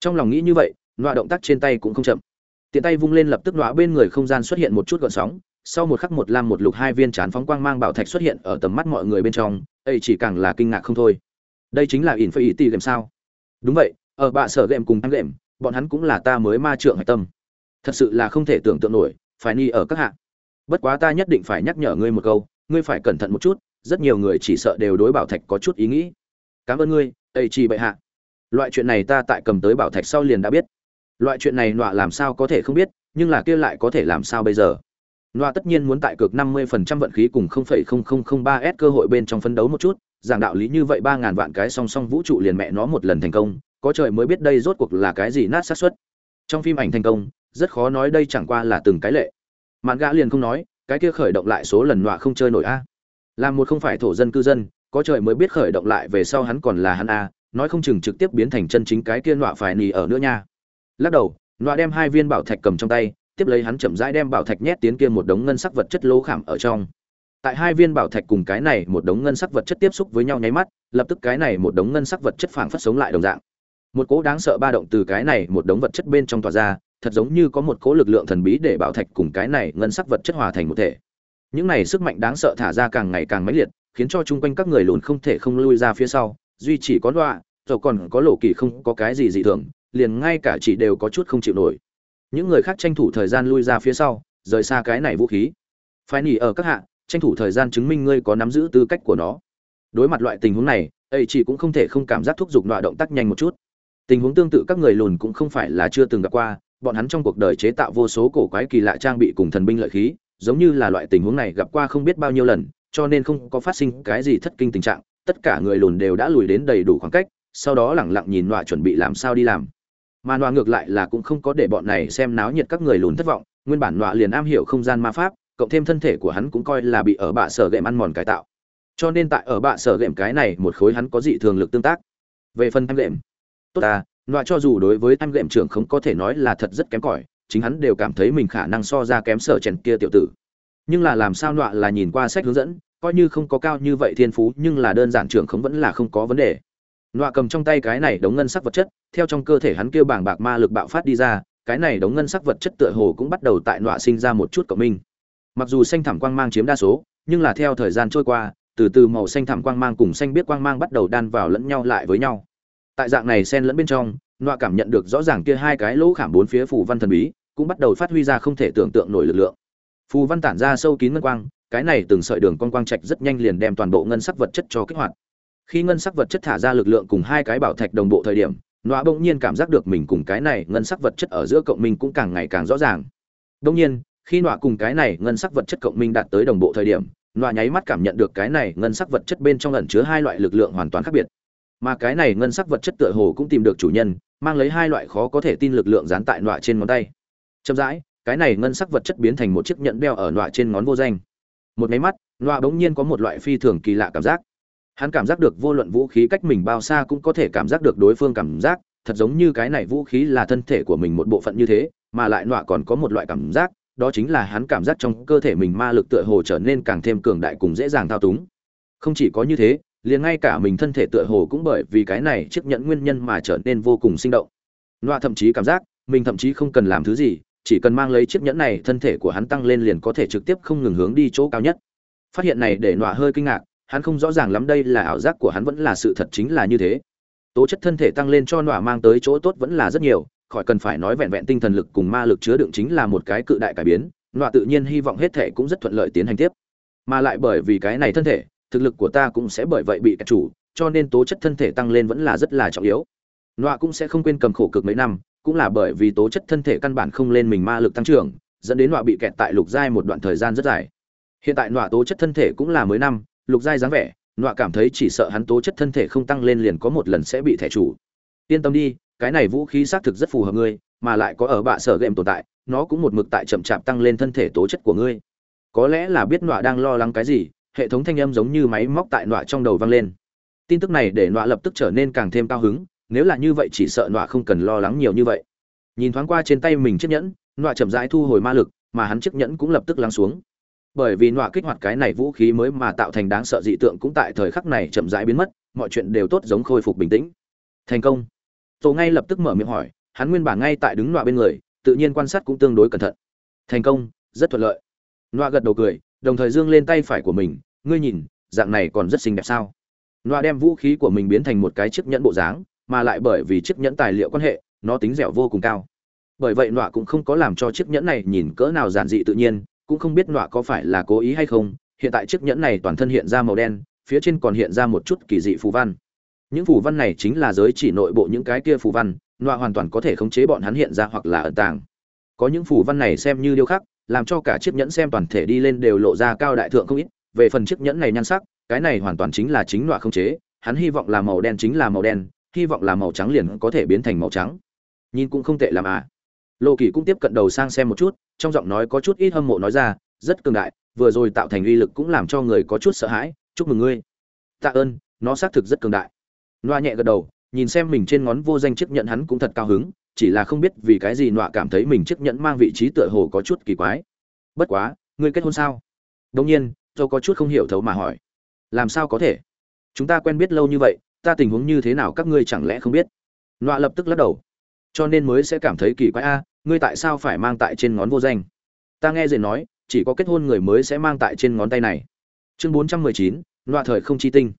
trong lòng nghĩ như vậy, nọa động tác trên tay cũng không chậm. Tiện tay vung lên lập tức nọa bên người không gian xuất hiện một chút gợn sóng, sau một khắc một lam một lục hai viên chán phóng quang mang bảo thạch xuất hiện ở tầm mắt mọi người bên trong, ấy chỉ càng là kinh ngạc không thôi. Đây chính là ỉn phải ý tỷ game sao? Đúng vậy, ở bạ sở game cùng tăng game bọn hắn cũng là ta mới ma trượng hạch tâm. Thật sự là không thể tưởng tượng nổi, phải ni ở các hạng bất quá ta nhất định phải nhắc nhở ngươi một câu, ngươi phải cẩn thận một chút, rất nhiều người chỉ sợ đều đối bảo thạch có chút ý nghĩ. Cảm ơn ngươi, ấy chỉ bệ hạ loại chuyện này ta tại cầm tới bảo thạch sau liền đã biết. Loại chuyện này nọa làm sao có thể không biết, nhưng là kia lại có thể làm sao bây giờ? Nọa tất nhiên muốn tại cược 50% vận khí cùng 0.0003 s cơ hội bên trong phân đấu một chút, giảng đạo lý như vậy ba ngàn vạn cái song song vũ trụ liền mẹ nó một lần thành công, có trời mới biết đây rốt cuộc là cái gì nát xác suất. Trong phim ảnh thành công, rất khó nói đây chẳng qua là từng cái lệ. Mạn gã liền không nói, cái kia khởi động lại số lần nọa không chơi nổi a. Làm một không phải thổ dân cư dân, có trời mới biết khởi động lại về sau hắn còn là hắn a nói không chừng trực tiếp biến thành chân chính cái kia nọa phải nì ở nữa nha. Lắc đầu, nọa đem hai viên bảo thạch cầm trong tay, tiếp lấy hắn chậm rãi đem bảo thạch nhét tiến kia một đống ngân sắc vật chất lỗ khảm ở trong. Tại hai viên bảo thạch cùng cái này một đống ngân sắc vật chất tiếp xúc với nhau nháy mắt, lập tức cái này một đống ngân sắc vật chất phảng phất sống lại đồng dạng. Một cỗ đáng sợ ba động từ cái này một đống vật chất bên trong tỏa ra, thật giống như có một cỗ lực lượng thần bí để bảo thạch cùng cái này ngân sắc vật chất hòa thành một thể. Những này sức mạnh đáng sợ thả ra càng ngày càng mãnh liệt, khiến cho chung quanh các người lùn không thể không lui ra phía sau, duy chỉ có đoạn rồi còn có lộ kỳ không có cái gì dị thường, liền ngay cả chỉ đều có chút không chịu nổi. Những người khác tranh thủ thời gian lui ra phía sau, rời xa cái này vũ khí. Phải nỉ ở các hạ, tranh thủ thời gian chứng minh ngươi có nắm giữ tư cách của nó. Đối mặt loại tình huống này, ấy chỉ cũng không thể không cảm giác thúc giục loại động tác nhanh một chút. Tình huống tương tự các người lùn cũng không phải là chưa từng gặp qua, bọn hắn trong cuộc đời chế tạo vô số cổ quái kỳ lạ trang bị cùng thần binh lợi khí, giống như là loại tình huống này gặp qua không biết bao nhiêu lần, cho nên không có phát sinh cái gì thất kinh tình trạng, tất cả người lùn đều đã lùi đến đầy đủ khoảng cách sau đó lẳng lặng nhìn nọa chuẩn bị làm sao đi làm. Mà nọa ngược lại là cũng không có để bọn này xem náo nhiệt các người lùn thất vọng, nguyên bản nọa liền am hiểu không gian ma pháp, cộng thêm thân thể của hắn cũng coi là bị ở bạ sở gệm ăn mòn cải tạo. Cho nên tại ở bạ sở gệm cái này một khối hắn có dị thường lực tương tác. Về phần em gệm, tốt ta, nọa cho dù đối với em gệm trưởng không có thể nói là thật rất kém cỏi, chính hắn đều cảm thấy mình khả năng so ra kém sở chèn kia tiểu tử. Nhưng là làm sao nọa là nhìn qua sách hướng dẫn, coi như không có cao như vậy thiên phú, nhưng là đơn giản trưởng không vẫn là không có vấn đề nọa cầm trong tay cái này đống ngân sắc vật chất, theo trong cơ thể hắn kêu bảng bạc ma lực bạo phát đi ra, cái này đống ngân sắc vật chất tựa hồ cũng bắt đầu tại nọa sinh ra một chút cộng minh. Mặc dù xanh thảm quang mang chiếm đa số, nhưng là theo thời gian trôi qua, từ từ màu xanh thảm quang mang cùng xanh biết quang mang bắt đầu đan vào lẫn nhau lại với nhau. Tại dạng này xen lẫn bên trong, nọa cảm nhận được rõ ràng kia hai cái lỗ khảm bốn phía phù văn thần bí, cũng bắt đầu phát huy ra không thể tưởng tượng nổi lực lượng. Phù văn tản ra sâu kín ngân quang, cái này từng sợi đường con quang trạch rất nhanh liền đem toàn bộ ngân sắc vật chất cho kích hoạt khi ngân sắc vật chất thả ra lực lượng cùng hai cái bảo thạch đồng bộ thời điểm nọa bỗng nhiên cảm giác được mình cùng cái này ngân sắc vật chất ở giữa cộng minh cũng càng ngày càng rõ ràng. Bỗng nhiên, khi nọa cùng cái này ngân sắc vật chất cộng minh đạt tới đồng bộ thời điểm nọa nháy mắt cảm nhận được cái này ngân sắc vật chất bên trong ẩn chứa hai loại lực lượng hoàn toàn khác biệt. Mà cái này ngân sắc vật chất tựa hồ cũng tìm được chủ nhân, mang lấy hai loại khó có thể tin lực lượng dán tại nọa trên ngón tay. Chậm rãi, cái này ngân sắc vật chất biến thành một chiếc nhẫn đeo ở nọa trên ngón vô danh. Một máy mắt nọa bỗng nhiên có một loại phi thường kỳ lạ cảm giác hắn cảm giác được vô luận vũ khí cách mình bao xa cũng có thể cảm giác được đối phương cảm giác, thật giống như cái này vũ khí là thân thể của mình một bộ phận như thế, mà lại nọa còn có một loại cảm giác, đó chính là hắn cảm giác trong cơ thể mình ma lực tựa hồ trở nên càng thêm cường đại cùng dễ dàng thao túng. Không chỉ có như thế, liền ngay cả mình thân thể tựa hồ cũng bởi vì cái này chấp nhẫn nguyên nhân mà trở nên vô cùng sinh động. Nọa thậm chí cảm giác, mình thậm chí không cần làm thứ gì, chỉ cần mang lấy chiếc nhẫn này, thân thể của hắn tăng lên liền có thể trực tiếp không ngừng hướng đi chỗ cao nhất. Phát hiện này để nọa hơi kinh ngạc hắn không rõ ràng lắm đây là ảo giác của hắn vẫn là sự thật chính là như thế. Tố chất thân thể tăng lên cho nọa mang tới chỗ tốt vẫn là rất nhiều, khỏi cần phải nói vẹn vẹn tinh thần lực cùng ma lực chứa đựng chính là một cái cự đại cải biến, nọa tự nhiên hy vọng hết thể cũng rất thuận lợi tiến hành tiếp. Mà lại bởi vì cái này thân thể, thực lực của ta cũng sẽ bởi vậy bị kẹt chủ, cho nên tố chất thân thể tăng lên vẫn là rất là trọng yếu. Nọa cũng sẽ không quên cầm khổ cực mấy năm, cũng là bởi vì tố chất thân thể căn bản không lên mình ma lực tăng trưởng, dẫn đến nọa bị kẹt tại lục giai một đoạn thời gian rất dài. Hiện tại nọa tố chất thân thể cũng là mới năm lục giai dáng vẻ, nọa cảm thấy chỉ sợ hắn tố chất thân thể không tăng lên liền có một lần sẽ bị thẻ chủ. Yên tâm đi, cái này vũ khí xác thực rất phù hợp ngươi, mà lại có ở bạ sở game tồn tại, nó cũng một mực tại chậm chạp tăng lên thân thể tố chất của ngươi. Có lẽ là biết nọa đang lo lắng cái gì, hệ thống thanh âm giống như máy móc tại nọa trong đầu vang lên. Tin tức này để nọa lập tức trở nên càng thêm cao hứng, nếu là như vậy chỉ sợ nọa không cần lo lắng nhiều như vậy. Nhìn thoáng qua trên tay mình chiếc nhẫn, nọa chậm rãi thu hồi ma lực, mà hắn chiếc nhẫn cũng lập tức lắng xuống bởi vì nọa kích hoạt cái này vũ khí mới mà tạo thành đáng sợ dị tượng cũng tại thời khắc này chậm rãi biến mất, mọi chuyện đều tốt giống khôi phục bình tĩnh. Thành công. Tổ ngay lập tức mở miệng hỏi, hắn nguyên bản ngay tại đứng nọa bên người, tự nhiên quan sát cũng tương đối cẩn thận. Thành công, rất thuận lợi. Nọa gật đầu cười, đồng thời dương lên tay phải của mình, ngươi nhìn, dạng này còn rất xinh đẹp sao? Nọa đem vũ khí của mình biến thành một cái chiếc nhẫn bộ dáng, mà lại bởi vì chiếc nhẫn tài liệu quan hệ, nó tính dẻo vô cùng cao. Bởi vậy nọa cũng không có làm cho chiếc nhẫn này nhìn cỡ nào giản dị tự nhiên cũng không biết nọa có phải là cố ý hay không, hiện tại chiếc nhẫn này toàn thân hiện ra màu đen, phía trên còn hiện ra một chút kỳ dị phù văn. Những phù văn này chính là giới chỉ nội bộ những cái kia phù văn, nọa hoàn toàn có thể khống chế bọn hắn hiện ra hoặc là ẩn tàng. Có những phù văn này xem như điêu khắc, làm cho cả chiếc nhẫn xem toàn thể đi lên đều lộ ra cao đại thượng không ít, về phần chiếc nhẫn này nhan sắc, cái này hoàn toàn chính là chính nọa khống chế, hắn hy vọng là màu đen chính là màu đen, hy vọng là màu trắng liền có thể biến thành màu trắng. Nhìn cũng không tệ làm à lộ kỳ cũng tiếp cận đầu sang xem một chút, trong giọng nói có chút ít hâm mộ nói ra, rất cường đại, vừa rồi tạo thành uy lực cũng làm cho người có chút sợ hãi, chúc mừng ngươi. Tạ ơn, nó xác thực rất cường đại. Noa nhẹ gật đầu, nhìn xem mình trên ngón vô danh chiếc nhẫn hắn cũng thật cao hứng, chỉ là không biết vì cái gì nọa cảm thấy mình chiếc nhẫn mang vị trí tựa hồ có chút kỳ quái. Bất quá, ngươi kết hôn sao? Đông nhiên, tôi có chút không hiểu thấu mà hỏi. Làm sao có thể? Chúng ta quen biết lâu như vậy, ta tình huống như thế nào các ngươi chẳng lẽ không biết? Nọa lập tức lắc đầu. Cho nên mới sẽ cảm thấy kỳ quái a ngươi tại sao phải mang tại trên ngón vô danh? Ta nghe dền nói, chỉ có kết hôn người mới sẽ mang tại trên ngón tay này. Chương bốn trăm mười chín loạ thời không chi tinh.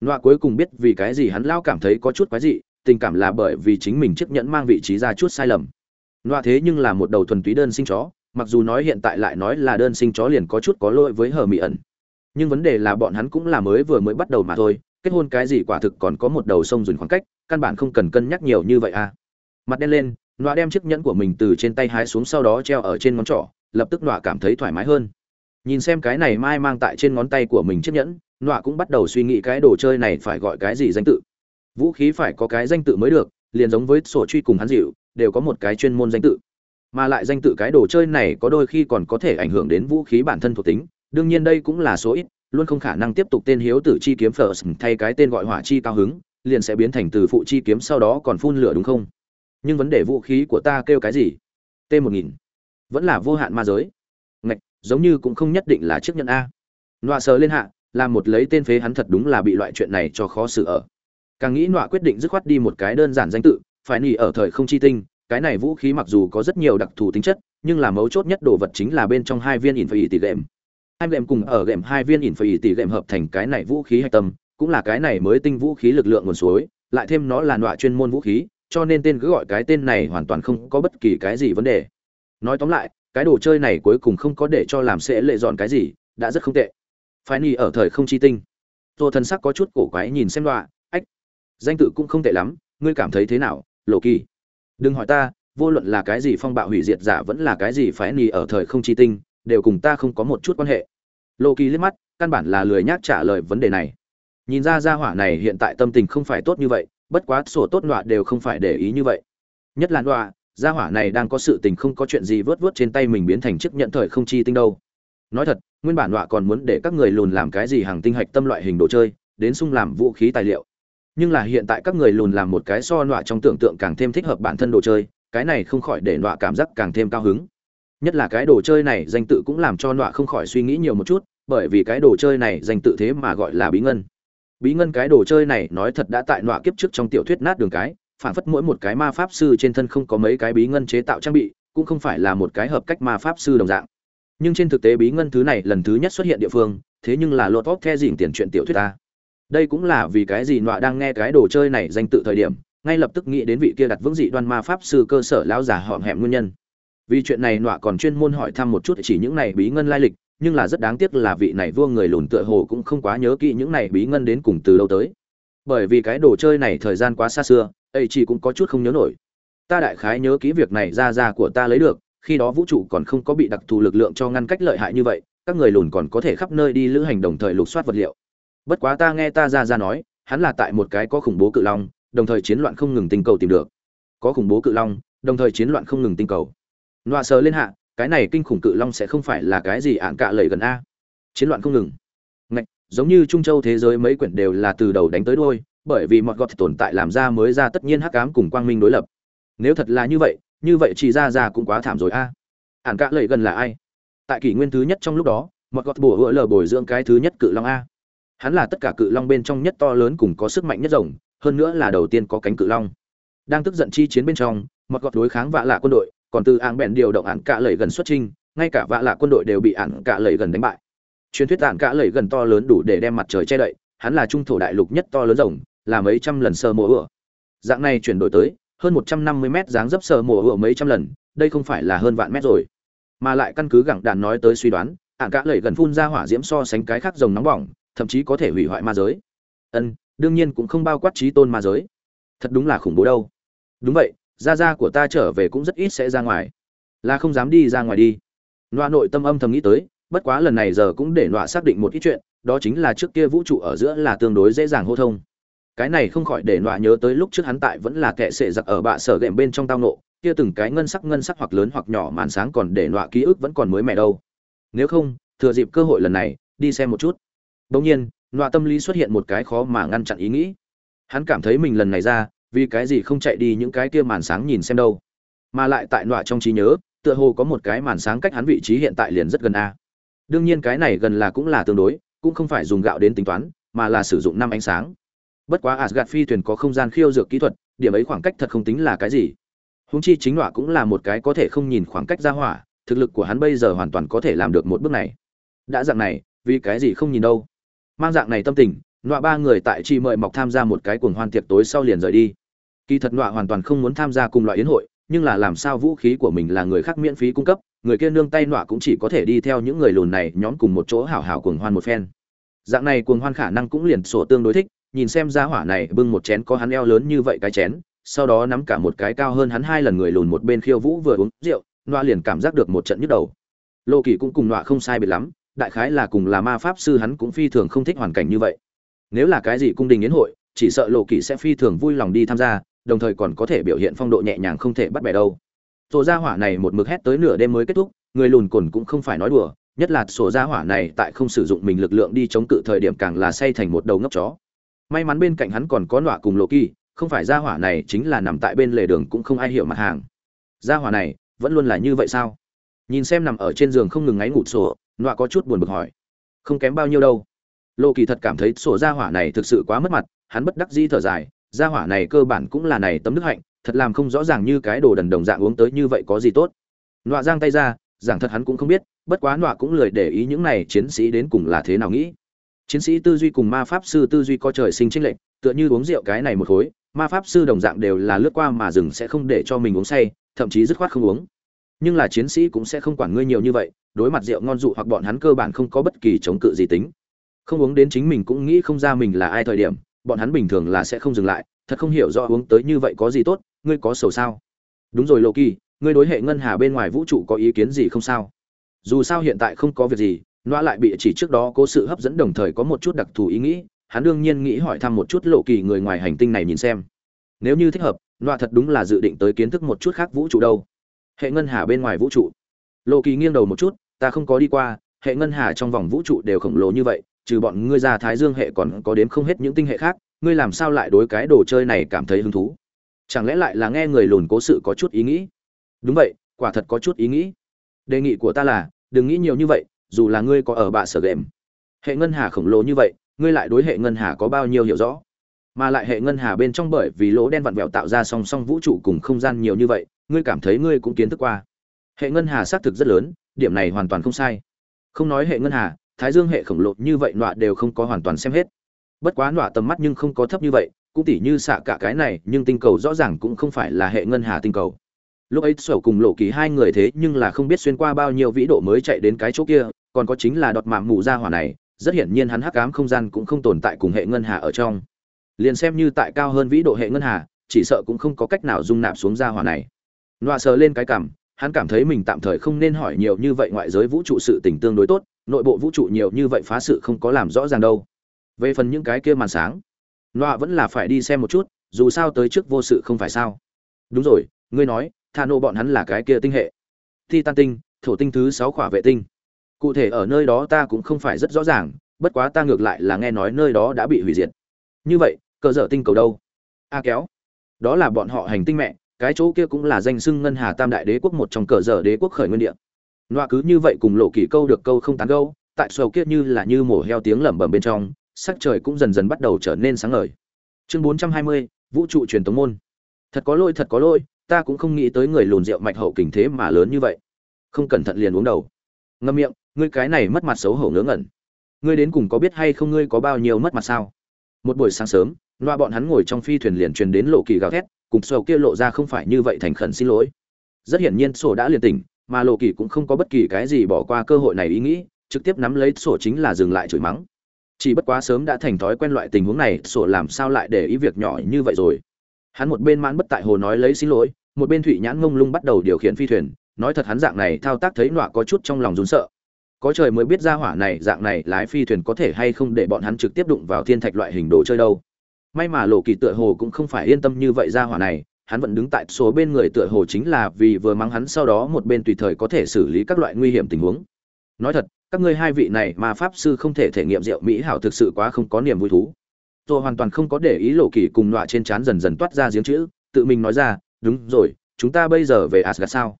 Loạ cuối cùng biết vì cái gì hắn lao cảm thấy có chút quái dị, tình cảm là bởi vì chính mình chiếc nhẫn mang vị trí ra chút sai lầm. Loạ thế nhưng là một đầu thuần túy đơn sinh chó, mặc dù nói hiện tại lại nói là đơn sinh chó liền có chút có lỗi với hờ mỹ ẩn. Nhưng vấn đề là bọn hắn cũng là mới vừa mới bắt đầu mà thôi, kết hôn cái gì quả thực còn có một đầu sông dùn khoảng cách, căn bản không cần cân nhắc nhiều như vậy à. Mặt đen lên nọa đem chiếc nhẫn của mình từ trên tay hái xuống sau đó treo ở trên ngón trỏ, lập tức nọa cảm thấy thoải mái hơn. Nhìn xem cái này mai mang tại trên ngón tay của mình chiếc nhẫn, nọa cũng bắt đầu suy nghĩ cái đồ chơi này phải gọi cái gì danh tự. Vũ khí phải có cái danh tự mới được, liền giống với sổ truy cùng hắn dịu, đều có một cái chuyên môn danh tự. Mà lại danh tự cái đồ chơi này có đôi khi còn có thể ảnh hưởng đến vũ khí bản thân thuộc tính, đương nhiên đây cũng là số ít, luôn không khả năng tiếp tục tên hiếu tử chi kiếm phở thay cái tên gọi hỏa chi cao hứng, liền sẽ biến thành từ phụ chi kiếm sau đó còn phun lửa đúng không? Nhưng vấn đề vũ khí của ta kêu cái gì? T một nghìn. Vẫn là vô hạn ma giới. Ngạch, giống như cũng không nhất định là chiếc nhẫn a. Nọa sờ lên hạ làm một lấy tên phế hắn thật đúng là bị loại chuyện này cho khó xử ở. Càng nghĩ nọa quyết định dứt khoát đi một cái đơn giản danh tự, phải nghỉ ở thời không chi tinh, cái này vũ khí mặc dù có rất nhiều đặc thù tính chất, nhưng là mấu chốt nhất đồ vật chính là bên trong hai viên ỉn phải tỷ gệm hai gệm cùng ở gệm hai viên ỉn phải tỷ gệm hợp thành cái này vũ khí hạch tâm, cũng là cái này mới tinh vũ khí lực lượng nguồn suối, lại thêm nó là nọa chuyên môn vũ khí cho nên tên cứ gọi cái tên này hoàn toàn không có bất kỳ cái gì vấn đề. Nói tóm lại, cái đồ chơi này cuối cùng không có để cho làm sẽ lệ dọn cái gì, đã rất không tệ. Phái ni ở thời không chi tinh. Tô thân sắc có chút cổ quái nhìn xem đoạn ách, danh tự cũng không tệ lắm, ngươi cảm thấy thế nào, lộ kỳ? Đừng hỏi ta, vô luận là cái gì phong bạo hủy diệt giả vẫn là cái gì phái ni ở thời không chi tinh, đều cùng ta không có một chút quan hệ. Lộ kỳ liếc mắt, căn bản là lười nhác trả lời vấn đề này. Nhìn ra gia hỏa này hiện tại tâm tình không phải tốt như vậy bất quá sổ tốt nọa đều không phải để ý như vậy. Nhất là nọa, gia hỏa này đang có sự tình không có chuyện gì vớt vớt trên tay mình biến thành chiếc nhận thời không chi tinh đâu. Nói thật, nguyên bản nọa còn muốn để các người lùn làm cái gì hàng tinh hạch tâm loại hình đồ chơi, đến sung làm vũ khí tài liệu. Nhưng là hiện tại các người lùn làm một cái so nọa trong tưởng tượng càng thêm thích hợp bản thân đồ chơi, cái này không khỏi để nọa cảm giác càng thêm cao hứng. Nhất là cái đồ chơi này danh tự cũng làm cho nọa không khỏi suy nghĩ nhiều một chút, bởi vì cái đồ chơi này danh tự thế mà gọi là bí ngân bí ngân cái đồ chơi này nói thật đã tại nọa kiếp trước trong tiểu thuyết nát đường cái, phản phất mỗi một cái ma pháp sư trên thân không có mấy cái bí ngân chế tạo trang bị, cũng không phải là một cái hợp cách ma pháp sư đồng dạng. Nhưng trên thực tế bí ngân thứ này lần thứ nhất xuất hiện địa phương, thế nhưng là lột vóc the dỉn tiền chuyện tiểu thuyết ta. Đây cũng là vì cái gì nọa đang nghe cái đồ chơi này danh tự thời điểm, ngay lập tức nghĩ đến vị kia đặt vững dị đoan ma pháp sư cơ sở lão giả họm hẹm nguyên nhân. Vì chuyện này nọa còn chuyên môn hỏi thăm một chút, chỉ những này bí ngân lai lịch nhưng là rất đáng tiếc là vị này vua người lùn tựa hồ cũng không quá nhớ kỹ những này bí ngân đến cùng từ đâu tới. Bởi vì cái đồ chơi này thời gian quá xa xưa, ấy chỉ cũng có chút không nhớ nổi. Ta đại khái nhớ kỹ việc này ra ra của ta lấy được, khi đó vũ trụ còn không có bị đặc thù lực lượng cho ngăn cách lợi hại như vậy, các người lùn còn có thể khắp nơi đi lữ hành đồng thời lục soát vật liệu. Bất quá ta nghe ta ra ra nói, hắn là tại một cái có khủng bố cự long, đồng thời chiến loạn không ngừng tinh cầu tìm được. Có khủng bố cự long, đồng thời chiến loạn không ngừng tinh cầu. Nọa sờ lên hạ cái này kinh khủng cự long sẽ không phải là cái gì ạn cạ lầy gần a. Chiến loạn không ngừng. Ngạch, giống như trung châu thế giới mấy quyển đều là từ đầu đánh tới đôi bởi vì mọi gọt tồn tại làm ra mới ra tất nhiên hắc ám cùng quang minh đối lập. Nếu thật là như vậy như vậy chỉ ra ra cũng quá thảm rồi a. Ạn cạ lầy gần là ai? Tại kỷ nguyên thứ nhất trong lúc đó mọi gọt bổ hựa lờ bồi dưỡng cái thứ nhất cự long a. Hắn là tất cả cự long bên trong nhất to lớn cùng có sức mạnh nhất rồng hơn nữa là đầu tiên có cánh cự long. Đang tức giận chi chiến bên trong mọt gọt đối kháng vạ lạ quân đội còn từ ảng bèn điều động ảng cạ lẩy gần xuất trinh ngay cả vạ lạ quân đội đều bị ảng cạ lẩy gần đánh bại. Truyền thuyết ảng cạ lẩy gần to lớn đủ để đem mặt trời che đậy, hắn là trung thổ đại lục nhất to lớn rồng, là mấy trăm lần sơ mùa ửa dạng này chuyển đổi tới, hơn một trăm năm mươi mét dáng dấp sơ mùa ửa mấy trăm lần, đây không phải là hơn vạn mét rồi. Mà lại căn cứ gẳng đạn nói tới suy đoán, ảng cạ lẩy gần phun ra hỏa diễm so sánh cái khác rồng nóng bỏng, thậm chí có thể hủy hoại ma giới. Ân, đương nhiên cũng không bao quát trí tôn ma giới. Thật đúng là khủng bố đâu. Đúng vậy gia gia của ta trở về cũng rất ít sẽ ra ngoài. Là không dám đi ra ngoài đi. Loa nội tâm âm thầm nghĩ tới, bất quá lần này giờ cũng để loa xác định một ít chuyện, đó chính là trước kia vũ trụ ở giữa là tương đối dễ dàng hô thông. Cái này không khỏi để loa nhớ tới lúc trước hắn tại vẫn là kệ sệ giặc ở bạ sở ghệm bên trong tao nộ, kia từng cái ngân sắc ngân sắc hoặc lớn hoặc nhỏ màn sáng còn để loa ký ức vẫn còn mới mẻ đâu. Nếu không, thừa dịp cơ hội lần này, đi xem một chút. Bỗng nhiên loa tâm lý xuất hiện một cái khó mà ngăn chặn ý nghĩ. Hắn cảm thấy mình lần này ra vì cái gì không chạy đi những cái kia màn sáng nhìn xem đâu? Mà lại tại nọa trong trí nhớ, tựa hồ có một cái màn sáng cách hắn vị trí hiện tại liền rất gần a. Đương nhiên cái này gần là cũng là tương đối, cũng không phải dùng gạo đến tính toán, mà là sử dụng năm ánh sáng. Bất quá asgad phi thuyền có không gian khiêu dược kỹ thuật, điểm ấy khoảng cách thật không tính là cái gì. Húng chi chính nọa cũng là một cái có thể không nhìn khoảng cách ra hỏa, thực lực của hắn bây giờ hoàn toàn có thể làm được một bước này. Đã dạng này, vì cái gì không nhìn đâu? Mang dạng này tâm tình, nọa ba người tại chi mời mọc tham gia một cái cuồng hoan tiệc tối sau liền rời đi kỳ thật nọa hoàn toàn không muốn tham gia cùng loại yến hội, nhưng là làm sao vũ khí của mình là người khác miễn phí cung cấp, người kia nương tay nọa cũng chỉ có thể đi theo những người lùn này nhóm cùng một chỗ hảo hảo cuồng hoan một phen. Dạng này cuồng hoan khả năng cũng liền sổ tương đối thích, nhìn xem ra hỏa này bưng một chén có hắn eo lớn như vậy cái chén, sau đó nắm cả một cái cao hơn hắn hai lần người lùn một bên khiêu vũ vừa uống rượu, nọa liền cảm giác được một trận nhức đầu. Lô kỳ cũng cùng nọa không sai biệt lắm, đại khái là cùng là ma pháp sư hắn cũng phi thường không thích hoàn cảnh như vậy. Nếu là cái gì cung đình yến hội, chỉ sợ lộ kỳ sẽ phi thường vui lòng đi tham gia đồng thời còn có thể biểu hiện phong độ nhẹ nhàng không thể bắt bẻ đâu. Sổ gia hỏa này một mực hét tới nửa đêm mới kết thúc, người lùn cồn cũng không phải nói đùa, nhất là sổ gia hỏa này tại không sử dụng mình lực lượng đi chống cự thời điểm càng là say thành một đầu ngốc chó. May mắn bên cạnh hắn còn có nọa cùng lộ kỳ không phải gia hỏa này chính là nằm tại bên lề đường cũng không ai hiểu mặt hàng. Gia hỏa này vẫn luôn là như vậy sao? Nhìn xem nằm ở trên giường không ngừng ngáy ngụt sổ, nọa có chút buồn bực hỏi. Không kém bao nhiêu đâu. Lộ kỳ thật cảm thấy sổ gia hỏa này thực sự quá mất mặt, hắn bất đắc dĩ thở dài gia hỏa này cơ bản cũng là này tấm đức hạnh, thật làm không rõ ràng như cái đồ đần đồng dạng uống tới như vậy có gì tốt. Nọa giang tay ra, giảng thật hắn cũng không biết, bất quá nọa cũng lười để ý những này chiến sĩ đến cùng là thế nào nghĩ. Chiến sĩ tư duy cùng ma pháp sư tư duy có trời sinh trinh lệnh tựa như uống rượu cái này một khối, ma pháp sư đồng dạng đều là lướt qua mà dừng sẽ không để cho mình uống say, thậm chí dứt khoát không uống. Nhưng là chiến sĩ cũng sẽ không quản ngươi nhiều như vậy, đối mặt rượu ngon dụ hoặc bọn hắn cơ bản không có bất kỳ chống cự gì tính. Không uống đến chính mình cũng nghĩ không ra mình là ai thời điểm bọn hắn bình thường là sẽ không dừng lại, thật không hiểu rõ uống tới như vậy có gì tốt, ngươi có sầu sao? Đúng rồi lộ kỳ, ngươi đối hệ ngân hà bên ngoài vũ trụ có ý kiến gì không sao? Dù sao hiện tại không có việc gì, noa lại bị chỉ trước đó có sự hấp dẫn đồng thời có một chút đặc thù ý nghĩ, hắn đương nhiên nghĩ hỏi thăm một chút lộ kỳ người ngoài hành tinh này nhìn xem. Nếu như thích hợp, noa thật đúng là dự định tới kiến thức một chút khác vũ trụ đâu. Hệ ngân hà bên ngoài vũ trụ. Lộ kỳ nghiêng đầu một chút, ta không có đi qua, hệ ngân hà trong vòng vũ trụ đều khổng lồ như vậy trừ bọn ngươi ra thái dương hệ còn có đến không hết những tinh hệ khác, ngươi làm sao lại đối cái đồ chơi này cảm thấy hứng thú? Chẳng lẽ lại là nghe người lùn cố sự có chút ý nghĩ? Đúng vậy, quả thật có chút ý nghĩ. Đề nghị của ta là, đừng nghĩ nhiều như vậy, dù là ngươi có ở bạ sở game. Hệ ngân hà khổng lồ như vậy, ngươi lại đối hệ ngân hà có bao nhiêu hiểu rõ? Mà lại hệ ngân hà bên trong bởi vì lỗ đen vặn vẹo tạo ra song song vũ trụ cùng không gian nhiều như vậy, ngươi cảm thấy ngươi cũng kiến thức qua. Hệ ngân hà xác thực rất lớn, điểm này hoàn toàn không sai. Không nói hệ ngân hà thái dương hệ khổng lồ như vậy nọa đều không có hoàn toàn xem hết. Bất quá nọa tầm mắt nhưng không có thấp như vậy, cũng tỉ như xạ cả cái này, nhưng tinh cầu rõ ràng cũng không phải là hệ ngân hà tinh cầu. Lúc ấy sầu cùng lộ kỳ hai người thế nhưng là không biết xuyên qua bao nhiêu vĩ độ mới chạy đến cái chỗ kia, còn có chính là đọt mạng mù ra hỏa này, rất hiển nhiên hắn hắc ám không gian cũng không tồn tại cùng hệ ngân hà ở trong. Liền xem như tại cao hơn vĩ độ hệ ngân hà, chỉ sợ cũng không có cách nào dung nạp xuống ra hỏa này. Nọa sờ lên cái cảm, hắn cảm thấy mình tạm thời không nên hỏi nhiều như vậy ngoại giới vũ trụ sự tình tương đối tốt nội bộ vũ trụ nhiều như vậy phá sự không có làm rõ ràng đâu. Về phần những cái kia màn sáng nọa vẫn là phải đi xem một chút, dù sao tới trước vô sự không phải sao. Đúng rồi, ngươi nói tha nô bọn hắn là cái kia tinh hệ. Titan tinh, thổ tinh thứ sáu khỏa vệ tinh. Cụ thể ở nơi đó ta cũng không phải rất rõ ràng, bất quá ta ngược lại là nghe nói nơi đó đã bị hủy diệt. Như vậy cơ dở tinh cầu đâu? A kéo. Đó là bọn họ hành tinh mẹ, cái chỗ kia cũng là danh xưng ngân hà tam đại đế quốc một trong cờ dở đế quốc khởi nguyên địa loa cứ như vậy cùng lộ kỳ câu được câu không tán câu tại sầu kia như là như mổ heo tiếng lẩm bẩm bên trong, sắc trời cũng dần dần bắt đầu trở nên sáng ngời. Chương bốn trăm hai mươi, vũ trụ truyền tống môn. Thật có lỗi, thật có lỗi, ta cũng không nghĩ tới người lùn rượu mạch hậu kình thế mà lớn như vậy. Không cẩn thận liền uống đầu. Ngâm miệng, ngươi cái này mất mặt xấu hổ ngớ ngẩn. Ngươi đến cùng có biết hay không ngươi có bao nhiêu mất mặt sao? Một buổi sáng sớm loa bọn hắn ngồi trong phi thuyền liền truyền đến lộ kỳ gào thét, cùng sầu kia lộ ra không phải như vậy thành khẩn xin lỗi. Rất hiển nhiên sổ đã liền tỉnh mà lộ kỳ cũng không có bất kỳ cái gì bỏ qua cơ hội này ý nghĩ, trực tiếp nắm lấy sổ chính là dừng lại chửi mắng. Chỉ bất quá sớm đã thành thói quen loại tình huống này, sổ làm sao lại để ý việc nhỏ như vậy rồi? Hắn một bên mãn bất tại hồ nói lấy xin lỗi, một bên thụy nhãn ngông lung bắt đầu điều khiển phi thuyền, nói thật hắn dạng này thao tác thấy nọa có chút trong lòng rún sợ. Có trời mới biết ra hỏa này dạng này lái phi thuyền có thể hay không để bọn hắn trực tiếp đụng vào thiên thạch loại hình đồ chơi đâu. May mà lộ kỳ tựa hồ cũng không phải yên tâm như vậy ra hỏa này hắn vẫn đứng tại số bên người tựa hồ chính là vì vừa mắng hắn sau đó một bên tùy thời có thể xử lý các loại nguy hiểm tình huống. Nói thật, các ngươi hai vị này mà pháp sư không thể thể nghiệm rượu mỹ hảo thực sự quá không có niềm vui thú. Tôi hoàn toàn không có để ý lộ kỳ cùng nọa trên trán dần dần toát ra giếng chữ, tự mình nói ra, đúng rồi, chúng ta bây giờ về asgad sao?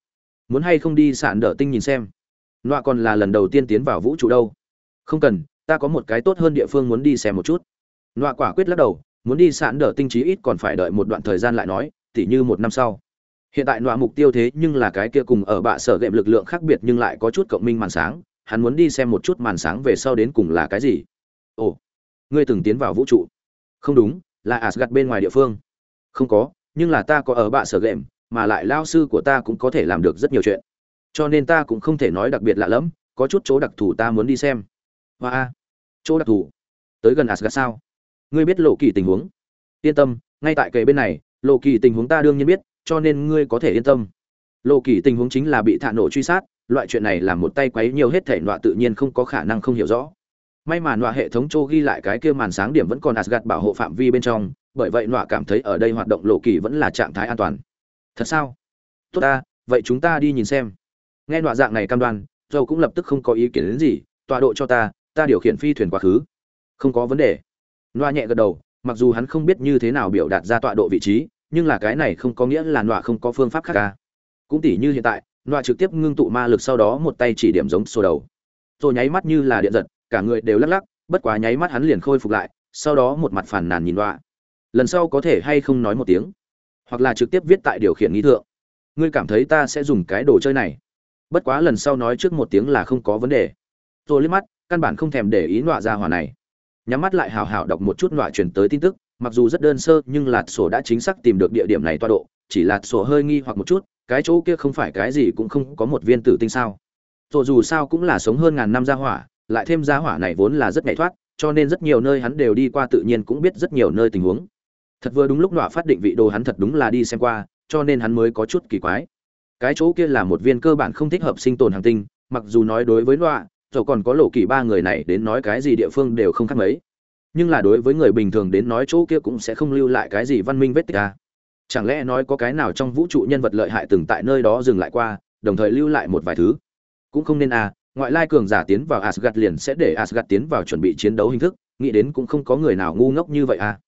Muốn hay không đi sạn đỡ tinh nhìn xem? Nọa còn là lần đầu tiên tiến vào vũ trụ đâu. Không cần, ta có một cái tốt hơn địa phương muốn đi xem một chút. Nọa quả quyết lắc đầu, muốn đi sạn đỡ tinh trí ít còn phải đợi một đoạn thời gian lại nói tỉ như một năm sau. Hiện tại nọa mục tiêu thế nhưng là cái kia cùng ở bạ sở gệm lực lượng khác biệt nhưng lại có chút cộng minh màn sáng, hắn muốn đi xem một chút màn sáng về sau đến cùng là cái gì. Ồ, ngươi từng tiến vào vũ trụ? Không đúng, là asgad bên ngoài địa phương. Không có, nhưng là ta có ở bạ sở gệm mà lại lao sư của ta cũng có thể làm được rất nhiều chuyện. Cho nên ta cũng không thể nói đặc biệt lạ lẫm, có chút chỗ đặc thù ta muốn đi xem. Hoa a, chỗ đặc thù? Tới gần asgad sao? Ngươi biết lộ kỳ tình huống? Yên tâm, ngay tại kề bên này lộ kỳ tình huống ta đương nhiên biết, cho nên ngươi có thể yên tâm. Lộ kỳ tình huống chính là bị thạ nổ truy sát, loại chuyện này là một tay quấy nhiều hết thể nọa tự nhiên không có khả năng không hiểu rõ. May mà nọa hệ thống châu ghi lại cái kia màn sáng điểm vẫn còn asgad bảo hộ phạm vi bên trong, bởi vậy nọa cảm thấy ở đây hoạt động lộ kỳ vẫn là trạng thái an toàn. Thật sao? Tốt ta, vậy chúng ta đi nhìn xem. Nghe nọa dạng này cam đoan dâu cũng lập tức không có ý kiến đến gì, tọa độ cho ta ta điều khiển phi thuyền quá khứ. Không có vấn đề. Nọa nhẹ gật đầu, mặc dù hắn không biết như thế nào biểu đạt ra tọa độ vị trí nhưng là cái này không có nghĩa là nọa không có phương pháp khác ca cũng tỉ như hiện tại, nọa trực tiếp ngưng tụ ma lực sau đó một tay chỉ điểm giống sổ đầu. Rồi nháy mắt như là điện giật, cả người đều lắc lắc, bất quá nháy mắt hắn liền khôi phục lại, sau đó một mặt phản nàn nhìn nọa. Lần sau có thể hay không nói một tiếng? Hoặc là trực tiếp viết tại điều khiển nghĩ thượng. Ngươi cảm thấy ta sẽ dùng cái đồ chơi này? Bất quá lần sau nói trước một tiếng là không có vấn đề. Rồi liếc mắt, căn bản không thèm để ý nọa ra hỏa này. Nhắm mắt lại hào hào đọc một chút nọa truyền tới tin tức mặc dù rất đơn sơ, nhưng lạt sổ đã chính xác tìm được địa điểm này toa độ, chỉ lạt sổ hơi nghi hoặc một chút, cái chỗ kia không phải cái gì cũng không có một viên tử tinh sao. Rồi dù sao cũng là sống hơn ngàn năm gia hỏa, lại thêm gia hỏa này vốn là rất nhảy thoát, cho nên rất nhiều nơi hắn đều đi qua tự nhiên cũng biết rất nhiều nơi tình huống. Thật vừa đúng lúc nọa phát định vị đồ hắn thật đúng là đi xem qua, cho nên hắn mới có chút kỳ quái. Cái chỗ kia là một viên cơ bản không thích hợp sinh tồn hàng tinh, mặc dù nói đối với nọa rồi còn có lộ kỳ ba người này đến nói cái gì địa phương đều không khác mấy nhưng là đối với người bình thường đến nói chỗ kia cũng sẽ không lưu lại cái gì văn minh vết tích à. chẳng lẽ nói có cái nào trong vũ trụ nhân vật lợi hại từng tại nơi đó dừng lại qua đồng thời lưu lại một vài thứ cũng không nên à ngoại lai cường giả tiến vào Asgard liền sẽ để Asgard tiến vào chuẩn bị chiến đấu hình thức, nghĩ đến cũng không có người nào ngu ngốc như vậy à.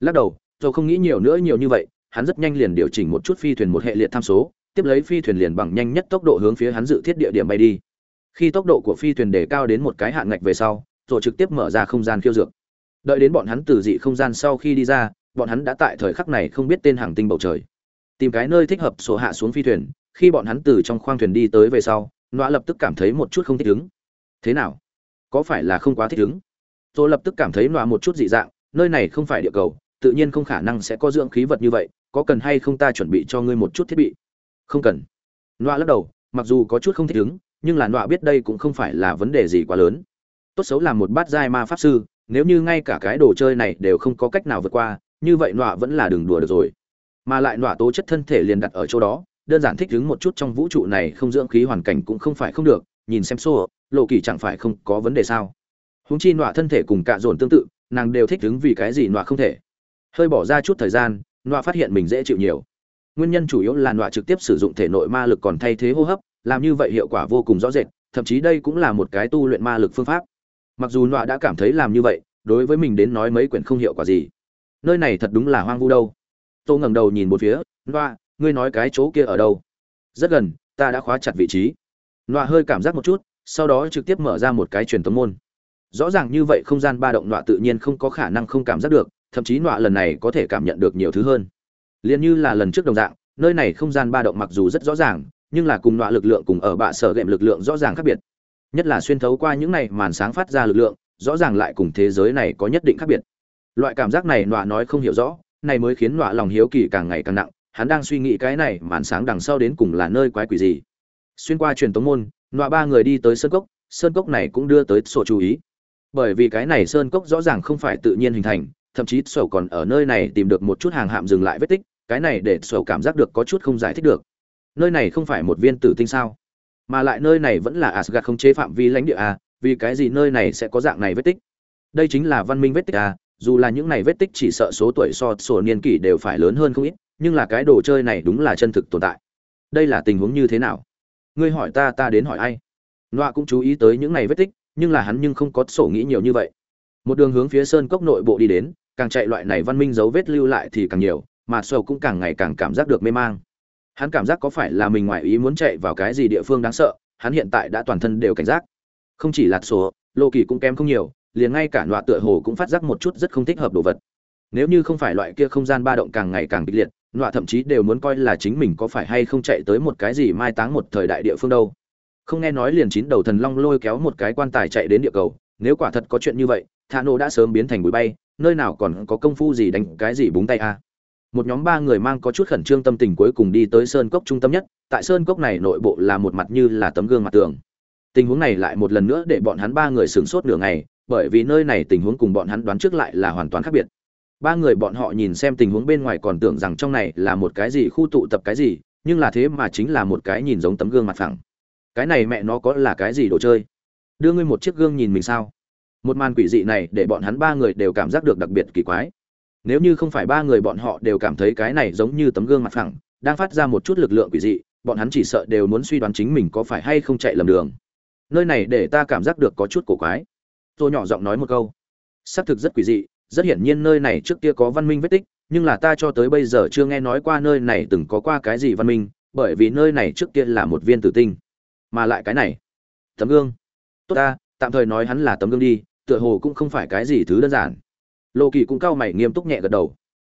Lắc đầu, rồi không nghĩ nhiều nữa nhiều như vậy, hắn rất nhanh liền điều chỉnh một chút phi thuyền một hệ liệt tham số, tiếp lấy phi thuyền liền bằng nhanh nhất tốc độ hướng phía hắn dự thiết địa điểm bay đi. Khi tốc độ của phi thuyền đề cao đến một cái hạn ngạch về sau, rồi trực tiếp mở ra không gian khiêu dược. Đợi đến bọn hắn từ dị không gian sau khi đi ra, bọn hắn đã tại thời khắc này không biết tên hàng tinh bầu trời. Tìm cái nơi thích hợp sổ hạ xuống phi thuyền, khi bọn hắn từ trong khoang thuyền đi tới về sau, Nọa lập tức cảm thấy một chút không thích ứng. Thế nào? Có phải là không quá thích ứng? tôi lập tức cảm thấy Nọa một chút dị dạng, nơi này không phải địa cầu, tự nhiên không khả năng sẽ có dưỡng khí vật như vậy, có cần hay không ta chuẩn bị cho ngươi một chút thiết bị? Không cần. Nọa lắc đầu, mặc dù có chút không thích ứng, nhưng là Nọa biết đây cũng không phải là vấn đề gì quá lớn. Tốt xấu là một bát giai ma pháp sư, nếu như ngay cả cái đồ chơi này đều không có cách nào vượt qua, như vậy nọa vẫn là đường đùa được rồi. Mà lại nọa tố chất thân thể liền đặt ở chỗ đó, đơn giản thích ứng một chút trong vũ trụ này không dưỡng khí hoàn cảnh cũng không phải không được, nhìn xem xô, lộ kỳ chẳng phải không có vấn đề sao. Húng chi nọa thân thể cùng cạ dồn tương tự, nàng đều thích ứng vì cái gì nọa không thể. Hơi bỏ ra chút thời gian, nọa phát hiện mình dễ chịu nhiều. Nguyên nhân chủ yếu là nọa trực tiếp sử dụng thể nội ma lực còn thay thế hô hấp, làm như vậy hiệu quả vô cùng rõ rệt, thậm chí đây cũng là một cái tu luyện ma lực phương pháp mặc dù nọa đã cảm thấy làm như vậy, đối với mình đến nói mấy quyển không hiệu quả gì. Nơi này thật đúng là hoang vu đâu. Tô ngẩng đầu nhìn một phía, nọa, ngươi nói cái chỗ kia ở đâu? Rất gần, ta đã khóa chặt vị trí. Nọa hơi cảm giác một chút, sau đó trực tiếp mở ra một cái truyền tống môn. Rõ ràng như vậy không gian ba động nọa tự nhiên không có khả năng không cảm giác được, thậm chí nọa lần này có thể cảm nhận được nhiều thứ hơn. Liền như là lần trước đồng dạng, nơi này không gian ba động mặc dù rất rõ ràng, nhưng là cùng nọa lực lượng cùng ở bạ sở gệm lực lượng rõ ràng khác biệt nhất là xuyên thấu qua những này màn sáng phát ra lực lượng, rõ ràng lại cùng thế giới này có nhất định khác biệt. Loại cảm giác này nọa nói không hiểu rõ, này mới khiến nọa lòng hiếu kỳ càng ngày càng nặng, hắn đang suy nghĩ cái này màn sáng đằng sau đến cùng là nơi quái quỷ gì. Xuyên qua truyền tống môn, nọa ba người đi tới sơn cốc sơn cốc này cũng đưa tới sổ chú ý. Bởi vì cái này sơn cốc rõ ràng không phải tự nhiên hình thành, thậm chí sổ còn ở nơi này tìm được một chút hàng hạm dừng lại vết tích, cái này để sổ cảm giác được có chút không giải thích được. Nơi này không phải một viên tử tinh sao? Mà lại nơi này vẫn là Asgard không chế phạm vi lãnh địa à? vì cái gì nơi này sẽ có dạng này vết tích đây chính là văn minh vết tích à? dù là những này vết tích chỉ sợ số tuổi so sổ niên kỷ đều phải lớn hơn không ít nhưng là cái đồ chơi này đúng là chân thực tồn tại đây là tình huống như thế nào ngươi hỏi ta ta đến hỏi ai Noa cũng chú ý tới những này vết tích, nhưng là hắn nhưng không có sổ nghĩ nhiều như vậy. Một đường hướng phía sơn cốc nội bộ đi đến, càng chạy loại này văn minh dấu vết lưu lại thì càng nhiều, mà sổ cũng càng ngày càng cảm giác được mê mang. Hắn cảm giác có phải là mình ngoại ý muốn chạy vào cái gì địa phương đáng sợ, hắn hiện tại đã toàn thân đều cảnh giác. Không chỉ là số, Lô Kỳ cũng kém không nhiều, liền ngay cả nọa tựa hồ cũng phát giác một chút rất không thích hợp đồ vật. Nếu như không phải loại kia không gian ba động càng ngày càng kịch liệt, nọa thậm chí đều muốn coi là chính mình có phải hay không chạy tới một cái gì mai táng một thời đại địa phương đâu không nghe nói liền chín đầu thần long lôi kéo một cái quan tài chạy đến địa cầu nếu quả thật có chuyện như vậy thà nô đã sớm biến thành bụi bay nơi nào còn có công phu gì đánh cái gì búng tay a à một nhóm ba người mang có chút khẩn trương tâm tình cuối cùng đi tới sơn cốc trung tâm nhất, tại sơn cốc này nội bộ là một mặt như là tấm gương mặt tường. Tình huống này lại một lần nữa để bọn hắn ba người sửng sốt nửa ngày, bởi vì nơi này tình huống cùng bọn hắn đoán trước lại là hoàn toàn khác biệt. Ba người bọn họ nhìn xem tình huống bên ngoài còn tưởng rằng trong này là một cái gì khu tụ tập cái gì, nhưng là thế mà chính là một cái nhìn giống tấm gương mặt phẳng. Cái này mẹ nó có là cái gì đồ chơi? Đưa ngươi một chiếc gương nhìn mình sao? Một màn quỷ dị này để bọn hắn ba người đều cảm giác được đặc biệt kỳ quái nếu như không phải ba người bọn họ đều cảm thấy cái này giống như tấm gương mặt phẳng, đang phát ra một chút lực lượng quỷ dị, bọn hắn chỉ sợ đều muốn suy đoán chính mình có phải hay không chạy lầm đường. Nơi này để ta cảm giác được có chút cổ quái. Tôi nhỏ giọng nói một câu. Xác thực rất quỷ dị, rất hiển nhiên nơi này trước kia có văn minh vết tích, nhưng là ta cho tới bây giờ chưa nghe nói qua nơi này từng có qua cái gì văn minh, bởi vì nơi này trước kia là một viên tử tinh. Mà lại cái này, tấm gương. Tốt ta, tạm thời nói hắn là tấm gương đi, tựa hồ cũng không phải cái gì thứ đơn giản lộ kỳ cũng cao mày nghiêm túc nhẹ gật đầu.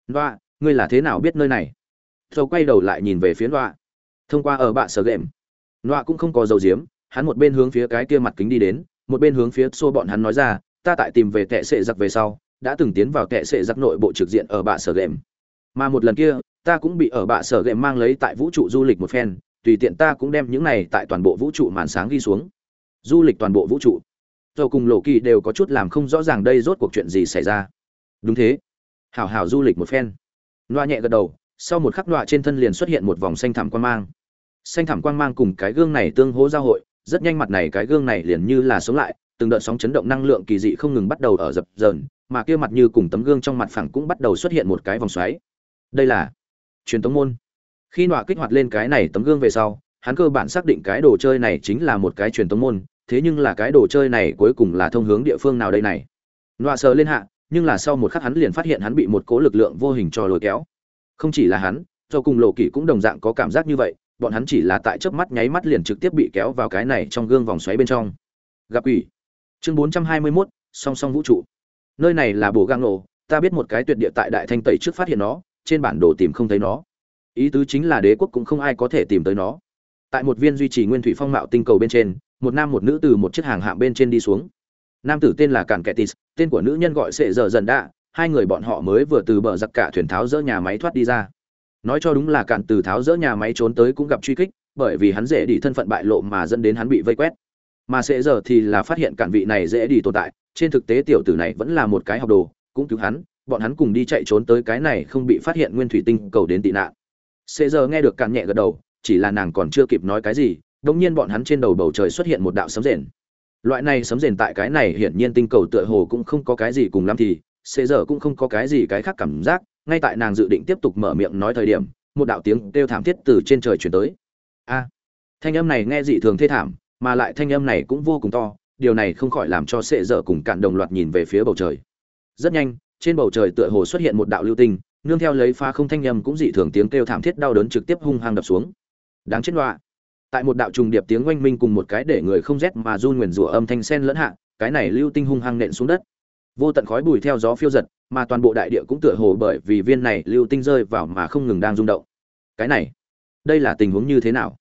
Loa, ngươi là thế nào biết nơi này? Thâu quay đầu lại nhìn về phía loa. Thông qua ở bạ sở game loa cũng không có dầu diếm hắn một bên hướng phía cái kia mặt kính đi đến, một bên hướng phía xô bọn hắn nói ra, ta tại tìm về tệ sệ giặc về sau, đã từng tiến vào tệ sệ giặc nội bộ trực diện ở bạ sở game mà một lần kia, ta cũng bị ở bạ sở game mang lấy tại vũ trụ du lịch một phen, tùy tiện ta cũng đem những này tại toàn bộ vũ trụ màn sáng ghi xuống. Du lịch toàn bộ vũ trụ? Rồi cùng lộ kỳ đều có chút làm không rõ ràng đây rốt cuộc chuyện gì xảy ra đúng thế. Hảo hảo du lịch một phen. Loa nhẹ gật đầu, sau một khắc loa trên thân liền xuất hiện một vòng xanh thảm quan mang. Xanh thảm quan mang cùng cái gương này tương hỗ giao hội, rất nhanh mặt này cái gương này liền như là sống lại, từng đợt sóng chấn động năng lượng kỳ dị không ngừng bắt đầu ở dập dờn, mà kia mặt như cùng tấm gương trong mặt phẳng cũng bắt đầu xuất hiện một cái vòng xoáy. Đây là truyền tống môn. Khi nọa kích hoạt lên cái này tấm gương về sau, hắn cơ bản xác định cái đồ chơi này chính là một cái truyền tống môn, thế nhưng là cái đồ chơi này cuối cùng là thông hướng địa phương nào đây này? Nọa sờ lên hạ nhưng là sau một khắc hắn liền phát hiện hắn bị một cố lực lượng vô hình cho lôi kéo. Không chỉ là hắn do cùng lộ kỷ cũng đồng dạng có cảm giác như vậy bọn hắn chỉ là tại chớp mắt nháy mắt liền trực tiếp bị kéo vào cái này trong gương vòng xoáy bên trong. Gặp ủy chương 421, song song vũ trụ. Nơi này là bồ gang nổ ta biết một cái tuyệt địa tại đại thanh tẩy trước phát hiện nó trên bản đồ tìm không thấy nó. Ý tứ chính là đế quốc cũng không ai có thể tìm tới nó. Tại một viên duy trì nguyên thủy phong mạo tinh cầu bên trên một nam một nữ từ một chiếc hàng hạm bên trên đi xuống. Nam tử tên là cản kẹtis tên của nữ nhân gọi sệ giờ dần đạ hai người bọn họ mới vừa từ bờ giặc cả thuyền tháo dỡ nhà máy thoát đi ra. Nói cho đúng là cản từ tháo dỡ nhà máy trốn tới cũng gặp truy kích bởi vì hắn dễ đi thân phận bại lộ mà dẫn đến hắn bị vây quét. Mà sệ giờ thì là phát hiện cản vị này dễ đi tồn tại trên thực tế tiểu tử này vẫn là một cái học đồ cũng cứu hắn bọn hắn cùng đi chạy trốn tới cái này không bị phát hiện nguyên thủy tinh cầu đến tị nạn. Sệ giờ nghe được cạn nhẹ gật đầu, chỉ là nàng còn chưa kịp nói cái gì, đột nhiên bọn hắn trên đầu bầu trời xuất hiện một đạo sấm rền. Loại này sấm rền tại cái này hiển nhiên tinh cầu tựa hồ cũng không có cái gì cùng lắm thì, Sệ giờ cũng không có cái gì cái khác cảm giác, ngay tại nàng dự định tiếp tục mở miệng nói thời điểm, một đạo tiếng kêu thảm thiết từ trên trời truyền tới. A. thanh âm này nghe dị thường thê thảm, mà lại thanh âm này cũng vô cùng to, điều này không khỏi làm cho Sệ giờ cùng cạn đồng loạt nhìn về phía bầu trời. Rất nhanh, trên bầu trời tựa hồ xuất hiện một đạo lưu tinh, nương theo lấy pha không thanh âm cũng dị thường tiếng kêu thảm thiết đau đớn trực tiếp hung hăng đập xuống đáng chết loạ tại một đạo trùng điệp tiếng oanh minh cùng một cái để người không rét mà run nguyền rủa âm thanh sen lẫn hạ, cái này lưu tinh hung hăng nện xuống đất. Vô tận khói bùi theo gió phiêu giật, mà toàn bộ đại địa cũng tựa hồ bởi vì viên này lưu tinh rơi vào mà không ngừng đang rung động. Cái này, đây là tình huống như thế nào?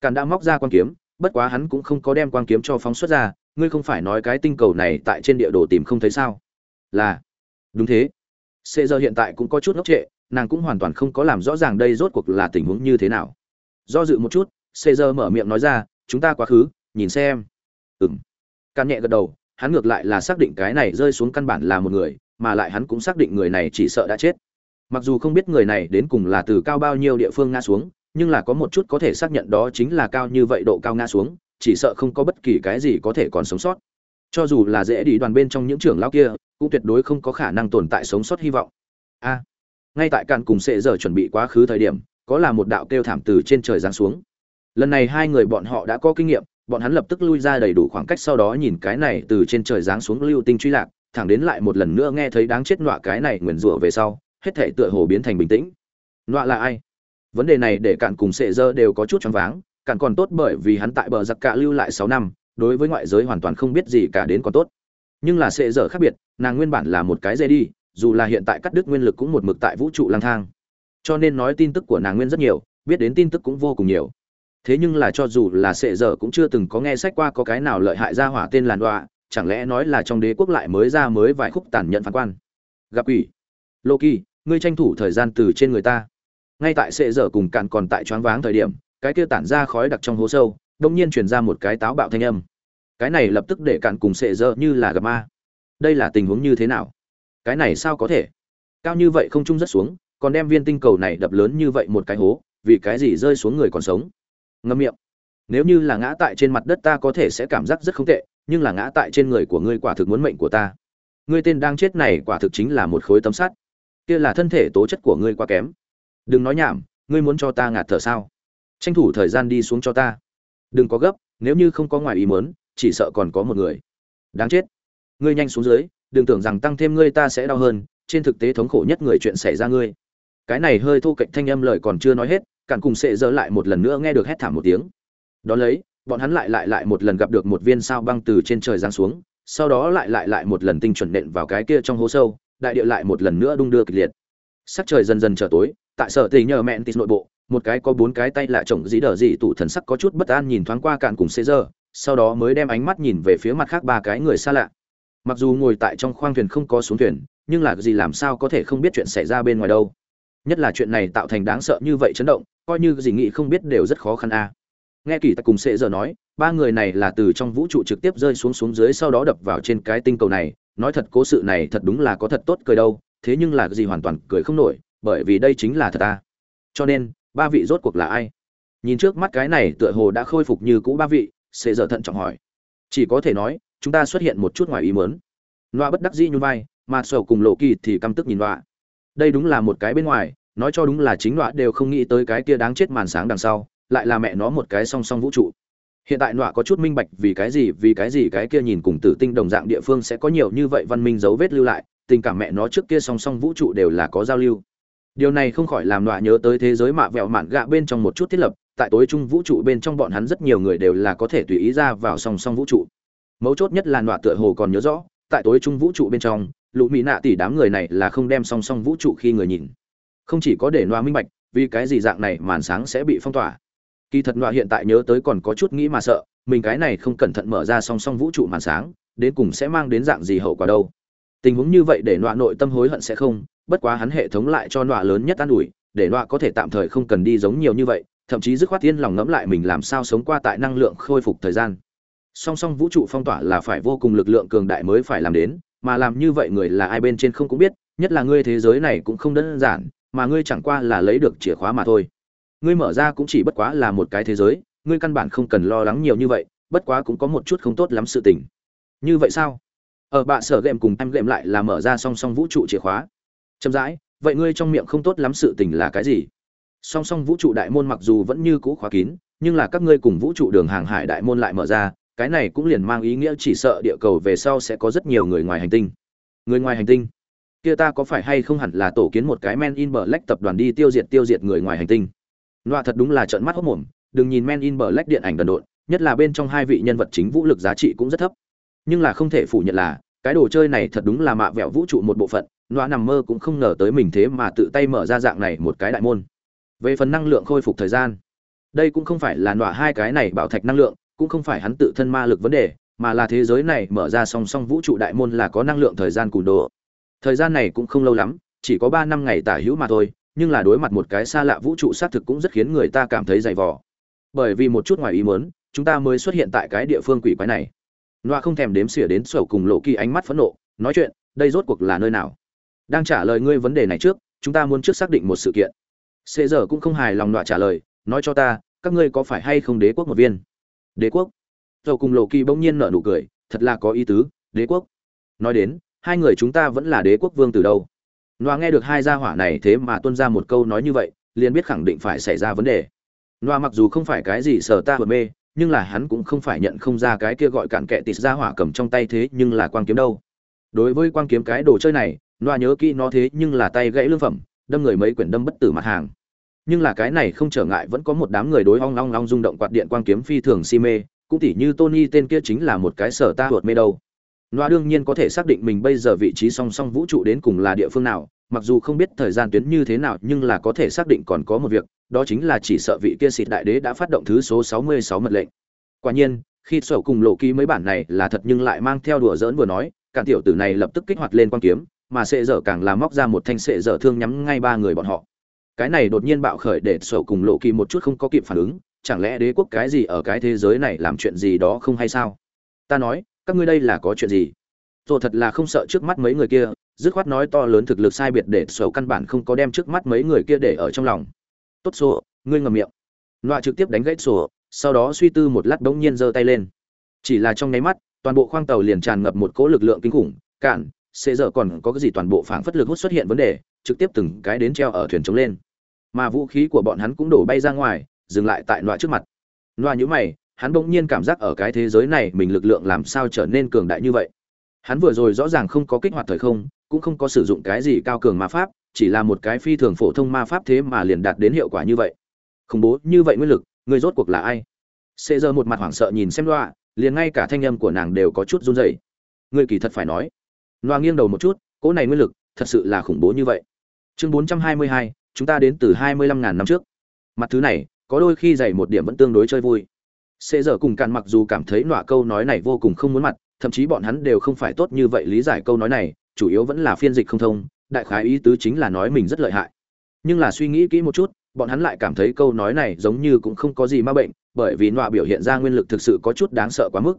Càn đã móc ra quan kiếm, bất quá hắn cũng không có đem quan kiếm cho phóng xuất ra, ngươi không phải nói cái tinh cầu này tại trên địa đồ tìm không thấy sao? Là, đúng thế. Sệ giờ hiện tại cũng có chút ngốc trệ, nàng cũng hoàn toàn không có làm rõ ràng đây rốt cuộc là tình huống như thế nào. Do dự một chút sệ giờ mở miệng nói ra, chúng ta quá khứ, nhìn xem. Ừng càn nhẹ gật đầu, hắn ngược lại là xác định cái này rơi xuống căn bản là một người, mà lại hắn cũng xác định người này chỉ sợ đã chết. Mặc dù không biết người này đến cùng là từ cao bao nhiêu địa phương ngã xuống, nhưng là có một chút có thể xác nhận đó chính là cao như vậy độ cao ngã xuống, chỉ sợ không có bất kỳ cái gì có thể còn sống sót. Cho dù là dễ đi đoàn bên trong những trưởng lão kia, cũng tuyệt đối không có khả năng tồn tại sống sót hy vọng. A. Ngay tại cạn cùng sệ giờ chuẩn bị quá khứ thời điểm, có là một đạo kêu thảm từ trên trời giáng xuống lần này hai người bọn họ đã có kinh nghiệm, bọn hắn lập tức lui ra đầy đủ khoảng cách sau đó nhìn cái này từ trên trời giáng xuống lưu tinh truy lạc, thẳng đến lại một lần nữa nghe thấy đáng chết nọa cái này nguyền rủa về sau, hết thể tựa hồ biến thành bình tĩnh. Nọa là ai? Vấn đề này để cạn cùng sệ dơ đều có chút choáng váng, cạn còn tốt bởi vì hắn tại bờ giặc cạ lưu lại sáu năm, đối với ngoại giới hoàn toàn không biết gì cả đến còn tốt. Nhưng là sệ dơ khác biệt, nàng nguyên bản là một cái dây đi, dù là hiện tại cắt đứt nguyên lực cũng một mực tại vũ trụ lang thang. Cho nên nói tin tức của nàng nguyên rất nhiều, biết đến tin tức cũng vô cùng nhiều thế nhưng là cho dù là sệ giờ cũng chưa từng có nghe sách qua có cái nào lợi hại ra hỏa tên làn đọa, chẳng lẽ nói là trong đế quốc lại mới ra mới vài khúc tàn nhẫn phán quan? Gặp ủy loki ngươi tranh thủ thời gian từ trên người ta. Ngay tại sệ giờ cùng cạn còn tại choáng váng thời điểm cái kia tản ra khói đặc trong hố sâu đông nhiên truyền ra một cái táo bạo thanh âm. Cái này lập tức để cạn cùng sệ giờ như là gặp ma. Đây là tình huống như thế nào? Cái này sao có thể? Cao như vậy không trung rất xuống còn đem viên tinh cầu này đập lớn như vậy một cái hố vì cái gì rơi xuống người còn sống? Ngâm miệng. Nếu như là ngã tại trên mặt đất ta có thể sẽ cảm giác rất không tệ, nhưng là ngã tại trên người của ngươi quả thực muốn mệnh của ta. Ngươi tên đang chết này quả thực chính là một khối tấm sắt. Kia là thân thể tố chất của ngươi quá kém. Đừng nói nhảm, ngươi muốn cho ta ngạt thở sao? Tranh thủ thời gian đi xuống cho ta. Đừng có gấp, nếu như không có ngoài ý mớn chỉ sợ còn có một người. Đáng chết. Ngươi nhanh xuống dưới, đừng tưởng rằng tăng thêm ngươi ta sẽ đau hơn, trên thực tế thống khổ nhất người chuyện xảy ra ngươi. Cái này hơi thô cạnh thanh âm lời còn chưa nói hết cản cùng sệ dỡ lại một lần nữa nghe được hét thảm một tiếng. Đón lấy, bọn hắn lại lại lại một lần gặp được một viên sao băng từ trên trời giáng xuống, sau đó lại lại lại một lần tinh chuẩn nện vào cái kia trong hố sâu, đại địa lại một lần nữa đung đưa kịch liệt. Sắc trời dần dần trở tối, tại sở tình nhờ mẹn tít nội bộ, một cái có bốn cái tay lạ chồng dí đờ dị tụ thần sắc có chút bất an nhìn thoáng qua cạn cùng xê dơ sau đó mới đem ánh mắt nhìn về phía mặt khác ba cái người xa lạ. Mặc dù ngồi tại trong khoang thuyền không có xuống thuyền, nhưng là gì làm sao có thể không biết chuyện xảy ra bên ngoài đâu nhất là chuyện này tạo thành đáng sợ như vậy chấn động, coi như gì nghĩ không biết đều rất khó khăn a. Nghe kỳ tặc cùng sệ giờ nói, ba người này là từ trong vũ trụ trực tiếp rơi xuống xuống dưới sau đó đập vào trên cái tinh cầu này. Nói thật cố sự này thật đúng là có thật tốt cười đâu, thế nhưng là gì hoàn toàn cười không nổi, bởi vì đây chính là thật ta cho nên, ba vị rốt cuộc là ai? Nhìn trước mắt cái này tựa hồ đã khôi phục như cũ ba vị, sệ giờ thận trọng hỏi. Chỉ có thể nói, chúng ta xuất hiện một chút ngoài ý muốn. Loa bất đắc dĩ nhún vai, mà sầu cùng lộ kỳ thì căm tức nhìn loa đây đúng là một cái bên ngoài, nói cho đúng là chính nọa đều không nghĩ tới cái kia đáng chết màn sáng đằng sau, lại là mẹ nó một cái song song vũ trụ. Hiện tại nọa có chút minh bạch vì cái gì, vì cái gì cái kia nhìn cùng tử tinh đồng dạng địa phương sẽ có nhiều như vậy văn minh dấu vết lưu lại, tình cảm mẹ nó trước kia song song vũ trụ đều là có giao lưu. Điều này không khỏi làm nọa nhớ tới thế giới mạ vẹo mạn gạ bên trong một chút thiết lập, tại tối trung vũ trụ bên trong bọn hắn rất nhiều người đều là có thể tùy ý ra vào song song vũ trụ. Mấu chốt nhất là nọa tựa hồ còn nhớ rõ, tại tối trung vũ trụ bên trong lũ mỹ nạ tỷ đám người này là không đem song song vũ trụ khi người nhìn. Không chỉ có để noa minh bạch, vì cái gì dạng này màn sáng sẽ bị phong tỏa. Kỳ thật noa hiện tại nhớ tới còn có chút nghĩ mà sợ, mình cái này không cẩn thận mở ra song song vũ trụ màn sáng, đến cùng sẽ mang đến dạng gì hậu quả đâu. Tình huống như vậy để noa nội tâm hối hận sẽ không, bất quá hắn hệ thống lại cho noa lớn nhất an ủi, để noa có thể tạm thời không cần đi giống nhiều như vậy, thậm chí dứt khoát tiên lòng ngẫm lại mình làm sao sống qua tại năng lượng khôi phục thời gian. Song song vũ trụ phong tỏa là phải vô cùng lực lượng cường đại mới phải làm đến mà làm như vậy người là ai bên trên không cũng biết, nhất là ngươi thế giới này cũng không đơn giản, mà ngươi chẳng qua là lấy được chìa khóa mà thôi. Ngươi mở ra cũng chỉ bất quá là một cái thế giới, ngươi căn bản không cần lo lắng nhiều như vậy, bất quá cũng có một chút không tốt lắm sự tình. Như vậy sao? Ở bạ sở game cùng em game lại là mở ra song song vũ trụ chìa khóa. Chậm rãi, vậy ngươi trong miệng không tốt lắm sự tình là cái gì? Song song vũ trụ đại môn mặc dù vẫn như cũ khóa kín, nhưng là các ngươi cùng vũ trụ đường hàng hải đại môn lại mở ra cái này cũng liền mang ý nghĩa chỉ sợ địa cầu về sau sẽ có rất nhiều người ngoài hành tinh. Người ngoài hành tinh? Kia ta có phải hay không hẳn là tổ kiến một cái men in black tập đoàn đi tiêu diệt tiêu diệt người ngoài hành tinh? Loa thật đúng là trợn mắt hốt mồm, đừng nhìn Men in Black điện ảnh đần độn, nhất là bên trong hai vị nhân vật chính vũ lực giá trị cũng rất thấp. Nhưng là không thể phủ nhận là, cái đồ chơi này thật đúng là mạ vẹo vũ trụ một bộ phận loa nằm mơ cũng không ngờ tới mình thế mà tự tay mở ra dạng này một cái đại môn. Về phần năng lượng khôi phục thời gian đây cũng không phải là nọa hai cái này bảo thạch năng lượng cũng không phải hắn tự thân ma lực vấn đề, mà là thế giới này mở ra song song vũ trụ đại môn là có năng lượng thời gian cùn đồ. Thời gian này cũng không lâu lắm, chỉ có ba năm ngày tả hữu mà thôi, nhưng là đối mặt một cái xa lạ vũ trụ xác thực cũng rất khiến người ta cảm thấy dày vò. Bởi vì một chút ngoài ý muốn, chúng ta mới xuất hiện tại cái địa phương quỷ quái này. Loa không thèm đếm xỉa đến sầu cùng lộ kỳ ánh mắt phẫn nộ, nói chuyện, đây rốt cuộc là nơi nào? Đang trả lời ngươi vấn đề này trước, chúng ta muốn trước xác định một sự kiện. Xế giờ cũng không hài lòng loa trả lời, nói cho ta, các ngươi có phải hay không đế quốc một viên? Đế quốc. Dầu cùng lộ kỳ bỗng nhiên nở nụ cười, thật là có ý tứ, đế quốc. Nói đến, hai người chúng ta vẫn là đế quốc vương từ đâu? Loa nghe được hai gia hỏa này thế mà tuân ra một câu nói như vậy, liền biết khẳng định phải xảy ra vấn đề. Loa mặc dù không phải cái gì sở ta vừa mê, nhưng là hắn cũng không phải nhận không ra cái kia gọi cạn kệ tịt ra hỏa cầm trong tay thế nhưng là quang kiếm đâu. Đối với quang kiếm cái đồ chơi này loa nhớ kỹ nó thế nhưng là tay gãy lương phẩm, đâm người mấy quyển đâm bất tử mặt hàng nhưng là cái này không trở ngại vẫn có một đám người đối ong long long rung động quạt điện quang kiếm phi thường si mê, cũng tỉ như tony tên kia chính là một cái sở ta huột mê đâu. Noa đương nhiên có thể xác định mình bây giờ vị trí song song vũ trụ đến cùng là địa phương nào, mặc dù không biết thời gian tuyến như thế nào nhưng là có thể xác định còn có một việc, đó chính là chỉ sợ vị kia xịt đại đế đã phát động thứ số 66 mật lệnh. Quả nhiên, khi sổ cùng lộ ký mấy bản này là thật nhưng lại mang theo đùa giỡn vừa nói, cả tiểu tử này lập tức kích hoạt lên quan kiếm, mà sệ dở càng làm móc ra một thanh sệ dở thương nhắm ngay ba người bọn họ cái này đột nhiên bạo khởi để sổ cùng lộ kỳ một chút không có kịp phản ứng, chẳng lẽ đế quốc cái gì ở cái thế giới này làm chuyện gì đó không hay sao? Ta nói, các ngươi đây là có chuyện gì? Rồi thật là không sợ trước mắt mấy người kia, dứt khoát nói to lớn thực lực sai biệt để sổ căn bản không có đem trước mắt mấy người kia để ở trong lòng. Tốt sổ, ngươi ngầm miệng. Loa trực tiếp đánh gãy sổ, sau đó suy tư một lát bỗng nhiên giơ tay lên. Chỉ là trong nháy mắt, toàn bộ khoang tàu liền tràn ngập một cỗ lực lượng kinh khủng, cạn sẽ giờ còn có cái gì toàn bộ phảng phất lực hút xuất hiện vấn đề trực tiếp từng cái đến treo ở thuyền trống lên. Mà vũ khí của bọn hắn cũng đổ bay ra ngoài, dừng lại tại loa trước mặt. Loa nhũ mày, hắn bỗng nhiên cảm giác ở cái thế giới này mình lực lượng làm sao trở nên cường đại như vậy. Hắn vừa rồi rõ ràng không có kích hoạt thời không, cũng không có sử dụng cái gì cao cường ma pháp, chỉ là một cái phi thường phổ thông ma pháp thế mà liền đạt đến hiệu quả như vậy. Khủng bố, như vậy nguyên lực người rốt cuộc là ai? Xê giờ một mặt hoảng sợ nhìn xem loa liền ngay cả thanh âm của nàng đều có chút run rẩy. Người kỳ thật phải nói. Loa nghiêng đầu một chút, cỗ này nguyên lực thật sự là khủng bố như vậy chương bốn trăm hai mươi hai, chúng ta đến từ hai mươi lăm ngàn năm trước. Mặt thứ này, có đôi khi dày một điểm vẫn tương đối chơi vui. Sẽ giờ cùng cạn mặc dù cảm thấy nọa câu nói này vô cùng không muốn mặt, thậm chí bọn hắn đều không phải tốt như vậy lý giải câu nói này, chủ yếu vẫn là phiên dịch không thông, đại khái ý tứ chính là nói mình rất lợi hại. Nhưng là suy nghĩ kỹ một chút, bọn hắn lại cảm thấy câu nói này giống như cũng không có gì ma bệnh, bởi vì nọa biểu hiện ra nguyên lực thực sự có chút đáng sợ quá mức.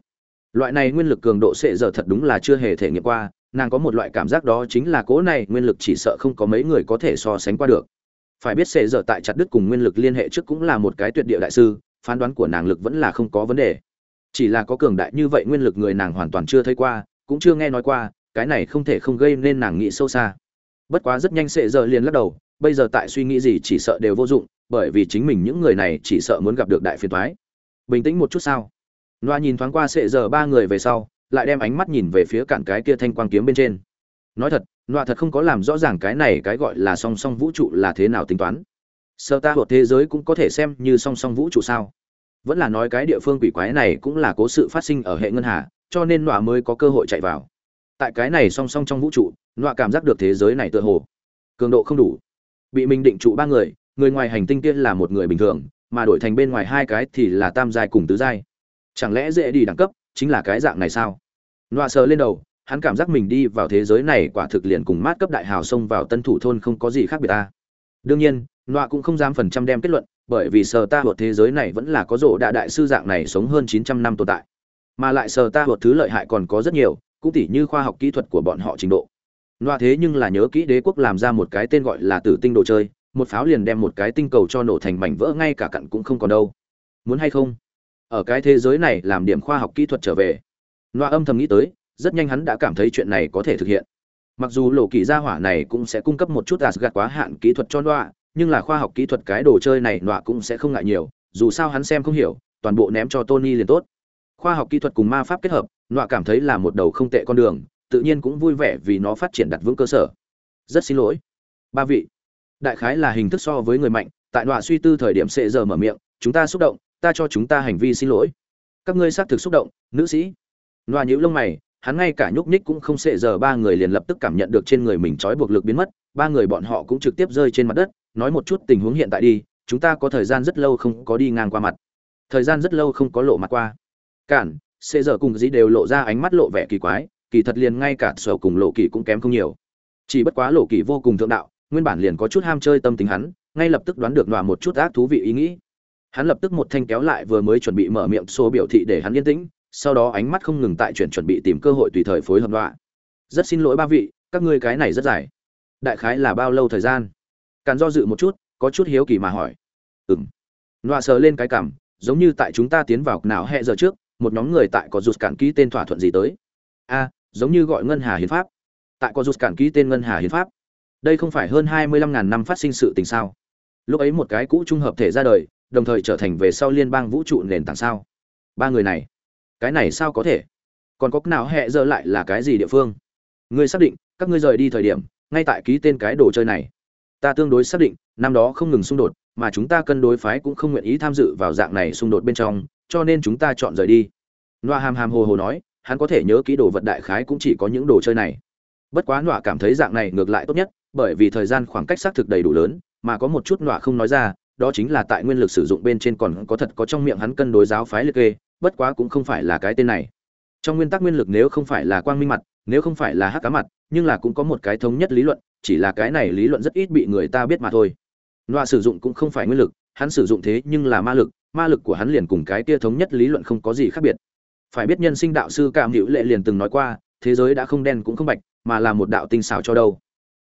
Loại này nguyên lực cường độ sẽ giờ thật đúng là chưa hề thể nghiệm qua nàng có một loại cảm giác đó chính là cố này, nguyên lực chỉ sợ không có mấy người có thể so sánh qua được. Phải biết sệ giờ tại chặt đứt cùng nguyên lực liên hệ trước cũng là một cái tuyệt địa đại sư, phán đoán của nàng lực vẫn là không có vấn đề. Chỉ là có cường đại như vậy nguyên lực người nàng hoàn toàn chưa thấy qua, cũng chưa nghe nói qua, cái này không thể không gây nên nàng nghĩ sâu xa. Bất quá rất nhanh sệ giờ liền lắc đầu, bây giờ tại suy nghĩ gì chỉ sợ đều vô dụng, bởi vì chính mình những người này chỉ sợ muốn gặp được đại phiền thoái bình tĩnh một chút sao? Loa nhìn thoáng qua sệ giờ ba người về sau lại đem ánh mắt nhìn về phía cản cái kia thanh quang kiếm bên trên. Nói thật, nọa thật không có làm rõ ràng cái này cái gọi là song song vũ trụ là thế nào tính toán. Sơ ta một thế giới cũng có thể xem như song song vũ trụ sao? Vẫn là nói cái địa phương quỷ quái này cũng là cố sự phát sinh ở hệ ngân hà, cho nên nọa mới có cơ hội chạy vào. Tại cái này song song trong vũ trụ, nọa cảm giác được thế giới này tựa hồ cường độ không đủ. Bị mình định trụ ba người người ngoài hành tinh kia là một người bình thường, mà đổi thành bên ngoài hai cái thì là tam giai cùng tứ giai. Chẳng lẽ dễ đi đẳng cấp, chính là cái dạng này sao? Nọa sờ lên đầu, hắn cảm giác mình đi vào thế giới này quả thực liền cùng mát cấp đại hào xông vào tân thủ thôn không có gì khác biệt ta. Đương nhiên nọa cũng không dám phần trăm đem kết luận, bởi vì sờ ta hột thế giới này vẫn là có rộ đại đại sư dạng này sống hơn chín trăm năm tồn tại. Mà lại sờ ta hột thứ lợi hại còn có rất nhiều, cũng tỉ như khoa học kỹ thuật của bọn họ trình độ. Loa thế nhưng là nhớ kỹ đế quốc làm ra một cái tên gọi là tử tinh đồ chơi, một pháo liền đem một cái tinh cầu cho nổ thành mảnh vỡ ngay cả cặn cũng không còn đâu. Muốn hay không? Ở cái thế giới này làm điểm khoa học kỹ thuật trở về loa âm thầm nghĩ tới, rất nhanh hắn đã cảm thấy chuyện này có thể thực hiện. Mặc dù lộ kỳ gia hỏa này cũng sẽ cung cấp một chút gạt quá hạn kỹ thuật cho loa, nhưng là khoa học kỹ thuật cái đồ chơi này loa cũng sẽ không ngại nhiều, dù sao hắn xem không hiểu, toàn bộ ném cho tony liền tốt. Khoa học kỹ thuật cùng ma pháp kết hợp, loa cảm thấy là một đầu không tệ con đường, tự nhiên cũng vui vẻ vì nó phát triển đặt vững cơ sở. Rất xin lỗi. Ba vị. Đại khái là hình thức so với người mạnh, tại đoạn suy tư thời điểm sệ giờ mở miệng, chúng ta xúc động, ta cho chúng ta hành vi xin lỗi. Các ngươi xác thực xúc động, nữ sĩ loa nhíu lông mày, hắn ngay cả nhúc nhích cũng không xệ giờ, ba người liền lập tức cảm nhận được trên người mình trói buộc lực biến mất, ba người bọn họ cũng trực tiếp rơi trên mặt đất, nói một chút tình huống hiện tại đi, chúng ta có thời gian rất lâu không có đi ngang qua mặt. Thời gian rất lâu không có lộ mặt qua. Cản xệ giờ cùng dĩ đều lộ ra ánh mắt lộ vẻ kỳ quái, kỳ thật liền ngay cả sở cùng lộ kỳ cũng kém không nhiều. Chỉ bất quá lộ kỳ vô cùng thượng đạo, nguyên bản liền có chút ham chơi tâm tính hắn, ngay lập tức đoán được nọa một chút ác thú vị ý nghĩ. Hắn lập tức một thanh kéo lại vừa mới chuẩn bị mở miệng xô biểu thị để hắn yên tĩnh sau đó ánh mắt không ngừng tại chuyện chuẩn bị tìm cơ hội tùy thời phối hợp nọa rất xin lỗi ba vị, các ngươi cái này rất dài. Đại khái là bao lâu thời gian? Càn do dự một chút, có chút hiếu kỳ mà hỏi. Ừm. Nọa sờ lên cái cảm, giống như tại chúng ta tiến vào nào hẹ giờ trước, một nhóm người tại có rụt cản ký tên thỏa thuận gì tới. A, giống như gọi ngân hà hiến pháp. Tại có rụt cản ký tên ngân hà hiến pháp. Đây không phải hơn hai mươi lăm ngàn năm phát sinh sự tình sao? Lúc ấy một cái cũ trung hợp thể ra đời, đồng thời trở thành về sau liên bang vũ trụ nền tảng sao? Ba người này cái này sao có thể? Còn có nào hẹ giờ lại là cái gì địa phương? Ngươi xác định, các ngươi rời đi thời điểm, ngay tại ký tên cái đồ chơi này. Ta tương đối xác định, năm đó không ngừng xung đột, mà chúng ta cân đối phái cũng không nguyện ý tham dự vào dạng này xung đột bên trong, cho nên chúng ta chọn rời đi. Noa hàm hàm hồ hồ nói, hắn có thể nhớ ký đồ vật đại khái cũng chỉ có những đồ chơi này. Bất quá noa cảm thấy dạng này ngược lại tốt nhất, bởi vì thời gian khoảng cách xác thực đầy đủ lớn, mà có một chút noa không nói ra, đó chính là tại nguyên lực sử dụng bên trên còn có thật có trong miệng hắn cân đối giáo phái liệt kê bất quá cũng không phải là cái tên này. Trong nguyên tắc nguyên lực nếu không phải là quang minh mặt, nếu không phải là hắc cá mặt, nhưng là cũng có một cái thống nhất lý luận, chỉ là cái này lý luận rất ít bị người ta biết mà thôi. Nọa sử dụng cũng không phải nguyên lực, hắn sử dụng thế nhưng là ma lực ma lực của hắn liền cùng cái kia thống nhất lý luận không có gì khác biệt. Phải biết nhân sinh đạo sư cảm hữu lệ liền từng nói qua, thế giới đã không đen cũng không bạch, mà là một đạo tinh xảo cho đâu.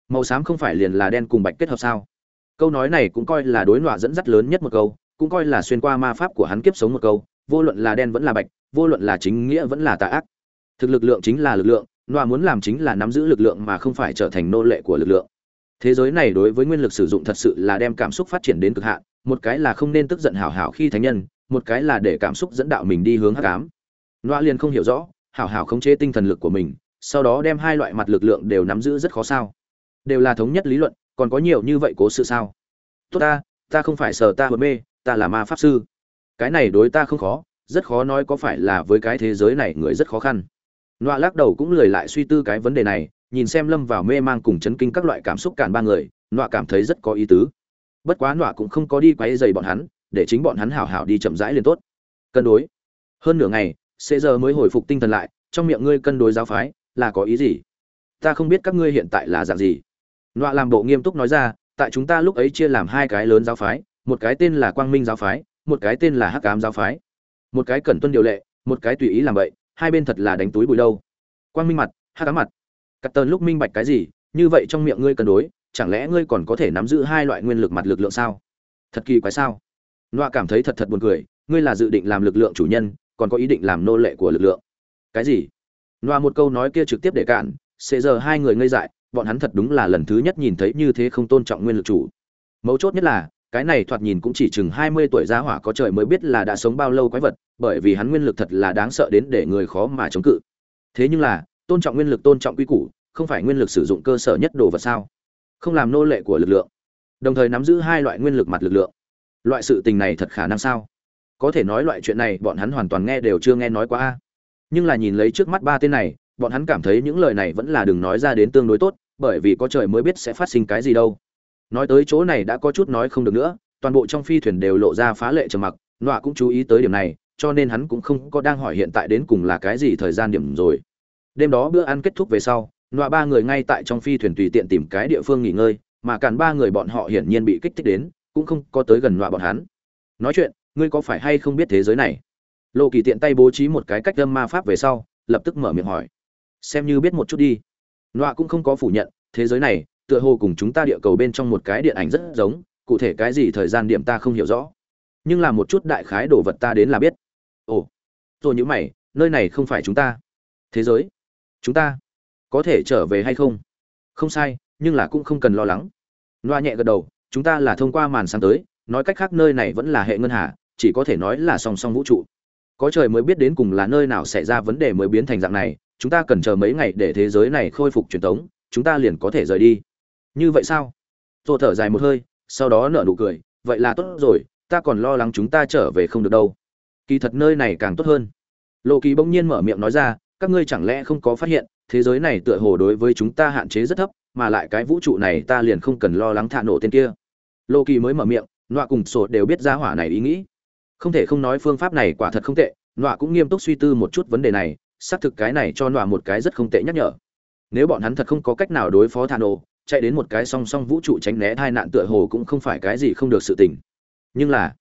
Màu xám không phải liền là đen cùng bạch kết hợp sao? Câu nói này cũng coi là đối nọa dẫn dắt lớn nhất một câu, cũng coi là xuyên qua ma pháp của hắn kiếp sống một câu vô luận là đen vẫn là bạch, vô luận là chính nghĩa vẫn là tà ác. Thực lực lượng chính là lực lượng, loa muốn làm chính là nắm giữ lực lượng mà không phải trở thành nô lệ của lực lượng. Thế giới này đối với nguyên lực sử dụng thật sự là đem cảm xúc phát triển đến cực hạn, một cái là không nên tức giận hảo hảo khi thánh nhân, một cái là để cảm xúc dẫn đạo mình đi hướng hắc ám. Loa liền không hiểu rõ, hảo hảo khống chế tinh thần lực của mình, sau đó đem hai loại mặt lực lượng đều nắm giữ rất khó sao. Đều là thống nhất lý luận, còn có nhiều như vậy cố sự sao? Tốt ta ta không phải sở ta hồn mê, ta là ma pháp sư cái này đối ta không khó, rất khó nói có phải là với cái thế giới này người rất khó khăn. Nọa lắc đầu cũng lười lại suy tư cái vấn đề này, nhìn xem lâm vào mê mang cùng chấn kinh các loại cảm xúc cản ba người, nọa cảm thấy rất có ý tứ. Bất quá nọa cũng không có đi quấy dày bọn hắn, để chính bọn hắn hảo hảo đi chậm rãi liền tốt. Cân đối. Hơn nửa ngày sẽ giờ mới hồi phục tinh thần lại, trong miệng ngươi cân đối giáo phái, là có ý gì? Ta không biết các ngươi hiện tại là dạng gì. Nọa làm bộ nghiêm túc nói ra, tại chúng ta lúc ấy chia làm hai cái lớn giáo phái, một cái tên là quang minh giáo phái một cái tên là hắc ám giáo phái, một cái cẩn tuân điều lệ, một cái tùy ý làm vậy, hai bên thật là đánh túi bụi đâu. Quang minh mặt, hắc ám mặt. Cắt tơn lúc minh bạch cái gì, như vậy trong miệng ngươi cân đối, chẳng lẽ ngươi còn có thể nắm giữ hai loại nguyên lực mặt lực lượng sao? Thật kỳ quái sao? Loa cảm thấy thật thật buồn cười, ngươi là dự định làm lực lượng chủ nhân, còn có ý định làm nô lệ của lực lượng. Cái gì? Loa một câu nói kia trực tiếp để cạn, sẽ giờ hai người ngây dại, bọn hắn thật đúng là lần thứ nhất nhìn thấy như thế không tôn trọng nguyên lực chủ. Mấu chốt nhất là cái này thoạt nhìn cũng chỉ chừng hai mươi tuổi gia hỏa có trời mới biết là đã sống bao lâu quái vật, bởi vì hắn nguyên lực thật là đáng sợ đến để người khó mà chống cự. Thế nhưng là, tôn trọng nguyên lực tôn trọng quy củ, không phải nguyên lực sử dụng cơ sở nhất đồ vật sao? Không làm nô lệ của lực lượng. Đồng thời nắm giữ hai loại nguyên lực mặt lực lượng. Loại sự tình này thật khả năng sao? Có thể nói loại chuyện này bọn hắn hoàn toàn nghe đều chưa nghe nói qua nhưng là nhìn lấy trước mắt ba tên này, bọn hắn cảm thấy những lời này vẫn là đừng nói ra đến tương đối tốt, bởi vì có trời mới biết sẽ phát sinh cái gì đâu nói tới chỗ này đã có chút nói không được nữa, toàn bộ trong phi thuyền đều lộ ra phá lệ trầm mặc, nọa cũng chú ý tới điểm này, cho nên hắn cũng không có đang hỏi hiện tại đến cùng là cái gì thời gian điểm rồi. Đêm đó bữa ăn kết thúc về sau, nọa ba người ngay tại trong phi thuyền tùy tiện tìm cái địa phương nghỉ ngơi, mà cản ba người bọn họ hiển nhiên bị kích thích đến, cũng không có tới gần nọa bọn hắn. Nói chuyện, ngươi có phải hay không biết thế giới này? Lộ kỳ tiện tay bố trí một cái cách đâm ma pháp về sau, lập tức mở miệng hỏi. Xem như biết một chút đi. Nọa cũng không có phủ nhận, thế giới này tựa hồ cùng chúng ta địa cầu bên trong một cái điện ảnh rất giống, cụ thể cái gì thời gian điểm ta không hiểu rõ. Nhưng là một chút đại khái đồ vật ta đến là biết. Ồ, rồi những mày, nơi này không phải chúng ta. Thế giới, chúng ta có thể trở về hay không? Không sai, nhưng là cũng không cần lo lắng. Loa nhẹ gật đầu, chúng ta là thông qua màn sáng tới, nói cách khác nơi này vẫn là hệ ngân hà, chỉ có thể nói là song song vũ trụ. Có trời mới biết đến cùng là nơi nào xảy ra vấn đề mới biến thành dạng này, chúng ta cần chờ mấy ngày để thế giới này khôi phục truyền thống, chúng ta liền có thể rời đi như vậy sao? Tôi thở dài một hơi, sau đó nở nụ cười, vậy là tốt rồi, ta còn lo lắng chúng ta trở về không được đâu. Kỳ thật nơi này càng tốt hơn. Lộ kỳ bỗng nhiên mở miệng nói ra, các ngươi chẳng lẽ không có phát hiện, thế giới này tựa hồ đối với chúng ta hạn chế rất thấp, mà lại cái vũ trụ này ta liền không cần lo lắng thạ nổ tên kia. Lộ kỳ mới mở miệng, nọa cùng sổ đều biết ra hỏa này ý nghĩ. Không thể không nói phương pháp này quả thật không tệ, nọa cũng nghiêm túc suy tư một chút vấn đề này, xác thực cái này cho nọa một cái rất không tệ nhắc nhở. Nếu bọn hắn thật không có cách nào đối phó thạ nổ chạy đến một cái song song vũ trụ tránh né tai nạn tựa hồ cũng không phải cái gì không được sự tình. Nhưng là,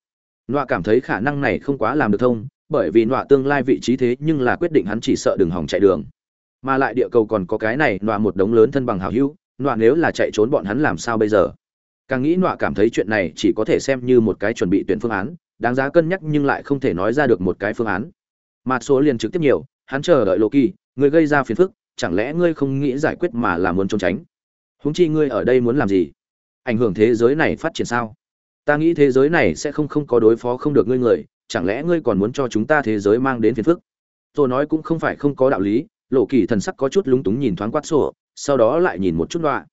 nọa cảm thấy khả năng này không quá làm được thông, bởi vì nọa tương lai vị trí thế nhưng là quyết định hắn chỉ sợ đường hỏng chạy đường. Mà lại địa cầu còn có cái này, nọa một đống lớn thân bằng hào hữu, nọa nếu là chạy trốn bọn hắn làm sao bây giờ? Càng nghĩ nọa cảm thấy chuyện này chỉ có thể xem như một cái chuẩn bị tuyển phương án, đáng giá cân nhắc nhưng lại không thể nói ra được một cái phương án. Mặt số liền trực tiếp nhiều, hắn chờ đợi lô kỳ người gây ra phiền phức, chẳng lẽ ngươi không nghĩ giải quyết mà là muốn trốn tránh? Huống chi ngươi ở đây muốn làm gì? Ảnh hưởng thế giới này phát triển sao? Ta nghĩ thế giới này sẽ không không có đối phó không được ngươi người, chẳng lẽ ngươi còn muốn cho chúng ta thế giới mang đến phiền phức? Tôi nói cũng không phải không có đạo lý, lộ kỳ thần sắc có chút lúng túng nhìn thoáng quát sổ, sau đó lại nhìn một chút loạ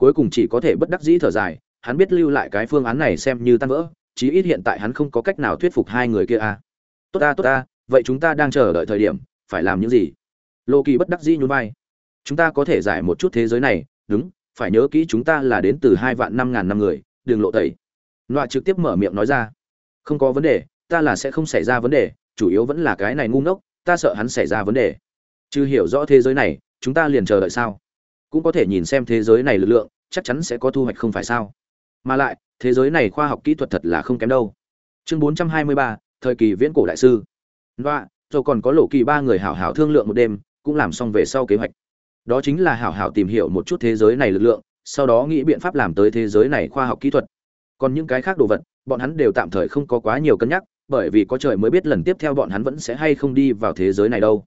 cuối cùng chỉ có thể bất đắc dĩ thở dài, hắn biết lưu lại cái phương án này xem như tan vỡ, chí ít hiện tại hắn không có cách nào thuyết phục hai người kia a à. tốt ta tốt ta, vậy chúng ta đang chờ đợi thời điểm, phải làm những gì? Lô kỳ bất đắc dĩ nhún vai. Chúng ta có thể giải một chút thế giới này, đúng phải nhớ kỹ chúng ta là đến từ hai vạn năm ngàn năm người đừng lộ tẩy. Loạ trực tiếp mở miệng nói ra. Không có vấn đề ta là sẽ không xảy ra vấn đề chủ yếu vẫn là cái này ngu ngốc ta sợ hắn xảy ra vấn đề. Chứ hiểu rõ thế giới này chúng ta liền chờ đợi sao? Cũng có thể nhìn xem thế giới này lực lượng chắc chắn sẽ có thu hoạch không phải sao? Mà lại thế giới này khoa học kỹ thuật thật là không kém đâu. Chương 423, thời kỳ viễn cổ đại sư. Và rồi còn có lộ kỳ ba người hảo hảo thương lượng một đêm cũng làm xong về sau kế hoạch đó chính là hảo hảo tìm hiểu một chút thế giới này lực lượng, sau đó nghĩ biện pháp làm tới thế giới này khoa học kỹ thuật. Còn những cái khác đồ vật, bọn hắn đều tạm thời không có quá nhiều cân nhắc, bởi vì có trời mới biết lần tiếp theo bọn hắn vẫn sẽ hay không đi vào thế giới này đâu.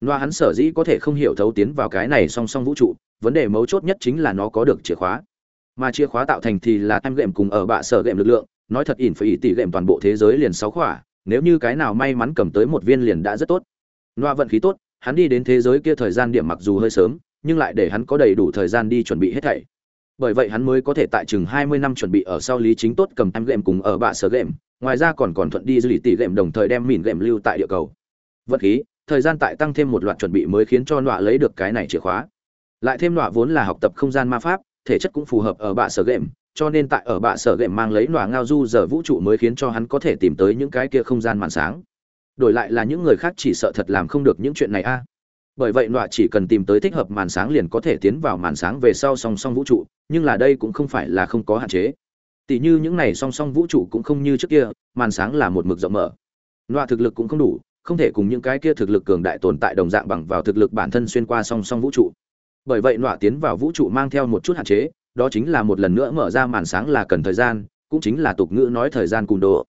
Loa hắn sở dĩ có thể không hiểu thấu tiến vào cái này song song vũ trụ, vấn đề mấu chốt nhất chính là nó có được chìa khóa. Mà chìa khóa tạo thành thì là em gệm cùng ở bạ sở gệm lực lượng, nói thật ỉn phải ỉ tỷ gệm toàn bộ thế giới liền sáu khỏa, nếu như cái nào may mắn cầm tới một viên liền đã rất tốt. Loa vận khí tốt hắn đi đến thế giới kia thời gian điểm mặc dù hơi sớm, nhưng lại để hắn có đầy đủ thời gian đi chuẩn bị hết thảy. Bởi vậy hắn mới có thể tại chừng hai mươi năm chuẩn bị ở sau lý chính tốt cầm em game cùng ở bạ sở game, ngoài ra còn còn thuận đi dư lý tỷ game đồng thời đem mìn game lưu tại địa cầu. Vật khí, thời gian tại tăng thêm một loạt chuẩn bị mới khiến cho nọa lấy được cái này chìa khóa. Lại thêm nọa vốn là học tập không gian ma pháp, thể chất cũng phù hợp ở bạ sở game, cho nên tại ở bạ sở game mang lấy nọa ngao du giờ vũ trụ mới khiến cho hắn có thể tìm tới những cái kia không gian màn sáng đổi lại là những người khác chỉ sợ thật làm không được những chuyện này a. Bởi vậy nọa chỉ cần tìm tới thích hợp màn sáng liền có thể tiến vào màn sáng về sau song song vũ trụ, nhưng là đây cũng không phải là không có hạn chế. Tỷ như những này song song vũ trụ cũng không như trước kia, màn sáng là một mực rộng mở. Nọa thực lực cũng không đủ, không thể cùng những cái kia thực lực cường đại tồn tại đồng dạng bằng vào thực lực bản thân xuyên qua song song vũ trụ. Bởi vậy nọa tiến vào vũ trụ mang theo một chút hạn chế, đó chính là một lần nữa mở ra màn sáng là cần thời gian, cũng chính là tục ngữ nói thời gian cùn độ.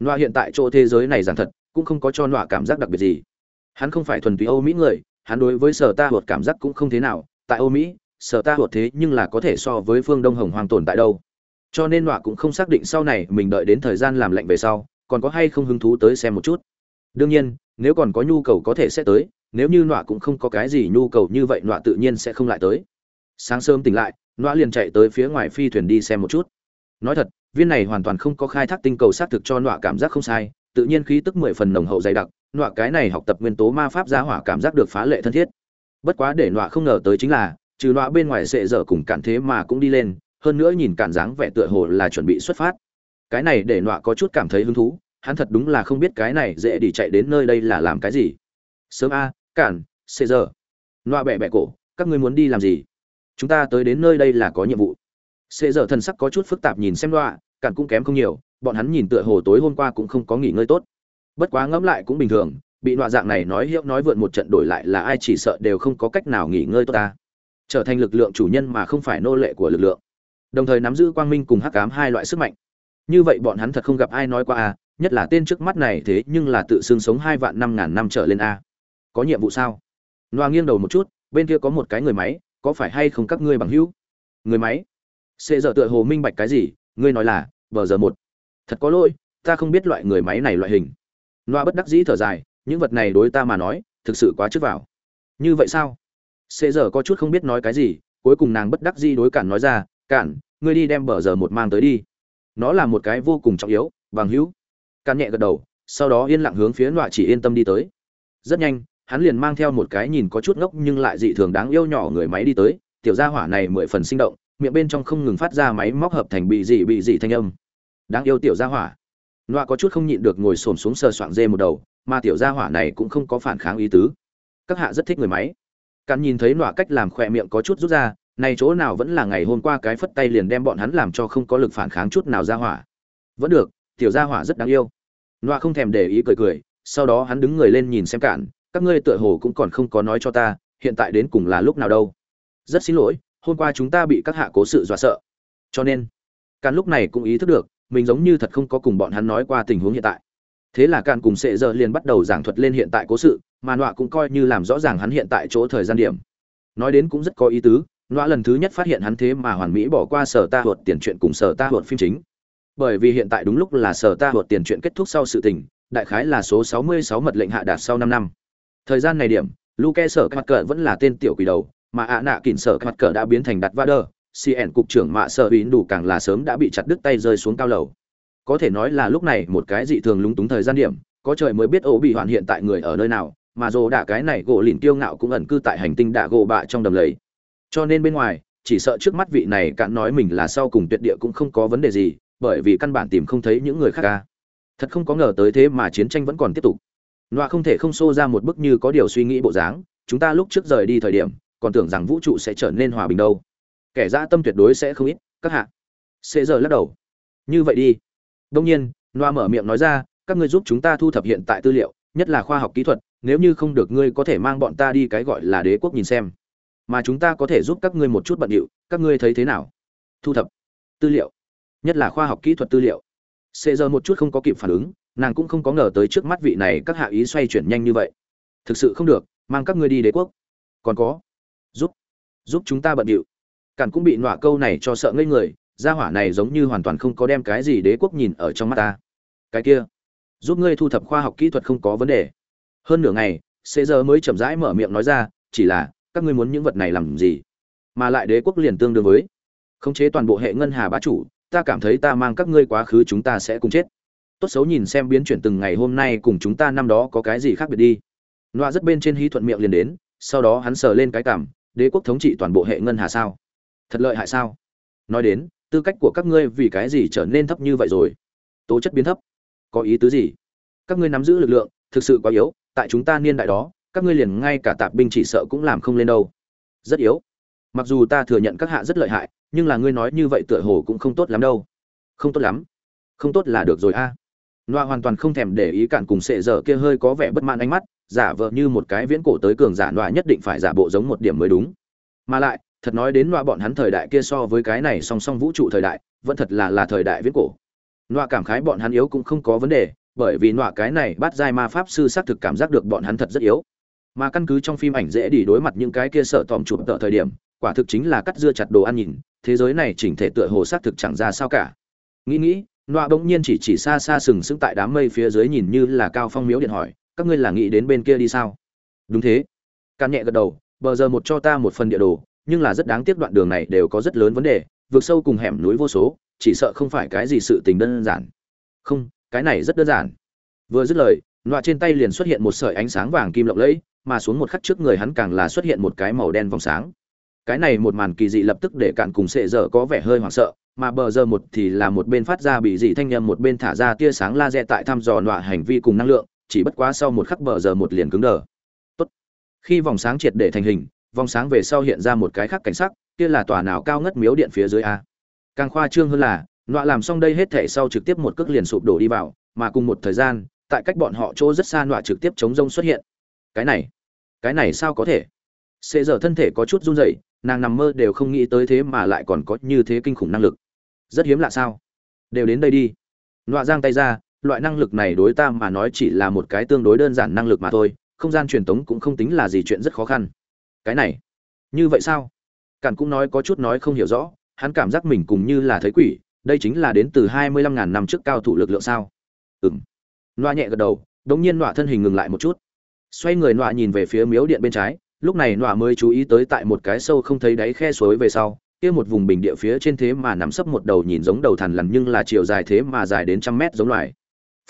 Nọa hiện tại chỗ thế giới này giảng thật cũng không có cho nọa cảm giác đặc biệt gì. Hắn không phải thuần túy âu mỹ người, hắn đối với sở ta hột cảm giác cũng không thế nào. Tại âu mỹ, sở ta hột thế nhưng là có thể so với phương đông hồng hoàng tồn tại đâu. Cho nên nọa cũng không xác định sau này mình đợi đến thời gian làm lạnh về sau, còn có hay không hứng thú tới xem một chút. Đương nhiên, nếu còn có nhu cầu có thể sẽ tới, nếu như nọa cũng không có cái gì nhu cầu như vậy nọa tự nhiên sẽ không lại tới. Sáng sớm tỉnh lại, nọa liền chạy tới phía ngoài phi thuyền đi xem một chút. Nói thật, viên này hoàn toàn không có khai thác tinh cầu xác thực cho nọa cảm giác không sai tự nhiên khí tức mười phần nồng hậu dày đặc nọa cái này học tập nguyên tố ma pháp giá hỏa cảm giác được phá lệ thân thiết. Bất quá để nọa không ngờ tới chính là trừ nọa bên ngoài sệ dở cùng cản thế mà cũng đi lên hơn nữa nhìn cản dáng vẻ tựa hồ là chuẩn bị xuất phát. Cái này để nọa có chút cảm thấy hứng thú hắn thật đúng là không biết cái này dễ đi chạy đến nơi đây là làm cái gì. Sớm a cản sệ dở. Nọa bẹ bẹ cổ các ngươi muốn đi làm gì? Chúng ta tới đến nơi đây là có nhiệm vụ. Sệ dở thần sắc có chút phức tạp nhìn xem nọa, cản cũng kém không nhiều bọn hắn nhìn tựa hồ tối hôm qua cũng không có nghỉ ngơi tốt. Bất quá ngẫm lại cũng bình thường, bị loại dạng này nói hiệu nói vượn một trận đổi lại là ai chỉ sợ đều không có cách nào nghỉ ngơi tốt ta. Trở thành lực lượng chủ nhân mà không phải nô lệ của lực lượng. Đồng thời nắm giữ quang minh cùng hắc ám hai loại sức mạnh. Như vậy bọn hắn thật không gặp ai nói qua à nhất là tên trước mắt này thế nhưng là tự xưng sống hai vạn năm ngàn năm trở lên a có nhiệm vụ sao? Loa nghiêng đầu một chút, bên kia có một cái người máy, có phải hay không các ngươi bằng hữu? Người máy? Sẽ giờ tựa hồ minh bạch cái gì, ngươi nói là, bờ giờ một thật có lỗi, ta không biết loại người máy này loại hình. Loa bất đắc dĩ thở dài, những vật này đối ta mà nói, thực sự quá trước vào. Như vậy sao? Xế giờ có chút không biết nói cái gì, cuối cùng nàng bất đắc dĩ đối cản nói ra, cản, ngươi đi đem bờ giờ một mang tới đi. Nó là một cái vô cùng trọng yếu, bằng hữu. Cản nhẹ gật đầu, sau đó yên lặng hướng phía nọa chỉ yên tâm đi tới. Rất nhanh, hắn liền mang theo một cái nhìn có chút ngốc nhưng lại dị thường đáng yêu nhỏ người máy đi tới. Tiểu gia hỏa này mười phần sinh động, miệng bên trong không ngừng phát ra máy móc hợp thành bị dị bị dị thanh âm đáng yêu tiểu gia hỏa. Loa có chút không nhịn được ngồi xổm xuống sờ soạng dê một đầu, mà tiểu gia hỏa này cũng không có phản kháng ý tứ. Các hạ rất thích người máy. Cắn nhìn thấy loa cách làm khỏe miệng có chút rút ra, này chỗ nào vẫn là ngày hôm qua cái phất tay liền đem bọn hắn làm cho không có lực phản kháng chút nào ra hỏa. Vẫn được, tiểu gia hỏa rất đáng yêu. Loa không thèm để ý cười cười, sau đó hắn đứng người lên nhìn xem cạn, các ngươi tựa hồ cũng còn không có nói cho ta, hiện tại đến cùng là lúc nào đâu. Rất xin lỗi, hôm qua chúng ta bị các hạ cố sự dọa sợ. Cho nên, cạn lúc này cũng ý thức được mình giống như thật không có cùng bọn hắn nói qua tình huống hiện tại. Thế là càn cùng sệ giờ liền bắt đầu giảng thuật lên hiện tại cố sự, mà nọa cũng coi như làm rõ ràng hắn hiện tại chỗ thời gian điểm. Nói đến cũng rất có ý tứ, nọa lần thứ nhất phát hiện hắn thế mà hoàn mỹ bỏ qua sở ta hụt tiền chuyện cùng sở ta hụt phim chính. Bởi vì hiện tại đúng lúc là sở ta hụt tiền chuyện kết thúc sau sự tình, đại khái là số 66 mật lệnh hạ đạt sau 5 năm. Thời gian này điểm, luke sở mặt cờ vẫn là tên tiểu quỷ đầu, mà ạ nạ kỉnh sở mặt cờ đã biến thành đặt vader cn cục trưởng mạ sở uýn đủ càng là sớm đã bị chặt đứt tay rơi xuống cao lầu. Có thể nói là lúc này một cái dị thường lúng túng thời gian điểm, có trời mới biết ổ bị hoàn hiện tại người ở nơi nào, mà dồ đạ cái này gỗ lìn kiêu ngạo cũng ẩn cư tại hành tinh đạ gỗ bạ trong đầm lầy. Cho nên bên ngoài, chỉ sợ trước mắt vị này cạn nói mình là sau cùng tuyệt địa cũng không có vấn đề gì, bởi vì căn bản tìm không thấy những người khác ca thật không có ngờ tới thế mà chiến tranh vẫn còn tiếp tục. Nọa không thể không xô ra một bức như có điều suy nghĩ bộ dáng, chúng ta lúc trước rời đi thời điểm, còn tưởng rằng vũ trụ sẽ trở nên hòa bình đâu kẻ dã tâm tuyệt đối sẽ không ít, các hạ. Sẽ giờ lắc đầu. Như vậy đi. Đông nhiên, noa mở miệng nói ra, các ngươi giúp chúng ta thu thập hiện tại tư liệu, nhất là khoa học kỹ thuật, nếu như không được ngươi có thể mang bọn ta đi cái gọi là đế quốc nhìn xem. Mà chúng ta có thể giúp các ngươi một chút bận điệu, các ngươi thấy thế nào? Thu thập tư liệu, nhất là khoa học kỹ thuật tư liệu. Sẽ giờ một chút không có kịp phản ứng, nàng cũng không có ngờ tới trước mắt vị này các hạ ý xoay chuyển nhanh như vậy. Thực sự không được, mang các ngươi đi đế quốc. Còn có, giúp giúp chúng ta bận điệu cản cũng bị nọa câu này cho sợ ngây người, gia hỏa này giống như hoàn toàn không có đem cái gì đế quốc nhìn ở trong mắt ta. Cái kia, giúp ngươi thu thập khoa học kỹ thuật không có vấn đề. Hơn nửa ngày xế giờ mới chậm rãi mở miệng nói ra, chỉ là, các ngươi muốn những vật này làm gì? Mà lại đế quốc liền tương đương với, khống chế toàn bộ hệ ngân hà bá chủ, ta cảm thấy ta mang các ngươi quá khứ chúng ta sẽ cùng chết. Tốt xấu nhìn xem biến chuyển từng ngày hôm nay cùng chúng ta năm đó có cái gì khác biệt đi. Loa rất bên trên hí thuận miệng liền đến, sau đó hắn sờ lên cái cảm, đế quốc thống trị toàn bộ hệ ngân hà sao? Thật lợi hại sao? Nói đến, tư cách của các ngươi vì cái gì trở nên thấp như vậy rồi? Tố chất biến thấp. Có ý tứ gì? Các ngươi nắm giữ lực lượng, thực sự quá yếu, tại chúng ta niên đại đó, các ngươi liền ngay cả tạp binh chỉ sợ cũng làm không lên đâu. Rất yếu. Mặc dù ta thừa nhận các hạ rất lợi hại, nhưng là ngươi nói như vậy tựa hồ cũng không tốt lắm đâu. Không tốt lắm. Không tốt là được rồi a. À. noa hoàn toàn không thèm để ý cản cùng sệ dở kia hơi có vẻ bất mãn ánh mắt, giả vờ như một cái viễn cổ tới cường giả noa nhất định phải giả bộ giống một điểm mới đúng. Mà lại thật nói đến loa bọn hắn thời đại kia so với cái này song song vũ trụ thời đại, vẫn thật là là thời đại viễn cổ. Loa cảm khái bọn hắn yếu cũng không có vấn đề, bởi vì loa cái này bắt giai ma pháp sư xác thực cảm giác được bọn hắn thật rất yếu. Mà căn cứ trong phim ảnh dễ đi đối mặt những cái kia sợ tòm chụp tợ thời điểm, quả thực chính là cắt dưa chặt đồ ăn nhìn, thế giới này chỉnh thể tựa hồ xác thực chẳng ra sao cả. Nghĩ nghĩ loa bỗng nhiên chỉ chỉ xa xa sừng sững tại đám mây phía dưới nhìn như là cao phong miếu điện hỏi, các ngươi là nghĩ đến bên kia đi sao? Đúng thế. Can nhẹ gật đầu, bờ giờ một cho ta một phần địa đồ nhưng là rất đáng tiếc đoạn đường này đều có rất lớn vấn đề, vượt sâu cùng hẻm núi vô số, chỉ sợ không phải cái gì sự tình đơn giản. Không, cái này rất đơn giản. Vừa dứt lời nọa trên tay liền xuất hiện một sợi ánh sáng vàng kim lộng lẫy, mà xuống một khắc trước người hắn càng là xuất hiện một cái màu đen vòng sáng. Cái này một màn kỳ dị lập tức để cạn cùng sệ dở có vẻ hơi hoảng sợ, mà bờ giờ một thì là một bên phát ra bị dị thanh âm, một bên thả ra tia sáng laser tại thăm dò nọa hành vi cùng năng lượng, chỉ bất quá sau một khắc bờ giờ một liền cứng đờ. Tốt. khi vòng sáng triệt để thành hình vòng sáng về sau hiện ra một cái khác cảnh sắc, kia là tòa nào cao ngất miếu điện phía dưới a? Càng khoa trương hơn là, nọa làm xong đây hết thể sau trực tiếp một cước liền sụp đổ đi vào, mà cùng một thời gian, tại cách bọn họ chỗ rất xa nọa trực tiếp chống rông xuất hiện. Cái này cái này sao có thể? Sẽ giờ thân thể có chút run rẩy, nàng nằm mơ đều không nghĩ tới thế mà lại còn có như thế kinh khủng năng lực. Rất hiếm lạ sao? Đều đến đây đi. Nọa giang tay ra, loại năng lực này đối ta mà nói chỉ là một cái tương đối đơn giản năng lực mà thôi, không gian truyền tống cũng không tính là gì chuyện rất khó khăn cái này. Như vậy sao? Cản cũng nói có chút nói không hiểu rõ, hắn cảm giác mình cùng như là thấy quỷ, đây chính là đến từ hai mươi lăm ngàn năm trước cao thủ lực lượng sao? Ừng loa nhẹ gật đầu, đống nhiên nọa thân hình ngừng lại một chút. Xoay người nọa nhìn về phía miếu điện bên trái, lúc này nọa mới chú ý tới tại một cái sâu không thấy đáy khe suối về sau, kia một vùng bình địa phía trên thế mà nắm sấp một đầu nhìn giống đầu thằn lằn nhưng là chiều dài thế mà dài đến trăm mét giống loài.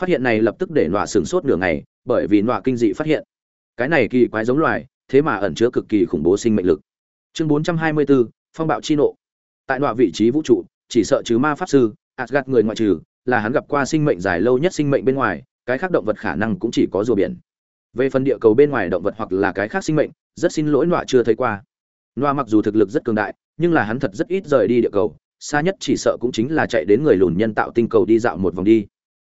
Phát hiện này lập tức để nọa sửng sốt nửa ngày, bởi vì nọa kinh dị phát hiện. Cái này kỳ quái giống loài thế mà ẩn chứa cực kỳ khủng bố sinh mệnh lực. Chương 424, phong bạo chi nộ. Tại đoạn vị trí vũ trụ chỉ sợ chứ ma pháp sư Asgard người ngoại trừ là hắn gặp qua sinh mệnh dài lâu nhất sinh mệnh bên ngoài cái khác động vật khả năng cũng chỉ có rùa biển. Về phần địa cầu bên ngoài động vật hoặc là cái khác sinh mệnh rất xin lỗi nọa chưa thấy qua. Nọa mặc dù thực lực rất cường đại nhưng là hắn thật rất ít rời đi địa cầu xa nhất chỉ sợ cũng chính là chạy đến người lùn nhân tạo tinh cầu đi dạo một vòng đi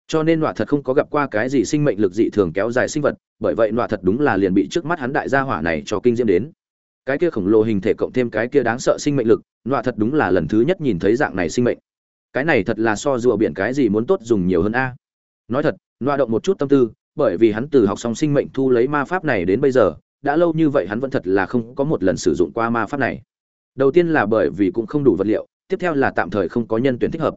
cho nên nọa thật không có gặp qua cái gì sinh mệnh lực dị thường kéo dài sinh vật, bởi vậy nọa thật đúng là liền bị trước mắt hắn đại gia hỏa này cho kinh diễm đến. Cái kia khổng lồ hình thể cộng thêm cái kia đáng sợ sinh mệnh lực, nọa thật đúng là lần thứ nhất nhìn thấy dạng này sinh mệnh. Cái này thật là so rùa biển cái gì muốn tốt dùng nhiều hơn a. Nói thật, nọa động một chút tâm tư, bởi vì hắn từ học xong sinh mệnh thu lấy ma pháp này đến bây giờ, đã lâu như vậy hắn vẫn thật là không có một lần sử dụng qua ma pháp này. Đầu tiên là bởi vì cũng không đủ vật liệu, tiếp theo là tạm thời không có nhân tuyển thích hợp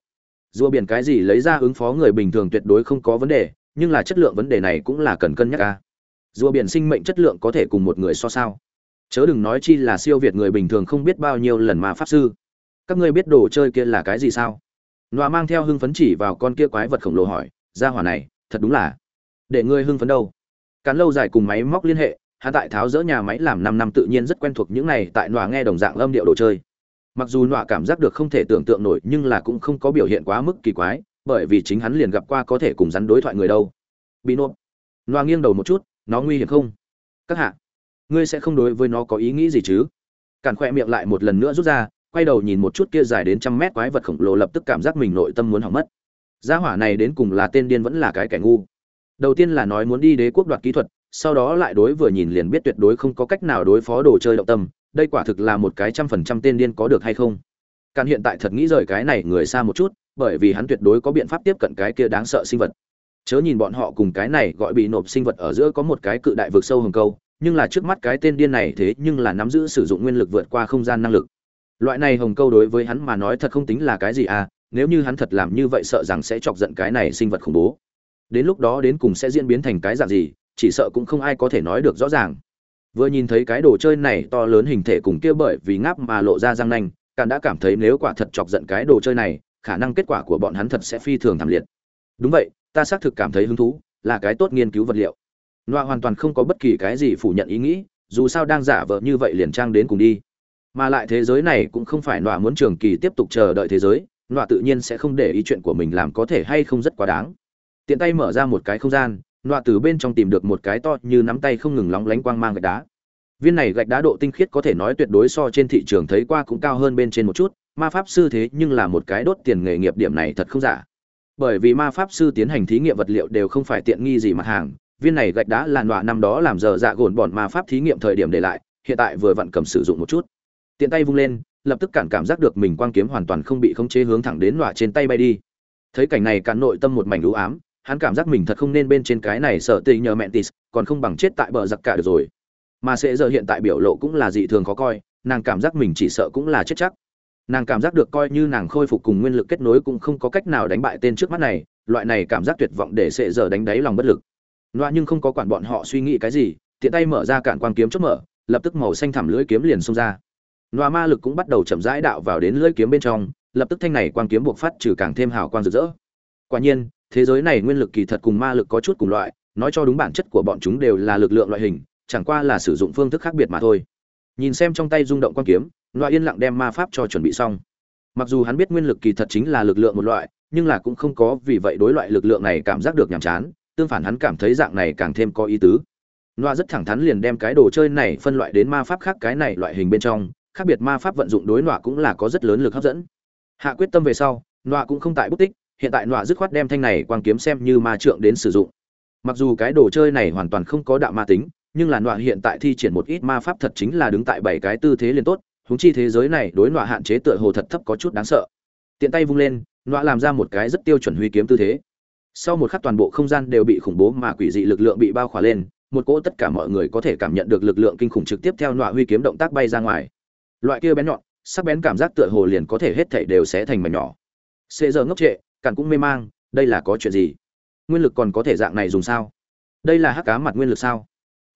rùa biển cái gì lấy ra ứng phó người bình thường tuyệt đối không có vấn đề, nhưng là chất lượng vấn đề này cũng là cần cân nhắc ca rùa biển sinh mệnh chất lượng có thể cùng một người so sao? Chớ đừng nói chi là siêu việt người bình thường không biết bao nhiêu lần mà pháp sư. Các ngươi biết đồ chơi kia là cái gì sao? Nọa mang theo hưng phấn chỉ vào con kia quái vật khổng lồ hỏi ra hỏa này, thật đúng là để ngươi hưng phấn đâu? Cán lâu dài cùng máy móc liên hệ, hắn tại tháo dỡ nhà máy làm năm năm tự nhiên rất quen thuộc những này, tại nọa nghe đồng dạng âm điệu đồ chơi mặc dù nọa cảm giác được không thể tưởng tượng nổi, nhưng là cũng không có biểu hiện quá mức kỳ quái, bởi vì chính hắn liền gặp qua có thể cùng rắn đối thoại người đâu. Bị nộp. Nọa nghiêng đầu một chút, nó nguy hiểm không? Các hạ, ngươi sẽ không đối với nó có ý nghĩ gì chứ? Càn khoe miệng lại một lần nữa rút ra, quay đầu nhìn một chút kia dài đến trăm mét quái vật khổng lồ lập tức cảm giác mình nội tâm muốn hỏng mất. Gia hỏa này đến cùng là tên điên vẫn là cái kẻ ngu. Đầu tiên là nói muốn đi đế quốc đoạt kỹ thuật, sau đó lại đối vừa nhìn liền biết tuyệt đối không có cách nào đối phó đồ chơi động tâm đây quả thực là một cái trăm phần trăm tên điên có được hay không? Càn hiện tại thật nghĩ rời cái này người xa một chút, bởi vì hắn tuyệt đối có biện pháp tiếp cận cái kia đáng sợ sinh vật. Chớ nhìn bọn họ cùng cái này gọi bị nộp sinh vật ở giữa có một cái cự đại vực sâu hồng câu, nhưng là trước mắt cái tên điên này thế nhưng là nắm giữ sử dụng nguyên lực vượt qua không gian năng lực. Loại này hồng câu đối với hắn mà nói thật không tính là cái gì à nếu như hắn thật làm như vậy sợ rằng sẽ chọc giận cái này sinh vật khủng bố. Đến lúc đó đến cùng sẽ diễn biến thành cái dạng gì, chỉ sợ cũng không ai có thể nói được rõ ràng vừa nhìn thấy cái đồ chơi này to lớn hình thể cùng kia bởi vì ngáp mà lộ ra răng nanh càn đã cảm thấy nếu quả thật chọc giận cái đồ chơi này, khả năng kết quả của bọn hắn thật sẽ phi thường thảm liệt. Đúng vậy, ta xác thực cảm thấy hứng thú, là cái tốt nghiên cứu vật liệu. Loa hoàn toàn không có bất kỳ cái gì phủ nhận ý nghĩ, dù sao đang giả vờ như vậy liền trang đến cùng đi. Mà lại thế giới này cũng không phải loa muốn trường kỳ tiếp tục chờ đợi thế giới, loa tự nhiên sẽ không để ý chuyện của mình làm có thể hay không rất quá đáng. Tiện tay mở ra một cái không gian nọa từ bên trong tìm được một cái to như nắm tay không ngừng lóng lánh quang mang gạch đá. Viên này gạch đá độ tinh khiết có thể nói tuyệt đối so trên thị trường thấy qua cũng cao hơn bên trên một chút, ma pháp sư thế nhưng là một cái đốt tiền nghề nghiệp điểm này thật không giả. Bởi vì ma pháp sư tiến hành thí nghiệm vật liệu đều không phải tiện nghi gì mặt hàng, viên này gạch đá là nọa năm đó làm giờ dạ gồn bọn ma pháp thí nghiệm thời điểm để lại, hiện tại vừa vặn cầm sử dụng một chút. Tiện tay vung lên, lập tức cản cảm giác được mình quang kiếm hoàn toàn không bị khống chế hướng thẳng đến nọa trên tay bay đi. Thấy cảnh này cản nội tâm một mảnh u ám hắn cảm giác mình thật không nên bên trên cái này sợ tình nhờ mẹ tis còn không bằng chết tại bờ giặc cả được rồi. Mà sẽ giờ hiện tại biểu lộ cũng là dị thường khó coi, nàng cảm giác mình chỉ sợ cũng là chết chắc. Nàng cảm giác được coi như nàng khôi phục cùng nguyên lực kết nối cũng không có cách nào đánh bại tên trước mắt này, loại này cảm giác tuyệt vọng để sẽ giờ đánh đáy lòng bất lực. Loa nhưng không có quản bọn họ suy nghĩ cái gì, tiện tay mở ra cản quang kiếm chốt mở, lập tức màu xanh thảm lưỡi kiếm liền xông ra. Loa ma lực cũng bắt đầu chậm rãi đạo vào đến lưỡi kiếm bên trong, lập tức thanh này quang kiếm buộc phát trừ càng thêm hào quang rực rỡ. Quả nhiên thế giới này nguyên lực kỳ thật cùng ma lực có chút cùng loại, nói cho đúng bản chất của bọn chúng đều là lực lượng loại hình, chẳng qua là sử dụng phương thức khác biệt mà thôi. Nhìn xem trong tay rung động quan kiếm loại yên lặng đem ma pháp cho chuẩn bị xong. Mặc dù hắn biết nguyên lực kỳ thật chính là lực lượng một loại, nhưng là cũng không có vì vậy đối loại lực lượng này cảm giác được nhàm chán, tương phản hắn cảm thấy dạng này càng thêm có ý tứ. Loa rất thẳng thắn liền đem cái đồ chơi này phân loại đến ma pháp khác cái này loại hình bên trong, khác biệt ma pháp vận dụng đối loa cũng là có rất lớn lực hấp dẫn. Hạ quyết tâm về sau, loa cũng không tại bút tích hiện tại nọa dứt khoát đem thanh này quang kiếm xem như ma trượng đến sử dụng. Mặc dù cái đồ chơi này hoàn toàn không có đạo ma tính, nhưng là nọa hiện tại thi triển một ít ma pháp thật chính là đứng tại bảy cái tư thế liền tốt húng chi thế giới này đối nọa hạn chế tựa hồ thật thấp có chút đáng sợ. Tiện tay vung lên, nọa làm ra một cái rất tiêu chuẩn huy kiếm tư thế. Sau một khắc toàn bộ không gian đều bị khủng bố mà quỷ dị lực lượng bị bao khỏa lên, một cỗ tất cả mọi người có thể cảm nhận được lực lượng kinh khủng trực tiếp theo nọa huy kiếm động tác bay ra ngoài. Loại kia bén nhọn, sắc bén cảm giác tựa hồ liền có thể hết thảy đều sẽ thành mảnh nhỏ. Xê giờ ngốc trệ cản cũng mê mang, đây là có chuyện gì? Nguyên lực còn có thể dạng này dùng sao? Đây là hắc cá mặt nguyên lực sao?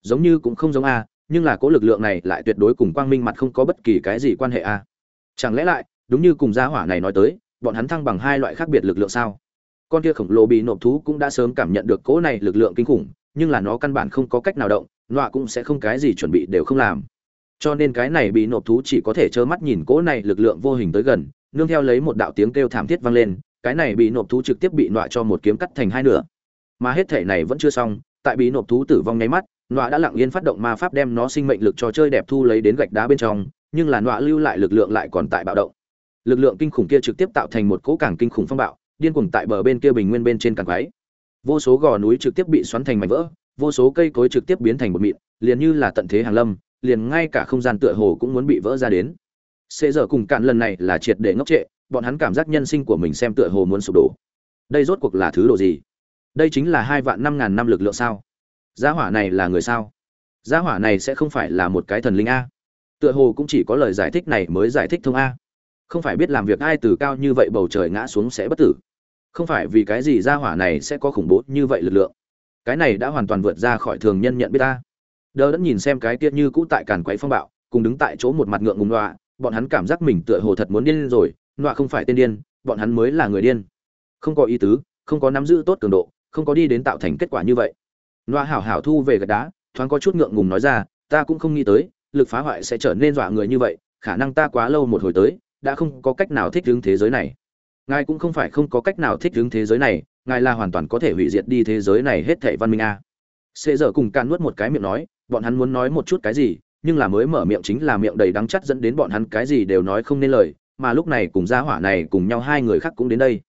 Giống như cũng không giống a, nhưng là cỗ lực lượng này lại tuyệt đối cùng quang minh mặt không có bất kỳ cái gì quan hệ a. Chẳng lẽ lại, đúng như cùng gia hỏa này nói tới, bọn hắn thăng bằng hai loại khác biệt lực lượng sao? Con kia khổng lồ bị nộp thú cũng đã sớm cảm nhận được cỗ này lực lượng kinh khủng, nhưng là nó căn bản không có cách nào động, nọa cũng sẽ không cái gì chuẩn bị đều không làm. Cho nên cái này bị nộp thú chỉ có thể trơ mắt nhìn cỗ này lực lượng vô hình tới gần, nương theo lấy một đạo tiếng kêu thảm thiết vang lên cái này bị nộp thú trực tiếp bị nọa cho một kiếm cắt thành hai nửa. Mà hết thể này vẫn chưa xong, tại bị nộp thú tử vong nháy mắt, nọa đã lặng yên phát động ma pháp đem nó sinh mệnh lực cho chơi đẹp thu lấy đến gạch đá bên trong, nhưng là nọa lưu lại lực lượng lại còn tại bạo động. Lực lượng kinh khủng kia trực tiếp tạo thành một cỗ cảng kinh khủng phong bạo, điên cuồng tại bờ bên kia bình nguyên bên trên càng quái. Vô số gò núi trực tiếp bị xoắn thành mảnh vỡ, vô số cây cối trực tiếp biến thành một mịn, liền như là tận thế hàng lâm, liền ngay cả không gian tựa hồ cũng muốn bị vỡ ra đến. Xế giờ cùng cạn lần này là triệt để ngốc trệ bọn hắn cảm giác nhân sinh của mình xem tựa hồ muốn sụp đổ. Đây rốt cuộc là thứ đồ gì? Đây chính là hai vạn năm ngàn năm lực lượng sao? Gia hỏa này là người sao? Gia hỏa này sẽ không phải là một cái thần linh a? Tựa hồ cũng chỉ có lời giải thích này mới giải thích thông a. Không phải biết làm việc ai từ cao như vậy bầu trời ngã xuống sẽ bất tử. Không phải vì cái gì gia hỏa này sẽ có khủng bố như vậy lực lượng. Cái này đã hoàn toàn vượt ra khỏi thường nhân nhận biết ta đờ đẫn nhìn xem cái kia như cũ tại càn quấy phong bạo, cùng đứng tại chỗ một mặt ngượng ngùng loạ bọn hắn cảm giác mình tựa hồ thật muốn điên rồi nọa không phải tên điên, bọn hắn mới là người điên. Không có ý tứ, không có nắm giữ tốt cường độ, không có đi đến tạo thành kết quả như vậy. Nọa hảo hảo thu về gạch đá, thoáng có chút ngượng ngùng nói ra, ta cũng không nghĩ tới, lực phá hoại sẽ trở nên dọa người như vậy, khả năng ta quá lâu một hồi tới, đã không có cách nào thích ứng thế giới này. Ngài cũng không phải không có cách nào thích ứng thế giới này, ngài là hoàn toàn có thể hủy diệt đi thế giới này hết thảy văn minh a. Sẽ giờ cùng can nuốt một cái miệng nói, bọn hắn muốn nói một chút cái gì, nhưng là mới mở miệng chính là miệng đầy đắng chắt dẫn đến bọn hắn cái gì đều nói không nên lời mà lúc này cùng gia hỏa này cùng nhau hai người khác cũng đến đây.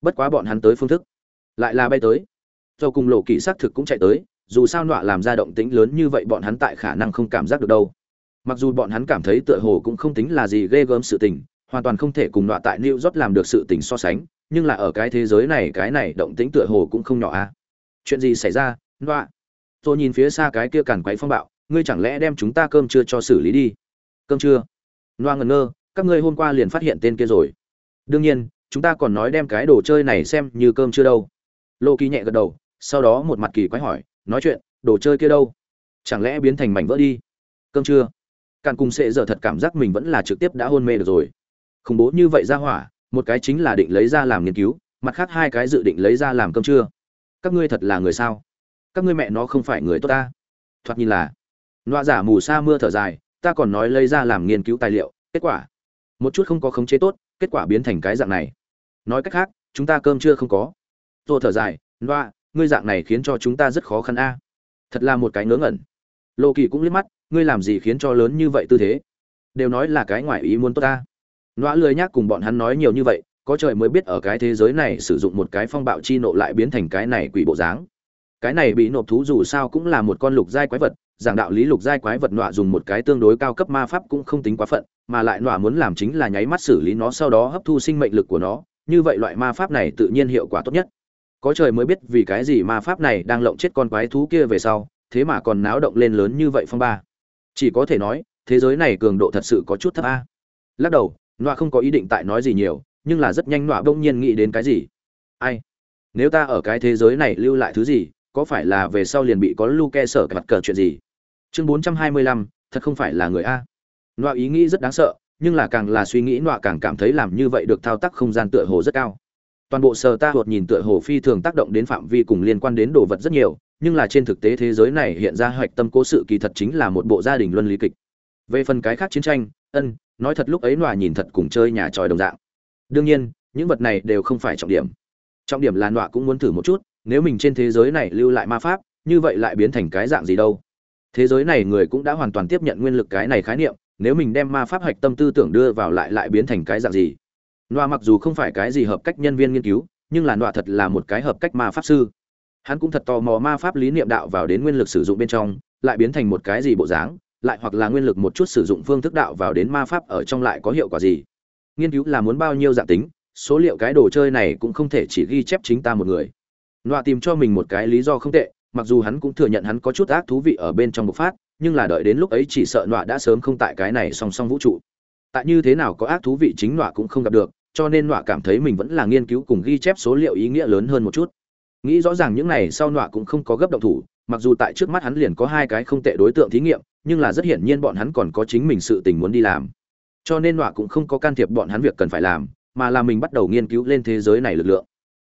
Bất quá bọn hắn tới phương thức lại là bay tới. Do cùng lộ kỹ xác thực cũng chạy tới dù sao nọa làm ra động tĩnh lớn như vậy bọn hắn tại khả năng không cảm giác được đâu. Mặc dù bọn hắn cảm thấy tựa hồ cũng không tính là gì ghê gớm sự tình hoàn toàn không thể cùng nọa tại new york làm được sự tình so sánh nhưng là ở cái thế giới này cái này động tĩnh tựa hồ cũng không nhỏ a à. chuyện gì xảy ra nọa? Tôi nhìn phía xa cái kia càn quấy phong bạo ngươi chẳng lẽ đem chúng ta cơm trưa cho xử lý đi? Cơm trưa, nọa ngẩn ngơ các ngươi hôm qua liền phát hiện tên kia rồi. Đương nhiên, chúng ta còn nói đem cái đồ chơi này xem như cơm chưa đâu. Lô kỳ nhẹ gật đầu, sau đó một mặt kỳ quái hỏi, nói chuyện, đồ chơi kia đâu? Chẳng lẽ biến thành mảnh vỡ đi? Cơm chưa? Càn cùng sệ giờ thật cảm giác mình vẫn là trực tiếp đã hôn mê được rồi. Khủng bố như vậy ra hỏa, một cái chính là định lấy ra làm nghiên cứu, mặt khác hai cái dự định lấy ra làm cơm chưa. các ngươi thật là người sao? Các ngươi mẹ nó không phải người tốt ta. Thoạt nhìn là loa giả mù sa mưa thở dài, ta còn nói lấy ra làm nghiên cứu tài liệu, kết quả một chút không có khống chế tốt kết quả biến thành cái dạng này. Nói cách khác chúng ta cơm chưa không có. Tô thở dài loa ngươi dạng này khiến cho chúng ta rất khó khăn a. Thật là một cái ngớ ngẩn. Lộ kỳ cũng liếc mắt ngươi làm gì khiến cho lớn như vậy tư thế? Đều nói là cái ngoại ý muốn tốt ta. Loa lười nhác cùng bọn hắn nói nhiều như vậy, có trời mới biết ở cái thế giới này sử dụng một cái phong bạo chi nộ lại biến thành cái này quỷ bộ dáng. Cái này bị nộp thú dù sao cũng là một con lục giai quái vật, giảng đạo lý lục giai quái vật nọa dùng một cái tương đối cao cấp ma pháp cũng không tính quá phận, mà lại nọa muốn làm chính là nháy mắt xử lý nó sau đó hấp thu sinh mệnh lực của nó, như vậy loại ma pháp này tự nhiên hiệu quả tốt nhất. Có trời mới biết vì cái gì ma pháp này đang lộng chết con quái thú kia về sau, thế mà còn náo động lên lớn như vậy phong ba. Chỉ có thể nói, thế giới này cường độ thật sự có chút thấp a. Lắc đầu, nọa không có ý định tại nói gì nhiều nhưng là rất nhanh nọa bỗng nhiên nghĩ đến cái gì ai nếu ta ở cái thế giới này lưu lại thứ gì có phải là về sau liền bị có luke sở mặt cờ chuyện gì chương bốn trăm hai mươi lăm thật không phải là người a nọa ý nghĩ rất đáng sợ, nhưng là càng là suy nghĩ nọa càng cảm thấy làm như vậy được thao tác không gian tựa hồ rất cao. Toàn bộ sở ta hột nhìn tựa hồ phi thường tác động đến phạm vi cùng liên quan đến đồ vật rất nhiều, nhưng là trên thực tế thế giới này hiện ra hoạch tâm cố sự kỳ thật chính là một bộ gia đình luân lý kịch. Về phần cái khác chiến tranh, ân, nói thật lúc ấy nọa nhìn thật cùng chơi nhà tròi đồng dạng. Đương nhiên, những vật này đều không phải trọng điểm. Trọng điểm là nọa cũng muốn thử một chút, nếu mình trên thế giới này lưu lại ma pháp, như vậy lại biến thành cái dạng gì đâu. Thế giới này người cũng đã hoàn toàn tiếp nhận nguyên lực cái này khái niệm nếu mình đem ma pháp hạch tâm tư tưởng đưa vào lại lại biến thành cái dạng gì? Nọa mặc dù không phải cái gì hợp cách nhân viên nghiên cứu, nhưng là nọa thật là một cái hợp cách ma pháp sư. Hắn cũng thật tò mò ma pháp lý niệm đạo vào đến nguyên lực sử dụng bên trong, lại biến thành một cái gì bộ dáng, lại hoặc là nguyên lực một chút sử dụng phương thức đạo vào đến ma pháp ở trong lại có hiệu quả gì? Nghiên cứu là muốn bao nhiêu dạng tính, số liệu cái đồ chơi này cũng không thể chỉ ghi chép chính ta một người. Nọa tìm cho mình một cái lý do không tệ, mặc dù hắn cũng thừa nhận hắn có chút ác thú vị ở bên trong bộc phát nhưng là đợi đến lúc ấy chỉ sợ nọa đã sớm không tại cái này song song vũ trụ. Tại như thế nào có ác thú vị chính nọa cũng không gặp được, cho nên nọa cảm thấy mình vẫn là nghiên cứu cùng ghi chép số liệu ý nghĩa lớn hơn một chút. Nghĩ rõ ràng những này sau nọa cũng không có gấp động thủ, mặc dù tại trước mắt hắn liền có hai cái không tệ đối tượng thí nghiệm, nhưng là rất hiển nhiên bọn hắn còn có chính mình sự tình muốn đi làm. Cho nên nọa cũng không có can thiệp bọn hắn việc cần phải làm, mà là mình bắt đầu nghiên cứu lên thế giới này lực lượng.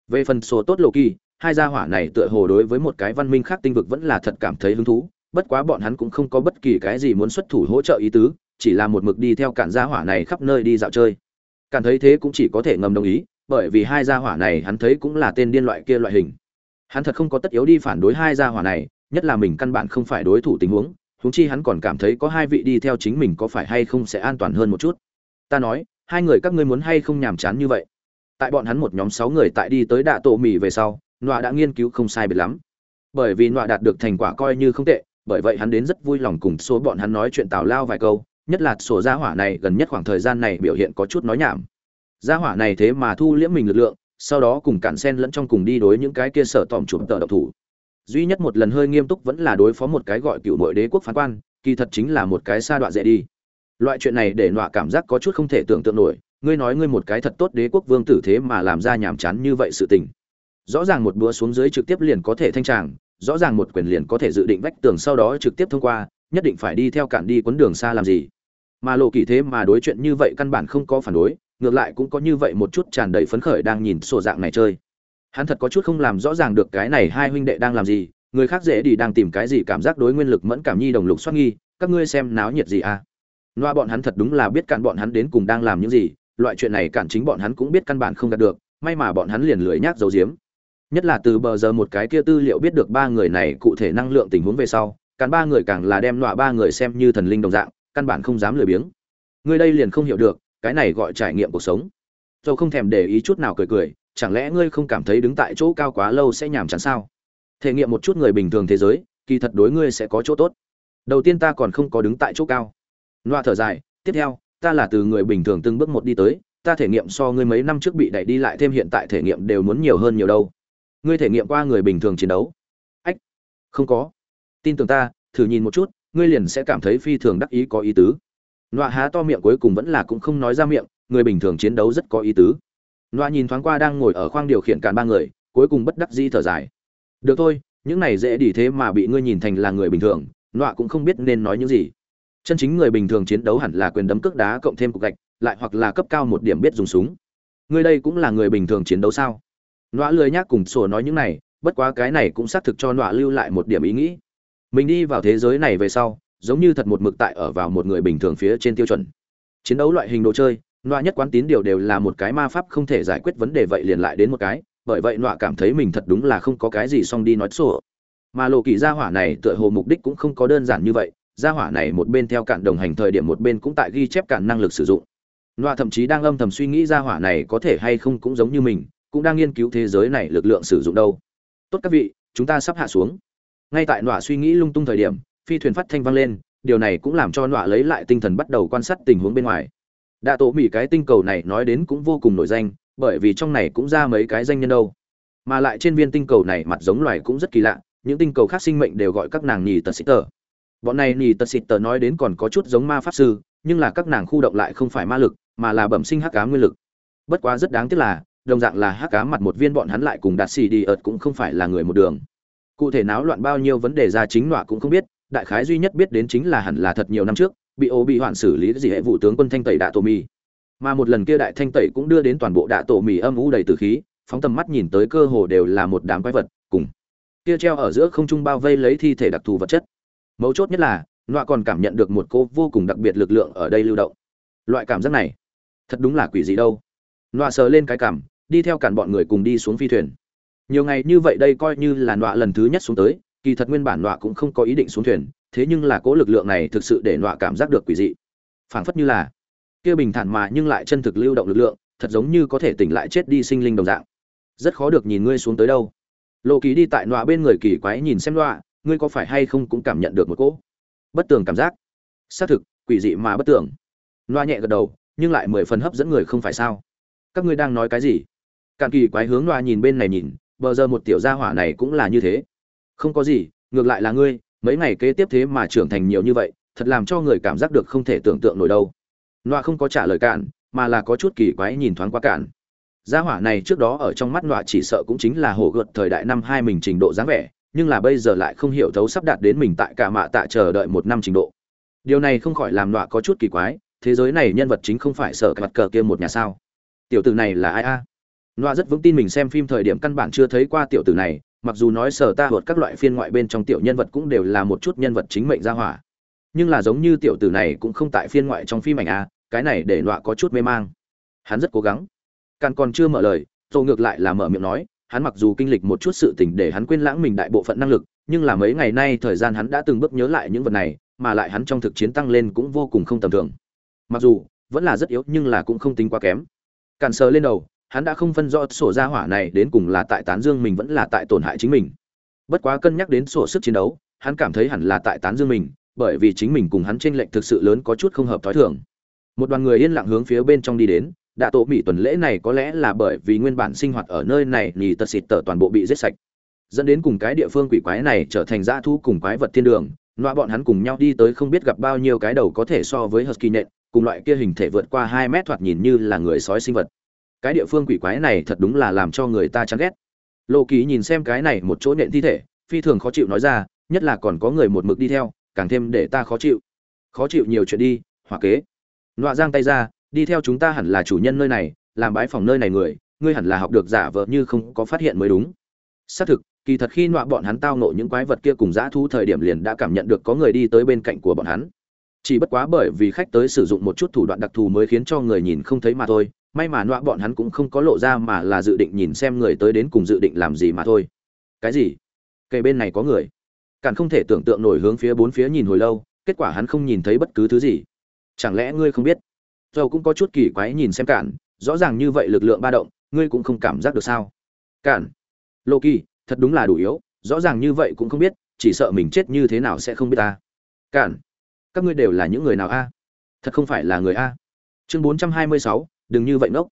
Về phần số tốt lộ kỳ hai gia hỏa này tựa hồ đối với một cái văn minh khác tinh vực vẫn là thật cảm thấy hứng thú bất quá bọn hắn cũng không có bất kỳ cái gì muốn xuất thủ hỗ trợ ý tứ, chỉ là một mực đi theo cản gia hỏa này khắp nơi đi dạo chơi. Cảm thấy thế cũng chỉ có thể ngầm đồng ý, bởi vì hai gia hỏa này hắn thấy cũng là tên điên loại kia loại hình. Hắn thật không có tất yếu đi phản đối hai gia hỏa này, nhất là mình căn bản không phải đối thủ tình huống huống chi hắn còn cảm thấy có hai vị đi theo chính mình có phải hay không sẽ an toàn hơn một chút. Ta nói, hai người các ngươi muốn hay không nhàm chán như vậy? Tại bọn hắn một nhóm sáu người tại đi tới đạ tổ mì về sau, nọa đã nghiên cứu không sai biệt lắm. Bởi vì nọa đạt được thành quả coi như không tệ bởi vậy hắn đến rất vui lòng cùng số bọn hắn nói chuyện tào lao vài câu, nhất là sổ gia hỏa này gần nhất khoảng thời gian này biểu hiện có chút nói nhảm. Gia hỏa này thế mà thu liễm mình lực lượng, sau đó cùng cản sen lẫn trong cùng đi đối những cái kia sở tòm chụp tờ độc thủ. Duy nhất một lần hơi nghiêm túc vẫn là đối phó một cái gọi cựu nội đế quốc phán quan, kỳ thật chính là một cái xa đoạn dễ đi. Loại chuyện này để nọa cảm giác có chút không thể tưởng tượng nổi, ngươi nói ngươi một cái thật tốt đế quốc vương tử thế mà làm ra nhàm chán như vậy sự tình. Rõ ràng một búa xuống dưới trực tiếp liền có thể thanh tràng rõ ràng một quyền liền có thể dự định vách tường sau đó trực tiếp thông qua, nhất định phải đi theo cản đi quấn đường xa làm gì. Mà lộ kỳ thế mà đối chuyện như vậy căn bản không có phản đối, ngược lại cũng có như vậy một chút tràn đầy phấn khởi đang nhìn sổ dạng này chơi. Hắn thật có chút không làm rõ ràng được cái này hai huynh đệ đang làm gì, người khác dễ đi đang tìm cái gì cảm giác đối nguyên lực mẫn cảm nhi đồng lục xoát nghi, các ngươi xem náo nhiệt gì à? Loa bọn hắn thật đúng là biết cạn bọn hắn đến cùng đang làm những gì, loại chuyện này cản chính bọn hắn cũng biết căn bản không đạt được, may mà bọn hắn liền lưỡi nhác dấu diếm nhất là từ bờ giờ một cái kia tư liệu biết được ba người này cụ thể năng lượng tình huống về sau cản ba người càng là đem loa ba người xem như thần linh đồng dạng, căn bản không dám lười biếng. Ngươi đây liền không hiểu được, cái này gọi trải nghiệm cuộc sống. Dầu không thèm để ý chút nào cười cười, chẳng lẽ ngươi không cảm thấy đứng tại chỗ cao quá lâu sẽ nhàm chán sao? Thể nghiệm một chút người bình thường thế giới, kỳ thật đối ngươi sẽ có chỗ tốt. Đầu tiên ta còn không có đứng tại chỗ cao. Loa thở dài, tiếp theo, ta là từ người bình thường từng bước một đi tới, ta thể nghiệm so ngươi mấy năm trước bị đẩy đi lại thêm hiện tại thể nghiệm đều muốn nhiều hơn nhiều đâu ngươi thể nghiệm qua người bình thường chiến đấu. Ách, không có. Tin tưởng ta, thử nhìn một chút, ngươi liền sẽ cảm thấy phi thường đắc ý có ý tứ. Nọa há to miệng cuối cùng vẫn là cũng không nói ra miệng, người bình thường chiến đấu rất có ý tứ. Nọa nhìn thoáng qua đang ngồi ở khoang điều khiển cản ba người, cuối cùng bất đắc dĩ thở dài. Được thôi, những này dễ đi thế mà bị ngươi nhìn thành là người bình thường, nọa cũng không biết nên nói những gì. Chân chính người bình thường chiến đấu hẳn là quyền đấm cước đá cộng thêm cục gạch, lại hoặc là cấp cao một điểm biết dùng súng. Ngươi đây cũng là người bình thường chiến đấu sao? Nọa lười nhác cùng sổ nói những này, bất quá cái này cũng xác thực cho nọa lưu lại một điểm ý nghĩ. Mình đi vào thế giới này về sau, giống như thật một mực tại ở vào một người bình thường phía trên tiêu chuẩn. Chiến đấu loại hình đồ chơi, nọa nhất quán tín điều đều là một cái ma pháp không thể giải quyết vấn đề vậy liền lại đến một cái, bởi vậy nọa cảm thấy mình thật đúng là không có cái gì xong đi nói sổ. Mà lộ kỳ gia hỏa này tựa hồ mục đích cũng không có đơn giản như vậy, gia hỏa này một bên theo cản đồng hành thời điểm một bên cũng tại ghi chép cản năng lực sử dụng. Nọa thậm chí đang âm thầm suy nghĩ gia hỏa này có thể hay không cũng giống như mình cũng đang nghiên cứu thế giới này lực lượng sử dụng đâu. Tốt các vị, chúng ta sắp hạ xuống. Ngay tại nọa suy nghĩ lung tung thời điểm, phi thuyền phát thanh vang lên, điều này cũng làm cho nọa lấy lại tinh thần bắt đầu quan sát tình huống bên ngoài. Đạ tổ mỹ cái tinh cầu này nói đến cũng vô cùng nổi danh, bởi vì trong này cũng ra mấy cái danh nhân đâu. Mà lại trên viên tinh cầu này mặt giống loài cũng rất kỳ lạ, những tinh cầu khác sinh mệnh đều gọi các nàng nhì tật xịt tờ. Bọn này nhì tật xịt tờ nói đến còn có chút giống ma pháp sư, nhưng là các nàng khu động lại không phải ma lực, mà là bẩm sinh hắc cá nguyên lực. Bất quá rất đáng tiếc là đồng dạng là hắc cá mặt một viên bọn hắn lại cùng đạt xì đi ợt cũng không phải là người một đường. Cụ thể náo loạn bao nhiêu vấn đề ra chính nọa cũng không biết, đại khái duy nhất biết đến chính là hẳn là thật nhiều năm trước, bị ô bị hoạn xử lý gì hệ vụ tướng quân thanh tẩy đạ tổ mì. Mà một lần kia đại thanh tẩy cũng đưa đến toàn bộ đạ tổ mì âm u đầy từ khí, phóng tầm mắt nhìn tới cơ hồ đều là một đám quái vật, cùng kia treo ở giữa không trung bao vây lấy thi thể đặc thù vật chất. Mấu chốt nhất là, nọa còn cảm nhận được một cô vô cùng đặc biệt lực lượng ở đây lưu động. Loại cảm giác này, thật đúng là quỷ gì đâu. Nọa sờ lên cái cảm đi theo cản bọn người cùng đi xuống phi thuyền. Nhiều ngày như vậy đây coi như là nọa lần thứ nhất xuống tới, kỳ thật nguyên bản nọa cũng không có ý định xuống thuyền, thế nhưng là cố lực lượng này thực sự để nọa cảm giác được quỷ dị. Phảng phất như là kia bình thản mà nhưng lại chân thực lưu động lực lượng, thật giống như có thể tỉnh lại chết đi sinh linh đồng dạng. Rất khó được nhìn ngươi xuống tới đâu. Lộ ký đi tại nọa bên người kỳ quái nhìn xem nọa, ngươi có phải hay không cũng cảm nhận được một cỗ bất tường cảm giác? Xác thực, quỷ dị mà bất tường. Nọa nhẹ gật đầu, nhưng lại mười phần hấp dẫn người không phải sao? Các ngươi đang nói cái gì? Cạn kỳ quái hướng loa nhìn bên này nhìn, bờ giờ một tiểu gia hỏa này cũng là như thế. Không có gì, ngược lại là ngươi, mấy ngày kế tiếp thế mà trưởng thành nhiều như vậy, thật làm cho người cảm giác được không thể tưởng tượng nổi đâu. Loa không có trả lời cạn mà là có chút kỳ quái nhìn thoáng qua cạn gia hỏa này trước đó ở trong mắt loa chỉ sợ cũng chính là hổ gợt thời đại năm hai mình trình độ dáng vẻ, nhưng là bây giờ lại không hiểu thấu sắp đạt đến mình tại cả mạ tạ chờ đợi một năm trình độ. Điều này không khỏi làm loa có chút kỳ quái, thế giới này nhân vật chính không phải sợ cái mặt cờ kia một nhà sao? Tiểu tử này là ai a? Noa rất vững tin mình xem phim thời điểm căn bản chưa thấy qua tiểu tử này, mặc dù nói sở ta vượt các loại phiên ngoại bên trong tiểu nhân vật cũng đều là một chút nhân vật chính mệnh gia hỏa. Nhưng là giống như tiểu tử này cũng không tại phiên ngoại trong phim ảnh a cái này để Noa có chút mê mang. Hắn rất cố gắng. Càng còn chưa mở lời, Tô ngược lại là mở miệng nói, hắn mặc dù kinh lịch một chút sự tình để hắn quên lãng mình đại bộ phận năng lực, nhưng là mấy ngày nay thời gian hắn đã từng bước nhớ lại những vật này, mà lại hắn trong thực chiến tăng lên cũng vô cùng không tầm thường. Mặc dù, vẫn là rất yếu nhưng là cũng không tính quá kém. Càn sờ lên đầu hắn đã không phân rõ sổ ra hỏa này đến cùng là tại tán dương mình vẫn là tại tổn hại chính mình. Bất quá cân nhắc đến sổ sức chiến đấu, hắn cảm thấy hẳn là tại tán dương mình, bởi vì chính mình cùng hắn trên lệnh thực sự lớn có chút không hợp thói thường. Một đoàn người yên lặng hướng phía bên trong đi đến, đạ tổ mỹ tuần lễ này có lẽ là bởi vì nguyên bản sinh hoạt ở nơi này nhì tật xịt tờ toàn bộ bị giết sạch. Dẫn đến cùng cái địa phương quỷ quái này trở thành dã thu cùng quái vật thiên đường loại bọn hắn cùng nhau đi tới không biết gặp bao nhiêu cái đầu có thể so với husky nện, cùng loại kia hình thể vượt qua hai mét thoạt nhìn như là người sói sinh vật cái địa phương quỷ quái này thật đúng là làm cho người ta chán ghét. Lộ kỳ nhìn xem cái này một chỗ nện thi thể, phi thường khó chịu nói ra, nhất là còn có người một mực đi theo, càng thêm để ta khó chịu. Khó chịu nhiều chuyện đi, hỏa kế. Nọa giang tay ra, đi theo chúng ta hẳn là chủ nhân nơi này, làm bãi phòng nơi này người, ngươi hẳn là học được giả vờ như không có phát hiện mới đúng. Xác thực, kỳ thật khi nọa bọn hắn tao nộ những quái vật kia cùng dã thu thời điểm liền đã cảm nhận được có người đi tới bên cạnh của bọn hắn. Chỉ bất quá bởi vì khách tới sử dụng một chút thủ đoạn đặc thù mới khiến cho người nhìn không thấy mà thôi may mà nọa bọn hắn cũng không có lộ ra mà là dự định nhìn xem người tới đến cùng dự định làm gì mà thôi. Cái gì? Cây bên này có người. Càng không thể tưởng tượng nổi hướng phía bốn phía nhìn hồi lâu, kết quả hắn không nhìn thấy bất cứ thứ gì. Chẳng lẽ ngươi không biết? Dầu cũng có chút kỳ quái nhìn xem cản, rõ ràng như vậy lực lượng ba động, ngươi cũng không cảm giác được sao? Cản lô kỳ thật đúng là đủ yếu, rõ ràng như vậy cũng không biết, chỉ sợ mình chết như thế nào sẽ không biết ta. Cản, các ngươi đều là những người nào a? Thật không phải là người a? Chương bốn trăm hai mươi sáu đừng như vậy ngốc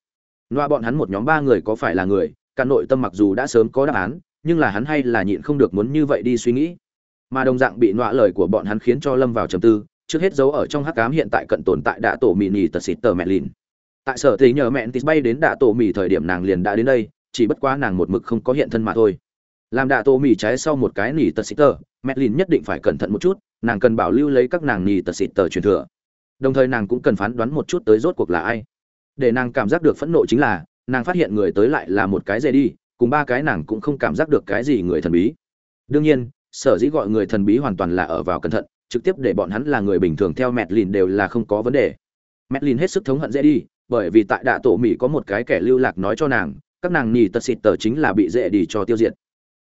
loa bọn hắn một nhóm ba người có phải là người, cả nội tâm mặc dù đã sớm có đáp án, nhưng là hắn hay là nhịn không được muốn như vậy đi suy nghĩ. Mà đồng dạng bị nọa lời của bọn hắn khiến cho lâm vào trầm tư, trước hết giấu ở trong hắc ám hiện tại cận tồn tại đạ tổ mì nỉ tật xịt tờ mẹ lìn. Tại sở thì nhờ mẹ tít bay đến đạ tổ mì thời điểm nàng liền đã đến đây, chỉ bất quá nàng một mực không có hiện thân mà thôi. Làm đạ tổ mì trái sau một cái nỉ tật xịt tờ, mẹ lìn nhất định phải cẩn thận một chút, nàng cần bảo lưu lấy các nàng nỉ tật xịt tờ truyền thừa. Đồng thời nàng cũng cần phán đoán một chút tới rốt cuộc là ai để nàng cảm giác được phẫn nộ chính là, nàng phát hiện người tới lại là một cái dê đi, cùng ba cái nàng cũng không cảm giác được cái gì người thần bí. Đương nhiên, sở dĩ gọi người thần bí hoàn toàn là ở vào cẩn thận, trực tiếp để bọn hắn là người bình thường theo mẹt lìn đều là không có vấn đề. Mẹt lìn hết sức thống hận dễ đi, bởi vì tại đạ tổ mỹ có một cái kẻ lưu lạc nói cho nàng, các nàng nhì tật xịt tờ chính là bị dễ đi cho tiêu diệt.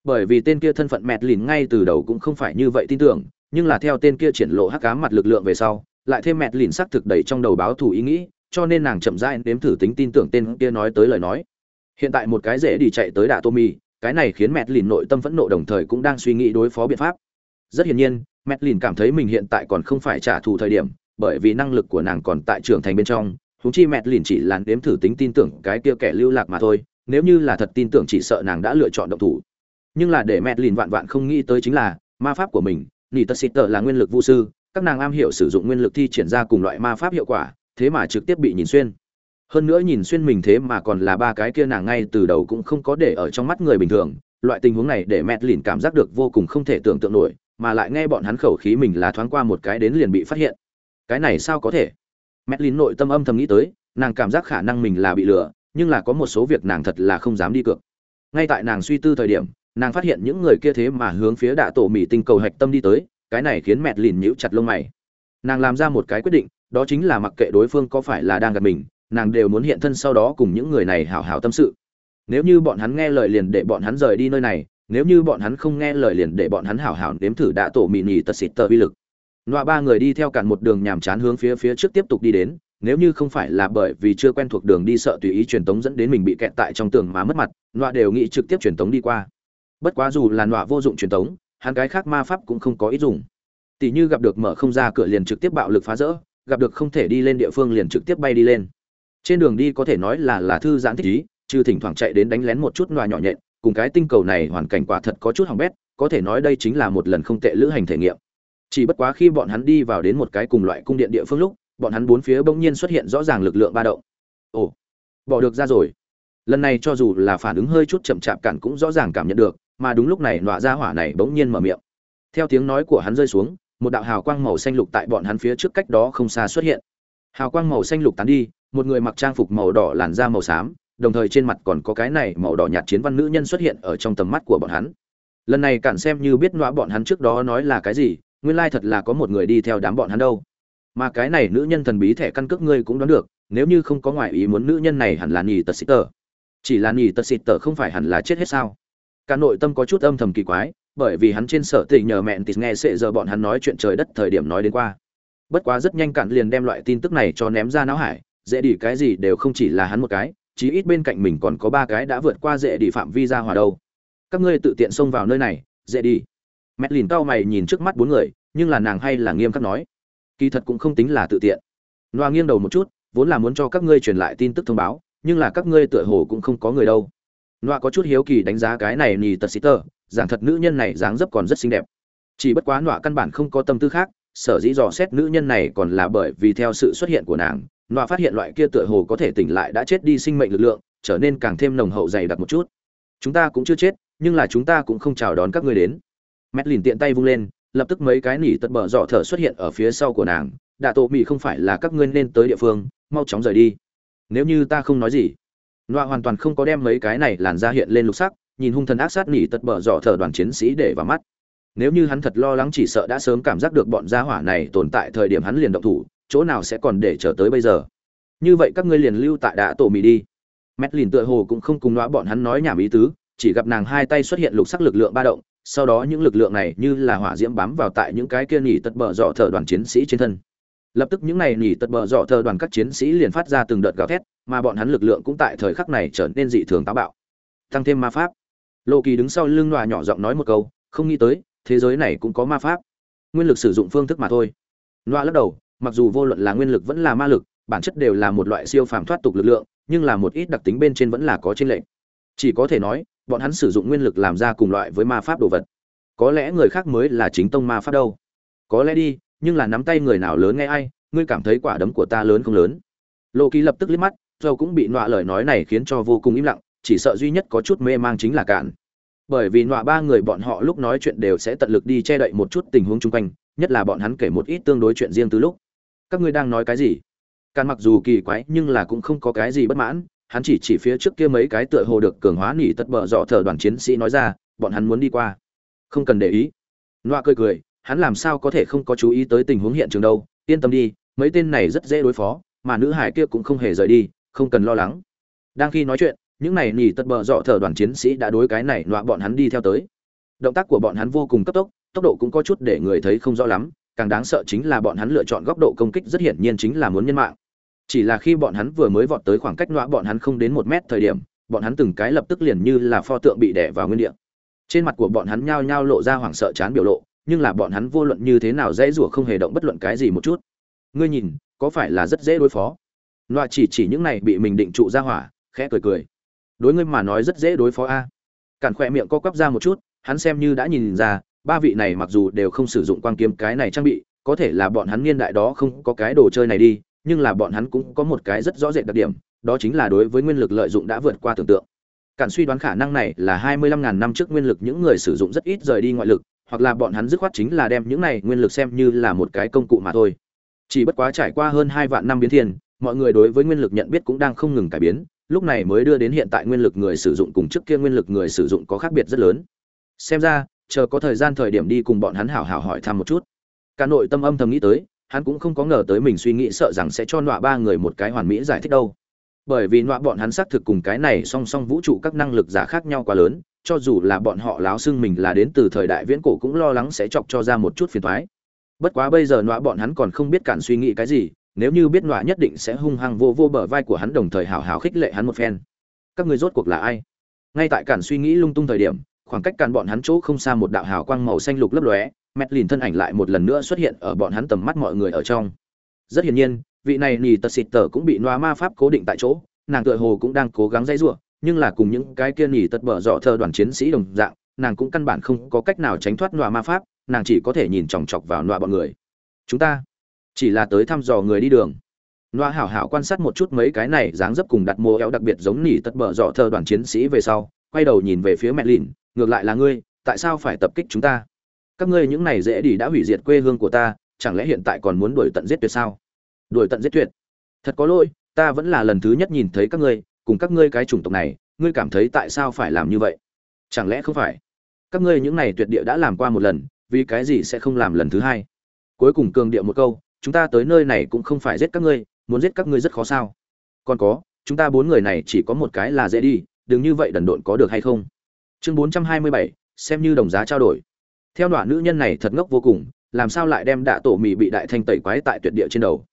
Bởi vì tên kia thân phận mẹt lìn ngay từ đầu cũng không phải như vậy tin tưởng, nhưng là theo tên kia triển lộ hắc cá mặt lực lượng về sau, lại thêm mẹt lìn xác thực đầy trong đầu báo thù ý nghĩ cho nên nàng chậm rãi nếm thử tính tin tưởng tên kia nói tới lời nói. Hiện tại một cái dễ đi chạy tới đạ tô mi, cái này khiến mẹt lìn nội tâm phẫn nộ đồng thời cũng đang suy nghĩ đối phó biện pháp. Rất hiển nhiên, mẹt lìn cảm thấy mình hiện tại còn không phải trả thù thời điểm, bởi vì năng lực của nàng còn tại trưởng thành bên trong húng chi mẹt lìn chỉ là nếm thử tính tin tưởng cái kia kẻ lưu lạc mà thôi, nếu như là thật tin tưởng chỉ sợ nàng đã lựa chọn động thủ. Nhưng là để mẹt lìn vạn vạn không nghĩ tới chính là, ma pháp của mình nỉ tật xịt tờ là nguyên lực vũ sư, các nàng am hiểu sử dụng nguyên lực thi triển ra cùng loại ma pháp hiệu quả thế mà trực tiếp bị nhìn xuyên. Hơn nữa nhìn xuyên mình thế mà còn là ba cái kia nàng ngay từ đầu cũng không có để ở trong mắt người bình thường, loại tình huống này để mẹt lìn cảm giác được vô cùng không thể tưởng tượng nổi, mà lại nghe bọn hắn khẩu khí mình là thoáng qua một cái đến liền bị phát hiện. Cái này sao có thể? Mẹt lìn nội tâm âm thầm nghĩ tới, nàng cảm giác khả năng mình là bị lừa, nhưng là có một số việc nàng thật là không dám đi cược. Ngay tại nàng suy tư thời điểm, nàng phát hiện những người kia thế mà hướng phía đạ tổ mỹ tinh cầu hạch tâm đi tới, cái này khiến mẹt lìn nhíu chặt lông mày. Nàng làm ra một cái quyết định đó chính là mặc kệ đối phương có phải là đang gặp mình, nàng đều muốn hiện thân sau đó cùng những người này hào hào tâm sự. Nếu như bọn hắn nghe lời liền để bọn hắn rời đi nơi này, nếu như bọn hắn không nghe lời liền để bọn hắn hảo hảo nếm thử đạ tổ mì nhì tật xịt tờ uy lực. Nọa ba người đi theo cản một đường nhàm chán hướng phía phía trước tiếp tục đi đến, nếu như không phải là bởi vì chưa quen thuộc đường đi sợ tùy ý truyền tống dẫn đến mình bị kẹt tại trong tường mà mất mặt, nọa đều nghĩ trực tiếp truyền tống đi qua. Bất quá dù là nọa vô dụng truyền tống, hắn cái khác ma pháp cũng không có ít dùng. Tỷ như gặp được mở không ra cửa liền trực tiếp bạo lực phá rỡ gặp được không thể đi lên địa phương liền trực tiếp bay đi lên. Trên đường đi có thể nói là là thư giãn thích ý, trừ thỉnh thoảng chạy đến đánh lén một chút loa nhỏ nhện, cùng cái tinh cầu này hoàn cảnh quả thật có chút hỏng bét, có thể nói đây chính là một lần không tệ lữ hành thể nghiệm. Chỉ bất quá khi bọn hắn đi vào đến một cái cùng loại cung điện địa phương lúc, bọn hắn bốn phía bỗng nhiên xuất hiện rõ ràng lực lượng ba động. Ồ, bỏ được ra rồi. Lần này cho dù là phản ứng hơi chút chậm chạp cản cũng rõ ràng cảm nhận được, mà đúng lúc này nọa ra hỏa này bỗng nhiên mở miệng. Theo tiếng nói của hắn rơi xuống một đạo hào quang màu xanh lục tại bọn hắn phía trước cách đó không xa xuất hiện. Hào quang màu xanh lục tán đi, một người mặc trang phục màu đỏ làn da màu xám, đồng thời trên mặt còn có cái này màu đỏ nhạt chiến văn nữ nhân xuất hiện ở trong tầm mắt của bọn hắn. Lần này cản xem như biết nọa bọn hắn trước đó nói là cái gì, nguyên lai thật là có một người đi theo đám bọn hắn đâu. Mà cái này nữ nhân thần bí thẻ căn cước ngươi cũng đoán được, nếu như không có ngoại ý muốn nữ nhân này hẳn là nhì tật Xít Tở. chỉ là nhì tật Xít Tở không phải hẳn là chết hết sao? Cả nội tâm có chút âm thầm kỳ quái bởi vì hắn trên sở tình nhờ mẹn tịt nghe sệ giờ bọn hắn nói chuyện trời đất thời điểm nói đến qua. Bất quá rất nhanh cạn liền đem loại tin tức này cho ném ra não hải, dễ đi cái gì đều không chỉ là hắn một cái, chí ít bên cạnh mình còn có ba cái đã vượt qua dễ đi phạm vi ra hòa đâu. Các ngươi tự tiện xông vào nơi này, dễ đi mẹ lìn cao mày nhìn trước mắt bốn người, nhưng là nàng hay là nghiêm khắc nói. Kỳ thật cũng không tính là tự tiện. Noa nghiêng đầu một chút, vốn là muốn cho các ngươi truyền lại tin tức thông báo, nhưng là các ngươi tựa hồ cũng không có người đâu. Noa có chút hiếu kỳ đánh giá cái này nì tật sĩ tờ giảng thật nữ nhân này dáng dấp còn rất xinh đẹp. Chỉ bất quá nọa căn bản không có tâm tư khác, sở dĩ dò xét nữ nhân này còn là bởi vì theo sự xuất hiện của nàng, nọa phát hiện loại kia tựa hồ có thể tỉnh lại đã chết đi sinh mệnh lực lượng, trở nên càng thêm nồng hậu dày đặc một chút. Chúng ta cũng chưa chết, nhưng là chúng ta cũng không chào đón các ngươi đến. Mét lìn tiện tay vung lên, lập tức mấy cái nỉ tật bờ dọ thở xuất hiện ở phía sau của nàng. Đạ tổ mỹ không phải là các ngươi nên tới địa phương, mau chóng rời đi. Nếu như ta không nói gì, nọa hoàn toàn không có đem mấy cái này làn ra hiện lên lục sắc nhìn hung thần ác sát nỉ tật bờ dọ thờ đoàn chiến sĩ để vào mắt. Nếu như hắn thật lo lắng chỉ sợ đã sớm cảm giác được bọn gia hỏa này tồn tại thời điểm hắn liền động thủ, chỗ nào sẽ còn để chờ tới bây giờ? Như vậy các ngươi liền lưu tại đạ tổ mì đi. Mét lìn tựa hồ cũng không cùng nói bọn hắn nói nhảm ý tứ, chỉ gặp nàng hai tay xuất hiện lục sắc lực lượng ba động, sau đó những lực lượng này như là hỏa diễm bám vào tại những cái kia nỉ tật bờ dọ thờ đoàn chiến sĩ trên thân. Lập tức những này nỉ tật bờ dọ thờ đoàn các chiến sĩ liền phát ra từng đợt gào thét, mà bọn hắn lực lượng cũng tại thời khắc này trở nên dị thường táo bạo. Tăng thêm ma pháp lộ kỳ đứng sau lưng loà nhỏ giọng nói một câu, không nghĩ tới, thế giới này cũng có ma pháp. Nguyên lực sử dụng phương thức mà thôi. Nọa lắc đầu, mặc dù vô luận là nguyên lực vẫn là ma lực, bản chất đều là một loại siêu phàm thoát tục lực lượng, nhưng là một ít đặc tính bên trên vẫn là có trên lệnh chỉ có thể nói, bọn hắn sử dụng nguyên lực làm ra cùng loại với ma pháp đồ vật. Có lẽ người khác mới là chính tông ma pháp đâu. Có lẽ đi, nhưng là nắm tay người nào lớn nghe ai, ngươi cảm thấy quả đấm của ta lớn không lớn? Lộ kỳ lập tức liếc mắt dầu cũng bị nọa lời nói này khiến cho vô cùng im lặng chỉ sợ duy nhất có chút mê mang chính là cản bởi vì nọa ba người bọn họ lúc nói chuyện đều sẽ tận lực đi che đậy một chút tình huống chung quanh, nhất là bọn hắn kể một ít tương đối chuyện riêng từ lúc. Các ngươi đang nói cái gì? Càn mặc dù kỳ quái nhưng là cũng không có cái gì bất mãn, hắn chỉ chỉ phía trước kia mấy cái tựa hồ được cường hóa nỉ tất bờ dọ thờ đoàn chiến sĩ nói ra, bọn hắn muốn đi qua. Không cần để ý. Nọa cười cười, hắn làm sao có thể không có chú ý tới tình huống hiện trường đâu, yên tâm đi, mấy tên này rất dễ đối phó, mà nữ hải kia cũng không hề rời đi, không cần lo lắng. Đang khi nói chuyện những này nỉ tất bờ dọ thờ đoàn chiến sĩ đã đối cái này nọa bọn hắn đi theo tới. Động tác của bọn hắn vô cùng cấp tốc tốc độ cũng có chút để người thấy không rõ lắm, càng đáng sợ chính là bọn hắn lựa chọn góc độ công kích rất hiển nhiên chính là muốn nhân mạng. Chỉ là khi bọn hắn vừa mới vọt tới khoảng cách nọa bọn hắn không đến một mét thời điểm, bọn hắn từng cái lập tức liền như là pho tượng bị đẻ vào nguyên địa. Trên mặt của bọn hắn nhao nhao lộ ra hoảng sợ chán biểu lộ, nhưng là bọn hắn vô luận như thế nào dễ rủa không hề động bất luận cái gì một chút. Ngươi nhìn, có phải là rất dễ đối phó? Nọa chỉ chỉ những này bị mình định trụ ra hỏa, khẽ cười cười đối ngươi mà nói rất dễ đối phó a cản khỏe miệng co quắp ra một chút hắn xem như đã nhìn ra ba vị này mặc dù đều không sử dụng quang kiếm cái này trang bị có thể là bọn hắn niên đại đó không có cái đồ chơi này đi nhưng là bọn hắn cũng có một cái rất rõ rệt đặc điểm, đó chính là đối với nguyên lực lợi dụng đã vượt qua tưởng tượng. Cản suy đoán khả năng này là 25.000 năm trước nguyên lực những người sử dụng rất ít rời đi ngoại lực, hoặc là bọn hắn dứt khoát chính là đem những này nguyên lực xem như là một cái công cụ mà thôi. Chỉ bất quá trải qua hơn hai vạn năm biến thiên, mọi người đối với nguyên lực nhận biết cũng đang không ngừng cải biến, lúc này mới đưa đến hiện tại nguyên lực người sử dụng cùng trước kia nguyên lực người sử dụng có khác biệt rất lớn. Xem ra, chờ có thời gian thời điểm đi cùng bọn hắn hảo hảo hỏi thăm một chút. Cả nội tâm âm thầm nghĩ tới, hắn cũng không có ngờ tới mình suy nghĩ sợ rằng sẽ cho nọa ba người một cái hoàn mỹ giải thích đâu bởi vì nọa bọn hắn xác thực cùng cái này song song vũ trụ các năng lực giả khác nhau quá lớn cho dù là bọn họ láo xưng mình là đến từ thời đại viễn cổ cũng lo lắng sẽ chọc cho ra một chút phiền thoái bất quá bây giờ nọa bọn hắn còn không biết cản suy nghĩ cái gì nếu như biết nọa nhất định sẽ hung hăng vô vô bờ vai của hắn đồng thời hào hào khích lệ hắn một phen. Các người rốt cuộc là ai? Ngay tại cản suy nghĩ lung tung thời điểm, khoảng cách cản bọn hắn chỗ không xa một đạo hào quang màu xanh lục lấp lóe, mẹt lìn thân ảnh lại một lần nữa xuất hiện ở bọn hắn tầm mắt mọi người ở trong. Rất hiển nhiên, vị này nì tật xịt tờ cũng bị nọa ma pháp cố định tại chỗ, nàng tựa hồ cũng đang cố gắng dãy giụa nhưng là cùng những cái kia nỉ tật bở dọ thơ đoàn chiến sĩ đồng dạng, nàng cũng căn bản không có cách nào tránh thoát nọa ma pháp, nàng chỉ có thể nhìn chòng chọc vào nọa bọn người. Chúng ta chỉ là tới thăm dò người đi đường. Noa hảo hảo quan sát một chút mấy cái này dáng dấp cùng đặt mô eo đặc biệt giống nỉ tật bở dọ thơ đoàn chiến sĩ về sau, quay đầu nhìn về phía mẹ lìn, ngược lại là ngươi, tại sao phải tập kích chúng ta? Các ngươi những này dễ đi đã hủy diệt quê hương của ta, chẳng lẽ hiện tại còn muốn đuổi tận giết tuyệt sao? Đuổi tận giết tuyệt? Thật có lỗi, ta vẫn là lần thứ nhất nhìn thấy các ngươi, cùng các ngươi cái chủng tộc này, ngươi cảm thấy tại sao phải làm như vậy? Chẳng lẽ không phải? Các ngươi những này tuyệt địa đã làm qua một lần, vì cái gì sẽ không làm lần thứ hai? Cuối cùng cường điệu một câu chúng ta tới nơi này cũng không phải giết các ngươi, muốn giết các ngươi rất khó sao? Còn có, chúng ta bốn người này chỉ có một cái là dễ đi, đừng như vậy đần độn có được hay không? Chương bốn trăm hai mươi bảy, xem như đồng giá trao đổi. Theo đoạn nữ nhân này thật ngốc vô cùng, làm sao lại đem đạ tổ mì bị đại thanh tẩy quái tại tuyệt địa trên đầu?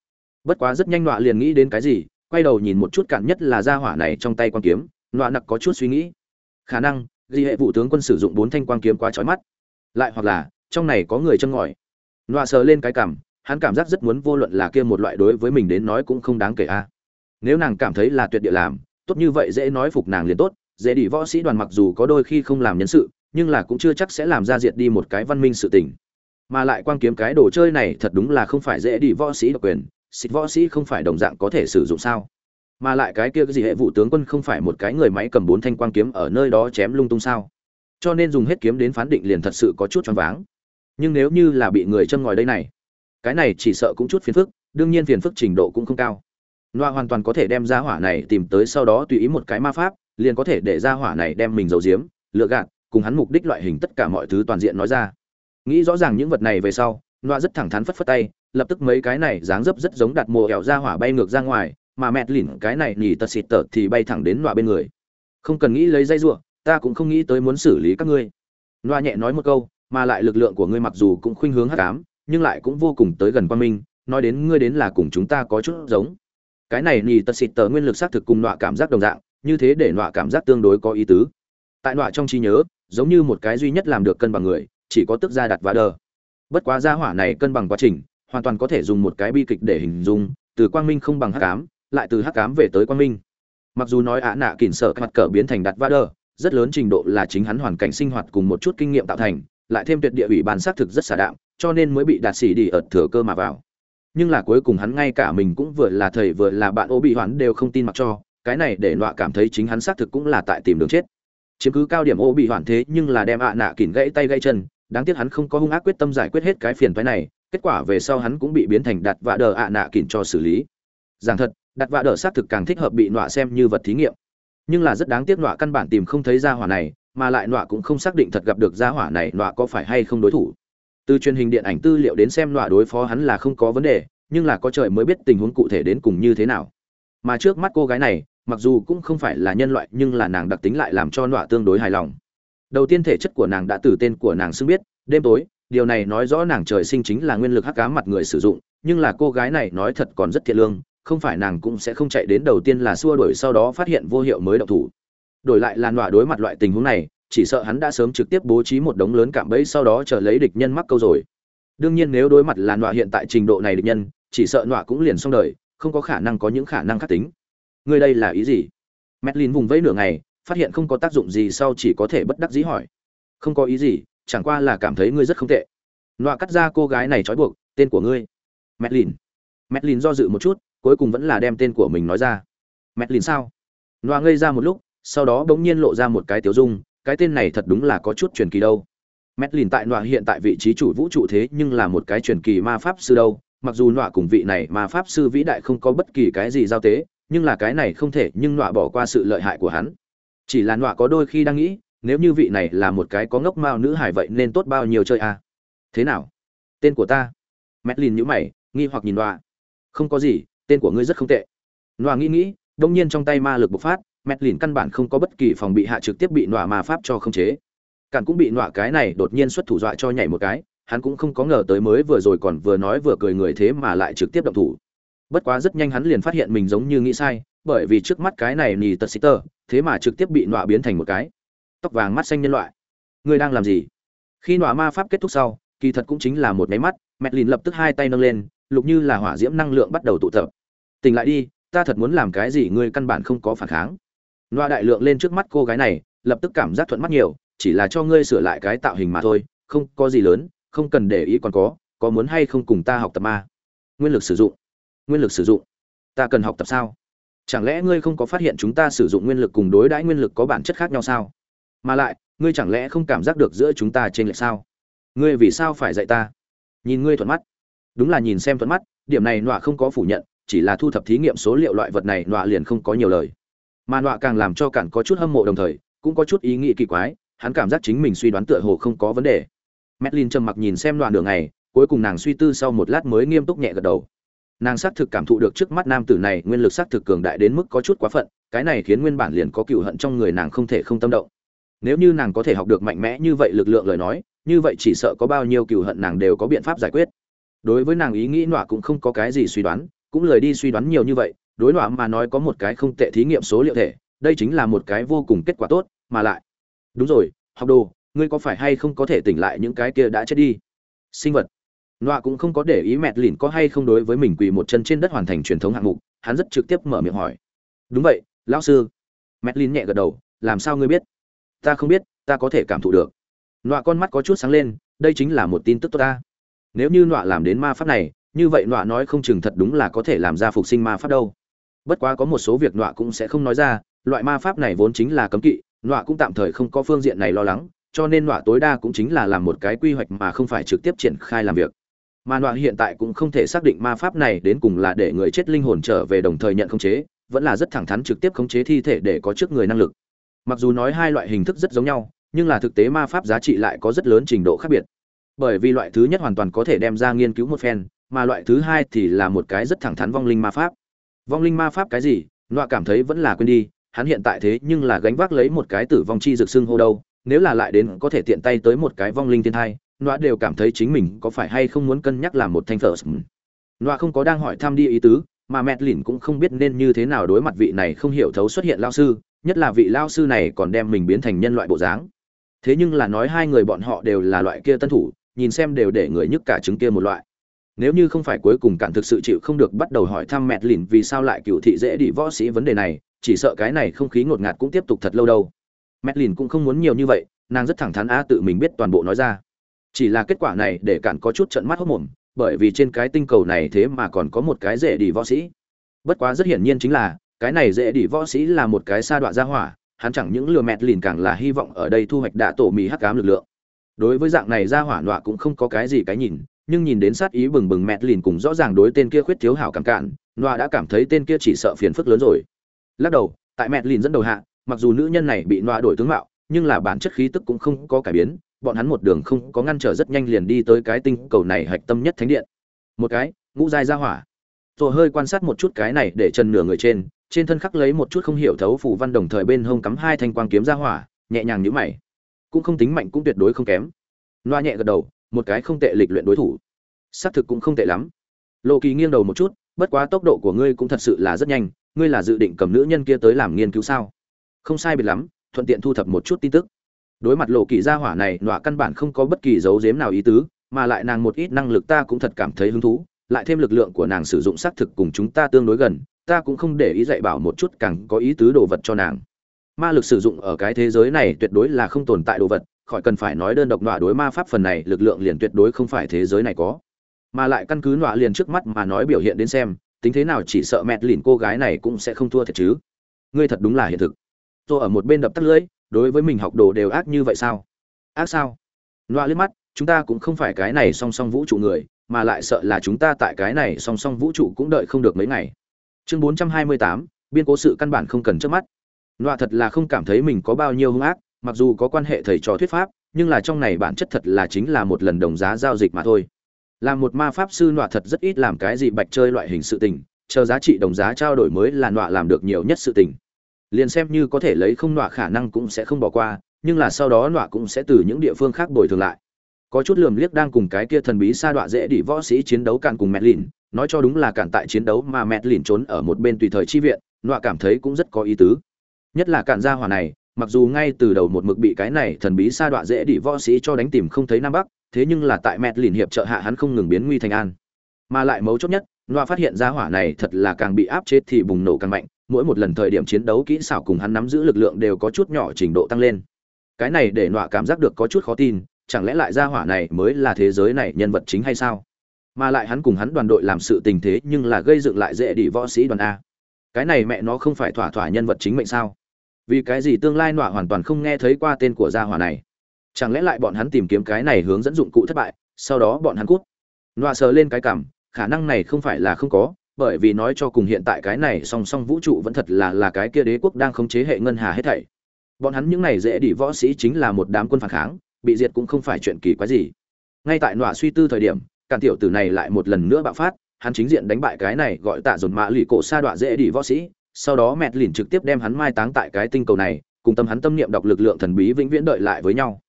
Bất quá rất nhanh đoạn liền nghĩ đến cái gì, quay đầu nhìn một chút cạn nhất là ra hỏa này trong tay quan kiếm, đoạn nặc có chút suy nghĩ. Khả năng ghi hệ vụ tướng quân sử dụng bốn thanh quan kiếm quá trói mắt. Lại hoặc là, trong này có người chân ngòi. Đoạn sờ lên cái cằm hắn cảm giác rất muốn vô luận là kia một loại đối với mình đến nói cũng không đáng kể a. Nếu nàng cảm thấy là tuyệt địa làm, tốt như vậy dễ nói phục nàng liền tốt, dễ đi võ sĩ đoàn mặc dù có đôi khi không làm nhân sự, nhưng là cũng chưa chắc sẽ làm ra diệt đi một cái văn minh sự tình. Mà lại quan kiếm cái đồ chơi này thật đúng là không phải dễ đi võ sĩ độc quyền, xịt võ sĩ không phải đồng dạng có thể sử dụng sao? Mà lại cái kia cái gì hệ vụ tướng quân không phải một cái người máy cầm bốn thanh quang kiếm ở nơi đó chém lung tung sao? Cho nên dùng hết kiếm đến phán định liền thật sự có chút choáng váng. Nhưng nếu như là bị người châm ngòi đây này cái này chỉ sợ cũng chút phiền phức đương nhiên phiền phức trình độ cũng không cao Noa hoàn toàn có thể đem ra hỏa này tìm tới sau đó tùy ý một cái ma pháp, liền có thể để ra hỏa này đem mình giấu giếm, lựa gạt, cùng hắn mục đích loại hình tất cả mọi thứ toàn diện nói ra. Nghĩ rõ ràng những vật này về sau, Noa rất thẳng thắn phất phất tay, lập tức mấy cái này dáng dấp rất giống đặt mồ hẻo ra hỏa bay ngược ra ngoài, mà mẹt lỉn cái này nhỉ tật xịt tợt thì bay thẳng đến Noa bên người. Không cần nghĩ lấy dây rùa, ta cũng không nghĩ tới muốn xử lý các ngươi. Noa nhẹ nói một câu, mà lại lực lượng của ngươi mặc dù cũng khuynh hướng hắc ám, nhưng lại cũng vô cùng tới gần quan minh, nói đến ngươi đến là cùng chúng ta có chút giống. Cái này nhì tật xịt tờ nguyên lực xác thực cùng nọa cảm giác đồng dạng như thế để nọa cảm giác tương đối có ý tứ. Tại nọa trong trí nhớ giống như một cái duy nhất làm được cân bằng người chỉ có tức gia đặt và đờ. Bất quá gia hỏa này cân bằng quá trình hoàn toàn có thể dùng một cái bi kịch để hình dung từ quang minh không bằng hắc ám lại từ hắc ám về tới quang minh. Mặc dù nói ả nạ kỉnh sở mặt cờ biến thành đặt va đờ rất lớn trình độ là chính hắn hoàn cảnh sinh hoạt cùng một chút kinh nghiệm tạo thành lại thêm tuyệt địa ủy ban xác thực rất xả đạm cho nên mới bị đạt sĩ đi ợt thừa cơ mà vào. Nhưng là cuối cùng hắn ngay cả mình cũng vừa là thầy vừa là bạn ô bị hoãn đều không tin mặc cho, cái này để nọa cảm thấy chính hắn xác thực cũng là tại tìm đường chết. Chiếm cứ cao điểm ô bị hoãn thế nhưng là đem ạ nạ kỉn gãy tay gãy chân, đáng tiếc hắn không có hung ác quyết tâm giải quyết hết cái phiền phái này, kết quả về sau hắn cũng bị biến thành đặt vạ đờ ạ nạ kỉn cho xử lý. Giảng thật đặt vạ đờ xác thực càng thích hợp bị nọa xem như vật thí nghiệm. Nhưng là rất đáng tiếc nọa căn bản tìm không thấy ra hỏa này, mà lại nọa cũng không xác định thật gặp được ra hỏa này nọa có phải hay không đối thủ từ truyền hình điện ảnh tư liệu đến xem loại đối phó hắn là không có vấn đề, nhưng là có trời mới biết tình huống cụ thể đến cùng như thế nào. Mà trước mắt cô gái này, mặc dù cũng không phải là nhân loại, nhưng là nàng đặc tính lại làm cho loại tương đối hài lòng. Đầu tiên thể chất của nàng đã từ tên của nàng xưng biết, đêm tối, điều này nói rõ nàng trời sinh chính là nguyên lực hắc cá mặt người sử dụng, nhưng là cô gái này nói thật còn rất thiện lương, không phải nàng cũng sẽ không chạy đến đầu tiên là xua đuổi sau đó phát hiện vô hiệu mới động thủ. Đổi lại là nọa đối mặt loại tình huống này chỉ sợ hắn đã sớm trực tiếp bố trí một đống lớn cạm bẫy sau đó chờ lấy địch nhân mắc câu rồi. Đương nhiên nếu đối mặt là nọa hiện tại trình độ này địch nhân, chỉ sợ nọa cũng liền xong đời, không có khả năng có những khả năng khác tính. Ngươi đây là ý gì? Madeline vùng vẫy nửa ngày, phát hiện không có tác dụng gì sau chỉ có thể bất đắc dĩ hỏi. Không có ý gì, chẳng qua là cảm thấy ngươi rất không tệ. Nọa cắt ra cô gái này trói buộc, tên của ngươi. Madeline. Madeline do dự một chút, cuối cùng vẫn là đem tên của mình nói ra. Madeline sao? Nọa ngây ra một lúc, sau đó bỗng nhiên lộ ra một cái tiểu dung cái tên này thật đúng là có chút truyền kỳ đâu. Metlin tại nọa hiện tại vị trí chủ vũ trụ thế nhưng là một cái truyền kỳ ma pháp sư đâu. Mặc dù nọa cùng vị này ma pháp sư vĩ đại không có bất kỳ cái gì giao tế, nhưng là cái này không thể, nhưng nọa bỏ qua sự lợi hại của hắn. Chỉ là nọa có đôi khi đang nghĩ, nếu như vị này là một cái có ngốc mao nữ hải vậy nên tốt bao nhiêu chơi à? thế nào? Tên của ta? Metlin nhíu mày, nghi hoặc nhìn nọa. Không có gì, tên của ngươi rất không tệ. Nọa nghĩ nghĩ, đông nhiên trong tay ma lực bộc phát Madeline căn bản không có bất kỳ phòng bị hạ trực tiếp bị nọa ma pháp cho không chế. Cản cũng bị nọa cái này đột nhiên xuất thủ dọa cho nhảy một cái, hắn cũng không có ngờ tới mới vừa rồi còn vừa nói vừa cười người thế mà lại trực tiếp động thủ. Bất quá rất nhanh hắn liền phát hiện mình giống như nghĩ sai, bởi vì trước mắt cái này nì tật xích tơ thế mà trực tiếp bị nọa biến thành một cái. Tóc vàng mắt xanh nhân loại. Người đang làm gì? Khi nọa ma pháp kết thúc sau, kỳ thật cũng chính là một máy mắt mẹ lìn lập tức hai tay nâng lên, lục như là hỏa diễm năng lượng bắt đầu tụ tập. Tỉnh lại đi, ta thật muốn làm cái gì, ngươi căn bản không có phản kháng nọa đại lượng lên trước mắt cô gái này, lập tức cảm giác thuận mắt nhiều, chỉ là cho ngươi sửa lại cái tạo hình mà thôi, không có gì lớn, không cần để ý còn có có muốn hay không cùng ta học tập ma? Nguyên lực sử dụng. Nguyên lực sử dụng. Ta cần học tập sao? Chẳng lẽ ngươi không có phát hiện chúng ta sử dụng nguyên lực cùng đối đãi nguyên lực có bản chất khác nhau sao? Mà lại, ngươi chẳng lẽ không cảm giác được giữa chúng ta trên lệch sao? Ngươi vì sao phải dạy ta? Nhìn ngươi thuận mắt. Đúng là nhìn xem thuận mắt, điểm này nọa không có phủ nhận, chỉ là thu thập thí nghiệm số liệu loại vật này nọa liền không có nhiều lời mà nọa càng làm cho cản có chút hâm mộ đồng thời, cũng có chút ý nghĩ kỳ quái, hắn cảm giác chính mình suy đoán tựa hồ không có vấn đề. Medlin trầm mặc nhìn xem đoạn đường này cuối cùng nàng suy tư sau một lát mới nghiêm túc nhẹ gật đầu. Nàng xác thực cảm thụ được trước mắt nam tử này nguyên lực xác thực cường đại đến mức có chút quá phận, cái này khiến nguyên bản liền có cựu hận trong người nàng không thể không tâm động. Nếu như nàng có thể học được mạnh mẽ như vậy lực lượng lời nói, như vậy chỉ sợ có bao nhiêu cựu hận nàng đều có biện pháp giải quyết. Đối với nàng ý nghĩ nọa cũng không có cái gì suy đoán, cũng lời đi suy đoán nhiều như vậy đối nọa mà nói có một cái không tệ thí nghiệm số liệu thể, đây chính là một cái vô cùng kết quả tốt, mà lại. Đúng rồi, học đồ, ngươi có phải hay không có thể tỉnh lại những cái kia đã chết đi? Sinh vật. Nọa cũng không có để ý mẹt lìn có hay không đối với mình quỳ một chân trên đất hoàn thành truyền thống hạng mục, hắn rất trực tiếp mở miệng hỏi. Đúng vậy, lão sư. Mẹt lìn nhẹ gật đầu, làm sao ngươi biết? Ta không biết, ta có thể cảm thụ được. Nọa con mắt có chút sáng lên, đây chính là một tin tức tốt ta. Nếu như nọa làm đến ma pháp này, như vậy nọa nói không chừng thật đúng là có thể làm ra phục sinh ma pháp đâu bất quá có một số việc nọa cũng sẽ không nói ra, loại ma pháp này vốn chính là cấm kỵ, nọa cũng tạm thời không có phương diện này lo lắng, cho nên nọa tối đa cũng chính là làm một cái quy hoạch mà không phải trực tiếp triển khai làm việc. Mà nọa hiện tại cũng không thể xác định ma pháp này đến cùng là để người chết linh hồn trở về đồng thời nhận khống chế, vẫn là rất thẳng thắn trực tiếp khống chế thi thể để có trước người năng lực. Mặc dù nói hai loại hình thức rất giống nhau, nhưng là thực tế ma pháp giá trị lại có rất lớn trình độ khác biệt. Bởi vì loại thứ nhất hoàn toàn có thể đem ra nghiên cứu một phen, mà loại thứ hai thì là một cái rất thẳng thắn vong linh ma pháp vong linh ma pháp cái gì? Nọa cảm thấy vẫn là quên đi, hắn hiện tại thế nhưng là gánh vác lấy một cái tử vong chi rực xưng hô đâu, nếu là lại đến có thể tiện tay tới một cái vong linh thiên thai, nọa đều cảm thấy chính mình có phải hay không muốn cân nhắc làm một thanh thờ nọa không có đang hỏi thăm đi ý tứ, mà mẹ lìn cũng không biết nên như thế nào đối mặt vị này không hiểu thấu xuất hiện lao sư, nhất là vị lao sư này còn đem mình biến thành nhân loại bộ dáng. Thế nhưng là nói hai người bọn họ đều là loại kia tân thủ, nhìn xem đều để người nhức cả trứng kia một loại nếu như không phải cuối cùng cản thực sự chịu không được bắt đầu hỏi thăm mẹ lìn vì sao lại cựu thị dễ đi võ sĩ vấn đề này, chỉ sợ cái này không khí ngột ngạt cũng tiếp tục thật lâu đâu. Mẹ lìn cũng không muốn nhiều như vậy, nàng rất thẳng thắn a tự mình biết toàn bộ nói ra. Chỉ là kết quả này để cản có chút trận mắt hốc mồm, bởi vì trên cái tinh cầu này thế mà còn có một cái dễ đi võ sĩ. Bất quá rất hiển nhiên chính là, cái này dễ đi võ sĩ là một cái sa đoạn gia hỏa, hắn chẳng những lừa mẹt lìn càng là hy vọng ở đây thu hoạch đạ tổ mì hắc cám lực lượng. Đối với dạng này gia hỏa nọa cũng không có cái gì cái nhìn nhưng nhìn đến sát ý bừng bừng mẹt lìn cùng rõ ràng đối tên kia khuyết thiếu hảo cảm cạn, noa đã cảm thấy tên kia chỉ sợ phiền phức lớn rồi. Lắc đầu, tại mẹt lìn dẫn đầu hạ, mặc dù nữ nhân này bị noa đổi tướng mạo, nhưng là bản chất khí tức cũng không có cải biến, bọn hắn một đường không có ngăn trở rất nhanh liền đi tới cái tinh cầu này hạch tâm nhất thánh điện. Một cái, ngũ giai gia hỏa. Rồi hơi quan sát một chút cái này để chân nửa người trên trên thân khắc lấy một chút không hiểu thấu phù văn đồng thời bên hông cắm hai thanh quang kiếm gia hỏa, nhẹ nhàng nhíu mày. Cũng không tính mạnh cũng tuyệt đối không kém. Loa nhẹ gật đầu một cái không tệ lịch luyện đối thủ. Xác thực cũng không tệ lắm. Lộ kỳ nghiêng đầu một chút, bất quá tốc độ của ngươi cũng thật sự là rất nhanh, ngươi là dự định cầm nữ nhân kia tới làm nghiên cứu sao? Không sai biệt lắm, thuận tiện thu thập một chút tin tức. Đối mặt lộ kỳ gia hỏa này, nọa căn bản không có bất kỳ dấu giếm nào ý tứ, mà lại nàng một ít năng lực ta cũng thật cảm thấy hứng thú, lại thêm lực lượng của nàng sử dụng xác thực cùng chúng ta tương đối gần, ta cũng không để ý dạy bảo một chút càng có ý tứ đồ vật cho nàng. Ma lực sử dụng ở cái thế giới này tuyệt đối là không tồn tại đồ vật khỏi cần phải nói đơn độc nọa đối ma pháp phần này, lực lượng liền tuyệt đối không phải thế giới này có. Mà lại căn cứ nọa liền trước mắt mà nói biểu hiện đến xem, tính thế nào chỉ sợ mẹt lìn cô gái này cũng sẽ không thua thiệt chứ. Ngươi thật đúng là hiện thực. Tôi ở một bên đập tắt lưỡi, đối với mình học đồ đều ác như vậy sao? Ác sao? Nọa liếc mắt, chúng ta cũng không phải cái này song song vũ trụ người, mà lại sợ là chúng ta tại cái này song song vũ trụ cũng đợi không được mấy ngày. Chương bốn trăm hai mươi tám, biên cố sự căn bản không cần trước mắt. Nọa thật là không cảm thấy mình có bao nhiêu hung ác mặc dù có quan hệ thầy trò thuyết pháp, nhưng là trong này bản chất thật là chính là một lần đồng giá giao dịch mà thôi. Làm một ma pháp sư nọa thật rất ít làm cái gì bạch chơi loại hình sự tình, chờ giá trị đồng giá trao đổi mới là nọa làm được nhiều nhất sự tình. Liền xem như có thể lấy không nọa khả năng cũng sẽ không bỏ qua, nhưng là sau đó nọa cũng sẽ từ những địa phương khác bồi thường lại. Có chút lườm liếc đang cùng cái kia thần bí sa đọa dễ đỉ võ sĩ chiến đấu cạn cùng mẹ lìn nói cho đúng là cản tại chiến đấu mà mẹ lìn trốn ở một bên tùy thời chi viện, nọa cảm thấy cũng rất có ý tứ. Nhất là cản gia hỏa này mặc dù ngay từ đầu một mực bị cái này thần bí sa đọa dễ đỉ võ sĩ cho đánh tìm không thấy nam bắc, thế nhưng là tại mẹ lìn hiệp trợ hạ hắn không ngừng biến nguy thành an. Mà lại mấu chốt nhất, loa phát hiện ra hỏa này thật là càng bị áp chế thì bùng nổ càng mạnh, mỗi một lần thời điểm chiến đấu kỹ xảo cùng hắn nắm giữ lực lượng đều có chút nhỏ trình độ tăng lên. Cái này để loa cảm giác được có chút khó tin, chẳng lẽ lại ra hỏa này mới là thế giới này nhân vật chính hay sao? Mà lại hắn cùng hắn đoàn đội làm sự tình thế nhưng là gây dựng lại dễ đi võ sĩ đoàn a. Cái này mẹ nó không phải thỏa thỏa nhân vật chính mệnh sao? Vì cái gì tương lai nọa hoàn toàn không nghe thấy qua tên của gia hỏa này? Chẳng lẽ lại bọn hắn tìm kiếm cái này hướng dẫn dụng cụ thất bại, sau đó bọn hắn cút? Nọa sờ lên cái cảm, khả năng này không phải là không có, bởi vì nói cho cùng hiện tại cái này song song vũ trụ vẫn thật là là cái kia đế quốc đang khống chế hệ ngân hà hết thảy. Bọn hắn những này dễ đi võ sĩ chính là một đám quân phản kháng, bị diệt cũng không phải chuyện kỳ quái gì. Ngay tại nọa suy tư thời điểm, càn tiểu tử này lại một lần nữa bạo phát, hắn chính diện đánh bại cái này gọi tạ dồn mã lì cổ sa đọa dễ đi võ sĩ sau đó mẹt lìn trực tiếp đem hắn mai táng tại cái tinh cầu này, cùng tâm hắn tâm niệm đọc lực lượng thần bí vĩnh viễn đợi lại với nhau.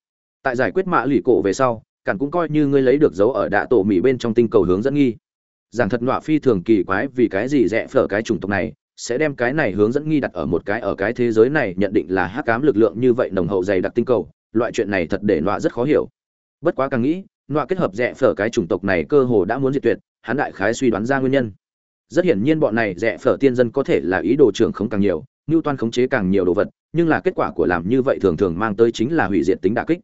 Tại giải quyết mạ lụy cổ về sau càn cũng coi như ngươi lấy được dấu ở đạ tổ mỹ bên trong tinh cầu hướng dẫn nghi. Giảng thật nọa phi thường kỳ quái vì cái gì rẽ phở cái chủng tộc này sẽ đem cái này hướng dẫn nghi đặt ở một cái ở cái thế giới này nhận định là hắc cám lực lượng như vậy nồng hậu dày đặc tinh cầu, loại chuyện này thật để nọa rất khó hiểu. Bất quá càng nghĩ, nọa kết hợp rẽ phở cái chủng tộc này cơ hồ đã muốn diệt tuyệt, hắn đại khái suy đoán ra nguyên nhân rất hiển nhiên bọn này rẽ phở tiên dân có thể là ý đồ trưởng không càng nhiều như toan khống chế càng nhiều đồ vật, nhưng là kết quả của làm như vậy thường thường mang tới chính là hủy diệt tính đả kích.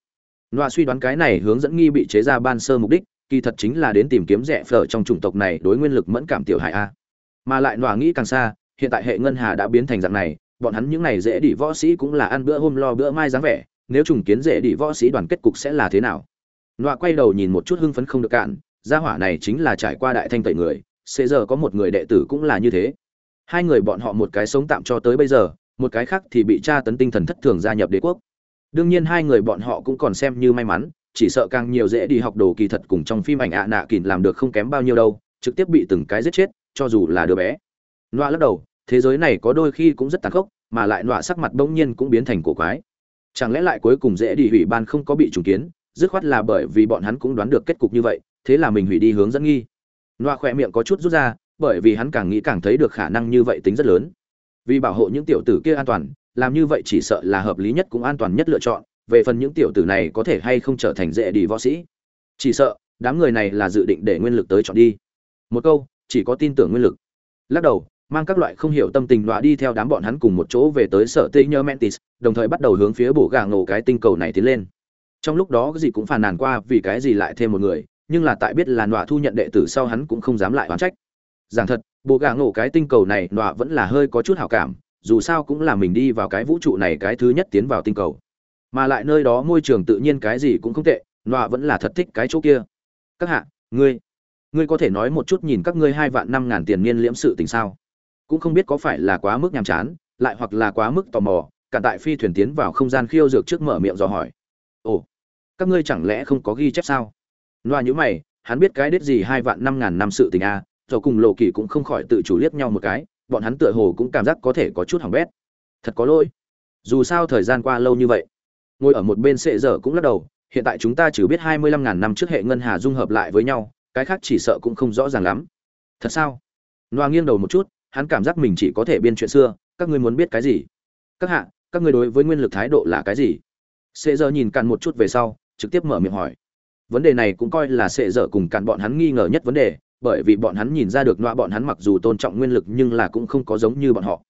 Loa suy đoán cái này hướng dẫn nghi bị chế ra ban sơ mục đích, kỳ thật chính là đến tìm kiếm rẽ phở trong chủng tộc này đối nguyên lực mẫn cảm tiểu hải a. Mà lại loa nghĩ càng xa, hiện tại hệ ngân hà đã biến thành dạng này, bọn hắn những này dễ đỉ võ sĩ cũng là ăn bữa hôm lo bữa mai dáng vẻ, nếu trùng kiến dễ đỉ võ sĩ đoàn kết cục sẽ là thế nào? Loa quay đầu nhìn một chút hưng phấn không được cạn, gia hỏa này chính là trải qua đại thanh tẩy người sẽ giờ có một người đệ tử cũng là như thế. Hai người bọn họ một cái sống tạm cho tới bây giờ, một cái khác thì bị tra tấn tinh thần thất thường gia nhập đế quốc. Đương nhiên hai người bọn họ cũng còn xem như may mắn, chỉ sợ càng nhiều dễ đi học đồ kỳ thật cùng trong phim ảnh ạ nạ kỳn làm được không kém bao nhiêu đâu, trực tiếp bị từng cái giết chết, cho dù là đứa bé. Nọa lắc đầu, thế giới này có đôi khi cũng rất tàn khốc, mà lại nọa sắc mặt bỗng nhiên cũng biến thành cổ quái. Chẳng lẽ lại cuối cùng dễ đi hủy ban không có bị trùng kiến, dứt khoát là bởi vì bọn hắn cũng đoán được kết cục như vậy, thế là mình hủy đi hướng dẫn nghi nọa khỏe miệng có chút rút ra, bởi vì hắn càng nghĩ càng thấy được khả năng như vậy tính rất lớn. Vì bảo hộ những tiểu tử kia an toàn, làm như vậy chỉ sợ là hợp lý nhất cũng an toàn nhất lựa chọn, về phần những tiểu tử này có thể hay không trở thành dễ đi võ sĩ. Chỉ sợ, đám người này là dự định để nguyên lực tới chọn đi. Một câu, chỉ có tin tưởng nguyên lực. Lắc đầu, mang các loại không hiểu tâm tình đọa đi theo đám bọn hắn cùng một chỗ về tới sở tây nhơ mentis, đồng thời bắt đầu hướng phía bổ gà ngộ cái tinh cầu này tiến lên. Trong lúc đó cái gì cũng phàn nàn qua vì cái gì lại thêm một người nhưng là tại biết là nọa thu nhận đệ tử sau hắn cũng không dám lại oán trách. Giảng thật, bộ gà ngộ cái tinh cầu này nọa vẫn là hơi có chút hảo cảm, dù sao cũng là mình đi vào cái vũ trụ này cái thứ nhất tiến vào tinh cầu. Mà lại nơi đó môi trường tự nhiên cái gì cũng không tệ, nọa vẫn là thật thích cái chỗ kia. Các hạ, ngươi ngươi có thể nói một chút nhìn các ngươi hai vạn năm ngàn tiền niên liễm sự tình sao? Cũng không biết có phải là quá mức nhàm chán, lại hoặc là quá mức tò mò, cả tại phi thuyền tiến vào không gian khiêu dược trước mở miệng dò hỏi. Ồ, các ngươi chẳng lẽ không có ghi chép sao? Loa nhữ mày hắn biết cái đết gì hai vạn năm ngàn năm sự tình a à, rồi cùng lộ kỳ cũng không khỏi tự chủ liếc nhau một cái bọn hắn tựa hồ cũng cảm giác có thể có chút hỏng bét. Thật có lỗi. Dù sao thời gian qua lâu như vậy ngồi ở một bên sệ dở cũng lắc đầu hiện tại chúng ta chỉ biết hai mươi lăm ngàn năm trước hệ ngân hà dung hợp lại với nhau cái khác chỉ sợ cũng không rõ ràng lắm. Thật sao? Noa nghiêng đầu một chút hắn cảm giác mình chỉ có thể biên chuyện xưa các ngươi muốn biết cái gì? Các hạ các ngươi đối với nguyên lực thái độ là cái gì? Sệ dở nhìn cạn một chút về sau trực tiếp mở miệng hỏi vấn đề này cũng coi là sệ dở cùng cạn bọn hắn nghi ngờ nhất vấn đề, bởi vì bọn hắn nhìn ra được nọa bọn hắn mặc dù tôn trọng nguyên lực nhưng là cũng không có giống như bọn họ.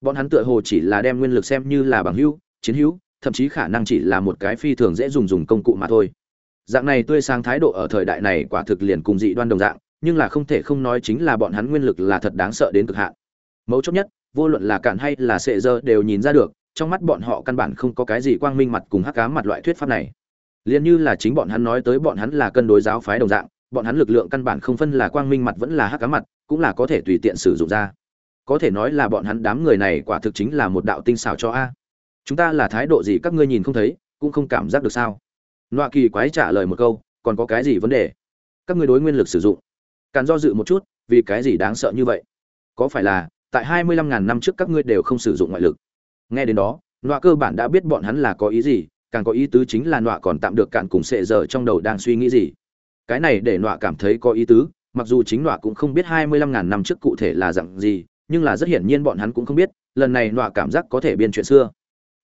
Bọn hắn tựa hồ chỉ là đem nguyên lực xem như là bằng hữu, chiến hữu, thậm chí khả năng chỉ là một cái phi thường dễ dùng dùng công cụ mà thôi. Dạng này tươi sáng thái độ ở thời đại này quả thực liền cùng dị đoan đồng dạng, nhưng là không thể không nói chính là bọn hắn nguyên lực là thật đáng sợ đến cực hạn. Mấu chốt nhất, vô luận là cạn hay là sệ dơ đều nhìn ra được, trong mắt bọn họ căn bản không có cái gì quang minh mặt cùng hắc cá mặt loại thuyết pháp này liền như là chính bọn hắn nói tới bọn hắn là cân đối giáo phái đồng dạng, bọn hắn lực lượng căn bản không phân là quang minh mặt vẫn là hắc cá mặt, cũng là có thể tùy tiện sử dụng ra. Có thể nói là bọn hắn đám người này quả thực chính là một đạo tinh xảo cho a. Chúng ta là thái độ gì các ngươi nhìn không thấy, cũng không cảm giác được sao? Loạ kỳ quái trả lời một câu, còn có cái gì vấn đề? Các ngươi đối nguyên lực sử dụng. Càn do dự một chút, vì cái gì đáng sợ như vậy? Có phải là, tại hai mươi lăm ngàn năm trước các ngươi đều không sử dụng ngoại lực? Nghe đến đó loạ cơ bản đã biết bọn hắn là có ý gì càng có ý tứ chính là nọa còn tạm được cạn cùng sệ giờ trong đầu đang suy nghĩ gì. Cái này để nọa cảm thấy có ý tứ, mặc dù chính nọa cũng không biết hai mươi lăm ngàn năm trước cụ thể là dặn gì, nhưng là rất hiển nhiên bọn hắn cũng không biết, lần này nọa cảm giác có thể biên chuyện xưa.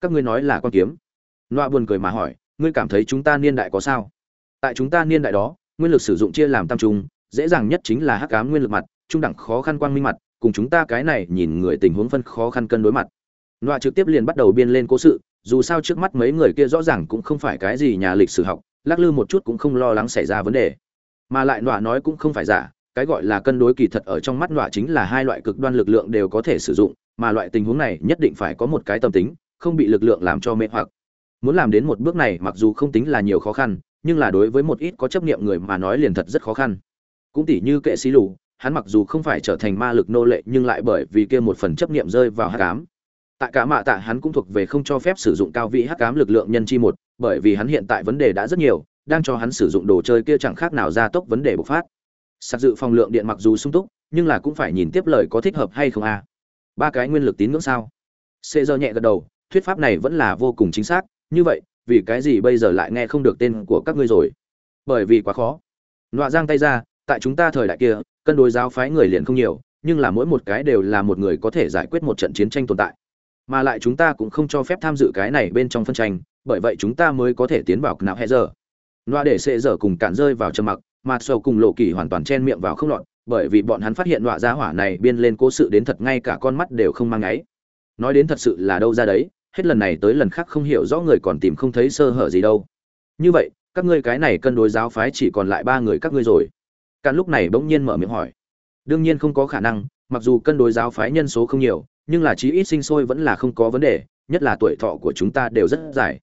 Các ngươi nói là quan kiếm. Nọa buồn cười mà hỏi, ngươi cảm thấy chúng ta niên đại có sao? Tại chúng ta niên đại đó, nguyên lực sử dụng chia làm tam trung, dễ dàng nhất chính là hắc ám nguyên lực mặt, trung đẳng khó khăn quang minh mặt, cùng chúng ta cái này nhìn người tình huống phân khó khăn cân đối mặt. Nọa trực tiếp liền bắt đầu biên lên cố sự dù sao trước mắt mấy người kia rõ ràng cũng không phải cái gì nhà lịch sử học, lắc lư một chút cũng không lo lắng xảy ra vấn đề. Mà lại nọa nói cũng không phải giả, cái gọi là cân đối kỳ thật ở trong mắt nọa chính là hai loại cực đoan lực lượng đều có thể sử dụng, mà loại tình huống này nhất định phải có một cái tâm tính, không bị lực lượng làm cho mê hoặc. Muốn làm đến một bước này mặc dù không tính là nhiều khó khăn, nhưng là đối với một ít có chấp niệm người mà nói liền thật rất khó khăn. Cũng tỉ như kệ sĩ lù, hắn mặc dù không phải trở thành ma lực nô lệ nhưng lại bởi vì kia một phần chấp niệm rơi vào hát cám tại cả mạ tạ hắn cũng thuộc về không cho phép sử dụng cao vị hắc ám lực lượng nhân chi một, bởi vì hắn hiện tại vấn đề đã rất nhiều, đang cho hắn sử dụng đồ chơi kia chẳng khác nào gia tốc vấn đề bộc phát. Sạc dự phòng lượng điện mặc dù sung túc, nhưng là cũng phải nhìn tiếp lời có thích hợp hay không a. Ba cái nguyên lực tín ngưỡng sao? Xê giờ nhẹ gật đầu, thuyết pháp này vẫn là vô cùng chính xác, như vậy, vì cái gì bây giờ lại nghe không được tên của các ngươi rồi? Bởi vì quá khó. Nọa giang tay ra, tại chúng ta thời đại kia, cân đối giáo phái người liền không nhiều, nhưng là mỗi một cái đều là một người có thể giải quyết một trận chiến tranh tồn tại mà lại chúng ta cũng không cho phép tham dự cái này bên trong phân tranh, bởi vậy chúng ta mới có thể tiến vào nào hẹ giờ loa để sệ dở cùng cạn rơi vào trầm mặc, mà sầu cùng lộ kỳ hoàn toàn chen miệng vào không lọt, bởi vì bọn hắn phát hiện loa giá hỏa này biên lên cố sự đến thật ngay cả con mắt đều không mang ấy. Nói đến thật sự là đâu ra đấy, hết lần này tới lần khác không hiểu rõ người còn tìm không thấy sơ hở gì đâu. Như vậy, các ngươi cái này cân đối giáo phái chỉ còn lại ba người các ngươi rồi. Cạn lúc này bỗng nhiên mở miệng hỏi. Đương nhiên không có khả năng, mặc dù cân đối giáo phái nhân số không nhiều nhưng là chí ít sinh sôi vẫn là không có vấn đề, nhất là tuổi thọ của chúng ta đều rất dài.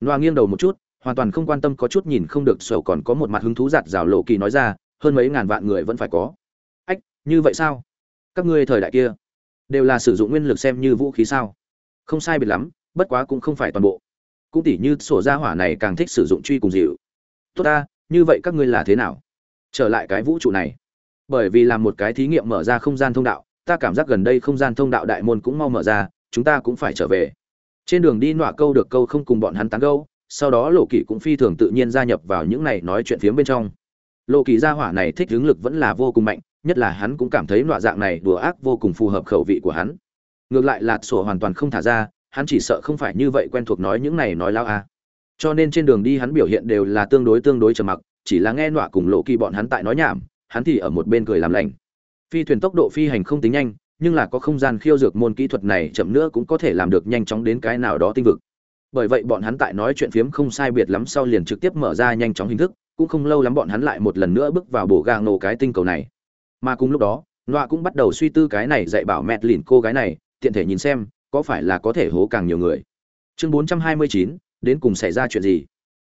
Noa nghiêng đầu một chút, hoàn toàn không quan tâm có chút nhìn không được sầu còn có một mặt hứng thú giạt rào lộ kỳ nói ra, hơn mấy ngàn vạn người vẫn phải có. Ách, như vậy sao? Các ngươi thời đại kia, đều là sử dụng nguyên lực xem như vũ khí sao? Không sai biệt lắm, bất quá cũng không phải toàn bộ. Cũng tỉ như sổ gia hỏa này càng thích sử dụng truy cùng dịu. Tốt ta, như vậy các ngươi là thế nào? Trở lại cái vũ trụ này. Bởi vì làm một cái thí nghiệm mở ra không gian thông đạo ta cảm giác gần đây không gian thông đạo đại môn cũng mau mở ra, chúng ta cũng phải trở về. Trên đường đi nọa câu được câu không cùng bọn hắn tán câu sau đó lộ kỳ cũng phi thường tự nhiên gia nhập vào những này nói chuyện phiếm bên trong. Lộ kỳ gia hỏa này thích hướng lực vẫn là vô cùng mạnh, nhất là hắn cũng cảm thấy nọa dạng này đùa ác vô cùng phù hợp khẩu vị của hắn. Ngược lại lạt sổ hoàn toàn không thả ra, hắn chỉ sợ không phải như vậy quen thuộc nói những này nói lao a. Cho nên trên đường đi hắn biểu hiện đều là tương đối tương đối trầm mặc, chỉ là nghe nọa cùng lộ kỳ bọn hắn tại nói nhảm, hắn thì ở một bên cười làm lành phi thuyền tốc độ phi hành không tính nhanh, nhưng là có không gian khiêu dược môn kỹ thuật này chậm nữa cũng có thể làm được nhanh chóng đến cái nào đó tinh vực. Bởi vậy bọn hắn tại nói chuyện phiếm không sai biệt lắm sau liền trực tiếp mở ra nhanh chóng hình thức, cũng không lâu lắm bọn hắn lại một lần nữa bước vào bổ gang nổ cái tinh cầu này. Mà cùng lúc đó loa cũng bắt đầu suy tư cái này dạy bảo mẹ lìn cô gái này, tiện thể nhìn xem, có phải là có thể hố càng nhiều người. Chương bốn trăm hai mươi chín, đến cùng xảy ra chuyện gì?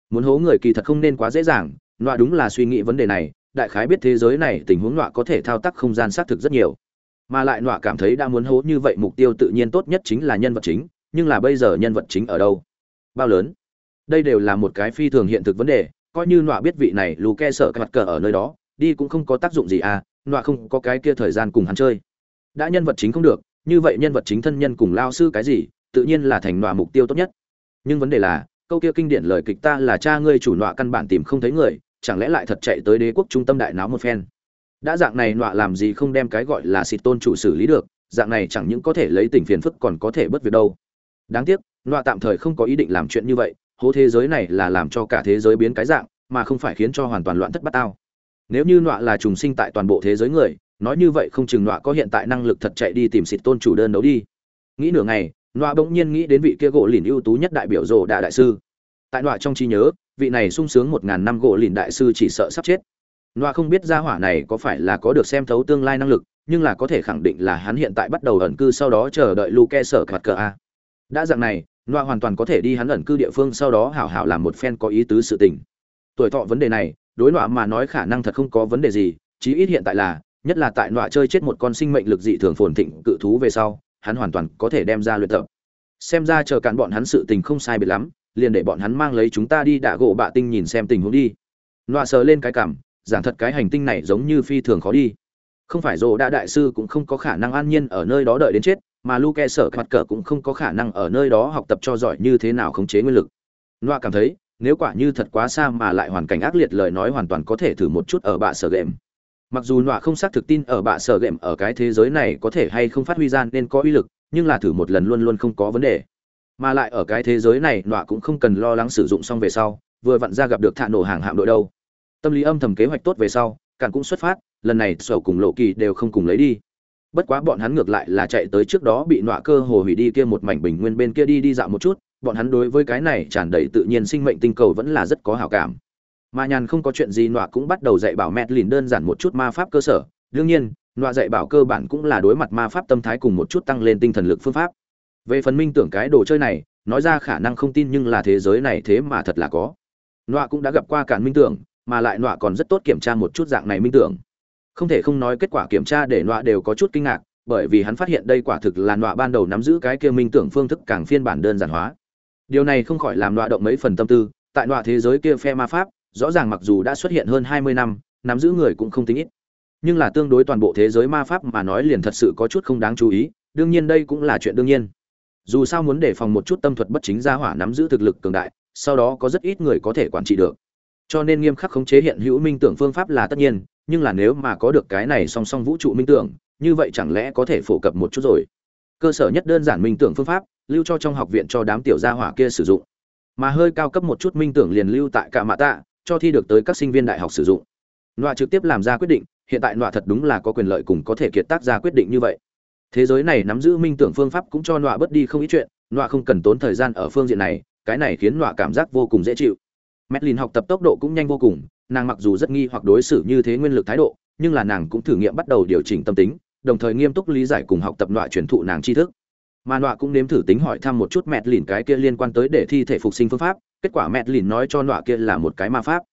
Muốn hố người kỳ thật không nên quá dễ dàng loa đúng là suy nghĩ vấn đề này đại khái biết thế giới này tình huống nọa có thể thao tác không gian xác thực rất nhiều. Mà lại nọa cảm thấy đã muốn hố như vậy mục tiêu tự nhiên tốt nhất chính là nhân vật chính, nhưng là bây giờ nhân vật chính ở đâu? Bao lớn? Đây đều là một cái phi thường hiện thực vấn đề, coi như nọa biết vị này lù ke sợ cái mặt cờ ở nơi đó, đi cũng không có tác dụng gì à nọa không có cái kia thời gian cùng hắn chơi. Đã nhân vật chính không được, như vậy nhân vật chính thân nhân cùng lao sư cái gì, tự nhiên là thành nọa mục tiêu tốt nhất. Nhưng vấn đề là, câu kia kinh điển lời kịch ta là cha ngươi chủ nọa căn bản tìm không thấy người chẳng lẽ lại thật chạy tới đế quốc trung tâm đại náo một phen? Đã dạng này nọa làm gì không đem cái gọi là xịt tôn chủ xử lý được, dạng này chẳng những có thể lấy tình phiền phức còn có thể bất việc đâu. Đáng tiếc, nọa tạm thời không có ý định làm chuyện như vậy, hố thế giới này là làm cho cả thế giới biến cái dạng, mà không phải khiến cho hoàn toàn loạn thất bát tao. Nếu như nọa là trùng sinh tại toàn bộ thế giới người, nói như vậy không chừng nọa có hiện tại năng lực thật chạy đi tìm xịt tôn chủ đơn đấu đi. Nghĩ nửa ngày, nọa bỗng nhiên nghĩ đến vị kia gỗ lìn ưu tú nhất đại biểu rồ đà đại sư. Tại nọa trong trí nhớ vị này sung sướng một ngàn năm gỗ lìn đại sư chỉ sợ sắp chết loa không biết gia hỏa này có phải là có được xem thấu tương lai năng lực, nhưng là có thể khẳng định là hắn hiện tại bắt đầu ẩn cư sau đó chờ đợi Luke sở quạt cờ a. Đã dạng này, loa hoàn toàn có thể đi hắn ẩn cư địa phương sau đó hảo hảo làm một phen có ý tứ sự tình. Tuổi thọ vấn đề này, đối loa mà nói khả năng thật không có vấn đề gì, chí ít hiện tại là, nhất là tại loa chơi chết một con sinh mệnh lực dị thường phồn thịnh cự thú về sau, hắn hoàn toàn có thể đem ra luyện tập. Xem ra chờ cản bọn hắn sự tình không sai biệt lắm, liền để bọn hắn mang lấy chúng ta đi đả gỗ bạ tinh nhìn xem tình huống đi. Noa sờ lên cái cằm, giảng thật cái hành tinh này giống như phi thường khó đi. Không phải rồ đã đại sư cũng không có khả năng an nhiên ở nơi đó đợi đến chết mà luke sở mặt cờ cũng không có khả năng ở nơi đó học tập cho giỏi như thế nào khống chế nguyên lực. Noa cảm thấy nếu quả như thật quá xa mà lại hoàn cảnh ác liệt lời nói hoàn toàn có thể thử một chút ở bạ sở game mặc dù nọa không xác thực tin ở bạ sở game ở cái thế giới này có thể hay không phát huy ra nên có uy lực nhưng là thử một lần luôn luôn không có vấn đề mà lại ở cái thế giới này, nọa cũng không cần lo lắng sử dụng xong về sau, vừa vặn ra gặp được thạ nổ hàng hạm đội đâu. Tâm lý âm thầm kế hoạch tốt về sau cản cũng xuất phát, lần này sầu cùng lộ kỳ đều không cùng lấy đi. Bất quá bọn hắn ngược lại là chạy tới trước đó bị nọa cơ hồ hủy đi kia một mảnh bình nguyên bên kia đi đi dạo một chút, bọn hắn đối với cái này tràn đầy tự nhiên sinh mệnh tinh cầu vẫn là rất có hảo cảm. Mà nhàn không có chuyện gì, nọa cũng bắt đầu dạy bảo mẹ lìn đơn giản một chút ma pháp cơ sở. Đương nhiên, nọa dạy bảo cơ bản cũng là đối mặt ma pháp tâm thái cùng một chút tăng lên tinh thần lực phương pháp về phần minh tưởng cái đồ chơi này, nói ra khả năng không tin nhưng là thế giới này thế mà thật là có. Nọa cũng đã gặp qua cản minh tưởng, mà lại nọa còn rất tốt kiểm tra một chút dạng này minh tưởng. Không thể không nói kết quả kiểm tra để nọa đều có chút kinh ngạc, bởi vì hắn phát hiện đây quả thực là nọa ban đầu nắm giữ cái kia minh tưởng phương thức càng phiên bản đơn giản hóa. Điều này không khỏi làm nọa động mấy phần tâm tư, tại nọa thế giới kia phe ma pháp, rõ ràng mặc dù đã xuất hiện hơn hai mươi năm, nắm giữ người cũng không tính ít. Nhưng là tương đối toàn bộ thế giới ma pháp mà nói liền thật sự có chút không đáng chú ý, đương nhiên đây cũng là chuyện đương nhiên dù sao muốn đề phòng một chút tâm thuật bất chính gia hỏa nắm giữ thực lực cường đại, sau đó có rất ít người có thể quản trị được. Cho nên nghiêm khắc khống chế hiện hữu minh tưởng phương pháp là tất nhiên, nhưng là nếu mà có được cái này song song vũ trụ minh tưởng, như vậy chẳng lẽ có thể phổ cập một chút rồi? Cơ sở nhất đơn giản minh tưởng phương pháp, lưu cho trong học viện cho đám tiểu gia hỏa kia sử dụng. Mà hơi cao cấp một chút minh tưởng liền lưu tại cả mạ tạ, cho thi được tới các sinh viên đại học sử dụng. Nọa trực tiếp làm ra quyết định, hiện tại nọa thật đúng là có quyền lợi cùng có thể kiệt tác ra quyết định như vậy thế giới này nắm giữ minh tưởng phương pháp cũng cho nọa bớt đi không ít chuyện nọa không cần tốn thời gian ở phương diện này cái này khiến nọa cảm giác vô cùng dễ chịu Mẹt lìn học tập tốc độ cũng nhanh vô cùng, nàng mặc dù rất nghi hoặc đối xử như thế nguyên lực thái độ, nhưng là nàng cũng thử nghiệm bắt đầu điều chỉnh tâm tính, đồng thời nghiêm túc lý giải cùng học tập nọa truyền thụ nàng tri thức. Mà nọa cũng nếm thử tính hỏi thăm một chút mẹt lìn cái kia liên quan tới để thi thể phục sinh phương pháp, kết quả mẹt lìn nói cho nọa kia là một cái ma pháp.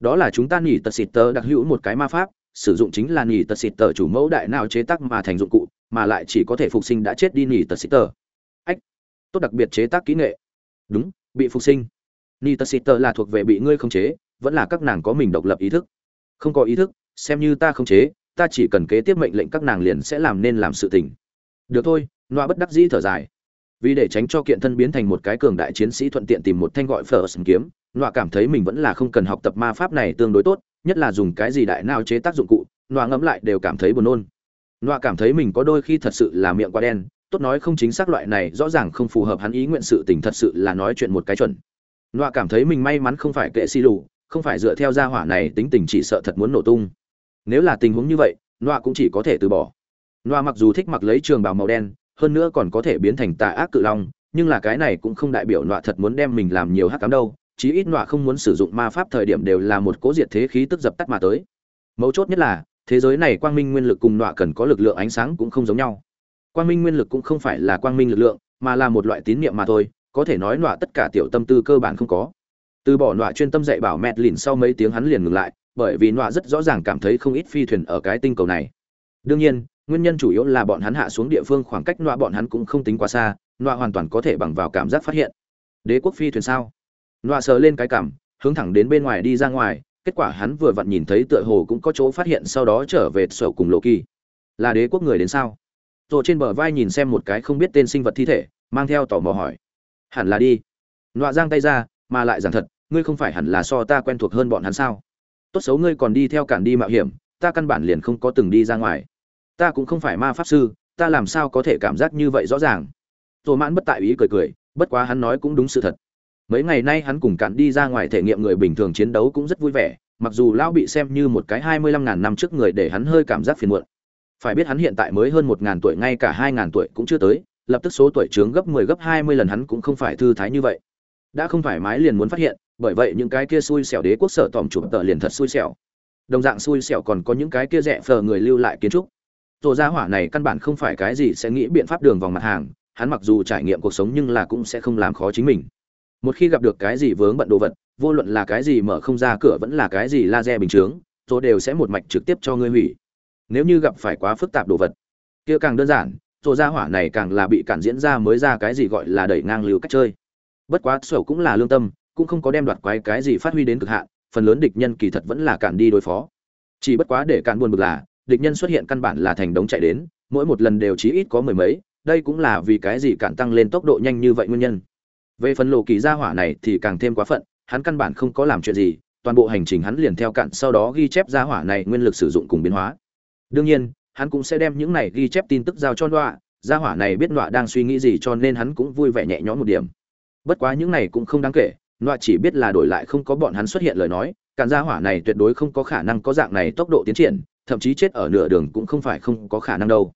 Đó là chúng ta nhỉ tật xịt tờ đặc hữu một cái ma pháp, sử dụng chính là nhỉ tật xịt tờ chủ mẫu đại nào chế tác mà thành dụng cụ, mà lại chỉ có thể phục sinh đã chết đi nỉ tật xích tờ Ách, tốt đặc biệt chế tác kỹ nghệ. Đúng, bị phục sinh Nitasitter là thuộc về bị ngươi khống chế, vẫn là các nàng có mình độc lập ý thức. Không có ý thức, xem như ta khống chế, ta chỉ cần kế tiếp mệnh lệnh các nàng liền sẽ làm nên làm sự tình. Được thôi, Noa bất đắc dĩ thở dài. Vì để tránh cho kiện thân biến thành một cái cường đại chiến sĩ thuận tiện tìm một thanh gọi First kiếm, Noa cảm thấy mình vẫn là không cần học tập ma pháp này tương đối tốt, nhất là dùng cái gì đại nào chế tác dụng cụ, Noa ngẫm lại đều cảm thấy buồn nôn. Noa cảm thấy mình có đôi khi thật sự là miệng quá đen, tốt nói không chính xác loại này rõ ràng không phù hợp hắn ý nguyện sự tình thật sự là nói chuyện một cái chuẩn. Nọa cảm thấy mình may mắn không phải kệ si lù không phải dựa theo gia hỏa này tính tình chỉ sợ thật muốn nổ tung. Nếu là tình huống như vậy nọa cũng chỉ có thể từ bỏ. Nọa mặc dù thích mặc lấy trường bào màu đen hơn nữa còn có thể biến thành tà ác cự long nhưng là cái này cũng không đại biểu nọa thật muốn đem mình làm nhiều hắc cám đâu chí ít nọa không muốn sử dụng ma pháp thời điểm đều là một cố diệt thế khí tức dập tắt mà tới. Mấu chốt nhất là thế giới này quang minh nguyên lực cùng nọa cần có lực lượng ánh sáng cũng không giống nhau. Quang minh nguyên lực cũng không phải là quang minh lực lượng, mà là một loại tín niệm mà thôi, có thể nói nọa tất cả tiểu tâm tư cơ bản không có. Từ bỏ nọa chuyên tâm dạy bảo mẹt lìn sau mấy tiếng hắn liền ngừng lại, bởi vì nọa rất rõ ràng cảm thấy không ít phi thuyền ở cái tinh cầu này. Đương nhiên, nguyên nhân chủ yếu là bọn hắn hạ xuống địa phương khoảng cách nọa bọn hắn cũng không tính quá xa, nọa hoàn toàn có thể bằng vào cảm giác phát hiện. Đế quốc phi thuyền sao? Nọa sờ lên cái cảm, hướng thẳng đến bên ngoài đi ra ngoài kết quả hắn vừa vặn nhìn thấy tựa hồ cũng có chỗ phát hiện sau đó trở về sở cùng lộ kỳ. Là đế quốc người đến sao? Rồi trên bờ vai nhìn xem một cái không biết tên sinh vật thi thể, mang theo tò mò hỏi. Hẳn là đi. Nọa giang tay ra, mà lại giảng thật, ngươi không phải hẳn là so ta quen thuộc hơn bọn hắn sao? Tốt xấu ngươi còn đi theo cản đi mạo hiểm, ta căn bản liền không có từng đi ra ngoài. Ta cũng không phải ma pháp sư, ta làm sao có thể cảm giác như vậy rõ ràng? Rồi mãn bất tại ý cười cười, bất quá hắn nói cũng đúng sự thật mấy ngày nay hắn cùng cạn đi ra ngoài thể nghiệm người bình thường chiến đấu cũng rất vui vẻ mặc dù lão bị xem như một cái hai mươi lăm ngàn năm trước người để hắn hơi cảm giác phiền muộn phải biết hắn hiện tại mới hơn một ngàn tuổi ngay cả hai ngàn tuổi cũng chưa tới lập tức số tuổi trướng gấp 10 gấp 20 lần hắn cũng không phải thư thái như vậy. Đã không thoải mái liền muốn phát hiện, bởi vậy những cái kia xui xẻo đế quốc sở tòm chủ tờ liền thật xui xẻo. Đồng dạng xui xẻo còn có những cái kia rẻ phờ người lưu lại kiến trúc. Tổ gia hỏa này căn bản không phải cái gì sẽ nghĩ biện pháp đường vòng mặt hàng, hắn mặc dù trải nghiệm cuộc sống nhưng là cũng sẽ không làm khó chính mình. Một khi gặp được cái gì vướng bận đồ vật, vô luận là cái gì mở không ra cửa vẫn là cái gì laser bình chướng, tôi đều sẽ một mạch trực tiếp cho ngươi hủy. Nếu như gặp phải quá phức tạp đồ vật, kia càng đơn giản, rồi ra hỏa này càng là bị cản diễn ra mới ra cái gì gọi là đẩy ngang lưu cách chơi. Bất quá sổ cũng là lương tâm cũng không có đem đoạt quái cái gì phát huy đến cực hạn phần lớn địch nhân kỳ thật vẫn là cản đi đối phó. Chỉ bất quá để cản buồn bực là địch nhân xuất hiện căn bản là thành đống chạy đến mỗi một lần đều chí ít có mười mấy đây cũng là vì cái gì cản tăng lên tốc độ nhanh như vậy nguyên nhân về phần lộ kỳ gia hỏa này thì càng thêm quá phận hắn căn bản không có làm chuyện gì toàn bộ hành trình hắn liền theo cạn sau đó ghi chép gia hỏa này nguyên lực sử dụng cùng biến hóa đương nhiên hắn cũng sẽ đem những này ghi chép tin tức giao cho đọa, gia hỏa này biết đọa đang suy nghĩ gì cho nên hắn cũng vui vẻ nhẹ nhõm một điểm. Bất quá những này cũng không đáng kể, đọa chỉ biết là đổi lại không có bọn hắn xuất hiện lời nói, cạn gia hỏa này tuyệt đối không có khả năng có dạng này tốc độ tiến triển, thậm chí chết ở nửa đường cũng không phải không có khả năng đâu.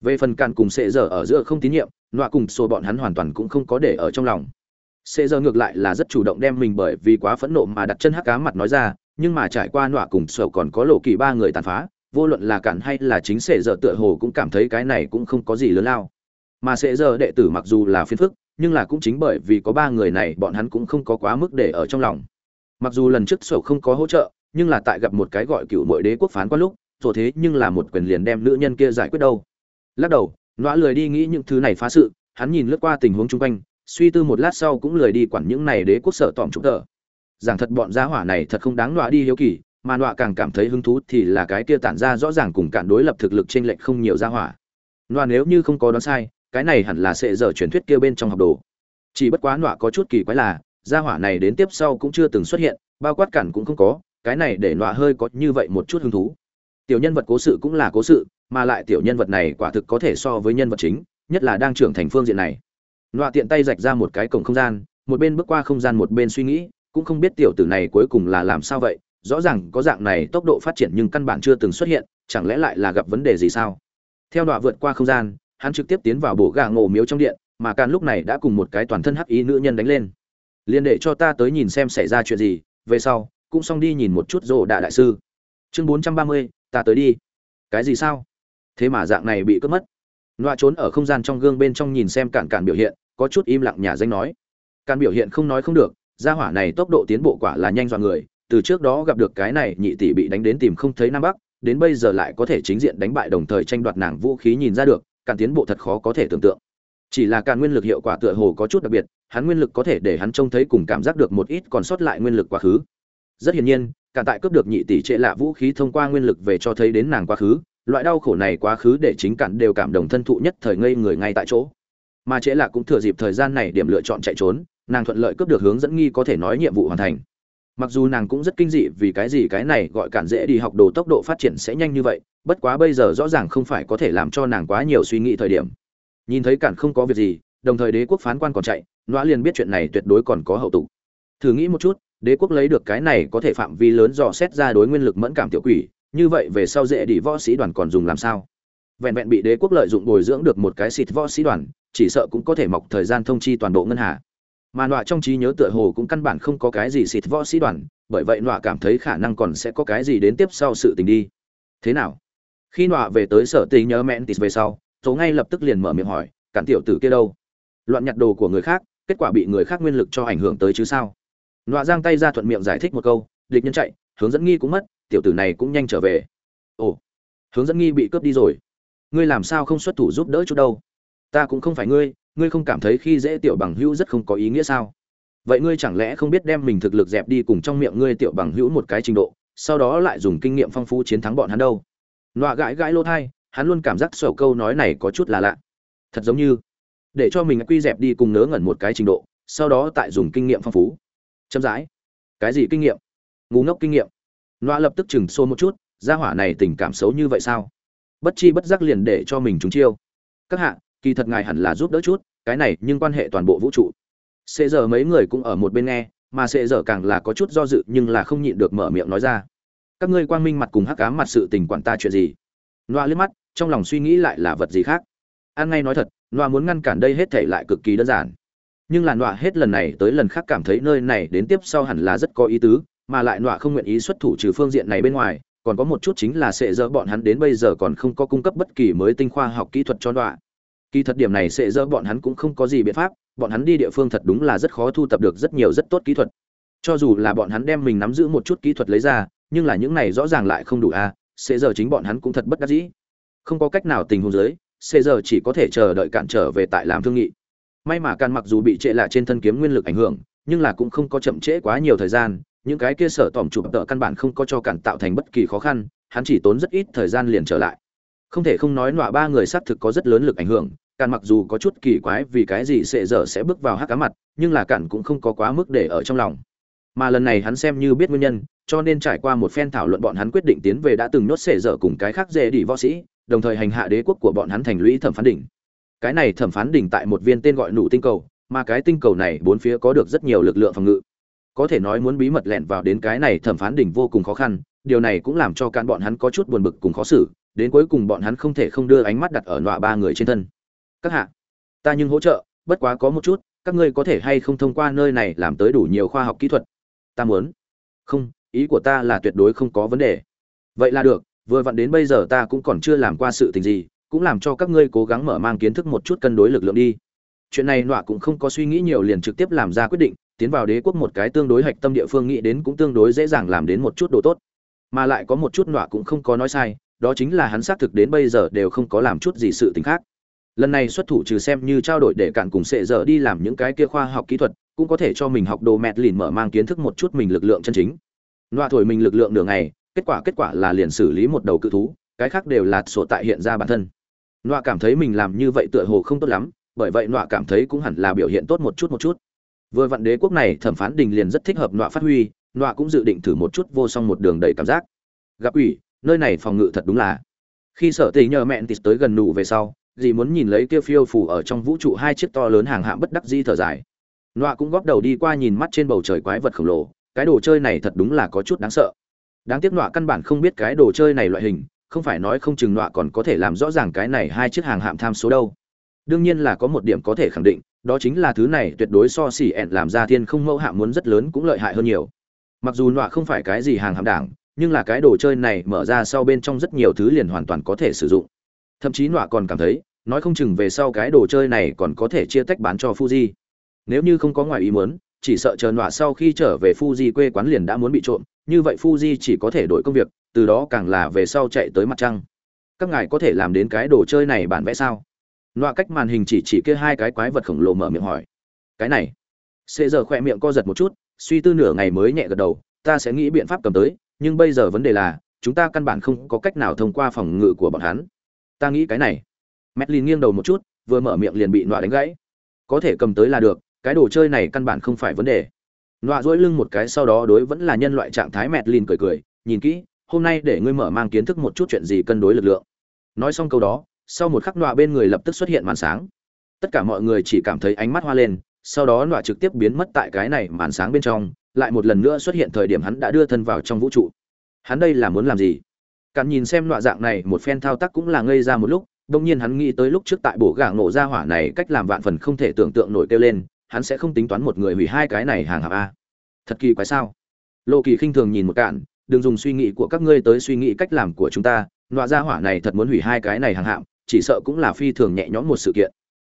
Về phần cạn cùng sẽ dở ở giữa không tín nhiệm, Nọa cùng xô bọn hắn hoàn toàn cũng không có để ở trong lòng. Sẽ giờ ngược lại là rất chủ động đem mình bởi vì quá phẫn nộ mà đặt chân hắc cá mặt nói ra, nhưng mà trải qua Nọa cùng sổ còn có lộ kỳ ba người tàn phá, vô luận là cản hay là chính sệ giờ tựa hồ cũng cảm thấy cái này cũng không có gì lớn lao. Mà sệ giờ đệ tử mặc dù là phiền phức nhưng là cũng chính bởi vì có ba người này bọn hắn cũng không có quá mức để ở trong lòng. Mặc dù lần trước sổ không có hỗ trợ nhưng là tại gặp một cái gọi cựu muội đế quốc phán qua lúc rồi thế nhưng là một quyền liền đem nữ nhân kia giải quyết đâu. Lắc đầu nọa lười đi nghĩ những thứ này phá sự hắn nhìn lướt qua tình huống chung quanh suy tư một lát sau cũng lười đi quản những này đế quốc sở tỏm trục tờ giảng thật bọn gia hỏa này thật không đáng nọa đi hiếu kỳ, mà nọa càng cảm thấy hứng thú thì là cái kia tản ra rõ ràng cùng cản đối lập thực lực trên lệch không nhiều gia hỏa. Nọa nếu như không có đoán sai, cái này hẳn là sẽ dở truyền thuyết kia bên trong học đồ. Chỉ bất quá nọa có chút kỳ quái là, gia hỏa này đến tiếp sau cũng chưa từng xuất hiện, bao quát cản cũng không có, cái này để nọa hơi có như vậy một chút hứng thú. Tiểu nhân vật cố sự cũng là cố sự, mà lại tiểu nhân vật này quả thực có thể so với nhân vật chính, nhất là đang trưởng thành phương diện này nọa tiện tay rạch ra một cái cổng không gian, một bên bước qua không gian một bên suy nghĩ, cũng không biết tiểu tử này cuối cùng là làm sao vậy, rõ ràng có dạng này tốc độ phát triển nhưng căn bản chưa từng xuất hiện, chẳng lẽ lại là gặp vấn đề gì sao? Theo nọa vượt qua không gian, hắn trực tiếp tiến vào bộ gà ngộ miếu trong điện, mà can lúc này đã cùng một cái toàn thân hắc ý nữ nhân đánh lên. Liền để cho ta tới nhìn xem xảy ra chuyện gì, về sau, cũng xong đi nhìn một chút rộ đạ đại sư. Chương bốn trăm ba mươi, ta tới đi. Cái gì sao? Thế mà dạng này bị cướp mất loa trốn ở không gian trong gương bên trong nhìn xem cản cản biểu hiện, có chút im lặng nhà danh nói. Cản biểu hiện không nói không được, gia hỏa này tốc độ tiến bộ quả là nhanh dọa người, từ trước đó gặp được cái này nhị tỷ bị đánh đến tìm không thấy nam bắc, đến bây giờ lại có thể chính diện đánh bại đồng thời tranh đoạt nàng vũ khí nhìn ra được, cản tiến bộ thật khó có thể tưởng tượng. Chỉ là cản nguyên lực hiệu quả tựa hồ có chút đặc biệt, hắn nguyên lực có thể để hắn trông thấy cùng cảm giác được một ít còn sót lại nguyên lực quá khứ. Rất hiển nhiên, cản tại cướp được nhị tỷ trệ lạ vũ khí thông qua nguyên lực về cho thấy đến nàng quá khứ loại đau khổ này quá khứ để chính cản đều cảm động thân thụ nhất thời ngây người ngay tại chỗ. Mà trễ lạc cũng thừa dịp thời gian này điểm lựa chọn chạy trốn, nàng thuận lợi cướp được hướng dẫn nghi có thể nói nhiệm vụ hoàn thành. Mặc dù nàng cũng rất kinh dị vì cái gì cái này gọi cản dễ đi học đồ tốc độ phát triển sẽ nhanh như vậy, bất quá bây giờ rõ ràng không phải có thể làm cho nàng quá nhiều suy nghĩ thời điểm. Nhìn thấy cản không có việc gì, đồng thời đế quốc phán quan còn chạy nọa liền biết chuyện này tuyệt đối còn có hậu tục. Thử nghĩ một chút, đế quốc lấy được cái này có thể phạm vi lớn dò xét ra đối nguyên lực mẫn cảm tiểu quỷ như vậy về sau dễ đi võ sĩ đoàn còn dùng làm sao? Vẹn vẹn bị đế quốc lợi dụng bồi dưỡng được một cái xịt võ sĩ đoàn, chỉ sợ cũng có thể mọc thời gian thông chi toàn bộ ngân hà. Mà nọa trong trí nhớ tựa hồ cũng căn bản không có cái gì xịt võ sĩ đoàn, bởi vậy nọa cảm thấy khả năng còn sẽ có cái gì đến tiếp sau sự tình đi. Thế nào? Khi nọa về tới sở tình nhớ mẹn tịt về sau, tố ngay lập tức liền mở miệng hỏi, cản tiểu tử kia đâu? Loạn nhặt đồ của người khác, kết quả bị người khác nguyên lực cho ảnh hưởng tới chứ sao? Nọa giang tay ra thuận miệng giải thích một câu, địch nhân chạy, hướng dẫn nghi cũng mất tiểu tử này cũng nhanh trở về. Ồ, hướng dẫn nghi bị cướp đi rồi. Ngươi làm sao không xuất thủ giúp đỡ chút đâu? Ta cũng không phải ngươi ngươi không cảm thấy khi dễ tiểu bằng hữu rất không có ý nghĩa sao? Vậy ngươi chẳng lẽ không biết đem mình thực lực dẹp đi cùng trong miệng ngươi tiểu bằng hữu một cái trình độ, sau đó lại dùng kinh nghiệm phong phú chiến thắng bọn hắn đâu? Nọa gãi gãi lỗ thai, hắn luôn cảm giác sổ câu nói này có chút là lạ. Thật giống như, để cho mình quy dẹp đi cùng nớ ngẩn một cái trình độ, sau đó tại dùng kinh nghiệm phong phú. Chậm rãi. Cái gì kinh nghiệm? Ngu ngốc kinh nghiệm. Noa lập tức chừng xô một chút, gia hỏa này tình cảm xấu như vậy sao? Bất chi bất giác liền để cho mình trúng chiêu. Các hạ, kỳ thật ngài hẳn là giúp đỡ chút, cái này nhưng quan hệ toàn bộ vũ trụ. Sẽ giờ mấy người cũng ở một bên nghe, mà sẽ giờ càng là có chút do dự nhưng là không nhịn được mở miệng nói ra. Các ngươi quang minh mặt cùng hắc ám mặt sự tình quản ta chuyện gì? Noa liếc mắt, trong lòng suy nghĩ lại là vật gì khác. An ngay nói thật, Noa muốn ngăn cản đây hết thảy lại cực kỳ đơn giản. Nhưng là Noa hết lần này tới lần khác cảm thấy nơi này đến tiếp sau hẳn là rất có ý tứ, mà lại nọa không nguyện ý xuất thủ trừ phương diện này bên ngoài còn có một chút chính là sẽ dỡ bọn hắn đến bây giờ còn không có cung cấp bất kỳ mới tinh khoa học kỹ thuật cho nọa. Kỳ thật điểm này sẽ dỡ bọn hắn cũng không có gì biện pháp bọn hắn đi địa phương thật đúng là rất khó thu tập được rất nhiều rất tốt kỹ thuật. Cho dù là bọn hắn đem mình nắm giữ một chút kỹ thuật lấy ra nhưng là những này rõ ràng lại không đủ a à, sẽ giờ chính bọn hắn cũng thật bất đắc dĩ. Không có cách nào tình huống giới sẽ giờ chỉ có thể chờ đợi cản trở về tại làm thương nghị. May mà can mặc dù bị trệ lại trên thân kiếm nguyên lực ảnh hưởng nhưng là cũng không có chậm trễ quá nhiều thời gian những cái kia sở tòm chụp tợ căn bản không có cho cản tạo thành bất kỳ khó khăn, hắn chỉ tốn rất ít thời gian liền trở lại. Không thể không nói nọa ba người xác thực có rất lớn lực ảnh hưởng, cản mặc dù có chút kỳ quái vì cái gì sệ dở sẽ bước vào hắc cá mặt, nhưng là cản cũng không có quá mức để ở trong lòng. Mà lần này hắn xem như biết nguyên nhân, cho nên trải qua một phen thảo luận bọn hắn quyết định tiến về đã từng nốt sệ dở cùng cái khác dễ đi võ sĩ, đồng thời hành hạ đế quốc của bọn hắn thành lũy thẩm phán đỉnh. Cái này thẩm phán đỉnh tại một viên tên gọi nụ tinh cầu, mà cái tinh cầu này bốn phía có được rất nhiều lực lượng phòng ngự có thể nói muốn bí mật lẻn vào đến cái này thẩm phán đỉnh vô cùng khó khăn, điều này cũng làm cho cán bọn hắn có chút buồn bực cùng khó xử, đến cuối cùng bọn hắn không thể không đưa ánh mắt đặt ở nọa ba người trên thân. Các hạ, ta nhưng hỗ trợ, bất quá có một chút, các ngươi có thể hay không thông qua nơi này làm tới đủ nhiều khoa học kỹ thuật? Ta muốn. Không, ý của ta là tuyệt đối không có vấn đề. Vậy là được, vừa vặn đến bây giờ ta cũng còn chưa làm qua sự tình gì, cũng làm cho các ngươi cố gắng mở mang kiến thức một chút cân đối lực lượng đi. Chuyện này nọa cũng không có suy nghĩ nhiều liền trực tiếp làm ra quyết định tiến vào đế quốc một cái tương đối hạch tâm địa phương, nghĩ đến cũng tương đối dễ dàng làm đến một chút đồ tốt. Mà lại có một chút nọa cũng không có nói sai, đó chính là hắn xác thực đến bây giờ đều không có làm chút gì sự tình khác. Lần này xuất thủ trừ xem như trao đổi để cạn cùng sệ dở đi làm những cái kia khoa học kỹ thuật, cũng có thể cho mình học đồ mẹt lìn mở mang kiến thức một chút mình lực lượng chân chính. Nọa thổi mình lực lượng nửa ngày, kết quả kết quả là liền xử lý một đầu cự thú, cái khác đều là sổ tại hiện ra bản thân. Nọa cảm thấy mình làm như vậy tựa hồ không tốt lắm, bởi vậy nọa cảm thấy cũng hẳn là biểu hiện tốt một chút một chút vừa vạn đế quốc này thẩm phán đình liền rất thích hợp nọa phát huy, nọa cũng dự định thử một chút vô song một đường đầy cảm giác. Gặp ủy, nơi này phòng ngự thật đúng là. Khi sở tỷ nhờ mẹn tịt tới gần nụ về sau, dì muốn nhìn lấy kia phiêu phủ ở trong vũ trụ hai chiếc to lớn hàng hạng bất đắc di thở dài. Nọa cũng góp đầu đi qua nhìn mắt trên bầu trời quái vật khổng lồ, cái đồ chơi này thật đúng là có chút đáng sợ. Đáng tiếc nọa căn bản không biết cái đồ chơi này loại hình, không phải nói không chừng nọa còn có thể làm rõ ràng cái này hai chiếc hàng hạm tham số đâu đương nhiên là có một điểm có thể khẳng định đó chính là thứ này tuyệt đối so xỉ ẹn làm ra thiên không mẫu hạ muốn rất lớn cũng lợi hại hơn nhiều mặc dù nọa không phải cái gì hàng hạm đảng nhưng là cái đồ chơi này mở ra sau bên trong rất nhiều thứ liền hoàn toàn có thể sử dụng thậm chí nọa còn cảm thấy nói không chừng về sau cái đồ chơi này còn có thể chia tách bán cho Fuji. Nếu như không có ngoài ý muốn, chỉ sợ chờ nọa sau khi trở về Fuji quê quán liền đã muốn bị trộm, như vậy Fuji chỉ có thể đổi công việc, từ đó càng là về sau chạy tới mặt trăng. Các ngài có thể làm đến cái đồ chơi này bản vẽ sao? Nọa cách màn hình chỉ chỉ kia hai cái quái vật khổng lồ mở miệng hỏi. Cái này? Xê giờ khỏe miệng co giật một chút, suy tư nửa ngày mới nhẹ gật đầu, ta sẽ nghĩ biện pháp cầm tới, nhưng bây giờ vấn đề là, chúng ta căn bản không có cách nào thông qua phòng ngự của bọn hắn. Ta nghĩ cái này Medlin nghiêng đầu một chút, vừa mở miệng liền bị nọa đánh gãy. Có thể cầm tới là được, cái đồ chơi này căn bản không phải vấn đề. Nọa dỗi lưng một cái sau đó đối vẫn là nhân loại trạng thái Medlin cười cười, nhìn kỹ, hôm nay để ngươi mở mang kiến thức một chút chuyện gì cân đối lực lượng. Nói xong câu đó, sau một khắc nọa bên người lập tức xuất hiện màn sáng. Tất cả mọi người chỉ cảm thấy ánh mắt hoa lên, sau đó nọa trực tiếp biến mất tại cái này màn sáng bên trong, lại một lần nữa xuất hiện thời điểm hắn đã đưa thân vào trong vũ trụ. Hắn đây là muốn làm gì? Càn nhìn xem nọa dạng này, một phen thao tác cũng là ngây ra một lúc, Đông nhiên hắn nghĩ tới lúc trước tại bổ gà nổ ra hỏa này cách làm vạn phần không thể tưởng tượng nổi kêu lên, hắn sẽ không tính toán một người hủy hai cái này hàng hạng a. Thật kỳ quái sao? Lộ Kỳ khinh thường nhìn một cạn, đừng dùng suy nghĩ của các ngươi tới suy nghĩ cách làm của chúng ta, nọa ra hỏa này thật muốn hủy hai cái này hàng hạng, chỉ sợ cũng là phi thường nhẹ nhõm một sự kiện.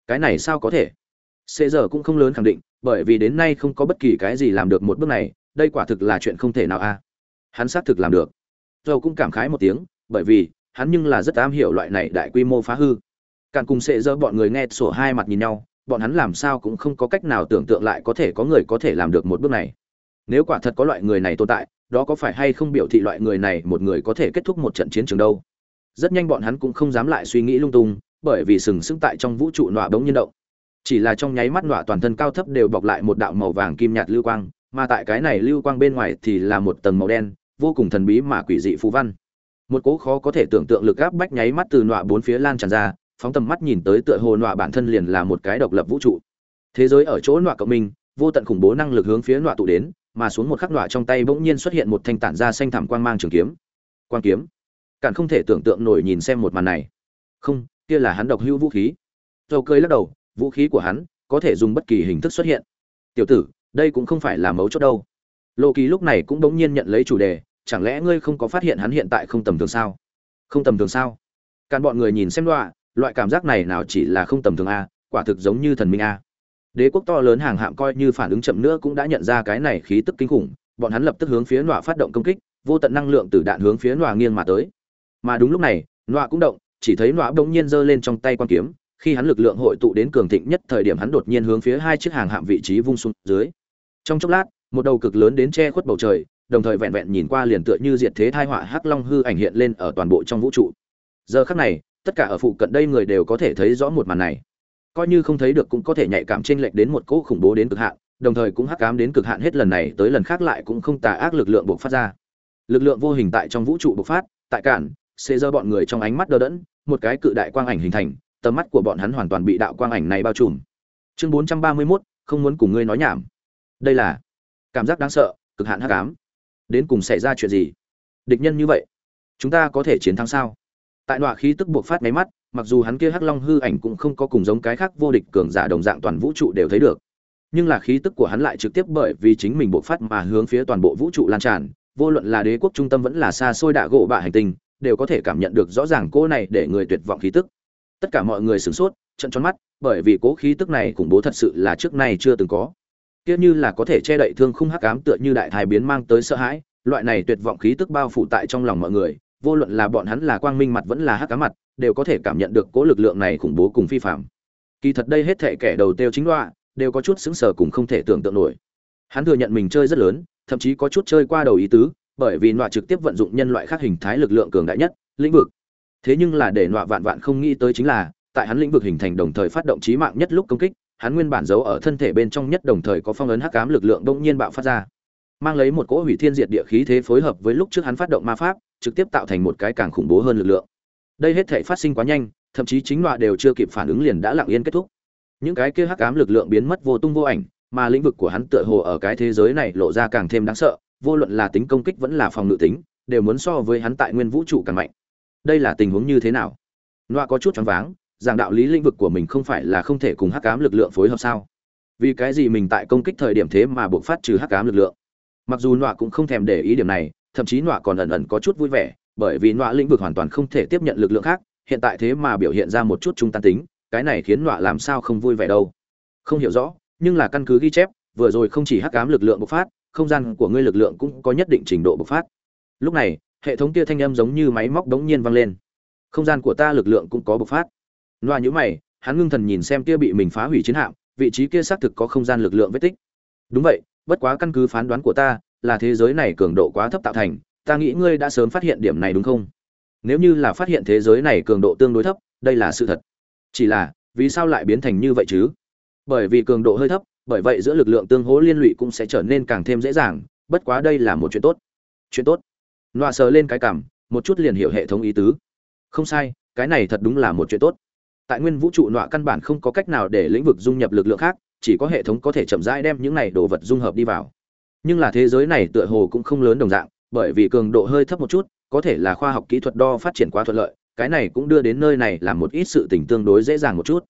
Cái này sao có thể? Sẽ giờ cũng không lớn khẳng định, bởi vì đến nay không có bất kỳ cái gì làm được một bước này, đây quả thực là chuyện không thể nào a. À. Hắn xác thực làm được. Dầu cũng cảm khái một tiếng, bởi vì hắn nhưng là rất am hiểu loại này đại quy mô phá hư càng cùng xệ dỡ bọn người nghe sổ hai mặt nhìn nhau bọn hắn làm sao cũng không có cách nào tưởng tượng lại có thể có người có thể làm được một bước này nếu quả thật có loại người này tồn tại đó có phải hay không biểu thị loại người này một người có thể kết thúc một trận chiến trường đâu rất nhanh bọn hắn cũng không dám lại suy nghĩ lung tung, bởi vì sừng sững tại trong vũ trụ nọa bỗng nhiên động. Chỉ là trong nháy mắt nọa toàn thân cao thấp đều bọc lại một đạo màu vàng kim nhạt lưu quang, mà tại cái này lưu quang bên ngoài thì là một tầng màu đen, vô cùng thần bí mà quỷ dị phú văn. Một cỗ khó có thể tưởng tượng lực áp bách nháy mắt từ nọa bốn phía lan tràn ra, phóng tầm mắt nhìn tới tựa hồ nọa bản thân liền là một cái độc lập vũ trụ. Thế giới ở chỗ nọa cộng minh, vô tận khủng bố năng lực hướng phía nọa tụ đến, mà xuống một khắc nọa trong tay bỗng nhiên xuất hiện một thanh tản ra xanh thảm quang mang trường kiếm. Quang kiếm cản không thể tưởng tượng nổi nhìn xem một màn này. Không, kia là hắn độc hữu vũ khí. Dầu cười lắc đầu, vũ khí của hắn có thể dùng bất kỳ hình thức xuất hiện. Tiểu tử, đây cũng không phải là mấu chốt đâu. Lộ kỳ lúc này cũng bỗng nhiên nhận lấy chủ đề, chẳng lẽ ngươi không có phát hiện hắn hiện tại không tầm thường sao? Không tầm thường sao? Càn bọn người nhìn xem đọa loại cảm giác này nào chỉ là không tầm thường a, quả thực giống như thần minh a. Đế quốc to lớn hàng hạm coi như phản ứng chậm nữa cũng đã nhận ra cái này khí tức kinh khủng, bọn hắn lập tức hướng phía nọa phát động công kích, vô tận năng lượng từ đạn hướng phía nọa nghiêng mà tới mà đúng lúc này, nọa cũng động, chỉ thấy nọa bỗng nhiên giơ lên trong tay quan kiếm, khi hắn lực lượng hội tụ đến cường thịnh nhất thời điểm hắn đột nhiên hướng phía hai chiếc hàng hạm vị trí vung xuống dưới. Trong chốc lát, một đầu cực lớn đến che khuất bầu trời, đồng thời vẹn vẹn nhìn qua liền tựa như diệt thế thai họa hắc long hư ảnh hiện lên ở toàn bộ trong vũ trụ. Giờ khắc này, tất cả ở phụ cận đây người đều có thể thấy rõ một màn này. Coi như không thấy được cũng có thể nhạy cảm chênh lệch đến một cỗ khủng bố đến cực hạn, đồng thời cũng hắc ám đến cực hạn hết lần này tới lần khác lại cũng không tà ác lực lượng bộc phát ra. Lực lượng vô hình tại trong vũ trụ bộc phát, tại cản xê dơ bọn người trong ánh mắt đờ đẫn một cái cự đại quang ảnh hình thành tầm mắt của bọn hắn hoàn toàn bị đạo quang ảnh này bao trùm. Chương 431, không muốn cùng ngươi nói nhảm. Đây là cảm giác đáng sợ cực hạn hắc ám. Đến cùng xảy ra chuyện gì? Địch nhân như vậy chúng ta có thể chiến thắng sao? Tại nọa khí tức buộc phát máy mắt mặc dù hắn kia hắc long hư ảnh cũng không có cùng giống cái khác vô địch cường giả đồng dạng toàn vũ trụ đều thấy được. Nhưng là khí tức của hắn lại trực tiếp bởi vì chính mình buộc phát mà hướng phía toàn bộ vũ trụ lan tràn vô luận là đế quốc trung tâm vẫn là xa xôi đạ gỗ bạ hành tinh đều có thể cảm nhận được rõ ràng cô này để người tuyệt vọng khí tức. Tất cả mọi người sửng sốt, trận tròn mắt, bởi vì cố khí tức này khủng bố thật sự là trước nay chưa từng có. Kia như là có thể che đậy thương khung hắc ám tựa như đại thái biến mang tới sợ hãi, loại này tuyệt vọng khí tức bao phủ tại trong lòng mọi người, vô luận là bọn hắn là quang minh mặt vẫn là hắc ám mặt, đều có thể cảm nhận được cố lực lượng này khủng bố cùng phi phạm kỳ thật đây hết thể kẻ đầu tiêu chính đoạ đều có chút xứng sở cùng không thể tưởng tượng nổi. Hắn thừa nhận mình chơi rất lớn, thậm chí có chút chơi qua đầu ý tứ bởi vì nọa trực tiếp vận dụng nhân loại khác hình thái lực lượng cường đại nhất, lĩnh vực. Thế nhưng là để nọa vạn vạn không nghĩ tới chính là, tại hắn lĩnh vực hình thành đồng thời phát động trí mạng nhất lúc công kích, hắn nguyên bản giấu ở thân thể bên trong nhất đồng thời có phong ấn hắc ám lực lượng bỗng nhiên bạo phát ra. Mang lấy một cỗ hủy thiên diệt địa khí thế phối hợp với lúc trước hắn phát động ma pháp, trực tiếp tạo thành một cái càng khủng bố hơn lực lượng. Đây hết thể phát sinh quá nhanh, thậm chí chính nọa đều chưa kịp phản ứng liền đã lặng yên kết thúc. Những cái kia hắc ám lực lượng biến mất vô tung vô ảnh, mà lĩnh vực của hắn tựa hồ ở cái thế giới này lộ ra càng thêm đáng sợ vô luận là tính công kích vẫn là phòng ngự tính, đều muốn so với hắn tại nguyên vũ trụ càng mạnh. Đây là tình huống như thế nào? Nọa có chút choáng váng rằng đạo lý lĩnh vực của mình không phải là không thể cùng hắc ám lực lượng phối hợp sao? Vì cái gì mình tại công kích thời điểm thế mà buộc phát trừ hắc ám lực lượng? Mặc dù nọa cũng không thèm để ý điểm này, thậm chí nọa còn ẩn ẩn có chút vui vẻ, bởi vì nọa lĩnh vực hoàn toàn không thể tiếp nhận lực lượng khác, hiện tại thế mà biểu hiện ra một chút trung tan tính, cái này khiến nọa làm sao không vui vẻ đâu? Không hiểu rõ, nhưng là căn cứ ghi chép, vừa rồi không chỉ hắc ám lực lượng bộc phát không gian của ngươi lực lượng cũng có nhất định trình độ bộc phát. Lúc này, hệ thống kia thanh âm giống như máy móc đống nhiên vang lên. Không gian của ta lực lượng cũng có bộc phát. Loa nhữ mày, hắn ngưng thần nhìn xem kia bị mình phá hủy chiến hạm, vị trí kia xác thực có không gian lực lượng vết tích. Đúng vậy, bất quá căn cứ phán đoán của ta, là thế giới này cường độ quá thấp tạo thành, ta nghĩ ngươi đã sớm phát hiện điểm này đúng không? Nếu như là phát hiện thế giới này cường độ tương đối thấp, đây là sự thật. Chỉ là, vì sao lại biến thành như vậy chứ? Bởi vì cường độ hơi thấp bởi vậy giữa lực lượng tương hỗ liên lụy cũng sẽ trở nên càng thêm dễ dàng, bất quá đây là một chuyện tốt. Chuyện tốt. Nọa sờ lên cái cảm, một chút liền hiểu hệ thống ý tứ. Không sai, cái này thật đúng là một chuyện tốt. Tại nguyên vũ trụ nọa căn bản không có cách nào để lĩnh vực dung nhập lực lượng khác, chỉ có hệ thống có thể chậm rãi đem những này đồ vật dung hợp đi vào. Nhưng là thế giới này tựa hồ cũng không lớn đồng dạng, bởi vì cường độ hơi thấp một chút, có thể là khoa học kỹ thuật đo phát triển quá thuận lợi, cái này cũng đưa đến nơi này làm một ít sự tình tương đối dễ dàng một chút.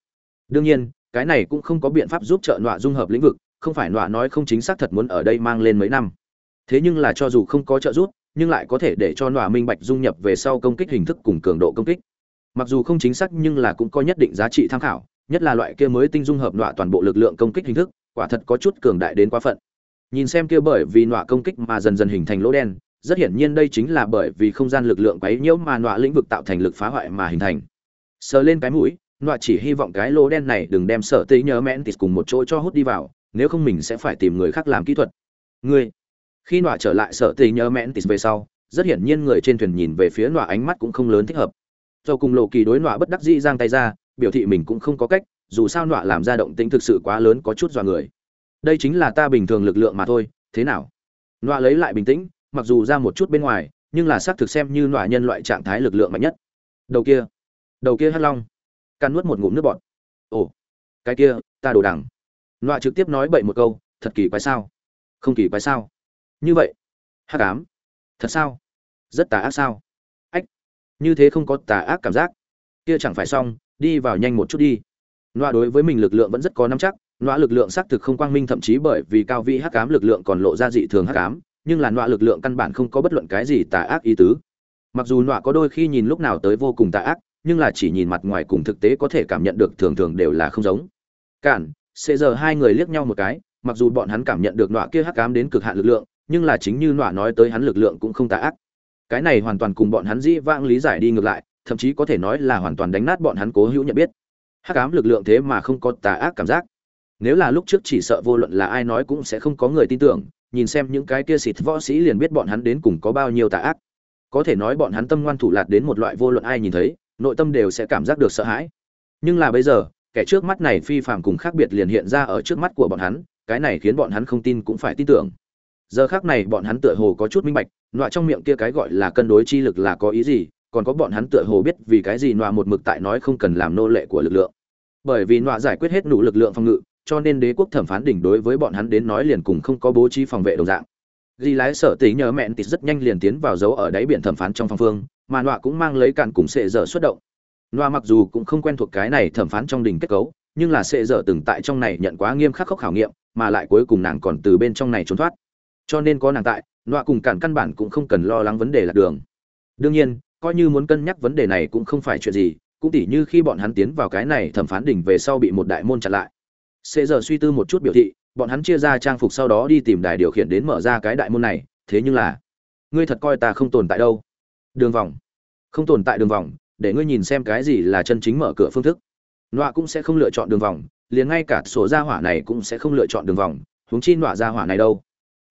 Đương nhiên cái này cũng không có biện pháp giúp trợ nọa dung hợp lĩnh vực, không phải nọa nói không chính xác thật muốn ở đây mang lên mấy năm. Thế nhưng là cho dù không có trợ giúp, nhưng lại có thể để cho nọa minh bạch dung nhập về sau công kích hình thức cùng cường độ công kích. Mặc dù không chính xác nhưng là cũng có nhất định giá trị tham khảo, nhất là loại kia mới tinh dung hợp nọa toàn bộ lực lượng công kích hình thức, quả thật có chút cường đại đến quá phận. Nhìn xem kia bởi vì nọa công kích mà dần dần hình thành lỗ đen, rất hiển nhiên đây chính là bởi vì không gian lực lượng quấy nhiễu mà nọa lĩnh vực tạo thành lực phá hoại mà hình thành. Sờ lên cái mũi nọa chỉ hy vọng cái lỗ đen này đừng đem sở tế nhớ mẹn tịt cùng một chỗ cho hút đi vào, nếu không mình sẽ phải tìm người khác làm kỹ thuật. Ngươi. Khi nọa trở lại sở tế nhớ mẹn tịt về sau, rất hiển nhiên người trên thuyền nhìn về phía nọa ánh mắt cũng không lớn thích hợp. Do cùng lộ kỳ đối nọa bất đắc dĩ giang tay ra, biểu thị mình cũng không có cách, dù sao nọa làm ra động tĩnh thực sự quá lớn có chút dọa người. Đây chính là ta bình thường lực lượng mà thôi, thế nào? Nọa lấy lại bình tĩnh, mặc dù ra một chút bên ngoài, nhưng là xác thực xem như nọa nhân loại trạng thái lực lượng mạnh nhất. Đầu kia. Đầu kia hắt long can nuốt một ngụm nước bọt. Ồ, cái kia, ta đồ đằng. Nọa trực tiếp nói bậy một câu, thật kỳ quái sao? Không kỳ quái sao? Như vậy, hắc ám, thật sao? Rất tà ác sao? Ách, như thế không có tà ác cảm giác. Kia chẳng phải xong, đi vào nhanh một chút đi. Nọa đối với mình lực lượng vẫn rất có nắm chắc, nọa lực lượng xác thực không quang minh, thậm chí bởi vì cao vị hắc ám lực lượng còn lộ ra dị thường hắc ám, nhưng là nọa lực lượng căn bản không có bất luận cái gì tà ác ý tứ. Mặc dù nọa có đôi khi nhìn lúc nào tới vô cùng tà ác nhưng là chỉ nhìn mặt ngoài cùng thực tế có thể cảm nhận được thường thường đều là không giống. Cản sẽ giờ hai người liếc nhau một cái, mặc dù bọn hắn cảm nhận được nọa kia hắc ám đến cực hạn lực lượng, nhưng là chính như nọa nói tới hắn lực lượng cũng không tà ác. Cái này hoàn toàn cùng bọn hắn dĩ vãng lý giải đi ngược lại, thậm chí có thể nói là hoàn toàn đánh nát bọn hắn cố hữu nhận biết. Hắc ám lực lượng thế mà không có tà ác cảm giác. Nếu là lúc trước chỉ sợ vô luận là ai nói cũng sẽ không có người tin tưởng, nhìn xem những cái kia xịt võ sĩ liền biết bọn hắn đến cùng có bao nhiêu tà ác. Có thể nói bọn hắn tâm ngoan thủ lạt đến một loại vô luận ai nhìn thấy nội tâm đều sẽ cảm giác được sợ hãi. Nhưng là bây giờ, kẻ trước mắt này phi phàm cùng khác biệt liền hiện ra ở trước mắt của bọn hắn, cái này khiến bọn hắn không tin cũng phải tin tưởng. Giờ khác này bọn hắn tựa hồ có chút minh bạch, nọa trong miệng kia cái gọi là cân đối chi lực là có ý gì, còn có bọn hắn tựa hồ biết vì cái gì nọa một mực tại nói không cần làm nô lệ của lực lượng. Bởi vì nọa giải quyết hết nụ lực lượng phòng ngự, cho nên đế quốc thẩm phán đỉnh đối với bọn hắn đến nói liền cùng không có bố trí phòng vệ đồng dạng. Ghi lái sở tí nhớ mẹn tịt rất nhanh liền tiến vào dấu ở đáy biển thẩm phán trong phòng phương mà nọa cũng mang lấy cạn cùng sệ dở xuất động. Nọa mặc dù cũng không quen thuộc cái này thẩm phán trong đình kết cấu, nhưng là sệ dở từng tại trong này nhận quá nghiêm khắc khốc khảo nghiệm, mà lại cuối cùng nàng còn từ bên trong này trốn thoát. Cho nên có nàng tại, nọa cùng cạn căn bản cũng không cần lo lắng vấn đề lạc đường. Đương nhiên, coi như muốn cân nhắc vấn đề này cũng không phải chuyện gì, cũng tỉ như khi bọn hắn tiến vào cái này thẩm phán đỉnh về sau bị một đại môn chặn lại. Sệ dở suy tư một chút biểu thị, bọn hắn chia ra trang phục sau đó đi tìm đài điều khiển đến mở ra cái đại môn này, thế nhưng là, ngươi thật coi ta không tồn tại đâu đường vòng. Không tồn tại đường vòng, để ngươi nhìn xem cái gì là chân chính mở cửa phương thức. Nọa cũng sẽ không lựa chọn đường vòng, liền ngay cả sổ gia hỏa này cũng sẽ không lựa chọn đường vòng, huống chi nọa gia hỏa này đâu.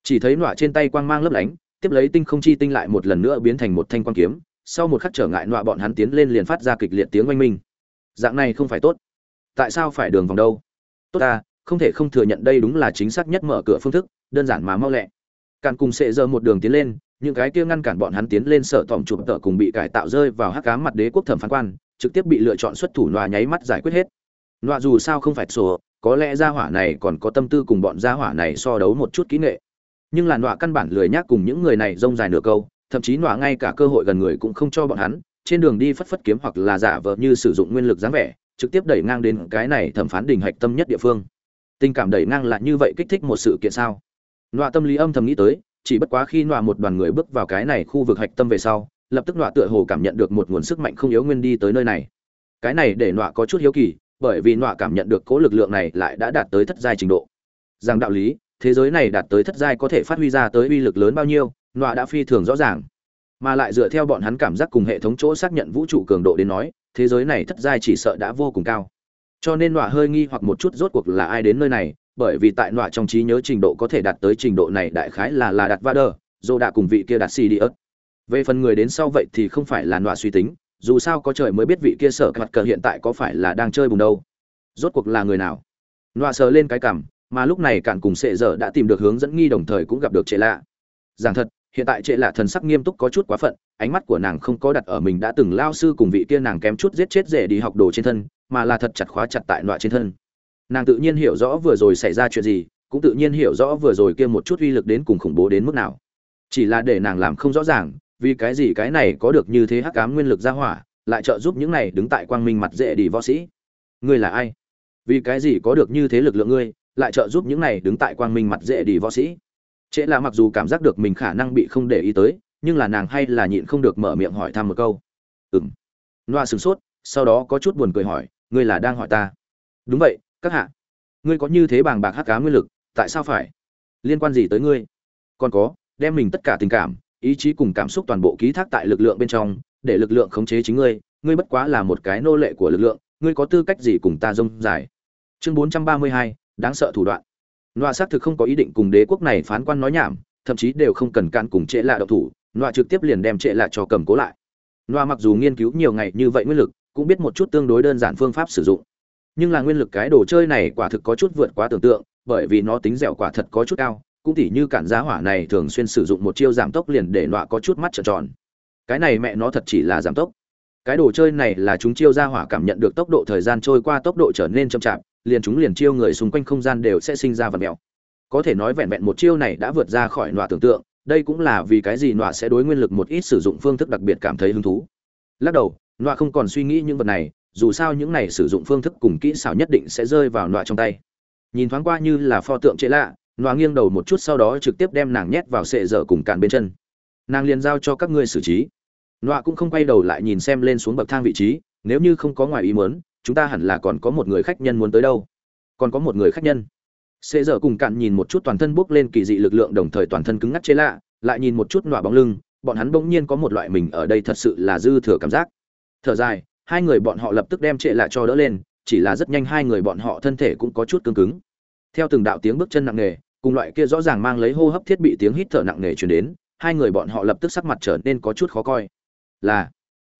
Chỉ thấy nọa trên tay quang mang lấp lánh, tiếp lấy tinh không chi tinh lại một lần nữa biến thành một thanh quang kiếm, sau một khắc trở ngại nọa bọn hắn tiến lên liền phát ra kịch liệt tiếng oanh minh. Dạng này không phải tốt. Tại sao phải đường vòng đâu? Tốt ta, không thể không thừa nhận đây đúng là chính xác nhất mở cửa phương thức, đơn giản mà mau lẹ. Càn cùng sệ giờ một đường tiến lên những cái kia ngăn cản bọn hắn tiến lên sở tổng chụp tợ cùng bị cải tạo rơi vào hắc cám mặt đế quốc thẩm phán quan, trực tiếp bị lựa chọn xuất thủ loa nháy mắt giải quyết hết. Loa dù sao không phải sổ, có lẽ gia hỏa này còn có tâm tư cùng bọn gia hỏa này so đấu một chút kỹ nghệ. Nhưng là loa căn bản lười nhác cùng những người này rông dài nửa câu, thậm chí loa ngay cả cơ hội gần người cũng không cho bọn hắn, trên đường đi phất phất kiếm hoặc là giả vờ như sử dụng nguyên lực dáng vẻ, trực tiếp đẩy ngang đến cái này thẩm phán đình hạch tâm nhất địa phương. Tình cảm đẩy ngang là như vậy kích thích một sự kiện sao? Loa tâm lý âm thầm nghĩ tới chỉ bất quá khi nọa một đoàn người bước vào cái này khu vực hạch tâm về sau, lập tức nọa tựa hồ cảm nhận được một nguồn sức mạnh không yếu nguyên đi tới nơi này. Cái này để nọa có chút hiếu kỳ, bởi vì nọa cảm nhận được cố lực lượng này lại đã đạt tới thất giai trình độ. Rằng đạo lý, thế giới này đạt tới thất giai có thể phát huy ra tới uy lực lớn bao nhiêu, nọa đã phi thường rõ ràng. Mà lại dựa theo bọn hắn cảm giác cùng hệ thống chỗ xác nhận vũ trụ cường độ đến nói, thế giới này thất giai chỉ sợ đã vô cùng cao. Cho nên nọa hơi nghi hoặc một chút rốt cuộc là ai đến nơi này bởi vì tại nọa trong trí nhớ trình độ có thể đạt tới trình độ này đại khái là là đạt va dô đã cùng vị kia đạt si đi ớt về phần người đến sau vậy thì không phải là nọa suy tính, dù sao có trời mới biết vị kia sở mặt cờ hiện tại có phải là đang chơi bùng đâu. Rốt cuộc là người nào? Nọa sờ lên cái cảm mà lúc này cạn cùng sệ dở đã tìm được hướng dẫn nghi đồng thời cũng gặp được trệ lạ. Giảng thật, hiện tại trệ lạ thần sắc nghiêm túc có chút quá phận, ánh mắt của nàng không có đặt ở mình đã từng lao sư cùng vị kia nàng kém chút giết chết rể đi học đồ trên thân, mà là thật chặt khóa chặt tại nọa trên thân nàng tự nhiên hiểu rõ vừa rồi xảy ra chuyện gì, cũng tự nhiên hiểu rõ vừa rồi kia một chút uy lực đến cùng khủng bố đến mức nào. Chỉ là để nàng làm không rõ ràng, vì cái gì cái này có được như thế hắc ám nguyên lực ra hỏa, lại trợ giúp những này đứng tại quang minh mặt dễ đi võ sĩ. Ngươi là ai? Vì cái gì có được như thế lực lượng ngươi, lại trợ giúp những này đứng tại quang minh mặt dễ đi võ sĩ? Trễ là mặc dù cảm giác được mình khả năng bị không để ý tới, nhưng là nàng hay là nhịn không được mở miệng hỏi thăm một câu. Ừng loa sửng sốt, sau đó có chút buồn cười hỏi, ngươi là đang hỏi ta? Đúng vậy các hạ, ngươi có như thế bàng bạc hắc cá nguyên lực, tại sao phải? Liên quan gì tới ngươi? Còn có, đem mình tất cả tình cảm, ý chí cùng cảm xúc toàn bộ ký thác tại lực lượng bên trong, để lực lượng khống chế chính ngươi ngươi bất quá là một cái nô lệ của lực lượng, ngươi có tư cách gì cùng ta rông dài? Chương bốn trăm ba mươi hai, đáng sợ thủ đoạn. Nọa xác thực không có ý định cùng đế quốc này phán quan nói nhảm, thậm chí đều không cần can cùng trệ lạ độc thủ, nọa trực tiếp liền đem trệ lạ cho cầm cố lại. Nọa mặc dù nghiên cứu nhiều ngày như vậy nguyên lực, cũng biết một chút tương đối đơn giản phương pháp sử dụng nhưng là nguyên lực cái đồ chơi này quả thực có chút vượt quá tưởng tượng, bởi vì nó tính dẻo quả thật có chút cao, cũng tỉ như cản giá hỏa này thường xuyên sử dụng một chiêu giảm tốc liền để nọa có chút mắt trợn tròn. Cái này mẹ nó thật chỉ là giảm tốc. Cái đồ chơi này là chúng chiêu ra hỏa cảm nhận được tốc độ thời gian trôi qua tốc độ trở nên chậm chạp, liền chúng liền chiêu người xung quanh không gian đều sẽ sinh ra vật mèo. Có thể nói vẹn vẹn một chiêu này đã vượt ra khỏi nọa tưởng tượng, đây cũng là vì cái gì nọa sẽ đối nguyên lực một ít sử dụng phương thức đặc biệt cảm thấy hứng thú. Lắc đầu, nọa không còn suy nghĩ những vật này dù sao những này sử dụng phương thức cùng kỹ xảo nhất định sẽ rơi vào nọa trong tay. Nhìn thoáng qua như là pho tượng chế lạ, nọa nghiêng đầu một chút sau đó trực tiếp đem nàng nhét vào sệ dở cùng càn bên chân. Nàng liền giao cho các ngươi xử trí. Nọa cũng không quay đầu lại nhìn xem lên xuống bậc thang vị trí, nếu như không có ngoài ý muốn, chúng ta hẳn là còn có một người khách nhân muốn tới đâu? Còn có một người khách nhân. Sệ dở cùng cạn nhìn một chút toàn thân bốc lên kỳ dị lực lượng đồng thời toàn thân cứng ngắc chế lạ, lại nhìn một chút nọa bóng lưng, bọn hắn bỗng nhiên có một loại mình ở đây thật sự là dư thừa cảm giác. Thở dài hai người bọn họ lập tức đem trệ lại cho đỡ lên, chỉ là rất nhanh hai người bọn họ thân thể cũng có chút cứng cứng. Theo từng đạo tiếng bước chân nặng nề, cùng loại kia rõ ràng mang lấy hô hấp thiết bị tiếng hít thở nặng nề truyền đến, hai người bọn họ lập tức sắc mặt trở nên có chút khó coi. Là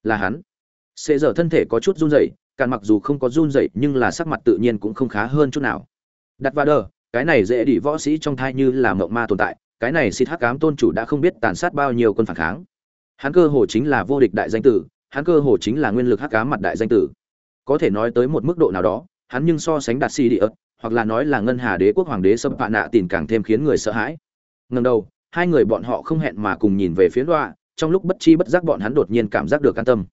là hắn. Xệ dở thân thể có chút run rẩy, càn mặc dù không có run rẩy nhưng là sắc mặt tự nhiên cũng không khá hơn chút nào. Đặt vào đờ, cái này dễ đi võ sĩ trong thai như là mộng ma tồn tại, cái này xịt hắc ám tôn chủ đã không biết tàn sát bao nhiêu quân phản kháng. Hắn cơ hồ chính là vô địch đại danh tử hắn cơ hồ chính là nguyên lực hắc ám mặt đại danh tử. Có thể nói tới một mức độ nào đó, hắn nhưng so sánh đạt si địa ớt hoặc là nói là ngân hà đế quốc hoàng đế sâm pạ nạ tìm càng thêm khiến người sợ hãi. Ngần đầu, hai người bọn họ không hẹn mà cùng nhìn về phía đoạ trong lúc bất chi bất giác bọn hắn đột nhiên cảm giác được an tâm.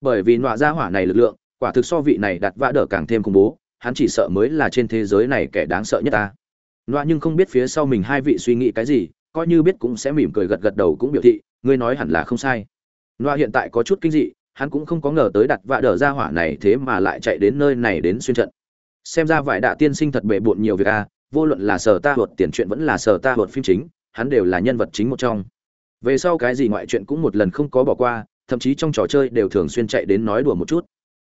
Bởi vì nọa ra hỏa này lực lượng, quả thực so vị này đặt vã đỡ càng thêm khủng bố, hắn chỉ sợ mới là trên thế giới này kẻ đáng sợ nhất ta. Nọa nhưng không biết phía sau mình hai vị suy nghĩ cái gì, coi như biết cũng sẽ mỉm cười gật gật đầu cũng biểu thị, ngươi nói hẳn là không sai. Nọa hiện tại có chút kinh dị hắn cũng không có ngờ tới đặt vạ đỡ ra hỏa này thế mà lại chạy đến nơi này đến xuyên trận. Xem ra vải đạ tiên sinh thật bệ bộn nhiều việc a vô luận là sở ta luật tiền chuyện vẫn là sở ta luật phim chính, hắn đều là nhân vật chính một trong. Về sau cái gì ngoại chuyện cũng một lần không có bỏ qua, thậm chí trong trò chơi đều thường xuyên chạy đến nói đùa một chút.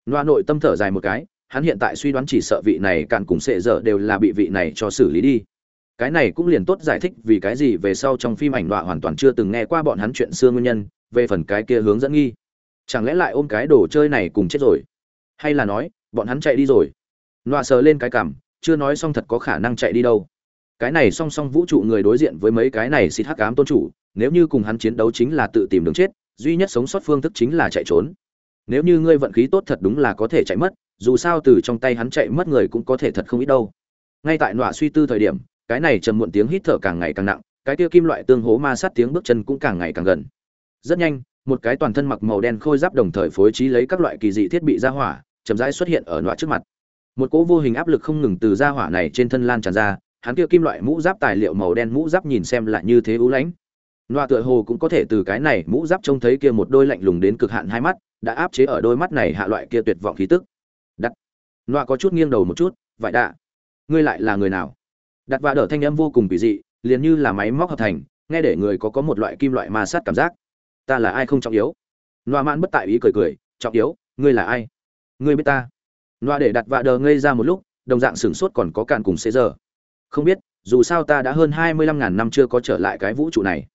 Loa nội tâm thở dài một cái, hắn hiện tại suy đoán chỉ sợ vị này cạn cùng sệ dở đều là bị vị này cho xử lý đi. Cái này cũng liền tốt giải thích vì cái gì về sau trong phim ảnh loa hoàn toàn chưa từng nghe qua bọn hắn chuyện xưa nguyên nhân, về phần cái kia hướng dẫn nghi chẳng lẽ lại ôm cái đồ chơi này cùng chết rồi? Hay là nói, bọn hắn chạy đi rồi? Loa sờ lên cái cảm, chưa nói xong thật có khả năng chạy đi đâu. Cái này song song vũ trụ người đối diện với mấy cái này xịt hắc ám tôn chủ, nếu như cùng hắn chiến đấu chính là tự tìm đường chết, duy nhất sống sót phương thức chính là chạy trốn. Nếu như ngươi vận khí tốt thật đúng là có thể chạy mất, dù sao từ trong tay hắn chạy mất người cũng có thể thật không ít đâu. Ngay tại nọa suy tư thời điểm, cái này trầm muộn tiếng hít thở càng ngày càng nặng, cái kia kim loại tương hố ma sát tiếng bước chân cũng càng ngày càng gần. Rất nhanh một cái toàn thân mặc màu đen khôi giáp đồng thời phối trí lấy các loại kỳ dị thiết bị ra hỏa, chậm rãi xuất hiện ở nọa trước mặt. Một cỗ vô hình áp lực không ngừng từ ra hỏa này trên thân lan tràn ra, hắn kia kim loại mũ giáp tài liệu màu đen mũ giáp nhìn xem lại như thế ưu lãnh. Nọa tựa hồ cũng có thể từ cái này mũ giáp trông thấy kia một đôi lạnh lùng đến cực hạn hai mắt, đã áp chế ở đôi mắt này hạ loại kia tuyệt vọng khí tức. Đặt. nọa có chút nghiêng đầu một chút vậy đạ, ngươi lại là người nào? Đặt và đỡ thanh âm vô cùng kỳ dị, liền như là máy móc hợp thành, nghe để người có có một loại kim loại ma sát cảm giác ta là ai không trọng yếu? Loa mãn bất tại ý cười cười, trọng yếu, ngươi là ai? Ngươi biết ta. Loa để đặt vạ đờ ngây ra một lúc, đồng dạng sửng sốt còn có cạn cùng xế giờ không biết, dù sao ta đã hơn hai mươi lăm ngàn năm chưa có trở lại cái vũ trụ này.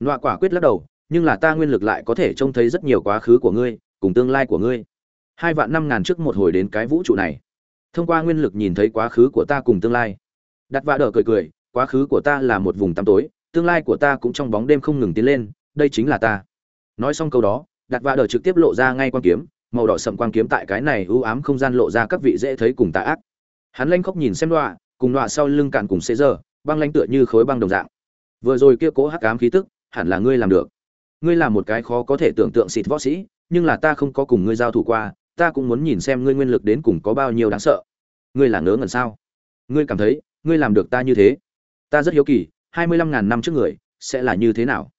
Loa quả quyết lắc đầu, nhưng là ta nguyên lực lại có thể trông thấy rất nhiều quá khứ của ngươi, cùng tương lai của ngươi. Hai vạn năm ngàn trước một hồi đến cái vũ trụ này. Thông qua nguyên lực nhìn thấy quá khứ của ta cùng tương lai. Đặt vạ đờ cười cười, quá khứ của ta là một vùng tăm tối, tương lai của ta cũng trong bóng đêm không ngừng tiến lên, đây chính là ta nói xong câu đó, đặt vạ đờ trực tiếp lộ ra ngay quan kiếm, màu đỏ sậm quan kiếm tại cái này ưu ám không gian lộ ra các vị dễ thấy cùng tà ác. Hắn lanh khóc nhìn xem đọa, cùng đọa sau lưng cạn cùng xế giờ, băng lanh tựa như khối băng đồng dạng. Vừa rồi kia cố hắc ám khí tức, hẳn là ngươi làm được. Ngươi là một cái khó có thể tưởng tượng xịt võ sĩ, nhưng là ta không có cùng ngươi giao thủ qua, ta cũng muốn nhìn xem ngươi nguyên lực đến cùng có bao nhiêu đáng sợ. Ngươi là ngớ ngẩn sao? Ngươi cảm thấy, ngươi làm được ta như thế? Ta rất hiếu kỳ, hai mươi lăm ngàn năm trước người, sẽ là như thế nào?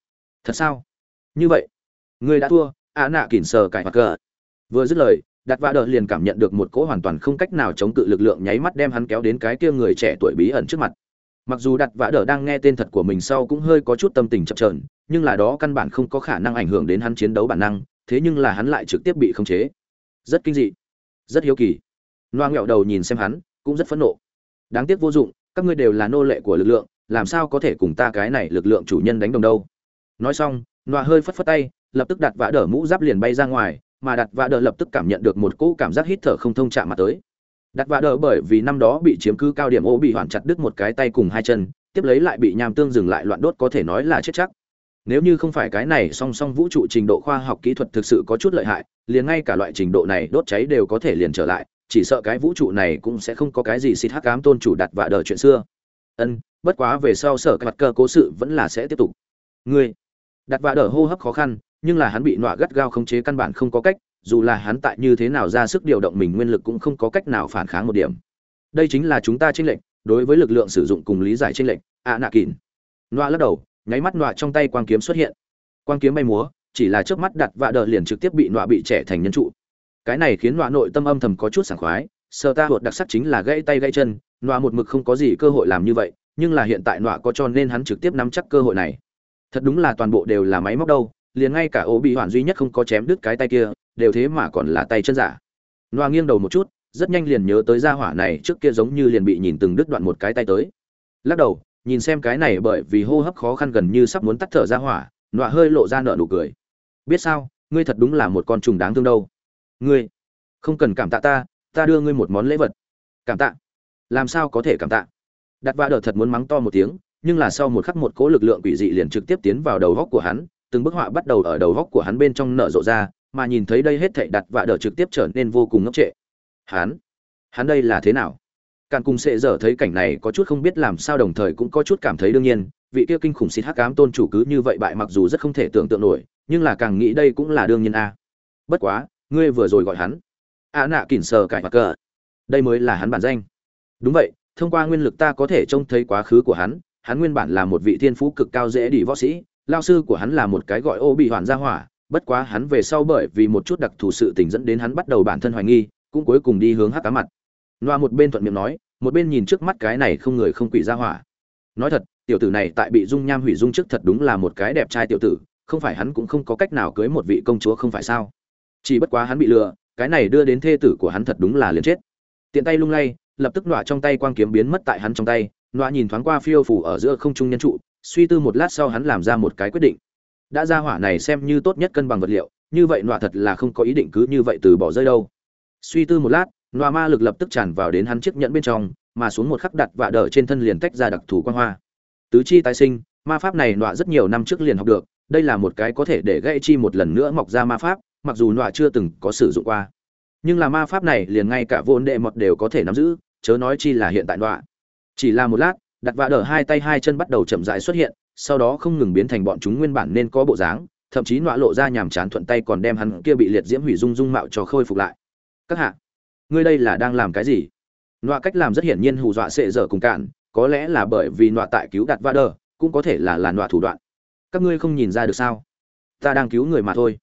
Thật sao? Như vậy ngươi đã thua, ạ nạ kỉnh sờ cải mặt cờ. Vừa dứt lời đặt vạ đờ liền cảm nhận được một cỗ hoàn toàn không cách nào chống cự lực lượng nháy mắt đem hắn kéo đến cái kia người trẻ tuổi bí ẩn trước mặt. Mặc dù đặt vạ đờ đang nghe tên thật của mình sau cũng hơi có chút tâm tình chập trờn nhưng là đó căn bản không có khả năng ảnh hưởng đến hắn chiến đấu bản năng, thế nhưng là hắn lại trực tiếp bị khống chế. Rất kinh dị, rất hiếu kỳ. Loa nghẹo đầu nhìn xem hắn, cũng rất phẫn nộ. Đáng tiếc vô dụng, các ngươi đều là nô lệ của lực lượng, làm sao có thể cùng ta cái này lực lượng chủ nhân đánh đồng đâu? Nói xong, loa hơi phất phất tay lập tức đặt vã đỡ mũ giáp liền bay ra ngoài, mà đặt vã đỡ lập tức cảm nhận được một cỗ cảm giác hít thở không thông chạm mặt tới. Đặt vã đỡ bởi vì năm đó bị chiếm cứ cao điểm ô bị hoàn chặt đứt một cái tay cùng hai chân, tiếp lấy lại bị nham tương dừng lại loạn đốt có thể nói là chết chắc. Nếu như không phải cái này song song vũ trụ trình độ khoa học kỹ thuật thực sự có chút lợi hại, liền ngay cả loại trình độ này đốt cháy đều có thể liền trở lại, chỉ sợ cái vũ trụ này cũng sẽ không có cái gì xịt hắc cám tôn chủ đặt vạ đờ chuyện xưa. Ân, bất quá về sau sở các mặt cơ cố sự vẫn là sẽ tiếp tục. Ngươi, đặt vạ đờ hô hấp khó khăn nhưng là hắn bị nọa gắt gao khống chế căn bản không có cách, dù là hắn tại như thế nào ra sức điều động mình nguyên lực cũng không có cách nào phản kháng một điểm. Đây chính là chúng ta tranh lệnh đối với lực lượng sử dụng cùng lý giải tranh lệnh ạ nạ kỳn nọa lắc đầu, nháy mắt nọa trong tay quang kiếm xuất hiện. Quang kiếm bay múa, chỉ là trước mắt đặt vạ đờ liền trực tiếp bị nọa bị trẻ thành nhân trụ. Cái này khiến nọa nội tâm âm thầm có chút sảng khoái, sơ ta hột đặc sắc chính là gãy tay gãy chân, nọa một mực không có gì cơ hội làm như vậy, nhưng là hiện tại nọa có cho nên hắn trực tiếp nắm chắc cơ hội này. Thật đúng là toàn bộ đều là máy móc đâu liền ngay cả ô bị hoàn duy nhất không có chém đứt cái tay kia, đều thế mà còn là tay chân giả. Noa nghiêng đầu một chút, rất nhanh liền nhớ tới gia hỏa này trước kia giống như liền bị nhìn từng đứt đoạn một cái tay tới. Lắc đầu, nhìn xem cái này bởi vì hô hấp khó khăn gần như sắp muốn tắt thở ra hỏa nọa hơi lộ ra nợ nụ cười. Biết sao, ngươi thật đúng là một con trùng đáng thương đâu. Ngươi, không cần cảm tạ ta ta đưa ngươi một món lễ vật. Cảm tạ. Làm sao có thể cảm tạ? Đặt vạ đờ thật muốn mắng to một tiếng, nhưng là sau một khắc một cỗ lực lượng quỷ dị liền trực tiếp tiến vào đầu góc của hắn từng bức họa bắt đầu ở đầu góc của hắn bên trong nở rộ ra mà nhìn thấy đây hết thảy đặt vạ đờ trực tiếp trở nên vô cùng ngốc trệ hắn hắn đây là thế nào Càn cùng sệ dở thấy cảnh này có chút không biết làm sao đồng thời cũng có chút cảm thấy đương nhiên, vị kia kinh khủng xịt hắc cám tôn chủ cứ như vậy bại mặc dù rất không thể tưởng tượng nổi, nhưng là càng nghĩ đây cũng là đương nhiên a. Bất quá, ngươi vừa rồi gọi hắn, a nạ kỉnh sờ cải mặc cờ. Đây mới là hắn bản danh. Đúng vậy, thông qua nguyên lực ta có thể trông thấy quá khứ của hắn, hắn nguyên bản là một vị thiên phú cực cao dễ đi võ sĩ, lao sư của hắn là một cái gọi ô bị hoàn gia hỏa, bất quá hắn về sau bởi vì một chút đặc thù sự tình dẫn đến hắn bắt đầu bản thân hoài nghi, cũng cuối cùng đi hướng hắc cá mặt. Loa một bên thuận miệng nói một bên nhìn trước mắt cái này không người không quỷ ra hỏa. Nói thật tiểu tử này tại bị dung nham hủy dung trước thật đúng là một cái đẹp trai tiểu tử không phải hắn cũng không có cách nào cưới một vị công chúa không phải sao? Chỉ bất quá hắn bị lừa cái này đưa đến thê tử của hắn thật đúng là liền chết. Tiện tay lung lay lập tức nọa trong tay quang kiếm biến mất tại hắn trong tay nọa nhìn thoáng qua phiêu phủ ở giữa không trung nhân trụ suy tư một lát sau hắn làm ra một cái quyết định. Đã ra hỏa này xem như tốt nhất cân bằng vật liệu, như vậy nọa thật là không có ý định cứ như vậy từ bỏ rơi đâu. Suy tư một lát, nọa ma lực lập tức tràn vào đến hắn chiếc nhẫn bên trong, mà xuống một khắc đặt vạ đỡ trên thân liền tách ra đặc thù quan hoa. Tứ chi tái sinh, ma pháp này nọa rất nhiều năm trước liền học được, đây là một cái có thể để gãy chi một lần nữa mọc ra ma pháp, mặc dù nọa chưa từng có sử dụng qua. Nhưng là ma pháp này liền ngay cả vốn đệ mọt đều có thể nắm giữ, chớ nói chi là hiện tại nọa. Chỉ là một lát đặt vạ đỡ hai tay hai chân bắt đầu chậm rãi xuất hiện, sau đó không ngừng biến thành bọn chúng nguyên bản nên có bộ dáng, thậm chí nọa lộ ra nhàm chán thuận tay còn đem hắn kia bị liệt diễm hủy dung dung mạo cho khôi phục lại. Các hạ, ngươi đây là đang làm cái gì? Nọa cách làm rất hiển nhiên hù dọa sệ dở cùng cạn, có lẽ là bởi vì nọa tại cứu đặt vạ đỡ cũng có thể là là nọa thủ đoạn. Các ngươi không nhìn ra được sao? Ta đang cứu người mà thôi.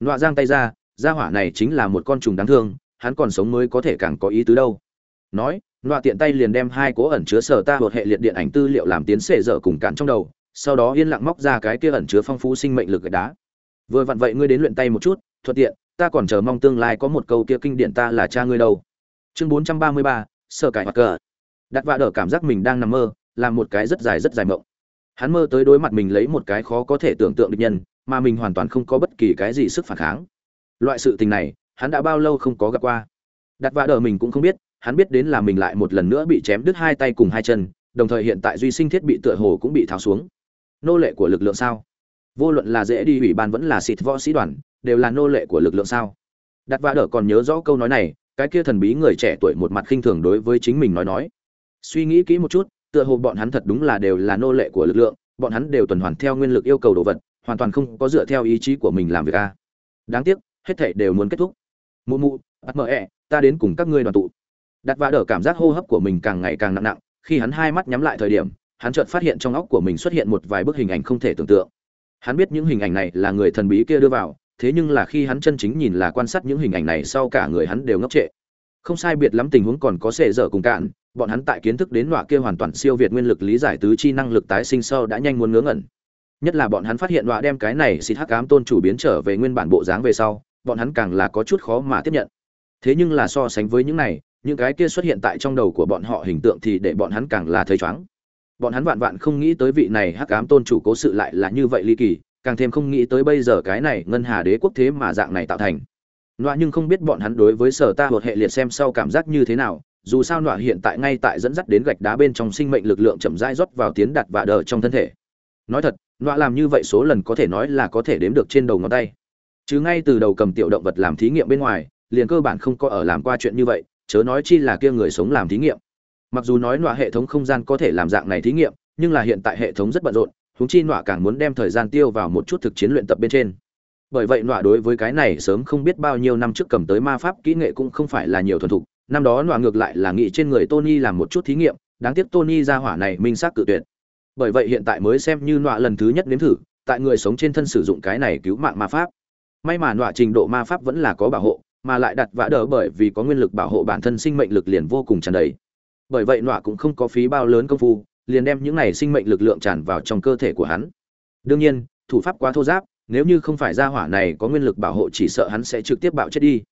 Nọa giang tay ra, gia hỏa này chính là một con trùng đáng thương, hắn còn sống mới có thể càng có ý tứ đâu. Nói nọa tiện tay liền đem hai cố ẩn chứa sở ta một hệ liệt điện ảnh tư liệu làm tiến sệ dở cùng cạn trong đầu sau đó yên lặng móc ra cái kia ẩn chứa phong phú sinh mệnh lực gạch đá. Vừa vặn vậy ngươi đến luyện tay một chút thuận tiện ta còn chờ mong tương lai có một câu kia kinh điển ta là cha ngươi đâu. Chương 433, sở cải hoặc cờ. Đặt vạ đỡ cảm giác mình đang nằm mơ làm một cái rất dài rất dài mộng. Hắn mơ tới đối mặt mình lấy một cái khó có thể tưởng tượng được nhân mà mình hoàn toàn không có bất kỳ cái gì sức phản kháng. Loại sự tình này hắn đã bao lâu không có gặp qua. Đặt vạ đỡ mình cũng không biết hắn biết đến là mình lại một lần nữa bị chém đứt hai tay cùng hai chân, đồng thời hiện tại duy sinh thiết bị tựa hồ cũng bị tháo xuống. Nô lệ của lực lượng sao? Vô luận là dễ đi, ủy ban vẫn là xịt võ sĩ đoàn, đều là nô lệ của lực lượng sao? Đặt vạ đỡ còn nhớ rõ câu nói này, cái kia thần bí người trẻ tuổi một mặt khinh thường đối với chính mình nói nói. Suy nghĩ kỹ một chút, tựa hồ bọn hắn thật đúng là đều là nô lệ của lực lượng, bọn hắn đều tuần hoàn theo nguyên lực yêu cầu đồ vật, hoàn toàn không có dựa theo ý chí của mình làm việc a. Đáng tiếc, hết thảy đều muốn kết thúc. Mụ mụ, bắt mờ ẹ, ta đến cùng các ngươi đoàn tụ đặt vạ đỡ cảm giác hô hấp của mình càng ngày càng nặng nặng, khi hắn hai mắt nhắm lại thời điểm, hắn chợt phát hiện trong óc của mình xuất hiện một vài bức hình ảnh không thể tưởng tượng. Hắn biết những hình ảnh này là người thần bí kia đưa vào, thế nhưng là khi hắn chân chính nhìn là quan sát những hình ảnh này sau cả người hắn đều ngốc trệ. Không sai biệt lắm tình huống còn có sệ dở cùng cạn, bọn hắn tại kiến thức đến nọa kia hoàn toàn siêu việt nguyên lực lý giải tứ chi năng lực tái sinh sau đã nhanh muốn ngớ ngẩn. Nhất là bọn hắn phát hiện nọa đem cái này xịt hắc ám tôn chủ biến trở về nguyên bản bộ dáng về sau, bọn hắn càng là có chút khó mà tiếp nhận. Thế nhưng là so sánh với những này những cái kia xuất hiện tại trong đầu của bọn họ hình tượng thì để bọn hắn càng là thấy chóng bọn hắn vạn vạn không nghĩ tới vị này hắc ám tôn chủ cố sự lại là như vậy ly kỳ, càng thêm không nghĩ tới bây giờ cái này ngân hà đế quốc thế mà dạng này tạo thành. Nọa nhưng không biết bọn hắn đối với sở ta một hệ liệt xem sau cảm giác như thế nào, dù sao nọa hiện tại ngay tại dẫn dắt đến gạch đá bên trong sinh mệnh lực lượng chậm rãi rót vào tiến đặt và đờ trong thân thể. Nói thật, nọa làm như vậy số lần có thể nói là có thể đếm được trên đầu ngón tay. Chứ ngay từ đầu cầm tiểu động vật làm thí nghiệm bên ngoài, liền cơ bản không có ở làm qua chuyện như vậy chớ nói chi là kia người sống làm thí nghiệm. Mặc dù nói nọa hệ thống không gian có thể làm dạng này thí nghiệm, nhưng là hiện tại hệ thống rất bận rộn húng chi nọa càng muốn đem thời gian tiêu vào một chút thực chiến luyện tập bên trên. Bởi vậy nọa đối với cái này sớm không biết bao nhiêu năm trước cầm tới ma pháp kỹ nghệ cũng không phải là nhiều thuần thục, năm đó nọa ngược lại là nghĩ trên người tony làm một chút thí nghiệm, đáng tiếc tony ra hỏa này minh xác cự tuyệt. Bởi vậy hiện tại mới xem như nọa lần thứ nhất nếm thử, tại người sống trên thân sử dụng cái này cứu mạng ma pháp. May mà nọa trình độ ma pháp vẫn là có bảo hộ mà lại đặt vã đỡ bởi vì có nguyên lực bảo hộ bản thân sinh mệnh lực liền vô cùng tràn đầy. Bởi vậy nọa cũng không có phí bao lớn công phu, liền đem những này sinh mệnh lực lượng tràn vào trong cơ thể của hắn. Đương nhiên, thủ pháp quá thô giáp, nếu như không phải ra hỏa này có nguyên lực bảo hộ chỉ sợ hắn sẽ trực tiếp bạo chết đi.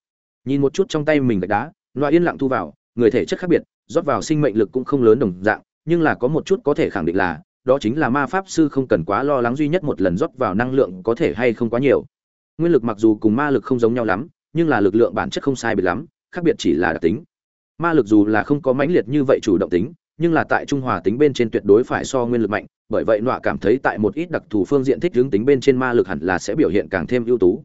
Nhìn một chút trong tay mình gạch đá loại yên lặng thu vào, người thể chất khác biệt, rót vào sinh mệnh lực cũng không lớn đồng dạng, nhưng là có một chút có thể khẳng định là, đó chính là ma pháp sư không cần quá lo lắng duy nhất một lần rót vào năng lượng có thể hay không quá nhiều. Nguyên lực mặc dù cùng ma lực không giống nhau lắm nhưng là lực lượng bản chất không sai biệt lắm, khác biệt chỉ là đặc tính. Ma lực dù là không có mãnh liệt như vậy chủ động tính, nhưng là tại trung hòa tính bên trên tuyệt đối phải so nguyên lực mạnh, bởi vậy nọa cảm thấy tại một ít đặc thù phương diện thích hướng tính bên trên ma lực hẳn là sẽ biểu hiện càng thêm ưu tú.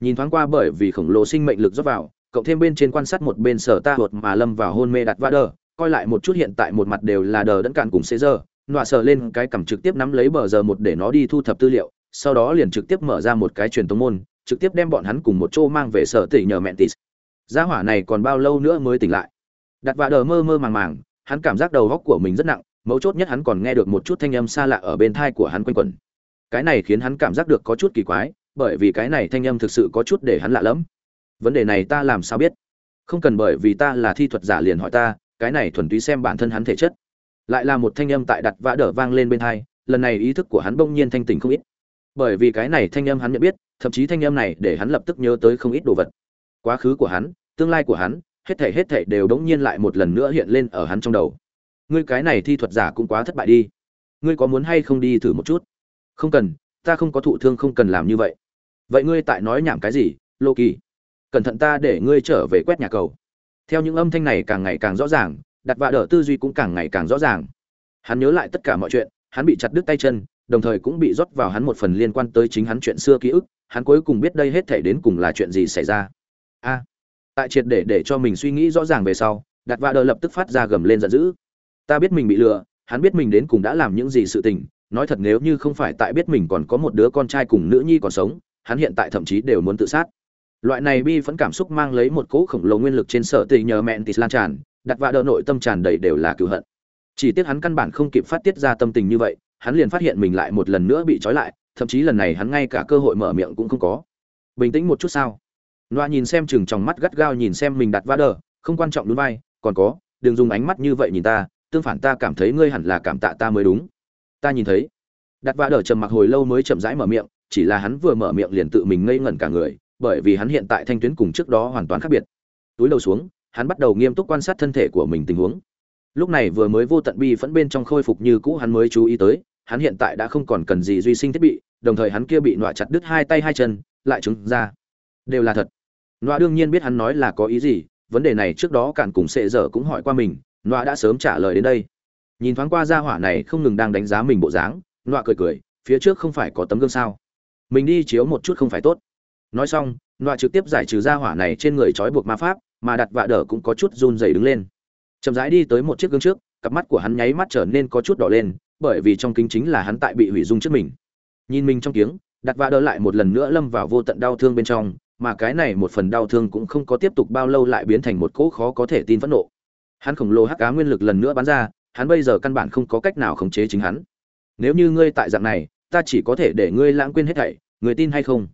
Nhìn thoáng qua bởi vì khổng lồ sinh mệnh lực rót vào, cộng thêm bên trên quan sát một bên sở ta hột mà lâm vào hôn mê đặt va đờ, coi lại một chút hiện tại một mặt đều là đờ đẫn cạn cùng xế giờ nọa sờ lên cái cầm trực tiếp nắm lấy bờ giờ một để nó đi thu thập tư liệu, sau đó liền trực tiếp mở ra một cái truyền tống môn trực tiếp đem bọn hắn cùng một chỗ mang về sở tỷ nhờ mẹ tịt. Gia hỏa này còn bao lâu nữa mới tỉnh lại? Đặt vạ đờ mơ mơ màng màng, hắn cảm giác đầu góc của mình rất nặng, mấu chốt nhất hắn còn nghe được một chút thanh âm xa lạ ở bên thai của hắn quanh quẩn. Cái này khiến hắn cảm giác được có chút kỳ quái, bởi vì cái này thanh âm thực sự có chút để hắn lạ lẫm. Vấn đề này ta làm sao biết? Không cần bởi vì ta là thi thuật giả liền hỏi ta, cái này thuần túy xem bản thân hắn thể chất. Lại là một thanh âm tại đặt vã đỡ vang lên bên thai, lần này ý thức của hắn bỗng nhiên thanh tỉnh không ít bởi vì cái này thanh âm hắn nhận biết, thậm chí thanh âm này để hắn lập tức nhớ tới không ít đồ vật. Quá khứ của hắn, tương lai của hắn, hết thảy hết thảy đều đống nhiên lại một lần nữa hiện lên ở hắn trong đầu. Ngươi cái này thi thuật giả cũng quá thất bại đi. Ngươi có muốn hay không đi thử một chút? Không cần, ta không có thụ thương không cần làm như vậy. Vậy ngươi tại nói nhảm cái gì lô kỳ cẩn thận ta để ngươi trở về quét nhà cầu. Theo những âm thanh này càng ngày càng rõ ràng, đặt vạ đỡ tư duy cũng càng ngày càng rõ ràng. Hắn nhớ lại tất cả mọi chuyện, hắn bị chặt đứt tay chân đồng thời cũng bị rót vào hắn một phần liên quan tới chính hắn chuyện xưa ký ức, hắn cuối cùng biết đây hết thể đến cùng là chuyện gì xảy ra. A. À, tại triệt để để cho mình suy nghĩ rõ ràng về sau đặt vạ đờ lập tức phát ra gầm lên giận dữ. Ta biết mình bị lừa, hắn biết mình đến cùng đã làm những gì sự tình, nói thật nếu như không phải tại biết mình còn có một đứa con trai cùng nữ nhi còn sống, hắn hiện tại thậm chí đều muốn tự sát. Loại này bi vẫn cảm xúc mang lấy một cỗ khổng lồ nguyên lực trên sở tình nhờ mẹn tịt lan tràn đặt vạ đỡ nội tâm tràn đầy đều là cựu hận. Chỉ tiếc hắn căn bản không kịp phát tiết ra tâm tình như vậy hắn liền phát hiện mình lại một lần nữa bị trói lại, thậm chí lần này hắn ngay cả cơ hội mở miệng cũng không có. Bình tĩnh một chút sao? Loa nhìn xem chừng trong mắt gắt gao nhìn xem mình đặt va đờ, không quan trọng đúng vai, còn có, đừng dùng ánh mắt như vậy nhìn ta, tương phản ta cảm thấy ngươi hẳn là cảm tạ ta mới đúng. Ta nhìn thấy. Đặt va đờ trầm mặc hồi lâu mới chậm rãi mở miệng, chỉ là hắn vừa mở miệng liền tự mình ngây ngẩn cả người, bởi vì hắn hiện tại thanh tuyến cùng trước đó hoàn toàn khác biệt. Túi đầu xuống, hắn bắt đầu nghiêm túc quan sát thân thể của mình tình huống. Lúc này vừa mới vô tận bi phẫn bên trong khôi phục như cũ hắn mới chú ý tới hắn hiện tại đã không còn cần gì duy sinh thiết bị, đồng thời hắn kia bị nọa chặt đứt hai tay hai chân, lại trứng ra. Đều là thật. Nọa đương nhiên biết hắn nói là có ý gì, vấn đề này trước đó cản cùng sệ dở cũng hỏi qua mình, nọa đã sớm trả lời đến đây. Nhìn thoáng qua ra hỏa này không ngừng đang đánh giá mình bộ dáng, nọa cười cười, phía trước không phải có tấm gương sao? Mình đi chiếu một chút không phải tốt. Nói xong, nọa trực tiếp giải trừ ra hỏa này trên người trói buộc ma pháp, mà đặt vạ đỡ cũng có chút run rẩy đứng lên. Chậm rãi đi tới một chiếc gương trước, cặp mắt của hắn nháy mắt trở nên có chút đỏ lên bởi vì trong kính chính là hắn tại bị hủy dung trước mình. Nhìn mình trong kiếng, đặt vạ đỡ lại một lần nữa lâm vào vô tận đau thương bên trong, mà cái này một phần đau thương cũng không có tiếp tục bao lâu lại biến thành một cỗ khó có thể tin phẫn nộ. Hắn khổng lồ hắc cá nguyên lực lần nữa bắn ra, hắn bây giờ căn bản không có cách nào khống chế chính hắn. Nếu như ngươi tại dạng này, ta chỉ có thể để ngươi lãng quên hết thảy người tin hay không?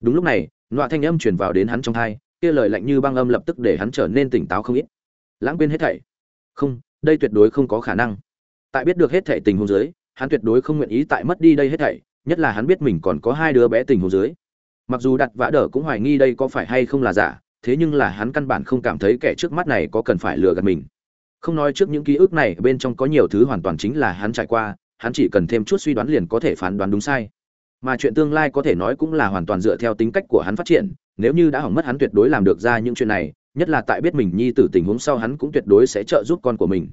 Đúng lúc này, nọa thanh âm truyền vào đến hắn trong thai, kia lời lạnh như băng âm lập tức để hắn trở nên tỉnh táo không ít. Lãng quên hết thảy? Không, đây tuyệt đối không có khả năng tại biết được hết thảy tình huống dưới, hắn tuyệt đối không nguyện ý tại mất đi đây hết thảy, nhất là hắn biết mình còn có hai đứa bé tình huống dưới. Mặc dù đặt vã đỡ cũng hoài nghi đây có phải hay không là giả, thế nhưng là hắn căn bản không cảm thấy kẻ trước mắt này có cần phải lừa gạt mình. Không nói trước những ký ức này, bên trong có nhiều thứ hoàn toàn chính là hắn trải qua, hắn chỉ cần thêm chút suy đoán liền có thể phán đoán đúng sai. Mà chuyện tương lai có thể nói cũng là hoàn toàn dựa theo tính cách của hắn phát triển, nếu như đã hỏng mất hắn tuyệt đối làm được ra những chuyện này, nhất là tại biết mình nhi tử tình huống sau hắn cũng tuyệt đối sẽ trợ giúp con của mình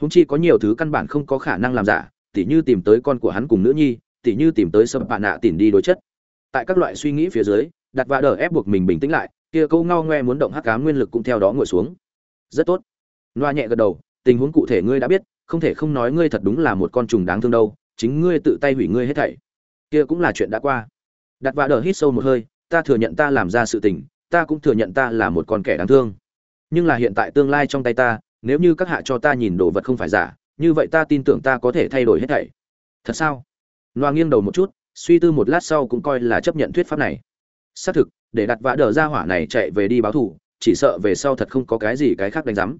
húng chi có nhiều thứ căn bản không có khả năng làm giả, tỉ như tìm tới con của hắn cùng nữ nhi, tỉ như tìm tới sâm bạn nạ tìm đi đối chất. Tại các loại suy nghĩ phía dưới, đặt vạ đờ ép buộc mình bình tĩnh lại, kia câu ngao ngoe muốn động hắc cám nguyên lực cũng theo đó ngồi xuống. Rất tốt. Loa nhẹ gật đầu, tình huống cụ thể ngươi đã biết, không thể không nói ngươi thật đúng là một con trùng đáng thương đâu, chính ngươi tự tay hủy ngươi hết thảy. Kia cũng là chuyện đã qua. Đặt vạ đờ hít sâu một hơi, ta thừa nhận ta làm ra sự tình, ta cũng thừa nhận ta là một con kẻ đáng thương. Nhưng là hiện tại tương lai trong tay ta nếu như các hạ cho ta nhìn đồ vật không phải giả, như vậy ta tin tưởng ta có thể thay đổi hết thảy. Thật sao? Loa nghiêng đầu một chút, suy tư một lát sau cũng coi là chấp nhận thuyết pháp này. Xác thực, để đặt vã đờ ra hỏa này chạy về đi báo thù, chỉ sợ về sau thật không có cái gì cái khác đánh giám.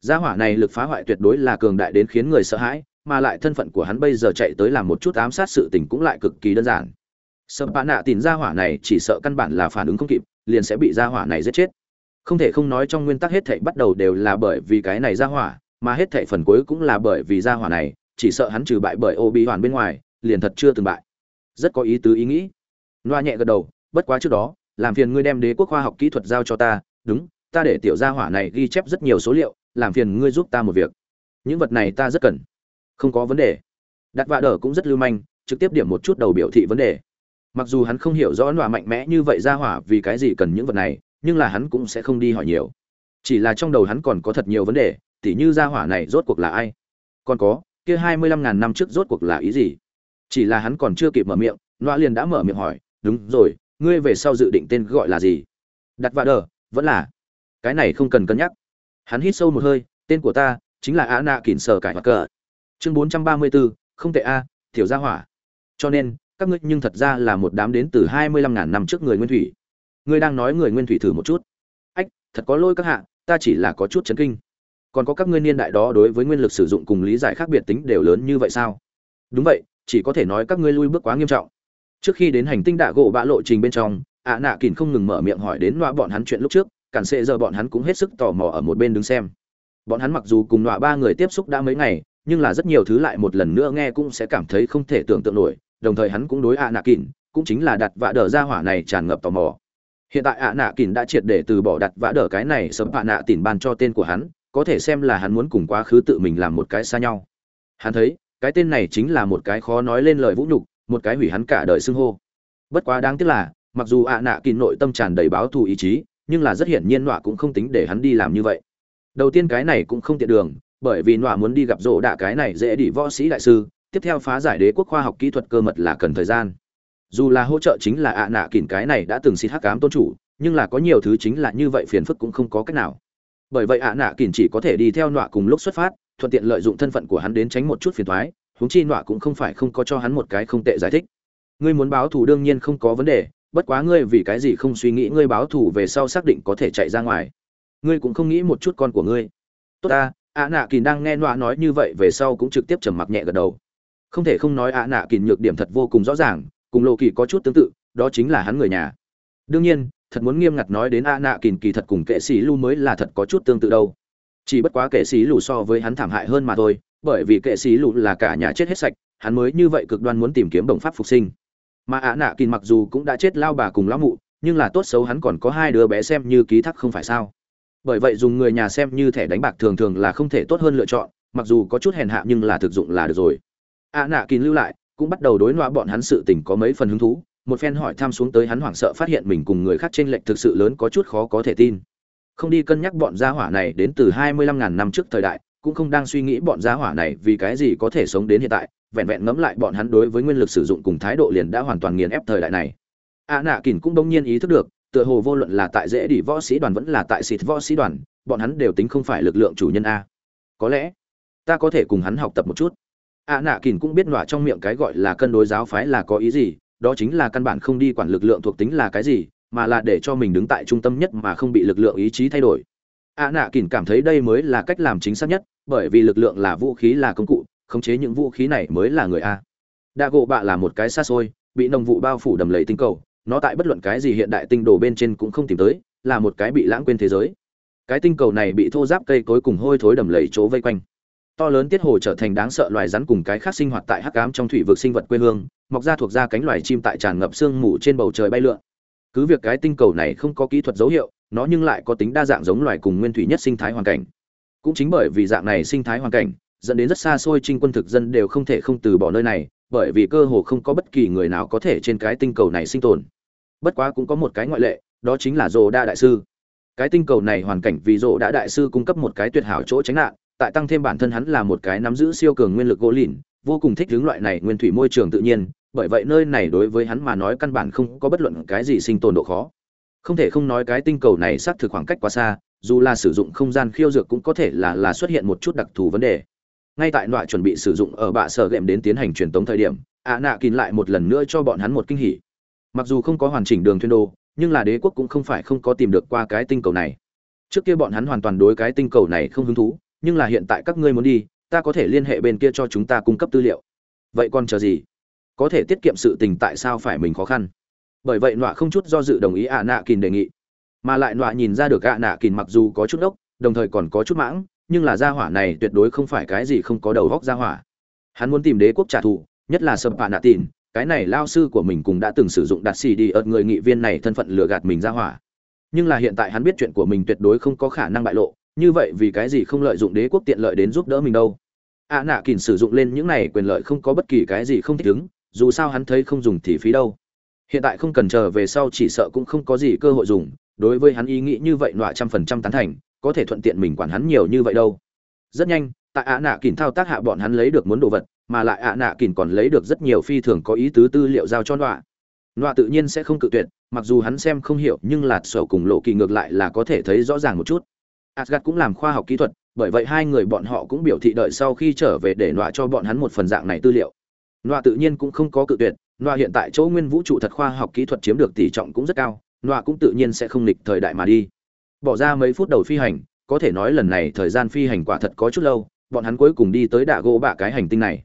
Gia hỏa này lực phá hoại tuyệt đối là cường đại đến khiến người sợ hãi, mà lại thân phận của hắn bây giờ chạy tới làm một chút ám sát sự tình cũng lại cực kỳ đơn giản. Sâm bạ nạ tìm gia hỏa này chỉ sợ căn bản là phản ứng không kịp, liền sẽ bị gia hỏa này giết chết không thể không nói trong nguyên tắc hết thảy bắt đầu đều là bởi vì cái này ra hỏa, mà hết thảy phần cuối cũng là bởi vì ra hỏa này, chỉ sợ hắn trừ bại bởi ô bị hoàn bên ngoài, liền thật chưa từng bại. Rất có ý tứ ý nghĩ. Loa nhẹ gật đầu, bất quá trước đó, làm phiền ngươi đem đế quốc khoa học kỹ thuật giao cho ta, đúng, ta để tiểu gia hỏa này ghi chép rất nhiều số liệu, làm phiền ngươi giúp ta một việc. Những vật này ta rất cần. Không có vấn đề. Đặt vạ đờ cũng rất lưu manh, trực tiếp điểm một chút đầu biểu thị vấn đề. Mặc dù hắn không hiểu rõ loa mạnh mẽ như vậy ra hỏa vì cái gì cần những vật này nhưng là hắn cũng sẽ không đi hỏi nhiều. Chỉ là trong đầu hắn còn có thật nhiều vấn đề, tỉ như gia hỏa này rốt cuộc là ai? Còn có, kia hai mươi lăm ngàn năm trước rốt cuộc là ý gì? Chỉ là hắn còn chưa kịp mở miệng noa liền đã mở miệng hỏi, đúng rồi, ngươi về sau dự định tên gọi là gì? Đặt vạ đờ, vẫn là. Cái này không cần cân nhắc. Hắn hít sâu một hơi, tên của ta chính là á nạ kỉn sở cải hoặc cờ. Chương bốn trăm ba mươi bốn không tệ a, tiểu gia hỏa. Cho nên, các ngươi nhưng thật ra là một đám đến từ hai mươi lăm ngàn năm trước người nguyên thủy ngươi đang nói người nguyên thủy thử một chút. Ách, thật có lỗi các hạ, ta chỉ là có chút chấn kinh. Còn có các ngươi niên đại đó đối với nguyên lực sử dụng cùng lý giải khác biệt tính đều lớn như vậy sao? Đúng vậy, chỉ có thể nói các ngươi lui bước quá nghiêm trọng. Trước khi đến hành tinh đạ gỗ bạ lộ trình bên trong, ạ nạ kìn không ngừng mở miệng hỏi đến loa bọn hắn chuyện lúc trước, cản sệ giờ bọn hắn cũng hết sức tò mò ở một bên đứng xem. Bọn hắn mặc dù cùng nọa ba người tiếp xúc đã mấy ngày, nhưng là rất nhiều thứ lại một lần nữa nghe cũng sẽ cảm thấy không thể tưởng tượng nổi, đồng thời hắn cũng đối ạ nạ kìn, cũng chính là đặt vạ đờ ra hỏa này tràn ngập tò mò hiện tại ạ nạ kín đã triệt để từ bỏ đặt vã đỡ cái này, sớm ạ nạ tỉn ban cho tên của hắn, có thể xem là hắn muốn cùng quá khứ tự mình làm một cái xa nhau. Hắn thấy, cái tên này chính là một cái khó nói lên lời vũ nhục, một cái hủy hắn cả đời xưng hô. Bất quá đáng tiếc là, mặc dù ạ nạ kín nội tâm tràn đầy báo thù ý chí, nhưng là rất hiển nhiên nọa cũng không tính để hắn đi làm như vậy. Đầu tiên cái này cũng không tiện đường, bởi vì nọa muốn đi gặp rỗ đạ cái này dễ đi võ sĩ đại sư, tiếp theo phá giải đế quốc khoa học kỹ thuật cơ mật là cần thời gian dù là hỗ trợ chính là ạ nạ kỉn cái này đã từng xịt hắc cám tôn chủ, nhưng là có nhiều thứ chính là như vậy phiền phức cũng không có cách nào. Bởi vậy ạ nạ kỉn chỉ có thể đi theo nọa cùng lúc xuất phát, thuận tiện lợi dụng thân phận của hắn đến tránh một chút phiền thoái huống chi nọa cũng không phải không có cho hắn một cái không tệ giải thích. Ngươi muốn báo thù đương nhiên không có vấn đề, bất quá ngươi vì cái gì không suy nghĩ ngươi báo thù về sau xác định có thể chạy ra ngoài. Ngươi cũng không nghĩ một chút con của ngươi. Tốt ta, ạ nạ kỉn đang nghe nọa nói như vậy về sau cũng trực tiếp trầm mặc nhẹ gật đầu. Không thể không nói ạ nạ kỉn nhược điểm thật vô cùng rõ ràng cùng lộ kỳ có chút tương tự, đó chính là hắn người nhà. Đương nhiên, thật muốn nghiêm ngặt nói đến a nạ kìn kỳ thật cùng kệ sĩ lu mới là thật có chút tương tự đâu. Chỉ bất quá kệ sĩ lù so với hắn thảm hại hơn mà thôi, bởi vì kệ sĩ lù là cả nhà chết hết sạch, hắn mới như vậy cực đoan muốn tìm kiếm đồng pháp phục sinh. Mà ạ nạ kìn mặc dù cũng đã chết lao bà cùng lão mụ, nhưng là tốt xấu hắn còn có hai đứa bé xem như ký thác không phải sao. Bởi vậy dùng người nhà xem như thẻ đánh bạc thường thường là không thể tốt hơn lựa chọn, mặc dù có chút hèn hạ nhưng là thực dụng là được rồi. Ạ nạ kìn lưu lại cũng bắt đầu đối loa bọn hắn sự tình có mấy phần hứng thú, một phen hỏi thăm xuống tới hắn hoảng sợ phát hiện mình cùng người khác trên lệnh thực sự lớn có chút khó có thể tin. Không đi cân nhắc bọn gia hỏa này đến từ hai mươi lăm ngàn năm trước thời đại, cũng không đang suy nghĩ bọn gia hỏa này vì cái gì có thể sống đến hiện tại, vẹn vẹn ngẫm lại bọn hắn đối với nguyên lực sử dụng cùng thái độ liền đã hoàn toàn nghiền ép thời đại này. A nạ kỳn cũng đông nhiên ý thức được, tựa hồ vô luận là tại dễ đỉ võ sĩ đoàn vẫn là tại xịt võ sĩ đoàn, bọn hắn đều tính không phải lực lượng chủ nhân a. Có lẽ, ta có thể cùng hắn học tập một chút ạ nạ kỳn cũng biết nọa trong miệng cái gọi là cân đối giáo phái là có ý gì, đó chính là căn bản không đi quản lực lượng thuộc tính là cái gì, mà là để cho mình đứng tại trung tâm nhất mà không bị lực lượng ý chí thay đổi. Ạ nạ kỳn cảm thấy đây mới là cách làm chính xác nhất, bởi vì lực lượng là vũ khí là công cụ, khống chế những vũ khí này mới là người a. Đa gộ bạ là một cái xa xôi, bị nồng vụ bao phủ đầm lầy tinh cầu, nó tại bất luận cái gì hiện đại tinh đồ bên trên cũng không tìm tới, là một cái bị lãng quên thế giới. Cái tinh cầu này bị thô giáp cây cối cùng hôi thối đầm lầy chỗ vây quanh to lớn tiết hồ trở thành đáng sợ loài rắn cùng cái khác sinh hoạt tại hắc ám trong thủy vực sinh vật quê hương, mọc ra thuộc ra cánh loài chim tại tràn ngập sương mù trên bầu trời bay lượn. Cứ việc cái tinh cầu này không có kỹ thuật dấu hiệu, nó nhưng lại có tính đa dạng giống loài cùng nguyên thủy nhất sinh thái hoàn cảnh. Cũng chính bởi vì dạng này sinh thái hoàn cảnh, dẫn đến rất xa xôi trinh quân thực dân đều không thể không từ bỏ nơi này, bởi vì cơ hồ không có bất kỳ người nào có thể trên cái tinh cầu này sinh tồn. Bất quá cũng có một cái ngoại lệ, đó chính là rồ đa đại sư. Cái tinh cầu này hoàn cảnh vì rồ đã đại sư cung cấp một cái tuyệt hảo chỗ tránh nạn tại tăng thêm bản thân hắn là một cái nắm giữ siêu cường nguyên lực gỗ lìn, vô cùng thích hướng loại này nguyên thủy môi trường tự nhiên, bởi vậy nơi này đối với hắn mà nói căn bản không có bất luận cái gì sinh tồn độ khó. Không thể không nói cái tinh cầu này xác thực khoảng cách quá xa, dù là sử dụng không gian khiêu dược cũng có thể là là xuất hiện một chút đặc thù vấn đề. Ngay tại loại chuẩn bị sử dụng ở bạ sở gệm đến tiến hành truyền tống thời điểm, ạ nạ kín lại một lần nữa cho bọn hắn một kinh hỉ. Mặc dù không có hoàn chỉnh đường thuyên đô nhưng là đế quốc cũng không phải không có tìm được qua cái tinh cầu này. Trước kia bọn hắn hoàn toàn đối cái tinh cầu này không hứng thú nhưng là hiện tại các ngươi muốn đi, ta có thể liên hệ bên kia cho chúng ta cung cấp tư liệu. Vậy còn chờ gì? Có thể tiết kiệm sự tình tại sao phải mình khó khăn? Bởi vậy nọa không chút do dự đồng ý ạ nạ kìn đề nghị. Mà lại nọa nhìn ra được ạ nạ kìn mặc dù có chút ốc đồng thời còn có chút mãng, nhưng là gia hỏa này tuyệt đối không phải cái gì không có đầu góc gia hỏa. Hắn muốn tìm đế quốc trả thù, nhất là sâm ạ nạ tìn cái này lao sư của mình cũng đã từng sử dụng đặt xì đi ợt người nghị viên này thân phận lừa gạt mình ra hỏa. Nhưng là hiện tại hắn biết chuyện của mình tuyệt đối không có khả năng bại lộ như vậy vì cái gì không lợi dụng đế quốc tiện lợi đến giúp đỡ mình đâu? Ạ nạ kỳn sử dụng lên những này quyền lợi không có bất kỳ cái gì không thích ứng, dù sao hắn thấy không dùng thì phí đâu. Hiện tại không cần chờ về sau chỉ sợ cũng không có gì cơ hội dùng, đối với hắn ý nghĩ như vậy nọa trăm phần trăm tán thành, có thể thuận tiện mình quản hắn nhiều như vậy đâu. Rất nhanh, tại ạ nạ kỳn thao tác hạ bọn hắn lấy được muốn đồ vật, mà lại ạ nạ kỳn còn lấy được rất nhiều phi thường có ý tứ tư liệu giao cho nọa. Nọa tự nhiên sẽ không cự tuyệt, mặc dù hắn xem không hiểu, nhưng lạt sổ cùng lộ kỳ ngược lại là có thể thấy rõ ràng một chút. Asgard cũng làm khoa học kỹ thuật, bởi vậy hai người bọn họ cũng biểu thị đợi sau khi trở về để nọa cho bọn hắn một phần dạng này tư liệu. Nọa tự nhiên cũng không có cự tuyệt, nọa hiện tại chỗ nguyên vũ trụ thật khoa học kỹ thuật chiếm được tỷ trọng cũng rất cao, nọa cũng tự nhiên sẽ không nghịch thời đại mà đi. Bỏ ra mấy phút đầu phi hành, có thể nói lần này thời gian phi hành quả thật có chút lâu, bọn hắn cuối cùng đi tới đạ gỗ bạ cái hành tinh này.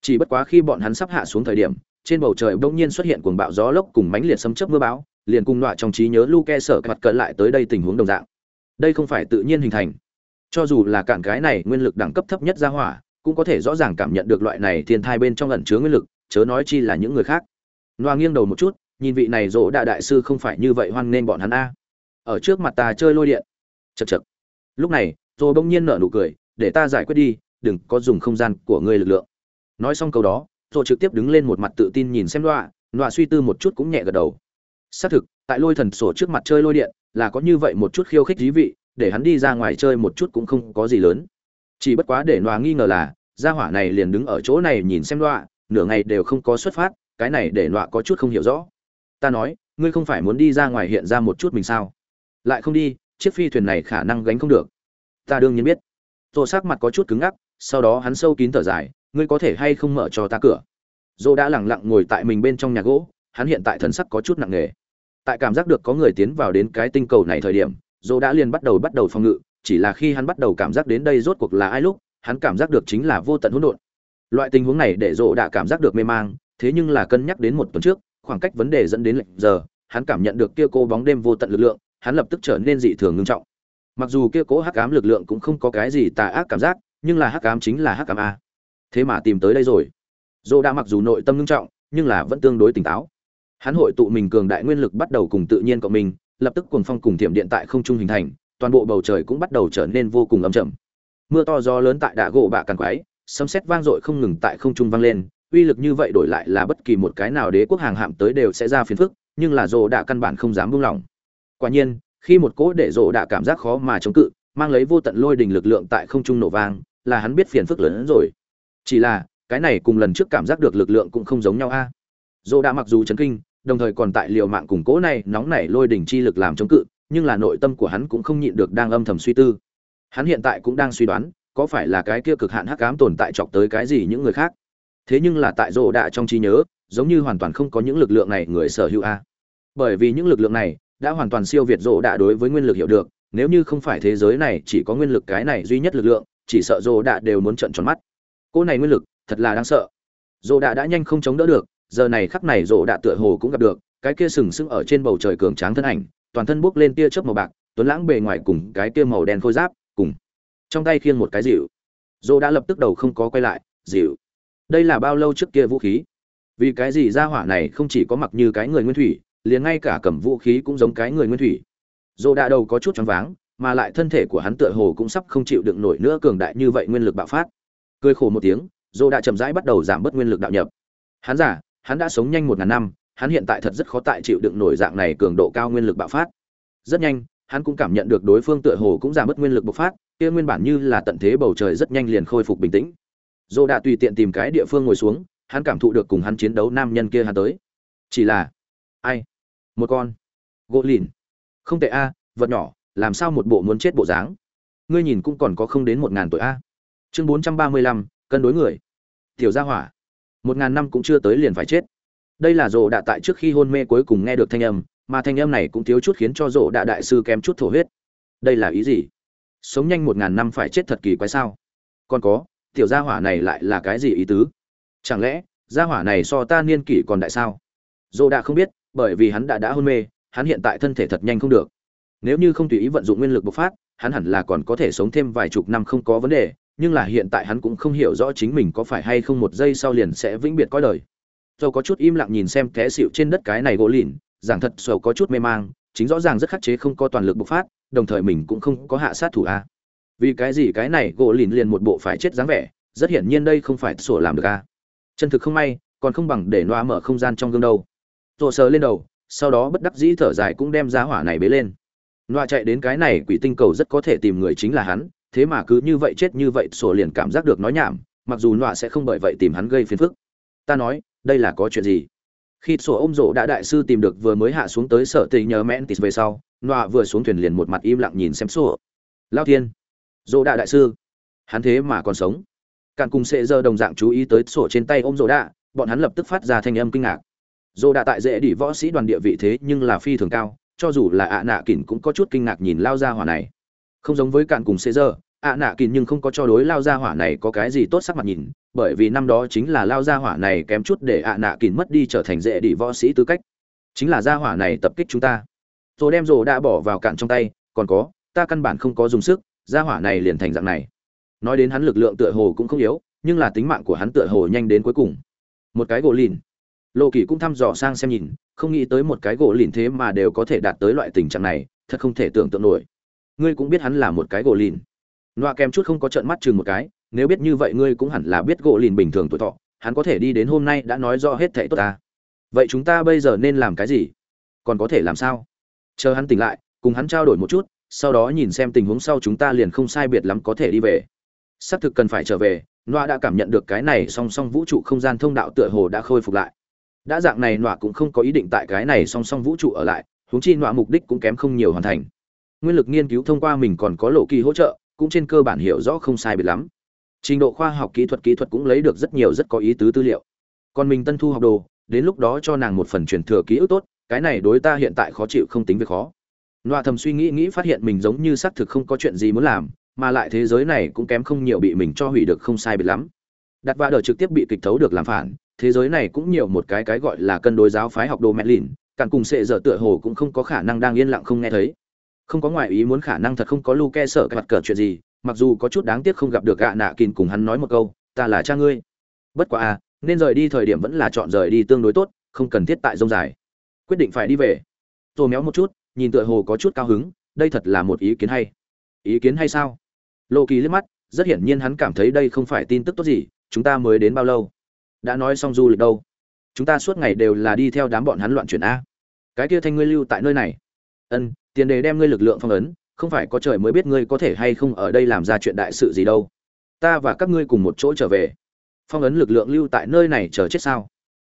Chỉ bất quá khi bọn hắn sắp hạ xuống thời điểm, trên bầu trời bỗng nhiên xuất hiện cuồng bạo gió lốc cùng mãnh liệt sấm chớp mưa bão liền cùng nọa trong trí nhớ luke sợ mặt cận lại tới đây tình huống đồng dạng đây không phải tự nhiên hình thành. Cho dù là cản cái này nguyên lực đẳng cấp thấp nhất ra hỏa, cũng có thể rõ ràng cảm nhận được loại này thiên thai bên trong ẩn chứa nguyên lực, chớ nói chi là những người khác. Loa nghiêng đầu một chút, nhìn vị này rỗ đại đại sư không phải như vậy hoan nên bọn hắn a. Ở trước mặt ta chơi lôi điện. Chật chật lúc này rồi bỗng nhiên nở nụ cười, để ta giải quyết đi, đừng có dùng không gian của ngươi lực lượng. Nói xong câu đó rồi trực tiếp đứng lên một mặt tự tin nhìn xem loa loa suy tư một chút cũng nhẹ gật đầu. Xác thực tại lôi thần sổ trước mặt chơi lôi điện, là có như vậy một chút khiêu khích dí vị, để hắn đi ra ngoài chơi một chút cũng không có gì lớn. Chỉ bất quá để loa nghi ngờ là, gia hỏa này liền đứng ở chỗ này nhìn xem loa nửa ngày đều không có xuất phát, cái này để loa có chút không hiểu rõ. Ta nói, ngươi không phải muốn đi ra ngoài hiện ra một chút mình sao? Lại không đi, chiếc phi thuyền này khả năng gánh không được. Ta đương nhiên biết. Rồ sắc mặt có chút cứng ngắc, sau đó hắn sâu kín thở dài, ngươi có thể hay không mở cho ta cửa? Dô đã lẳng lặng ngồi tại mình bên trong nhà gỗ, hắn hiện tại thần sắc có chút nặng nề tại cảm giác được có người tiến vào đến cái tinh cầu này thời điểm dô đã liền bắt đầu bắt đầu phòng ngự, chỉ là khi hắn bắt đầu cảm giác đến đây rốt cuộc là ai lúc, hắn cảm giác được chính là vô tận hỗn độn. Loại tình huống này để dô đã cảm giác được mê mang, thế nhưng là cân nhắc đến một tuần trước, khoảng cách vấn đề dẫn đến lệnh giờ, hắn cảm nhận được kia cô bóng đêm vô tận lực lượng, hắn lập tức trở nên dị thường ngưng trọng. Mặc dù kia cố hắc ám lực lượng cũng không có cái gì tà ác cảm giác, nhưng là hắc ám chính là hắc ám a. Thế mà tìm tới đây rồi. Dô đã mặc dù nội tâm ngưng trọng, nhưng là vẫn tương đối tỉnh táo hắn hội tụ mình cường đại nguyên lực bắt đầu cùng tự nhiên cộng mình, lập tức cuồng phong cùng thiểm điện tại không trung hình thành, toàn bộ bầu trời cũng bắt đầu trở nên vô cùng ấm trầm. Mưa to gió lớn tại đạ gỗ bạ càng quái, sấm sét vang dội không ngừng tại không trung vang lên, uy lực như vậy đổi lại là bất kỳ một cái nào đế quốc hàng hạm tới đều sẽ ra phiền phức, nhưng là rồ đã căn bản không dám buông lỏng. Quả nhiên, khi một cỗ để rồ đã cảm giác khó mà chống cự, mang lấy vô tận lôi đình lực lượng tại không trung nổ vang, là hắn biết phiền phức lớn hơn rồi. Chỉ là, cái này cùng lần trước cảm giác được lực lượng cũng không giống nhau a. Rồ đã mặc dù chấn kinh đồng thời còn tại liều mạng củng cố này nóng nảy lôi đỉnh chi lực làm chống cự, nhưng là nội tâm của hắn cũng không nhịn được đang âm thầm suy tư. Hắn hiện tại cũng đang suy đoán, có phải là cái kia cực hạn hắc ám tồn tại chọc tới cái gì những người khác. Thế nhưng là tại rỗ đạ trong trí nhớ, giống như hoàn toàn không có những lực lượng này người sở hữu a. Bởi vì những lực lượng này đã hoàn toàn siêu việt rỗ đạ đối với nguyên lực hiểu được, nếu như không phải thế giới này chỉ có nguyên lực cái này duy nhất lực lượng, chỉ sợ rỗ đạ đều muốn trợn tròn mắt. Cô này nguyên lực, thật là đáng sợ. Rỗ đạ đã nhanh không chống đỡ được giờ này khắc này rộ đạ tựa hồ cũng gặp được, cái kia sừng sững ở trên bầu trời cường tráng thân ảnh, toàn thân buốc lên tia chớp màu bạc, tuấn lãng bề ngoài cùng cái tia màu đen khôi giáp, cùng trong tay khiêng một cái dịu. Rộ đã lập tức đầu không có quay lại, dịu. Đây là bao lâu trước kia vũ khí? Vì cái gì ra hỏa này không chỉ có mặc như cái người nguyên thủy, liền ngay cả cầm vũ khí cũng giống cái người nguyên thủy? Dồ đạ đầu có chút choáng váng, mà lại thân thể của hắn tựa hồ cũng sắp không chịu đựng nổi nữa cường đại như vậy nguyên lực bạo phát. Cười khổ một tiếng dồ đạ chậm rãi bắt đầu giảm bớt nguyên lực đạo nhập. Hắn giả hắn đã sống nhanh một ngàn năm, hắn hiện tại thật rất khó tại chịu đựng nổi dạng này cường độ cao nguyên lực bạo phát. Rất nhanh, hắn cũng cảm nhận được đối phương tựa hồ cũng giảm bớt nguyên lực bộc phát, kia nguyên bản như là tận thế bầu trời rất nhanh liền khôi phục bình tĩnh. Dồ đã tùy tiện tìm cái địa phương ngồi xuống, hắn cảm thụ được cùng hắn chiến đấu nam nhân kia hắn tới. Chỉ là, ai? Một con. Gỗ lìn. Không tệ a, vật nhỏ, làm sao một bộ muốn chết bộ dáng? Ngươi nhìn cũng còn có không đến một ngàn tuổi a. Chương bốn trăm ba mươi lăm, cân đối người. Tiểu gia hỏa một ngàn năm cũng chưa tới liền phải chết. Đây là rộ đạ tại trước khi hôn mê cuối cùng nghe được thanh âm, mà thanh âm này cũng thiếu chút khiến cho rộ đạ đại sư kém chút thổ huyết. Đây là ý gì? Sống nhanh một ngàn năm phải chết thật kỳ quái sao? Còn có, tiểu gia hỏa này lại là cái gì ý tứ? Chẳng lẽ, gia hỏa này so ta niên kỷ còn đại sao? Dô đã không biết, bởi vì hắn đã đã hôn mê, hắn hiện tại thân thể thật nhanh không được. Nếu như không tùy ý vận dụng nguyên lực bộc phát, hắn hẳn là còn có thể sống thêm vài chục năm không có vấn đề nhưng là hiện tại hắn cũng không hiểu rõ chính mình có phải hay không một giây sau liền sẽ vĩnh biệt coi đời. Dầu có chút im lặng nhìn xem té xịu trên đất cái này gỗ lìn, giảng thật sầu có chút mê mang, chính rõ ràng rất khắc chế không có toàn lực bộc phát, đồng thời mình cũng không có hạ sát thủ a. Vì cái gì cái này gỗ lìn liền một bộ phải chết dáng vẻ, rất hiển nhiên đây không phải sổ làm được a. Chân thực không may, còn không bằng để noa mở không gian trong gương đâu. Rồ sờ lên đầu, sau đó bất đắc dĩ thở dài cũng đem giá hỏa này bế lên. Noa chạy đến cái này quỷ tinh cầu rất có thể tìm người chính là hắn thế mà cứ như vậy chết như vậy, sổ liền cảm giác được nói nhảm, mặc dù nọa sẽ không bởi vậy tìm hắn gây phiền phức. Ta nói, đây là có chuyện gì? Khi sổ ôm rộ đã đại sư tìm được vừa mới hạ xuống tới sở tình nhờ mẹn tịt về sau, nọa vừa xuống thuyền liền một mặt im lặng nhìn xem sổ. Lao thiên rộ đã đại sư, hắn thế mà còn sống. Càn cùng sệ giờ đồng dạng chú ý tới sổ trên tay ôm rộ đạ bọn hắn lập tức phát ra thanh âm kinh ngạc. Rộ đạ tại dễ đỉ võ sĩ đoàn địa vị thế nhưng là phi thường cao, cho dù là ạ nạ kỉnh cũng có chút kinh ngạc nhìn lao ra hỏa này không giống với cạn cùng xế giờ ạ nạ kín nhưng không có cho đối lao gia hỏa này có cái gì tốt sắc mặt nhìn, bởi vì năm đó chính là lao gia hỏa này kém chút để ạ nạ kín mất đi trở thành dễ đi võ sĩ tư cách. Chính là gia hỏa này tập kích chúng ta. Rồi đem rồ đã bỏ vào cạn trong tay, còn có, ta căn bản không có dùng sức, gia hỏa này liền thành dạng này. Nói đến hắn lực lượng tựa hồ cũng không yếu, nhưng là tính mạng của hắn tựa hồ nhanh đến cuối cùng. Một cái gỗ lìn. Lộ kỳ cũng thăm dò sang xem nhìn, không nghĩ tới một cái gỗ lìn thế mà đều có thể đạt tới loại tình trạng này, thật không thể tưởng tượng nổi ngươi cũng biết hắn là một cái gỗ lìn. Nọa kèm chút không có trợn mắt chừng một cái, nếu biết như vậy ngươi cũng hẳn là biết gỗ lìn bình thường tuổi thọ, hắn có thể đi đến hôm nay đã nói rõ hết thảy tốt ta. Vậy chúng ta bây giờ nên làm cái gì? Còn có thể làm sao? Chờ hắn tỉnh lại, cùng hắn trao đổi một chút, sau đó nhìn xem tình huống sau chúng ta liền không sai biệt lắm có thể đi về. Xác thực cần phải trở về, nọa đã cảm nhận được cái này song song vũ trụ không gian thông đạo tựa hồ đã khôi phục lại. Đã dạng này nọa cũng không có ý định tại cái này song song vũ trụ ở lại, huống chi nọa mục đích cũng kém không nhiều hoàn thành nguyên lực nghiên cứu thông qua mình còn có lộ kỳ hỗ trợ cũng trên cơ bản hiểu rõ không sai biệt lắm trình độ khoa học kỹ thuật kỹ thuật cũng lấy được rất nhiều rất có ý tứ tư liệu còn mình tân thu học đồ đến lúc đó cho nàng một phần truyền thừa ký ức tốt cái này đối ta hiện tại khó chịu không tính việc khó Nọa thầm suy nghĩ nghĩ phát hiện mình giống như xác thực không có chuyện gì muốn làm, mà lại thế giới này cũng kém không nhiều bị mình cho hủy được không sai biệt lắm. Đặt vạ đờ trực tiếp bị kịch thấu được làm phản, thế giới này cũng nhiều một cái cái gọi là cân đối giáo phái học đồ mẹ lìn, càng cùng sệ dở tựa hồ cũng không có khả năng đang yên lặng không nghe thấy. Không có ngoại ý muốn khả năng thật không có Luke sợ cái mặt cờ chuyện gì, mặc dù có chút đáng tiếc không gặp được gạ nạ kín cùng hắn nói một câu, ta là cha ngươi. Bất quá à, nên rời đi thời điểm vẫn là chọn rời đi tương đối tốt, không cần thiết tại rông dài. Quyết định phải đi về. Tôi méo một chút, nhìn tựa hồ có chút cao hứng đây thật là một ý kiến hay ý kiến hay sao Lô kỳ liếc mắt rất hiển nhiên hắn cảm thấy đây không phải tin tức tốt gì chúng ta mới đến bao lâu đã nói xong du lịch đâu chúng ta suốt ngày đều là đi theo đám bọn hắn loạn chuyển a cái kia thanh ngươi lưu tại nơi này ân tiền đề đem ngươi lực lượng phong ấn, không phải có trời mới biết ngươi có thể hay không ở đây làm ra chuyện đại sự gì đâu. Ta và các ngươi cùng một chỗ trở về. Phong ấn lực lượng lưu tại nơi này chờ chết sao?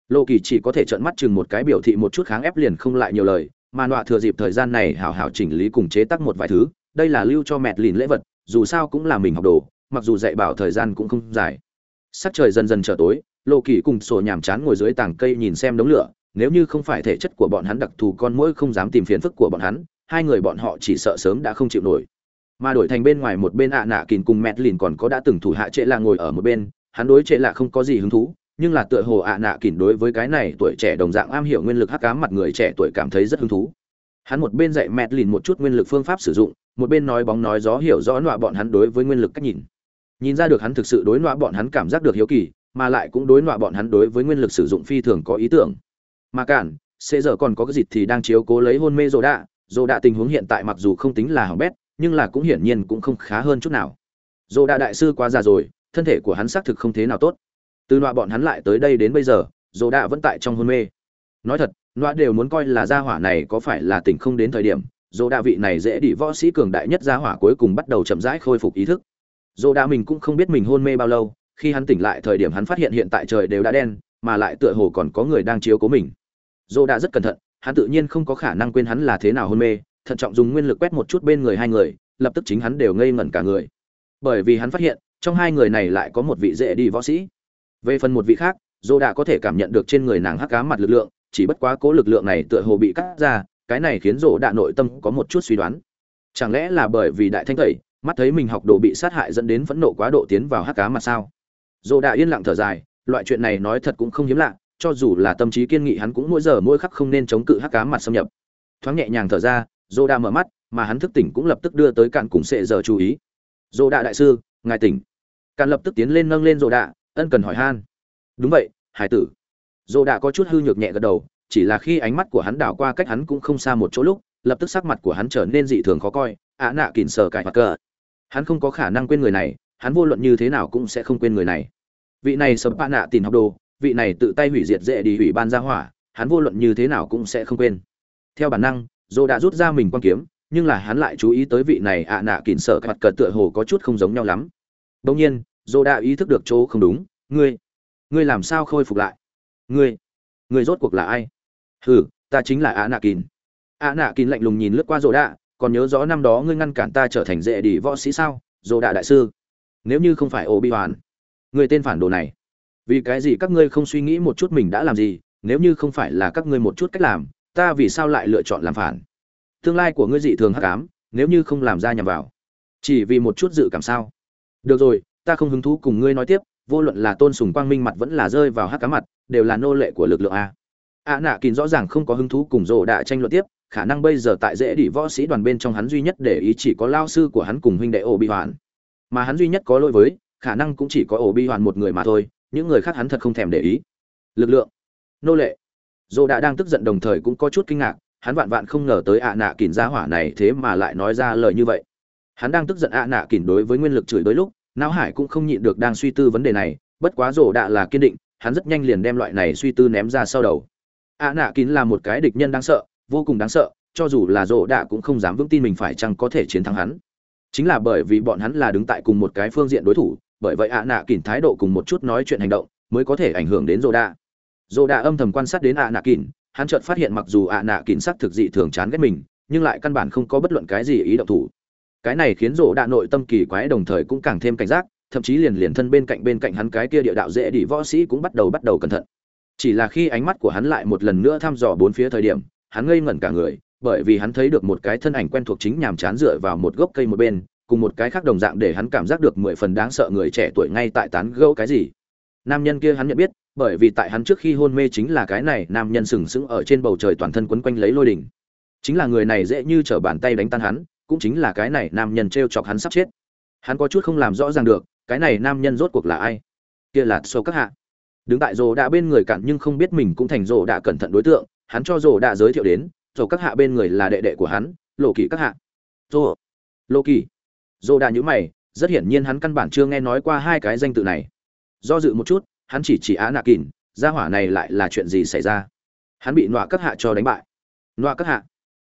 Lộ kỳ chỉ có thể trợn mắt chừng một cái biểu thị một chút kháng ép liền không lại nhiều lời, mà nọa thừa dịp thời gian này hảo hảo chỉnh lý cùng chế tác một vài thứ, đây là lưu cho mẹt lìn lễ vật, dù sao cũng là mình học đồ, mặc dù dạy bảo thời gian cũng không dài. Sắc trời dần dần trở tối lộ kỳ cùng sổ nhàm chán ngồi dưới tảng cây nhìn xem đống lửa, nếu như không phải thể chất của bọn hắn đặc thù con mũi không dám tìm phiền phức của bọn hắn hai người bọn họ chỉ sợ sớm đã không chịu nổi. Mà đổi thành bên ngoài một bên ạ à nạ kìn cùng mẹt lìn còn có đã từng thủ hạ trệ là ngồi ở một bên, hắn đối trệ là không có gì hứng thú, nhưng là tựa hồ ạ nạ kìn đối với cái này tuổi trẻ đồng dạng am hiểu nguyên lực hắc cám mặt người trẻ tuổi cảm thấy rất hứng thú. Hắn một bên dạy mẹt lìn một chút nguyên lực phương pháp sử dụng, một bên nói bóng nói gió hiểu rõ nọa bọn hắn đối với nguyên lực cách nhìn. Nhìn ra được hắn thực sự đối nọa bọn hắn cảm giác được hiếu kỳ, mà lại cũng đối nọa bọn hắn đối với nguyên lực sử dụng phi thường có ý tưởng. Mà cản xế giờ còn có cái gì thì đang chiếu cố lấy hôn mê rồi đạ dù đạ tình huống hiện tại mặc dù không tính là hỏng bét, nhưng là cũng hiển nhiên cũng không khá hơn chút nào. Dù đạ đại sư quá già rồi, thân thể của hắn xác thực không thế nào tốt. Từ loại bọn hắn lại tới đây đến bây giờ, dù đạ vẫn tại trong hôn mê. Nói thật loại đều muốn coi là gia hỏa này có phải là tỉnh không đến thời điểm, Dù đạ vị này dễ đi võ sĩ cường đại nhất gia hỏa cuối cùng bắt đầu chậm rãi khôi phục ý thức. Dù đạ mình cũng không biết mình hôn mê bao lâu, khi hắn tỉnh lại thời điểm hắn phát hiện hiện tại trời đều đã đen, mà lại tựa hồ còn có người đang chiếu cố mình. Dù đạ rất cẩn thận hắn tự nhiên không có khả năng quên hắn là thế nào hôn mê, thận trọng dùng nguyên lực quét một chút bên người hai người, lập tức chính hắn đều ngây ngẩn cả người. Bởi vì hắn phát hiện, trong hai người này lại có một vị dễ đi võ sĩ. Về phần một vị khác, dô đã có thể cảm nhận được trên người nàng hắc cá mặt lực lượng, chỉ bất quá cố lực lượng này tựa hồ bị cắt ra, cái này khiến dô đã nội tâm có một chút suy đoán. Chẳng lẽ là bởi vì đại thanh tẩy, mắt thấy mình học đồ bị sát hại dẫn đến phẫn nộ quá độ tiến vào hắc cá mặt sao? Dô đã yên lặng thở dài, loại chuyện này nói thật cũng không hiếm lạ cho dù là tâm trí kiên nghị hắn cũng mỗi giờ mỗi khắc không nên chống cự hắc cá mặt xâm nhập. Thoáng nhẹ nhàng thở ra dô Đa mở mắt mà hắn thức tỉnh cũng lập tức đưa tới cạn cùng sệ giờ chú ý. Dô Đa đại sư ngài tỉnh. Cạn lập tức tiến lên nâng lên dô Đa, ân cần hỏi han. Đúng vậy hải tử. Dô Đa có chút hư nhược nhẹ gật đầu chỉ là khi ánh mắt của hắn đảo qua cách hắn cũng không xa một chỗ lúc lập tức sắc mặt của hắn trở nên dị thường khó coi ạ nạ kỉn sờ cải mặt cờ. Hắn không có khả năng quên người này hắn vô luận như thế nào cũng sẽ không quên người này. Vị này sấm ạ nạ tìm học đồ vị này tự tay hủy diệt dễ đi hủy ban ra hỏa, hắn vô luận như thế nào cũng sẽ không quên. Theo bản năng, dô đã rút ra mình quan kiếm, nhưng là hắn lại chú ý tới vị này ạ nạ kỉnh sợ mặt cờ tựa hồ có chút không giống nhau lắm. Bỗng nhiên, dô đã ý thức được chỗ không đúng. Ngươi ngươi làm sao khôi phục lại? Ngươi ngươi rốt cuộc là ai? Hừ, ta chính là ạ nạ kín ạ nạ kín lạnh lùng nhìn lướt qua dô đạ còn nhớ rõ năm đó ngươi ngăn cản ta trở thành dễ đi võ sĩ sao? Dô đạ đại sư, nếu như không phải ô bi hoàn người tên phản đồ này vì cái gì các ngươi không suy nghĩ một chút mình đã làm gì, nếu như không phải là các ngươi một chút cách làm, ta vì sao lại lựa chọn làm phản? Tương lai của ngươi dị thường hắc ám, nếu như không làm ra nhằm vào. Chỉ vì một chút dự cảm sao? Được rồi, ta không hứng thú cùng ngươi nói tiếp, vô luận là tôn sùng quang minh mặt vẫn là rơi vào hắc cá mặt, đều là nô lệ của lực lượng a. A nạ kín rõ ràng không có hứng thú cùng rồ đạ tranh luận tiếp, khả năng bây giờ tại dễ đỉ võ sĩ đoàn bên trong hắn duy nhất để ý chỉ có lao sư của hắn cùng huynh đệ ổ bị hoàn mà hắn duy nhất có lỗi với, khả năng cũng chỉ có ổ bị hoàn một người mà thôi những người khác hắn thật không thèm để ý. Lực lượng, nô lệ. Dồ đã đang tức giận đồng thời cũng có chút kinh ngạc, hắn vạn vạn không ngờ tới ạ nạ kỉn gia hỏa này thế mà lại nói ra lời như vậy. Hắn đang tức giận ạ nạ kỉn đối với nguyên lực chửi đối lúc, não hải cũng không nhịn được đang suy tư vấn đề này, bất quá rổ đạ là kiên định, hắn rất nhanh liền đem loại này suy tư ném ra sau đầu. Ạ nạ kín là một cái địch nhân đáng sợ, vô cùng đáng sợ, cho dù là rổ đạ cũng không dám vững tin mình phải chăng có thể chiến thắng hắn. Chính là bởi vì bọn hắn là đứng tại cùng một cái phương diện đối thủ bởi vậy ạ nạ kỉnh thái độ cùng một chút nói chuyện hành động mới có thể ảnh hưởng đến rô đa rô đa âm thầm quan sát đến ạ nạ kỉnh hắn chợt phát hiện mặc dù ạ nạ kỉnh sắc thực dị thường chán ghét mình, nhưng lại căn bản không có bất luận cái gì ý động thủ. Cái này khiến rô đa nội tâm kỳ quái đồng thời cũng càng thêm cảnh giác, thậm chí liền liền thân bên cạnh bên cạnh hắn cái kia địa đạo dễ đi võ sĩ cũng bắt đầu bắt đầu cẩn thận. Chỉ là khi ánh mắt của hắn lại một lần nữa thăm dò bốn phía thời điểm, hắn ngây ngẩn cả người, bởi vì hắn thấy được một cái thân ảnh quen thuộc chính nhàm chán dựa vào một gốc cây một bên cùng một cái khác đồng dạng để hắn cảm giác được mười phần đáng sợ người trẻ tuổi ngay tại tán gẫu cái gì. Nam nhân kia hắn nhận biết, bởi vì tại hắn trước khi hôn mê chính là cái này, nam nhân sừng sững ở trên bầu trời toàn thân quấn quanh lấy lôi đỉnh. Chính là người này dễ như trở bàn tay đánh tan hắn, cũng chính là cái này, nam nhân t chọc hắn sắp chết. Hắn có chút không làm rõ ràng được, cái này nam nhân rốt cuộc là ai? Kia là sâu các hạ. Đứng tại rồ đã bên người cản nhưng không biết mình cũng thành rồ đã cẩn thận đối tượng, hắn cho rồ đã giới thiệu đến, rồ các hạ bên người là đệ đệ của hắn, lộ kỳ các hạ. Rồ. Lộ kỳ Dô đã nhíu mày, rất hiển nhiên hắn căn bản chưa nghe nói qua hai cái danh tự này. Do dự một chút, hắn chỉ chỉ Á Nạ Kình, gia hỏa này lại là chuyện gì xảy ra? Hắn bị nọa các hạ cho đánh bại. Nọa các hạ?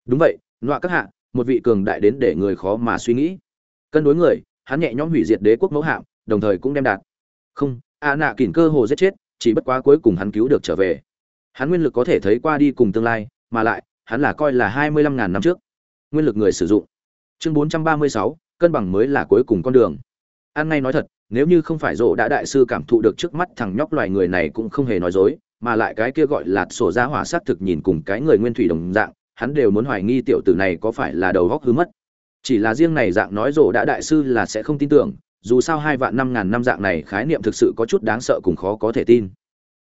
Đúng vậy, nọa các hạ, một vị cường đại đến để người khó mà suy nghĩ. Cân đối người, hắn nhẹ nhõm hủy diệt đế quốc mẫu hạm, đồng thời cũng đem đạt. Không, Á Nạ Kình cơ hồ giết chết, chỉ bất quá cuối cùng hắn cứu được trở về. Hắn nguyên lực có thể thấy qua đi cùng tương lai, mà lại, hắn là coi là 25000 năm trước. Nguyên lực người sử dụng. Chương 436, cân bằng mới là cuối cùng con đường. An ngay nói thật, nếu như không phải rộ đã đại sư cảm thụ được trước mắt thằng nhóc loài người này cũng không hề nói dối, mà lại cái kia gọi là sổ giá hỏa sát thực nhìn cùng cái người nguyên thủy đồng dạng, hắn đều muốn hoài nghi tiểu tử này có phải là đầu góc hư mất. Chỉ là riêng này dạng nói rộ đã đại sư là sẽ không tin tưởng, dù sao hai vạn năm ngàn năm dạng này khái niệm thực sự có chút đáng sợ cùng khó có thể tin.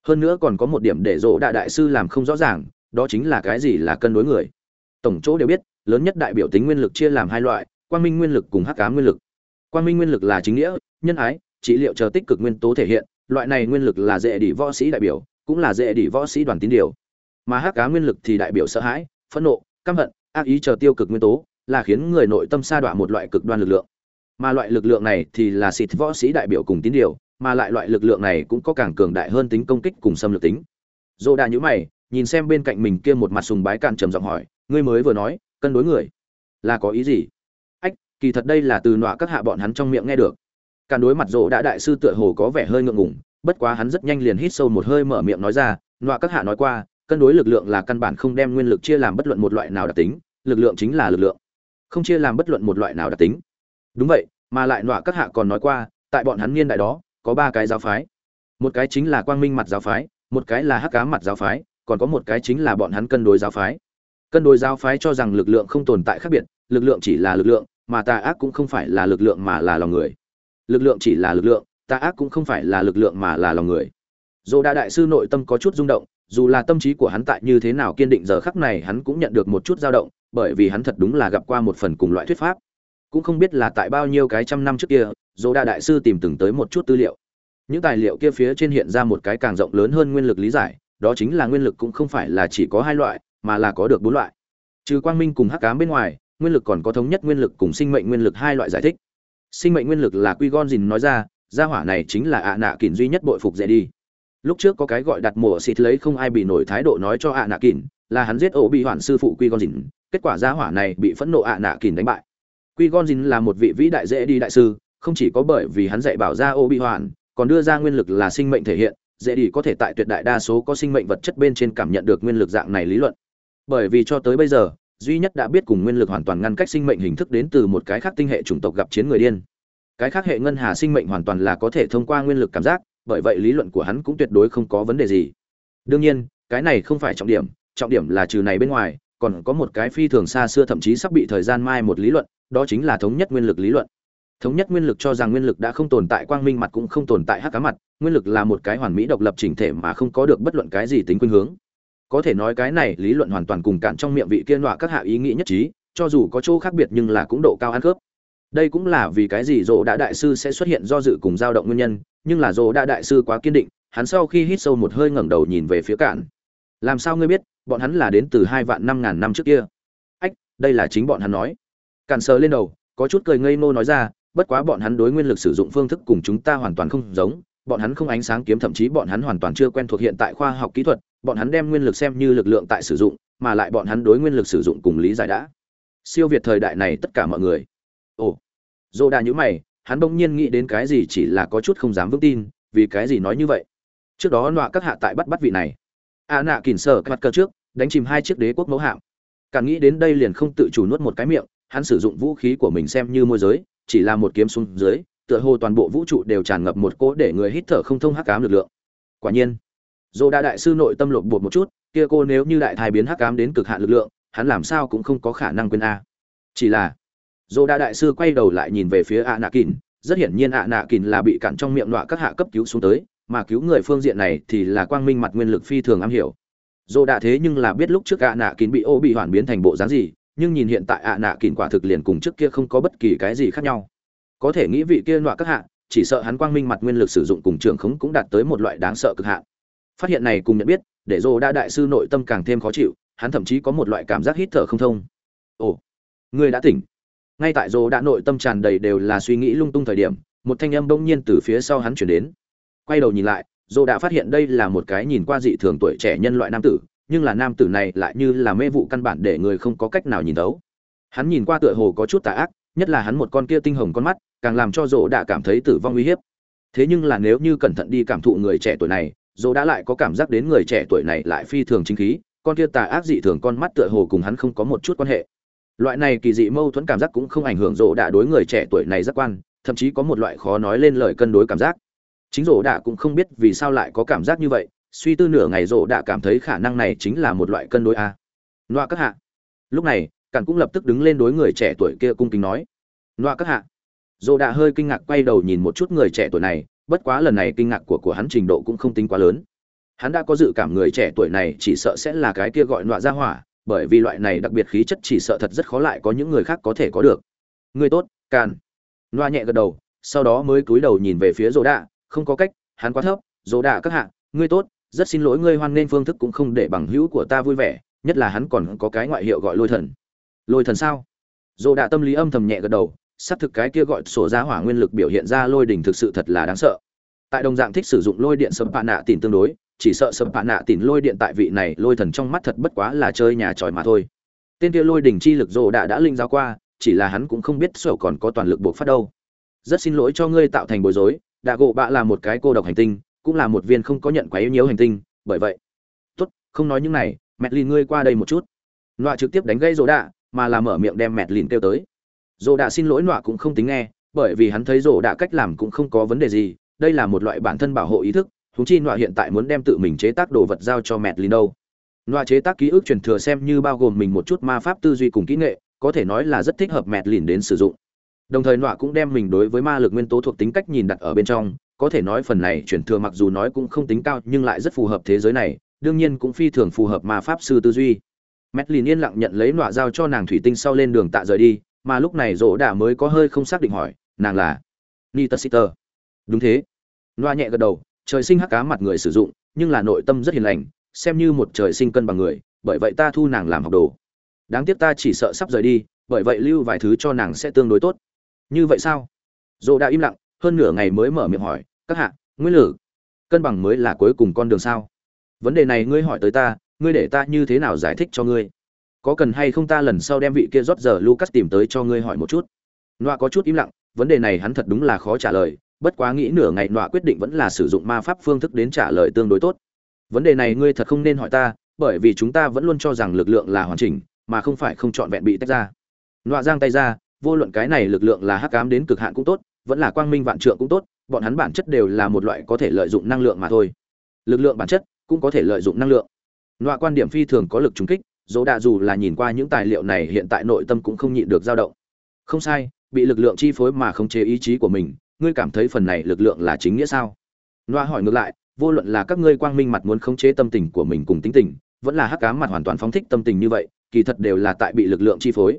Hơn nữa còn có một điểm để rộ đại đại sư làm không rõ ràng, đó chính là cái gì là cân đối người. Tổng chỗ đều biết, lớn nhất đại biểu tính nguyên lực chia làm hai loại quang minh nguyên lực cùng hắc cá nguyên lực. Quang minh nguyên lực là chính nghĩa, nhân ái, trị liệu chờ tích cực nguyên tố thể hiện, loại này nguyên lực là dễ đỉ võ sĩ đại biểu, cũng là dễ đỉ võ sĩ đoàn tín điều. Mà hắc cá nguyên lực thì đại biểu sợ hãi, phẫn nộ, căm hận, ác ý chờ tiêu cực nguyên tố, là khiến người nội tâm sa đọa một loại cực đoan lực lượng. Mà loại lực lượng này thì là xịt võ sĩ đại biểu cùng tín điều, mà lại loại lực lượng này cũng có càng cường đại hơn tính công kích cùng xâm lược tính. Dô đà nhữ mày, nhìn xem bên cạnh mình kia một mặt sùng bái càn trầm giọng hỏi, ngươi mới vừa nói, cân đối người, là có ý gì? Kỳ thật đây là từ nọa các hạ bọn hắn trong miệng nghe được. Càn đối mặt rộ đã đại sư tựa hồ có vẻ hơi ngượng ngùng, bất quá hắn rất nhanh liền hít sâu một hơi mở miệng nói ra, nọa các hạ nói qua, cân đối lực lượng là căn bản không đem nguyên lực chia làm bất luận một loại nào đặc tính, lực lượng chính là lực lượng, không chia làm bất luận một loại nào đặc tính. Đúng vậy, mà lại nọa các hạ còn nói qua, tại bọn hắn niên đại đó, có ba cái giáo phái. Một cái chính là quang minh mặt giáo phái, một cái là hắc cá mặt giáo phái, còn có một cái chính là bọn hắn cân đối giáo phái. Cân đối giáo phái cho rằng lực lượng không tồn tại khác biệt, lực lượng chỉ là lực lượng mà tà ác cũng không phải là lực lượng mà là lòng người. Lực lượng chỉ là lực lượng, tà ác cũng không phải là lực lượng mà là lòng người. Dù đa đại sư nội tâm có chút rung động, dù là tâm trí của hắn tại như thế nào kiên định giờ khắc này hắn cũng nhận được một chút dao động, bởi vì hắn thật đúng là gặp qua một phần cùng loại thuyết pháp. Cũng không biết là tại bao nhiêu cái trăm năm trước kia, Dù đa đại sư tìm từng tới một chút tư liệu. Những tài liệu kia phía trên hiện ra một cái càng rộng lớn hơn nguyên lực lý giải, đó chính là nguyên lực cũng không phải là chỉ có hai loại, mà là có được bốn loại. Trừ quang minh cùng hắc cám bên ngoài nguyên lực còn có thống nhất nguyên lực cùng sinh mệnh nguyên lực hai loại giải thích. Sinh mệnh nguyên lực là quy gon dìn nói ra gia hỏa này chính là ạ nạ kỳn duy nhất bội phục dễ đi. Lúc trước có cái gọi đặt mùa xịt lấy không ai bị nổi thái độ nói cho ạ nạ kỳn là hắn giết ổ bị hoạn sư phụ quy gon dìn kết quả gia hỏa này bị phẫn nộ ạ nạ kỳn đánh bại. Quy Gon dìn là một vị vĩ đại dễ đi đại sư, không chỉ có bởi vì hắn dạy bảo ra Bi Hoàn, còn đưa ra nguyên lực là sinh mệnh thể hiện, dễ đi có thể tại tuyệt đại đa số có sinh mệnh vật chất bên trên cảm nhận được nguyên lực dạng này lý luận. Bởi vì cho tới bây giờ, duy nhất đã biết cùng nguyên lực hoàn toàn ngăn cách sinh mệnh hình thức đến từ một cái khác tinh hệ chủng tộc gặp chiến người điên. Cái khác hệ ngân hà sinh mệnh hoàn toàn là có thể thông qua nguyên lực cảm giác, bởi vậy lý luận của hắn cũng tuyệt đối không có vấn đề gì. Đương nhiên, cái này không phải trọng điểm, trọng điểm là trừ này bên ngoài, còn có một cái phi thường xa xưa thậm chí sắp bị thời gian mai một lý luận, đó chính là thống nhất nguyên lực lý luận thống nhất nguyên lực cho rằng nguyên lực đã không tồn tại quang minh mặt cũng không tồn tại hắc cá mặt nguyên lực là một cái hoàn mỹ độc lập chỉnh thể mà không có được bất luận cái gì tính khuynh hướng có thể nói cái này lý luận hoàn toàn cùng cạn trong miệng vị kiên nọa các hạ ý nghĩ nhất trí, cho dù có chỗ khác biệt nhưng là cũng độ cao ăn khớp. Đây cũng là vì cái gì dỗ đã đại sư sẽ xuất hiện do dự cùng dao động nguyên nhân, nhưng là dỗ đã đại sư quá kiên định, hắn sau khi hít sâu một hơi ngẩng đầu nhìn về phía cạn. Làm sao ngươi biết, bọn hắn là đến từ hai vạn năm ngàn năm trước kia? Ách, đây là chính bọn hắn nói. Cạn sờ lên đầu, có chút cười ngây ngô nói ra, bất quá bọn hắn đối nguyên lực sử dụng phương thức cùng chúng ta hoàn toàn không giống bọn hắn không ánh sáng kiếm, thậm chí bọn hắn hoàn toàn chưa quen thuộc hiện tại khoa học kỹ thuật, bọn hắn đem nguyên lực xem như lực lượng tại sử dụng, mà lại bọn hắn đối nguyên lực sử dụng cùng lý giải đã. Siêu việt thời đại này tất cả mọi người. Ồ. Dô đà nhữ mày, hắn bỗng nhiên nghĩ đến cái gì chỉ là có chút không dám vững tin, vì cái gì nói như vậy? Trước đó nọa các hạ tại bắt bắt vị này. A nạ kỳn sở mặt cơ trước, đánh chìm hai chiếc đế quốc mẫu hạm. Càng nghĩ đến đây liền không tự chủ nuốt một cái miệng, hắn sử dụng vũ khí của mình xem như môi giới, chỉ là một kiếm xuống dưới tựa hồ toàn bộ vũ trụ đều tràn ngập một cỗ để người hít thở không thông hắc ám lực lượng. Quả nhiên dô đa đại sư nội tâm lột bột một chút kia cô nếu như đại thai biến hắc ám đến cực hạn lực lượng hắn làm sao cũng không có khả năng quên a. Chỉ là dô đa đại sư quay đầu lại nhìn về phía Anakin, nạ rất hiển nhiên Anakin nạ là bị cản trong miệng nọa các hạ cấp cứu xuống tới mà cứu người phương diện này thì là quang minh mặt nguyên lực phi thường am hiểu. Dô đa thế nhưng là biết lúc trước Anakin nạ bị ô bị hoàn biến thành bộ dáng gì nhưng nhìn hiện tại Anakin nạ quả thực liền cùng trước kia không có bất kỳ cái gì khác nhau có thể nghĩ vị kia nọa các hạ, chỉ sợ hắn quang minh mặt nguyên lực sử dụng cùng trường khống cũng đạt tới một loại đáng sợ cực hạn. Phát hiện này cùng nhận biết, để dô đa đại sư nội tâm càng thêm khó chịu, hắn thậm chí có một loại cảm giác hít thở không thông. Ồ người đã tỉnh. Ngay tại dô đã nội tâm tràn đầy đều là suy nghĩ lung tung thời điểm, một thanh âm bỗng nhiên từ phía sau hắn chuyển đến. Quay đầu nhìn lại, dô đã phát hiện đây là một cái nhìn qua dị thường tuổi trẻ nhân loại nam tử, nhưng là nam tử này lại như là mê vụ căn bản để người không có cách nào nhìn thấu. Hắn nhìn qua tựa hồ có chút tà ác, nhất là hắn một con kia tinh hồng con mắt càng làm cho rỗ đã cảm thấy tử vong uy hiếp. Thế nhưng là nếu như cẩn thận đi cảm thụ người trẻ tuổi này rỗ đã lại có cảm giác đến người trẻ tuổi này lại phi thường chính khí, con kia tà ác dị thường con mắt tựa hồ cùng hắn không có một chút quan hệ. Loại này kỳ dị mâu thuẫn cảm giác cũng không ảnh hưởng rộ đạ đối người trẻ tuổi này giác quan, thậm chí có một loại khó nói lên lời cân đối cảm giác. Chính rộ đạ cũng không biết vì sao lại có cảm giác như vậy, suy tư nửa ngày rộ đạ cảm thấy khả năng này chính là một loại cân đối a. Loa các hạ. Lúc này, cản cũng lập tức đứng lên đối người trẻ tuổi kia cung kính nói. Loa các hạ rộ đã hơi kinh ngạc quay đầu nhìn một chút người trẻ tuổi này, bất quá lần này kinh ngạc của của hắn trình độ cũng không tính quá lớn. Hắn đã có dự cảm người trẻ tuổi này chỉ sợ sẽ là cái kia gọi nọa ra hỏa, bởi vì loại này đặc biệt khí chất chỉ sợ thật rất khó lại có những người khác có thể có được. Người tốt can nọa nhẹ gật đầu, sau đó mới cúi đầu nhìn về phía rỗ đạ, không có cách, hắn quá thấp. Rỗ đạ các hạ ngươi tốt, rất xin lỗi ngươi hoan nên phương thức cũng không để bằng hữu của ta vui vẻ, nhất là hắn còn có cái ngoại hiệu gọi lôi thần. Lôi thần sao? Rỗ đạ tâm lý âm thầm nhẹ gật đầu xác thực cái kia gọi sổ giá hỏa nguyên lực biểu hiện ra lôi đỉnh thực sự thật là đáng sợ. Tại đồng dạng thích sử dụng lôi điện sấm pạ nạ tỉn tương đối, chỉ sợ sấm pạ nạ tỉn lôi điện tại vị này lôi thần trong mắt thật bất quá là chơi nhà tròi mà thôi. Tên kia lôi đỉnh chi lực rồ đã đã linh giao qua, chỉ là hắn cũng không biết sổ còn có toàn lực buộc phát đâu. Rất xin lỗi cho ngươi tạo thành bối rối, đạ gỗ bạ là một cái cô độc hành tinh, cũng là một viên không có nhận quá yếu nhiều hành tinh, bởi vậy. Tốt, không nói những này mẹ lìn ngươi qua đây một chút. Nọa trực tiếp đánh gây rồ đạ, mà là mở miệng đem mẹ lìn kêu tới rồ đạ xin lỗi nọa cũng không tính nghe, bởi vì hắn thấy rồ đạ cách làm cũng không có vấn đề gì, đây là một loại bản thân bảo hộ ý thức, huống chi nọa hiện tại muốn đem tự mình chế tác đồ vật giao cho mẹt Lino. nọa chế tác ký ức truyền thừa xem như bao gồm mình một chút ma pháp tư duy cùng kỹ nghệ, có thể nói là rất thích hợp mẹt lìn đến sử dụng đồng thời nọa cũng đem mình đối với ma lực nguyên tố thuộc tính cách nhìn đặt ở bên trong, có thể nói phần này truyền thừa mặc dù nói cũng không tính cao nhưng lại rất phù hợp thế giới này, đương nhiên cũng phi thường phù hợp ma pháp sư tư duy mẹt lìn yên lặng nhận lấy nọa giao cho nàng thủy tinh sau lên đường tạ rời đi mà lúc này rỗ đã mới có hơi không xác định hỏi, nàng là nita sitter đúng thế. Loa nhẹ gật đầu, trời sinh hắc cá mặt người sử dụng, nhưng là nội tâm rất hiền lành, xem như một trời sinh cân bằng người, bởi vậy ta thu nàng làm học đồ. Đáng tiếc ta chỉ sợ sắp rời đi, bởi vậy lưu vài thứ cho nàng sẽ tương đối tốt. Như vậy sao? Dô đã im lặng, hơn nửa ngày mới mở miệng hỏi, các hạ nguyên lử, cân bằng mới là cuối cùng con đường sao? Vấn đề này ngươi hỏi tới ta, ngươi để ta như thế nào giải thích cho ngươi? Có cần hay không ta lần sau đem vị kia rót giờ lucas tìm tới cho ngươi hỏi một chút? Nọa có chút im lặng, vấn đề này hắn thật đúng là khó trả lời, bất quá nghĩ nửa ngày nọa quyết định vẫn là sử dụng ma pháp phương thức đến trả lời tương đối tốt. Vấn đề này ngươi thật không nên hỏi ta, bởi vì chúng ta vẫn luôn cho rằng lực lượng là hoàn chỉnh, mà không phải không trọn vẹn bị tách ra. Nọa giang tay ra, vô luận cái này lực lượng là hắc ám đến cực hạn cũng tốt, vẫn là quang minh vạn trượng cũng tốt, bọn hắn bản chất đều là một loại có thể lợi dụng năng lượng mà thôi. Lực lượng bản chất cũng có thể lợi dụng năng lượng. Nọa quan điểm phi thường có lực trùng kích dỗ đạ dù là nhìn qua những tài liệu này hiện tại nội tâm cũng không nhịn được dao động. Không sai, bị lực lượng chi phối mà không chế ý chí của mình, ngươi cảm thấy phần này lực lượng là chính nghĩa sao? Noa hỏi ngược lại, vô luận là các ngươi quang minh mặt muốn khống chế tâm tình của mình cùng tính tình, vẫn là hắc ám mặt hoàn toàn phóng thích tâm tình như vậy, kỳ thật đều là tại bị lực lượng chi phối.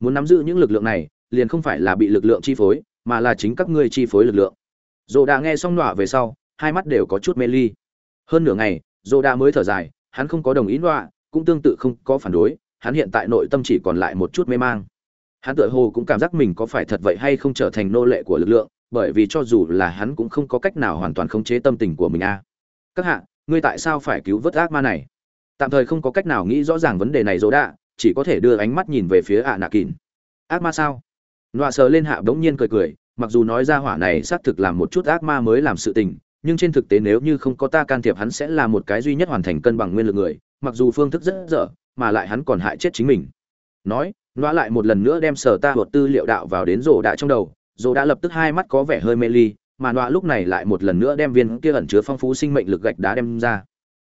Muốn nắm giữ những lực lượng này, liền không phải là bị lực lượng chi phối, mà là chính các ngươi chi phối lực lượng. Dồ đã nghe xong nọa về sau, hai mắt đều có chút mê ly. Hơn nửa ngày dồ đã mới thở dài, hắn không có đồng ý nọa cũng tương tự không có phản đối, hắn hiện tại nội tâm chỉ còn lại một chút mê mang. Hắn tựa hồ cũng cảm giác mình có phải thật vậy hay không trở thành nô lệ của lực lượng, bởi vì cho dù là hắn cũng không có cách nào hoàn toàn khống chế tâm tình của mình a. Các hạ, ngươi tại sao phải cứu vớt ác ma này? Tạm thời không có cách nào nghĩ rõ ràng vấn đề này, dỗ đạ, chỉ có thể đưa ánh mắt nhìn về phía ạ nạ kín ác ma sao? Nọa sờ lên hạ bỗng nhiên cười cười, mặc dù nói ra hỏa này xác thực làm một chút ác ma mới làm sự tình nhưng trên thực tế nếu như không có ta can thiệp hắn sẽ là một cái duy nhất hoàn thành cân bằng nguyên lực người mặc dù phương thức rất dở mà lại hắn còn hại chết chính mình. Nói nọa lại một lần nữa đem sở ta hột tư liệu đạo vào đến rổ đạ trong đầu rổ đã lập tức hai mắt có vẻ hơi mê ly mà nọa lúc này lại một lần nữa đem viên kia ẩn chứa phong phú sinh mệnh lực gạch đá đem ra.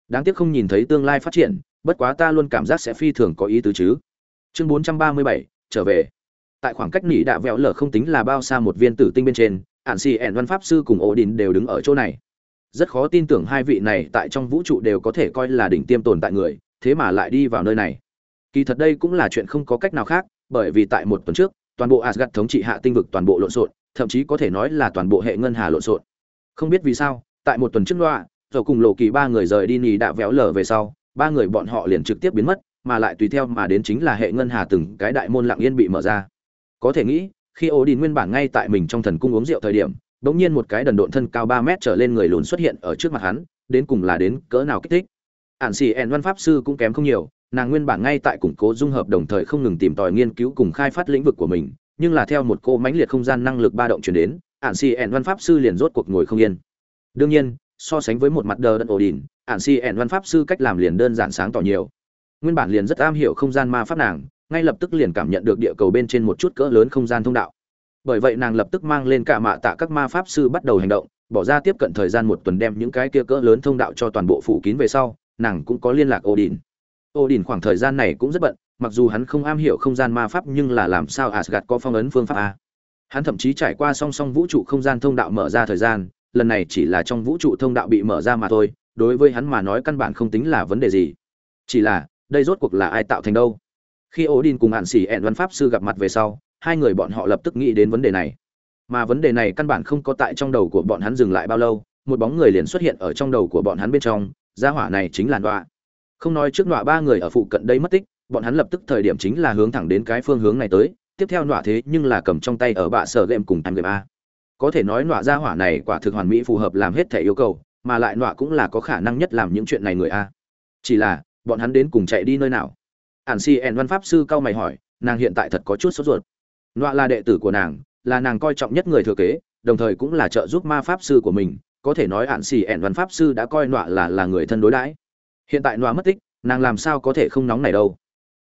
Đáng tiếc không nhìn thấy tương lai phát triển bất quá ta luôn cảm giác sẽ phi thường có ý tứ chứ. Chương 437, trở về. Tại khoảng cách nỉ đạ vẹo lở không tính là bao xa một viên tử tinh bên trên ạn xì ẻn văn pháp sư cùng ổ đình đều đứng ở chỗ này. Rất khó tin tưởng hai vị này tại trong vũ trụ đều có thể coi là đỉnh tiêm tồn tại người, thế mà lại đi vào nơi này. Kỳ thật đây cũng là chuyện không có cách nào khác, bởi vì tại một tuần trước, toàn bộ asgad thống trị hạ tinh vực toàn bộ lộn xộn, thậm chí có thể nói là toàn bộ hệ ngân hà lộn xộn. Không biết vì sao, tại một tuần trước loa rồi cùng lộ kỳ ba người rời đi nhì đã véo lở về sau, ba người bọn họ liền trực tiếp biến mất, mà lại tùy theo mà đến chính là hệ ngân hà từng cái đại môn lặng yên bị mở ra. Có thể nghĩ khi ổ đình nguyên bản ngay tại mình trong thần cung uống rượu thời điểm, bỗng nhiên một cái đần độn thân cao ba mét trở lên người lùn xuất hiện ở trước mặt hắn, đến cùng là đến cỡ nào kích thích. Ạn xì ẹn văn pháp sư cũng kém không nhiều, nàng nguyên bản ngay tại củng cố dung hợp đồng thời không ngừng tìm tòi nghiên cứu cùng khai phát lĩnh vực của mình, nhưng là theo một cô mãnh liệt không gian năng lực ba động chuyển đến ạn xì ẹn văn pháp sư liền rốt cuộc ngồi không yên. Đương nhiên, so sánh với một mặt đờ đẫn ổ đình ạn xì ẹn văn pháp sư cách làm liền đơn giản sáng tỏ nhiều. Nguyên bản liền rất am hiểu không gian ma pháp nàng ngay lập tức liền cảm nhận được địa cầu bên trên một chút cỡ lớn không gian thông đạo. Bởi vậy nàng lập tức mang lên cả mạ tạ các ma pháp sư bắt đầu hành động, bỏ ra tiếp cận thời gian một tuần đem những cái kia cỡ lớn thông đạo cho toàn bộ phủ kín về sau, nàng cũng có liên lạc ô đình ô đình khoảng thời gian này cũng rất bận, mặc dù hắn không am hiểu không gian ma pháp nhưng là làm sao asgad có phong ấn phương pháp a. Hắn thậm chí trải qua song song vũ trụ không gian thông đạo mở ra thời gian, lần này chỉ là trong vũ trụ thông đạo bị mở ra mà thôi, đối với hắn mà nói căn bản không tính là vấn đề gì. Chỉ là, đây rốt cuộc là ai tạo thành đâu? Khi ổ đin cùng hạn xỉ ẹn văn pháp sư gặp mặt về sau, hai người bọn họ lập tức nghĩ đến vấn đề này. Mà vấn đề này căn bản không có tại trong đầu của bọn hắn dừng lại bao lâu, một bóng người liền xuất hiện ở trong đầu của bọn hắn bên trong, gia hỏa này chính là nọa. Không nói trước nọa ba người ở phụ cận đây mất tích, bọn hắn lập tức thời điểm chính là hướng thẳng đến cái phương hướng này tới, tiếp theo nọa thế nhưng là cầm trong tay ở bạ sở game cùng anh game a. Có thể nói nọa gia hỏa này quả thực hoàn mỹ phù hợp làm hết thể yêu cầu, mà lại nọa cũng là có khả năng nhất làm những chuyện này người a. Chỉ là, bọn hắn đến cùng chạy đi nơi nào? Ản si ẻn văn pháp sư cao mày hỏi, nàng hiện tại thật có chút sốt ruột. Nọa là đệ tử của nàng, là nàng coi trọng nhất người thừa kế, đồng thời cũng là trợ giúp ma pháp sư của mình, có thể nói ản xì ẻn văn pháp sư đã coi nọa là là người thân đối đãi. Hiện tại nọa mất tích, nàng làm sao có thể không nóng này đâu?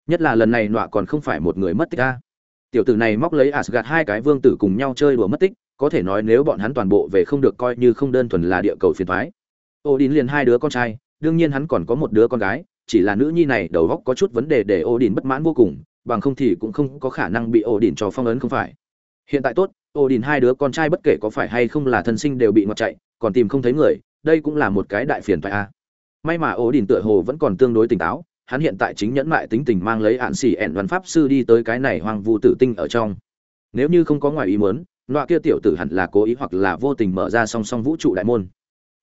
Nhất là lần này nọa còn không phải một người mất tích ta tiểu tử này móc lấy asgad hai cái vương tử cùng nhau chơi đùa mất tích, có thể nói nếu bọn hắn toàn bộ về không được coi như không đơn thuần là địa cầu phiền thoái ô đin liền hai đứa con trai, đương nhiên hắn còn có một đứa con gái chỉ là nữ nhi này đầu góc có chút vấn đề để ô đình bất mãn vô cùng, bằng không thì cũng không có khả năng bị ô đình cho phong ấn không phải. Hiện tại tốt ô đình hai đứa con trai bất kể có phải hay không là thân sinh đều bị ngọt chạy, còn tìm không thấy người, đây cũng là một cái đại phiền phải a. May mà ô đình tựa hồ vẫn còn tương đối tỉnh táo, hắn hiện tại chính nhẫn mại tính tình mang lấy ạn xỉ ẹn văn pháp sư đi tới cái này hoang vu tử tinh ở trong. Nếu như không có ngoài ý muốn, loại kia tiểu tử hẳn là cố ý hoặc là vô tình mở ra song song vũ trụ đại môn.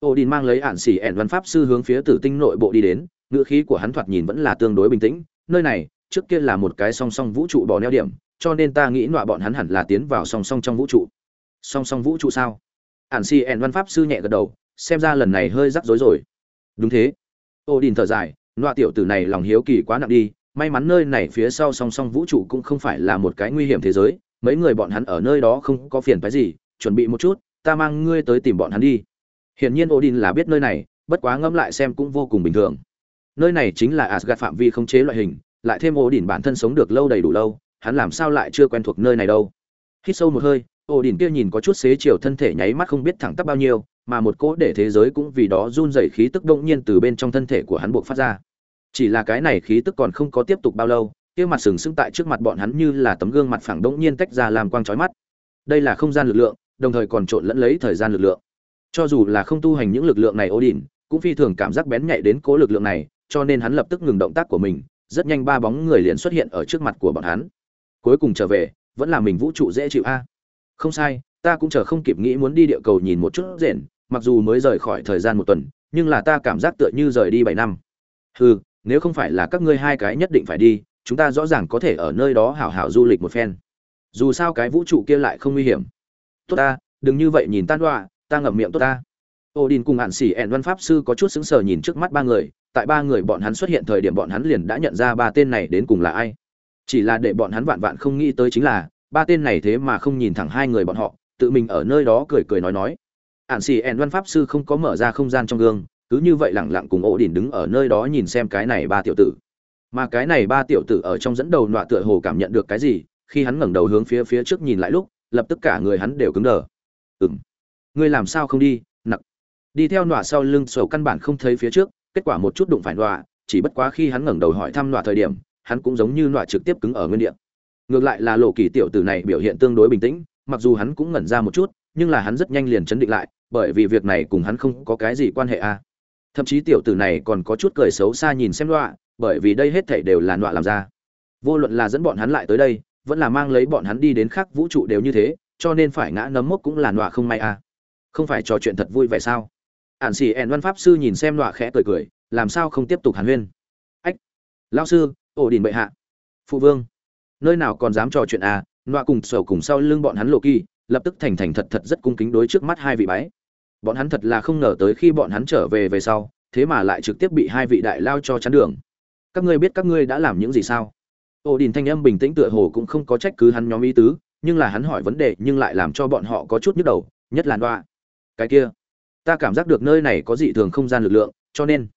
Odin mang lấy ạn xỉ ẻn văn pháp sư hướng phía tử tinh nội bộ đi đến ngựa khí của hắn thoạt nhìn vẫn là tương đối bình tĩnh, nơi này, trước kia là một cái song song vũ trụ bò neo điểm, cho nên ta nghĩ nọa bọn hắn hẳn là tiến vào song song trong vũ trụ. Song song vũ trụ sao? Ản si ẻn văn pháp sư nhẹ gật đầu, xem ra lần này hơi rắc rối rồi. Đúng thế. Odin thở dài, nọa tiểu tử này lòng hiếu kỳ quá nặng đi, may mắn nơi này phía sau song song vũ trụ cũng không phải là một cái nguy hiểm thế giới, mấy người bọn hắn ở nơi đó không có phiền phái gì, chuẩn bị một chút, ta mang ngươi tới tìm bọn hắn đi. Hiển nhiên odin là biết nơi này, bất quá ngẫm lại xem cũng vô cùng bình thường nơi này chính là asgard phạm vi không chế loại hình lại thêm odin bản thân sống được lâu đầy đủ lâu hắn làm sao lại chưa quen thuộc nơi này đâu? Hít sâu một hơi odin kia nhìn có chút xế chiều thân thể nháy mắt không biết thẳng tắp bao nhiêu mà một cỗ để thế giới cũng vì đó run rẩy khí tức động nhiên từ bên trong thân thể của hắn buộc phát ra. Chỉ là cái này khí tức còn không có tiếp tục bao lâu kia mặt sừng sững tại trước mặt bọn hắn như là tấm gương mặt phẳng động nhiên tách ra làm quang chói mắt. Đây là không gian lực lượng đồng thời còn trộn lẫn lấy thời gian lực lượng. Cho dù là không tu hành những lực lượng này Odin, cũng phi thường cảm giác bén nhạy đến cố lực lượng này cho nên hắn lập tức ngừng động tác của mình, rất nhanh ba bóng người liền xuất hiện ở trước mặt của bọn hắn. Cuối cùng trở về, vẫn là mình vũ trụ dễ chịu a. Không sai, ta cũng chờ không kịp nghĩ muốn đi địa cầu nhìn một chút rền, mặc dù mới rời khỏi thời gian một tuần, nhưng là ta cảm giác tựa như rời đi bảy năm. Ừ nếu không phải là các ngươi hai cái nhất định phải đi, chúng ta rõ ràng có thể ở nơi đó hảo hảo du lịch một phen. Dù sao cái vũ trụ kia lại không nguy hiểm. Tốt ta, đừng như vậy nhìn tan đoạ, ta ngậm miệng tốt ta ô đình cùng hạn sĩ ẹn văn pháp sư có chút sững sờ nhìn trước mắt ba người tại ba người bọn hắn xuất hiện thời điểm bọn hắn liền đã nhận ra ba tên này đến cùng là ai. Chỉ là để bọn hắn vạn vạn không nghĩ tới chính là ba tên này thế mà không nhìn thẳng hai người bọn họ tự mình ở nơi đó cười cười nói nói. Hạn sĩ ẹn văn pháp sư không có mở ra không gian trong gương cứ như vậy lẳng lặng cùng Odin đứng ở nơi đó nhìn xem cái này ba tiểu tử. Mà cái này ba tiểu tử ở trong dẫn đầu nọa tựa hồ cảm nhận được cái gì khi hắn ngẩng đầu hướng phía phía trước nhìn lại lúc lập tức cả người hắn đều cứng đờ. Ừm, ngươi làm sao không đi? Đi theo nọa sau lưng sầu căn bản không thấy phía trước, kết quả một chút đụng phải nọa, chỉ bất quá khi hắn ngẩng đầu hỏi thăm nọa thời điểm, hắn cũng giống như nọa trực tiếp cứng ở nguyên địa. Ngược lại là lộ kỳ tiểu tử này biểu hiện tương đối bình tĩnh, mặc dù hắn cũng ngẩn ra một chút, nhưng là hắn rất nhanh liền chấn định lại, bởi vì việc này cùng hắn không có cái gì quan hệ a. Thậm chí tiểu tử này còn có chút cười xấu xa nhìn xem nọa, bởi vì đây hết thảy đều là nọa làm ra. Vô luận là dẫn bọn hắn lại tới đây, vẫn là mang lấy bọn hắn đi đến khác vũ trụ đều như thế, cho nên phải ngã nấm mốc cũng là nọa không may a. Không phải trò chuyện thật vui vẻ sao? Ản xỉ ẹn văn pháp sư nhìn xem nọa khẽ cười cười, làm sao không tiếp tục hàn huyên? Ách lao sư, ổ đình bệ hạ. Phụ vương, nơi nào còn dám trò chuyện à? Nọa cùng sầu cùng sau lưng bọn hắn lộ kỳ, lập tức thành thành thật thật rất cung kính đối trước mắt hai vị bái. Bọn hắn thật là không ngờ tới khi bọn hắn trở về về sau, thế mà lại trực tiếp bị hai vị đại lao cho chắn đường. Các ngươi biết các ngươi đã làm những gì sao? Ổ đình thanh âm bình tĩnh tựa hồ cũng không có trách cứ hắn nhóm ý tứ, nhưng là hắn hỏi vấn đề nhưng lại làm cho bọn họ có chút nhức đầu, nhất là nọa cái kia ta cảm giác được nơi này có dị thường không gian lực lượng, cho nên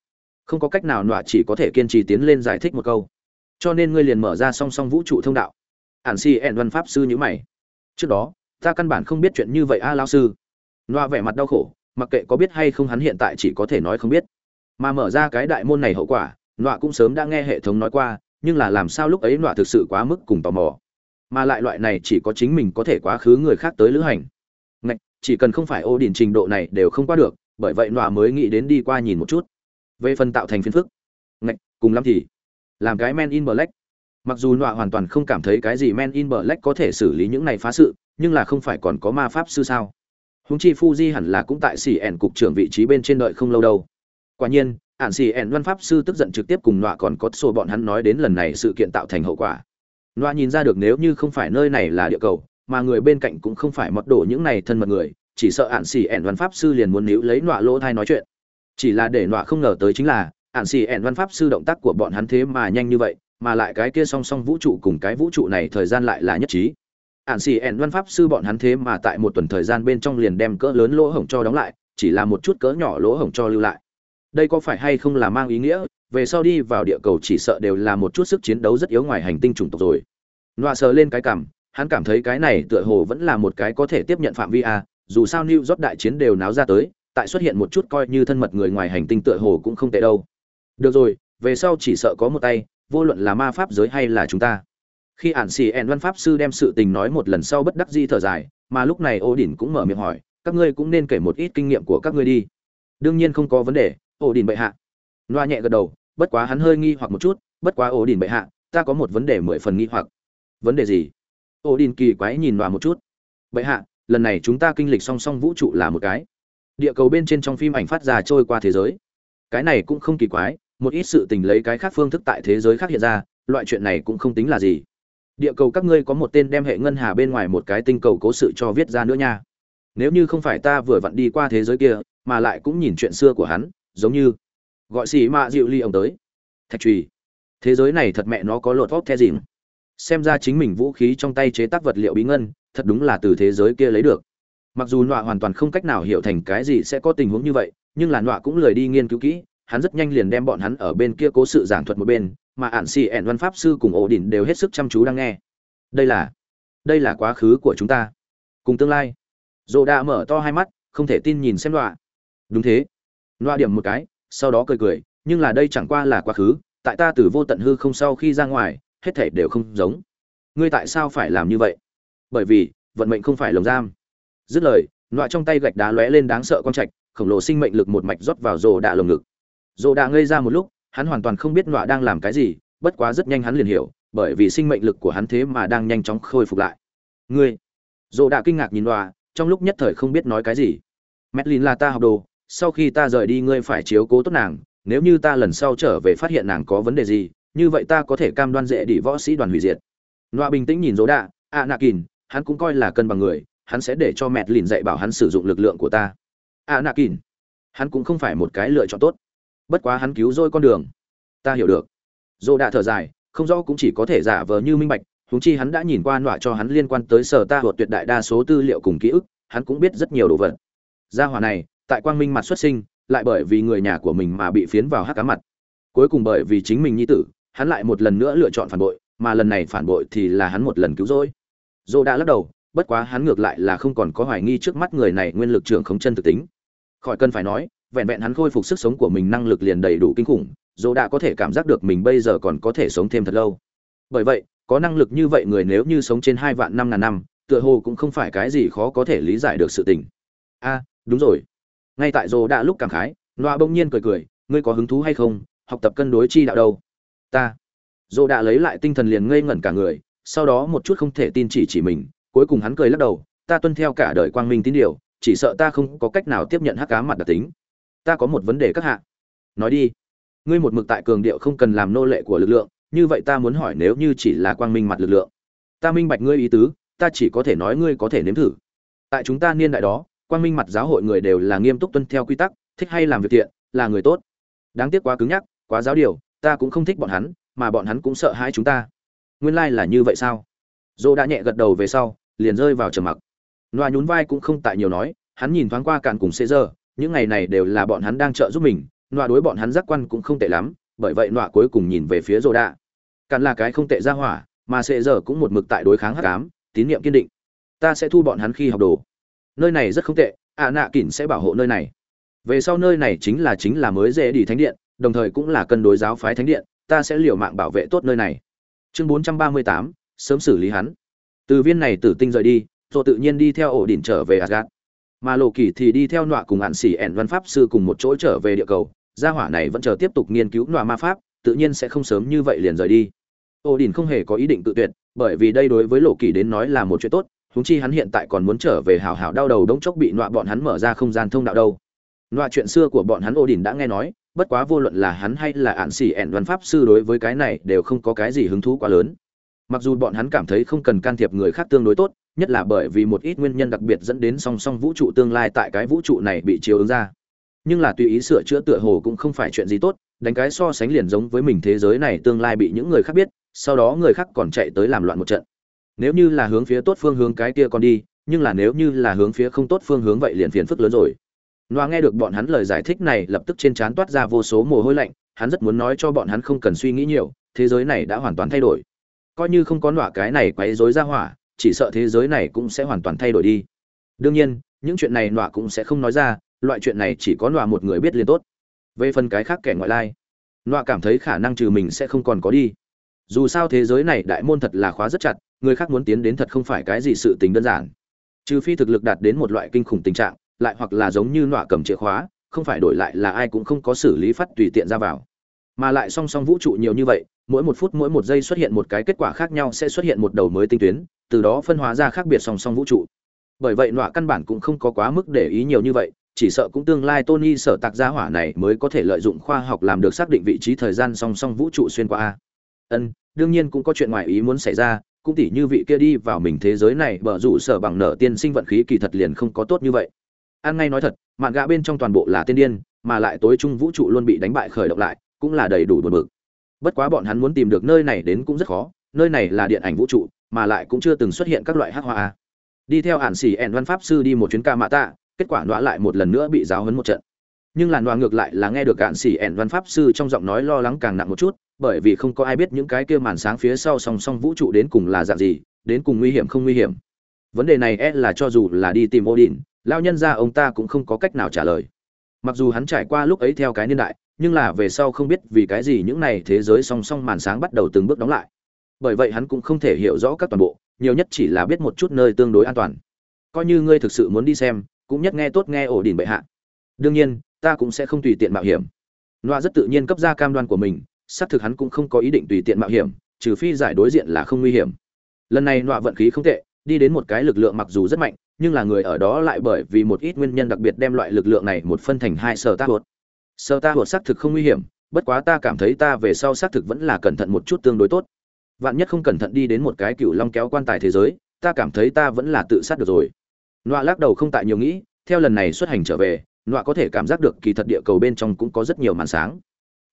không có cách nào nọa chỉ có thể kiên trì tiến lên giải thích một câu. Cho nên ngươi liền mở ra song song vũ trụ thông đạo. Ản si ẹn văn pháp sư nhữ mày. Trước đó, ta căn bản không biết chuyện như vậy a lao sư. Nọa vẻ mặt đau khổ, mặc kệ có biết hay không hắn hiện tại chỉ có thể nói không biết. Mà mở ra cái đại môn này hậu quả, nọa cũng sớm đã nghe hệ thống nói qua, nhưng là làm sao lúc ấy nọa thực sự quá mức cùng tò mò. Mà lại loại này chỉ có chính mình có thể quá khứ người khác tới lữ hành chỉ cần không phải ô đình trình độ này đều không qua được bởi vậy nọa mới nghĩ đến đi qua nhìn một chút. Về phần tạo thành phiền phức Ngạch, cùng lắm thì làm cái men in black. Mặc dù nọa hoàn toàn không cảm thấy cái gì men in black có thể xử lý những này phá sự nhưng là không phải còn có ma pháp sư sao? Húng chi fuji hẳn là cũng tại xỉ ẻn cục trưởng vị trí bên trên đợi không lâu đâu. Quả nhiên ản xỉ ẻn văn pháp sư tức giận trực tiếp cùng nọa còn có sổ bọn hắn nói đến lần này sự kiện tạo thành hậu quả. Nọa nhìn ra được nếu như không phải nơi này là địa cầu mà người bên cạnh cũng không phải mật đổ những này thân mật người, chỉ sợ ạn xỉ ẻn văn pháp sư liền muốn níu lấy nọa lỗ thai nói chuyện. Chỉ là để nọa không ngờ tới chính là, ạn xỉ ẻn văn pháp sư động tác của bọn hắn thế mà nhanh như vậy, mà lại cái kia song song vũ trụ cùng cái vũ trụ này thời gian lại là nhất trí. Ạn xỉ ẻn văn pháp sư bọn hắn thế mà tại một tuần thời gian bên trong liền đem cỡ lớn lỗ hổng cho đóng lại, chỉ là một chút cỡ nhỏ lỗ hổng cho lưu lại. Đây có phải hay không là mang ý nghĩa? Về sau đi vào địa cầu chỉ sợ đều là một chút sức chiến đấu rất yếu ngoài hành tinh chủng tộc rồi. Nọa sờ lên cái cảm hắn cảm thấy cái này tựa hồ vẫn là một cái có thể tiếp nhận phạm vi a, dù sao new york đại chiến đều náo ra tới, tại xuất hiện một chút coi như thân mật người ngoài hành tinh tựa hồ cũng không tệ đâu. Được rồi, về sau chỉ sợ có một tay, vô luận là ma pháp giới hay là chúng ta. Khi ản xì ẹn văn pháp sư đem sự tình nói một lần sau bất đắc di thở dài, mà lúc này ô đỉnh cũng mở miệng hỏi, các ngươi cũng nên kể một ít kinh nghiệm của các ngươi đi. Đương nhiên không có vấn đề Ô đỉnh bệ hạ. Loa nhẹ gật đầu, bất quá hắn hơi nghi hoặc một chút, bất quá Ô đỉnh bệ hạ, ta có một vấn đề mười phần nghi hoặc. Vấn đề gì? Ô đình kỳ quái nhìn loa một chút. Bệ hạ, lần này chúng ta kinh lịch song song vũ trụ là một cái. Địa cầu bên trên trong phim ảnh phát ra trôi qua thế giới. Cái này cũng không kỳ quái, một ít sự tình lấy cái khác phương thức tại thế giới khác hiện ra, loại chuyện này cũng không tính là gì. Địa cầu các ngươi có một tên đem hệ ngân hà bên ngoài một cái tinh cầu cố sự cho viết ra nữa nha. Nếu như không phải ta vừa vặn đi qua thế giới kia, mà lại cũng nhìn chuyện xưa của hắn, giống như gọi xì mạ dịu ly ông tới. Thạch trùy, thế giới này thật mẹ nó có lột vóc the dìm xem ra chính mình vũ khí trong tay chế tác vật liệu bí ngân, thật đúng là từ thế giới kia lấy được. Mặc dù nọa hoàn toàn không cách nào hiểu thành cái gì sẽ có tình huống như vậy, nhưng là nọa cũng lười đi nghiên cứu kỹ, hắn rất nhanh liền đem bọn hắn ở bên kia cố sự giảng thuật một bên, mà ản xì ẻn văn pháp sư cùng ổ đỉnh đều hết sức chăm chú đang nghe. Đây là đây là quá khứ của chúng ta. Cùng tương lai. Dồ đã mở to hai mắt, không thể tin nhìn xem nọa. Đúng thế. Nọa điểm một cái, sau đó cười cười, nhưng là đây chẳng qua là quá khứ, tại ta từ vô tận hư không sau khi ra ngoài hết thảy đều không giống. Ngươi tại sao phải làm như vậy? Bởi vì, vận mệnh không phải lồng giam. Dứt lời loại trong tay gạch đá lóe lên đáng sợ con trạch, khổng lồ sinh mệnh lực một mạch rót vào rồ đạ lồng ngực. Rồ đạ ngây ra một lúc, hắn hoàn toàn không biết loại đang làm cái gì, bất quá rất nhanh hắn liền hiểu, bởi vì sinh mệnh lực của hắn thế mà đang nhanh chóng khôi phục lại. Ngươi! Rồ đạ kinh ngạc nhìn loại trong lúc nhất thời không biết nói cái gì. Madeline là ta học đồ, sau khi ta rời đi ngươi phải chiếu cố tốt nàng, nếu như ta lần sau trở về phát hiện nàng có vấn đề gì như vậy ta có thể cam đoan dễ đi võ sĩ đoàn hủy diệt. Nọa bình tĩnh nhìn Dỗ đạ ạ nạ kìn, hắn cũng coi là cân bằng người, hắn sẽ để cho mẹ lìn dạy bảo hắn sử dụng lực lượng của ta. Ạ nạ kín hắn cũng không phải một cái lựa chọn tốt. Bất quá hắn cứu rỗi con đường. Ta hiểu được. Dỗ đạ thở dài, không rõ cũng chỉ có thể giả vờ như minh bạch, huống chi hắn đã nhìn qua nọa cho hắn liên quan tới sở ta hoặc tuyệt đại đa số tư liệu cùng ký ức, hắn cũng biết rất nhiều đồ vật. Gia hỏa này, tại quang minh mặt xuất sinh, lại bởi vì người nhà của mình mà bị phiến vào hắc cá mặt. Cuối cùng bởi vì chính mình nhi tử hắn lại một lần nữa lựa chọn phản bội, mà lần này phản bội thì là hắn một lần cứu rỗi. Dô đã lắc đầu, bất quá hắn ngược lại là không còn có hoài nghi trước mắt người này nguyên lực trưởng khống chân thực tính. Khỏi cần phải nói, vẹn vẹn hắn khôi phục sức sống của mình năng lực liền đầy đủ kinh khủng, Dô đã có thể cảm giác được mình bây giờ còn có thể sống thêm thật lâu. Bởi vậy, có năng lực như vậy người nếu như sống trên hai vạn năm ngàn năm, tựa hồ cũng không phải cái gì khó có thể lý giải được sự tình. A à, đúng rồi. Ngay tại Dô đã lúc cảm khái, loa bỗng nhiên cười cười, ngươi có hứng thú hay không? Học tập cân đối chi đạo đâu? Ta. Dỗ đã lấy lại tinh thần liền ngây ngẩn cả người, sau đó một chút không thể tin chỉ chỉ mình, cuối cùng hắn cười lắc đầu, ta tuân theo cả đời quang minh tín điều, chỉ sợ ta không có cách nào tiếp nhận hắc cá mặt đặc tính. Ta có một vấn đề các hạ. Nói đi. Ngươi một mực tại cường điệu không cần làm nô lệ của lực lượng, như vậy ta muốn hỏi nếu như chỉ là quang minh mặt lực lượng. Ta minh bạch ngươi ý tứ, ta chỉ có thể nói ngươi có thể nếm thử. Tại chúng ta niên đại đó, quang minh mặt giáo hội người đều là nghiêm túc tuân theo quy tắc, thích hay làm việc thiện, là người tốt. Đáng tiếc quá cứng nhắc, quá giáo điều ta cũng không thích bọn hắn, mà bọn hắn cũng sợ hãi chúng ta. Nguyên lai là như vậy sao? Dô đã nhẹ gật đầu về sau, liền rơi vào trầm mặc. Noa nhún vai cũng không tại nhiều nói, hắn nhìn thoáng qua cạn cùng xê giờ những ngày này đều là bọn hắn đang trợ giúp mình noa đối bọn hắn giác quan cũng không tệ lắm, bởi vậy noa cuối cùng nhìn về phía dô đạ cạn là cái không tệ ra hỏa, mà xê giờ cũng một mực tại đối kháng hắc ám, tín nhiệm kiên định. Ta sẽ thu bọn hắn khi học đồ. Nơi này rất không tệ, ạ nạ kỉn sẽ bảo hộ nơi này. Về sau nơi này chính là chính là mới dễ đi thánh điện đồng thời cũng là cân đối giáo phái thánh điện, ta sẽ liều mạng bảo vệ tốt nơi này. Chương bốn trăm ba mươi tám, sớm xử lý hắn. Từ viên này tử tinh rời đi, rồi tự nhiên đi theo ổ đỉnh trở về Asgard. mà lộ kỳ thì đi theo nọa cùng hạn sĩ ẻn văn pháp sư cùng một chỗ trở về địa cầu. Gia hỏa này vẫn chờ tiếp tục nghiên cứu nọa ma pháp, tự nhiên sẽ không sớm như vậy liền rời đi. Ổ đỉnh không hề có ý định tự tuyệt, bởi vì đây đối với lộ kỳ đến nói là một chuyện tốt, huống chi hắn hiện tại còn muốn trở về hào hào đau đầu đống chốc bị nọa bọn hắn mở ra không gian thông đạo đâu. Nọa chuyện xưa của bọn hắn ổ đỉnh đã nghe nói bất quá vô luận là hắn hay là ạn xỉ ẻn văn pháp sư đối với cái này đều không có cái gì hứng thú quá lớn. Mặc dù bọn hắn cảm thấy không cần can thiệp người khác tương đối tốt, nhất là bởi vì một ít nguyên nhân đặc biệt dẫn đến song song vũ trụ tương lai tại cái vũ trụ này bị chiếu ứng ra. Nhưng là tùy ý sửa chữa tựa hồ cũng không phải chuyện gì tốt, đánh cái so sánh liền giống với mình thế giới này tương lai bị những người khác biết, sau đó người khác còn chạy tới làm loạn một trận. Nếu như là hướng phía tốt phương hướng cái kia còn đi, nhưng là nếu như là hướng phía không tốt phương hướng vậy liền phiền phức lớn rồi. Noa nghe được bọn hắn lời giải thích này lập tức trên trán toát ra vô số mồ hôi lạnh, hắn rất muốn nói cho bọn hắn không cần suy nghĩ nhiều, thế giới này đã hoàn toàn thay đổi. Coi như không có noa cái này quấy rối ra hỏa chỉ sợ thế giới này cũng sẽ hoàn toàn thay đổi đi. Đương nhiên những chuyện này noa cũng sẽ không nói ra loại chuyện này chỉ có noa một người biết liền tốt. Về phần cái khác kẻ ngoại lai noa cảm thấy khả năng trừ mình sẽ không còn có đi. Dù sao thế giới này đại môn thật là khóa rất chặt người khác muốn tiến đến thật không phải cái gì sự tình đơn giản. Trừ phi thực lực đạt đến một loại kinh khủng tình trạng lại hoặc là giống như nọa cầm chìa khóa, không phải đổi lại là ai cũng không có xử lý phát tùy tiện ra vào. Mà lại song song vũ trụ nhiều như vậy, mỗi một phút mỗi một giây xuất hiện một cái kết quả khác nhau sẽ xuất hiện một đầu mới tinh tuyến, từ đó phân hóa ra khác biệt song song vũ trụ. Bởi vậy nọa căn bản cũng không có quá mức để ý nhiều như vậy, chỉ sợ cũng tương lai tony sở tạc gia hỏa này mới có thể lợi dụng khoa học làm được xác định vị trí thời gian song song vũ trụ xuyên qua a. Ân, đương nhiên cũng có chuyện ngoài ý muốn xảy ra, cũng tỉ như vị kia đi vào mình thế giới này, bở rủ sở bằng nở tiên sinh vận khí kỳ thật liền không có tốt như vậy an ngay nói thật mạn gã bên trong toàn bộ là tiên điên mà lại tối trung vũ trụ luôn bị đánh bại khởi động lại cũng là đầy đủ buồn bực. Bất quá bọn hắn muốn tìm được nơi này đến cũng rất khó nơi này là điện ảnh vũ trụ mà lại cũng chưa từng xuất hiện các loại hắc hoa đi theo ản xỉ ẻn văn pháp sư đi một chuyến ca mạ tạ kết quả đoá lại một lần nữa bị giáo hấn một trận. Nhưng làn đoá ngược lại là nghe được ản xỉ ẻn văn pháp sư trong giọng nói lo lắng càng nặng một chút bởi vì không có ai biết những cái kia màn sáng phía sau song song vũ trụ đến cùng là dạng gì đến cùng nguy hiểm không nguy hiểm. Vấn đề này e là cho dù là đi tìm Odin, lao nhân ra ông ta cũng không có cách nào trả lời. Mặc dù hắn trải qua lúc ấy theo cái niên đại, nhưng là về sau không biết vì cái gì những này thế giới song song màn sáng bắt đầu từng bước đóng lại. Bởi vậy hắn cũng không thể hiểu rõ các toàn bộ, nhiều nhất chỉ là biết một chút nơi tương đối an toàn. Coi như ngươi thực sự muốn đi xem, cũng nhất nghe tốt nghe ổ đỉnh bệ hạ. Đương nhiên, ta cũng sẽ không tùy tiện mạo hiểm. Loa rất tự nhiên cấp ra cam đoan của mình, xác thực hắn cũng không có ý định tùy tiện mạo hiểm, trừ phi giải đối diện là không nguy hiểm. Lần này loa vận khí không tệ, đi đến một cái lực lượng mặc dù rất mạnh nhưng là người ở đó lại bởi vì một ít nguyên nhân đặc biệt đem loại lực lượng này một phân thành hai sở ta hột. Sở ta hột xác thực không nguy hiểm, bất quá ta cảm thấy ta về sau xác thực vẫn là cẩn thận một chút tương đối tốt. Vạn nhất không cẩn thận đi đến một cái cựu long kéo quan tài thế giới, ta cảm thấy ta vẫn là tự sát được rồi. Nọa lắc đầu không tại nhiều nghĩ, theo lần này xuất hành trở về, nọa có thể cảm giác được kỳ thật địa cầu bên trong cũng có rất nhiều màn sáng.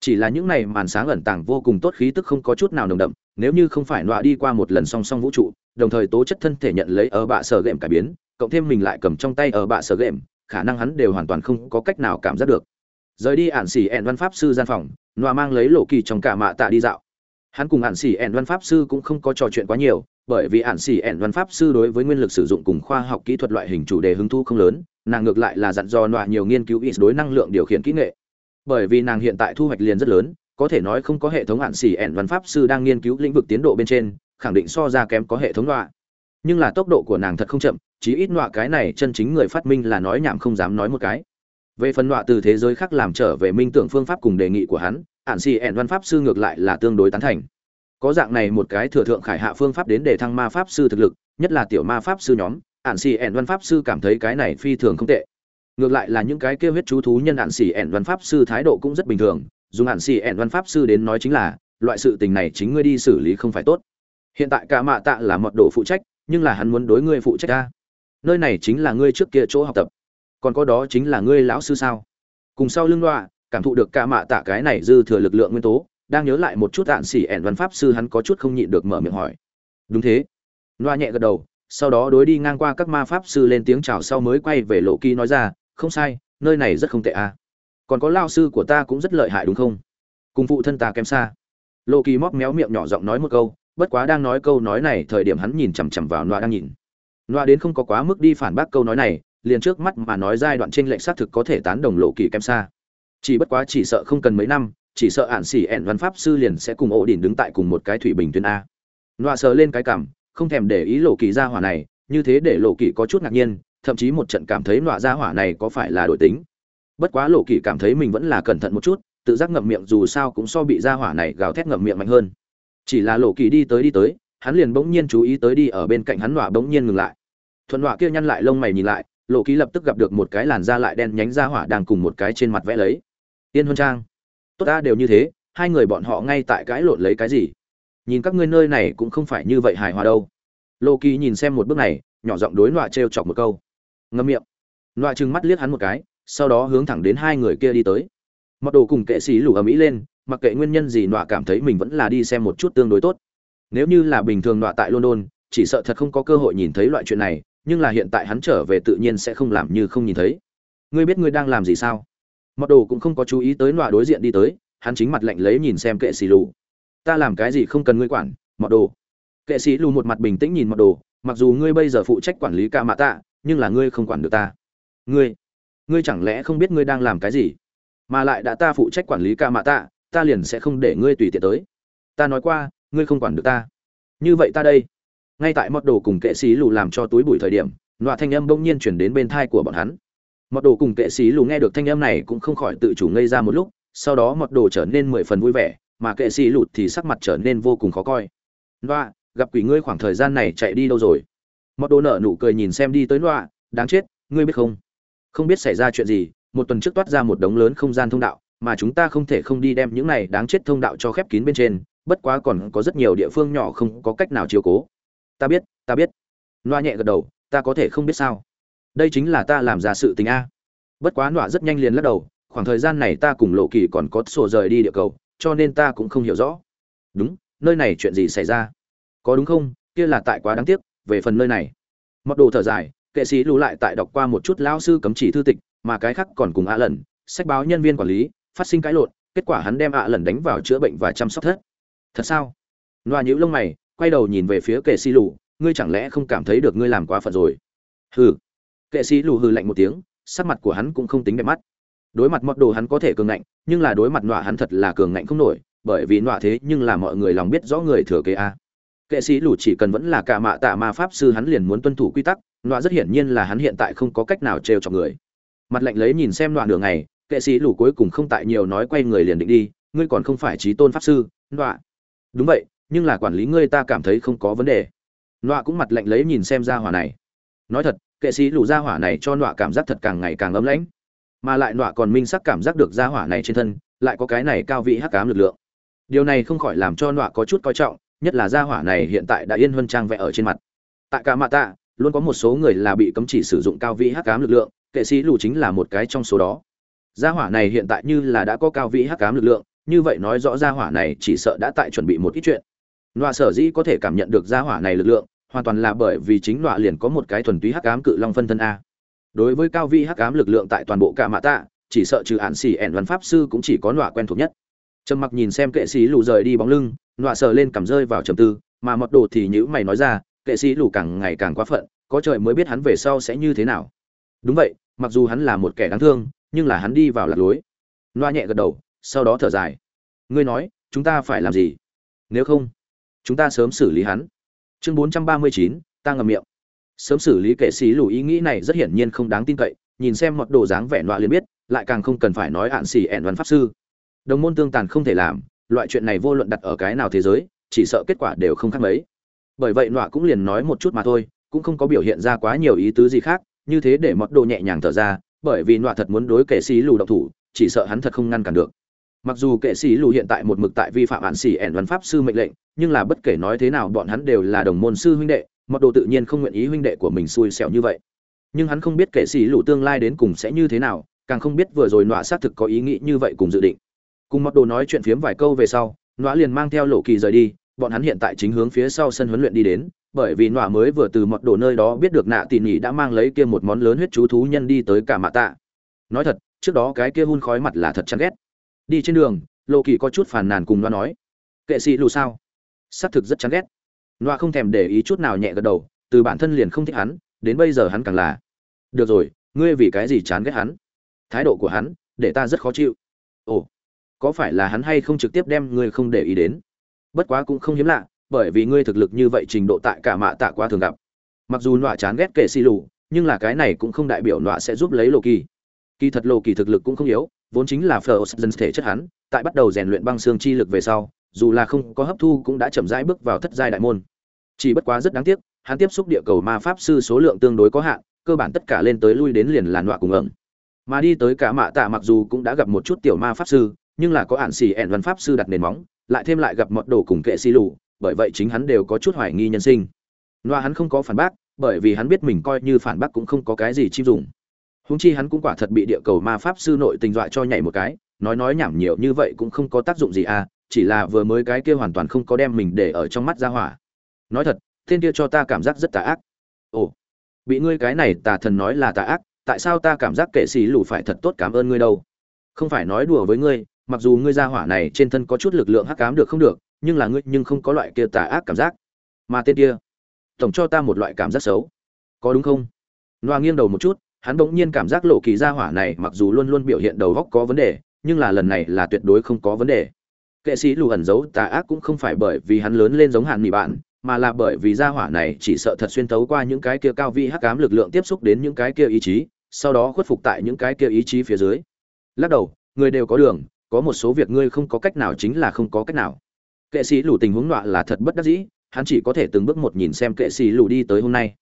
Chỉ là những này màn sáng ẩn tàng vô cùng tốt khí tức không có chút nào nồng đậm, nếu như không phải nọa đi qua một lần song song vũ trụ, đồng thời tố chất thân thể nhận lấy ở bạ sở gệm cải biến cộng thêm mình lại cầm trong tay ở bạ sở game, khả năng hắn đều hoàn toàn không có cách nào cảm giác được. Rời đi ạn xỉ ẹn văn pháp sư gian phòng nọa mang lấy lộ kỳ trong cả mạ tạ đi dạo. Hắn cùng ạn xỉ ẹn văn pháp sư cũng không có trò chuyện quá nhiều, bởi vì ạn xỉ ẹn văn pháp sư đối với nguyên lực sử dụng cùng khoa học kỹ thuật loại hình chủ đề hứng thu không lớn, nàng ngược lại là dặn dò nọa nhiều nghiên cứu ít đối năng lượng điều khiển kỹ nghệ. Bởi vì nàng hiện tại thu hoạch liền rất lớn, có thể nói không có hệ thống ạn xỉ ẹn văn pháp sư đang nghiên cứu lĩnh vực tiến độ bên trên, khẳng định so ra kém có hệ thống nọa nhưng là tốc độ của nàng thật không chậm chí ít nọa cái này chân chính người phát minh là nói nhảm không dám nói một cái. Về phần nọa từ thế giới khác làm trở về minh tưởng phương pháp cùng đề nghị của hắn, ản xì ẹn văn pháp sư ngược lại là tương đối tán thành. Có dạng này một cái thừa thượng khải hạ phương pháp đến để thăng ma pháp sư thực lực, nhất là tiểu ma pháp sư nhóm, ản xì ẹn văn pháp sư cảm thấy cái này phi thường không tệ. Ngược lại là những cái kêu huyết chú thú nhân ản xì ẹn văn pháp sư thái độ cũng rất bình thường, dùng ản xì ẹn văn pháp sư đến nói chính là, loại sự tình này chính ngươi đi xử lý không phải tốt. Hiện tại cả mạ tạ là mật độ phụ trách, nhưng là hắn muốn đối ngươi phụ trách ta nơi này chính là ngươi trước kia chỗ học tập, còn có đó chính là ngươi lão sư sao? Cùng sau lưng loạ cảm thụ được cả mạ tạ cái này dư thừa lực lượng nguyên tố, đang nhớ lại một chút ạn xỉ ẻn văn pháp sư hắn có chút không nhịn được mở miệng hỏi. Đúng thế. Loa nhẹ gật đầu, sau đó đối đi ngang qua các ma pháp sư lên tiếng chào sau mới quay về lộ kỳ nói ra, không sai, nơi này rất không tệ à. Còn có lao sư của ta cũng rất lợi hại đúng không? Cùng phụ thân ta kém xa. Lộ kỳ móc méo miệng nhỏ giọng nói một câu, bất quá đang nói câu nói này thời điểm hắn nhìn chằm chằm vào loa đang nhìn noa đến không có quá mức đi phản bác câu nói này, liền trước mắt mà nói giai đoạn tranh lệch xác thực có thể tán đồng lộ kỳ kém xa. Chỉ bất quá chỉ sợ không cần mấy năm, chỉ sợ ạn xỉ ẹn văn pháp sư liền sẽ cùng ổ đỉnh đứng tại cùng một cái thủy bình tuyến a. Loa sờ lên cái cảm, không thèm để ý lộ kỳ ra hỏa này, như thế để lộ kỳ có chút ngạc nhiên, thậm chí một trận cảm thấy loa ra hỏa này có phải là đổi tính. Bất quá lộ kỳ cảm thấy mình vẫn là cẩn thận một chút, tự giác ngậm miệng dù sao cũng so bị ra hỏa này gào thét ngậm miệng mạnh hơn. Chỉ là lộ kỳ đi tới đi tới, hắn liền bỗng nhiên chú ý tới đi ở bên cạnh hắn loa bỗng nhiên ngừng lại thuận họa kia nhăn lại lông mày nhìn lại, lộ ký lập tức gặp được một cái làn da lại đen nhánh ra hỏa đang cùng một cái trên mặt vẽ lấy. Tiên huân trang. Tốt ta đều như thế, hai người bọn họ ngay tại cãi lộn lấy cái gì? Nhìn các ngươi nơi này cũng không phải như vậy hài hòa đâu. Lô kỳ nhìn xem một bước này, nhỏ giọng đối nọa t r e o chọc một câu. Ngâm miệng. Nọa trừng mắt liếc hắn một cái, sau đó hướng thẳng đến hai người kia đi tới. Mặc đồ cùng kệ xí lủ ở mỹ lên, mặc kệ nguyên nhân gì nọa cảm thấy mình vẫn là đi xem một chút tương đối tốt. Nếu như là bình thường nọa tại london, chỉ sợ thật không có cơ hội nhìn thấy loại chuyện này nhưng là hiện tại hắn trở về tự nhiên sẽ không làm như không nhìn thấy. Ngươi biết ngươi đang làm gì sao? Mặc đồ cũng không có chú ý tới nọa đối diện đi tới, hắn chính mặt lạnh lấy nhìn xem kệ xì lù. Ta làm cái gì không cần ngươi quản, mặc đồ. Kệ sĩ lù một mặt bình tĩnh nhìn mặc đồ, mặc dù ngươi bây giờ phụ trách quản lý ca mạ tạ, nhưng là ngươi không quản được ta. Ngươi ngươi chẳng lẽ không biết ngươi đang làm cái gì? Mà lại đã ta phụ trách quản lý ca mạ tạ, ta liền sẽ không để ngươi tùy tiện tới. Ta nói qua, ngươi không quản được ta. Như vậy ta đây ngay tại mọt đồ cùng kệ sĩ lù làm cho túi bụi thời điểm nọa thanh âm bỗng nhiên chuyển đến bên thai của bọn hắn. Mọt đồ cùng kệ sĩ lù nghe được thanh âm này cũng không khỏi tự chủ ngây ra một lúc, sau đó mọt đồ trở nên mười phần vui vẻ, mà kệ sĩ lụt thì sắc mặt trở nên vô cùng khó coi. Loa, gặp quỷ ngươi khoảng thời gian này chạy đi đâu rồi? Mọt đồ nở nụ cười nhìn xem đi tới loa, đáng chết, ngươi biết không? Không biết xảy ra chuyện gì, một tuần trước toát ra một đống lớn không gian thông đạo, mà chúng ta không thể không đi đem những này đáng chết thông đạo cho khép kín bên trên, bất quá còn có rất nhiều địa phương nhỏ không có cách nào chiều cố ta biết ta biết. Loa nhẹ gật đầu, ta có thể không biết sao. Đây chính là ta làm ra sự tình a. Bất quá nọa rất nhanh liền lắc đầu, khoảng thời gian này ta cùng lộ kỳ còn có sổ rời đi địa cầu, cho nên ta cũng không hiểu rõ. Đúng, nơi này chuyện gì xảy ra? Có đúng không? Kia là tại quá đáng tiếc, về phần nơi này. Mọt đồ thở dài, kệ sĩ lưu lại tại đọc qua một chút lao sư cấm chỉ thư tịch, mà cái khác còn cùng ạ lần, sách báo nhân viên quản lý, phát sinh cãi lộn, kết quả hắn đem ạ lần đánh vào chữa bệnh và chăm sóc thất. Thật sao? Loa nhữ lông mày quay đầu nhìn về phía kệ sĩ lù, ngươi chẳng lẽ không cảm thấy được ngươi làm quá phận rồi? Hừ. Kệ sĩ lù hừ lạnh một tiếng, sắc mặt của hắn cũng không tính đẹp mắt. Đối mặt mọt đồ hắn có thể cường ngạnh, nhưng là đối mặt nọa hắn thật là cường ngạnh không nổi, bởi vì nọa thế nhưng là mọi người lòng biết rõ người thừa kế a. Kệ sĩ lù chỉ cần vẫn là cả mạ tạ ma pháp sư hắn liền muốn tuân thủ quy tắc, nọa rất hiển nhiên là hắn hiện tại không có cách nào trêu cho người. Mặt lạnh lấy nhìn xem nọa nửa ngày, kệ sĩ lù cuối cùng không tại nhiều nói quay người liền định đi, ngươi còn không phải trí tôn pháp sư, nọa. Đúng vậy nhưng là quản lý ngươi ta cảm thấy không có vấn đề. Nọa cũng mặt lạnh lấy nhìn xem ra hỏa này. Nói thật, kệ sĩ lù ra hỏa này cho nọa cảm giác thật càng ngày càng ấm lãnh. Mà lại nọa còn minh sắc cảm giác được ra hỏa này trên thân, lại có cái này cao vị hắc cám lực lượng. Điều này không khỏi làm cho nọa có chút coi trọng, nhất là gia hỏa này hiện tại đã yên hơn trang vẽ ở trên mặt. Tại cả mạ tạ, luôn có một số người là bị cấm chỉ sử dụng cao vị hắc cám lực lượng, kệ sĩ lù chính là một cái trong số đó. Gia hỏa này hiện tại như là đã có cao vị hắc cám lực lượng, như vậy nói rõ gia hỏa này chỉ sợ đã tại chuẩn bị một ít chuyện nọa sở dĩ có thể cảm nhận được gia hỏa này lực lượng, hoàn toàn là bởi vì chính nọa liền có một cái thuần túy hắc ám cự long phân thân a. Đối với cao vi hắc ám lực lượng tại toàn bộ cả mạ tạ, chỉ sợ trừ ản xỉ ẻn văn pháp sư cũng chỉ có nọa quen thuộc nhất. Trầm mặc nhìn xem kệ sĩ lù rời đi bóng lưng, nọa sờ lên cảm rơi vào trầm tư, mà mật đồ thì nhữ mày nói ra, kệ sĩ lù càng ngày càng quá phận, có trời mới biết hắn về sau sẽ như thế nào. Đúng vậy, mặc dù hắn là một kẻ đáng thương, nhưng là hắn đi vào lạc lối. Nọa nhẹ gật đầu, sau đó thở dài. Ngươi nói, chúng ta phải làm gì? Nếu không chúng ta sớm xử lý hắn. Chương bốn trăm ba mươi chín, ta ngầm miệng. Sớm xử lý kệ sĩ lù ý nghĩ này rất hiển nhiên không đáng tin cậy, nhìn xem một đồ dáng vẻ nọa liền biết, lại càng không cần phải nói hạn xỉ ẹn văn pháp sư. Đồng môn tương tàn không thể làm, loại chuyện này vô luận đặt ở cái nào thế giới, chỉ sợ kết quả đều không khác mấy. Bởi vậy nọa cũng liền nói một chút mà thôi, cũng không có biểu hiện ra quá nhiều ý tứ gì khác, như thế để mọt đồ nhẹ nhàng thở ra, bởi vì nọa thật muốn đối kệ sĩ lù độc thủ, chỉ sợ hắn thật không ngăn cản được mặc dù kệ sĩ lù hiện tại một mực tại vi phạm hạn xỉ ẻn văn pháp sư mệnh lệnh, nhưng là bất kể nói thế nào bọn hắn đều là đồng môn sư huynh đệ mọt đồ tự nhiên không nguyện ý huynh đệ của mình xui xẻo như vậy. Nhưng hắn không biết kệ sĩ lù tương lai đến cùng sẽ như thế nào, càng không biết vừa rồi nọa xác thực có ý nghĩ như vậy cùng dự định. Cùng mặc đồ nói chuyện phiếm vài câu về sau, nọa liền mang theo lộ kỳ rời đi, bọn hắn hiện tại chính hướng phía sau sân huấn luyện đi đến, bởi vì nọa mới vừa từ mặc đồ nơi đó biết được nạ tỉ nỉ đã mang lấy kia một món lớn huyết chú thú nhân đi tới cả mạ tạ. Nói thật, trước đó cái kia hun khói mặt là thật chán ghét đi trên đường lộ kỳ có chút phàn nàn cùng loa nói, kệ sĩ lù sao? Xác thực rất chán ghét. Loa không thèm để ý chút nào nhẹ gật đầu, từ bản thân liền không thích hắn, đến bây giờ hắn càng là, được rồi, ngươi vì cái gì chán ghét hắn? Thái độ của hắn để ta rất khó chịu. Ồ, có phải là hắn hay không trực tiếp đem ngươi không để ý đến? Bất quá cũng không hiếm lạ, bởi vì ngươi thực lực như vậy trình độ tại cả mạ tạ quá thường gặp. Mặc dù nọa chán ghét kệ xì lù, nhưng là cái này cũng không đại biểu nọa sẽ giúp lấy lộ kỳ kỳ thật lộ kỳ thực lực cũng không yếu, vốn chính là phờ dân thể chất hắn, tại bắt đầu rèn luyện băng xương chi lực về sau, dù là không có hấp thu cũng đã chậm rãi bước vào thất giai đại môn. Chỉ bất quá rất đáng tiếc, hắn tiếp xúc địa cầu ma pháp sư số lượng tương đối có hạn, cơ bản tất cả lên tới lui đến liền làn đọa cùng ẩn. Mà đi tới cả mạ tạ mặc dù cũng đã gặp một chút tiểu ma pháp sư, nhưng là có ạn xì ẻn văn pháp sư đặt nền móng, lại thêm lại gặp mọt đồ cùng kệ xì lù, bởi vậy chính hắn đều có chút hoài nghi nhân sinh. Loa hắn không có phản bác, bởi vì hắn biết mình coi như phản bác cũng không có cái gì chim dùng húng chi hắn cũng quả thật bị địa cầu ma pháp sư nội tình dọa cho nhảy một cái, nói nói nhảm nhiều như vậy cũng không có tác dụng gì à chỉ là vừa mới cái kia hoàn toàn không có đem mình để ở trong mắt ra hỏa. Nói thật tên kia cho ta cảm giác rất tà ác. Ồ, bị ngươi cái này tà thần nói là tà ác, tại sao ta cảm giác kệ sĩ lù phải thật tốt cảm ơn ngươi đâu? Không phải nói đùa với ngươi, mặc dù ngươi ra hỏa này trên thân có chút lực lượng hắc ám được không được, nhưng là ngươi nhưng không có loại kia tà ác cảm giác. Mà tên kia, tổng cho ta một loại cảm giác xấu. Có đúng không? Noa nghiêng đầu một chút hắn bỗng nhiên cảm giác lộ kỳ gia hỏa này mặc dù luôn luôn biểu hiện đầu góc có vấn đề, nhưng là lần này là tuyệt đối không có vấn đề. Kệ sĩ lù ẩn giấu tà ác cũng không phải bởi vì hắn lớn lên giống hàn mỹ bạn, mà là bởi vì gia hỏa này chỉ sợ thật xuyên tấu qua những cái kia cao vi hắc ám lực lượng tiếp xúc đến những cái kia ý chí, sau đó khuất phục tại những cái kia ý chí phía dưới. Lắc đầu, người đều có đường, có một số việc ngươi không có cách nào chính là không có cách nào. Kệ sĩ lù tình huống nọa là thật bất đắc dĩ, hắn chỉ có thể từng bước một nhìn xem kệ sĩ lù đi tới hôm nay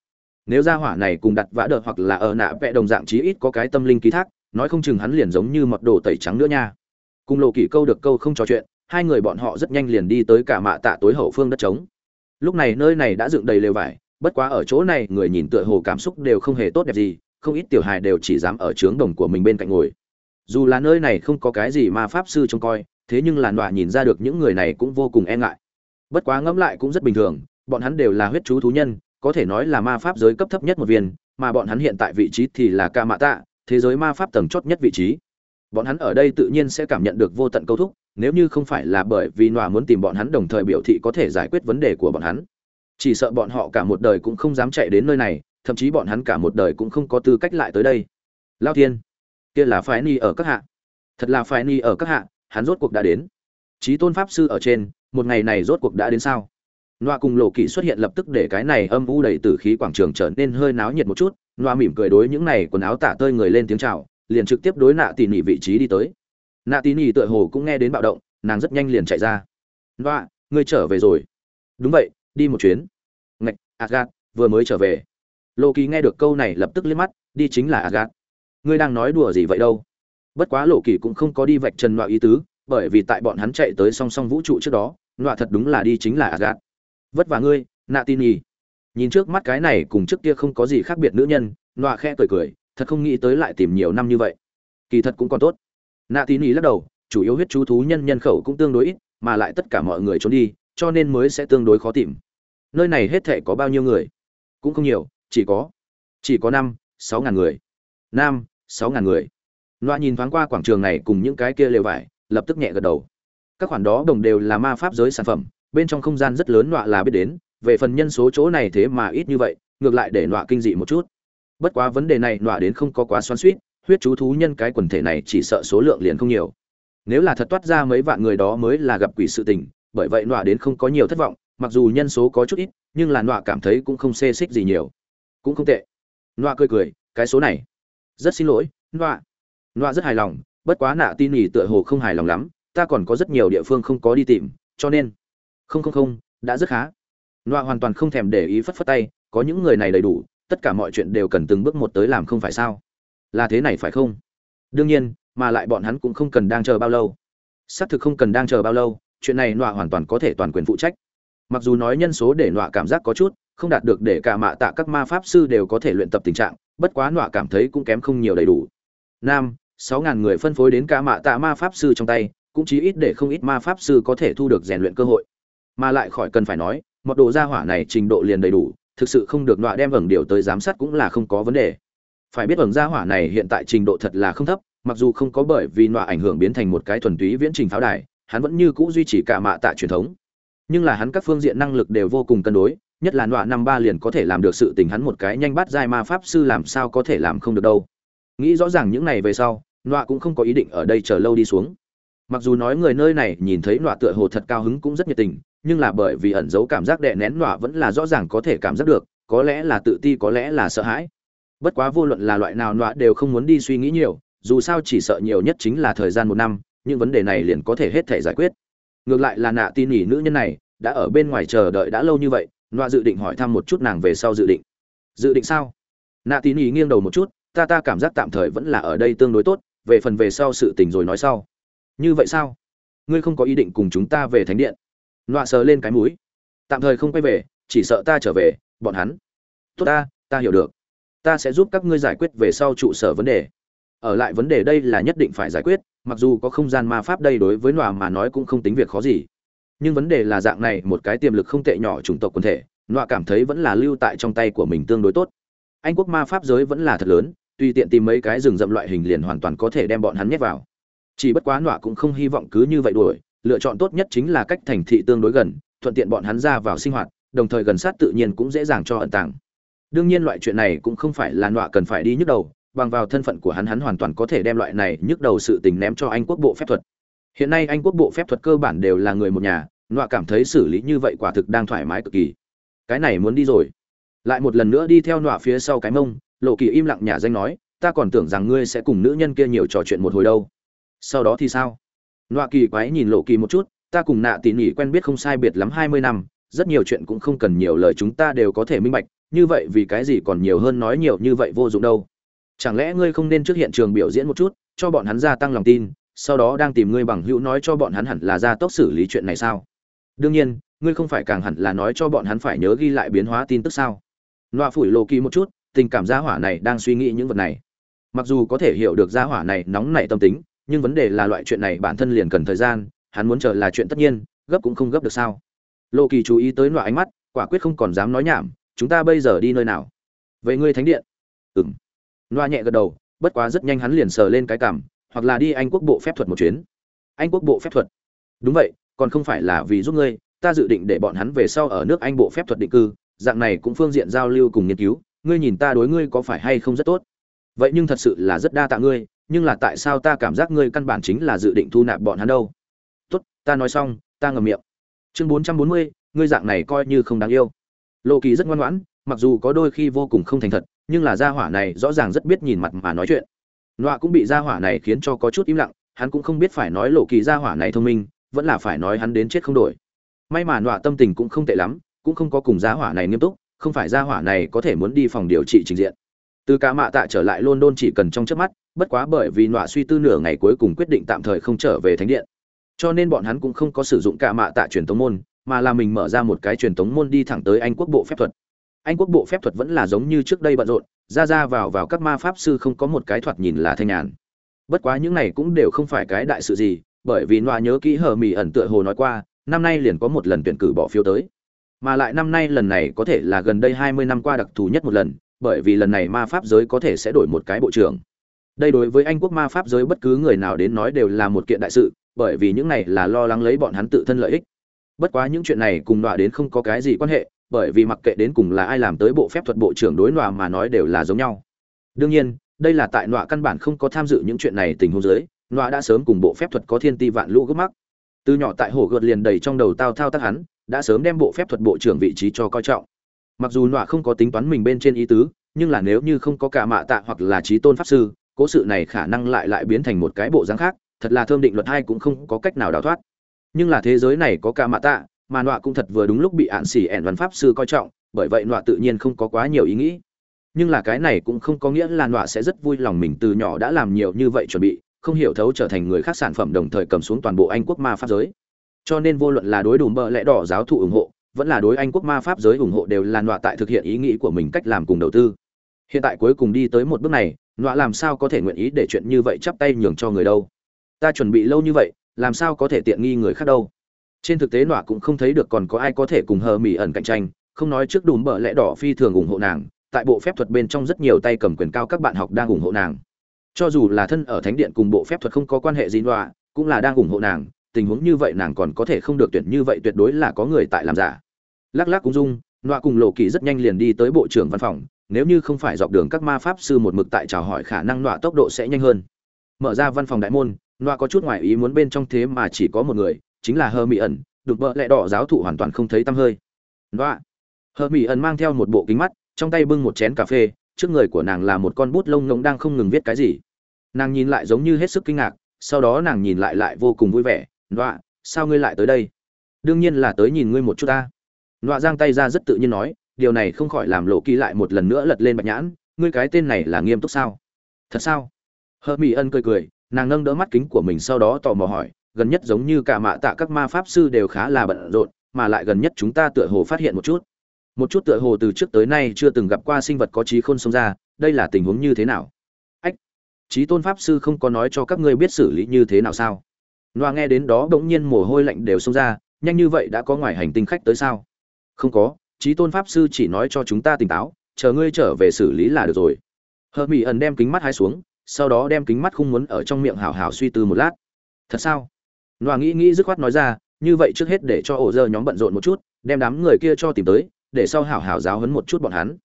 nếu ra hỏa này cùng đặt vã đợt hoặc là ở nạ vẽ đồng dạng chí ít có cái tâm linh ký thác, nói không chừng hắn liền giống như mật đồ tẩy trắng nữa nha. Cùng lộ kỷ câu được câu không trò chuyện, hai người bọn họ rất nhanh liền đi tới cả mạ tạ tối hậu phương đất trống. Lúc này nơi này đã dựng đầy lều vải, bất quá ở chỗ này người nhìn tựa hồ cảm xúc đều không hề tốt đẹp gì, không ít tiểu hài đều chỉ dám ở trướng đồng của mình bên cạnh ngồi. Dù là nơi này không có cái gì mà pháp sư trông coi, thế nhưng là nọa nhìn ra được những người này cũng vô cùng e ngại. Bất quá ngẫm lại cũng rất bình thường, bọn hắn đều là huyết chú thú nhân có thể nói là ma pháp giới cấp thấp nhất một viên, mà bọn hắn hiện tại vị trí thì là ca mạ tạ, thế giới ma pháp tầng chót nhất vị trí. Bọn hắn ở đây tự nhiên sẽ cảm nhận được vô tận câu thúc, nếu như không phải là bởi vì nọa muốn tìm bọn hắn đồng thời biểu thị có thể giải quyết vấn đề của bọn hắn. Chỉ sợ bọn họ cả một đời cũng không dám chạy đến nơi này, thậm chí bọn hắn cả một đời cũng không có tư cách lại tới đây. Lao thiên, kia là phái ni ở các hạ. Thật là phái ni ở các hạ, hắn rốt cuộc đã đến. Trí tôn pháp sư ở trên, một ngày này rốt cuộc đã đến sao? Noa cùng Lộ Kỳ xuất hiện lập tức để cái này âm u đầy tử khí quảng trường trở nên hơi náo nhiệt một chút, Noa mỉm cười đối những này quần áo tả tơi người lên tiếng chào, liền trực tiếp đối nạ tỉ nỉ vị trí đi tới. Nạ tỉ nỉ tựa hồ cũng nghe đến bạo động, nàng rất nhanh liền chạy ra. Noa, ngươi trở về rồi. Đúng vậy, đi một chuyến. Ngạch, Asgard, vừa mới trở về. Lộ Kỳ nghe được câu này lập tức liếc mắt, đi chính là Asgard. Ngươi đang nói đùa gì vậy đâu? Bất quá Lộ Kỳ cũng không có đi vạch trần Noa ý tứ, bởi vì tại bọn hắn chạy tới song song vũ trụ trước đó, Noa thật đúng là đi chính là Asgard vất vả ngươi, nạ tin nhì nhìn trước mắt cái này cùng trước kia không có gì khác biệt nữ nhân, nọa khe cười cười, thật không nghĩ tới lại tìm nhiều năm như vậy. Kỳ thật cũng còn tốt. Nạ tin nhì lắc đầu, chủ yếu huyết chú thú nhân nhân khẩu cũng tương đối ít, mà lại tất cả mọi người trốn đi, cho nên mới sẽ tương đối khó tìm. Nơi này hết thể có bao nhiêu người? Cũng không nhiều, chỉ có chỉ có năm, sáu ngàn người. Năm, sáu ngàn người. Nọa nhìn thoáng qua quảng trường này cùng những cái kia lều vải, lập tức nhẹ gật đầu. Các khoản đó đồng đều là ma pháp giới sản phẩm bên trong không gian rất lớn nọa là biết đến, về phần nhân số chỗ này thế mà ít như vậy, ngược lại để nọa kinh dị một chút. Bất quá vấn đề này nọa đến không có quá xoắn suýt huyết chú thú nhân cái quần thể này chỉ sợ số lượng liền không nhiều. Nếu là thật toát ra mấy vạn người đó mới là gặp quỷ sự tình, bởi vậy nọa đến không có nhiều thất vọng, mặc dù nhân số có chút ít, nhưng là nọa cảm thấy cũng không xê xích gì nhiều. Cũng không tệ. Nọa cười cười, cái số này. Rất xin lỗi, nọa. Nọa rất hài lòng, bất quá nạ tin nhì tựa hồ không hài lòng lắm, ta còn có rất nhiều địa phương không có đi tìm, cho nên không không không, đã rất khá. Loa hoàn toàn không thèm để ý phất phất tay, có những người này đầy đủ, tất cả mọi chuyện đều cần từng bước một tới làm không phải sao? Là thế này phải không? Đương nhiên, mà lại bọn hắn cũng không cần đang chờ bao lâu. Xác thực không cần đang chờ bao lâu, chuyện này nọa hoàn toàn có thể toàn quyền phụ trách. Mặc dù nói nhân số để nọa cảm giác có chút, không đạt được để cả mạ tạ các ma pháp sư đều có thể luyện tập tình trạng, bất quá nọa cảm thấy cũng kém không nhiều đầy đủ. Nam, sáu ngàn người phân phối đến cả mạ tạ ma pháp sư trong tay, cũng chí ít để không ít ma pháp sư có thể thu được rèn luyện cơ hội mà lại khỏi cần phải nói một độ gia hỏa này trình độ liền đầy đủ, thực sự không được nọa đem ẩn điều tới giám sát cũng là không có vấn đề. Phải biết ẩn gia hỏa này hiện tại trình độ thật là không thấp, mặc dù không có bởi vì nọa ảnh hưởng biến thành một cái thuần túy viễn trình pháo đài, hắn vẫn như cũ duy trì cả mạ tạ truyền thống. Nhưng là hắn các phương diện năng lực đều vô cùng cân đối, nhất là nọa năm ba liền có thể làm được sự tình hắn một cái nhanh bắt giai ma pháp sư làm sao có thể làm không được đâu. Nghĩ rõ ràng những này về sau, nọa cũng không có ý định ở đây chờ lâu đi xuống mặc dù nói người nơi này nhìn thấy nọa tựa hồ thật cao hứng cũng rất nhiệt tình, nhưng là bởi vì ẩn giấu cảm giác đè nén nọa vẫn là rõ ràng có thể cảm giác được, có lẽ là tự ti, có lẽ là sợ hãi. Bất quá vô luận là loại nào nọa đều không muốn đi suy nghĩ nhiều, dù sao chỉ sợ nhiều nhất chính là thời gian một năm nhưng vấn đề này liền có thể hết thể giải quyết. Ngược lại là nạ tin nhỉ nữ nhân này, đã ở bên ngoài chờ đợi đã lâu như vậy, nọa dự định hỏi thăm một chút nàng về sau dự định. Dự định sao? Nạ tin nhỉ nghiêng đầu một chút, ta ta cảm giác tạm thời vẫn là ở đây tương đối tốt, về phần về sau sự tình rồi nói sau như vậy sao? Ngươi không có ý định cùng chúng ta về thánh điện. Nọa sờ lên cái mũi. Tạm thời không quay về, chỉ sợ ta trở về, bọn hắn. Tốt ta ta hiểu được. Ta sẽ giúp các ngươi giải quyết về sau trụ sở vấn đề. Ở lại vấn đề đây là nhất định phải giải quyết, mặc dù có không gian ma pháp đây đối với nọa mà nói cũng không tính việc khó gì. Nhưng vấn đề là dạng này, một cái tiềm lực không tệ nhỏ chủng tộc quần thể, nọa cảm thấy vẫn là lưu tại trong tay của mình tương đối tốt. Anh quốc ma pháp giới vẫn là thật lớn, tùy tiện tìm mấy cái rừng rậm loại hình liền hoàn toàn có thể đem bọn hắn nhét vào chỉ bất quá nọa cũng không hy vọng cứ như vậy đuổi, lựa chọn tốt nhất chính là cách thành thị tương đối gần, thuận tiện bọn hắn ra vào sinh hoạt, đồng thời gần sát tự nhiên cũng dễ dàng cho ẩn tàng. Đương nhiên loại chuyện này cũng không phải là nọa cần phải đi nhức đầu, bằng vào thân phận của hắn hắn hoàn toàn có thể đem loại này nhức đầu sự tình ném cho anh quốc bộ phép thuật. Hiện nay anh quốc bộ phép thuật cơ bản đều là người một nhà, nọa cảm thấy xử lý như vậy quả thực đang thoải mái cực kỳ. Cái này muốn đi rồi. Lại một lần nữa đi theo nọa phía sau cái mông, lộ kỳ im lặng nhà danh nói, ta còn tưởng rằng ngươi sẽ cùng nữ nhân kia nhiều trò chuyện một hồi đâu sau đó thì sao? Nọa kỳ quái nhìn lộ kỳ một chút, ta cùng nạ tỉ nỉ quen biết không sai biệt lắm hai mươi năm, rất nhiều chuyện cũng không cần nhiều lời chúng ta đều có thể minh bạch, như vậy vì cái gì còn nhiều hơn nói nhiều như vậy vô dụng đâu? Chẳng lẽ ngươi không nên trước hiện trường biểu diễn một chút, cho bọn hắn gia tăng lòng tin, sau đó đang tìm ngươi bằng hữu nói cho bọn hắn hẳn là gia tốc xử lý chuyện này sao? Đương nhiên, ngươi không phải càng hẳn là nói cho bọn hắn phải nhớ ghi lại biến hóa tin tức sao? Loa phủi lộ kỳ một chút, tình cảm gia hỏa này đang suy nghĩ những vật này. Mặc dù có thể hiểu được gia hỏa này nóng nảy tâm tính nhưng vấn đề là loại chuyện này bản thân liền cần thời gian, hắn muốn chờ là chuyện tất nhiên, gấp cũng không gấp được sao. Lộ kỳ chú ý tới loại ánh mắt, quả quyết không còn dám nói nhảm, chúng ta bây giờ đi nơi nào? Về ngươi thánh điện. Ừng loa nhẹ gật đầu, bất quá rất nhanh hắn liền sờ lên cái cảm, hoặc là đi anh quốc bộ phép thuật một chuyến. Anh quốc bộ phép thuật. Đúng vậy, còn không phải là vì giúp ngươi, ta dự định để bọn hắn về sau ở nước anh bộ phép thuật định cư, dạng này cũng phương diện giao lưu cùng nghiên cứu, ngươi nhìn ta đối ngươi có phải hay không rất tốt? Vậy nhưng thật sự là rất đa tạ ngươi nhưng là tại sao ta cảm giác ngươi căn bản chính là dự định thu nạp bọn hắn đâu? Tốt, ta nói xong, ta ngầm miệng. Chương bốn trăm bốn mươi, ngươi dạng này coi như không đáng yêu. Lộ kỳ rất ngoan ngoãn, mặc dù có đôi khi vô cùng không thành thật, nhưng là gia hỏa này rõ ràng rất biết nhìn mặt mà nói chuyện. Nọa cũng bị gia hỏa này khiến cho có chút im lặng, hắn cũng không biết phải nói lộ kỳ gia hỏa này thông minh, vẫn là phải nói hắn đến chết không đổi. May mà nọa tâm tình cũng không tệ lắm, cũng không có cùng gia hỏa này nghiêm túc, không phải gia hỏa này có thể muốn đi phòng điều trị trình diện từ cả mạ tạ trở lại london chỉ cần trong chớp mắt, bất quá bởi vì nọa suy tư nửa ngày cuối cùng quyết định tạm thời không trở về thánh điện. Cho nên bọn hắn cũng không có sử dụng cả mạ tạ truyền tống môn, mà là mình mở ra một cái truyền tống môn đi thẳng tới anh quốc bộ phép thuật. Anh quốc bộ phép thuật vẫn là giống như trước đây bận rộn, ra ra vào vào các ma pháp sư không có một cái thoạt nhìn là thanh nhàn. Bất quá những này cũng đều không phải cái đại sự gì, bởi vì nọa nhớ kỹ hờ mỹ ẩn tựa hồ nói qua, năm nay liền có một lần tuyển cử bỏ phiếu tới. Mà lại năm nay lần này có thể là gần đây hai mươi năm qua đặc thù nhất một lần bởi vì lần này ma pháp giới có thể sẽ đổi một cái bộ trưởng. Đây đối với anh quốc ma pháp giới bất cứ người nào đến nói đều là một kiện đại sự, bởi vì những này là lo lắng lấy bọn hắn tự thân lợi ích. Bất quá những chuyện này cùng đọa đến không có cái gì quan hệ, bởi vì mặc kệ đến cùng là ai làm tới bộ phép thuật bộ trưởng đối nọa mà nói đều là giống nhau. Đương nhiên, đây là tại nọa căn bản không có tham dự những chuyện này tình huống dưới nọa đã sớm cùng bộ phép thuật có thiên ti vạn lũ gấp mắc. Từ nhỏ tại hồ gợt liền đầy trong đầu tao thao tác hắn, đã sớm đem bộ phép thuật bộ trưởng vị trí cho coi trọng mặc dù nọa không có tính toán mình bên trên ý tứ, nhưng là nếu như không có cả mạ tạ hoặc là trí tôn pháp sư, cố sự này khả năng lại lại biến thành một cái bộ dáng khác, thật là thơm định luật hai cũng không có cách nào đào thoát. Nhưng là thế giới này có cả mạ tạ, mà nọa cũng thật vừa đúng lúc bị ạn xỉ ẻn văn pháp sư coi trọng, bởi vậy nọa tự nhiên không có quá nhiều ý nghĩ. Nhưng là cái này cũng không có nghĩa là nọa sẽ rất vui lòng mình từ nhỏ đã làm nhiều như vậy chuẩn bị, không hiểu thấu trở thành người khác sản phẩm đồng thời cầm xuống toàn bộ anh quốc ma pháp giới. Cho nên vô luận là đối đủ mơ lẽ đỏ giáo thụ ủng hộ vẫn là đối anh quốc ma pháp giới ủng hộ đều là nọa tại thực hiện ý nghĩ của mình cách làm cùng đầu tư. Hiện tại cuối cùng đi tới một bước này, nọa làm sao có thể nguyện ý để chuyện như vậy chắp tay nhường cho người đâu? Ta chuẩn bị lâu như vậy, làm sao có thể tiện nghi người khác đâu? Trên thực tế nọa cũng không thấy được còn có ai có thể cùng hờ mỹ ẩn cạnh tranh, không nói trước đùm bợ lẽ đỏ phi thường ủng hộ nàng, tại bộ phép thuật bên trong rất nhiều tay cầm quyền cao các bạn học đang ủng hộ nàng. Cho dù là thân ở thánh điện cùng bộ phép thuật không có quan hệ gì nọa, cũng là đang ủng hộ nàng, tình huống như vậy nàng còn có thể không được tuyển như vậy tuyệt đối là có người tại làm giả lắc lắc cũng dung, nọa cùng lộ kỳ rất nhanh liền đi tới bộ trưởng văn phòng, nếu như không phải dọc đường các ma pháp sư một mực tại chào hỏi khả năng nọa tốc độ sẽ nhanh hơn. Mở ra văn phòng đại môn, nọa có chút ngoại ý muốn bên trong thế mà chỉ có một người, chính là hơ mỹ ẩn đục vợ lẹ đỏ giáo thụ hoàn toàn không thấy tăm hơi. Nọa hơ mỹ ẩn mang theo một bộ kính mắt, trong tay bưng một chén cà phê, trước người của nàng là một con bút lông ngỗng đang không ngừng viết cái gì. Nàng nhìn lại giống như hết sức kinh ngạc, sau đó nàng nhìn lại lại vô cùng vui vẻ, nọa, sao ngươi lại tới đây? Đương nhiên là tới nhìn ngươi một chút ta nọa giang tay ra rất tự nhiên nói, điều này không khỏi làm lộ kỳ lại một lần nữa lật lên bạch nhãn, ngươi cái tên này là nghiêm túc sao? Thật sao? Hơ mỹ ân cười cười, nàng nâng đỡ mắt kính của mình sau đó tò mò hỏi, gần nhất giống như cả mạ tạ các ma pháp sư đều khá là bận rộn, mà lại gần nhất chúng ta tựa hồ phát hiện một chút. Một chút tựa hồ từ trước tới nay chưa từng gặp qua sinh vật có trí khôn xông ra, đây là tình huống như thế nào? Ách, trí tôn pháp sư không có nói cho các ngươi biết xử lý như thế nào sao? Loa nghe đến đó bỗng nhiên mồ hôi lạnh đều xông ra, nhanh như vậy đã có ngoài hành tinh khách tới sao? Không có, trí tôn pháp sư chỉ nói cho chúng ta tỉnh táo, chờ ngươi trở về xử lý là được rồi. Hờ mỹ ẩn đem kính mắt hai xuống, sau đó đem kính mắt không muốn ở trong miệng hào hào suy tư một lát. Thật sao? Loa nghĩ nghĩ dứt khoát nói ra, như vậy trước hết để cho ổ dơ nhóm bận rộn một chút, đem đám người kia cho tìm tới, để sau hảo hảo giáo hấn một chút bọn hắn.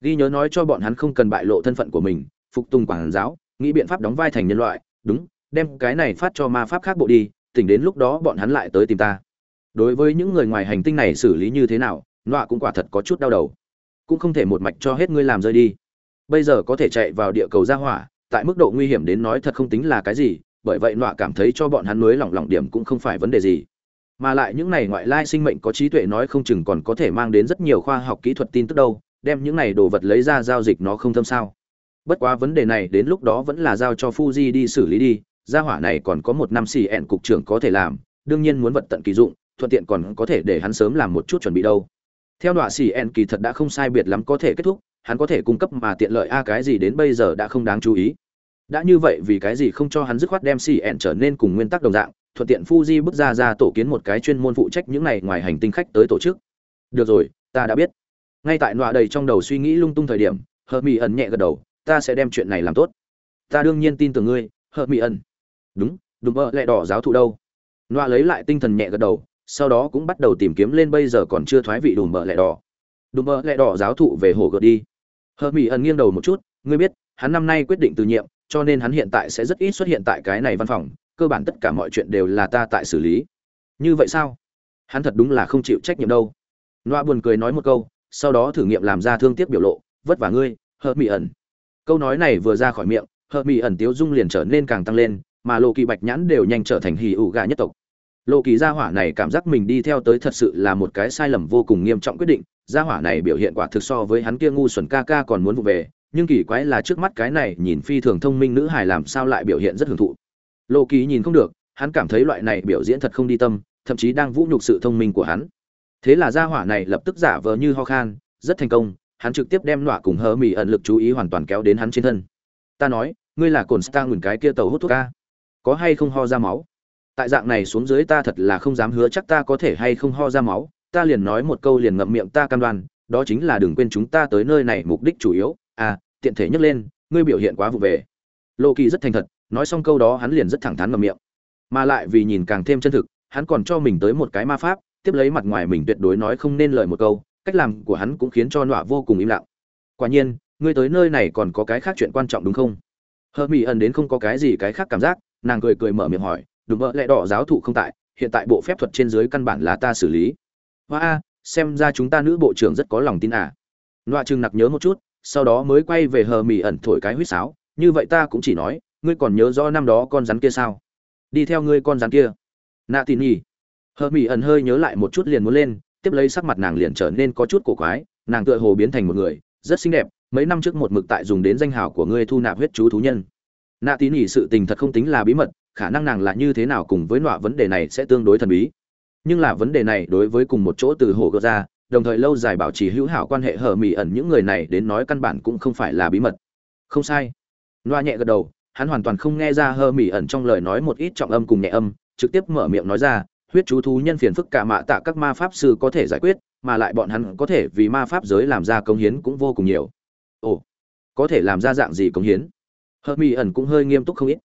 Ghi nhớ nói cho bọn hắn không cần bại lộ thân phận của mình, phục tùng quảng giáo, nghĩ biện pháp đóng vai thành nhân loại, đúng, đem cái này phát cho ma pháp khác bộ đi, tỉnh đến lúc đó bọn hắn lại tới tìm ta đối với những người ngoài hành tinh này xử lý như thế nào, nọa cũng quả thật có chút đau đầu. Cũng không thể một mạch cho hết ngươi làm rơi đi. Bây giờ có thể chạy vào địa cầu ra hỏa, tại mức độ nguy hiểm đến nói thật không tính là cái gì, bởi vậy nọa cảm thấy cho bọn hắn núi lỏng lỏng điểm cũng không phải vấn đề gì. Mà lại những này ngoại lai sinh mệnh có trí tuệ nói không chừng còn có thể mang đến rất nhiều khoa học kỹ thuật tin tức đâu, đem những này đồ vật lấy ra giao dịch nó không thâm sao. Bất quá vấn đề này đến lúc đó vẫn là giao cho Fuji đi xử lý đi, gia hỏa này còn có một năm xì ẹn cục trưởng có thể làm, đương nhiên muốn vật tận kỳ dụng thuận tiện còn có thể để hắn sớm làm một chút chuẩn bị đâu theo đọa xì ẹn kỳ thật đã không sai biệt lắm có thể kết thúc hắn có thể cung cấp mà tiện lợi a cái gì đến bây giờ đã không đáng chú ý đã như vậy vì cái gì không cho hắn dứt khoát đem xì ẹn trở nên cùng nguyên tắc đồng dạng thuận tiện Fuji bước ra ra tổ kiến một cái chuyên môn phụ trách những này ngoài hành tinh khách tới tổ chức. Được rồi, ta đã biết. Ngay tại nọa đầy trong đầu suy nghĩ lung tung thời điểm, Hợp Mỹ ẩn nhẹ gật đầu, ta sẽ đem chuyện này làm tốt. Ta đương nhiên tin tưởng ngươi, Hợp Mỹ ẩn. Đúng, đúng mơ lẹ đỏ giáo thụ đâu? Nọa lấy lại tinh thần nhẹ gật đầu, sau đó cũng bắt đầu tìm kiếm lên bây giờ còn chưa thoái vị đùm bờ lẹ đỏ. Đùm bờ lẹ đỏ giáo thụ về hồ gợt đi. hờ Mỹ ẩn nghiêng đầu một chút, ngươi biết, hắn năm nay quyết định từ nhiệm, cho nên hắn hiện tại sẽ rất ít xuất hiện tại cái này văn phòng, cơ bản tất cả mọi chuyện đều là ta tại xử lý. Như vậy sao? Hắn thật đúng là không chịu trách nhiệm đâu. Loa buồn cười nói một câu sau đó thử nghiệm làm ra thương tiếc biểu lộ vất vả ngươi hờ mỹ ẩn. Câu nói này vừa ra khỏi miệng hờ mỹ ẩn tiếu dung liền trở nên càng tăng lên mà lộ kỳ bạch nhãn đều nhanh trở thành hì ủ gà nhất tộc lộ kỳ gia hỏa này cảm giác mình đi theo tới thật sự là một cái sai lầm vô cùng nghiêm trọng quyết định. Gia hỏa này biểu hiện quả thực so với hắn kia ngu xuẩn ca ca còn muốn vụ về, nhưng kỳ quái là trước mắt cái này nhìn phi thường thông minh nữ hài làm sao lại biểu hiện rất hưởng thụ. Lộ kỳ nhìn không được, hắn cảm thấy loại này biểu diễn thật không đi tâm, thậm chí đang vũ nhục sự thông minh của hắn. Thế là gia hỏa này lập tức giả vờ như ho khan, rất thành công, hắn trực tiếp đem nọa cùng hờ mỹ ẩn lực chú ý hoàn toàn kéo đến hắn trên thân. Ta nói, ngươi là cồn star ngừng cái kia tàu hút thuốc ca. Có hay không ho ra máu? Tại dạng này xuống dưới ta thật là không dám hứa chắc ta có thể hay không ho ra máu. Ta liền nói một câu liền ngậm miệng ta cam đoan, đó chính là đừng quên chúng ta tới nơi này mục đích chủ yếu. À tiện thể nhắc lên, ngươi biểu hiện quá vụ về. Lộ kỳ rất thành thật, nói xong câu đó hắn liền rất thẳng thắn ngậm miệng. Mà lại vì nhìn càng thêm chân thực, hắn còn cho mình tới một cái ma pháp, tiếp lấy mặt ngoài mình tuyệt đối nói không nên lời một câu, cách làm của hắn cũng khiến cho nọa vô cùng im lặng. Quả nhiên, ngươi tới nơi này còn có cái khác chuyện quan trọng đúng không? Hờ mỹ ẩn đến không có cái gì cái khác cảm giác, nàng cười cười mở miệng hỏi đúng mỡ lẽ đỏ giáo thụ không tại, hiện tại bộ phép thuật trên dưới căn bản là ta xử lý. Hoa a, xem ra chúng ta nữ bộ trưởng rất có lòng tin à. Loa chừng nặc nhớ một chút, sau đó mới quay về hờ mỹ ẩn thổi cái huýt sáo, như vậy ta cũng chỉ nói, ngươi còn nhớ rõ năm đó con rắn kia sao? Đi theo ngươi con rắn kia. Nạ tin nhỉ? hờ mỹ ẩn hơi nhớ lại một chút liền muốn lên, tiếp lấy sắc mặt nàng liền trở nên có chút cổ quái, nàng tựa hồ biến thành một người, rất xinh đẹp, mấy năm trước một mực tại dùng đến danh hào của ngươi thu nạp huyết chú thú nhân. Nạ tin nhỉ sự tình thật không tính là bí mật khả năng nàng là như thế nào cùng với nọa vấn đề này sẽ tương đối thần bí. Nhưng là vấn đề này đối với cùng một chỗ từ hồ gỡ ra, đồng thời lâu dài bảo trì hữu hảo quan hệ hờ mỹ ẩn những người này đến nói căn bản cũng không phải là bí mật. Không sai. Nọa nhẹ gật đầu, hắn hoàn toàn không nghe ra hờ mỹ ẩn trong lời nói một ít trọng âm cùng nhẹ âm, trực tiếp mở miệng nói ra, huyết chú thú nhân phiền phức cả mạ tạ các ma pháp sư có thể giải quyết, mà lại bọn hắn có thể vì ma pháp giới làm ra công hiến cũng vô cùng nhiều. Ồ, có thể làm ra dạng gì công hiến? Hờ mỹ ẩn cũng hơi nghiêm túc không ít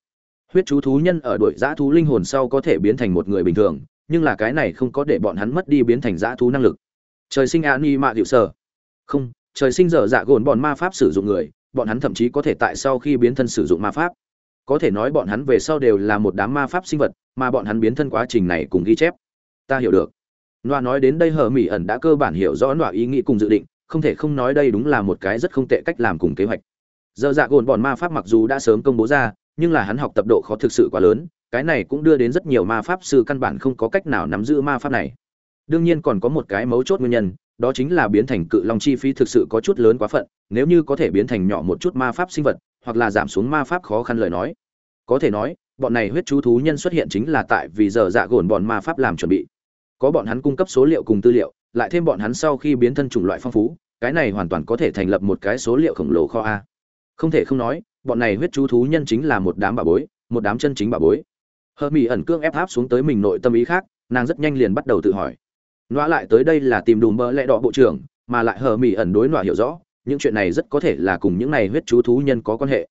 huyết chú thú nhân ở đội giã thú linh hồn sau có thể biến thành một người bình thường nhưng là cái này không có để bọn hắn mất đi biến thành giã thú năng lực. Trời sinh an y mạ hiệu sở. Không trời sinh dở dạ gồn bọn ma pháp sử dụng người bọn hắn thậm chí có thể tại sau khi biến thân sử dụng ma pháp. Có thể nói bọn hắn về sau đều là một đám ma pháp sinh vật mà bọn hắn biến thân quá trình này cùng ghi chép. Ta hiểu được. Noa nói đến đây hờ mỹ ẩn đã cơ bản hiểu rõ noa ý nghĩ cùng dự định không thể không nói đây đúng là một cái rất không tệ cách làm cùng kế hoạch. Giờ dạ gồn bọn ma pháp mặc dù đã sớm công bố ra, nhưng là hắn học tập độ khó thực sự quá lớn, cái này cũng đưa đến rất nhiều ma pháp sư căn bản không có cách nào nắm giữ ma pháp này. Đương nhiên còn có một cái mấu chốt nguyên nhân, đó chính là biến thành cự long chi phí thực sự có chút lớn quá phận, nếu như có thể biến thành nhỏ một chút ma pháp sinh vật, hoặc là giảm xuống ma pháp khó khăn lời nói. Có thể nói, bọn này huyết chú thú nhân xuất hiện chính là tại vì giờ dạ gồn bọn ma pháp làm chuẩn bị. Có bọn hắn cung cấp số liệu cùng tư liệu, lại thêm bọn hắn sau khi biến thân chủng loại phong phú, cái này hoàn toàn có thể thành lập một cái số liệu khổng lồ kho a không thể không nói bọn này huyết chú thú nhân chính là một đám bà bối, một đám chân chính bà bối. Hờ mỹ ẩn cương ép áp xuống tới mình nội tâm ý khác, nàng rất nhanh liền bắt đầu tự hỏi. Nọa lại tới đây là tìm đùm bỡ lẽ đỏ bộ trưởng, mà lại hờ mỹ ẩn đối nọa hiểu rõ, những chuyện này rất có thể là cùng những này huyết chú thú nhân có quan hệ.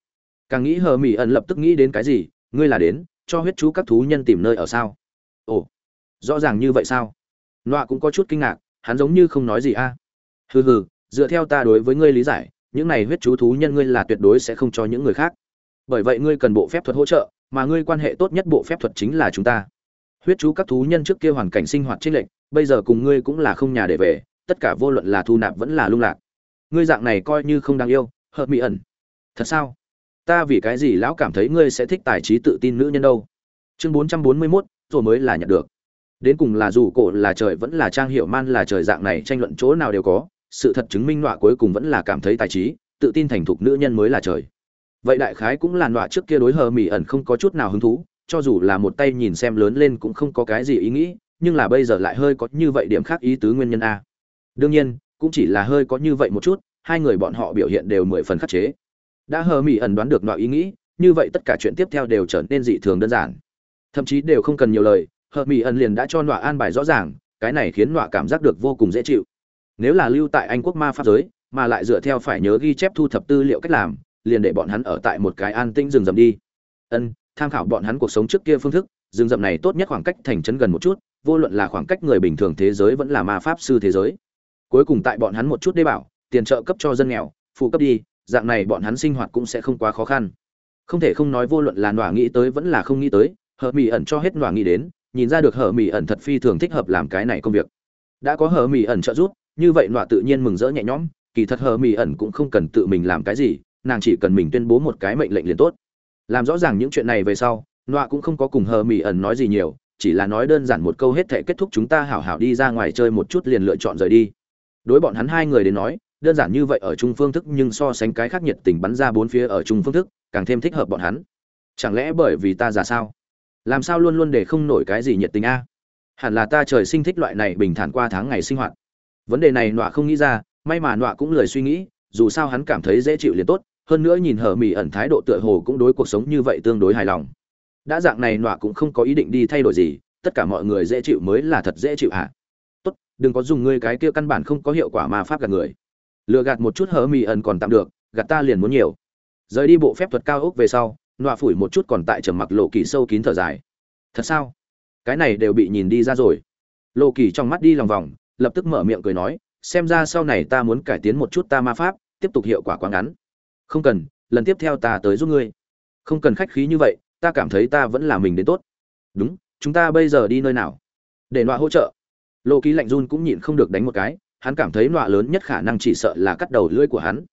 Càng nghĩ hờ mỹ ẩn lập tức nghĩ đến cái gì, ngươi là đến, cho huyết chú các thú nhân tìm nơi ở sao? Ồ, rõ ràng như vậy sao? Nọa cũng có chút kinh ngạc, hắn giống như không nói gì a. Hừ hừ, dựa theo ta đối với ngươi lý giải những này huyết chú thú nhân ngươi là tuyệt đối sẽ không cho những người khác. Bởi vậy ngươi cần bộ phép thuật hỗ trợ, mà ngươi quan hệ tốt nhất bộ phép thuật chính là chúng ta. Huyết chú các thú nhân trước kia hoàn cảnh sinh hoạt trinh lệnh bây giờ cùng ngươi cũng là không nhà để về, tất cả vô luận là thu nạp vẫn là lung lạc. Ngươi dạng này coi như không đáng yêu, hợp mỹ ẩn. Thật sao? Ta vì cái gì lão cảm thấy ngươi sẽ thích tài trí tự tin nữ nhân đâu? Chương bốn trăm bốn mươi mốt rồi mới là nhận được. Đến cùng là dù cổ là trời vẫn là trang hiệu man là trời dạng này, tranh luận chỗ nào đều có sự thật chứng minh nọa cuối cùng vẫn là cảm thấy tài trí, tự tin thành thục nữ nhân mới là trời. Vậy đại khái cũng là nọa trước kia đối hờ mỹ ẩn không có chút nào hứng thú, cho dù là một tay nhìn xem lớn lên cũng không có cái gì ý nghĩ, nhưng là bây giờ lại hơi có như vậy điểm khác ý tứ nguyên nhân a. Đương nhiên, cũng chỉ là hơi có như vậy một chút, hai người bọn họ biểu hiện đều mười phần khắc chế. Đã hờ mỹ ẩn đoán được nọa ý nghĩ, như vậy tất cả chuyện tiếp theo đều trở nên dị thường đơn giản. Thậm chí đều không cần nhiều lời, hờ mỹ ẩn liền đã cho nọa an bài rõ ràng, cái này khiến nọa cảm giác được vô cùng dễ chịu nếu là lưu tại anh quốc ma pháp giới, mà lại dựa theo phải nhớ ghi chép thu thập tư liệu cách làm, liền để bọn hắn ở tại một cái an tĩnh rừng rậm đi. Ân, tham khảo bọn hắn cuộc sống trước kia phương thức, rừng rậm này tốt nhất khoảng cách thành trấn gần một chút, vô luận là khoảng cách người bình thường thế giới vẫn là ma pháp sư thế giới. Cuối cùng tại bọn hắn một chút đê bảo, tiền trợ cấp cho dân nghèo, phụ cấp đi, dạng này bọn hắn sinh hoạt cũng sẽ không quá khó khăn. Không thể không nói vô luận là nọa nghĩ tới vẫn là không nghĩ tới hờ mỹ ẩn cho hết nọa nghĩ đến, nhìn ra được hờ mỹ ẩn thật phi thường thích hợp làm cái này công việc. Đã có hờ mỹ ẩn trợ giúp như vậy nọa tự nhiên mừng rỡ nhẹ nhõm, kỳ thật hờ mỹ ẩn cũng không cần tự mình làm cái gì, nàng chỉ cần mình tuyên bố một cái mệnh lệnh liền tốt. Làm rõ ràng những chuyện này về sau, nọa cũng không có cùng hờ mỹ ẩn nói gì nhiều, chỉ là nói đơn giản một câu hết thể kết thúc chúng ta hảo hảo đi ra ngoài chơi một chút liền lựa chọn rời đi. Đối bọn hắn hai người đến nói, đơn giản như vậy ở chung phương thức nhưng so sánh cái khác nhiệt tình bắn ra bốn phía ở chung phương thức, càng thêm thích hợp bọn hắn. Chẳng lẽ bởi vì ta già sao? Làm sao luôn luôn để không nổi cái gì nhiệt tình a? Hẳn là ta trời sinh thích loại này bình thản qua tháng ngày sinh hoạt vấn đề này nọa không nghĩ ra, may mà nọa cũng lười suy nghĩ, dù sao hắn cảm thấy dễ chịu liền tốt, hơn nữa nhìn hở mỹ ẩn thái độ tựa hồ cũng đối cuộc sống như vậy tương đối hài lòng. Đã dạng này nọa cũng không có ý định đi thay đổi gì, tất cả mọi người dễ chịu mới là thật dễ chịu hả? Tốt, đừng có dùng ngươi cái kia căn bản không có hiệu quả mà pháp gạt người. Lừa gạt một chút hở mỹ ẩn còn tạm được, gạt ta liền muốn nhiều. Rời đi bộ phép thuật cao ốc về sau, nọa phủi một chút còn tại trầm mặc lộ kỳ sâu kín thở dài. Thật sao? Cái này đều bị nhìn đi ra rồi. Lộ kỳ trong mắt đi lòng vòng lập tức mở miệng cười nói, xem ra sau này ta muốn cải tiến một chút ta ma pháp, tiếp tục hiệu quả quá ngắn. Không cần, lần tiếp theo ta tới giúp ngươi. Không cần khách khí như vậy, ta cảm thấy ta vẫn là mình đến tốt. Đúng, chúng ta bây giờ đi nơi nào? Để nọa hỗ trợ. Lộ ký lạnh run cũng nhịn không được đánh một cái, hắn cảm thấy nọa lớn nhất khả năng chỉ sợ là cắt đầu lưỡi của hắn.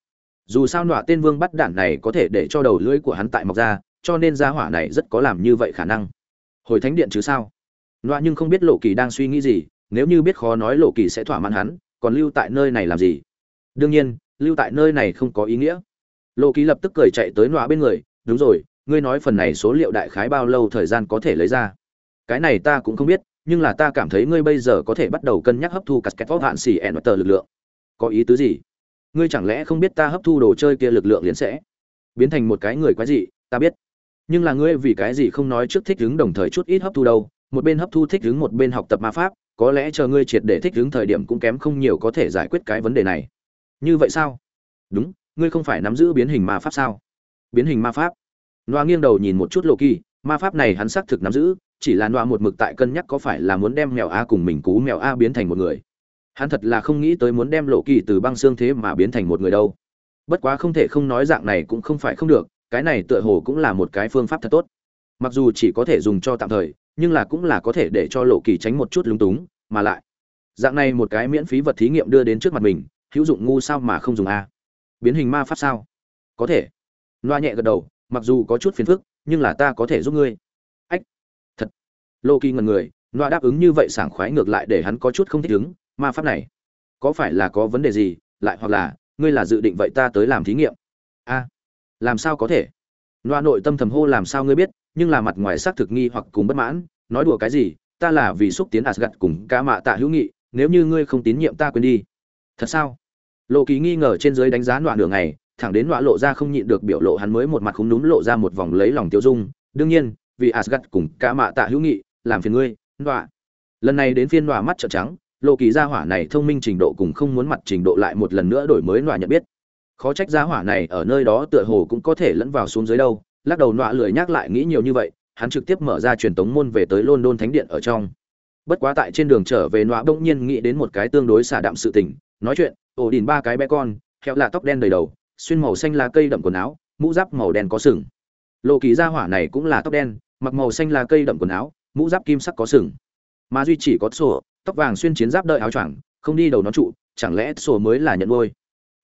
Dù sao nọa tên vương bắt đản này có thể để cho đầu lưỡi của hắn tại mọc ra, cho nên gia hỏa này rất có làm như vậy khả năng. Hồi thánh điện chứ sao? Nọa nhưng không biết lộ kỳ đang suy nghĩ gì nếu như biết khó nói lộ kỳ sẽ thỏa mãn hắn, còn lưu tại nơi này làm gì? Đương nhiên, lưu tại nơi này không có ý nghĩa. Lộ kỳ lập tức cười chạy tới nọa bên người, đúng rồi, ngươi nói phần này số liệu đại khái bao lâu thời gian có thể lấy ra? Cái này ta cũng không biết, nhưng là ta cảm thấy ngươi bây giờ có thể bắt đầu cân nhắc hấp thu casket vóc hạn xỉ ẻn tờ lực lượng. Có ý tứ gì? Ngươi chẳng lẽ không biết ta hấp thu đồ chơi kia lực lượng liền sẽ biến thành một cái người quái dị? Ta biết. Nhưng là ngươi vì cái gì không nói trước thích ứng đồng thời chút ít hấp thu đâu, một bên hấp thu thích ứng một bên học tập ma pháp có lẽ chờ ngươi triệt để thích ứng thời điểm cũng kém không nhiều có thể giải quyết cái vấn đề này. Như vậy sao? Đúng, ngươi không phải nắm giữ biến hình ma pháp sao? Biến hình ma pháp? Noa nghiêng đầu nhìn một chút lộ kỳ ma pháp này hắn xác thực nắm giữ, chỉ là noa một mực tại cân nhắc có phải là muốn đem mèo a cùng mình cú mèo a biến thành một người. Hắn thật là không nghĩ tới muốn đem lộ kỳ từ băng xương thế mà biến thành một người đâu. Bất quá không thể không nói dạng này cũng không phải không được, cái này tựa hồ cũng là một cái phương pháp thật tốt. Mặc dù chỉ có thể dùng cho tạm thời nhưng là cũng là có thể để cho lộ kỳ tránh một chút lúng túng, mà lại, dạng này một cái miễn phí vật thí nghiệm đưa đến trước mặt mình, hữu dụng ngu sao mà không dùng a? Biến hình ma pháp sao? Có thể. Loa nhẹ gật đầu, mặc dù có chút phiền phức, nhưng là ta có thể giúp ngươi. Ách, thật. Lô kỳ ngần người, loa đáp ứng như vậy sảng khoái ngược lại để hắn có chút không thích ứng, ma pháp này, có phải là có vấn đề gì, lại hoặc là, ngươi là dự định vậy ta tới làm thí nghiệm? A, làm sao có thể? Loa nội tâm thầm hô làm sao ngươi biết nhưng là mặt ngoài xác thực nghi hoặc cùng bất mãn, nói đùa cái gì, ta là vì xúc tiến Asgard cùng ca mạ tạ hữu nghị, nếu như ngươi không tín nhiệm ta quên đi. Thật sao? Lộ kỳ nghi ngờ trên dưới đánh giá loa nửa ngày, thẳng đến nọa lộ ra không nhịn được biểu lộ hắn mới một mặt khúm núm lộ ra một vòng lấy lòng tiêu dung. Đương nhiên, vì Asgard cùng cả mạ tạ hữu nghị, làm phiền ngươi, nọa. Lần này đến phiên nọa mắt trợn trắng, lộ kỳ gia hỏa này thông minh trình độ cùng không muốn mặt trình độ lại một lần nữa đổi mới nọa nhận biết. Khó trách gia hỏa này ở nơi đó tựa hồ cũng có thể lẫn vào xuống dưới đâu lắc đầu nọa lười nhắc lại nghĩ nhiều như vậy, hắn trực tiếp mở ra truyền tống môn về tới london thánh điện ở trong. Bất quá tại trên đường trở về nọa bỗng nhiên nghĩ đến một cái tương đối xả đạm sự tình, nói chuyện ổ đỉn ba cái bé con kẹo là tóc đen đầy đầu, xuyên màu xanh lá cây đậm quần áo, mũ giáp màu đen có sừng. Lộ kỳ gia hỏa này cũng là tóc đen, mặc màu xanh lá cây đậm quần áo, mũ giáp kim sắc có sừng. Mà duy chỉ có sổ, tóc vàng xuyên chiến giáp đợi áo choàng, không đi đầu nó trụ, chẳng lẽ sổ mới là nhận ngôi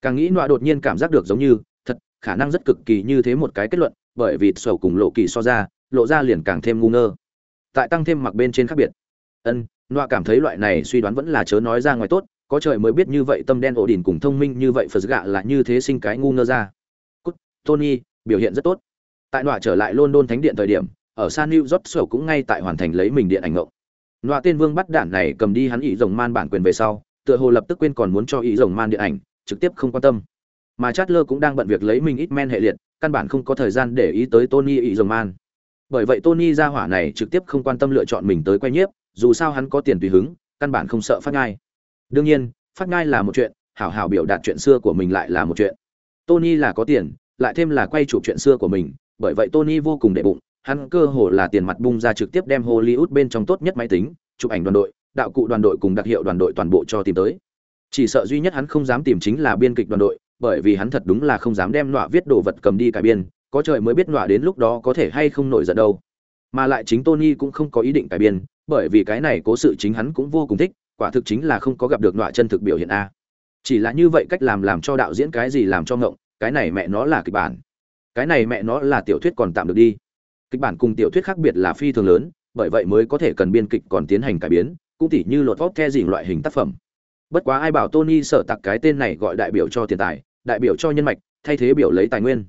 càng nghĩ nọa đột nhiên cảm giác được giống như, thật, khả năng rất cực kỳ như thế một cái kết luận bởi vì sổ cùng lộ kỳ so ra, lộ ra liền càng thêm ngu ngơ. Tại tăng thêm mặc bên trên khác biệt. Ân nọa cảm thấy loại này suy đoán vẫn là chớ nói ra ngoài tốt, có trời mới biết như vậy tâm đen ổ đỉnh cùng thông minh như vậy phật gạ là như thế sinh cái ngu ngơ ra. Cút, tony, biểu hiện rất tốt. Tại nọa trở lại london thánh điện thời điểm, ở san new york sổ cũng ngay tại hoàn thành lấy mình điện ảnh ngộ. Nọa tên vương bắt đạn này cầm đi hắn ý rồng man bản quyền về sau, tựa hồ lập tức quên còn muốn cho ý rồng man điện ảnh, trực tiếp không quan tâm. Mà Chatler cũng đang bận việc lấy mình ít men hệ liệt căn bản không có thời gian để ý tới tony ý rồng man bởi vậy tony ra hỏa này trực tiếp không quan tâm lựa chọn mình tới quay nhiếp, dù sao hắn có tiền tùy hứng, căn bản không sợ phát ngai đương nhiên, phát ngai là một chuyện, hảo hảo biểu đạt chuyện xưa của mình lại là một chuyện. Tony là có tiền, lại thêm là quay chụp chuyện xưa của mình, bởi vậy tony vô cùng đệ bụng, hắn cơ hồ là tiền mặt bung ra trực tiếp đem hollywood bên trong tốt nhất máy tính, chụp ảnh đoàn đội, đạo cụ đoàn đội cùng đặc hiệu đoàn đội toàn bộ cho tìm tới. Chỉ sợ duy nhất hắn không dám tìm chính là biên kịch đoàn đội bởi vì hắn thật đúng là không dám đem nọa viết đồ vật cầm đi cải biên, có trời mới biết nọa đến lúc đó có thể hay không nổi giận đâu. Mà lại chính tony cũng không có ý định cải biên, bởi vì cái này cố sự chính hắn cũng vô cùng thích, quả thực chính là không có gặp được nọa chân thực biểu hiện a. Chỉ là như vậy cách làm làm cho đạo diễn cái gì làm cho ngộng, cái này mẹ nó là kịch bản. Cái này mẹ nó là tiểu thuyết còn tạm được đi. Kịch bản cùng tiểu thuyết khác biệt là phi thường lớn, bởi vậy mới có thể cần biên kịch còn tiến hành cải biến, cũng tỉ như lột vóc the dình loại hình tác phẩm. Bất quá ai bảo tony sợ tặc cái tên này gọi đại biểu cho tiền tài đại biểu cho nhân mạch, thay thế biểu lấy tài nguyên.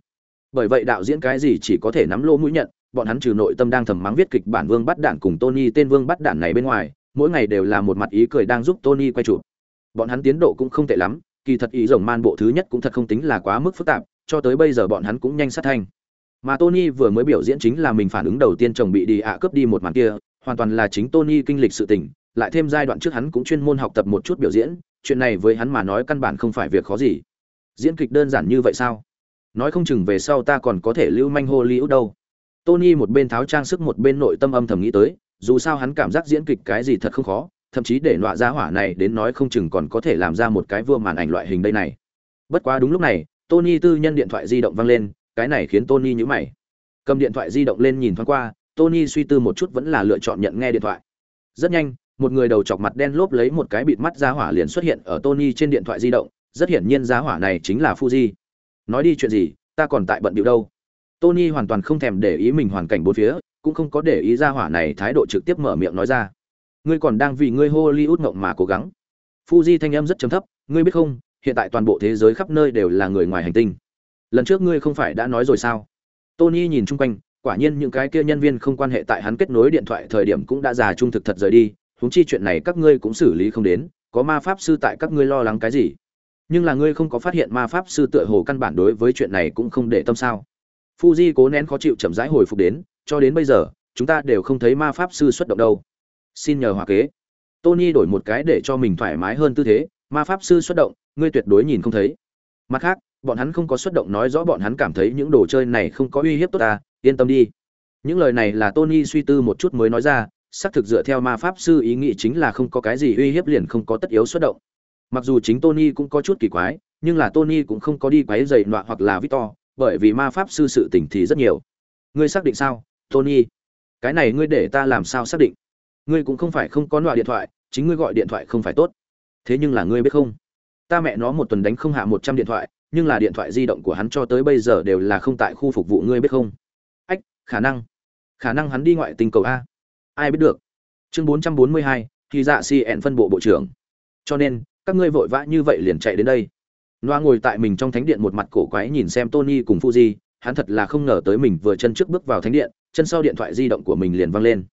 Bởi vậy đạo diễn cái gì chỉ có thể nắm lô mũi nhận, bọn hắn trừ nội tâm đang thầm mắng viết kịch bản vương bắt đản cùng tony, tên vương bắt đản này bên ngoài, mỗi ngày đều là một mặt ý cười đang giúp tony quay chụp. Bọn hắn tiến độ cũng không tệ lắm, kỳ thật ý rồng man bộ thứ nhất cũng thật không tính là quá mức phức tạp, cho tới bây giờ bọn hắn cũng nhanh sát thanh. Mà tony vừa mới biểu diễn chính là mình phản ứng đầu tiên chồng bị đi ạ cướp đi một màn kia, hoàn toàn là chính tony kinh lịch sự tình, lại thêm giai đoạn trước hắn cũng chuyên môn học tập một chút biểu diễn, chuyện này với hắn mà nói căn bản không phải việc khó gì diễn kịch đơn giản như vậy sao? Nói không chừng về sau ta còn có thể lưu manh hollywood đâu. Tony một bên tháo trang sức một bên nội tâm âm thầm nghĩ tới, dù sao hắn cảm giác diễn kịch cái gì thật không khó, thậm chí để nọa ra hỏa này đến nói không chừng còn có thể làm ra một cái vua màn ảnh loại hình đây này. Bất quá đúng lúc này, tony tư nhân điện thoại di động vang lên, cái này khiến tony nhữ mày. Cầm điện thoại di động lên nhìn thoáng qua, tony suy tư một chút vẫn là lựa chọn nhận nghe điện thoại. Rất nhanh, một người đầu chọc mặt đen lốp lấy một cái bịt mắt ra hỏa liền xuất hiện ở tony trên điện thoại di động rất hiển nhiên giá hỏa này chính là fuji. Nói đi chuyện gì, ta còn tại bận điều đâu. Tony hoàn toàn không thèm để ý mình hoàn cảnh bốn phía, cũng không có để ý giá hỏa này thái độ trực tiếp mở miệng nói ra. Ngươi còn đang vì ngươi hollywood ngộng mà cố gắng. Fuji thanh âm rất trầm thấp, ngươi biết không, hiện tại toàn bộ thế giới khắp nơi đều là người ngoài hành tinh. Lần trước ngươi không phải đã nói rồi sao? Tony nhìn chung quanh, quả nhiên những cái kia nhân viên không quan hệ tại hắn kết nối điện thoại thời điểm cũng đã già trung thực thật rời đi, huống chi chuyện này các ngươi cũng xử lý không đến, có ma pháp sư tại các ngươi lo lắng cái gì? Nhưng là ngươi không có phát hiện ma pháp sư tựa hồ căn bản đối với chuyện này cũng không để tâm sao? Fuji cố nén khó chịu chậm rãi hồi phục đến, cho đến bây giờ, chúng ta đều không thấy ma pháp sư xuất động đâu. Xin nhờ hòa kế. Tony đổi một cái để cho mình thoải mái hơn tư thế, ma pháp sư xuất động, ngươi tuyệt đối nhìn không thấy. Mặt khác, bọn hắn không có xuất động nói rõ bọn hắn cảm thấy những đồ chơi này không có uy hiếp tốt ta, yên tâm đi. Những lời này là tony suy tư một chút mới nói ra, xác thực dựa theo ma pháp sư ý nghĩ chính là không có cái gì uy hiếp liền không có tất yếu xuất động mặc dù chính tony cũng có chút kỳ quái, nhưng là tony cũng không có đi quấy dày nọa hoặc là victor, bởi vì ma pháp sư sự tỉnh thì rất nhiều. Ngươi xác định sao, tony? Cái này ngươi để ta làm sao xác định? Ngươi cũng không phải không có nọa điện thoại, chính ngươi gọi điện thoại không phải tốt. Thế nhưng là ngươi biết không? Ta mẹ nó một tuần đánh không hạ một trăm điện thoại, nhưng là điện thoại di động của hắn cho tới bây giờ đều là không tại khu phục vụ ngươi biết không? Ách, khả năng. Khả năng hắn đi ngoại tình cầu a. Ai biết được? Chương bốn trăm bốn mươi hai, thì dạ CN phân bộ bộ trưởng. Cho nên các ngươi vội vã như vậy liền chạy đến đây. Loa ngồi tại mình trong thánh điện một mặt cổ quái nhìn xem tony cùng fuji, hắn thật là không ngờ tới mình vừa chân trước bước vào thánh điện, chân sau điện thoại di động của mình liền văng lên.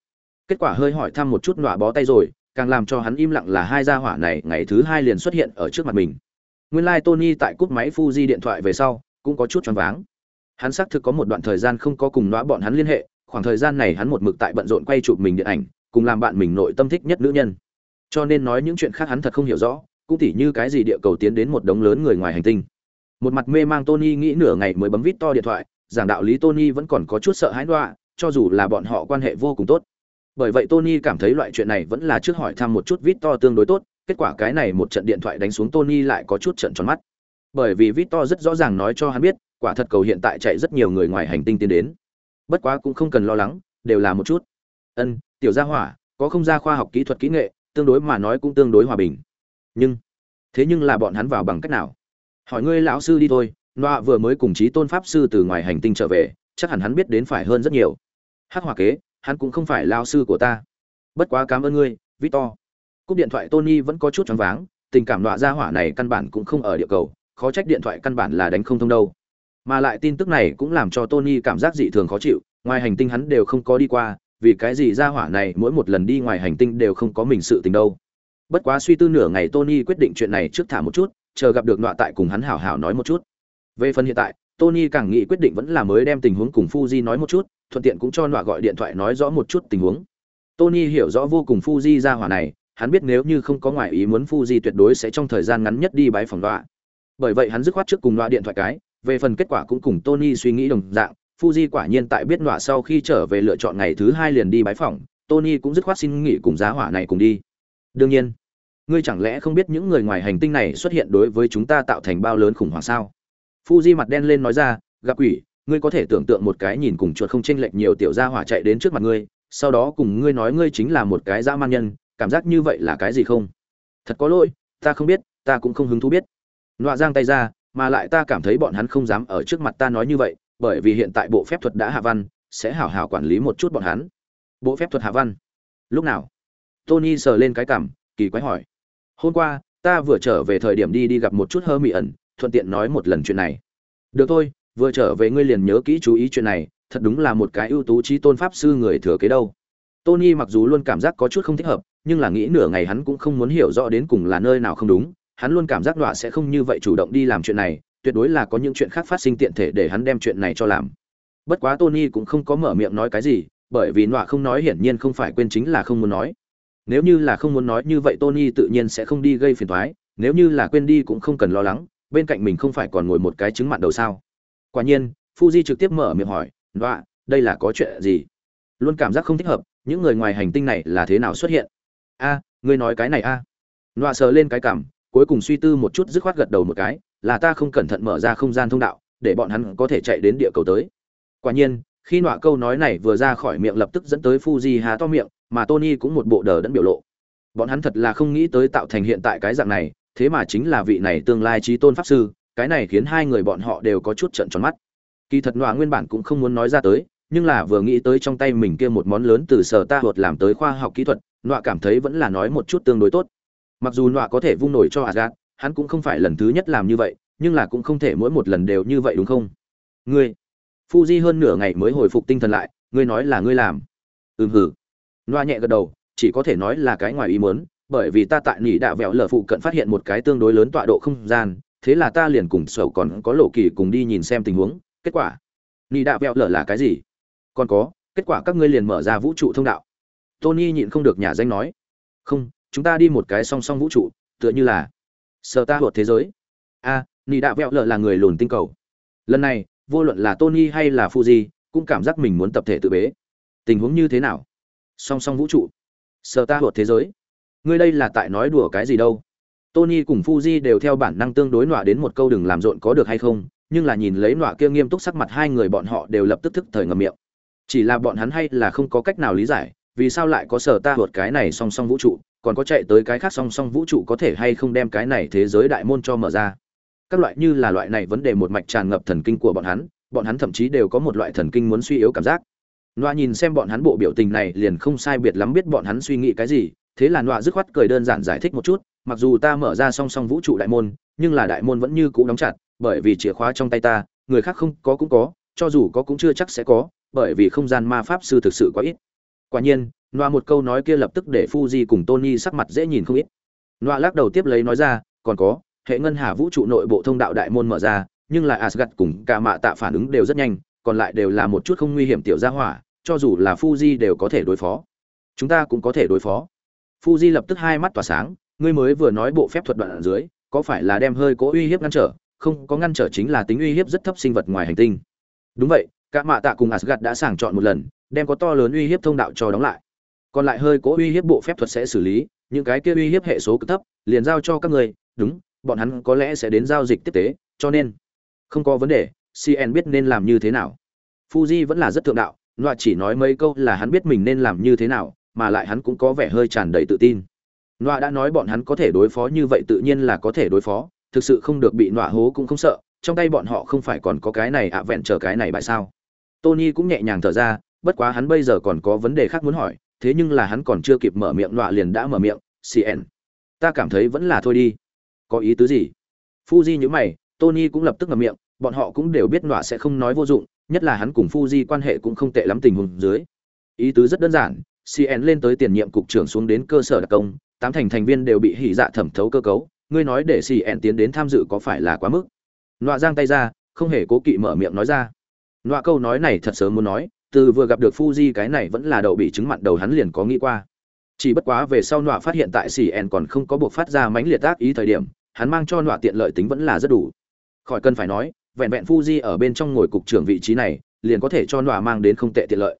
Kết quả hơi hỏi thăm một chút nọa bó tay rồi, càng làm cho hắn im lặng là hai gia hỏa này ngày thứ hai liền xuất hiện ở trước mặt mình. Nguyên lai tony tại cúp máy fuji điện thoại về sau, cũng có chút choáng váng. Hắn xác thực có một đoạn thời gian không có cùng nọa bọn hắn liên hệ, khoảng thời gian này hắn một mực tại bận rộn quay chụp mình điện ảnh, cùng làm bạn mình nội tâm thích nhất nữ nhân. Cho nên nói những chuyện khác hắn thật không hiểu rõ cũng tỉ như cái gì địa cầu tiến đến một đống lớn người ngoài hành tinh. Một mặt mê mang tony nghĩ nửa ngày mới bấm vít to điện thoại, giảng đạo lý tony vẫn còn có chút sợ hãi đọa, cho dù là bọn họ quan hệ vô cùng tốt. Bởi vậy tony cảm thấy loại chuyện này vẫn là trước hỏi thăm một chút vít to tương đối tốt, kết quả cái này một trận điện thoại đánh xuống tony lại có chút trận tròn mắt. Bởi vì vít to rất rõ ràng nói cho hắn biết, quả thật cầu hiện tại chạy rất nhiều người ngoài hành tinh tiến đến. Bất quá cũng không cần lo lắng, đều là một chút. Ân, tiểu gia hỏa, có không gia khoa học kỹ thuật kỹ nghệ, tương đối mà nói cũng tương đối hòa bình nhưng, thế nhưng là bọn hắn vào bằng cách nào? Hỏi ngươi lão sư đi thôi, noa vừa mới cùng chí tôn pháp sư từ ngoài hành tinh trở về, chắc hẳn hắn biết đến phải hơn rất nhiều. Hắc hòa kế, hắn cũng không phải lao sư của ta. Bất quá cảm ơn ngươi, victor. Cúp điện thoại tony vẫn có chút choáng váng, tình cảm đọa ra hỏa này căn bản cũng không ở địa cầu, khó trách điện thoại căn bản là đánh không thông đâu. Mà lại tin tức này cũng làm cho tony cảm giác dị thường khó chịu, ngoài hành tinh hắn đều không có đi qua, vì cái gì ra hỏa này mỗi một lần đi ngoài hành tinh đều không có mình sự tình đâu bất quá suy tư nửa ngày tony quyết định chuyện này trước thả một chút, chờ gặp được nọa tại cùng hắn hảo hảo nói một chút. Về phần hiện tại, tony càng nghĩ quyết định vẫn là mới đem tình huống cùng fuji nói một chút, thuận tiện cũng cho nọa gọi điện thoại nói rõ một chút tình huống. Tony hiểu rõ vô cùng fuji ra hỏa này, hắn biết nếu như không có ngoại ý muốn fuji tuyệt đối sẽ trong thời gian ngắn nhất đi bái phòng nọa. Bởi vậy hắn dứt khoát trước cùng nọa điện thoại cái, về phần kết quả cũng cùng tony suy nghĩ đồng dạng, fuji quả nhiên tại biết nọa sau khi trở về lựa chọn ngày thứ hai liền đi bái phòng, tony cũng dứt khoát xin nghỉ cùng giá hỏa này cùng đi. Đương nhiên ngươi chẳng lẽ không biết những người ngoài hành tinh này xuất hiện đối với chúng ta tạo thành bao lớn khủng hoảng sao? Fuji mặt đen lên nói ra, gặp quỷ, ngươi có thể tưởng tượng một cái nhìn cùng chuột không chênh lệch nhiều tiểu gia hỏa chạy đến trước mặt ngươi, sau đó cùng ngươi nói ngươi chính là một cái dã man nhân, cảm giác như vậy là cái gì không? Thật có lỗi, ta không biết, ta cũng không hứng thú biết. Nọa giang tay ra, mà lại ta cảm thấy bọn hắn không dám ở trước mặt ta nói như vậy, bởi vì hiện tại bộ phép thuật đã hạ văn, sẽ hảo hảo quản lý một chút bọn hắn. Bộ phép thuật hạ văn. Lúc nào? Tony sờ lên cái cảm, kỳ quái hỏi hôm qua, ta vừa trở về thời điểm đi đi gặp một chút hơ mị ẩn, thuận tiện nói một lần chuyện này. Được thôi, vừa trở về ngươi liền nhớ kỹ chú ý chuyện này, thật đúng là một cái ưu tú trí tôn pháp sư người thừa kế đâu. Tony mặc dù luôn cảm giác có chút không thích hợp, nhưng là nghĩ nửa ngày hắn cũng không muốn hiểu rõ đến cùng là nơi nào không đúng, hắn luôn cảm giác đọa sẽ không như vậy chủ động đi làm chuyện này, tuyệt đối là có những chuyện khác phát sinh tiện thể để hắn đem chuyện này cho làm. Bất quá tony cũng không có mở miệng nói cái gì, bởi vì nọa không nói hiển nhiên không phải quên chính là không muốn nói nếu như là không muốn nói như vậy tony tự nhiên sẽ không đi gây phiền toái, nếu như là quên đi cũng không cần lo lắng, bên cạnh mình không phải còn ngồi một cái trứng mặn đầu sao? Quả nhiên, fuji trực tiếp mở miệng hỏi, nọa, đây là có chuyện gì? Luôn cảm giác không thích hợp, những người ngoài hành tinh này là thế nào xuất hiện? A, ngươi nói cái này a. À. nọa sờ lên cái cảm, cuối cùng suy tư một chút dứt khoát gật đầu một cái, là ta không cẩn thận mở ra không gian thông đạo, để bọn hắn có thể chạy đến địa cầu tới. Quả nhiên, khi nọa câu nói này vừa ra khỏi miệng lập tức dẫn tới fuji há to miệng mà tony cũng một bộ đờ đẫn biểu lộ. Bọn hắn thật là không nghĩ tới tạo thành hiện tại cái dạng này, thế mà chính là vị này tương lai trí tôn pháp sư, cái này khiến hai người bọn họ đều có chút trận tròn mắt. Kỳ thật Noa nguyên bản cũng không muốn nói ra tới, nhưng là vừa nghĩ tới trong tay mình kia một món lớn từ sở ta thuật làm tới khoa học kỹ thuật Noa cảm thấy vẫn là nói một chút tương đối tốt. Mặc dù Noa có thể vung nổi cho asgad hắn cũng không phải lần thứ nhất làm như vậy, nhưng là cũng không thể mỗi một lần đều như vậy đúng không? Ngươi, fuji hơn nửa ngày mới hồi phục tinh thần lại, ngươi nói là ngươi làm. Ừm hử Loa nhẹ gật đầu chỉ có thể nói là cái ngoài ý muốn bởi vì ta tại nỉ đạo vẹo lở phụ cận phát hiện một cái tương đối lớn tọa độ không gian thế là ta liền cùng sầu còn có lộ kỳ cùng đi nhìn xem tình huống. Kết quả nỉ đạo vẹo lở là cái gì? Còn có kết quả các ngươi liền mở ra vũ trụ thông đạo. Tony nhịn không được nhà danh nói không chúng ta đi một cái song song vũ trụ tựa như là sở ta hột thế giới. A à, đạo vẹo Lở là người lùn tinh cầu. Lần này vô luận là tony hay là fuji cũng cảm giác mình muốn tập thể tự bế. Tình huống như thế nào? Song song vũ trụ. Sở ta hột thế giới. Ngươi đây là tại nói đùa cái gì đâu? Tony cùng fuji đều theo bản năng tương đối nọa đến một câu đừng làm rộn có được hay không, nhưng là nhìn lấy nọa kia nghiêm túc sắc mặt hai người bọn họ đều lập tức thức thời ngầm miệng. Chỉ là bọn hắn hay là không có cách nào lý giải, vì sao lại có sở ta hột cái này song song vũ trụ, còn có chạy tới cái khác song song vũ trụ có thể hay không đem cái này thế giới đại môn cho mở ra? Các loại như là loại này vấn đề một mạch tràn ngập thần kinh của bọn hắn bọn hắn thậm chí đều có một loại thần kinh muốn suy yếu cảm giác. Noa nhìn xem bọn hắn bộ biểu tình này liền không sai biệt lắm biết bọn hắn suy nghĩ cái gì, thế là Noa dứt khoát cười đơn giản giải thích một chút, mặc dù ta mở ra song song vũ trụ đại môn, nhưng là đại môn vẫn như cũ đóng chặt, bởi vì chìa khóa trong tay ta, người khác không có cũng có, cho dù có cũng chưa chắc sẽ có, bởi vì không gian ma pháp sư thực sự quá ít. Quả nhiên, Noa một câu nói kia lập tức để Fuji cùng Tony sắc mặt dễ nhìn không ít. Noa lắc đầu tiếp lấy nói ra, còn có, hệ ngân hà vũ trụ nội bộ thông đạo đại môn mở ra, nhưng là Asgard cùng cả mạ tạ phản ứng đều rất nhanh, còn lại đều là một chút không nguy hiểm tiểu gia hỏa, cho dù là Fuji đều có thể đối phó. Chúng ta cũng có thể đối phó. Fuji lập tức hai mắt tỏa sáng, ngươi mới vừa nói bộ phép thuật đoạn ở dưới, có phải là đem hơi cố uy hiếp ngăn trở, không, có ngăn trở chính là tính uy hiếp rất thấp sinh vật ngoài hành tinh. Đúng vậy, cả mạ tạ cùng Asgard đã sàng chọn một lần, đem có to lớn uy hiếp thông đạo cho đóng lại còn lại hơi cố uy hiếp bộ phép thuật sẽ xử lý những cái kia uy hiếp hệ số cực thấp liền giao cho các người đúng bọn hắn có lẽ sẽ đến giao dịch tiếp tế cho nên không có vấn đề cn biết nên làm như thế nào. Fuji vẫn là rất thượng đạo loạt chỉ nói mấy câu là hắn biết mình nên làm như thế nào, mà lại hắn cũng có vẻ hơi tràn đầy tự tin. Loạ đã nói bọn hắn có thể đối phó như vậy tự nhiên là có thể đối phó, thực sự không được bị loạ hố cũng không sợ, trong tay bọn họ không phải còn có cái này ạ, vẹn chờ cái này bại sao. Tony cũng nhẹ nhàng thở ra, bất quá hắn bây giờ còn có vấn đề khác muốn hỏi, thế nhưng là hắn còn chưa kịp mở miệng nọa liền đã mở miệng cn ta cảm thấy vẫn là thôi đi. Có ý tứ gì? Fuji nhữ mày, tony cũng lập tức ngậm miệng bọn họ cũng đều biết nọa sẽ không nói vô dụng nhất là hắn cùng fuji quan hệ cũng không tệ lắm tình huống dưới ý tứ rất đơn giản cn lên tới tiền nhiệm cục trưởng xuống đến cơ sở đặc công tám thành thành viên đều bị hỉ dạ thẩm thấu cơ cấu ngươi nói để cn tiến đến tham dự có phải là quá mức nọa giang tay ra không hề cố kỵ mở miệng nói ra nọa câu nói này thật sớm muốn nói từ vừa gặp được Fuji cái này vẫn là đậu bị chứng mặn đầu hắn liền có nghĩ qua. Chỉ bất quá về sau nọa phát hiện tại CN còn không có buộc phát ra mãnh liệt ác ý thời điểm, hắn mang cho nọa tiện lợi tính vẫn là rất đủ. Khỏi cần phải nói, vẹn vẹn Fuji ở bên trong ngồi cục trưởng vị trí này, liền có thể cho nọa mang đến không tệ tiện lợi.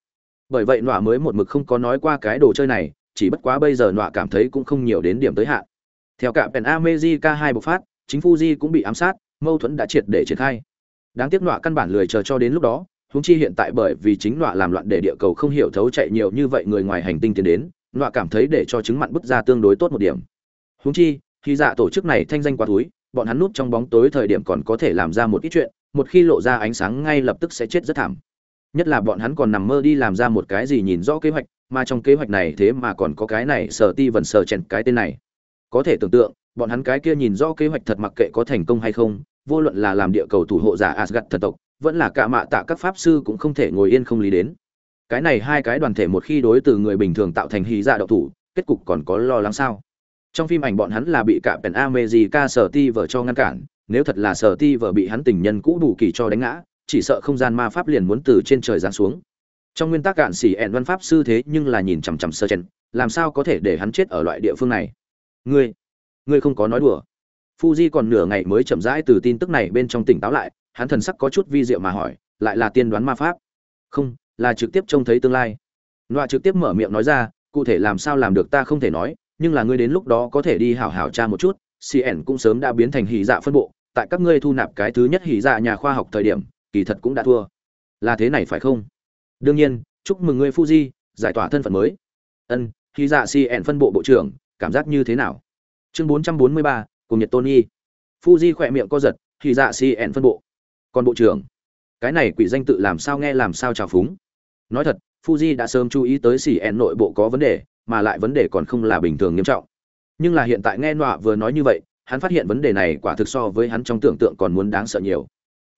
Bởi vậy nọa mới một mực không có nói qua cái đồ chơi này, chỉ bất quá bây giờ nọa cảm thấy cũng không nhiều đến điểm tới hạn. Theo cả Pen America 2 bộc phát, chính Fuji cũng bị ám sát, mâu thuẫn đã triệt để triển khai. Đáng tiếc nọa căn bản lười chờ cho đến lúc đó, huống chi hiện tại bởi vì chính nọa làm loạn để địa cầu không hiểu thấu chạy nhiều như vậy người ngoài hành tinh tiến đến nọa cảm thấy để cho chứng mặn bứt ra tương đối tốt một điểm huống chi khi dạ tổ chức này thanh danh quá túi bọn hắn núp trong bóng tối thời điểm còn có thể làm ra một ít chuyện, một khi lộ ra ánh sáng ngay lập tức sẽ chết rất thảm. Nhất là bọn hắn còn nằm mơ đi làm ra một cái gì nhìn rõ kế hoạch, mà trong kế hoạch này thế mà còn có cái này sở ti vần sở chèn cái tên này. Có thể tưởng tượng, bọn hắn cái kia nhìn rõ kế hoạch thật mặc kệ có thành công hay không, vô luận là làm địa cầu thủ hộ giả Asgard thần tộc, vẫn là cả mạ tạ các pháp sư cũng không thể ngồi yên không lý đến. Cái này hai cái đoàn thể một khi đối từ người bình thường tạo thành hí dạ độc thủ, kết cục còn có lo lắng sao? Trong phim ảnh bọn hắn là bị cả pèn amejica sở ti vợ cho ngăn cản, nếu thật là sở ti vợ bị hắn tình nhân cũ đủ kỳ cho đánh ngã, chỉ sợ không gian ma pháp liền muốn từ trên trời giáng xuống. Trong nguyên tắc cạn xỉ ẹn văn pháp sư thế nhưng là nhìn chằm chằm sơ chen làm sao có thể để hắn chết ở loại địa phương này? Ngươi ngươi không có nói đùa. Fuji còn nửa ngày mới chậm rãi từ tin tức này bên trong tỉnh táo lại, hắn thần sắc có chút vi diệu mà hỏi, lại là tiên đoán ma pháp? Không, là trực tiếp trông thấy tương lai. Loại trực tiếp mở miệng nói ra, cụ thể làm sao làm được ta không thể nói nhưng là ngươi đến lúc đó có thể đi hảo hảo tra một chút cn cũng sớm đã biến thành hỉ dạ phân bộ tại các ngươi thu nạp cái thứ nhất hỉ dạ nhà khoa học thời điểm kỳ thật cũng đã thua. Là thế này phải không? Đương nhiên chúc mừng ngươi fuji giải tỏa thân phận mới. Ân hỉ dạ cn phân bộ bộ trưởng cảm giác như thế nào? Chương 443, cùng nhật tôn y fuji khỏe miệng co giật hỉ dạ cn phân bộ. Còn bộ trưởng cái này quỷ danh tự làm sao nghe làm sao trào phúng? Nói thật fuji đã sớm chú ý tới cn nội bộ có vấn đề mà lại vấn đề còn không là bình thường nghiêm trọng. Nhưng là hiện tại nghe nọa vừa nói như vậy, hắn phát hiện vấn đề này quả thực so với hắn trong tưởng tượng còn muốn đáng sợ nhiều.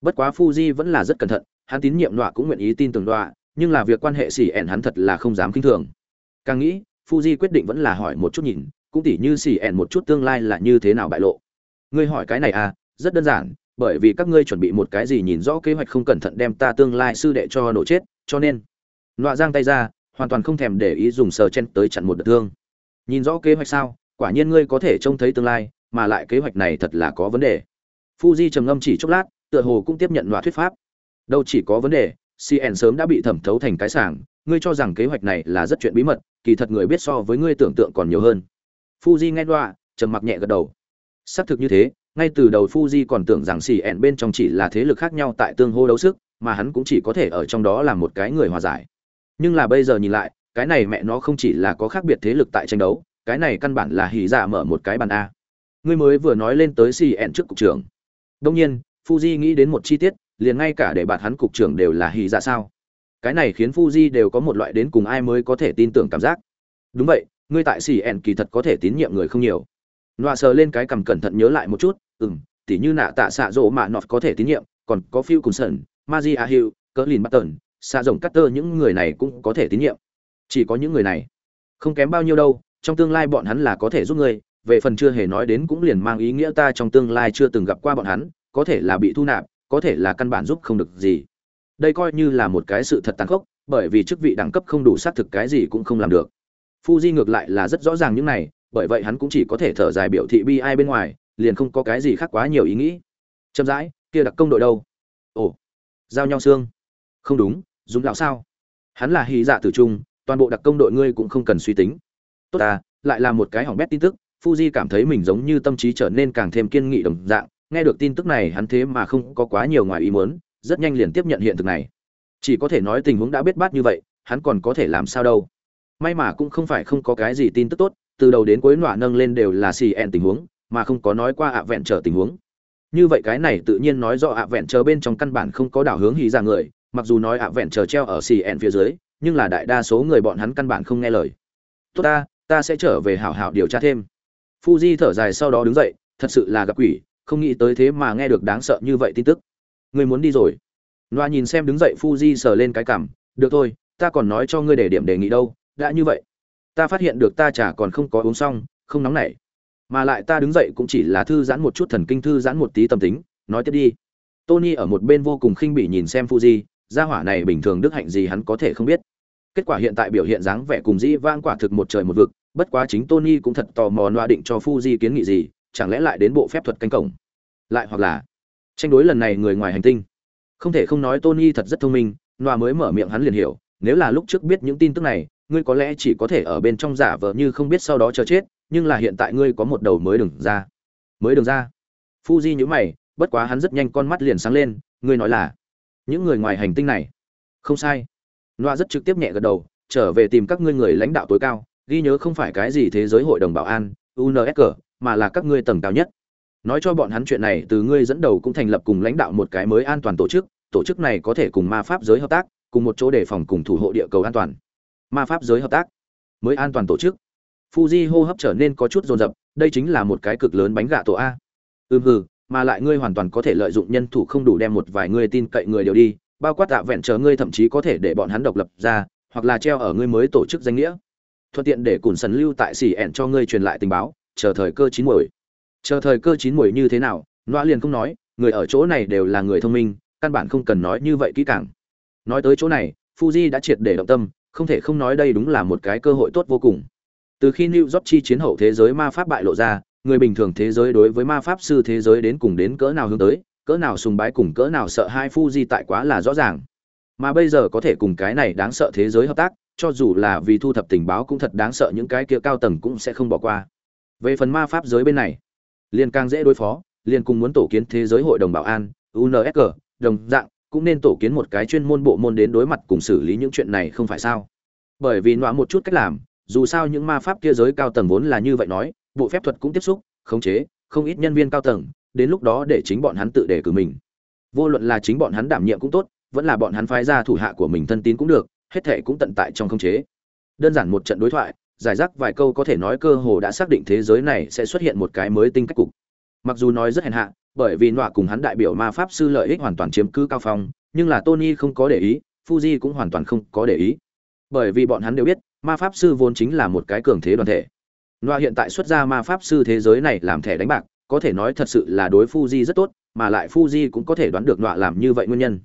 Bất quá fuji vẫn là rất cẩn thận, hắn tín nhiệm nọa cũng nguyện ý tin tưởng nọa, nhưng là việc quan hệ xỉ ẻn hắn thật là không dám kinh thường. Càng nghĩ, fuji quyết định vẫn là hỏi một chút nhìn, cũng tỉ như xỉ ẻn một chút tương lai là như thế nào bại lộ. Ngươi hỏi cái này à rất đơn giản, bởi vì các ngươi chuẩn bị một cái gì nhìn rõ kế hoạch không cẩn thận đem ta tương lai sư đệ cho nổ chết, cho nên. Nọa giang tay ra hoàn toàn không thèm để ý dùng sờ chen tới chặn một đợt thương. Nhìn rõ kế hoạch sao, quả nhiên ngươi có thể trông thấy tương lai, mà lại kế hoạch này thật là có vấn đề. Fuji trầm ngâm chỉ chốc lát, tựa hồ cũng tiếp nhận loại thuyết pháp. Đâu chỉ có vấn đề cn sớm đã bị thẩm thấu thành cái sảng, ngươi cho rằng kế hoạch này là rất chuyện bí mật, kỳ thật người biết so với ngươi tưởng tượng còn nhiều hơn. Fuji nghe đoạ trầm mặc nhẹ gật đầu. Xác thực như thế, ngay từ đầu fuji còn tưởng rằng cn bên trong chỉ là thế lực khác nhau tại tương hô đấu sức, mà hắn cũng chỉ có thể ở trong đó làm một cái người hòa giải nhưng là bây giờ nhìn lại, cái này mẹ nó không chỉ là có khác biệt thế lực tại tranh đấu, cái này căn bản là hỉ dạ mở một cái bàn a. Ngươi mới vừa nói lên tới cn trước cục trưởng. Đông nhiên, fuji nghĩ đến một chi tiết, liền ngay cả để bạn hắn cục trưởng đều là hỉ dạ sao? Cái này khiến fuji đều có một loại đến cùng ai mới có thể tin tưởng cảm giác. Đúng vậy, ngươi tại cn kỳ thật có thể tín nhiệm người không nhiều. Nọa sờ lên cái cằm cẩn thận nhớ lại một chút ừ m tỉ như nạ tạ xạ rỗ mạ nọt có thể tín nhiệm, còn có phiêu cùng sần di a hill cỡ lìn bắt tần xạ rồng cắt tơ những người này cũng có thể tín nhiệm. Chỉ có những người này. Không kém bao nhiêu đâu, trong tương lai bọn hắn là có thể giúp ngươi, về phần chưa hề nói đến cũng liền mang ý nghĩa ta trong tương lai chưa từng gặp qua bọn hắn, có thể là bị thu nạp, có thể là căn bản giúp không được gì. Đây coi như là một cái sự thật tàn khốc, bởi vì chức vị đẳng cấp không đủ xác thực cái gì cũng không làm được. Fuji ngược lại là rất rõ ràng những này, bởi vậy hắn cũng chỉ có thể thở dài biểu thị bi ai bên ngoài, liền không có cái gì khác quá nhiều ý nghĩ. Chậm rãi, kia đặc công đội đâu? Ồ, giao nhau xương. Không đúng dùng lão sao? Hắn là hy dạ tử trung, toàn bộ đặc công đội ngươi cũng không cần suy tính. Tốt ta, lại là một cái hỏng bét tin tức, fuji cảm thấy mình giống như tâm trí trở nên càng thêm kiên nghị đồng dạng, nghe được tin tức này hắn thế mà không có quá nhiều ngoài ý muốn, rất nhanh liền tiếp nhận hiện thực này. Chỉ có thể nói tình huống đã biết bát như vậy, hắn còn có thể làm sao đâu. May mà cũng không phải không có cái gì tin tức tốt, từ đầu đến cuối nọa nâng lên đều là xì ẹn tình huống, mà không có nói qua ạ vẹn trở tình huống. Như vậy cái này tự nhiên nói do ạ vẹn chờ bên trong căn bản không có đảo hướng hì ra dạ người mặc dù nói ạ vẹn chờ treo ở xì ẹn phía dưới, nhưng là đại đa số người bọn hắn căn bản không nghe lời. Tốt ta ta sẽ trở về hảo hảo điều tra thêm. Fuji thở dài sau đó đứng dậy, thật sự là gặp quỷ, không nghĩ tới thế mà nghe được đáng sợ như vậy tin tức. Người muốn đi rồi. Loa nhìn xem đứng dậy fuji sờ lên cái cảm, được thôi, ta còn nói cho ngươi để điểm đề nghị đâu, đã như vậy. Ta phát hiện được ta chả còn không có uống xong, không nóng nảy. Mà lại ta đứng dậy cũng chỉ là thư giãn một chút thần kinh, thư giãn một tí tâm tính, nói tiếp đi. Tony ở một bên vô cùng khinh bỉ nhìn xem fuji gia hỏa này bình thường đức hạnh gì hắn có thể không biết. Kết quả hiện tại biểu hiện dáng vẻ cùng dĩ vang quả thực một trời một vực, bất quá chính tony cũng thật tò mò loa định cho fuji kiến nghị gì, chẳng lẽ lại đến bộ phép thuật canh cổng? Lại hoặc là tranh đối lần này người ngoài hành tinh. Không thể không nói tony thật rất thông minh, loa mới mở miệng hắn liền hiểu, nếu là lúc trước biết những tin tức này, ngươi có lẽ chỉ có thể ở bên trong giả vờ như không biết sau đó chờ chết, nhưng là hiện tại ngươi có một đầu mới đừng ra. Mới đừng ra. Fuji nhữ mày, bất quá hắn rất nhanh con mắt liền sáng lên, ngươi nói là những người ngoài hành tinh này. Không sai. Noa rất trực tiếp nhẹ gật đầu, trở về tìm các ngươi người lãnh đạo tối cao, ghi nhớ không phải cái gì thế giới hội đồng bảo an unsg mà là các ngươi tầng cao nhất. Nói cho bọn hắn chuyện này, từ ngươi dẫn đầu cũng thành lập cùng lãnh đạo một cái mới an toàn tổ chức tổ chức này có thể cùng ma pháp giới hợp tác, cùng một chỗ đề phòng cùng thủ hộ địa cầu an toàn. Ma pháp giới hợp tác, mới an toàn tổ chức. Fuji hô hấp trở nên có chút rồn rập đây chính là một cái cực lớn bánh gạ tổ a. Ừm hừ mà lại ngươi hoàn toàn có thể lợi dụng nhân thủ không đủ đem một vài người tin cậy người đều đi, bao quát tạ vẹn chờ ngươi thậm chí có thể để bọn hắn độc lập ra, hoặc là treo ở ngươi mới tổ chức danh nghĩa. Thuận tiện để cùn sần lưu tại xỉ ẹn cho ngươi truyền lại tình báo, chờ thời cơ chín muồi. Chờ thời cơ chín muồi như thế nào loa liền không nói, người ở chỗ này đều là người thông minh, căn bản không cần nói như vậy kỹ càng. Nói tới chỗ này, fuji đã triệt để động tâm, không thể không nói đây đúng là một cái cơ hội tốt vô cùng. Từ khi new york chi chiến hậu thế giới ma pháp bại lộ ra người bình thường thế giới đối với ma pháp sư thế giới đến cùng đến cỡ nào hướng tới, cỡ nào sùng bái cùng cỡ nào sợ hai phu di tại quá là rõ ràng. Mà bây giờ có thể cùng cái này đáng sợ thế giới hợp tác, cho dù là vì thu thập tình báo cũng thật đáng sợ những cái kia cao tầng cũng sẽ không bỏ qua. Về phần ma pháp giới bên này, liền càng dễ đối phó, liền cùng muốn tổ kiến thế giới hội đồng bảo an unsg đồng dạng, cũng nên tổ kiến một cái chuyên môn bộ môn đến đối mặt cùng xử lý những chuyện này không phải sao? Bởi vì nọa một chút cách làm, dù sao những ma pháp kia giới cao tầng vốn là như vậy nói bộ phép thuật cũng tiếp xúc, khống chế, không ít nhân viên cao tầng, đến lúc đó để chính bọn hắn tự đề cử mình. Vô luận là chính bọn hắn đảm nhiệm cũng tốt, vẫn là bọn hắn phái ra thủ hạ của mình thân tín cũng được, hết thệ cũng tận tại trong khống chế. Đơn giản một trận đối thoại, giải rác vài câu có thể nói cơ hồ đã xác định thế giới này sẽ xuất hiện một cái mới tinh cách cục. Mặc dù nói rất hèn hạ, bởi vì nọa cùng hắn đại biểu ma pháp sư lợi ích hoàn toàn chiếm cứ cao phong, nhưng là tony không có để ý, fuji cũng hoàn toàn không có để ý. Bởi vì bọn hắn đều biết, ma pháp sư vốn chính là một cái cường thế đoàn thể. Loa hiện tại xuất ra ma pháp sư thế giới này làm thẻ đánh bạc, có thể nói thật sự là đối fuji rất tốt, mà lại fuji cũng có thể đoán được Loa làm như vậy nguyên nhân.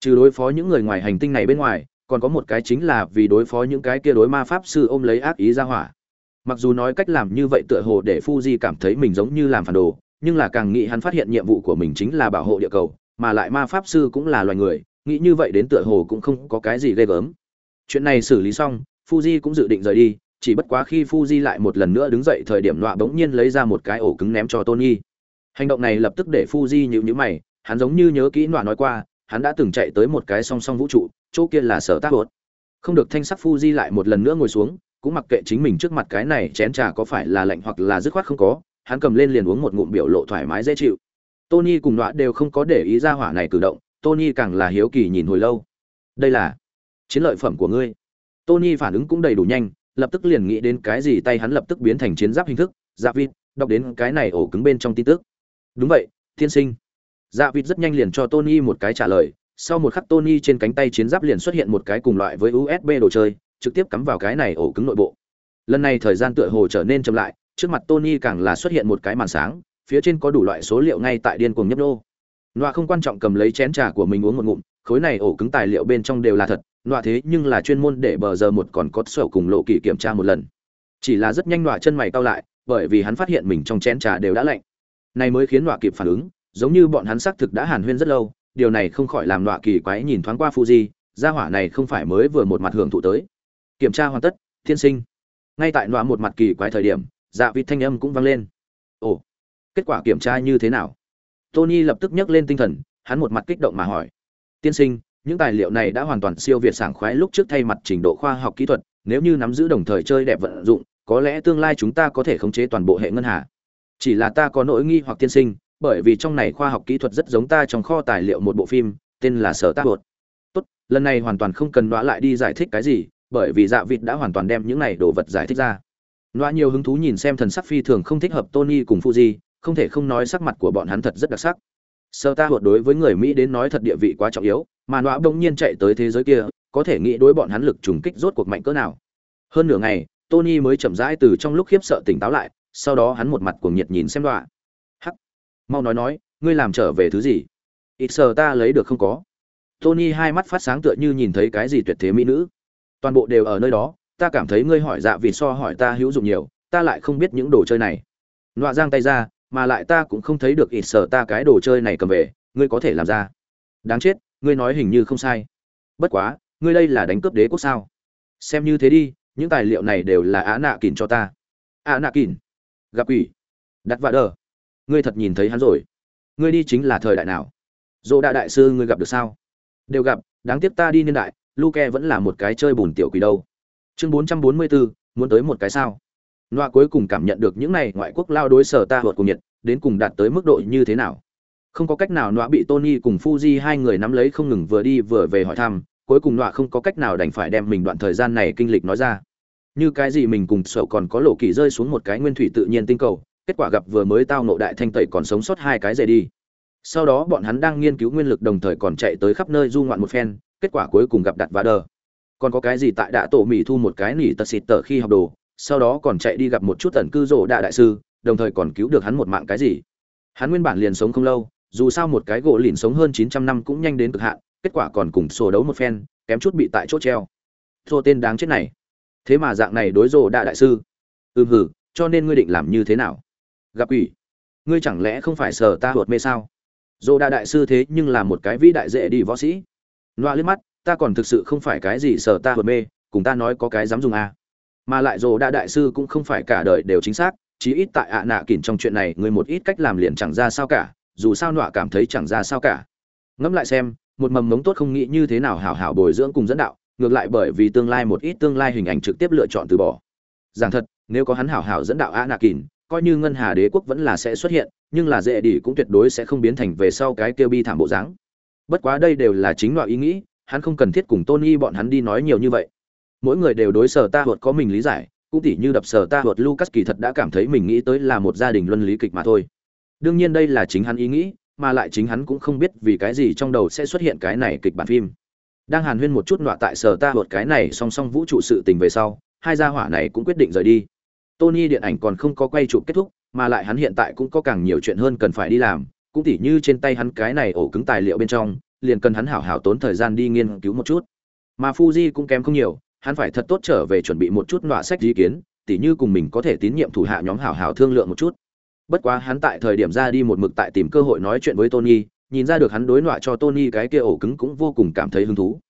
Trừ đối phó những người ngoài hành tinh này bên ngoài, còn có một cái chính là vì đối phó những cái kia đối ma pháp sư ôm lấy ác ý ra hỏa. Mặc dù nói cách làm như vậy tựa hồ để fuji cảm thấy mình giống như làm phản đồ, nhưng là càng nghĩ hắn phát hiện nhiệm vụ của mình chính là bảo hộ địa cầu, mà lại ma pháp sư cũng là loài người, nghĩ như vậy đến tựa hồ cũng không có cái gì ghê gớm. Chuyện này xử lý xong, fuji cũng dự định rời đi chỉ bất quá khi fuji lại một lần nữa đứng dậy thời điểm nọa bỗng nhiên lấy ra một cái ổ cứng ném cho tony. Hành động này lập tức để fuji nhíu nhíu mày, hắn giống như nhớ kỹ nọa nói qua, hắn đã từng chạy tới một cái song song vũ trụ, chỗ kia là sở tác hột. Không được thanh sắc fuji lại một lần nữa ngồi xuống, cũng mặc kệ chính mình trước mặt cái này chén trà có phải là lạnh hoặc là dứt khoát không có, hắn cầm lên liền uống một ngụm biểu lộ thoải mái dễ chịu. Tony cùng nọa đều không có để ý ra hỏa này cử động, tony càng là hiếu kỳ nhìn hồi lâu. Đây là chiến lợi phẩm của ngươi. Tony phản ứng cũng đầy đủ nhanh lập tức liền nghĩ đến cái gì tay hắn lập tức biến thành chiến giáp hình thức dạ vịt, đọc đến cái này ổ cứng bên trong tin tức. Đúng vậy thiên sinh. Dạ vịt rất nhanh liền cho tony một cái trả lời, sau một khắc tony trên cánh tay chiến giáp liền xuất hiện một cái cùng loại với usb đồ chơi, trực tiếp cắm vào cái này ổ cứng nội bộ. Lần này thời gian tựa hồ trở nên chậm lại, trước mặt tony càng là xuất hiện một cái màn sáng, phía trên có đủ loại số liệu ngay tại điên cuồng nhấp nô. Loa không quan trọng cầm lấy chén trà của mình uống một ngụm, khối này ổ cứng tài liệu bên trong đều là thật nọa thế nhưng là chuyên môn để bờ giờ một còn có sổ cùng lộ kỳ kiểm tra một lần chỉ là rất nhanh nọa chân mày cao lại bởi vì hắn phát hiện mình trong chén trà đều đã lạnh này mới khiến nọa kịp phản ứng giống như bọn hắn xác thực đã hàn huyên rất lâu điều này không khỏi làm nọa kỳ quái nhìn thoáng qua Fuji, gia hỏa này không phải mới vừa một mặt hưởng thụ tới. Kiểm tra hoàn tất, thiên sinh. Ngay tại nọa một mặt kỳ quái thời điểm, dạ vịt thanh âm cũng vang lên. Ồ, kết quả kiểm tra như thế nào? Tony lập tức nhấc lên tinh thần, hắn một mặt kích động mà hỏi. Tiên sinh, những tài liệu này đã hoàn toàn siêu việt sảng khoái lúc trước thay mặt trình độ khoa học kỹ thuật, nếu như nắm giữ đồng thời chơi đẹp vận dụng, có lẽ tương lai chúng ta có thể khống chế toàn bộ hệ ngân hà. Chỉ là ta có nỗi nghi hoặc tiên sinh, bởi vì trong này khoa học kỹ thuật rất giống ta trong kho tài liệu một bộ phim tên là sở tác bột. Tốt lần này hoàn toàn không cần đoá lại đi giải thích cái gì bởi vì dạ vịt đã hoàn toàn đem những này đồ vật giải thích ra. Đoá nhiều hứng thú nhìn xem thần sắc phi thường không thích hợp tony cùng fuji không thể không nói sắc mặt của bọn hắn thật rất đặc sắc. Sở ta bột đối với người mỹ đến nói thật địa vị quá trọng yếu mà nọa bỗng nhiên chạy tới thế giới kia, có thể nghĩ đối bọn hắn lực trùng kích rốt cuộc mạnh cỡ nào. Hơn nửa ngày, tony mới chậm rãi từ trong lúc khiếp sợ tỉnh táo lại, sau đó hắn một mặt cuồng nhiệt nhìn xem đoá mau nói nói, ngươi làm trở về thứ gì? Ít sờ ta lấy được không có. Tony hai mắt phát sáng tựa như nhìn thấy cái gì tuyệt thế mỹ nữ. Toàn bộ đều ở nơi đó, ta cảm thấy ngươi hỏi dạ vì so hỏi ta hữu dụng nhiều, ta lại không biết những đồ chơi này. Nọa giang tay ra, mà lại ta cũng không thấy được ít sờ ta cái đồ chơi này cầm về, ngươi có thể làm ra. Đáng chết ngươi nói hình như không sai. Bất quá ngươi đây là đánh cướp đế quốc sao? Xem như thế đi những tài liệu này đều là á nạ kỳn cho ta. Á nạ kỳn gặp quỷ. Đặt vạ đờ. Ngươi thật nhìn thấy hắn rồi. Ngươi đi chính là thời đại nào? Dỗ đại đại sư ngươi gặp được sao? Đều gặp đáng tiếc ta đi niên đại luke vẫn là một cái chơi bùn tiểu quỷ đâu. Chương 444, muốn tới một cái sao? Loa cuối cùng cảm nhận được những này ngoại quốc lao đối sở ta hột cùng nhiệt, đến cùng đạt tới mức độ như thế nào. Không có cách nào Nọa bị Tony cùng Fuji hai người nắm lấy không ngừng vừa đi vừa về hỏi thăm, cuối cùng Nọa không có cách nào đành phải đem mình đoạn thời gian này kinh lịch nói ra. Như cái gì mình cùng sợ còn có lộ kỳ rơi xuống một cái nguyên thủy tự nhiên tinh cầu, kết quả gặp vừa mới tao nộ đại thanh tẩy còn sống sót hai cái rời đi. Sau đó bọn hắn đang nghiên cứu nguyên lực đồng thời còn chạy tới khắp nơi du ngoạn một phen, kết quả cuối cùng gặp đặt và đờ. Còn có cái gì tại đạ tổ mỹ thu một cái nỉ tật xịt tờ khi học đồ, sau đó còn chạy đi gặp một chút tần cư rộ đại đại sư đồng thời còn cứu được hắn một mạng cái gì hắn nguyên bản liền sống không lâu dù sao một cái gỗ lìn sống hơn chín trăm năm cũng nhanh đến cực hạn, kết quả còn cùng sổ đấu một phen, kém chút bị tại chốt treo. Thô tên đáng chết này. Thế mà dạng này đối rồ đại đại sư. Ừm hử cho nên ngươi định làm như thế nào? Gặp ủy ngươi chẳng lẽ không phải sở ta hột mê sao? Rồ đại đại sư thế nhưng là một cái vĩ đại dễ đi võ sĩ. Loa liếc mắt, ta còn thực sự không phải cái gì sở ta hột mê, cùng ta nói có cái dám dùng à. Mà lại rồ đại đại sư cũng không phải cả đời đều chính xác, chí ít tại ạ nạ kỉn trong chuyện này người một ít cách làm liền chẳng ra sao cả dù sao nọa cảm thấy chẳng ra sao cả. Ngẫm lại xem, một mầm mống tốt không nghĩ như thế nào hảo hảo bồi dưỡng cùng dẫn đạo, ngược lại bởi vì tương lai một ít tương lai hình ảnh trực tiếp lựa chọn từ bỏ. Rằng thật, nếu có hắn hảo hảo dẫn đạo a nạ kỉn coi như ngân hà đế quốc vẫn là sẽ xuất hiện, nhưng là dễ đi cũng tuyệt đối sẽ không biến thành về sau cái kêu bi thảm bộ dáng. Bất quá đây đều là chính loại ý nghĩ, hắn không cần thiết cùng tony bọn hắn đi nói nhiều như vậy. Mỗi người đều đối sở ta hột có mình lý giải, cũng tỉ như đập sở ta hột lucas kỳ thật đã cảm thấy mình nghĩ tới là một gia đình luân lý kịch mà thôi đương nhiên đây là chính hắn ý nghĩ, mà lại chính hắn cũng không biết vì cái gì trong đầu sẽ xuất hiện cái này kịch bản phim. Đang hàn huyên một chút nọa tại sở ta hột cái này song song vũ trụ sự tình về sau, hai gia hỏa này cũng quyết định rời đi. Tony điện ảnh còn không có quay chụp kết thúc, mà lại hắn hiện tại cũng có càng nhiều chuyện hơn cần phải đi làm, cũng tỉ như trên tay hắn cái này ổ cứng tài liệu bên trong, liền cần hắn hảo hảo tốn thời gian đi nghiên cứu một chút. Mà fuji cũng kém không nhiều, hắn phải thật tốt trở về chuẩn bị một chút nọa sách ý kiến, tỉ như cùng mình có thể tín nhiệm thủ hạ nhóm hảo hảo thương lượng một chút bất quá hắn tại thời điểm ra đi một mực tại tìm cơ hội nói chuyện với tony nhìn ra được hắn đối nọa cho tony cái kia ổ cứng cũng vô cùng cảm thấy hứng thú.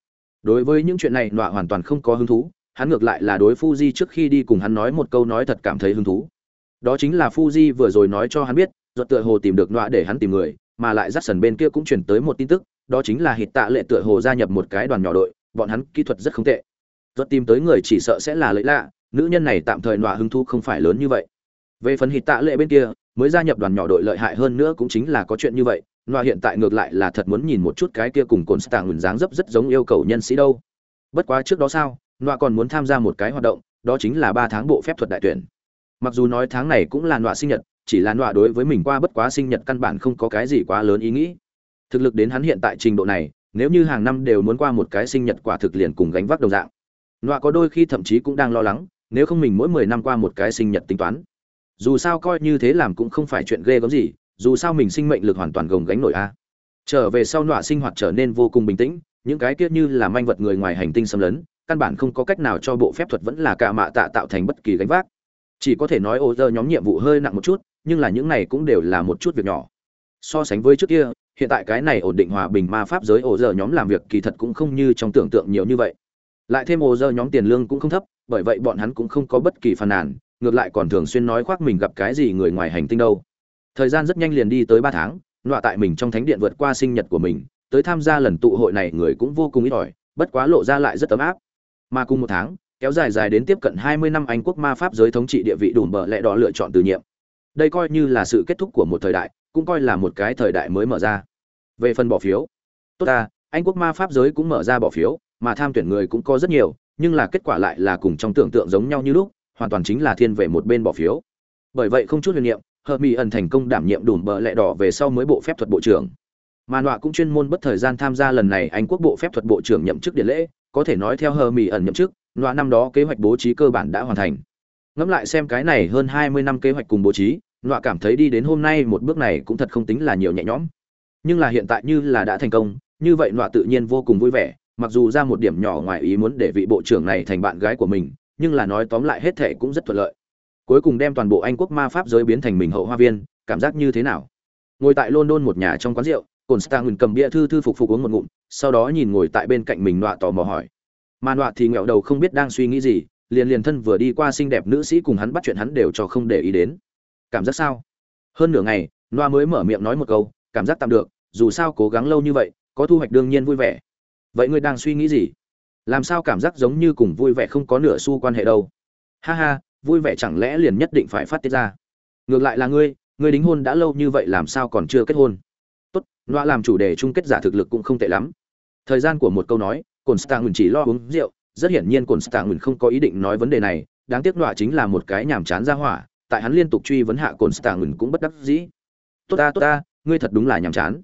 Đối với những chuyện này nọa hoàn toàn không có hứng thú hắn ngược lại là đối Fuji trước khi đi cùng hắn nói một câu nói thật cảm thấy hứng thú. Đó chính là Fuji vừa rồi nói cho hắn biết, ruột tựa hồ tìm được nọa để hắn tìm người, mà lại dắt sần bên kia cũng truyền tới một tin tức, đó chính là Hịt Tạ Lệ tựa hồ gia nhập một cái đoàn nhỏ đội, bọn hắn kỹ thuật rất không tệ. Ruột tìm tới người chỉ sợ sẽ là lợi lạ nữ nhân này tạm thời nọa hứng thú không phải lớn như vậy. Về phần hít tạ lệ bên kia mới gia nhập đoàn nhỏ đội lợi hại hơn nữa cũng chính là có chuyện như vậy loa hiện tại ngược lại là thật muốn nhìn một chút cái kia cùng cồn stạng ngừng dáng dấp rất giống yêu cầu nhân sĩ đâu. Bất quá trước đó sao loa còn muốn tham gia một cái hoạt động, đó chính là ba tháng bộ phép thuật đại tuyển. Mặc dù nói tháng này cũng là loa sinh nhật, chỉ là loa đối với mình qua bất quá sinh nhật căn bản không có cái gì quá lớn ý nghĩ. Thực lực đến hắn hiện tại trình độ này, nếu như hàng năm đều muốn qua một cái sinh nhật quả thực liền cùng gánh vác đồng dạng. Loa có đôi khi thậm chí cũng đang lo lắng, nếu không mình mỗi mười năm qua một cái sinh nhật tính toán dù sao coi như thế làm cũng không phải chuyện ghê gớm gì, dù sao mình sinh mệnh lực hoàn toàn gồng gánh nổi a. Trở về sau nọa sinh hoạt trở nên vô cùng bình tĩnh, những cái kia như là manh vật người ngoài hành tinh xâm lấn, căn bản không có cách nào cho bộ phép thuật vẫn là cả mạ tạ tạo thành bất kỳ gánh vác. Chỉ có thể nói ô dơ nhóm nhiệm vụ hơi nặng một chút, nhưng là những này cũng đều là một chút việc nhỏ. So sánh với trước kia, hiện tại cái này ổn định hòa bình ma pháp giới ổ dơ nhóm làm việc kỳ thật cũng không như trong tưởng tượng nhiều như vậy. Lại thêm ô dơ nhóm tiền lương cũng không thấp, bởi vậy bọn hắn cũng không có bất kỳ phàn nàn ngược lại còn thường xuyên nói khoác mình gặp cái gì người ngoài hành tinh đâu. Thời gian rất nhanh liền đi tới ba tháng nọa tại mình trong thánh điện vượt qua sinh nhật của mình tới tham gia lần tụ hội này người cũng vô cùng ít ỏi bất quá lộ ra lại rất ấm áp. Mà cùng một tháng kéo dài dài đến tiếp cận hai mươi năm anh quốc ma pháp giới thống trị địa vị đủ bờ lẽ đỏ lựa chọn từ nhiệm. Đây coi như là sự kết thúc của một thời đại cũng coi là một cái thời đại mới mở ra. Về phần bỏ phiếu tốt ta anh quốc ma pháp giới cũng mở ra bỏ phiếu mà tham tuyển người cũng có rất nhiều, nhưng là kết quả lại là cùng trong tưởng tượng giống nhau như lúc, hoàn toàn chính là thiên về một bên bỏ phiếu. Bởi vậy không chút huyền niệm, Hermione ẩn thành công đảm nhiệm đủ bờ lẹ đỏ về sau mới bộ phép thuật bộ trưởng. Mà nọa cũng chuyên môn bất thời gian tham gia lần này Anh quốc bộ phép thuật bộ trưởng nhậm chức điện lễ, có thể nói theo hờ mỹ ẩn nhậm chức, nọa năm đó kế hoạch bố trí cơ bản đã hoàn thành. Ngẫm lại xem cái này hơn 20 năm kế hoạch cùng bố trí, nọa cảm thấy đi đến hôm nay một bước này cũng thật không tính là nhiều nhẹ nhõm. Nhưng là hiện tại như là đã thành công, như vậy nọa tự nhiên vô cùng vui vẻ, mặc dù ra một điểm nhỏ ngoài ý muốn để vị bộ trưởng này thành bạn gái của mình nhưng là nói tóm lại hết thệ cũng rất thuận lợi. Cuối cùng đem toàn bộ anh quốc ma pháp giới biến thành mình hậu hoa viên, cảm giác như thế nào? Ngồi tại london một nhà trong quán rượu cồn cầm bia thư thư phục phục uống một ngụm, sau đó nhìn ngồi tại bên cạnh mình nọa tò mò hỏi. Mà nọa thì ngẹo đầu không biết đang suy nghĩ gì, liền liền thân vừa đi qua xinh đẹp nữ sĩ cùng hắn bắt chuyện hắn đều cho không để ý đến. Cảm giác sao? Hơn nửa ngày, nọa mới mở miệng nói một câu, cảm giác tạm được, dù sao cố gắng lâu như vậy, có thu hoạch đương nhiên vui vẻ. Vậy ngươi đang suy nghĩ gì? Làm sao cảm giác giống như cùng vui vẻ không có nửa xu quan hệ đâu. Ha ha, vui vẻ chẳng lẽ liền nhất định phải phát tiết ra? Ngược lại là ngươi ngươi đính hôn đã lâu như vậy làm sao còn chưa kết hôn? Tốt loa làm chủ đề chung kết giả thực lực cũng không tệ lắm. Thời gian của một câu nói cồn stạng chỉ lo uống rượu, rất hiển nhiên cồn stạng không có ý định nói vấn đề này, đáng tiếc loa chính là một cái nhàm chán ra hỏa, tại hắn liên tục truy vấn hạ cồn stạng cũng bất đắc dĩ. Tốt ta tốt ta, ngươi thật đúng là nhàm chán.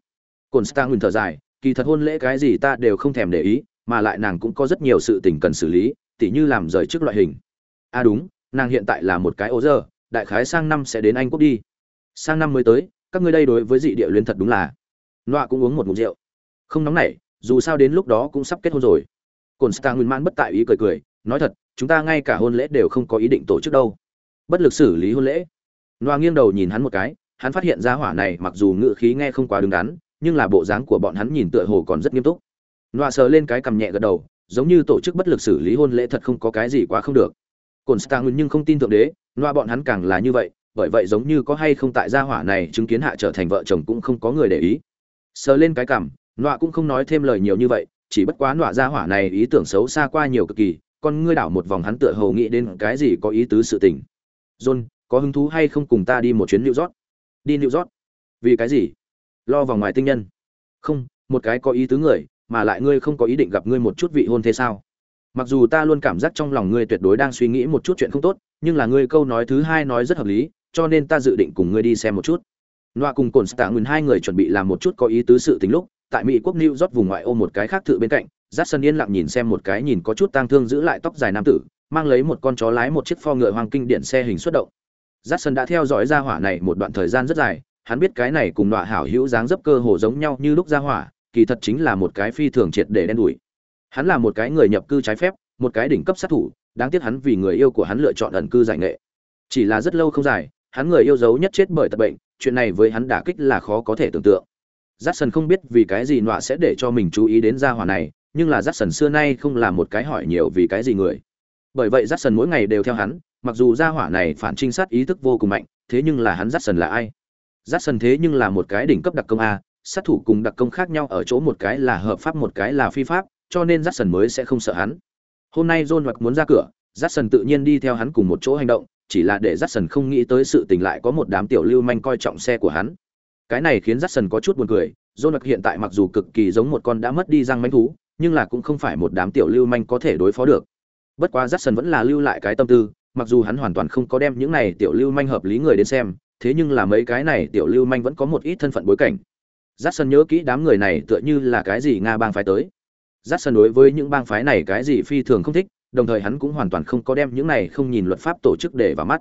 Cồn stạng thở dài, kỳ thật hôn lễ cái gì ta đều không thèm để ý mà lại nàng cũng có rất nhiều sự tình cần xử lý, tỉ như làm rời trước loại hình. À đúng, nàng hiện tại là một cái ô giờ đại khái sang năm sẽ đến anh quốc đi. Sang năm mới tới, các ngươi đây đối với dị địa luyến thật đúng là. Nọa cũng uống một ngụm rượu. Không nóng nảy, dù sao đến lúc đó cũng sắp kết hôn rồi. Cồn star nguyên mãn bất tại ý cười cười, nói thật, chúng ta ngay cả hôn lễ đều không có ý định tổ chức đâu. Bất lực xử lý hôn lễ. Nọa nghiêng đầu nhìn hắn một cái, hắn phát hiện ra hỏa này mặc dù ngự khí nghe không quá đứng đắn, nhưng là bộ dáng của bọn hắn nhìn tựa hồ còn rất nghiêm túc nọa sờ lên cái cằm nhẹ gật đầu, giống như tổ chức bất lực xử lý hôn lễ thật không có cái gì quá không được. Cồn stang nhưng không tin thượng đế, nọa bọn hắn càng là như vậy, bởi vậy giống như có hay không tại gia hỏa này chứng kiến hạ trở thành vợ chồng cũng không có người để ý. Sờ lên cái cằm, nọa cũng không nói thêm lời nhiều như vậy, chỉ bất quá nọa gia hỏa này ý tưởng xấu xa qua nhiều cực kỳ, con ngươi đảo một vòng hắn tựa hồ nghĩ đến cái gì có ý tứ sự tình. John, có hứng thú hay không cùng ta đi một chuyến new york? Đi new york? Vì cái gì? Lo vào ngoài tinh nhân. Không, một cái có ý tứ người mà lại ngươi không có ý định gặp ngươi một chút vị hôn thế sao mặc dù ta luôn cảm giác trong lòng ngươi tuyệt đối đang suy nghĩ một chút chuyện không tốt nhưng là ngươi câu nói thứ hai nói rất hợp lý cho nên ta dự định cùng ngươi đi xem một chút Noa cùng Cổn Stạ Nguyên hai người chuẩn bị làm một chút có ý tứ sự tình lúc, tại Mỹ quốc New York vùng ngoại ô một cái khác thự bên cạnh, Jackson yên lặng nhìn xem một cái nhìn có chút tang thương giữ lại tóc dài nam tử, mang lấy một con chó lái một chiếc pho ngựa hoàng kinh điện xe hình xuất động. Jackson đã theo dõi gia hỏa này một đoạn thời gian rất dài, hắn biết cái này cùng Noa hảo hữu dáng dấp cơ hồ giống nhau như lúc gia hỏa, kỳ thật chính là một cái phi thường triệt để đen đủi. Hắn là một cái người nhập cư trái phép, một cái đỉnh cấp sát thủ, đáng tiếc hắn vì người yêu của hắn lựa chọn ẩn cư giải nghệ. Chỉ là rất lâu không dài, hắn người yêu dấu nhất chết bởi tật bệnh, chuyện này với hắn đả kích là khó có thể tưởng tượng. Jackson không biết vì cái gì nọa sẽ để cho mình chú ý đến gia hỏa này, nhưng là Jackson xưa nay không là một cái hỏi nhiều vì cái gì người. Bởi vậy Jackson mỗi ngày đều theo hắn, mặc dù gia hỏa này phản trinh sát ý thức vô cùng mạnh, thế nhưng là hắn Jackson là ai? Jackson thế nhưng là một cái đỉnh cấp đặc công a, sát thủ cùng đặc công khác nhau ở chỗ một cái là hợp pháp một cái là phi pháp, cho nên Jackson mới sẽ không sợ hắn. Hôm nay John hoặc muốn ra cửa, Jackson tự nhiên đi theo hắn cùng một chỗ hành động, chỉ là để Jackson không nghĩ tới sự tình lại có một đám tiểu lưu manh coi trọng xe của hắn. Cái này khiến Jackson có chút buồn cười, John hiện tại mặc dù cực kỳ giống một con đã mất đi răng manh thú, nhưng là cũng không phải một đám tiểu lưu manh có thể đối phó được. Bất quá Jackson vẫn là lưu lại cái tâm tư, mặc dù hắn hoàn toàn không có đem những này tiểu lưu manh hợp lý người đến xem, thế nhưng là mấy cái này tiểu lưu manh vẫn có một ít thân phận bối cảnh. Jackson nhớ kỹ đám người này tựa như là cái gì Nga bang phái tới. Jackson đối với những bang phái này cái gì phi thường không thích, đồng thời hắn cũng hoàn toàn không có đem những này không nhìn luật pháp tổ chức để vào mắt.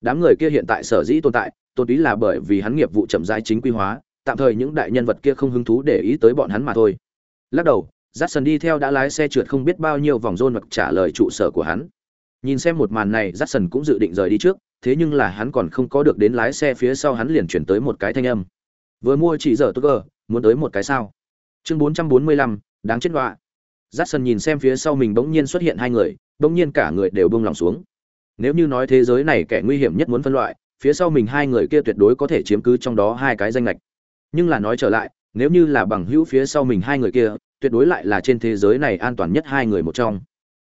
Đám người kia hiện tại sở dĩ tồn tại, tôn tí là bởi vì hắn nghiệp vụ chậm rãi chính quy hóa, tạm thời những đại nhân vật kia không hứng thú để ý tới bọn hắn mà thôi. Lắc đầu, Jackson đi theo đã lái xe trượt không biết bao nhiêu vòng rôn mặc trả lời trụ sở của hắn. Nhìn xem một màn này, Jackson cũng dự định rời đi trước, thế nhưng là hắn còn không có được đến lái xe phía sau hắn liền chuyển tới một cái thanh âm. Vừa mua chỉ giờ tôi gờ, muốn tới một cái sao? Chương 445, đáng chết đọa. Jackson nhìn xem phía sau mình bỗng nhiên xuất hiện hai người, bỗng nhiên cả người đều buông lòng xuống. Nếu như nói thế giới này kẻ nguy hiểm nhất muốn phân loại, phía sau mình hai người kia tuyệt đối có thể chiếm cứ trong đó hai cái danh lệch. Nhưng là nói trở lại, nếu như là bằng hữu phía sau mình hai người kia, tuyệt đối lại là trên thế giới này an toàn nhất hai người một trong.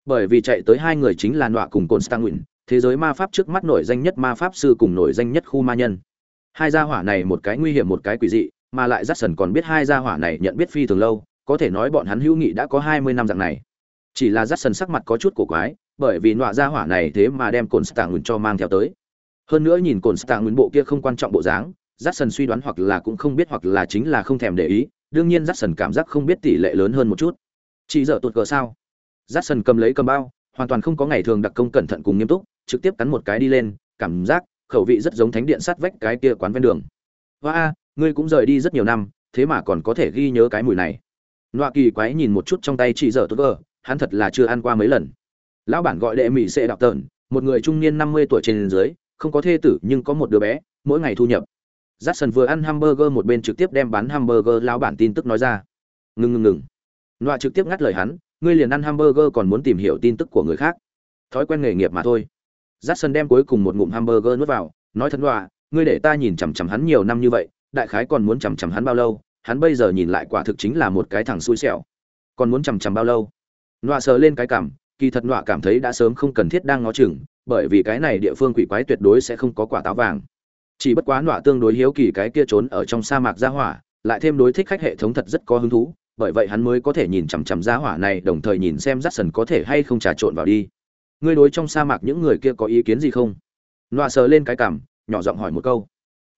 Bởi vì chạy tới hai người chính là Nọa cùng Constantine, thế giới ma pháp trước mắt nổi danh nhất ma pháp sư cùng nổi danh nhất khu ma nhân. Hai gia hỏa này một cái nguy hiểm một cái quỷ dị, mà lại Jackson còn biết hai gia hỏa này nhận biết phi thường lâu, có thể nói bọn hắn hữu nghị đã có hai mươi năm dạng này. Chỉ là Jackson sắc mặt có chút cổ quái bởi vì nọa ra hỏa này thế mà đem cồn stạng cho mang theo tới. Hơn nữa nhìn cồn stạng bộ kia không quan trọng bộ dáng Jackson suy đoán hoặc là cũng không biết hoặc là chính là không thèm để ý đương nhiên Jackson cảm giác không biết tỷ lệ lớn hơn một chút. Chỉ dở tụt cờ sao? Jackson cầm lấy cầm bao hoàn toàn không có ngày thường đặc công cẩn thận cùng nghiêm túc trực tiếp cắn một cái đi lên cảm giác khẩu vị rất giống thánh điện sát vách cái kia quán ven đường. Hoa a ngươi cũng rời đi rất nhiều năm thế mà còn có thể ghi nhớ cái mùi này. Nọa kỳ quái nhìn một chút trong tay chị dở tốt ở, hắn thật là chưa ăn qua mấy lần. Lão bản gọi đệ mỹ sẽ đọc tợn một người trung niên năm mươi tuổi trên dưới không có thê tử nhưng có một đứa bé mỗi ngày thu nhập. Jackson vừa ăn hamburger một bên trực tiếp đem bán hamburger lão bản tin tức nói ra. Ngừng ngừng ngừng nọa trực tiếp ngắt lời hắn ngươi liền ăn hamburger còn muốn tìm hiểu tin tức của người khác. Thói quen nghề nghiệp mà thôi. Jackson đem cuối cùng một ngụm hamburger nuốt vào, nói thật nọa, ngươi để ta nhìn chằm chằm hắn nhiều năm như vậy, đại khái còn muốn chằm chằm hắn bao lâu, hắn bây giờ nhìn lại quả thực chính là một cái thằng xui xẻo. Còn muốn chằm chằm bao lâu? Nọa sờ lên cái cảm, kỳ thật nọa cảm thấy đã sớm không cần thiết đang ngó chừng, bởi vì cái này địa phương quỷ quái tuyệt đối sẽ không có quả táo vàng. Chỉ bất quá nọa tương đối hiếu kỳ cái kia trốn ở trong sa mạc gia hỏa, lại thêm đối thích khách hệ thống thật rất có hứng thú, bởi vậy hắn mới có thể nhìn chằm chằm gia hỏa này, đồng thời nhìn xem rắt có thể hay không trà trộn vào đi ngươi đối trong sa mạc những người kia có ý kiến gì không nọa sờ lên cái cảm nhỏ giọng hỏi một câu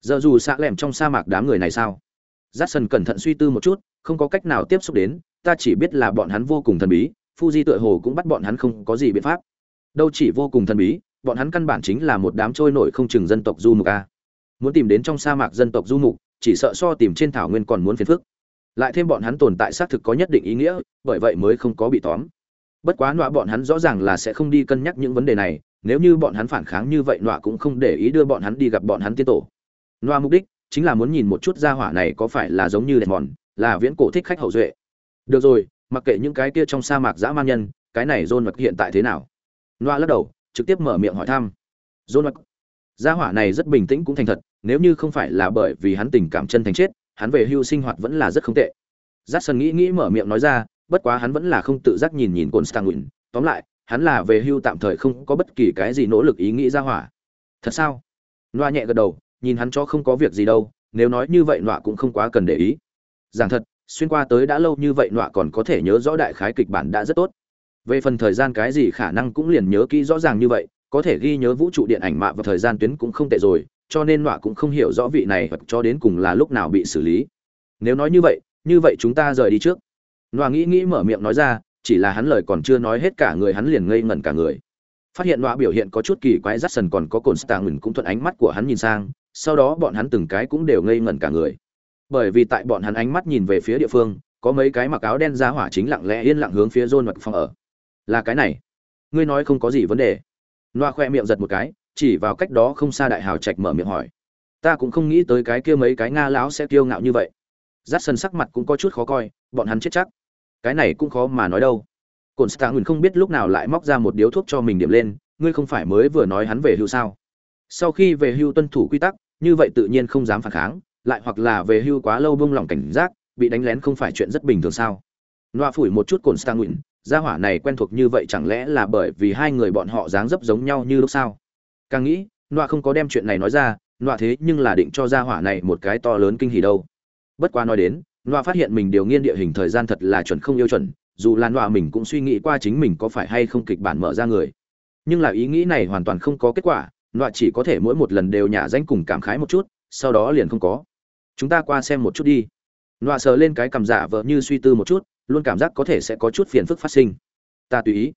giờ dù xạ lẻm trong sa mạc đám người này sao rắt sần cẩn thận suy tư một chút không có cách nào tiếp xúc đến ta chỉ biết là bọn hắn vô cùng thần bí Phu di tựa hồ cũng bắt bọn hắn không có gì biện pháp. Đâu chỉ vô cùng thần bí, bọn hắn căn bản chính là một đám trôi nổi không chừng dân tộc du mục a. Muốn tìm đến trong sa mạc dân tộc du mục, chỉ sợ so tìm trên thảo nguyên còn muốn phiền phức. Lại thêm bọn hắn tồn tại xác thực có nhất định ý nghĩa, bởi vậy mới không có bị tóm. Bất quá nọa bọn hắn rõ ràng là sẽ không đi cân nhắc những vấn đề này, nếu như bọn hắn phản kháng như vậy nọa cũng không để ý đưa bọn hắn đi gặp bọn hắn tiên tổ. Nọa mục đích chính là muốn nhìn một chút gia hỏa này có phải là giống như Desmond, là viễn cổ thích khách hậu duệ. Được rồi, mặc kệ những cái kia trong sa mạc dã man nhân cái này john mật hiện tại thế nào nọa lắc đầu trực tiếp mở miệng hỏi thăm john mật gia hỏa này rất bình tĩnh cũng thành thật nếu như không phải là bởi vì hắn tình cảm chân thành chết hắn về hưu sinh hoạt vẫn là rất không tệ j a nghĩ nghĩ mở miệng nói ra bất quá hắn vẫn là không tự giác nhìn nhìn cồn stangwin tóm lại, hắn là về hưu tạm thời không có bất kỳ cái gì nỗ lực ý nghĩ ra hỏa. Thật sao? Loa nhẹ gật đầu, nhìn hắn cho không có việc gì đâu, nếu nói như vậy nọa cũng không quá cần để ý. Giảng thật, xuyên qua tới đã lâu như vậy nọa còn có thể nhớ rõ đại khái kịch bản đã rất tốt. Về phần thời gian cái gì khả năng cũng liền nhớ kỹ rõ ràng như vậy, có thể ghi nhớ vũ trụ điện ảnh mạ và thời gian tuyến cũng không tệ rồi, cho nên nọa cũng không hiểu rõ vị này hoặc cho đến cùng là lúc nào bị xử lý. Nếu nói như vậy như vậy chúng ta rời đi trước. Noa nghĩ nghĩ mở miệng nói ra, chỉ là hắn lời còn chưa nói hết cả người hắn liền ngây ngẩn cả người. Phát hiện Noa biểu hiện có chút kỳ quái, Jackson sần còn có cồn stạng cũng thuận ánh mắt của hắn nhìn sang, sau đó bọn hắn từng cái cũng đều ngây ngẩn cả người. Bởi vì tại bọn hắn ánh mắt nhìn về phía địa phương, có mấy cái mặc áo đen ra hỏa chính lặng lẽ yên lặng hướng phía John mật phòng ở. Là cái này. Ngươi nói không có gì vấn đề. Noa khoe miệng giật một cái, chỉ vào cách đó không xa đại hào trạch mở miệng hỏi. Ta cũng không nghĩ tới cái kia mấy cái nga lão sẽ kiêu ngạo như vậy. Dát sân sắc mặt cũng có chút khó coi, bọn hắn chết chắc cái này cũng khó mà nói đâu. Cồn stạng không biết lúc nào lại móc ra một điếu thuốc cho mình điểm lên, ngươi không phải mới vừa nói hắn về hưu sao? Sau khi về hưu tuân thủ quy tắc, như vậy tự nhiên không dám phản kháng, lại hoặc là về hưu quá lâu bông lòng cảnh giác, bị đánh lén không phải chuyện rất bình thường sao? Loa phủi một chút cồn stang nguyện gia hỏa này quen thuộc như vậy chẳng lẽ là bởi vì hai người bọn họ dáng dấp giống nhau như lúc sao? Càng nghĩ, loa không có đem chuyện này nói ra, loa thế nhưng là định cho gia hỏa này một cái to lớn kinh hỉ đâu. Bất quá nói đến loa phát hiện mình điều nghiên địa hình thời gian thật là chuẩn không yêu chuẩn, dù là loa mình cũng suy nghĩ qua chính mình có phải hay không kịch bản mở ra người. Nhưng là ý nghĩ này hoàn toàn không có kết quả loa chỉ có thể mỗi một lần đều nhả danh cùng cảm khái một chút, sau đó liền không có. Chúng ta qua xem một chút đi. Loa sờ lên cái cầm giả vợ như suy tư một chút, luôn cảm giác có thể sẽ có chút phiền phức phát sinh. Ta tùy ý.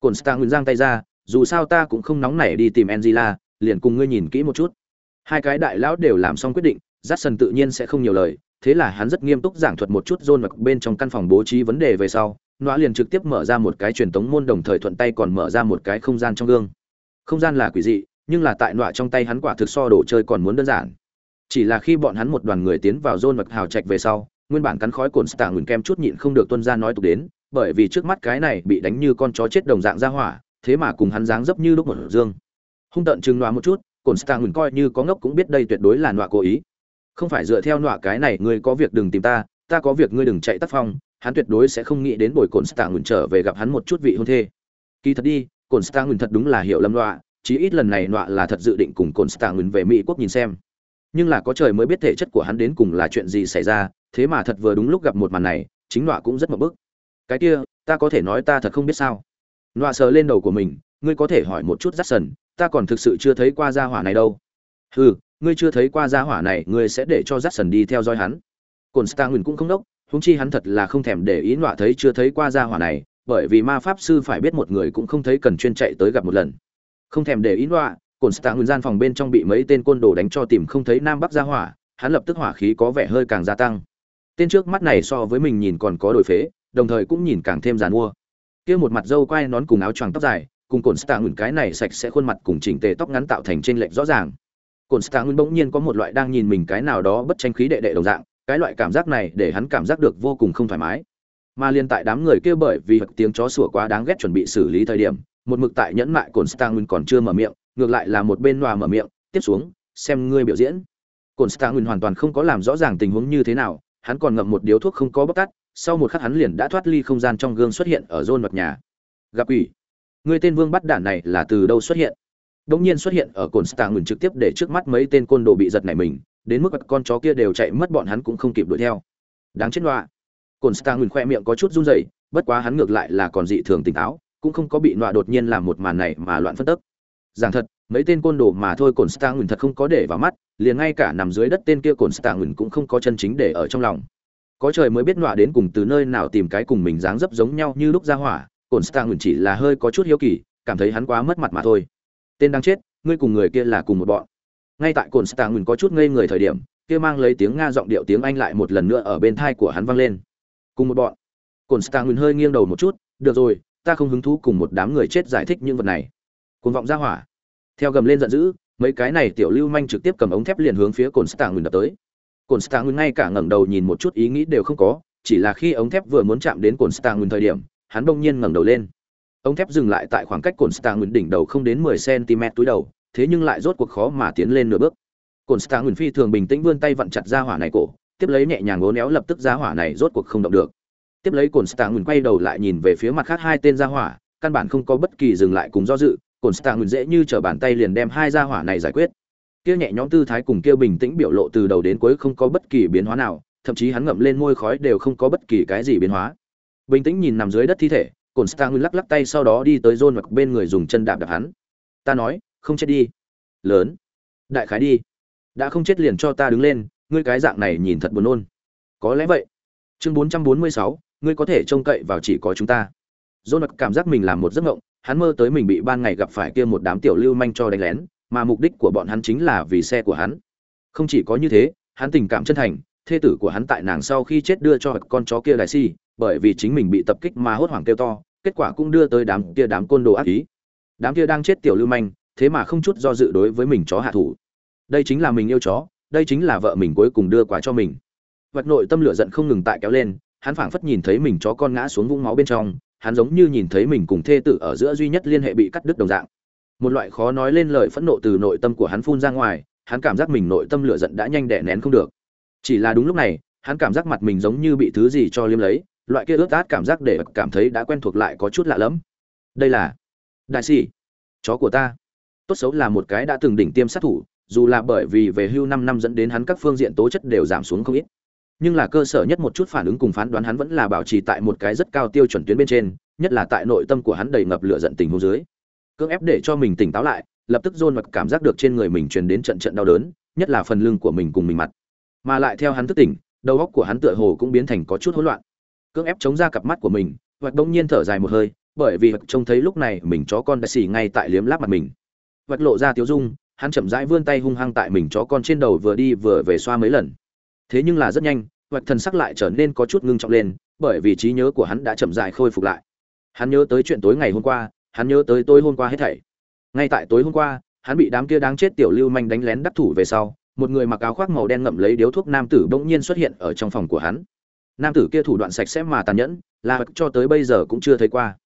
Cổn star nguyên giang tay ra, dù sao ta cũng không nóng nảy đi tìm angela, liền cùng ngươi nhìn kỹ một chút. Hai cái đại lão đều làm xong quyết định, Jackson tự nhiên sẽ không nhiều lời thế là hắn rất nghiêm túc giảng thuật một chút rôn mặc bên trong căn phòng bố trí vấn đề về sau nọa liền trực tiếp mở ra một cái truyền tống môn đồng thời thuận tay còn mở ra một cái không gian trong gương. Không gian là quỷ dị, nhưng là tại nọa trong tay hắn quả thực so đồ chơi còn muốn đơn giản. Chỉ là khi bọn hắn một đoàn người tiến vào rôn mật hào trạch về sau, nguyên bản cắn khói cồn stạng nguyền kem chút nhịn không được tuân ra nói tục đến, bởi vì trước mắt cái này bị đánh như con chó chết đồng dạng ra hỏa, thế mà cùng hắn dáng dấp như lúc một dương. Hung tợn chừng nọa một chút cồn stạng nguyền coi như có ngốc cũng biết đây tuyệt đối là nọa cố ý không phải dựa theo nọa cái này, ngươi có việc đừng tìm ta ta có việc ngươi đừng chạy tác phong, hắn tuyệt đối sẽ không nghĩ đến buổi cồn stạng ngừng trở về gặp hắn một chút vị hôn thê. Kỳ thật đi cồn stạng ngừng thật đúng là hiểu lầm nọa, chí ít lần này nọa là thật dự định cùng cồn stạng ngừng về mỹ quốc nhìn xem. Nhưng là có trời mới biết thể chất của hắn đến cùng là chuyện gì xảy ra, thế mà thật vừa đúng lúc gặp một màn này, chính nọa cũng rất mập bức. Cái kia, ta có thể nói ta thật không biết sao. Nọa sờ lên đầu của mình, ngươi có thể hỏi một chút rắt sần ta còn thực sự chưa thấy qua gia hỏa này đâu. Ừ ngươi chưa thấy qua gia hỏa này, ngươi sẽ để cho Jackson sần đi theo dõi hắn. Cồn stang cũng không đốc húng chi hắn thật là không thèm để ý nọa thấy chưa thấy qua gia hỏa này, bởi vì ma pháp sư phải biết một người cũng không thấy cần chuyên chạy tới gặp một lần. Không thèm để ý nọa cồn stạ gian phòng bên trong bị mấy tên côn đồ đánh cho tìm không thấy nam bắc gia hỏa, hắn lập tức hỏa khí có vẻ hơi càng gia tăng. Tên trước mắt này so với mình nhìn còn có đổi phế, đồng thời cũng nhìn càng thêm giàn mua. Kia một mặt dâu quai nón cùng áo choàng tóc dài, cùng cồn stạ nguyên cái này sạch sẽ khuôn mặt cùng chỉnh tề tóc ngắn tạo thành trên lệch rõ ràng cồn stạ nguyên bỗng nhiên có một loại đang nhìn mình cái nào đó bất tranh khí đệ đệ đồng dạng, cái loại cảm giác này để hắn cảm giác được vô cùng không thoải mái. Mà liên tại đám người kia bởi vì tiếng chó sủa quá đáng ghét chuẩn bị xử lý thời điểm, một mực tại nhẫn mại cồn stang còn chưa mở miệng, ngược lại là một bên nòa mở miệng, tiếp xuống, xem ngươi biểu diễn. Cồn stang hoàn toàn không có làm rõ ràng tình huống như thế nào, hắn còn ngậm một điếu thuốc không có bóc tắt sau một khắc hắn liền đã thoát ly không gian trong gương xuất hiện ở rôn vật nhà. Gặp quỷ. Người tên vương bắt đản này là từ đâu xuất hiện? Đột nhiên xuất hiện ở cồn stạng ngừng trực tiếp để trước mắt mấy tên côn đồ bị giật này mình, đến mức con chó kia đều chạy mất bọn hắn cũng không kịp đuổi theo. Đáng chết loa cồn stạng ngừng khoe miệng có chút run rẩy, bất quá hắn ngược lại là còn dị thường tỉnh táo, cũng không có bị loạ đột nhiên làm một màn này mà loạn phân tức giảng thật, mấy tên côn đồ mà thôi cồn stạng ngừng thật không có để vào mắt, liền ngay cả nằm dưới đất tên kia cồn stạng ngừng cũng không có chân chính để ở trong lòng. Có trời mới biết loạ đến cùng từ nơi nào tìm cái cùng mình dáng dấp giống nhau như lúc ra hỏa, cồn stạng chỉ là hơi có chút hiếu kỳ, cảm thấy hắn quá mất mặt mà thôi tên đang chết, ngươi cùng người kia là cùng một bọn. Ngay tại cồn stạng có chút ngây người thời điểm, kia mang lấy tiếng nga giọng điệu tiếng anh lại một lần nữa ở bên thai của hắn vang lên. Cùng một bọn. Cồn stạng hơi nghiêng đầu một chút, được rồi, ta không hứng thú cùng một đám người chết giải thích những vật này. Cuồng vọng ra hỏa. Theo gầm lên giận dữ, mấy cái này tiểu lưu manh trực tiếp cầm ống thép liền hướng phía cồn stạng đập tới. Cồn stạng ngay cả ngẩng đầu nhìn một chút ý nghĩ đều không có, chỉ là khi ống thép vừa muốn chạm đến cồn stạng thời điểm, hắn bỗng nhiên ngẩng đầu lên ống thép dừng lại tại khoảng cách cồn Nguyên đỉnh đầu không đến mười cm túi đầu, thế nhưng lại rốt cuộc khó mà tiến lên nửa bước. Cồn Nguyên phi thường bình tĩnh vươn tay vặn chặt ra hỏa này cổ, tiếp lấy nhẹ nhàng ngố néo lập tức ra hỏa này rốt cuộc không động được. Tiếp lấy cồn Nguyên quay đầu lại nhìn về phía mặt khác hai tên ra hỏa, căn bản không có bất kỳ dừng lại cùng do dự cồn Nguyên dễ như trở bàn tay liền đem hai ra hỏa này giải quyết. Kia nhẹ nhõm tư thái cùng kia bình tĩnh biểu lộ từ đầu đến cuối không có bất kỳ biến hóa nào, thậm chí hắn ngậm lên môi khói đều không có bất kỳ cái gì biến hóa. Bình tĩnh nhìn nằm dưới đất thi thể cồn stang lắc lắc tay sau đó đi tới john hoặc bên người dùng chân đạp đạp hắn. Ta nói không chết đi. Lớn đại khái đi. Đã không chết liền cho ta đứng lên ngươi cái dạng này nhìn thật buồn nôn. Có lẽ vậy. Chương 446, ngươi có thể trông cậy vào chỉ có chúng ta. John cảm giác mình làm một giấc mộng hắn mơ tới mình bị ban ngày gặp phải kia một đám tiểu lưu manh cho đánh lén mà mục đích của bọn hắn chính là vì xe của hắn. Không chỉ có như thế hắn tình cảm chân thành thê tử của hắn tại nàng sau khi chết đưa cho con chó kia đại si, bởi vì chính mình bị tập kích mà hốt hoảng kêu to, kết quả cũng đưa tới đám kia đám côn đồ ác ý. Đám kia đang chết tiểu lưu manh, thế mà không chút do dự đối với mình chó hạ thủ. Đây chính là mình yêu chó, đây chính là vợ mình cuối cùng đưa quà cho mình. Vật nội tâm lửa giận không ngừng tại kéo lên, hắn phảng phất nhìn thấy mình chó con ngã xuống vũng máu bên trong, hắn giống như nhìn thấy mình cùng thê tử ở giữa duy nhất liên hệ bị cắt đứt đồng dạng. Một loại khó nói lên lời phẫn nộ từ nội tâm của hắn phun ra ngoài, hắn cảm giác mình nội tâm lửa giận đã nhanh đè nén không được chỉ là đúng lúc này, hắn cảm giác mặt mình giống như bị thứ gì cho liêm lấy, loại kia ướt át cảm giác để cảm thấy đã quen thuộc lại có chút lạ lẫm. Đây là, đại sĩ, chó của ta. Tốt xấu là một cái đã từng đỉnh tiêm sát thủ, dù là bởi vì về hưu năm năm dẫn đến hắn các phương diện tố chất đều giảm xuống không ít. Nhưng là cơ sở nhất một chút phản ứng cùng phán đoán hắn vẫn là bảo trì tại một cái rất cao tiêu chuẩn tuyến bên trên, nhất là tại nội tâm của hắn đầy ngập lửa giận tình hô dưới. Cưỡng ép để cho mình tỉnh táo lại, lập tức dôn mặt cảm giác được trên người mình truyền đến trận trận đau đớn, nhất là phần lưng của mình cùng mình mặt mà lại theo hắn thức tỉnh, đầu óc của hắn tựa hồ cũng biến thành có chút hỗn loạn. Cưỡng ép chống ra cặp mắt của mình vật đông nhiên thở dài một hơi, bởi vì vật trông thấy lúc này mình chó con đã xì ngay tại liếm láp mặt mình. Vật lộ ra tiếu dung, hắn chậm rãi vươn tay hung hăng tại mình chó con trên đầu vừa đi vừa về xoa mấy lần. Thế nhưng là rất nhanh vật thần sắc lại trở nên có chút ngưng trọng lên, bởi vì trí nhớ của hắn đã chậm rãi khôi phục lại. Hắn nhớ tới chuyện tối ngày hôm qua, hắn nhớ tới tối hôm qua hết thảy. Ngay tại tối hôm qua, hắn bị đám kia đáng chết tiểu lưu manh đánh lén đắc thủ về sau một người mặc áo khoác màu đen ngậm lấy điếu thuốc nam tử bỗng nhiên xuất hiện ở trong phòng của hắn. Nam tử kia thủ đoạn sạch sẽ mà tàn nhẫn, là cho tới bây giờ cũng chưa thấy qua.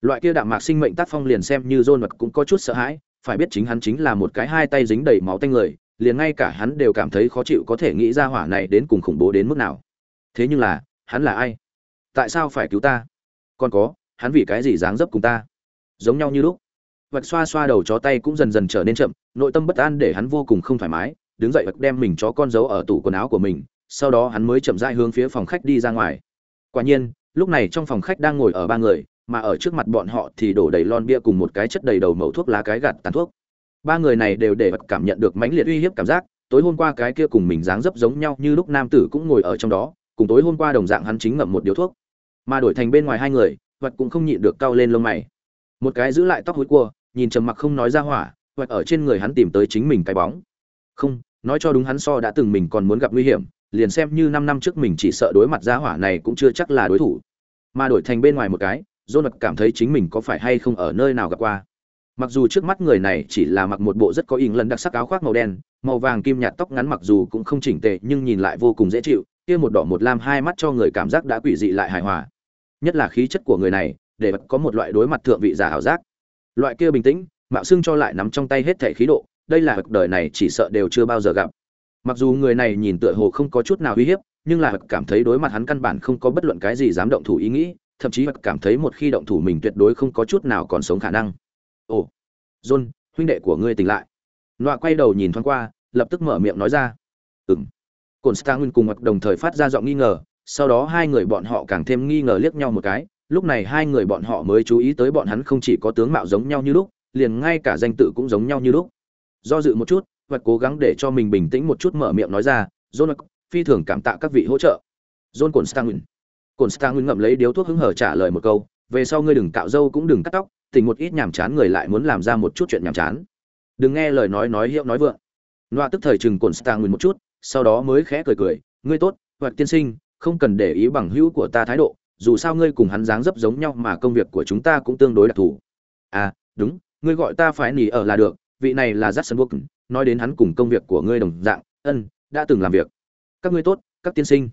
Loại kia đạm mạc sinh mệnh tác phong liền xem như dôn vật cũng có chút sợ hãi, phải biết chính hắn chính là một cái hai tay dính đầy máu tanh người, liền ngay cả hắn đều cảm thấy khó chịu có thể nghĩ ra hỏa này đến cùng khủng bố đến mức nào. Thế nhưng là, hắn là ai? Tại sao phải cứu ta? Còn có, hắn vì cái gì dáng dấp cùng ta? Giống nhau như lúc. Vật xoa xoa đầu chó tay cũng dần dần trở nên chậm, nội tâm bất an để hắn vô cùng không thoải mái đứng dậy vật đem mình chó con giấu ở tủ quần áo của mình, sau đó hắn mới chậm rãi hướng phía phòng khách đi ra ngoài. Quả nhiên, lúc này trong phòng khách đang ngồi ở ba người, mà ở trước mặt bọn họ thì đổ đầy lon bia cùng một cái chất đầy đầu mẩu thuốc lá cái gạt tàn thuốc. Ba người này đều để vật cảm nhận được mãnh liệt uy hiếp cảm giác, tối hôm qua cái kia cùng mình dáng dấp giống nhau như lúc nam tử cũng ngồi ở trong đó, cùng tối hôm qua đồng dạng hắn chính ngậm một điếu thuốc. Mà đổi thành bên ngoài hai người, vật cũng không nhịn được cau lên lông mày. Một cái giữ lại tóc hối cua, nhìn trầm mặc không nói ra hỏa, vật ở trên người hắn tìm tới chính mình cái bóng. Không nói cho đúng hắn so đã từng mình còn muốn gặp nguy hiểm, liền xem như năm năm trước mình chỉ sợ đối mặt giá hỏa này cũng chưa chắc là đối thủ. Mà đổi thành bên ngoài một cái Jonat cảm thấy chính mình có phải hay không ở nơi nào gặp qua. Mặc dù trước mắt người này chỉ là mặc một bộ rất có ý lần đặc sắc áo khoác màu đen, màu vàng kim nhạt tóc ngắn mặc dù cũng không chỉnh tề nhưng nhìn lại vô cùng dễ chịu, kia một đỏ một lam hai mắt cho người cảm giác đã quỷ dị lại hài hòa. Nhất là khí chất của người này, để có một loại đối mặt thượng vị giả ảo giác. Loại kia bình tĩnh, mạo xưng cho lại nắm trong tay hết thể khí độ đây là đời này chỉ sợ đều chưa bao giờ gặp. Mặc dù người này nhìn tựa hồ không có chút nào uy hiếp, nhưng là cảm thấy đối mặt hắn căn bản không có bất luận cái gì dám động thủ ý nghĩ, thậm chí cảm thấy một khi động thủ mình tuyệt đối không có chút nào còn sống khả năng. Ồ, john, huynh đệ của ngươi tỉnh lại. Nọa quay đầu nhìn thoáng qua, lập tức mở miệng nói ra. Ừng cồn stang cùng hực đồng thời phát ra giọng nghi ngờ, sau đó hai người bọn họ càng thêm nghi ngờ liếc nhau một cái. Lúc này hai người bọn họ mới chú ý tới bọn hắn không chỉ có tướng mạo giống nhau như lúc, liền ngay cả danh tự cũng giống nhau như lúc do dự một chút, và cố gắng để cho mình bình tĩnh một chút mở miệng nói ra, john, phi thường cảm tạ các vị hỗ trợ. John constantin. Constantin ngậm lấy điếu thuốc hứng hở trả lời một câu, về sau ngươi đừng cạo râu cũng đừng cắt tóc tình một ít nhàm chán người lại muốn làm ra một chút chuyện nhàm chán. Đừng nghe lời nói nói hiệu nói vượng. Loa tức thời chừng constantin một chút, sau đó mới khẽ cười cười, ngươi tốt, hoặc tiên sinh, không cần để ý bằng hữu của ta thái độ, dù sao ngươi cùng hắn dáng dấp giống nhau mà công việc của chúng ta cũng tương đối đặc thù. À đúng, ngươi gọi ta phải nỉ ở là được vị này là Jackson nói đến hắn cùng công việc của ngươi đồng dạng, ân, đã từng làm việc. Các ngươi tốt, các tiên sinh.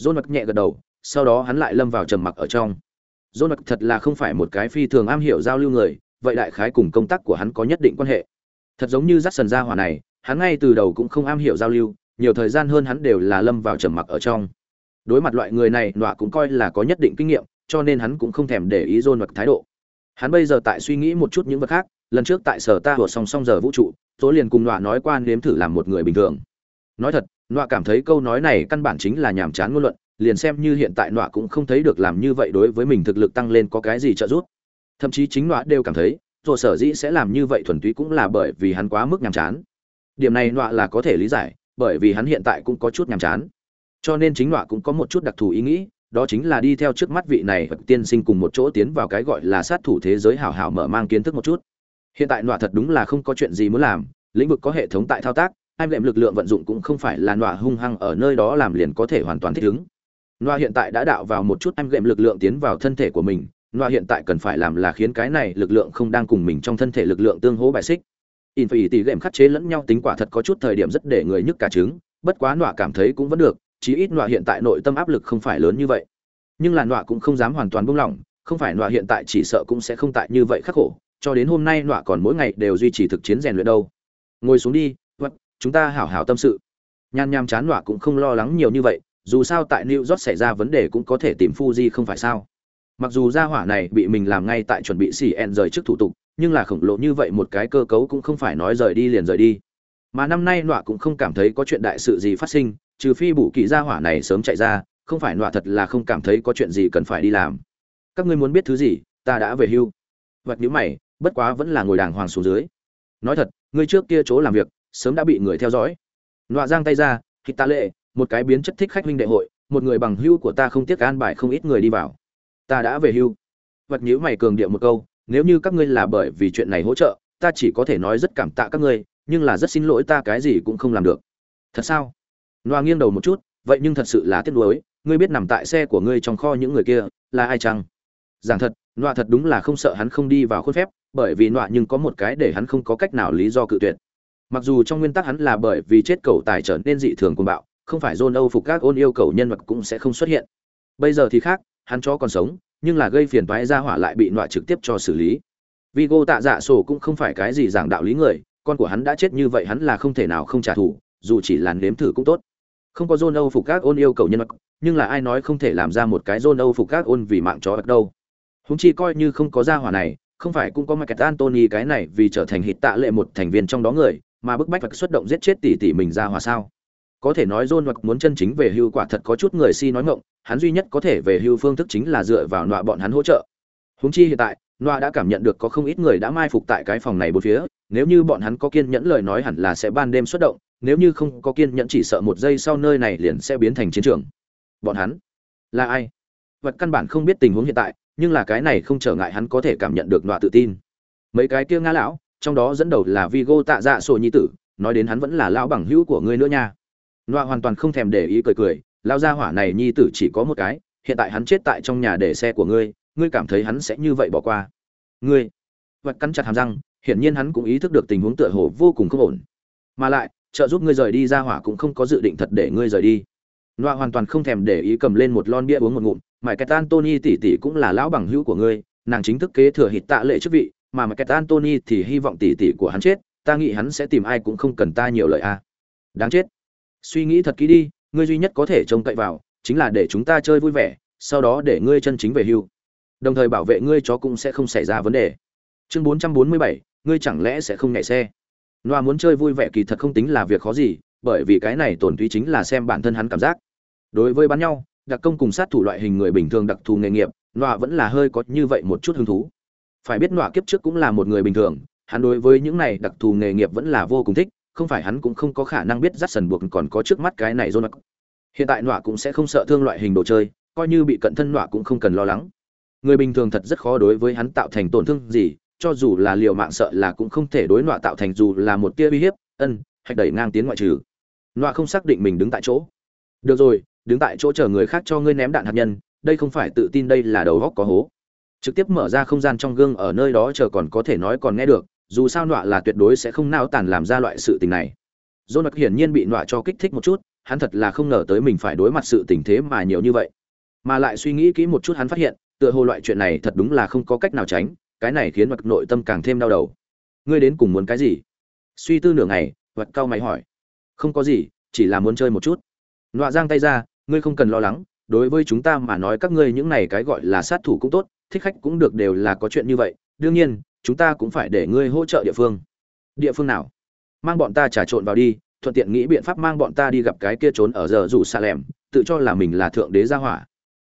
John mặc nhẹ gật đầu, sau đó hắn lại lâm vào trầm mặc ở trong. John mặc thật là không phải một cái phi thường am hiểu giao lưu người, vậy đại khái cùng công tác của hắn có nhất định quan hệ. Thật giống như Jackson gia hỏa này, hắn ngay từ đầu cũng không am hiểu giao lưu, nhiều thời gian hơn hắn đều là lâm vào trầm mặc ở trong. Đối mặt loại người này, nọa cũng coi là có nhất định kinh nghiệm, cho nên hắn cũng không thèm để ý John mặc thái độ. Hắn bây giờ tại suy nghĩ một chút những vật khác lần trước tại sở ta vượt song song giờ vũ trụ, tố liền cùng nọa nói qua nếm thử làm một người bình thường. Nói thật, nọa cảm thấy câu nói này căn bản chính là nhàm chán ngôn luận, liền xem như hiện tại nọa cũng không thấy được làm như vậy đối với mình thực lực tăng lên có cái gì trợ giúp. Thậm chí chính nọa đều cảm thấy rồi sở dĩ sẽ làm như vậy thuần túy cũng là bởi vì hắn quá mức nhàm chán. Điểm này nọa là có thể lý giải, bởi vì hắn hiện tại cũng có chút nhàm chán. Cho nên chính nọa cũng có một chút đặc thù ý nghĩ, đó chính là đi theo trước mắt vị này tiên sinh cùng một chỗ tiến vào cái gọi là sát thủ thế giới hảo hảo mở mang kiến thức một chút hiện tại nọa thật đúng là không có chuyện gì muốn làm, lĩnh vực có hệ thống tại thao tác, hai lệm lực lượng vận dụng cũng không phải là nọa hung hăng ở nơi đó làm liền có thể hoàn toàn thích ứng. Nọa hiện tại đã đạo vào một chút anh lệm lực lượng tiến vào thân thể của mình, nọa hiện tại cần phải làm là khiến cái này lực lượng không đang cùng mình trong thân thể lực lượng tương hỗ bài xích. In phải tỷ lệm khắc chế lẫn nhau tính quả thật có chút thời điểm rất để người nhức cả trứng, bất quá nọa cảm thấy cũng vẫn được, chí ít nọa hiện tại nội tâm áp lực không phải lớn như vậy. Nhưng là nọa cũng không dám hoàn toàn buông lỏng, không phải nọa hiện tại chỉ sợ cũng sẽ không tại như vậy khắc khổ cho đến hôm nay nọa còn mỗi ngày đều duy trì thực chiến rèn luyện đâu. Ngồi xuống đi vật chúng ta hảo hảo tâm sự. Nhan nham chán nọa cũng không lo lắng nhiều như vậy, dù sao tại new york xảy ra vấn đề cũng có thể tìm fuji không phải sao. Mặc dù gia hỏa này bị mình làm ngay tại chuẩn bị xỉ ẹn rời trước thủ tục, nhưng là khổng lồ như vậy một cái cơ cấu cũng không phải nói rời đi liền rời đi. Mà năm nay nọa cũng không cảm thấy có chuyện đại sự gì phát sinh, trừ phi bù kỳ gia hỏa này sớm chạy ra, không phải nọa thật là không cảm thấy có chuyện gì cần phải đi làm. Các ngươi muốn biết thứ gì, ta đã về hưu. Vật nhữ mày bất quá vẫn là ngồi đàng hoàng xuống dưới. Nói thật, ngươi trước kia chỗ làm việc, sớm đã bị người theo dõi. Nọa giang tay ra, thì ta lệ, một cái biến chất thích khách huynh đệ hội, một người bằng hưu của ta không tiếc an bài không ít người đi vào. Ta đã về hưu. Vật nhữ mày cường điệu một câu, nếu như các ngươi là bởi vì chuyện này hỗ trợ, ta chỉ có thể nói rất cảm tạ các ngươi, nhưng là rất xin lỗi ta cái gì cũng không làm được. Thật sao? Noa nghiêng đầu một chút, vậy nhưng thật sự là tiếc nuối, ngươi biết nằm tại xe của ngươi trong kho những người kia là ai chăng? Giảng thật noa thật đúng là không sợ hắn không đi vào khuôn phép bởi vì nọa nhưng có một cái để hắn không có cách nào lý do cự tuyệt mặc dù trong nguyên tắc hắn là bởi vì chết cầu tài trở nên dị thường cuồng bạo không phải dôn Âu phục các ôn yêu cầu nhân vật cũng sẽ không xuất hiện. Bây giờ thì khác, hắn cho còn sống, nhưng là gây phiền toái ra hỏa lại bị nọa trực tiếp cho xử lý. vì gô tạ dạ sổ cũng không phải cái gì giảng đạo lý người, con của hắn đã chết như vậy hắn là không thể nào không trả thù, dù chỉ là nếm thử cũng tốt. Không có dôn Âu phục các ôn yêu cầu nhân vật, nhưng là ai nói không thể làm ra một cái dôn Âu phục các ôn vì mạng chó đâu. Chúng chi coi như không có ra hỏa này, không phải cũng có Michael Anthony cái này vì trở thành hịt tạ lệ một thành viên trong đó người, mà bức bách và xuất động giết chết tỷ tỷ mình ra hòa sao? Có thể nói John hoặc muốn chân chính về hưu quả thật có chút người si nói ngọng, hắn duy nhất có thể về hưu phương thức chính là dựa vào nọa bọn hắn hỗ trợ. Huống chi hiện tại, nọa đã cảm nhận được có không ít người đã mai phục tại cái phòng này bốn phía, nếu như bọn hắn có kiên nhẫn lời nói hẳn là sẽ ban đêm xuất động, nếu như không có kiên nhẫn chỉ sợ một giây sau nơi này liền sẽ biến thành chiến trường. Bọn hắn là ai? Vật căn bản không biết tình huống hiện tại, nhưng là cái này không trở ngại hắn có thể cảm nhận được nọa tự tin. Mấy cái kia nga lão, trong đó dẫn đầu là Vigo Tạ Dạ Sổ nhi tử, nói đến hắn vẫn là lão bằng hữu của ngươi nữa nha. nọa hoàn toàn không thèm để ý cười cười, lao gia hỏa này nhi tử chỉ có một cái, hiện tại hắn chết tại trong nhà để xe của ngươi, ngươi cảm thấy hắn sẽ như vậy bỏ qua ngươi vật cắn chặt hàm răng hiển nhiên hắn cũng ý thức được tình huống tựa hồ vô cùng không ổn mà lại trợ giúp ngươi rời đi ra hỏa cũng không có dự định thật để ngươi rời đi nọa hoàn toàn không thèm để ý cầm lên một lon bia uống một ngụm mãi cái antony tỷ tỷ cũng là lão bằng hữu của ngươi nàng chính thức kế thừa hít tạ lệ chức vị mà mãi cái antony thì hy vọng tỷ tỷ của hắn chết ta nghĩ hắn sẽ tìm ai cũng không cần ta nhiều lời a. À. đáng chết. Suy nghĩ thật kỹ đi ngươi duy nhất có thể trông cậy vào chính là để chúng ta chơi vui vẻ sau đó để ngươi chân chính về hưu. Đồng thời bảo vệ ngươi chó cũng sẽ không xảy ra vấn đề. Chương 447, ngươi chẳng lẽ sẽ không nhảy xe? Noa muốn chơi vui vẻ kỳ thật không tính là việc khó gì bởi vì cái này tổn túy chính là xem bản thân hắn cảm giác. Đối với bắn nhau đặc công cùng sát thủ loại hình người bình thường đặc thù nghề nghiệp nọa vẫn là hơi có như vậy một chút hứng thú phải biết nọa kiếp trước cũng là một người bình thường hắn đối với những này đặc thù nghề nghiệp vẫn là vô cùng thích không phải hắn cũng không có khả năng biết dắt sần buộc còn có trước mắt cái này Jonas. Hiện tại nọa cũng sẽ không sợ thương loại hình đồ chơi, coi như bị cận thân nọa cũng không cần lo lắng. Người bình thường thật rất khó đối với hắn tạo thành tổn thương gì, cho dù là liều mạng sợ là cũng không thể đối nọa tạo thành dù là một tia uy hiếp, ân, hạch đẩy ngang tiến ngoại trừ. Nọa không xác định mình đứng tại chỗ. Được rồi, đứng tại chỗ chờ người khác cho ngươi ném đạn hạt nhân, đây không phải tự tin đây là đầu góc có hố. Trực tiếp mở ra không gian trong gương ở nơi đó chờ còn có thể nói còn nghe được, dù sao nọa là tuyệt đối sẽ không nao tàn làm ra loại sự tình này. Jonas hiển nhiên bị nọa cho kích thích một chút hắn thật là không ngờ tới mình phải đối mặt sự tình thế mà nhiều như vậy. Mà lại suy nghĩ kỹ một chút hắn phát hiện tựa hồ loại chuyện này thật đúng là không có cách nào tránh cái này khiến mặt nội tâm càng thêm đau đầu. Ngươi đến cùng muốn cái gì? Suy tư nửa ngày vật cao mày hỏi. Không có gì chỉ là muốn chơi một chút nọa giang tay ra, ngươi không cần lo lắng, đối với chúng ta mà nói các ngươi những này cái gọi là sát thủ cũng tốt, thích khách cũng được đều là có chuyện như vậy, đương nhiên, chúng ta cũng phải để ngươi hỗ trợ địa phương. Địa phương nào? Mang bọn ta trà trộn vào đi, thuận tiện nghĩ biện pháp mang bọn ta đi gặp cái kia trốn ở giờ dù xạ lẻm, tự cho là mình là thượng đế gia hỏa.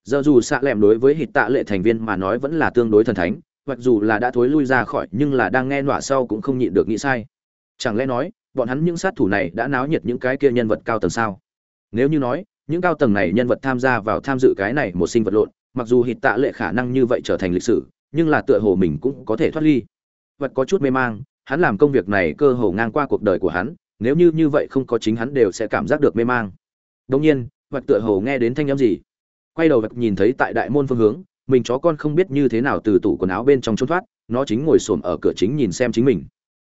Giờ dù xạ lẻm đối với hít tạ lệ thành viên mà nói vẫn là tương đối thần thánh, mặc dù là đã thối lui ra khỏi nhưng là đang nghe nọa sau cũng không nhịn được nghĩ sai. Chẳng lẽ nói, bọn hắn những sát thủ này đã náo nhiệt những cái kia nhân vật cao tầng sao? Nếu như nói, những cao tầng này nhân vật tham gia vào tham dự cái này một sinh vật lộn, mặc dù hít tạ lệ khả năng như vậy trở thành lịch sử, nhưng là tựa hồ mình cũng có thể thoát ly. Vật có chút mê mang, hắn làm công việc này cơ hồ ngang qua cuộc đời của hắn, nếu như như vậy không có chính hắn đều sẽ cảm giác được mê mang. Đông nhiên, vật tựa hồ nghe đến thanh âm gì? Quay đầu vật nhìn thấy tại đại môn phương hướng, mình chó con không biết như thế nào từ tủ quần áo bên trong trốn thoát, nó chính ngồi xổm ở cửa chính nhìn xem chính mình.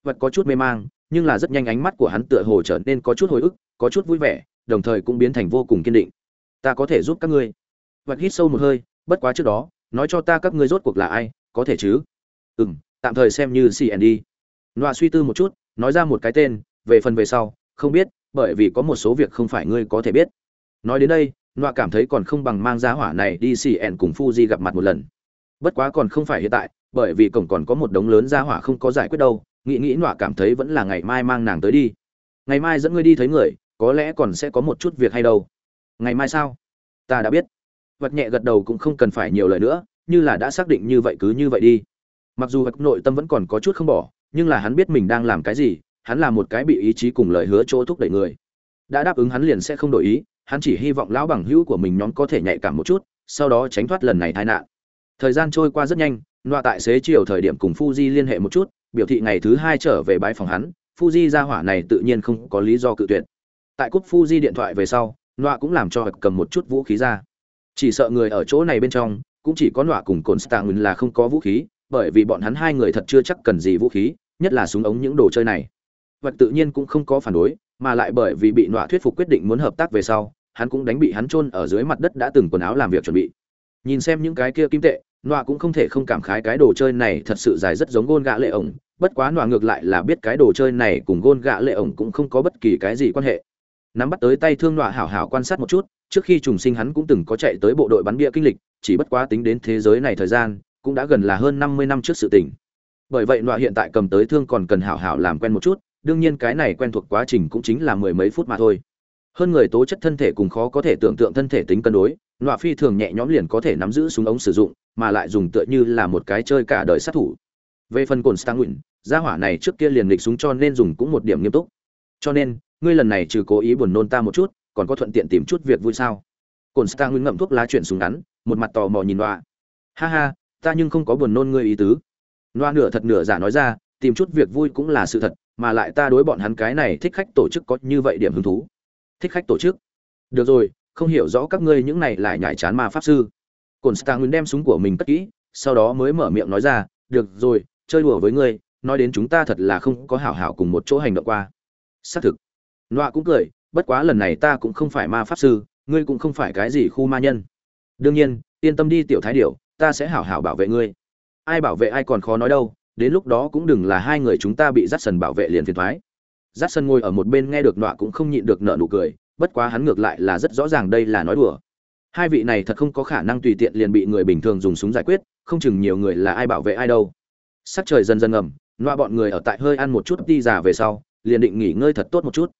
Vật có chút mê mang, nhưng là rất nhanh ánh mắt của hắn tựa hồ trở nên có chút hồi ức, có chút vui vẻ đồng thời cũng biến thành vô cùng kiên định. Ta có thể giúp các ngươi. Vật hít sâu một hơi, bất quá trước đó, nói cho ta các ngươi rốt cuộc là ai, có thể chứ? Ừ m tạm thời xem như cnd loa suy tư một chút, nói ra một cái tên, về phần về sau, không biết, bởi vì có một số việc không phải ngươi có thể biết. Nói đến đây loa cảm thấy còn không bằng mang giá hỏa này đi cn cùng fuji gặp mặt một lần. Bất quá còn không phải hiện tại, bởi vì cổng còn có một đống lớn giá hỏa không có giải quyết đâu, nghĩ nghĩ loa cảm thấy vẫn là ngày mai mang nàng tới đi. Ngày mai dẫn ngươi đi thấy người có lẽ còn sẽ có một chút việc hay đâu. Ngày mai sao? Ta đã biết. Vật nhẹ gật đầu cũng không cần phải nhiều lời nữa, như là đã xác định như vậy cứ như vậy đi. Mặc dù vật nội tâm vẫn còn có chút không bỏ, nhưng là hắn biết mình đang làm cái gì, hắn là một cái bị ý chí cùng lời hứa chỗ thúc đẩy người. Đã đáp ứng hắn liền sẽ không đổi ý, hắn chỉ hy vọng lão bằng hữu của mình nhóm có thể nhạy cảm một chút, sau đó tránh thoát lần này tai nạn. Thời gian trôi qua rất nhanh loa tại xế chiều thời điểm cùng fuji liên hệ một chút, biểu thị ngày thứ hai trở về bãi phòng hắn, fuji ra hỏa này tự nhiên không có lý do cự tuyệt tại cúp fuji điện thoại về sau, Nọa cũng làm cho hật cầm một chút vũ khí ra. Chỉ sợ người ở chỗ này bên trong, cũng chỉ có nọa cùng cồn là không có vũ khí, bởi vì bọn hắn hai người thật chưa chắc cần gì vũ khí, nhất là súng ống những đồ chơi này. Vật tự nhiên cũng không có phản đối, mà lại bởi vì bị nọa thuyết phục quyết định muốn hợp tác về sau, hắn cũng đánh bị hắn chôn ở dưới mặt đất đã từng quần áo làm việc chuẩn bị. Nhìn xem những cái kia kim tệ, nọa cũng không thể không cảm khái cái đồ chơi này thật sự dài rất giống gôn gạ lệ ổng, bất quá nọa ngược lại là biết cái đồ chơi này cùng gôn gạ lệ ổng cũng không có bất kỳ cái gì quan hệ nắm bắt tới tay thương nọa hảo hảo quan sát một chút, trước khi trùng sinh hắn cũng từng có chạy tới bộ đội bắn bia kinh lịch, chỉ bất quá tính đến thế giới này thời gian, cũng đã gần là hơn năm mươi năm trước sự tình. Bởi vậy nọa hiện tại cầm tới thương còn cần hảo hảo làm quen một chút, đương nhiên cái này quen thuộc quá trình cũng chính là mười mấy phút mà thôi. Hơn người tố chất thân thể cùng khó có thể tưởng tượng thân thể tính cân đối, nọa phi thường nhẹ nhõm liền có thể nắm giữ súng ống sử dụng, mà lại dùng tựa như là một cái chơi cả đời sát thủ. Về phần cồn stang nguyện gia hỏa này trước kia liền lịch súng cho nên dùng cũng một điểm nghiêm túc cho nên, ngươi lần này trừ cố ý buồn nôn ta một chút, còn có thuận tiện tìm chút việc vui sao? Cồn stanguin ngậm thuốc lá chuyển súng ngắn, một mặt tò mò nhìn loa. ha ha, ta nhưng không có buồn nôn ngươi ý tứ. Loa nửa thật nửa giả nói ra, tìm chút việc vui cũng là sự thật, mà lại ta đối bọn hắn cái này thích khách tổ chức có như vậy điểm hứng thú. Thích khách tổ chức? Được rồi, không hiểu rõ các ngươi những này lại nhải chán ma pháp sư. Cồn stang đem súng của mình cất kỹ, sau đó mới mở miệng nói ra, được rồi, chơi đùa với ngươi, nói đến chúng ta thật là không có hảo hảo cùng một chỗ hành động qua xác thực. Nọa cũng cười, bất quá lần này ta cũng không phải ma pháp sư, ngươi cũng không phải cái gì khu ma nhân. Đương nhiên, yên tâm đi tiểu thái điểu, ta sẽ hảo hảo bảo vệ ngươi. Ai bảo vệ ai còn khó nói đâu, đến lúc đó cũng đừng là hai người chúng ta bị dắt sần bảo vệ liền phiền thoái. Dắt sần ngồi ở một bên nghe được nọa cũng không nhịn được nợ nụ cười, bất quá hắn ngược lại là rất rõ ràng đây là nói đùa. Hai vị này thật không có khả năng tùy tiện liền bị người bình thường dùng súng giải quyết, không chừng nhiều người là ai bảo vệ ai đâu. Sắc trời dần dần ngầm loa bọn người ở tại hơi ăn một chút đi già về sau liền định nghỉ ngơi thật tốt một chút.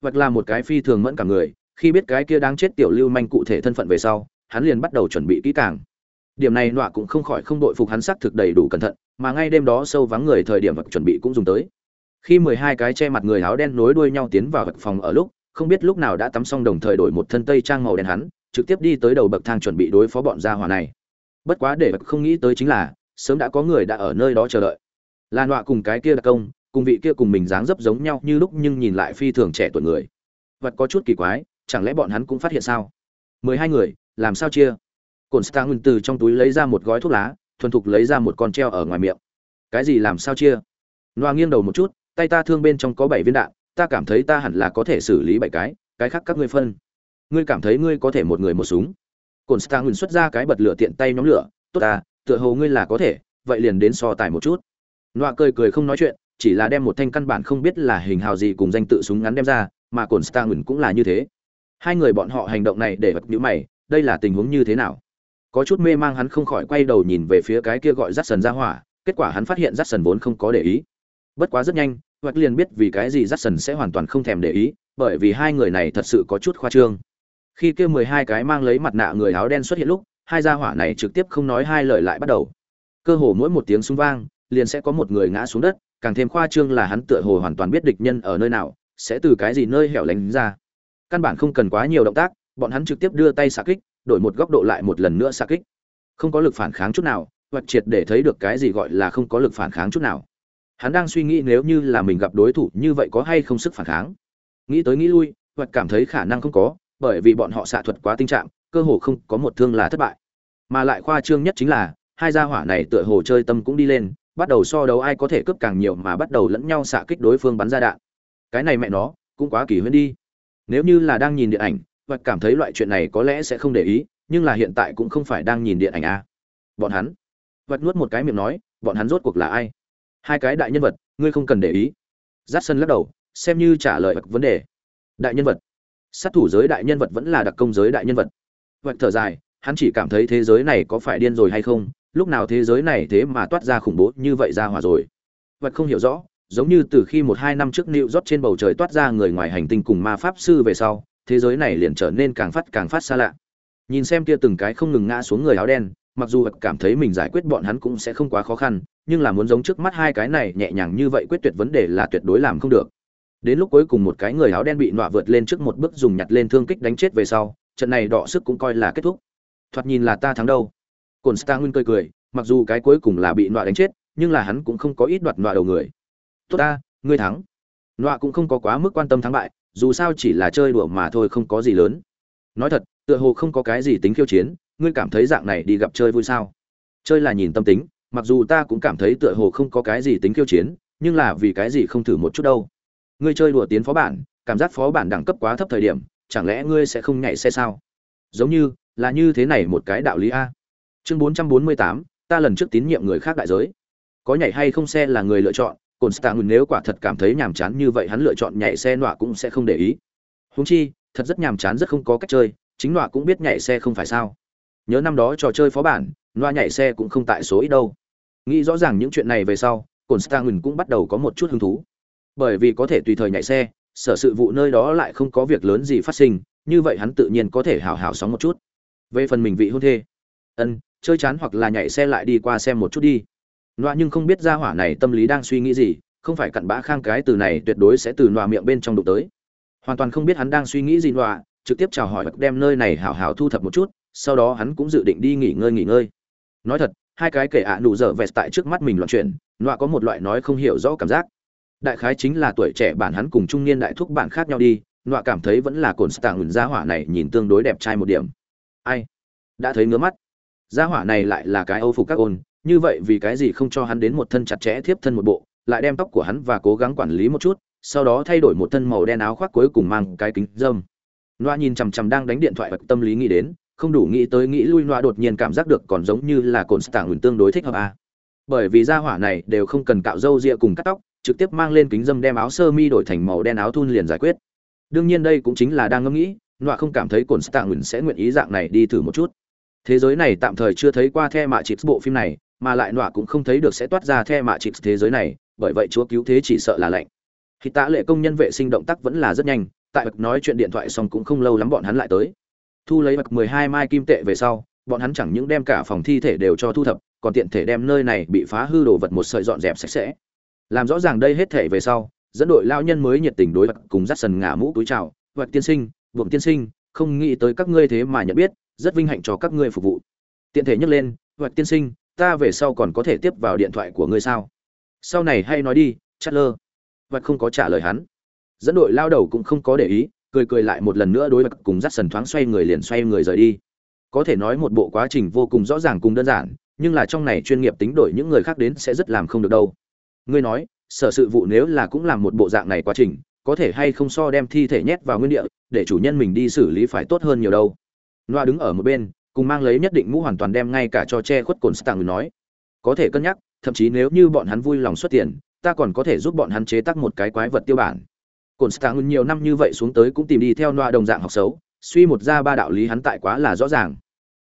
Vật là một cái phi thường mẫn cả người, khi biết cái kia đáng chết tiểu lưu manh cụ thể thân phận về sau, hắn liền bắt đầu chuẩn bị kỹ càng. Điểm này nọa cũng không khỏi không đội phục hắn xác thực đầy đủ cẩn thận, mà ngay đêm đó sâu vắng người thời điểm vật chuẩn bị cũng dùng tới. Khi mười hai cái che mặt người áo đen nối đuôi nhau tiến vào vật phòng ở lúc, không biết lúc nào đã tắm xong đồng thời đổi một thân tây trang màu đen hắn, trực tiếp đi tới đầu bậc thang chuẩn bị đối phó bọn gia hỏa này. Bất quá để vật không nghĩ tới chính là, sớm đã có người đã ở nơi đó chờ đợi. Là nọa cùng cái kia đặc công cùng vị kia cùng mình dáng dấp giống nhau như lúc nhưng nhìn lại phi thường trẻ tuổi người. Vật có chút kỳ quái, chẳng lẽ bọn hắn cũng phát hiện sao? Mười hai người, làm sao chia? Cồn nguyên từ trong túi lấy ra một gói thuốc lá, thuần thục lấy ra một con treo ở ngoài miệng. Cái gì làm sao chia? Noa nghiêng đầu một chút, tay ta thương bên trong có bảy viên đạn, ta cảm thấy ta hẳn là có thể xử lý bảy cái cái khác các ngươi phân. Ngươi cảm thấy ngươi có thể một người một súng? Cồn nguyên xuất ra cái bật lửa tiện tay nhóm lửa, tốt ta, tựa hồ ngươi là có thể, vậy liền đến so tài một chút. Noa cười cười không nói chuyện chỉ là đem một thanh căn bản không biết là hình hào gì cùng danh tự súng ngắn đem ra, mà Cổn stang cũng là như thế. Hai người bọn họ hành động này để vật nhíu mày, đây là tình huống như thế nào? Có chút mê mang hắn không khỏi quay đầu nhìn về phía cái kia gọi Dát sần ra hỏa, kết quả hắn phát hiện Dát sần vốn không có để ý. Bất quá rất nhanh hoặc liền biết vì cái gì Dát sần sẽ hoàn toàn không thèm để ý, bởi vì hai người này thật sự có chút khoa trương. Khi kia mười hai cái mang lấy mặt nạ người áo đen xuất hiện lúc, hai gia hỏa này trực tiếp không nói hai lời lại bắt đầu. Cơ hồ mỗi một tiếng súng vang, liền sẽ có một người ngã xuống đất càng thêm khoa trương là hắn tựa hồ hoàn toàn biết địch nhân ở nơi nào, sẽ từ cái gì nơi hẻo lánh ra. Căn bản không cần quá nhiều động tác, bọn hắn trực tiếp đưa tay xạ kích, đổi một góc độ lại một lần nữa xạ kích. Không có lực phản kháng chút nào, hoặc triệt để thấy được cái gì gọi là không có lực phản kháng chút nào. Hắn đang suy nghĩ nếu như là mình gặp đối thủ như vậy có hay không sức phản kháng. Nghĩ tới nghĩ lui, hoặc cảm thấy khả năng không có, bởi vì bọn họ xạ thuật quá tinh trạng, cơ hồ không có một thương là thất bại. Mà lại khoa trương nhất chính là, hai gia hỏa này tựa hồ chơi tâm cũng đi lên bắt đầu so đấu ai có thể cướp càng nhiều mà bắt đầu lẫn nhau xạ kích đối phương bắn ra đạn. Cái này mẹ nó, cũng quá kỳ huyễn đi. Nếu như là đang nhìn điện ảnh và cảm thấy loại chuyện này có lẽ sẽ không để ý, nhưng là hiện tại cũng không phải đang nhìn điện ảnh a bọn hắn. Vật nuốt một cái miệng nói, bọn hắn rốt cuộc là ai? Hai cái đại nhân vật, ngươi không cần để ý. Giắt sân lắc đầu, xem như trả lời vấn đề. Đại nhân vật. Sát thủ giới đại nhân vật vẫn là đặc công giới đại nhân vật. Vật thở dài, hắn chỉ cảm thấy thế giới này có phải điên rồi hay không lúc nào thế giới này thế mà toát ra khủng bố như vậy ra hỏa rồi vật không hiểu rõ giống như từ khi một hai năm trước nịu rót trên bầu trời toát ra người ngoài hành tinh cùng ma pháp sư về sau, thế giới này liền trở nên càng phát càng phát xa lạ. Nhìn xem kia từng cái không ngừng ngã xuống người áo đen, mặc dù vật cảm thấy mình giải quyết bọn hắn cũng sẽ không quá khó khăn, nhưng là muốn giống trước mắt hai cái này nhẹ nhàng như vậy quyết tuyệt vấn đề là tuyệt đối làm không được. Đến lúc cuối cùng một cái người áo đen bị nọa vượt lên trước một bước dùng nhặt lên thương kích đánh chết về sau, trận này đọ sức cũng coi là kết thúc. Thoạt nhìn là ta thắng đâu. Cổn nguyên cười cười, mặc dù cái cuối cùng là bị nọa đánh chết, nhưng là hắn cũng không có ít đoạt nọa đầu người. Tốt ta ngươi thắng. Nọa cũng không có quá mức quan tâm thắng bại dù sao chỉ là chơi đùa mà thôi không có gì lớn. Nói thật tựa hồ không có cái gì tính khiêu chiến ngươi cảm thấy dạng này đi gặp chơi vui sao? Chơi là nhìn tâm tính mặc dù ta cũng cảm thấy tựa hồ không có cái gì tính khiêu chiến nhưng là vì cái gì không thử một chút đâu. Ngươi chơi đùa tiến phó bản cảm giác phó bản đẳng cấp quá thấp thời điểm chẳng lẽ ngươi sẽ không nhảy xe sao? Giống như là như thế này một cái đạo lý a chương bốn trăm bốn mươi tám, ta lần trước tín nhiệm người khác đại giới. Có nhảy hay không xe là người lựa chọn cồn stạng nếu quả thật cảm thấy nhàm chán như vậy hắn lựa chọn nhảy xe nọa cũng sẽ không để ý. Húng chi, thật rất nhàm chán rất không có cách chơi, chính nọa cũng biết nhảy xe không phải sao. Nhớ năm đó trò chơi phó bản, nọa nhảy xe cũng không tại số ít đâu. Nghĩ rõ ràng những chuyện này về sau cồn stạng cũng bắt đầu có một chút hứng thú. Bởi vì có thể tùy thời nhảy xe, sở sự vụ nơi đó lại không có việc lớn gì phát sinh, như vậy hắn tự nhiên có thể hào hào sóng một chút. Về phần mình vị hôn thê. Ân chơi chán hoặc là nhảy xe lại đi qua xem một chút đi Nọa nhưng không biết gia hỏa này tâm lý đang suy nghĩ gì, không phải cặn bã khang cái từ này tuyệt đối sẽ từ nọa miệng bên trong đụng tới. Hoàn toàn không biết hắn đang suy nghĩ gì nọa, trực tiếp chào hỏi đem nơi này hảo hảo thu thập một chút, sau đó hắn cũng dự định đi nghỉ ngơi nghỉ ngơi. Nói thật, hai cái kể ạ à nụ dở vẹt tại trước mắt mình loạn chuyện, nọa có một loại nói không hiểu rõ cảm giác. Đại khái chính là tuổi trẻ bản hắn cùng trung niên đại thúc bạn khác nhau đi, nọa cảm thấy vẫn là cồn stạng gia hỏa này nhìn tương đối đẹp trai một điểm. Ai? Đã thấy ngứa mắt. Gia hỏa này lại là cái Âu phục các ôn, như vậy vì cái gì không cho hắn đến một thân chặt chẽ thiếp thân một bộ lại đem tóc của hắn và cố gắng quản lý một chút sau đó thay đổi một thân màu đen áo khoác cuối cùng mang cái kính dâm. Loa nhìn chằm chằm đang đánh điện thoại và tâm lý nghĩ đến không đủ nghĩ tới nghĩ lui loa đột nhiên cảm giác được còn giống như là cồn stạng tương đối thích hợp à. bởi vì gia hỏa này đều không cần cạo râu ria cùng cắt tóc trực tiếp mang lên kính dâm đem áo sơ mi đổi thành màu đen áo thun liền giải quyết. Đương nhiên đây cũng chính là đang ngẫm nghĩ loa không cảm thấy cồn stạng sẽ nguyện ý dạng này đi thử một chút thế giới này tạm thời chưa thấy qua the mạ chịt bộ phim này, mà lại nọa cũng không thấy được sẽ toát ra the mạ chịt thế giới này, bởi vậy chúa cứu thế chỉ sợ là lạnh. Khi tạ lệ công nhân vệ sinh động tác vẫn là rất nhanh, tại bậc nói chuyện điện thoại xong cũng không lâu lắm bọn hắn lại tới. Thu lấy bậc mười hai mai kim tệ về sau, bọn hắn chẳng những đem cả phòng thi thể đều cho thu thập, còn tiện thể đem nơi này bị phá hư đồ vật một sợi dọn dẹp sạch sẽ. Làm rõ ràng đây hết thể về sau, dẫn đội lao nhân mới nhiệt tình đối vật cùng dắt sần ngả mũ túi chào. Vật tiên sinh buồng tiên sinh, không nghĩ tới các ngươi thế mà nhận biết rất vinh hạnh cho các ngươi phục vụ. Tiện thể nhắc lên hoặc tiên sinh, ta về sau còn có thể tiếp vào điện thoại của ngươi sao? Sau này hay nói đi chát lơ vật không có trả lời hắn. Dẫn đội lao đầu cũng không có để ý, cười cười lại một lần nữa đối mặt cùng dắt sần thoáng xoay người liền xoay người rời đi. Có thể nói một bộ quá trình vô cùng rõ ràng cùng đơn giản, nhưng là trong này chuyên nghiệp tính đổi những người khác đến sẽ rất làm không được đâu. Ngươi nói, sở sự vụ nếu là cũng làm một bộ dạng này quá trình, có thể hay không so đem thi thể nhét vào nguyên địa, để chủ nhân mình đi xử lý phải tốt hơn nhiều đâu noa đứng ở một bên, cùng mang lấy nhất định mũ hoàn toàn đem ngay cả cho che khuất cồn stạng nói, có thể cân nhắc, thậm chí nếu như bọn hắn vui lòng xuất tiền, ta còn có thể giúp bọn hắn chế tác một cái quái vật tiêu bản. Cồn stạng nhiều năm như vậy xuống tới cũng tìm đi theo noa đồng dạng học xấu, suy một ra ba đạo lý hắn tại quá là rõ ràng.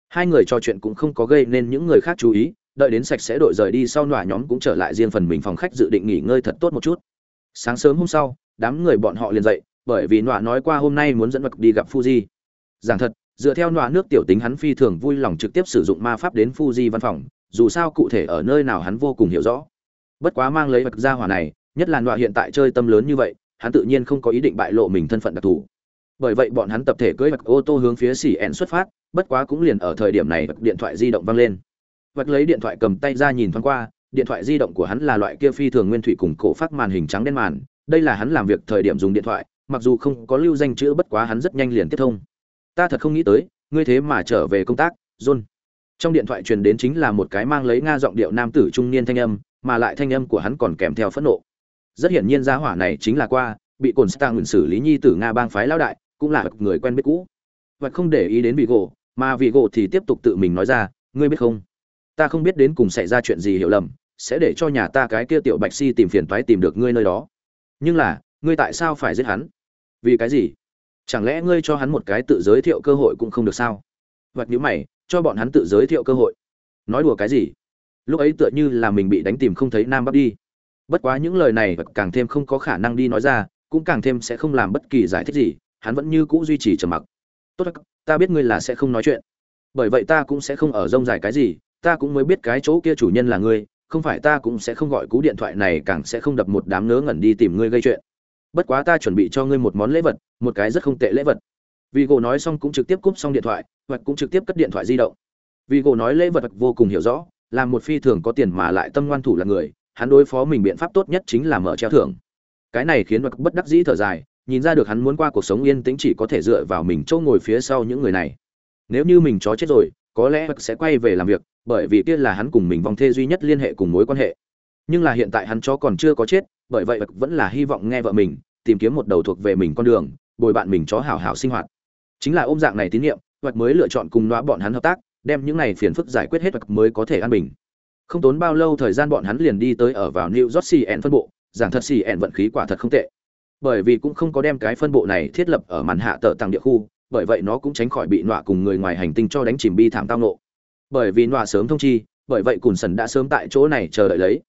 Hai người trò chuyện cũng không có gây nên những người khác chú ý, đợi đến sạch sẽ đội rời đi sau Noa nhóm cũng trở lại riêng phần mình phòng khách dự định nghỉ ngơi thật tốt một chút. Sáng sớm hôm sau, đám người bọn họ liền dậy, bởi vì nọa nói qua hôm nay muốn dẫn Mặc đi gặp fuji. Giảng thật dựa theo nọa nước tiểu tính hắn phi thường vui lòng trực tiếp sử dụng ma pháp đến fuji văn phòng, dù sao cụ thể ở nơi nào hắn vô cùng hiểu rõ. Bất quá mang lấy vật ra hỏa này, nhất là nọa hiện tại chơi tâm lớn như vậy, hắn tự nhiên không có ý định bại lộ mình thân phận đặc thù. Bởi vậy bọn hắn tập thể cưỡi vật ô tô hướng phía xỉ ẹn xuất phát, bất quá cũng liền ở thời điểm này điện thoại di động vang lên. Vật lấy điện thoại cầm tay ra nhìn thoáng qua, điện thoại di động của hắn là loại kia phi thường nguyên thủy cùng cổ phát màn hình trắng đen màn, đây là hắn làm việc thời điểm dùng điện thoại, mặc dù không có lưu danh chữ bất quá hắn rất nhanh liền tiếp thông ta thật không nghĩ tới, ngươi thế mà trở về công tác, john. Trong điện thoại truyền đến chính là một cái mang lấy nga giọng điệu nam tử trung niên thanh âm, mà lại thanh âm của hắn còn kèm theo phẫn nộ. Rất hiển nhiên gia hỏa này chính là qua, bị cồn stang xử lý nhi tử nga bang phái lão đại, cũng là người quen biết cũ. Và không để ý đến vị gỗ mà vị gỗ thì tiếp tục tự mình nói ra, ngươi biết không? Ta không biết đến cùng xảy ra chuyện gì hiểu lầm, sẽ để cho nhà ta cái kia tiểu bạch si tìm phiền toái tìm được ngươi nơi đó. Nhưng là, ngươi tại sao phải giết hắn? Vì cái gì? Chẳng lẽ ngươi cho hắn một cái tự giới thiệu cơ hội cũng không được sao? Vật nhữ mày, cho bọn hắn tự giới thiệu cơ hội. Nói đùa cái gì? Lúc ấy tựa như là mình bị đánh tìm không thấy nam bắc đi. Bất quá những lời này vật càng thêm không có khả năng đi nói ra, cũng càng thêm sẽ không làm bất kỳ giải thích gì, hắn vẫn như cũ duy trì trầm mặc. Tốt ta biết ngươi là sẽ không nói chuyện. Bởi vậy ta cũng sẽ không ở rông dài cái gì, ta cũng mới biết cái chỗ kia chủ nhân là ngươi, không phải ta cũng sẽ không gọi cú điện thoại này càng sẽ không đập một đám nớ ngẩn đi tìm ngươi gây chuyện bất quá ta chuẩn bị cho ngươi một món lễ vật, một cái rất không tệ lễ vật. Vì gỗ nói xong cũng trực tiếp cúp xong điện thoại, hoặc cũng trực tiếp cất điện thoại di động. Vì gỗ nói lễ vật vô cùng hiểu rõ, là một phi thường có tiền mà lại tâm ngoan thủ là người, hắn đối phó mình biện pháp tốt nhất chính là mở treo thưởng. Cái này khiến hoặc bất đắc dĩ thở dài, nhìn ra được hắn muốn qua cuộc sống yên tĩnh chỉ có thể dựa vào mình chỗ ngồi phía sau những người này. Nếu như mình chó chết rồi, có lẽ sẽ quay về làm việc, bởi vì kia là hắn cùng mình vòng thê duy nhất liên hệ cùng mối quan hệ. Nhưng là hiện tại hắn chó còn chưa có chết bởi vậy vẫn là hy vọng nghe vợ mình, tìm kiếm một đầu thuộc về mình con đường, bồi bạn mình chó hảo hảo sinh hoạt. Chính là ôm dạng này tín nhiệm hoặc mới lựa chọn cùng nóa bọn hắn hợp tác, đem những này phiền phức giải quyết hết hoặc mới có thể an bình. Không tốn bao lâu thời gian bọn hắn liền đi tới ở vào New York CN phân bộ, giảng thật CN vận khí quả thật không tệ. Bởi vì cũng không có đem cái phân bộ này thiết lập ở màn hạ tờ tàng địa khu, bởi vậy nó cũng tránh khỏi bị nọa cùng người ngoài hành tinh cho đánh chìm bi thảm tao nộ bởi vì nọa sớm thông chi, bởi vậy cùn sần đã sớm tại chỗ này chờ đợi lấy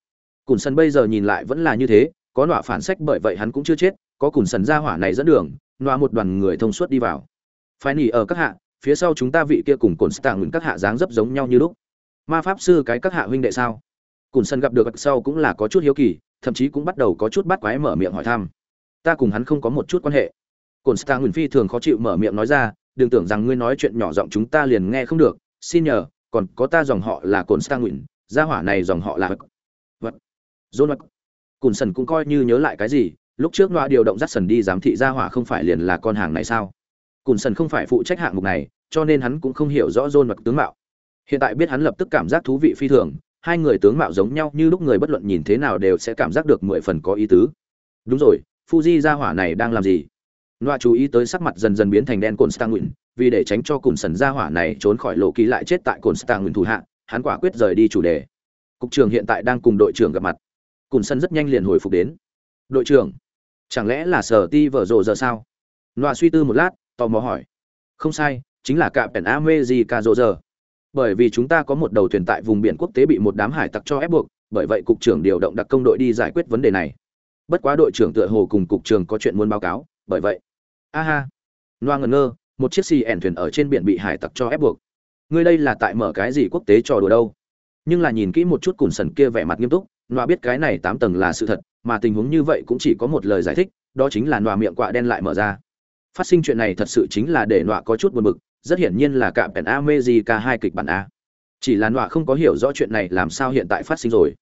cùn sần bây giờ nhìn lại vẫn là như thế, có nọa phản sách bởi vậy hắn cũng chưa chết, có cùn sần ra hỏa này dẫn đường, nọa một đoàn người thông suốt đi vào. Phải nỉ ở các hạ, phía sau chúng ta vị kia cùng cồn stạng ngừng các hạ dáng dấp giống nhau như lúc. Ma pháp sư cái các hạ huynh đệ sao? Cùn sần gặp được sau cũng là có chút hiếu kỳ, thậm chí cũng bắt đầu có chút bắt quái mở miệng hỏi thăm. Ta cùng hắn không có một chút quan hệ. Cồn stạng ngừng phi thường khó chịu mở miệng nói ra, đừng tưởng rằng ngươi nói chuyện nhỏ giọng chúng ta liền nghe không được, xin nhờ, còn có ta dòng họ là cồn stạng ngừng gia hỏa này dòng họ là john vật cùn sần cũng coi như nhớ lại cái gì lúc trước Noa điều động dắt sần đi giám thị gia hỏa không phải liền là con hàng này sao cùn sần không phải phụ trách hạng mục này cho nên hắn cũng không hiểu rõ john vật tướng mạo hiện tại biết hắn lập tức cảm giác thú vị phi thường hai người tướng mạo giống nhau như lúc người bất luận nhìn thế nào đều sẽ cảm giác được mười phần có ý tứ đúng rồi Fuji gia hỏa này đang làm gì? Noa chú ý tới sắc mặt dần dần biến thành đen cồn vì để tránh cho cùn sần gia hỏa này trốn khỏi lộ ký lại chết tại cồn thủ hạ, hắn quả quyết rời đi chủ đề. Cục trưởng hiện tại đang cùng đội trưởng gặp mặt. Cùn sân rất nhanh liền hồi phục đến. Đội trưởng, chẳng lẽ là sở ti vở rộ giờ sao? nọa suy tư một lát tò mò hỏi. Không sai chính là cạm pèn amejica rộ giờ. Bởi vì chúng ta có một đầu thuyền tại vùng biển quốc tế bị một đám hải tặc cho ép buộc bởi vậy cục trưởng điều động đặc công đội đi giải quyết vấn đề này. Bất quá đội trưởng tựa hồ cùng cục trưởng có chuyện muốn báo cáo bởi vậy. Aha loa ngẩn ngơ một chiếc xì ẻn thuyền ở trên biển bị hải tặc cho ép buộc. Ngươi đây là tại mở cái gì quốc tế trò đùa đâu? Nhưng là nhìn kỹ một chút cùn sần kia vẻ mặt nghiêm túc nọa biết cái này tám tầng là sự thật mà tình huống như vậy cũng chỉ có một lời giải thích đó chính là nọa miệng quạ đen lại mở ra phát sinh chuyện này thật sự chính là để nọa có chút buồn bực rất hiển nhiên là cạm pèn cả hai kịch bản a. Chỉ là nọa không có hiểu rõ chuyện này làm sao hiện tại phát sinh rồi.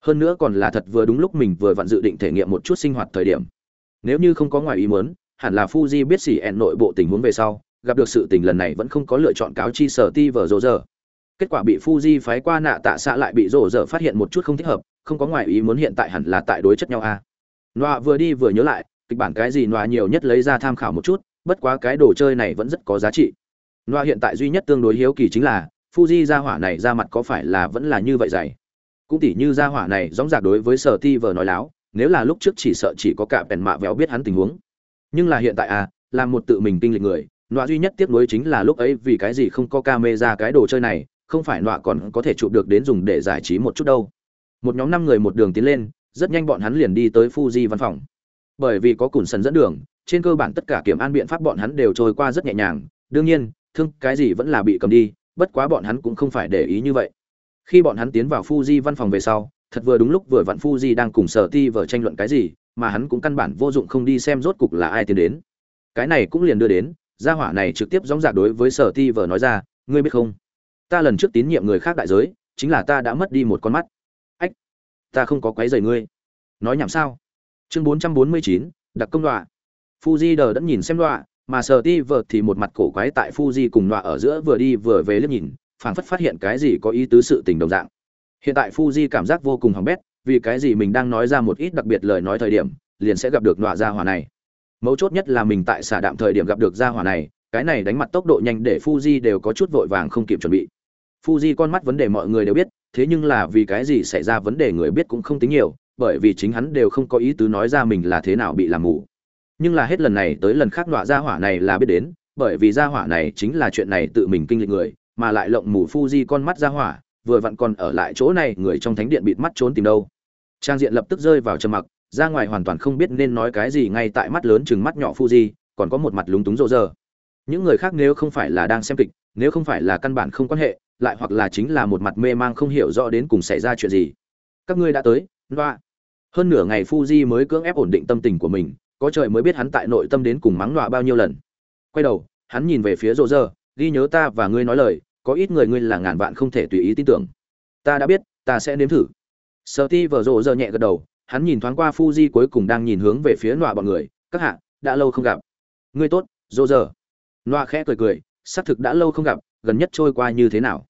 Hơn nữa còn là thật vừa đúng lúc mình vừa vặn dự định thể nghiệm một chút sinh hoạt thời điểm. Nếu như không có ngoài ý muốn, hẳn là Fuji biết xỉ ẹn nội bộ tình huống về sau, gặp được sự tình lần này vẫn không có lựa chọn cáo chi sở ti vở rô giờ. Kết quả bị Fuji phái qua nạ tạ xạ lại bị rồ dở phát hiện một chút không thích hợp, không có ngoại ý muốn hiện tại hẳn là tại đối chất nhau a. Nọa vừa đi vừa nhớ lại, kịch bản cái gì nọa nhiều nhất lấy ra tham khảo một chút, bất quá cái đồ chơi này vẫn rất có giá trị. Nọa hiện tại duy nhất tương đối hiếu kỳ chính là, Fuji gia hỏa này ra mặt có phải là vẫn là như vậy dày. Cũng tỉ như gia hỏa này giống giả đối với Sở Ti vừa nói láo, nếu là lúc trước chỉ sợ chỉ có cả bèn mạ véo biết hắn tình huống. Nhưng là hiện tại à, là một tự mình kinh lịch người, nọa duy nhất tiếc nuối chính là lúc ấy vì cái gì không có camera cái đồ chơi này, không phải nọa còn có thể chụp được đến dùng để giải trí một chút đâu. Một nhóm năm người một đường tiến lên, rất nhanh bọn hắn liền đi tới Fuji văn phòng. Bởi vì có cùn sần dẫn đường, trên cơ bản tất cả kiểm an biện pháp bọn hắn đều trôi qua rất nhẹ nhàng, đương nhiên, thương cái gì vẫn là bị cầm đi, bất quá bọn hắn cũng không phải để ý như vậy. Khi bọn hắn tiến vào Fuji văn phòng về sau, thật vừa đúng lúc vừa vặn Fuji đang cùng Sở Ti vở tranh luận cái gì, mà hắn cũng căn bản vô dụng không đi xem rốt cục là ai tiến đến. Cái này cũng liền đưa đến, gia hỏa này trực tiếp giống dạc đối với Sở Ti vở nói ra, ngươi biết không? Ta lần trước tín nhiệm người khác đại giới, chính là ta đã mất đi một con mắt. Ách, ta không có quấy rầy ngươi. Nói nhảm sao? Chương 449, đặc công đoạ. Fuji đờ đẫn nhìn xem đoạ, mà sờ ti vợt thì một mặt cổ quái tại Fuji cùng đọa ở giữa vừa đi vừa về liếc nhìn, phảng phất phát hiện cái gì có ý tứ sự tình đồng dạng. Hiện tại Fuji cảm giác vô cùng hỏng bét, vì cái gì mình đang nói ra một ít đặc biệt lời nói thời điểm, liền sẽ gặp được đọa gia hỏa này. Mấu chốt nhất là mình tại xả đạm thời điểm gặp được gia hỏa này, cái này đánh mặt tốc độ nhanh để Fuji đều có chút vội vàng không kịp chuẩn bị. Fuji con mắt vấn đề mọi người đều biết, thế nhưng là vì cái gì xảy ra vấn đề người biết cũng không tính nhiều, bởi vì chính hắn đều không có ý tứ nói ra mình là thế nào bị làm mù nhưng là hết lần này tới lần khác đọa gia hỏa này là biết đến bởi vì gia hỏa này chính là chuyện này tự mình kinh lịch người mà lại lộng mù Fuji con mắt gia hỏa vừa vặn còn ở lại chỗ này người trong thánh điện bịt mắt trốn tìm đâu trang diện lập tức rơi vào trầm mặc ra ngoài hoàn toàn không biết nên nói cái gì ngay tại mắt lớn chừng mắt nhỏ Fuji, còn có một mặt lúng túng rộ rơ. Những người khác nếu không phải là đang xem kịch, nếu không phải là căn bản không quan hệ, lại hoặc là chính là một mặt mê mang không hiểu rõ đến cùng xảy ra chuyện gì. Các ngươi đã tới, loa. Hơn nửa ngày Fuji mới cưỡng ép ổn định tâm tình của mình, có trời mới biết hắn tại nội tâm đến cùng mắng loa bao nhiêu lần. Quay đầu hắn nhìn về phía rô rơ ghi nhớ ta và ngươi nói lời có ít người ngươi là ngàn vạn không thể tùy ý tin tưởng. Ta đã biết ta sẽ nếm thử. Sợ ti vờ rô rơ nhẹ gật đầu hắn nhìn thoáng qua Fuji cuối cùng đang nhìn hướng về phía loa bọn người các hạ đã lâu không gặp. Ngươi tốt rô rơ khẽ cười cười xác thực đã lâu không gặp gần nhất trôi qua như thế nào.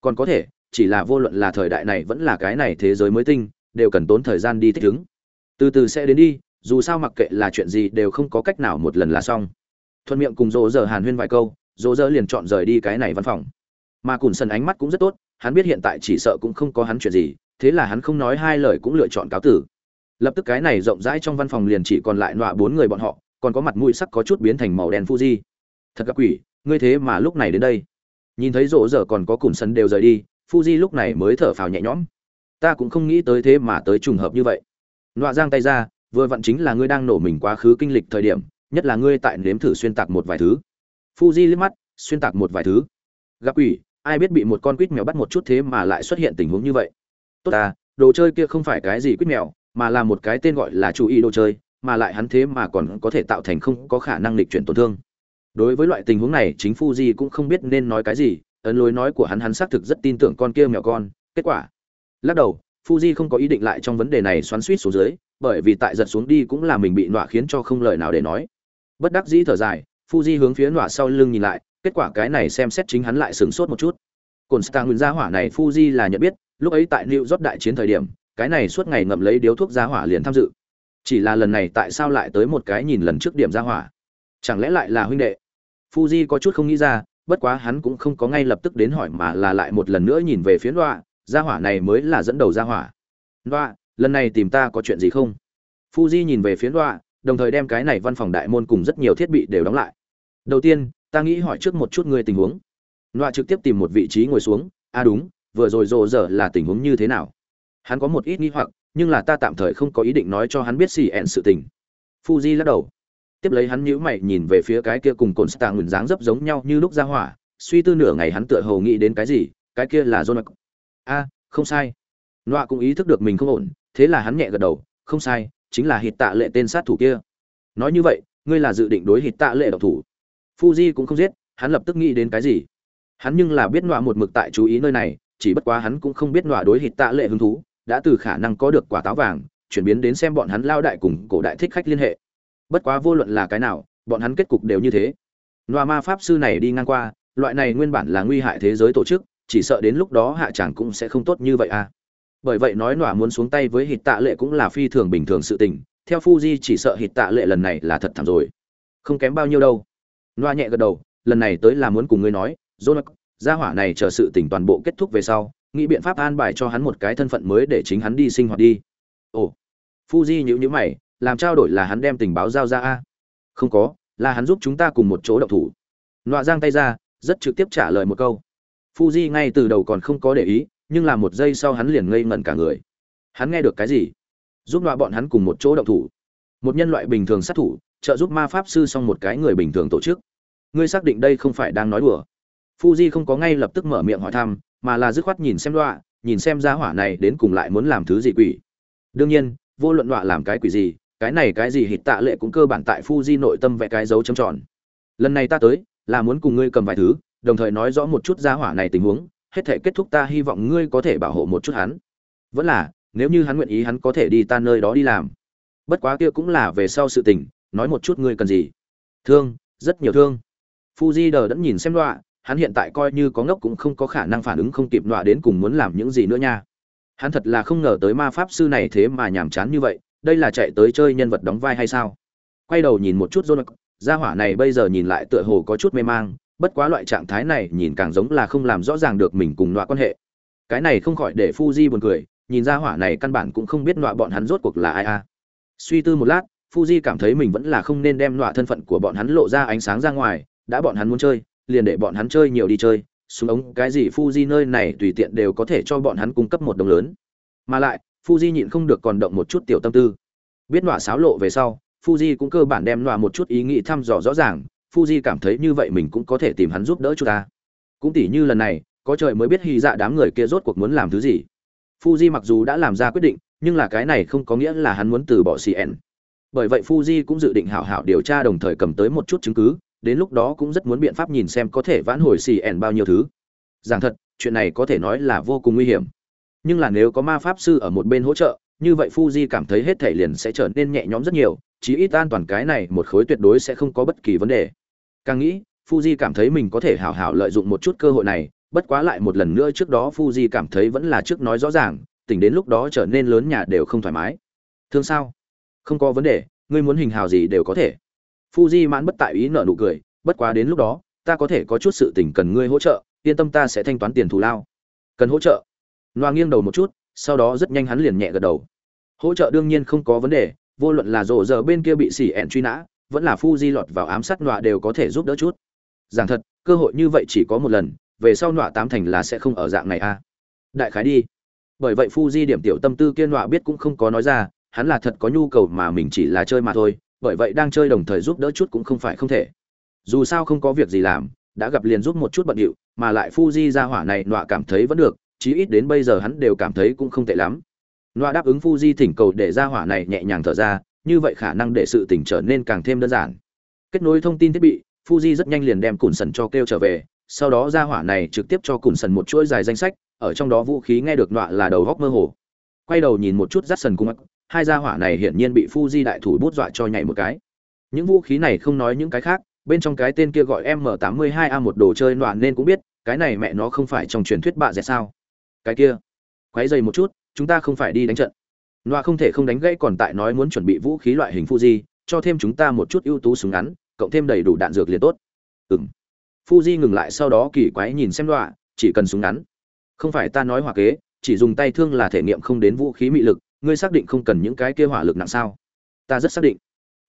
Còn có thể, chỉ là vô luận là thời đại này vẫn là cái này thế giới mới tinh, đều cần tốn thời gian đi thích ứng. Từ từ sẽ đến đi, dù sao mặc kệ là chuyện gì đều không có cách nào một lần là xong. Thuận miệng cùng dỗ dở hàn huyên vài câu, dỗ giờ liền chọn rời đi cái này văn phòng. Mà cùn sân ánh mắt cũng rất tốt, hắn biết hiện tại chỉ sợ cũng không có hắn chuyện gì, thế là hắn không nói hai lời cũng lựa chọn cáo tử. Lập tức cái này rộng rãi trong văn phòng liền chỉ còn lại nọa bốn người bọn họ, còn có mặt mũi sắc có chút biến thành màu đen fuji. Thật gặp quỷ, ngươi thế mà lúc này đến đây nhìn thấy rỗ dở còn có cùng sân đều rời đi fuji lúc này mới thở phào nhẹ nhõm. Ta cũng không nghĩ tới thế mà tới trùng hợp như vậy. Nọa giang tay ra vừa vặn chính là ngươi đang nổ mình quá khứ kinh lịch thời điểm nhất là ngươi tại nếm thử xuyên tạc một vài thứ. Fuji liếc mắt xuyên tạc một vài thứ. Gặp ủy, ai biết bị một con quýt mèo bắt một chút thế mà lại xuất hiện tình huống như vậy. Tốt à đồ chơi kia không phải cái gì quýt mèo mà là một cái tên gọi là chú ý đồ chơi mà lại hắn thế mà còn có thể tạo thành không có khả năng lịch chuyển tổn thương đối với loại tình huống này, chính fuji cũng không biết nên nói cái gì, ấn lối nói của hắn hắn xác thực rất tin tưởng con kia mèo con. Kết quả, lắc đầu, fuji không có ý định lại trong vấn đề này xoắn suýt xuống dưới, bởi vì tại giật xuống đi cũng là mình bị nọa khiến cho không lời nào để nói. Bất đắc dĩ thở dài, fuji hướng phía nọa sau lưng nhìn lại, kết quả cái này xem xét chính hắn lại sửng sốt một chút. Cồn stang nguyên gia hỏa này fuji là nhận biết, lúc ấy tại new york đại chiến thời điểm, cái này suốt ngày ngậm lấy điếu thuốc gia hỏa liền tham dự. Chỉ là lần này tại sao lại tới một cái nhìn lần trước điểm gia hỏa? Chẳng lẽ lại là huynh đệ? Fuji có chút không nghĩ ra bất quá hắn cũng không có ngay lập tức đến hỏi mà là lại một lần nữa nhìn về phía Loa, gia hỏa này mới là dẫn đầu gia hỏa. Loa, lần này tìm ta có chuyện gì không? Fuji nhìn về phía Loa, đồng thời đem cái này văn phòng đại môn cùng rất nhiều thiết bị đều đóng lại. Đầu tiên ta nghĩ hỏi trước một chút ngươi tình huống. Loa trực tiếp tìm một vị trí ngồi xuống à đúng vừa rồi rồ giờ là tình huống như thế nào? Hắn có một ít nghi hoặc nhưng là ta tạm thời không có ý định nói cho hắn biết xì ẹn sự tình. Fuji lắc đầu tiếp lấy hắn nhíu mày nhìn về phía cái kia cùng cồn stạng ngừng dáng dấp giống nhau như lúc ra hỏa, suy tư nửa ngày hắn tựa hồ nghĩ đến cái gì, cái kia là jonas a, không sai. Loa cũng ý thức được mình không ổn, thế là hắn nhẹ gật đầu, không sai, chính là hít tạ lệ tên sát thủ kia. Nói như vậy, ngươi là dự định đối hít tạ lệ độc thủ. Fuji cũng không giết, hắn lập tức nghĩ đến cái gì? Hắn nhưng là biết nọa một mực tại chú ý nơi này, chỉ bất quá hắn cũng không biết nọa đối hít tạ lệ hứng thú, đã từ khả năng có được quả táo vàng, chuyển biến đến xem bọn hắn lao đại cùng cổ đại thích khách liên hệ bất quá vô luận là cái nào, bọn hắn kết cục đều như thế. Loa ma pháp sư này đi ngang qua, loại này nguyên bản là nguy hại thế giới tổ chức, chỉ sợ đến lúc đó hạ chẳng cũng sẽ không tốt như vậy à. Bởi vậy nói nọa muốn xuống tay với hít tạ lệ cũng là phi thường bình thường sự tình, theo fuji chỉ sợ hít tạ lệ lần này là thật thảm rồi. Không kém bao nhiêu đâu. Nọa nhẹ gật đầu, lần này tới là muốn cùng ngươi nói jonas gia hỏa này chờ sự tình toàn bộ kết thúc về sau, nghĩ biện pháp an bài cho hắn một cái thân phận mới để chính hắn đi sinh hoạt đi. Ồ. Fuji nhữ nhữ mày làm trao đổi là hắn đem tình báo giao ra a. Không có, là hắn giúp chúng ta cùng một chỗ đậu thủ. Nọa giang tay ra, rất trực tiếp trả lời một câu. Fuji ngay từ đầu còn không có để ý, nhưng là một giây sau hắn liền ngây ngẩn cả người. Hắn nghe được cái gì? Giúp nọa bọn hắn cùng một chỗ đậu thủ. Một nhân loại bình thường sát thủ, trợ giúp ma pháp sư xong một cái người bình thường tổ chức. Ngươi xác định đây không phải đang nói đùa. Fuji không có ngay lập tức mở miệng hỏi thăm, mà là dứt khoát nhìn xem đọa nhìn xem gia hỏa này đến cùng lại muốn làm thứ gì quỷ. Đương nhiên, vô luận đọa làm cái quỷ gì cái này cái gì hít tạ lệ cũng cơ bản tại Fuji nội tâm vẽ cái dấu chấm tròn. Lần này ta tới, là muốn cùng ngươi cầm vài thứ, đồng thời nói rõ một chút gia hỏa này tình huống, hết thể kết thúc ta hy vọng ngươi có thể bảo hộ một chút hắn. Vẫn là, nếu như hắn nguyện ý hắn có thể đi ta nơi đó đi làm. Bất quá kia cũng là về sau sự tình, nói một chút ngươi cần gì. Thương, rất nhiều thương. Fuji đờ đẫn nhìn xem đọa, hắn hiện tại coi như có ngốc cũng không có khả năng phản ứng không kịp đọa đến cùng muốn làm những gì nữa nha. Hắn thật là không ngờ tới ma pháp sư này thế mà nhàm chán như vậy, đây là chạy tới chơi nhân vật đóng vai hay sao? Quay đầu nhìn một chút Jonas, gia hỏa này bây giờ nhìn lại tựa hồ có chút mê mang bất quá loại trạng thái này nhìn càng giống là không làm rõ ràng được mình cùng nọa quan hệ. Cái này không khỏi để Fuji buồn cười nhìn gia hỏa này căn bản cũng không biết nọa bọn hắn rốt cuộc là ai a. Suy tư một lát Fuji cảm thấy mình vẫn là không nên đem nọa thân phận của bọn hắn lộ ra ánh sáng ra ngoài đã bọn hắn muốn chơi liền để bọn hắn chơi nhiều đi chơi xuống ống cái gì Fuji nơi này tùy tiện đều có thể cho bọn hắn cung cấp một đồng lớn. Mà lại Fuji nhịn không được còn động một chút tiểu tâm tư. Biết nọa xáo lộ về sau, Fuji cũng cơ bản đem nọa một chút ý nghĩ thăm dò rõ ràng, Fuji cảm thấy như vậy mình cũng có thể tìm hắn giúp đỡ chúng ta. Cũng tỉ như lần này, có trời mới biết hy dạ đám người kia rốt cuộc muốn làm thứ gì. Fuji mặc dù đã làm ra quyết định, nhưng là cái này không có nghĩa là hắn muốn từ bỏ CN. Bởi vậy Fuji cũng dự định hảo hảo điều tra đồng thời cầm tới một chút chứng cứ, đến lúc đó cũng rất muốn biện pháp nhìn xem có thể vãn hồi CN bao nhiêu thứ. Giảng thật, chuyện này có thể nói là vô cùng nguy hiểm nhưng là nếu có ma pháp sư ở một bên hỗ trợ, như vậy Fuji cảm thấy hết thể liền sẽ trở nên nhẹ nhõm rất nhiều, chí ít an toàn cái này một khối tuyệt đối sẽ không có bất kỳ vấn đề. Càng nghĩ, Fuji cảm thấy mình có thể hảo hảo lợi dụng một chút cơ hội này, bất quá lại một lần nữa trước đó Fuji cảm thấy vẫn là trước nói rõ ràng, tỉnh đến lúc đó trở nên lớn nhà đều không thoải mái. Thương sao? Không có vấn đề, ngươi muốn hình hào gì đều có thể. Fuji mãn bất tại ý nợ nụ cười, bất quá đến lúc đó, ta có thể có chút sự tình cần ngươi hỗ trợ, yên tâm ta sẽ thanh toán tiền thù lao. Cần hỗ trợ? Loa nghiêng đầu một chút, sau đó rất nhanh hắn liền nhẹ gật đầu. Hỗ trợ đương nhiên không có vấn đề, vô luận là rồ giờ bên kia bị xỉ ẹn truy nã, vẫn là Fuji lọt vào ám sát Noa đều có thể giúp đỡ chút. Giảng thật, cơ hội như vậy chỉ có một lần, về sau Noa tám thành là sẽ không ở dạng này a. Đại khái đi. Bởi vậy Fuji điểm tiểu tâm tư kia Noa biết cũng không có nói ra, hắn là thật có nhu cầu mà mình chỉ là chơi mà thôi, bởi vậy đang chơi đồng thời giúp đỡ chút cũng không phải không thể. Dù sao không có việc gì làm, đã gặp liền giúp một chút bận điệu, mà lại Fuji ra hỏa này Noa cảm thấy vẫn được, chí ít đến bây giờ hắn đều cảm thấy cũng không tệ lắm. loa đáp ứng Fuji thỉnh cầu để ra hỏa này nhẹ nhàng thở ra, như vậy khả năng để sự tình trở nên càng thêm đơn giản. Kết nối thông tin thiết bị, Fuji rất nhanh liền đem Cùn Sần cho kêu trở về, sau đó ra hỏa này trực tiếp cho Cùn Sần một chuỗi dài danh sách, ở trong đó vũ khí nghe được Noa là đầu góc mơ hồ. Quay đầu nhìn một chút Dát Sần cùng hai gia hỏa này hiển nhiên bị Fuji đại thủ bút dọa cho nhảy một cái. Những vũ khí này không nói những cái khác, bên trong cái tên kia gọi M82A1 đồ chơi loạn nên cũng biết, cái này mẹ nó không phải trong truyền thuyết bạ dẹt sao? Cái kia. Quấy dày một chút chúng ta không phải đi đánh trận. Loa không thể không đánh gãy còn tại nói muốn chuẩn bị vũ khí loại hình fuji cho thêm chúng ta một chút ưu tú súng ngắn cộng thêm đầy đủ đạn dược liền tốt. Ừng fuji ngừng lại sau đó kỳ quái nhìn xem loa chỉ cần súng ngắn. Không phải ta nói hỏa kế chỉ dùng tay thương là thể nghiệm không đến vũ khí mị lực ngươi xác định không cần những cái kia hỏa lực nặng sao? Ta rất xác định.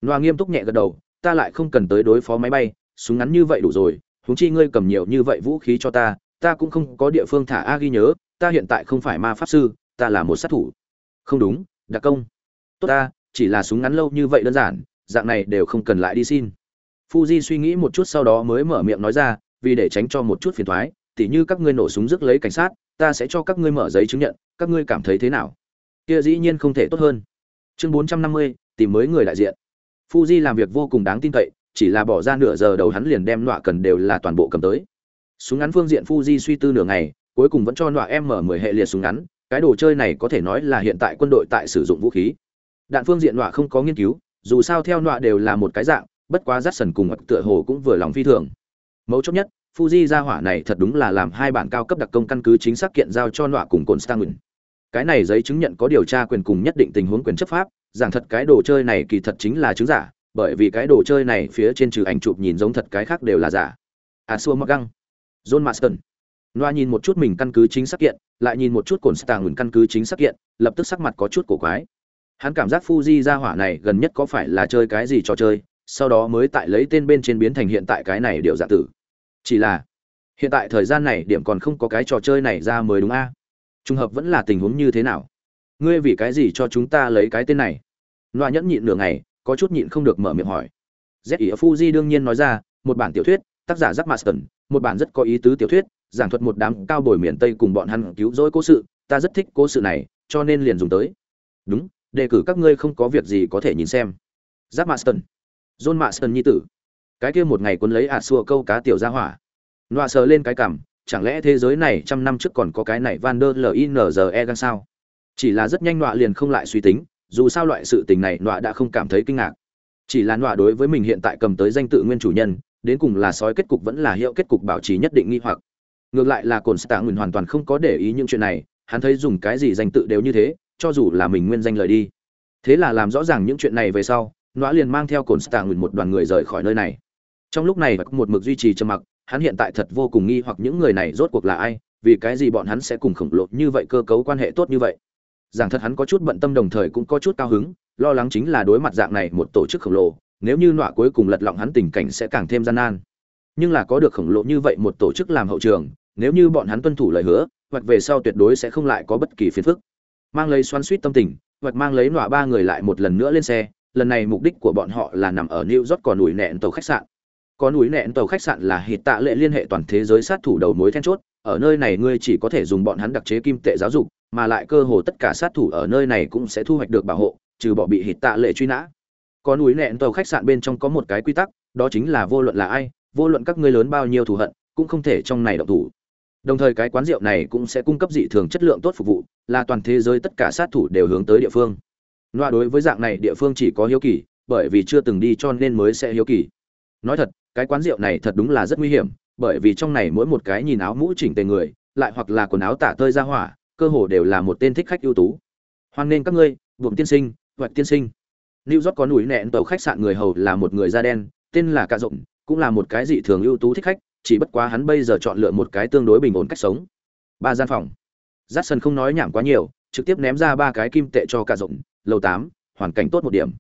Noa nghiêm túc nhẹ gật đầu, ta lại không cần tới đối phó máy bay, súng ngắn như vậy đủ rồi, huống chi ngươi cầm nhiều như vậy vũ khí cho ta, ta cũng không có địa phương thả a ghi nhớ, ta hiện tại không phải ma pháp sư, ta là một sát thủ. Không đúng, đặc công. Tốt ta, chỉ là súng ngắn lâu như vậy đơn giản, dạng này đều không cần lại đi xin. Fuji suy nghĩ một chút sau đó mới mở miệng nói ra, vì để tránh cho một chút phiền toái, tỉ như các ngươi nổ súng rước lấy cảnh sát, ta sẽ cho các ngươi mở giấy chứng nhận, các ngươi cảm thấy thế nào? Kia dĩ nhiên không thể tốt hơn. Chương 450, tìm mới người đại diện. Fuji làm việc vô cùng đáng tin cậy, chỉ là bỏ ra nửa giờ đầu hắn liền đem nọa cần đều là toàn bộ cầm tới. Súng ngắn phương diện Fuji suy tư nửa ngày, cuối cùng vẫn cho nọa M10 hệ liệt súng ngắn, cái đồ chơi này có thể nói là hiện tại quân đội tại sử dụng vũ khí. Đạn phương diện nọa không có nghiên cứu, dù sao theo nọa đều là một cái dạng, bất quá dắt sần cùng hoặc tựa hồ cũng vừa lòng phi thường. Mấu chốt nhất, Fuji gia hỏa này thật đúng là làm hai bản cao cấp đặc công căn cứ chính xác kiện giao cho nọa cùng cồn Stangun. Cái này giấy chứng nhận có điều tra quyền cùng nhất định tình huống quyền chấp pháp, giảng thật cái đồ chơi này kỳ thật chính là chứng giả, bởi vì cái đồ chơi này phía trên trừ ảnh chụp nhìn giống thật cái khác đều là giả. À, Asua Morgan, John Marston. Noa nhìn một chút mình căn cứ chính xác kiện, lại nhìn một chút cồn nguồn căn cứ chính xác kiện, lập tức sắc mặt có chút cổ quái. Hắn cảm giác Fuji gia hỏa này gần nhất có phải là chơi cái gì trò chơi, sau đó mới tại lấy tên bên trên biến thành hiện tại cái này điều dạng tử chỉ là hiện tại thời gian này điểm còn không có cái trò chơi này ra mới đúng a à? trùng hợp vẫn là tình huống như thế nào ngươi vì cái gì cho chúng ta lấy cái tên này loa nhẫn nhịn nửa ngày có chút nhịn không được mở miệng hỏi z fuji đương nhiên nói ra một bản tiểu thuyết tác giả jack marston một bản rất có ý tứ tiểu thuyết, giảng thuật một đám cao bồi miền tây cùng bọn hắn cứu rỗi cố sự, ta rất thích cố sự này, cho nên liền dùng tới. Đúng, đề cử các ngươi không có việc gì có thể nhìn xem. Giáp marston john marston nhi tử. Cái kia một ngày cuốn lấy ạt xua câu cá tiểu ra hỏa. Nọa sờ lên cái cằm, chẳng lẽ thế giới này trăm năm trước còn có cái này van der linze gan sao? Chỉ là rất nhanh nọa liền không lại suy tính, dù sao loại sự tình này nọa đã không cảm thấy kinh ngạc. Chỉ là nọa đối với mình hiện tại cầm tới danh tự nguyên chủ nhân đến cùng là sói kết cục vẫn là hiệu kết cục bảo trì nhất định nghi hoặc. Ngược lại là cồn stạ nguyên hoàn toàn không có để ý những chuyện này, hắn thấy dùng cái gì danh tự đều như thế, cho dù là mình nguyên danh lời đi. Thế là làm rõ ràng những chuyện này về sau, nọa liền mang theo cồn stạ nguyên một đoàn người rời khỏi nơi này. Trong lúc này, một mực duy trì trầm mặc, hắn hiện tại thật vô cùng nghi hoặc những người này rốt cuộc là ai, vì cái gì bọn hắn sẽ cùng khổng lồ như vậy cơ cấu quan hệ tốt như vậy. Giảng thật hắn có chút bận tâm đồng thời cũng có chút cao hứng, lo lắng chính là đối mặt dạng này một tổ chức khổng lồ nếu như nọa cuối cùng lật lọng hắn tình cảnh sẽ càng thêm gian nan. Nhưng là có được khổng lồ như vậy một tổ chức làm hậu trường, nếu như bọn hắn tuân thủ lời hứa, hoặc về sau tuyệt đối sẽ không lại có bất kỳ phiền phức. Mang lấy xoắn suýt tâm tình, hoặc mang lấy nọa ba người lại một lần nữa lên xe, lần này mục đích của bọn họ là nằm ở new york còn ủi nẹn tàu khách sạn. Có núi nẹn tàu khách sạn là hít tạ lệ liên hệ toàn thế giới sát thủ đầu mối then chốt, ở nơi này ngươi chỉ có thể dùng bọn hắn đặc chế kim tệ giáo dục, mà lại cơ hồ tất cả sát thủ ở nơi này cũng sẽ thu hoạch được bảo hộ, trừ bỏ bị hít tạ lệ truy nã có núi nẹn tàu khách sạn bên trong có một cái quy tắc, đó chính là vô luận là ai, vô luận các ngươi lớn bao nhiêu thù hận, cũng không thể trong này động thủ. Đồng thời cái quán rượu này cũng sẽ cung cấp dị thường chất lượng tốt phục vụ, là toàn thế giới tất cả sát thủ đều hướng tới địa phương. Loa đối với dạng này địa phương chỉ có hiếu kỳ, bởi vì chưa từng đi cho nên mới sẽ hiếu kỳ. Nói thật, cái quán rượu này thật đúng là rất nguy hiểm, bởi vì trong này mỗi một cái nhìn áo mũ chỉnh tề người, lại hoặc là quần áo tả tơi ra hỏa, cơ hồ đều là một tên thích khách ưu tú. Hoan nên các ngươi buồng tiên sinh hoặc tiên sinh. New York có núi nẹn tàu khách sạn người hầu là một người da đen, tên là Cạ Rộng, cũng là một cái dị thường ưu tú thích khách, chỉ bất quá hắn bây giờ chọn lựa một cái tương đối bình ổn cách sống. Ba gian phòng. Jackson không nói nhảm quá nhiều, trực tiếp ném ra ba cái kim tệ cho Cạ Rộng, lầu tám, hoàn cảnh tốt một điểm.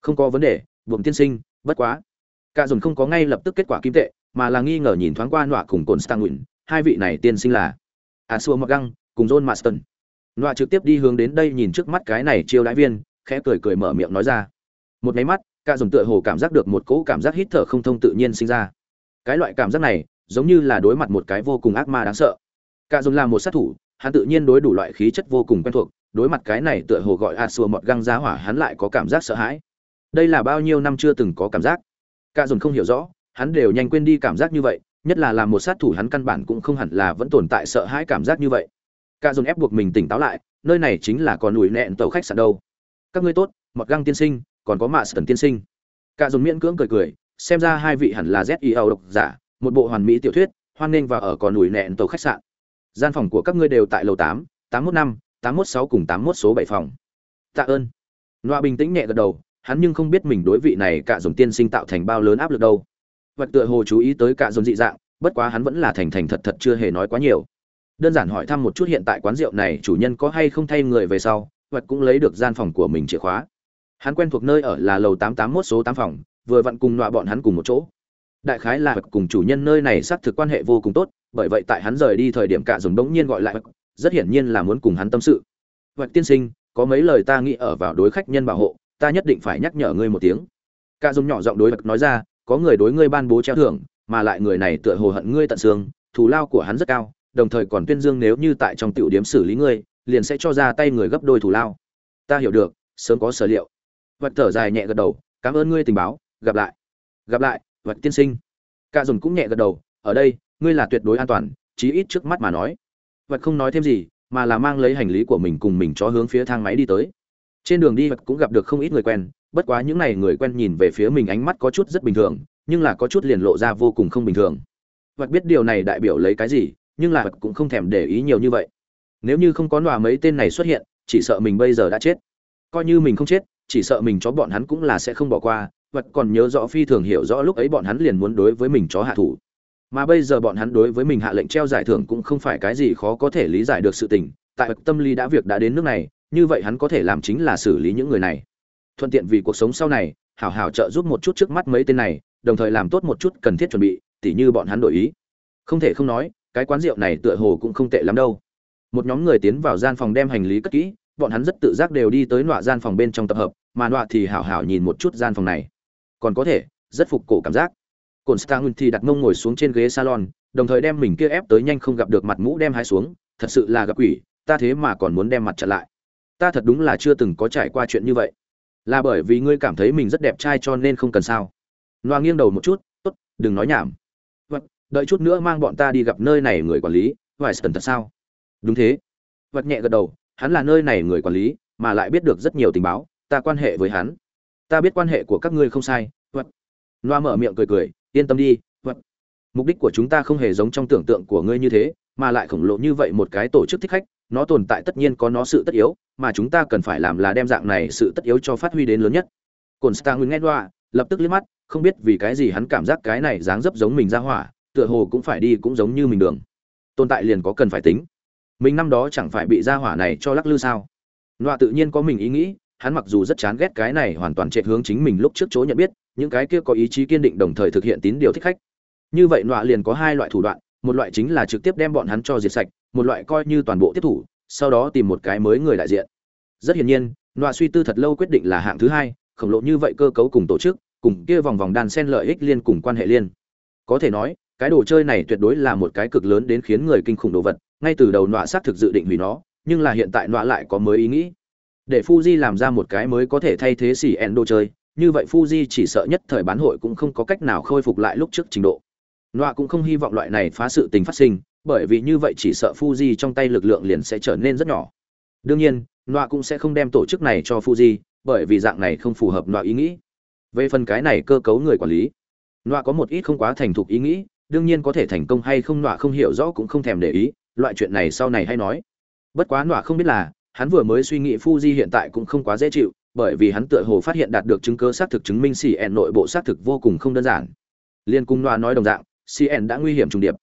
Không có vấn đề, buồng tiên sinh, bất quá cả Rộng không có ngay lập tức kết quả kim tệ mà là nghi ngờ nhìn thoáng qua nọa cùng cồn stanguin hai vị này tiên sinh là Asua Morgan cùng john marston nọa trực tiếp đi hướng đến đây nhìn trước mắt cái này chiêu đãi viên khẽ cười cười mở miệng nói ra. Một máy mắt cả dồn tựa hồ cảm giác được một cỗ cảm giác hít thở không thông tự nhiên sinh ra. Cái loại cảm giác này, giống như là đối mặt một cái vô cùng ác ma đáng sợ. Cả dồn là một sát thủ, hắn tự nhiên đối đủ loại khí chất vô cùng quen thuộc, đối mặt cái này tựa hồ gọi a xua mọt găng giá hỏa, hắn lại có cảm giác sợ hãi. Đây là bao nhiêu năm chưa từng có cảm giác? Cả dồn không hiểu rõ, hắn đều nhanh quên đi cảm giác như vậy, nhất là làm một sát thủ hắn căn bản cũng không hẳn là vẫn tồn tại sợ hãi cảm giác như vậy. Cả dồn ép buộc mình tỉnh táo lại, nơi này chính là con núi nẹn tàu khách sạn đâu các ngươi tốt mặc găng tiên sinh, còn có mạ sần tiên sinh. Cả dồn miễn cưỡng cười cười, xem ra hai vị hẳn là zio độc giả, một bộ hoàn mỹ tiểu thuyết, hoan nghênh vào ở còn núi nẹn tàu khách sạn. Gian phòng của các ngươi đều tại lầu tám tám mốt năm, tám mốt sáu cùng tám mốt số bảy phòng. Tạ ơn. Loa bình tĩnh nhẹ gật đầu, hắn nhưng không biết mình đối vị này cả dồn tiên sinh tạo thành bao lớn áp lực đâu. Vật tựa hồ chú ý tới cả dồn dị dạng, bất quá hắn vẫn là thành thành thật thật chưa hề nói quá nhiều. Đơn giản hỏi thăm một chút hiện tại quán rượu này chủ nhân có hay không thay người về sau vật cũng lấy được gian phòng của mình chìa khóa. Hắn quen thuộc nơi ở là lầu tám tám mốt số tám phòng, vừa vặn cùng nọa bọn hắn cùng một chỗ. Đại khái là cùng chủ nhân nơi này xác thực quan hệ vô cùng tốt, bởi vậy tại hắn rời đi thời điểm cả dùng đống nhiên gọi lại rất hiển nhiên là muốn cùng hắn tâm sự. Vật tiên sinh, có mấy lời ta nghĩ ở vào đối khách nhân bảo hộ, ta nhất định phải nhắc nhở ngươi một tiếng. Cả dùng nhỏ giọng đối vật nói ra, có người đối ngươi ban bố treo thưởng, mà lại người này tựa hồ hận ngươi tận xương, thù lao của hắn rất cao, đồng thời còn tuyên dương nếu như tại trong tiểu điểm xử lý ngươi liền sẽ cho ra tay người gấp đôi thủ lao. Ta hiểu được, sớm có sở liệu. Vật thở dài nhẹ gật đầu, cảm ơn ngươi tình báo, gặp lại. Gặp lại vật tiên sinh. Cả dồn cũng nhẹ gật đầu, ở đây, ngươi là tuyệt đối an toàn, chí ít trước mắt mà nói. Vật không nói thêm gì, mà là mang lấy hành lý của mình cùng mình cho hướng phía thang máy đi tới. Trên đường đi vật cũng gặp được không ít người quen, bất quá những n à y người quen nhìn về phía mình ánh mắt có chút rất bình thường, nhưng là có chút liền lộ ra vô cùng không bình thường. Vật biết điều này đại biểu lấy cái gì, nhưng là vật cũng không thèm để ý nhiều như vậy nếu như không có nọa mấy tên này xuất hiện, chỉ sợ mình bây giờ đã chết. Coi như mình không chết, chỉ sợ mình chó bọn hắn cũng là sẽ không bỏ qua, vật còn nhớ rõ phi thường hiểu rõ lúc ấy bọn hắn liền muốn đối với mình chó hạ thủ. Mà bây giờ bọn hắn đối với mình hạ lệnh treo giải thưởng cũng không phải cái gì khó có thể lý giải được sự tình, tại vật tâm lý đã việc đã đến nước này, như vậy hắn có thể làm chính là xử lý những người này. Thuận tiện vì cuộc sống sau này, hảo hảo trợ giúp một chút trước mắt mấy tên này, đồng thời làm tốt một chút cần thiết chuẩn bị, tỉ như bọn hắn đổi ý. Không thể không nói, cái quán rượu này tựa hồ cũng không tệ lắm đâu một nhóm người tiến vào gian phòng đem hành lý cất kỹ, bọn hắn rất tự giác đều đi tới nọa gian phòng bên trong tập hợp, mà nọa thì hảo hảo nhìn một chút gian phòng này. Còn có thể, rất phục cổ cảm giác. Cồn stang thì đặt mông ngồi xuống trên ghế salon, đồng thời đem mình kia ép tới nhanh không gặp được mặt mũ đem hai xuống, thật sự là gặp quỷ, ta thế mà còn muốn đem mặt chặn lại. Ta thật đúng là chưa từng có trải qua chuyện như vậy. Là bởi vì ngươi cảm thấy mình rất đẹp trai cho nên không cần sao? Noa nghiêng đầu một chút, tốt, đừng nói nhảm. Vâng, đợi chút nữa mang bọn ta đi gặp nơi này người quản lý. Vài sần thật sao? Đúng thế. Vật nhẹ gật đầu, hắn là nơi này người quản lý, mà lại biết được rất nhiều tình báo, ta quan hệ với hắn. Ta biết quan hệ của các ngươi không sai, vật. Noa mở miệng cười cười, yên tâm đi, vật. Mục đích của chúng ta không hề giống trong tưởng tượng của ngươi như thế, mà lại khổng lồ như vậy một cái tổ chức thích khách, nó tồn tại tất nhiên có nó sự tất yếu, mà chúng ta cần phải làm là đem dạng này sự tất yếu cho phát huy đến lớn nhất. Cồn nguyên nghe đoạ lập tức liếc mắt, không biết vì cái gì hắn cảm giác cái này dáng dấp giống mình ra hỏa, tựa hồ cũng phải đi cũng giống như mình đường. Tồn tại liền có cần phải tính mình năm đó chẳng phải bị gia hỏa này cho lắc lư sao? Loạ tự nhiên có mình ý nghĩ, hắn mặc dù rất chán ghét cái này hoàn toàn chạy hướng chính mình lúc trước chỗ nhận biết, những cái kia có ý chí kiên định đồng thời thực hiện tín điều thích khách. Như vậy loạ liền có hai loại thủ đoạn, một loại chính là trực tiếp đem bọn hắn cho diệt sạch, một loại coi như toàn bộ tiếp thủ, sau đó tìm một cái mới người đại diện. Rất hiển nhiên loạ suy tư thật lâu quyết định là hạng thứ hai, khổng lộ như vậy cơ cấu cùng tổ chức, cùng kia vòng vòng đàn sen lợi ích liên cùng quan hệ liên. Có thể nói, cái đồ chơi này tuyệt đối là một cái cực lớn đến khiến người kinh khủng đồ vật ngay từ đầu nọa xác thực dự định hủy nó, nhưng là hiện tại nọa lại có mới ý nghĩ. Để Fuji làm ra một cái mới có thể thay thế xỉ ẹn đồ chơi, như vậy Fuji chỉ sợ nhất thời bán hội cũng không có cách nào khôi phục lại lúc trước trình độ. Nọa cũng không hy vọng loại này phá sự tình phát sinh, bởi vì như vậy chỉ sợ Fuji trong tay lực lượng liền sẽ trở nên rất nhỏ. Đương nhiên, nọa cũng sẽ không đem tổ chức này cho Fuji, bởi vì dạng này không phù hợp nọa ý nghĩ. Về phần cái này cơ cấu người quản lý, nọa có một ít không quá thành thục ý nghĩ, đương nhiên có thể thành công hay không nọa không hiểu rõ cũng không thèm để ý loại chuyện này sau này hay nói. Bất quá nọa không biết là hắn vừa mới suy nghĩ Fuji hiện tại cũng không quá dễ chịu bởi vì hắn tựa hồ phát hiện đạt được chứng cứ xác thực chứng minh cn nội bộ xác thực vô cùng không đơn giản. Liên cung nọa nói đồng dạng cn đã nguy hiểm trùng điệp.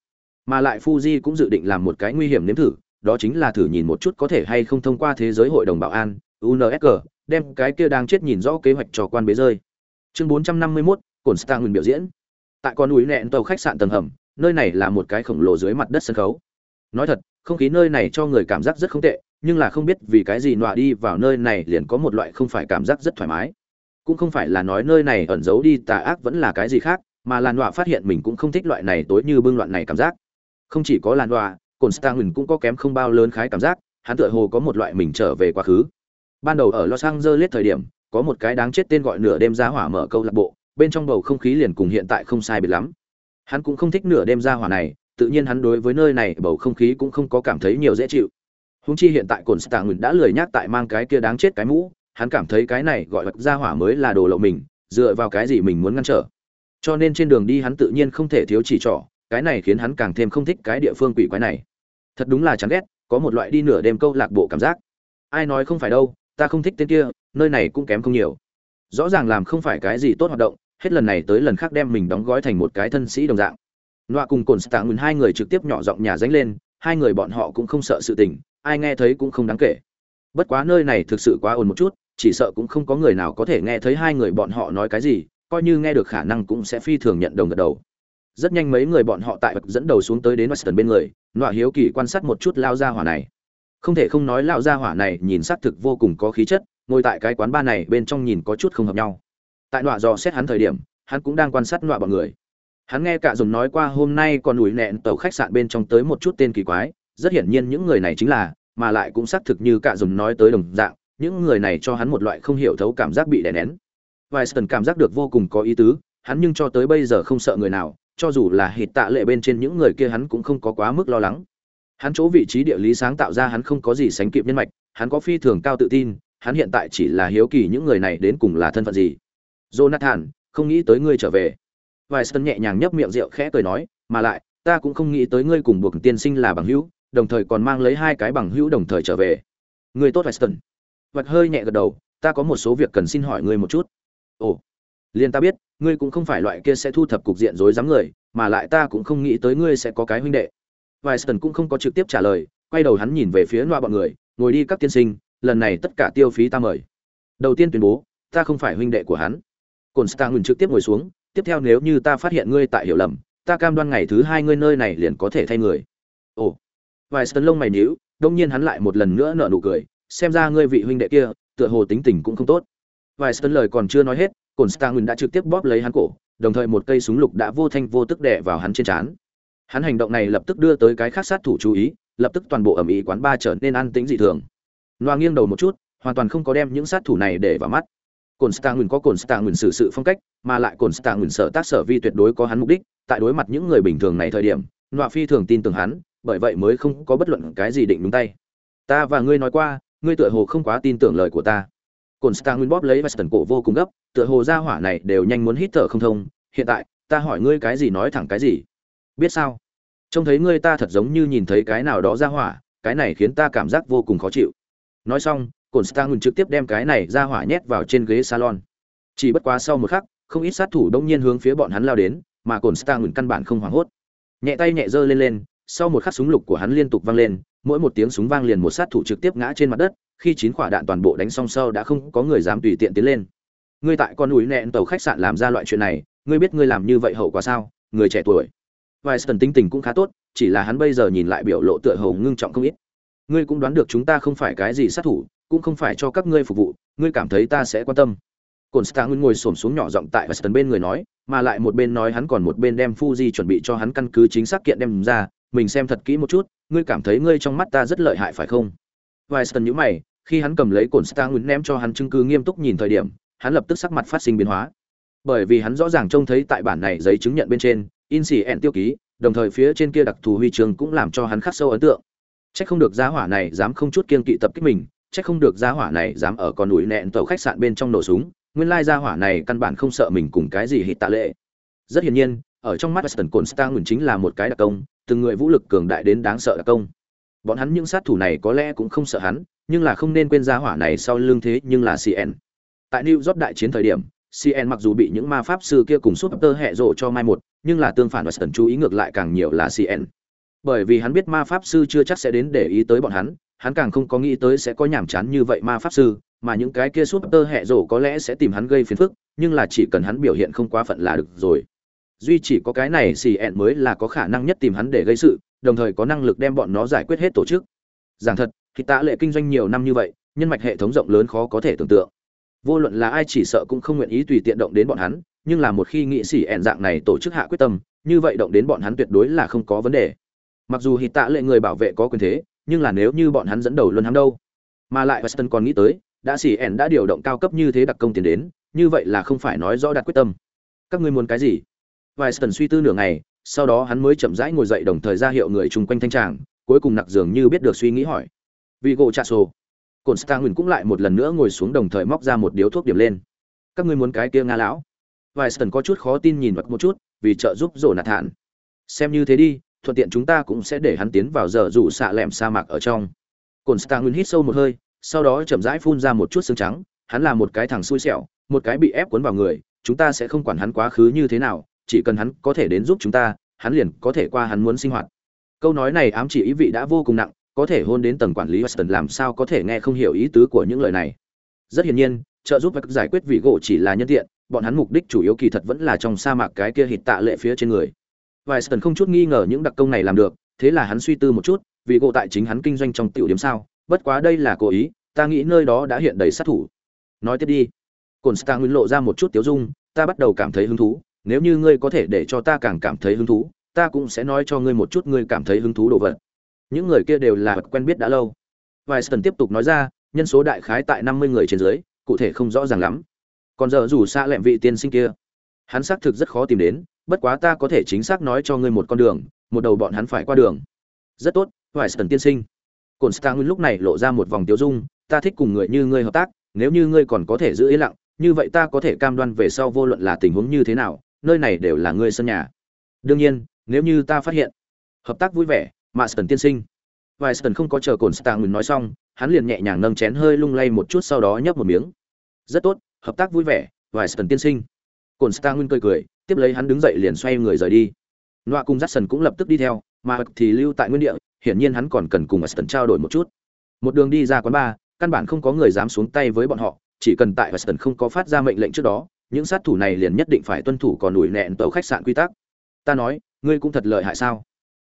Mà lại Fuji cũng dự định làm một cái nguy hiểm nếm thử đó chính là thử nhìn một chút có thể hay không thông qua thế giới hội đồng bảo an unsg đem cái kia đang chết nhìn rõ kế hoạch cho quan bế rơi. Chương 451, cổn star nguyên biểu diễn. Tại con núi nẹn tàu khách sạn tầng hầm nơi này là một cái khổng lồ dưới mặt đất sân khấu nói thật, không khí nơi này cho người cảm giác rất không tệ, nhưng là không biết vì cái gì nọa đi vào nơi này liền có một loại không phải cảm giác rất thoải mái. Cũng không phải là nói nơi này ẩn giấu đi tà ác vẫn là cái gì khác, mà làn nọa phát hiện mình cũng không thích loại này tối như bưng loạn này cảm giác. Không chỉ có làn nọa cồn stang cũng có kém không bao lớn khái cảm giác, hắn tựa hồ có một loại mình trở về quá khứ. Ban đầu ở los angeles thời điểm, có một cái đáng chết tên gọi nửa đêm ra hỏa mở câu lạc bộ, bên trong bầu không khí liền cùng hiện tại không sai biệt lắm. Hắn cũng không thích nửa đêm ra hỏa này tự nhiên hắn đối với nơi này bầu không khí cũng không có cảm thấy nhiều dễ chịu. Húng chi hiện tại cồn stạng đã lười nhác tại mang cái kia đáng chết cái mũ, hắn cảm thấy cái này gọi vật ra hỏa mới là đồ lậu mình, dựa vào cái gì mình muốn ngăn trở. Cho nên trên đường đi hắn tự nhiên không thể thiếu chỉ trỏ, cái này khiến hắn càng thêm không thích cái địa phương quỷ quái này. Thật đúng là chán ghét, có một loại đi nửa đêm câu lạc bộ cảm giác. Ai nói không phải đâu, ta không thích tên kia, nơi này cũng kém không nhiều. Rõ ràng làm không phải cái gì tốt hoạt động, hết lần này tới lần khác đem mình đóng gói thành một cái thân sĩ đồng dạng nọa cùng cồn stạng ngừng hai người trực tiếp nhỏ giọng nhà dánh lên, hai người bọn họ cũng không sợ sự tình, ai nghe thấy cũng không đáng kể. Bất quá nơi này thực sự quá ồn một chút, chỉ sợ cũng không có người nào có thể nghe thấy hai người bọn họ nói cái gì, coi như nghe được khả năng cũng sẽ phi thường nhận đồng gật đầu. Rất nhanh mấy người bọn họ tại bậc dẫn đầu xuống tới đến western bên người, nọa hiếu kỳ quan sát một chút lao ra hỏa này. Không thể không nói lao ra hỏa này nhìn xác thực vô cùng có khí chất, ngồi tại cái quán ba này bên trong nhìn có chút không hợp nhau. Tại nọa dò xét hắn thời điểm, hắn cũng đang quan sát nọa bọn người hắn nghe cả dùng nói qua hôm nay còn ủi nẹn tàu khách sạn bên trong tới một chút tên kỳ quái, rất hiển nhiên những người này chính là, mà lại cũng xác thực như cả dùng nói tới đồng dạng, những người này cho hắn một loại không hiểu thấu cảm giác bị đè nén. Vài sần cảm giác được vô cùng có ý tứ, hắn nhưng cho tới bây giờ không sợ người nào, cho dù là hít tạ lệ bên trên những người kia hắn cũng không có quá mức lo lắng. Hắn chỗ vị trí địa lý sáng tạo ra hắn không có gì sánh kịp nhân mạch, hắn có phi thường cao tự tin, hắn hiện tại chỉ là hiếu kỳ những người này đến cùng là thân phận gì. Jonathan, không nghĩ tới ngươi trở về. Weiston nhẹ nhàng nhấp miệng rượu khẽ cười nói, mà lại, ta cũng không nghĩ tới ngươi cùng buộc tiên sinh là bằng hữu, đồng thời còn mang lấy hai cái bằng hữu đồng thời trở về. Ngươi tốt Weiston Vật hơi nhẹ gật đầu, ta có một số việc cần xin hỏi ngươi một chút. Ồ, liền ta biết, ngươi cũng không phải loại kia sẽ thu thập cục diện rối rắm người, mà lại ta cũng không nghĩ tới ngươi sẽ có cái huynh đệ. Weiston cũng không có trực tiếp trả lời, quay đầu hắn nhìn về phía loa bọn người, ngồi đi các tiên sinh, lần này tất cả tiêu phí ta mời. Đầu tiên tuyên bố, ta không phải huynh đệ của hắn. Cồn star ngừng trực tiếp ngồi xuống tiếp theo nếu như ta phát hiện ngươi tại hiểu lầm, ta cam đoan ngày thứ hai ngươi nơi này liền có thể thay người. Ồ. Vài sơn lông mày nhíu, đông nhiên hắn lại một lần nữa nở nụ cười, xem ra ngươi vị huynh đệ kia, tựa hồ tính tình cũng không tốt. Vài sơn lời còn chưa nói hết cồn stagun đã trực tiếp bóp lấy hắn cổ, đồng thời một cây súng lục đã vô thanh vô tức đè vào hắn trên trán. Hắn hành động này lập tức đưa tới cái khác sát thủ chú ý, lập tức toàn bộ ẩm ý quán ba trở nên an tĩnh dị thường. Loa nghiêng đầu một chút, hoàn toàn không có đem những sát thủ này để vào mắt cồn stang nguyên có cồn stang nguyên xử sự phong cách, mà lại cồn stang nguyên sở tác sở vi tuyệt đối có hắn mục đích. Tại đối mặt những người bình thường này thời điểm, nọa phi thường tin tưởng hắn, bởi vậy mới không có bất luận cái gì định đúng tay. Ta và ngươi nói qua, ngươi tựa hồ không quá tin tưởng lời của ta. Cồn stang nguyên bóp lấy western cổ vô cùng gấp, tựa hồ ra hỏa này đều nhanh muốn hít thở không thông. Hiện tại, ta hỏi ngươi cái gì nói thẳng cái gì? Biết sao? Trông thấy ngươi ta thật giống như nhìn thấy cái nào đó ra hỏa, cái này khiến ta cảm giác vô cùng khó chịu. Nói xong cồn stang trực tiếp đem cái này ra hỏa nhét vào trên ghế salon. Chỉ bất quá sau một khắc, không ít sát thủ đông nhiên hướng phía bọn hắn lao đến, mà cồn stang căn bản không hoảng hốt. Nhẹ tay nhẹ giơ lên lên, sau một khắc súng lục của hắn liên tục vang lên, mỗi một tiếng súng vang liền một sát thủ trực tiếp ngã trên mặt đất, khi chín quả đạn toàn bộ đánh xong sau đã không có người dám tùy tiện tiến lên. Ngươi tại con núi nẹn tàu khách sạn làm ra loại chuyện này, ngươi biết ngươi làm như vậy hậu quả sao? Người trẻ tuổi. Vài sần tinh tình cũng khá tốt, chỉ là hắn bây giờ nhìn lại biểu lộ tựa hồ ngưng trọng không ít. Ngươi cũng đoán được chúng ta không phải cái gì sát thủ cũng không phải cho các ngươi phục vụ ngươi cảm thấy ta sẽ quan tâm. Cồn stang ngồi xổm xuống nhỏ giọng tại weston bên người nói mà lại một bên nói hắn còn một bên đem fuji chuẩn bị cho hắn căn cứ chính xác kiện đem ra mình xem thật kỹ một chút ngươi cảm thấy ngươi trong mắt ta rất lợi hại phải không? Weston nhíu mày khi hắn cầm lấy cồn stang ném cho hắn chứng cứ nghiêm túc nhìn thời điểm hắn lập tức sắc mặt phát sinh biến hóa. Bởi vì hắn rõ ràng trông thấy tại bản này giấy chứng nhận bên trên in xì ẹn tiêu ký đồng thời phía trên kia đặc thù huy chương cũng làm cho hắn khắc sâu ấn tượng. Chắc không được giá hỏa này dám không chút kiên kỵ tập kích mình, chắc không được gia hỏa này dám ở con núi nẹn tàu khách sạn bên trong nổ súng, nguyên lai gia hỏa này căn bản không sợ mình cùng cái gì hịt tạ lệ. Rất hiển nhiên, ở trong mắt Weston Constant chính là một cái đặc công, từng người vũ lực cường đại đến đáng sợ đặc công. Bọn hắn những sát thủ này có lẽ cũng không sợ hắn, nhưng là không nên quên gia hỏa này sau lưng thế nhưng là CN. Tại New York đại chiến thời điểm, CN mặc dù bị những ma pháp sư kia cùng Super hệ rộ cho mai một, nhưng là tương phản Weston chú ý ngược lại càng nhiều là CN bởi vì hắn biết ma pháp sư chưa chắc sẽ đến để ý tới bọn hắn hắn càng không có nghĩ tới sẽ có nhàm chán như vậy ma pháp sư, mà những cái kia súp tơ hẹ rổ có lẽ sẽ tìm hắn gây phiền phức, nhưng là chỉ cần hắn biểu hiện không quá phận là được rồi. Duy chỉ có cái này xì ẹn mới là có khả năng nhất tìm hắn để gây sự, đồng thời có năng lực đem bọn nó giải quyết hết tổ chức. Giảng thật khi tạ lệ kinh doanh nhiều năm như vậy, nhân mạch hệ thống rộng lớn khó có thể tưởng tượng. Vô luận là ai chỉ sợ cũng không nguyện ý tùy tiện động đến bọn hắn, nhưng là một khi nghị sĩ ẹn dạng này tổ chức hạ quyết tâm, như vậy động đến bọn hắn tuyệt đối là không có vấn đề. Mặc dù hít tạ lệ người bảo vệ có quyền thế nhưng là nếu như bọn hắn dẫn đầu luân hãm đâu? Mà lại weston còn nghĩ tới, đã xỉ ẻn đã điều động cao cấp như thế đặc công tiền đến, như vậy là không phải nói rõ đặt quyết tâm. Các ngươi muốn cái gì? Weston suy tư nửa ngày, sau đó hắn mới chậm rãi ngồi dậy đồng thời ra hiệu người chung quanh thanh tràng, cuối cùng nặc dường như biết được suy nghĩ hỏi. Vì gỗ trà sổ cồn stanguin cũng lại một lần nữa ngồi xuống đồng thời móc ra một điếu thuốc điểm lên. Các ngươi muốn cái kia nga lão? Weston có chút khó tin nhìn vật một chút, vì trợ giúp rổ nạt thản xem như thế đi thuận tiện chúng ta cũng sẽ để hắn tiến vào giờ rủ xạ lẻm sa mạc ở trong. Cồn stang hít sâu một hơi, sau đó chậm rãi phun ra một chút xương trắng, hắn là một cái thằng xui xẻo, một cái bị ép cuốn vào người, chúng ta sẽ không quản hắn quá khứ như thế nào, chỉ cần hắn có thể đến giúp chúng ta, hắn liền có thể qua hắn muốn sinh hoạt. Câu nói này ám chỉ ý vị đã vô cùng nặng, có thể hôn đến tầng quản lý weston làm sao có thể nghe không hiểu ý tứ của những lời này. Rất hiển nhiên, trợ giúp và giải quyết vị gỗ chỉ là nhân tiện, bọn hắn mục đích chủ yếu kỳ thật vẫn là trong sa mạc cái kia hít tạ lệ phía trên người vài sần không chút nghi ngờ những đặc công này làm được, thế là hắn suy tư một chút vị gỗ tại chính hắn kinh doanh trong tiểu điểm sao, bất quá đây là cố ý, ta nghĩ nơi đó đã hiện đầy sát thủ. Nói tiếp đi. Cồn star nguyên lộ ra một chút tiếu dung, ta bắt đầu cảm thấy hứng thú, nếu như ngươi có thể để cho ta càng cảm thấy hứng thú, ta cũng sẽ nói cho ngươi một chút ngươi cảm thấy hứng thú đồ vật. Những người kia đều là vật quen biết đã lâu. Vài sần tiếp tục nói ra, nhân số đại khái tại năm mươi người trên dưới, cụ thể không rõ ràng lắm. Còn giờ dù xa lẹm vị tiên sinh kia. Hắn xác thực rất khó tìm đến bất quá ta có thể chính xác nói cho ngươi một con đường, một đầu bọn hắn phải qua đường. Rất tốt hoài sơn tiên sinh. Cồn stang lúc này lộ ra một vòng tiêu dung, ta thích cùng người như ngươi hợp tác, nếu như ngươi còn có thể giữ yên lặng, như vậy ta có thể cam đoan về sau vô luận là tình huống như thế nào, nơi này đều là ngươi sân nhà. Đương nhiên, nếu như ta phát hiện hợp tác vui vẻ mà sơn tiên sinh. Hoài sơn không có chờ cồn stang nói xong, hắn liền nhẹ nhàng nâng chén hơi lung lay một chút sau đó nhấp một miếng. Rất tốt, hợp tác vui vẻ hoài sơn tiên sinh. Cồn stang cười cười tiếp lấy hắn đứng dậy liền xoay người rời đi Noa cùng Jackson cũng lập tức đi theo, mà thì lưu tại nguyên địa, hiển nhiên hắn còn cần cùng Aston trao đổi một chút. Một đường đi ra quán bar, căn bản không có người dám xuống tay với bọn họ, chỉ cần tại Aston không có phát ra mệnh lệnh trước đó, những sát thủ này liền nhất định phải tuân thủ còn đuổi nẹn tàu khách sạn quy tắc. Ta nói, ngươi cũng thật lợi hại sao?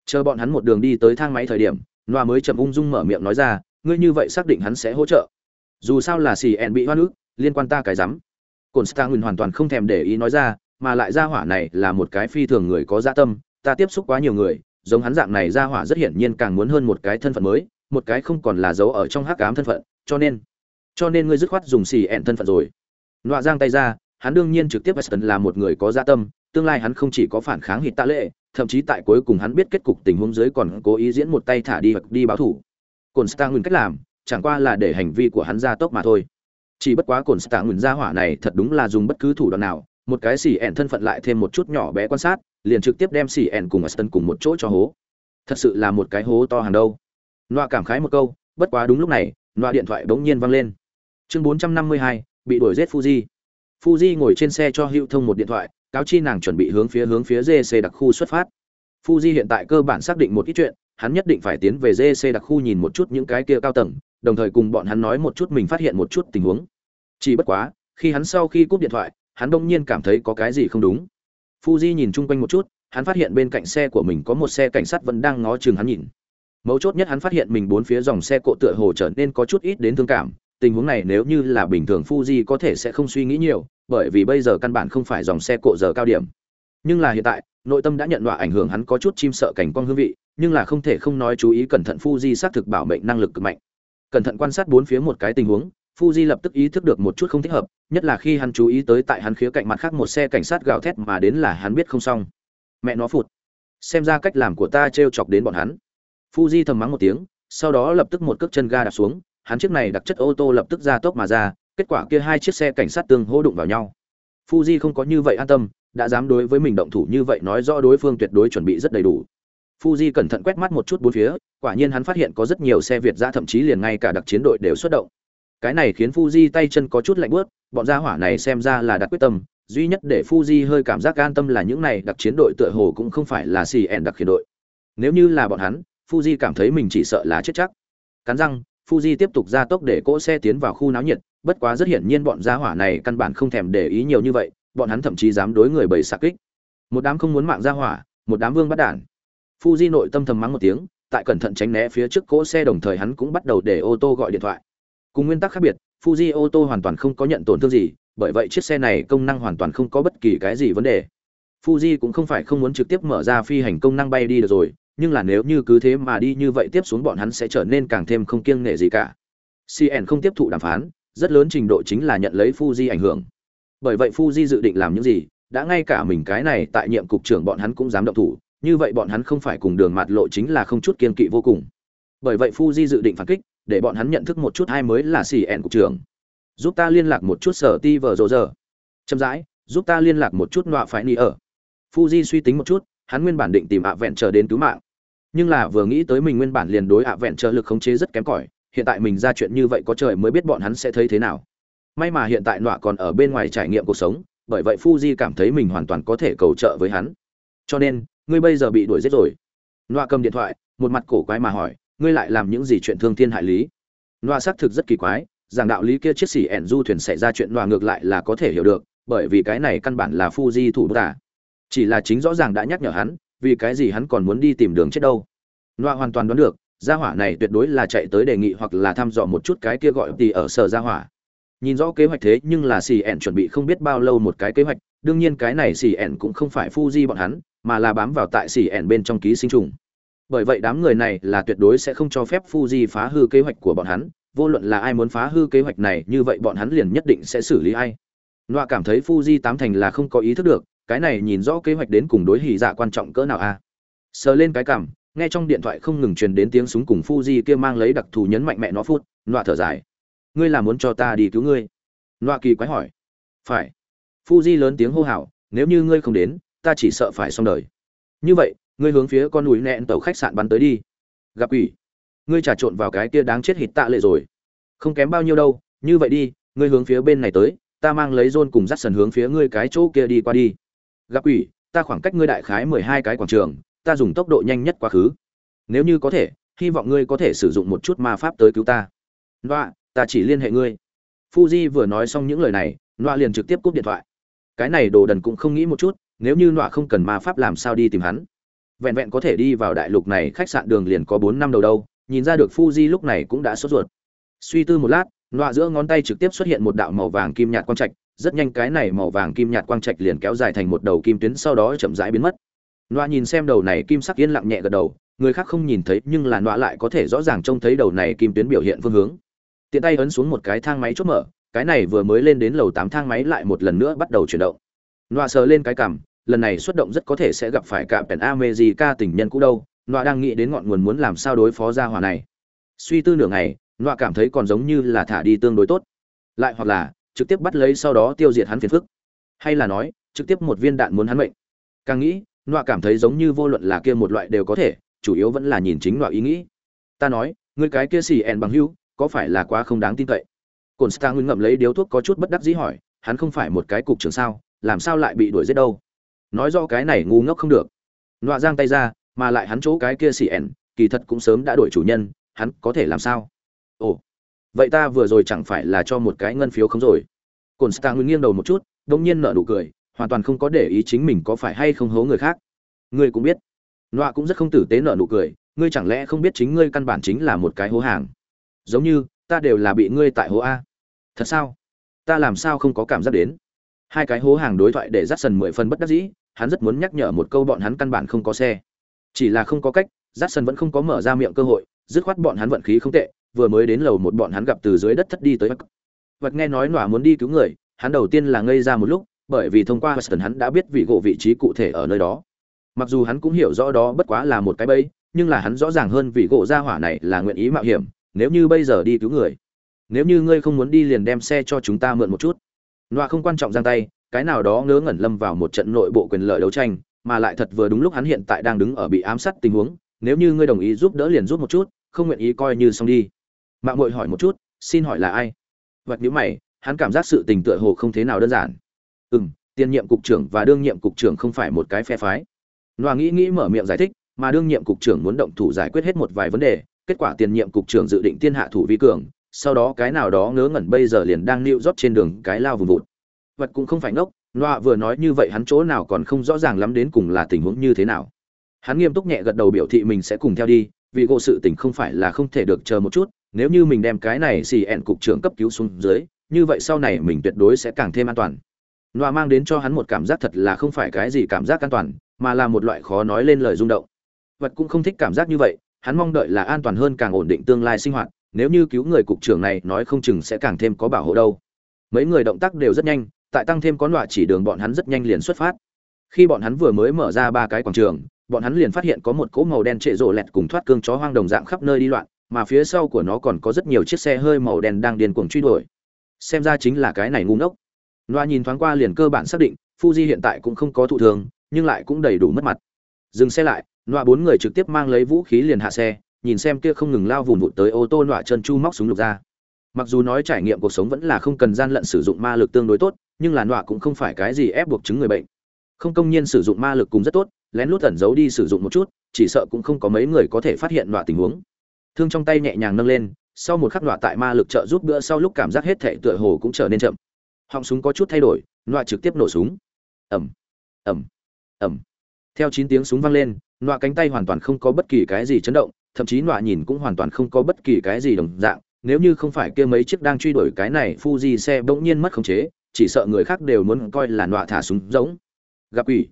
Chờ bọn hắn một đường đi tới thang máy thời điểm, Noa mới chậm ung dung mở miệng nói ra, ngươi như vậy xác định hắn sẽ hỗ trợ. Dù sao là xì ẹn bị hoa nước, liên quan ta cái rắm. Cổn Stangwin hoàn toàn không thèm để ý nói ra, mà lại gia hỏa này là một cái phi thường người có dạ tâm, ta tiếp xúc quá nhiều người, giống hắn dạng này gia hỏa rất hiển nhiên càng muốn hơn một cái thân phận mới, một cái không còn là dấu ở trong hắc ám thân phận, cho nên, cho nên ngươi dứt khoát dùng xì ẹn thân phận rồi. Nọa giang tay ra, hắn đương nhiên trực tiếp Weston là một người có dạ tâm, tương lai hắn không chỉ có phản kháng hịt tạ lệ, thậm chí tại cuối cùng hắn biết kết cục tình huống dưới còn cố ý diễn một tay thả đi hoặc đi báo thủ. Cổn stang Nguyên cách làm, chẳng qua là để hành vi của hắn ra tốc mà thôi. Chỉ bất quá Cổn stang Nguyên gia hỏa này thật đúng là dùng bất cứ thủ đoạn nào, một cái xỉ ẻn thân phận lại thêm một chút nhỏ bé quan sát, liền trực tiếp đem xỉ ẻn cùng aston cùng một chỗ cho hố. Thật sự là một cái hố to hàng đâu. Loa cảm khái một câu, bất quá đúng lúc này loa điện thoại bỗng nhiên vang lên. Chương bốn trăm năm mươi hai, bị đuổi giết fuji. Fuji ngồi trên xe cho hữu thông một điện thoại, cáo chi nàng chuẩn bị hướng phía hướng phía gc đặc khu xuất phát. Fuji hiện tại cơ bản xác định một ít chuyện, hắn nhất định phải tiến về gc đặc khu nhìn một chút những cái kia cao tầng, đồng thời cùng bọn hắn nói một chút mình phát hiện một chút tình huống. Chỉ bất quá, khi hắn sau khi cúp điện thoại hắn đông nhiên cảm thấy có cái gì không đúng. Fuji nhìn chung quanh một chút, hắn phát hiện bên cạnh xe của mình có một xe cảnh sát vẫn đang ngó chừng hắn nhìn. Mấu chốt nhất hắn phát hiện mình bốn phía dòng xe cộ tựa hồ trở nên có chút ít đến thương cảm, tình huống này nếu như là bình thường fuji có thể sẽ không suy nghĩ nhiều, bởi vì bây giờ căn bản không phải dòng xe cộ giờ cao điểm. Nhưng là hiện tại, nội tâm đã nhận loại ảnh hưởng hắn có chút chim sợ cảnh quang hương vị, nhưng là không thể không nói chú ý cẩn thận fuji xác thực bảo mệnh năng lực cực mạnh. Cẩn thận quan sát bốn phía một cái tình huống Fuji lập tức ý thức được một chút không thích hợp, nhất là khi hắn chú ý tới tại hắn khía cạnh mặt khác một xe cảnh sát gào thét mà đến là hắn biết không xong. Mẹ nó phụt. Xem ra cách làm của ta trêu chọc đến bọn hắn. Fuji thầm mắng một tiếng, sau đó lập tức một cước chân ga đạp xuống, hắn chiếc này đặc chất ô tô lập tức ra tốc mà ra, kết quả kia hai chiếc xe cảnh sát tương hỗ đụng vào nhau. Fuji không có như vậy an tâm, đã dám đối với mình động thủ như vậy nói rõ đối phương tuyệt đối chuẩn bị rất đầy đủ. Fuji cẩn thận quét mắt một chút bốn phía, quả nhiên hắn phát hiện có rất nhiều xe Việt ra thậm chí liền ngay cả đặc chiến đội đều xuất động cái này khiến Fuji tay chân có chút lạnh bước, bọn gia hỏa này xem ra là đặt quyết tâm, duy nhất để Fuji hơi cảm giác an tâm là những này đặc chiến đội tựa hồ cũng không phải là CN đặc chiến đội. Nếu như là bọn hắn, Fuji cảm thấy mình chỉ sợ là chết chắc. Cắn răng, Fuji tiếp tục ra tốc để cỗ xe tiến vào khu náo nhiệt, bất quá rất hiển nhiên bọn gia hỏa này căn bản không thèm để ý nhiều như vậy, bọn hắn thậm chí dám đối người bầy sạc kích. Một đám không muốn mạng gia hỏa, một đám vương bắt đản. Fuji nội tâm thầm mắng một tiếng, tại cẩn thận tránh né phía trước cỗ xe đồng thời hắn cũng bắt đầu để ô tô gọi điện thoại. Cùng nguyên tắc khác biệt, Fuji ô tô hoàn toàn không có nhận tổn thương gì, bởi vậy chiếc xe này công năng hoàn toàn không có bất kỳ cái gì vấn đề. Fuji cũng không phải không muốn trực tiếp mở ra phi hành công năng bay đi được rồi, nhưng là nếu như cứ thế mà đi như vậy tiếp xuống bọn hắn sẽ trở nên càng thêm không kiêng nể gì cả. CN không tiếp thụ đàm phán, rất lớn trình độ chính là nhận lấy Fuji ảnh hưởng. Bởi vậy Fuji dự định làm những gì, đã ngay cả mình cái này tại nhiệm cục trưởng bọn hắn cũng dám động thủ, như vậy bọn hắn không phải cùng đường mạt lộ chính là không chút kiên kỵ vô cùng. Bởi vậy Fuji dự định phản kích, để bọn hắn nhận thức một chút ai mới là xì ẹn cục trưởng. Giúp ta liên lạc một chút sở ti vờ rộ giờ chậm rãi, giúp ta liên lạc một chút nọa phải ni ở. Fuji suy tính một chút, hắn nguyên bản định tìm ạ vẹn chờ đến cứu mạng. Nhưng là vừa nghĩ tới mình nguyên bản liền đối ạ vẹn chờ lực khống chế rất kém cỏi, hiện tại mình ra chuyện như vậy có trời mới biết bọn hắn sẽ thấy thế nào. May mà hiện tại nọa còn ở bên ngoài trải nghiệm cuộc sống, bởi vậy fuji cảm thấy mình hoàn toàn có thể cầu trợ với hắn. Cho nên, ngươi bây giờ bị đuổi giết rồi. Nọa cầm điện thoại, một mặt cổ quái mà hỏi ngươi lại làm những gì chuyện thương thiên hại lý loa xác thực rất kỳ quái, rằng đạo lý kia chiếc xỉ ẻn du thuyền xảy ra chuyện loa ngược lại là có thể hiểu được bởi vì cái này căn bản là phu di thủ tả à. Chỉ là chính rõ ràng đã nhắc nhở hắn, vì cái gì hắn còn muốn đi tìm đường chết đâu. loa hoàn toàn đoán được, gia hỏa này tuyệt đối là chạy tới đề nghị hoặc là thăm dò một chút cái kia gọi tì ở sở gia hỏa. Nhìn rõ kế hoạch thế nhưng là xì ẻn chuẩn bị không biết bao lâu một cái kế hoạch, đương nhiên cái này xì ẻn cũng không phải phu di bọn hắn, mà là bám vào tại xì ẻn bên trong ký sinh trùng. Bởi vậy đám người này là tuyệt đối sẽ không cho phép Fuji phá hư kế hoạch của bọn hắn, vô luận là ai muốn phá hư kế hoạch này, như vậy bọn hắn liền nhất định sẽ xử lý ai. Nọa cảm thấy Fuji tám thành là không có ý thức được, cái này nhìn rõ kế hoạch đến cùng đối hỉ dạ quan trọng cỡ nào a. À? Sờ lên cái cảm nghe trong điện thoại không ngừng truyền đến tiếng súng cùng Fuji kia mang lấy đặc thù nhấn mạnh mẹ nó phút, Nọa thở dài. Ngươi là muốn cho ta đi cứu ngươi? Nọa kỳ quái hỏi. Phải. Fuji lớn tiếng hô hào, nếu như ngươi không đến, ta chỉ sợ phải xong đời. Như vậy, ngươi hướng phía con núi nẹn tàu khách sạn bắn tới đi. Gặp quỷ. Ngươi trà trộn vào cái kia đáng chết hịt tạ lệ rồi. Không kém bao nhiêu đâu, như vậy đi, ngươi hướng phía bên này tới, ta mang lấy rôn cùng dắt sần hướng phía ngươi cái chỗ kia đi qua đi gặp quỷ ta khoảng cách ngươi đại khái mười hai cái quảng trường ta dùng tốc độ nhanh nhất quá khứ nếu như có thể hy vọng ngươi có thể sử dụng một chút ma pháp tới cứu ta loa ta chỉ liên hệ ngươi fuji vừa nói xong những lời này loa liền trực tiếp cúp điện thoại cái này đồ đần cũng không nghĩ một chút nếu như loa không cần ma pháp làm sao đi tìm hắn vẹn vẹn có thể đi vào đại lục này, khách sạn đường liền có bốn năm đầu đâu, nhìn ra được fuji lúc này cũng đã sốt ruột. Suy tư một lát, nọa giữa ngón tay trực tiếp xuất hiện một đạo màu vàng kim nhạt quang trạch, rất nhanh cái này màu vàng kim nhạt quang trạch liền kéo dài thành một đầu kim tuyến, sau đó chậm rãi biến mất. Nọa nhìn xem đầu này kim sắc yên lặng nhẹ gật đầu, người khác không nhìn thấy, nhưng là nọa lại có thể rõ ràng trông thấy đầu này kim tuyến biểu hiện phương hướng. Tiện tay ấn xuống một cái thang máy chốt mở, cái này vừa mới lên đến lầu tám thang máy lại một lần nữa bắt đầu chuyển động. Nọa sờ lên cái cằm lần này xuất động rất có thể sẽ gặp phải cả pèn America tình nhân cũ đâu. Nọa đang nghĩ đến ngọn nguồn muốn làm sao đối phó gia hỏa này. Suy tư nửa ngày nọa cảm thấy còn giống như là thả đi tương đối tốt. Lại hoặc là trực tiếp bắt lấy sau đó tiêu diệt hắn phiền phức. Hay là nói trực tiếp một viên đạn muốn hắn mệnh. Càng nghĩ nọa cảm thấy giống như vô luận là kia một loại đều có thể chủ yếu vẫn là nhìn chính nọa ý nghĩ. Ta nói người cái kia xì ẻn bằng hữu, có phải là quá không đáng tin cậy? Cồn star ngậm lấy điếu thuốc có chút bất đắc dĩ hỏi hắn không phải một cái cục trưởng sao làm sao lại bị đuổi giết đâu? Nói do cái này ngu ngốc không được. Nọa giang tay ra, mà lại hắn chỗ cái kia xì ẻn, kỳ thật cũng sớm đã đổi chủ nhân, hắn có thể làm sao? Ồ, vậy ta vừa rồi chẳng phải là cho một cái ngân phiếu không rồi? Cồn stang nguyên nghiêng đầu một chút đông nhiên nở nụ cười, hoàn toàn không có để ý chính mình có phải hay không hố người khác. Ngươi cũng biết. Nọa cũng rất không tử tế nở nụ cười, ngươi chẳng lẽ không biết chính ngươi căn bản chính là một cái hố hàng? Giống như, ta đều là bị ngươi tại hố a. Thật sao? Ta làm sao không có cảm giác đến? Hai cái hố hàng đối thoại để dắt sần mười phần bất đắc dĩ hắn rất muốn nhắc nhở một câu bọn hắn căn bản không có xe. Chỉ là không có cách dắt sần vẫn không có mở ra miệng cơ hội, dứt khoát bọn hắn vận khí không tệ, vừa mới đến lầu một bọn hắn gặp từ dưới đất thất đi tới vật nghe nói nọa muốn đi cứu người, hắn đầu tiên là ngây ra một lúc, bởi vì thông qua Weston hắn đã biết vị gỗ vị trí cụ thể ở nơi đó. Mặc dù hắn cũng hiểu rõ đó bất quá là một cái bẫy, nhưng là hắn rõ ràng hơn vị gỗ gia hỏa này là nguyện ý mạo hiểm, nếu như bây giờ đi cứu người. Nếu như ngươi không muốn đi liền đem xe cho chúng ta mượn một chút. Nọa không quan trọng giang tay cái nào đó ngớ ngẩn lâm vào một trận nội bộ quyền lợi đấu tranh mà lại thật vừa đúng lúc hắn hiện tại đang đứng ở bị ám sát tình huống nếu như ngươi đồng ý giúp đỡ liền giúp một chút không nguyện ý coi như xong đi. Mạng Ngụy hỏi một chút xin hỏi là ai? Vật nhíu mày hắn cảm giác sự tình tựa hồ không thế nào đơn giản. Ừm, tiền nhiệm cục trưởng và đương nhiệm cục trưởng không phải một cái phe phái. Loa nghĩ nghĩ mở miệng giải thích mà đương nhiệm cục trưởng muốn động thủ giải quyết hết một vài vấn đề kết quả tiền nhiệm cục trưởng dự định tiên hạ thủ vi cường sau đó cái nào đó ngớ ngẩn bây giờ liền đang lưu rót trên đường cái lao vùng vụt vật cũng không phải ngốc, noa vừa nói như vậy hắn chỗ nào còn không rõ ràng lắm đến cùng là tình huống như thế nào. Hắn nghiêm túc nhẹ gật đầu biểu thị mình sẽ cùng theo đi, vì gộ sự tình không phải là không thể được chờ một chút, nếu như mình đem cái này xì ẹn cục trưởng cấp cứu xuống dưới, như vậy sau này mình tuyệt đối sẽ càng thêm an toàn. Nọa mang đến cho hắn một cảm giác thật là không phải cái gì cảm giác an toàn, mà là một loại khó nói lên lời rung động. Vật cũng không thích cảm giác như vậy, hắn mong đợi là an toàn hơn càng ổn định tương lai sinh hoạt, nếu như cứu người cục trưởng này nói không chừng sẽ càng thêm có bảo hộ đâu. Mấy người động tác đều rất nhanh tại tăng thêm có nọa chỉ đường bọn hắn rất nhanh liền xuất phát. Khi bọn hắn vừa mới mở ra ba cái quảng trường, bọn hắn liền phát hiện có một cỗ màu đen trệ rộ lẹt cùng thoát cương chó hoang đồng dạng khắp nơi đi loạn, mà phía sau của nó còn có rất nhiều chiếc xe hơi màu đen đang điên cuồng truy đuổi. Xem ra chính là cái này ngu ngốc. Loa nhìn thoáng qua liền cơ bản xác định, fuji hiện tại cũng không có thụ thường nhưng lại cũng đầy đủ mất mặt. Dừng xe lại loa bốn người trực tiếp mang lấy vũ khí liền hạ xe, nhìn xem kia không ngừng lao vụn vụt tới ô tô loa chân chu móc súng lục ra. Mặc dù nói trải nghiệm cuộc sống vẫn là không cần gian lận sử dụng ma lực tương đối tốt nhưng là nọa cũng không phải cái gì ép buộc chứng người bệnh. Không công nhiên sử dụng ma lực cũng rất tốt lén lút ẩn giấu đi sử dụng một chút chỉ sợ cũng không có mấy người có thể phát hiện nọa tình huống. Thương trong tay nhẹ nhàng nâng lên sau một khắc nọa tại ma lực trợ giúp bữa sau lúc cảm giác hết thệ tựa hồ cũng trở nên chậm. Họng súng có chút thay đổi nọa trực tiếp nổ súng. Ẩm ẩm ẩm theo chín tiếng súng vang lên nọa cánh tay hoàn toàn không có bất kỳ cái gì chấn động thậm chí nọa nhìn cũng hoàn toàn không có bất kỳ cái gì đồng dạng nếu như không phải kia mấy chiếc đang truy đuổi cái này Fuji xe bỗng nhiên mất khống chế, chỉ sợ người khác đều muốn coi là nọa thả súng giống. Gặp quỷ.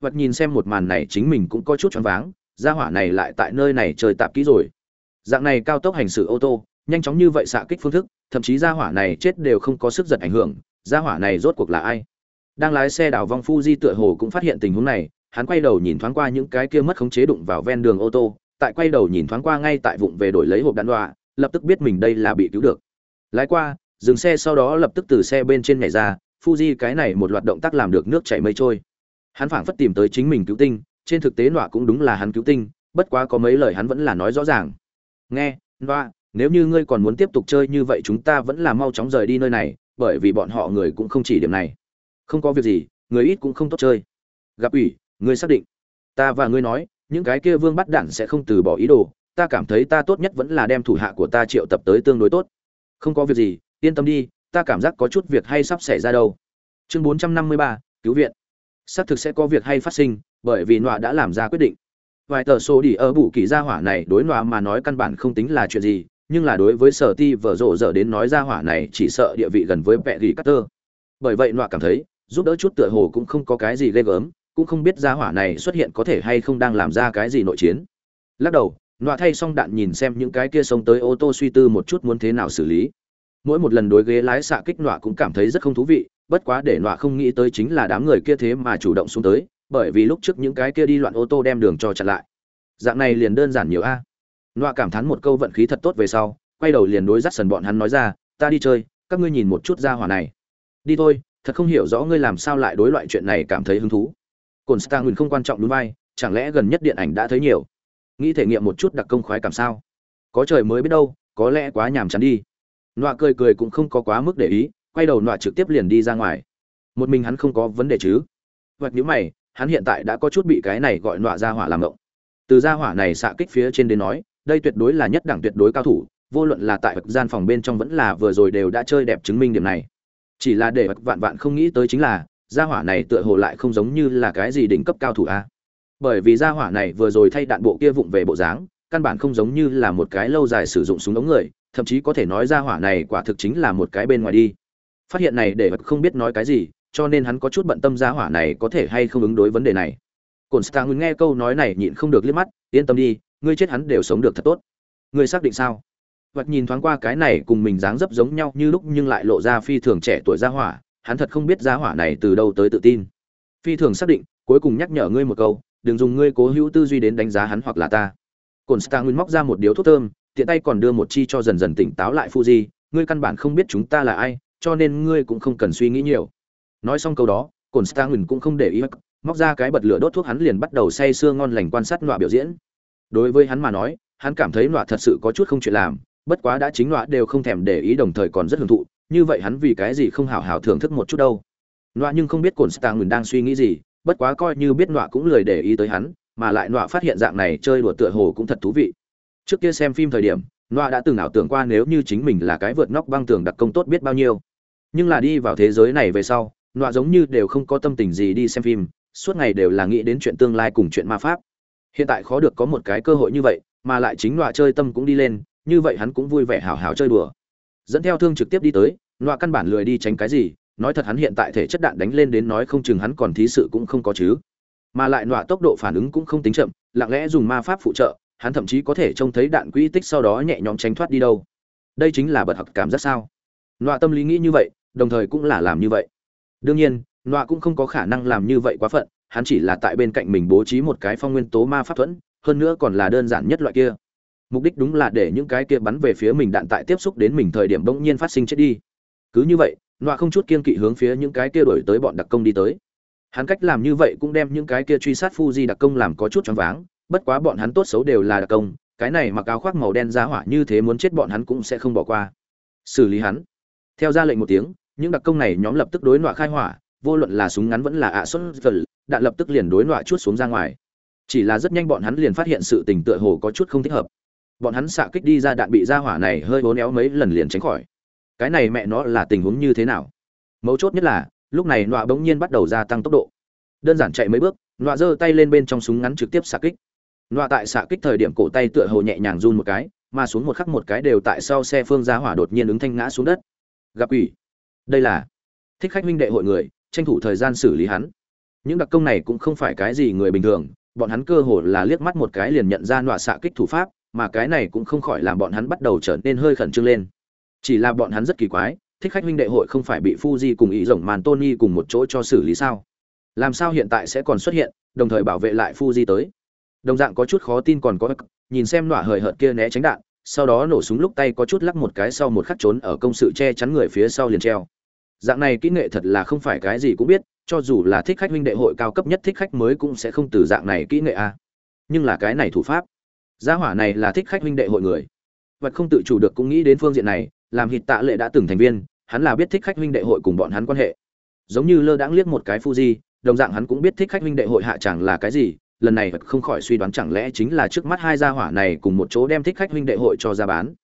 Vật nhìn xem một màn này chính mình cũng có chút choáng váng, gia hỏa này lại tại nơi này trời tạp kỹ rồi. Dạng này cao tốc hành xử ô tô, nhanh chóng như vậy xạ kích phương thức, thậm chí gia hỏa này chết đều không có sức giật ảnh hưởng, gia hỏa này rốt cuộc là ai? Đang lái xe đảo vong di tựa hồ cũng phát hiện tình huống này, hắn quay đầu nhìn thoáng qua những cái kia mất khống chế đụng vào ven đường ô tô, tại quay đầu nhìn thoáng qua ngay tại vụng về đổi lấy hộp đạn đọa lập tức biết mình đây là bị cứu được. Lái qua, dừng xe sau đó lập tức từ xe bên trên nhảy ra, Fuji cái này một loạt động tác làm được nước chảy mây trôi. Hắn phảng phất tìm tới chính mình cứu tinh, trên thực tế nọa cũng đúng là hắn cứu tinh, bất quá có mấy lời hắn vẫn là nói rõ ràng. Nghe, nọa, nếu như ngươi còn muốn tiếp tục chơi như vậy chúng ta vẫn là mau chóng rời đi nơi này, bởi vì bọn họ người cũng không chỉ điểm này. Không có việc gì, người ít cũng không tốt chơi. Gặp ủy, ngươi xác định? Ta và ngươi nói, những cái kia vương bắt đản sẽ không từ bỏ ý đồ, ta cảm thấy ta tốt nhất vẫn là đem thủ hạ của ta triệu tập tới tương đối tốt. Không có việc gì, yên tâm đi, ta cảm giác có chút việc hay sắp xảy ra đâu. Chương 453, cứu viện. Xác thực sẽ có việc hay phát sinh, bởi vì nọa đã làm ra quyết định. Vài tờ số đi ở bù kỳ gia hỏa này đối nọa mà nói căn bản không tính là chuyện gì, nhưng là đối với sở ti vở rộ dở đến nói gia hỏa này chỉ sợ địa vị gần với vẹ gỉ cutter. Bởi vậy nọa cảm thấy, giúp đỡ chút tựa hồ cũng không có cái gì ghê gớm, cũng không biết gia hỏa này xuất hiện có thể hay không đang làm ra cái gì nội chiến. Lắc đầu, nọa thay xong đạn nhìn xem những cái kia xông tới ô tô suy tư một chút muốn thế nào xử lý mỗi một lần đối ghế lái xạ kích nọa cũng cảm thấy rất không thú vị, bất quá để nọa không nghĩ tới chính là đám người kia thế mà chủ động xuống tới, bởi vì lúc trước những cái kia đi loạn ô tô đem đường cho chặn lại. Dạng này liền đơn giản nhiều a. Nọa cảm thán một câu vận khí thật tốt về sau, quay đầu liền đối dắt sần bọn hắn nói ra, ta đi chơi, các ngươi nhìn một chút ra hỏa này. Đi thôi, thật không hiểu rõ ngươi làm sao lại đối loại chuyện này cảm thấy hứng thú. Cồn star nguyên không quan trọng đúng vai, chẳng lẽ gần nhất điện ảnh đã thấy nhiều? Nghĩ thể nghiệm một chút đặc công khoái cảm sao? Có trời mới biết đâu, có lẽ quá nhàm chán đi nọa cười cười cũng không có quá mức để ý, quay đầu nọa trực tiếp liền đi ra ngoài. Một mình hắn không có vấn đề chứ? Vật nhữ mày, hắn hiện tại đã có chút bị cái này gọi nọa ra hỏa làm động. từ ra hỏa này xạ kích phía trên đến nói, đây tuyệt đối là nhất đẳng tuyệt đối cao thủ, vô luận là tại gian phòng bên trong vẫn là vừa rồi đều đã chơi đẹp chứng minh điểm này. Chỉ là để vạn vạn không nghĩ tới chính là gia hỏa này tựa hồ lại không giống như là cái gì đỉnh cấp cao thủ a. Bởi vì gia hỏa này vừa rồi thay đạn bộ kia vụng về bộ dáng, căn bản không giống như là một cái lâu dài sử dụng súng ống người thậm chí có thể nói gia hỏa này quả thực chính là một cái bên ngoài đi. Phát hiện này để không biết nói cái gì, cho nên hắn có chút bận tâm gia hỏa này có thể hay không ứng đối vấn đề này. Cồn stang nghe câu nói này nhịn không được liếc mắt, yên tâm đi, ngươi chết hắn đều sống được thật tốt. Ngươi xác định sao? Vật nhìn thoáng qua cái này cùng mình dáng dấp giống nhau như lúc nhưng lại lộ ra phi thường trẻ tuổi gia hỏa, hắn thật không biết gia hỏa này từ đâu tới tự tin. Phi thường xác định, cuối cùng nhắc nhở ngươi một câu, đừng dùng ngươi cố hữu tư duy đến đánh giá hắn hoặc là ta. Cồn stang nguyên móc ra một điếu thuốc thơm tiện tay còn đưa một chi cho dần dần tỉnh táo lại fuji, ngươi căn bản không biết chúng ta là ai, cho nên ngươi cũng không cần suy nghĩ nhiều. Nói xong câu đó cồn cũng không để ý, móc ra cái bật lửa đốt thuốc hắn liền bắt đầu say sưa ngon lành quan sát nọa biểu diễn. Đối với hắn mà nói, hắn cảm thấy nọa thật sự có chút không chuyện làm, bất quá đã chính nọa đều không thèm để ý đồng thời còn rất hưởng thụ, như vậy hắn vì cái gì không hào hào thưởng thức một chút đâu. Nọa nhưng không biết cồn đang suy nghĩ gì, bất quá coi như biết nọa cũng lười để ý tới hắn, mà lại nọa phát hiện dạng này chơi đùa tựa hồ cũng thật thú vị trước kia xem phim thời điểm, noa đã từng ảo tưởng qua nếu như chính mình là cái vượt nóc băng tường đặc công tốt biết bao nhiêu. Nhưng là đi vào thế giới này về sau, noa giống như đều không có tâm tình gì đi xem phim, suốt ngày đều là nghĩ đến chuyện tương lai cùng chuyện ma pháp. Hiện tại khó được có một cái cơ hội như vậy, mà lại chính noa chơi tâm cũng đi lên, như vậy hắn cũng vui vẻ hào hào chơi đùa. Dẫn theo thương trực tiếp đi tới, noa căn bản lười đi tránh cái gì, nói thật hắn hiện tại thể chất đạn đánh lên đến nói không chừng hắn còn thí sự cũng không có chứ. Mà lại nọa tốc độ phản ứng cũng không tính chậm, lặng lẽ dùng ma pháp phụ trợ hắn thậm chí có thể trông thấy đạn quỹ tích sau đó nhẹ nhõm tránh thoát đi đâu. Đây chính là bật học cảm giác sao? Nọa tâm lý nghĩ như vậy, đồng thời cũng là làm như vậy. Đương nhiên, nọa cũng không có khả năng làm như vậy quá phận, hắn chỉ là tại bên cạnh mình bố trí một cái phong nguyên tố ma pháp thuẫn, hơn nữa còn là đơn giản nhất loại kia. Mục đích đúng là để những cái kia bắn về phía mình đạn tại tiếp xúc đến mình thời điểm bỗng nhiên phát sinh chết đi. Cứ như vậy, nọa không chút kiên kỵ hướng phía những cái kia đổi tới bọn đặc công đi tới. Hắn cách làm như vậy cũng đem những cái kia truy sát Fuji đặc công làm có chút choáng váng bất quá bọn hắn tốt xấu đều là đặc công, cái này mặc áo khoác màu đen giá hỏa như thế muốn chết bọn hắn cũng sẽ không bỏ qua. Xử lý hắn. Theo ra lệnh một tiếng, những đặc công này nhóm lập tức đối nọa khai hỏa, vô luận là súng ngắn vẫn là ạ xuất vật đạn lập tức liền đối nọa chút xuống ra ngoài. Chỉ là rất nhanh bọn hắn liền phát hiện sự tình tựa hồ có chút không thích hợp. Bọn hắn xạ kích đi ra đạn bị ra hỏa này hơi hố néo mấy lần liền tránh khỏi. Cái này mẹ nó là tình huống như thế nào? Mấu chốt nhất là, lúc này nọa bỗng nhiên bắt đầu gia tăng tốc độ. Đơn giản chạy mấy bước, nọa giơ tay lên bên trong súng ngắn trực tiếp xạ kích nọa tại xạ kích thời điểm cổ tay tựa hồ nhẹ nhàng run một cái mà xuống một khắc một cái đều tại sau xe phương gia hỏa đột nhiên ứng thanh ngã xuống đất gặp ủy đây là thích khách huynh đệ hội người tranh thủ thời gian xử lý hắn những đặc công này cũng không phải cái gì người bình thường bọn hắn cơ hồ là liếc mắt một cái liền nhận ra nọa xạ kích thủ pháp mà cái này cũng không khỏi làm bọn hắn bắt đầu trở nên hơi khẩn trương lên chỉ là bọn hắn rất kỳ quái thích khách huynh đệ hội không phải bị Fuji cùng ý rồng màn Tony cùng một chỗ cho xử lý sao? Làm sao hiện tại sẽ còn xuất hiện, đồng thời bảo vệ lại Fuji tới? Đồng dạng có chút khó tin còn có nhìn xem nọa hời hợt kia né tránh đạn, sau đó nổ súng lúc tay có chút lắc một cái sau một khắc trốn ở công sự che chắn người phía sau liền treo. Dạng này kỹ nghệ thật là không phải cái gì cũng biết, cho dù là thích khách huynh đệ hội cao cấp nhất thích khách mới cũng sẽ không từ dạng này kỹ nghệ a. Nhưng là cái này thủ pháp. Gia hỏa này là thích khách huynh đệ hội người. Vật không tự chủ được cũng nghĩ đến phương diện này, làm hịt tạ lệ đã từng thành viên hắn là biết thích khách huynh đệ hội cùng bọn hắn quan hệ giống như lơ đãng liếc một cái fuji đồng dạng hắn cũng biết thích khách huynh đệ hội hạ chẳng là cái gì lần này vật không khỏi suy đoán chẳng lẽ chính là trước mắt hai gia hỏa này cùng một chỗ đem thích khách huynh đệ hội cho ra bán.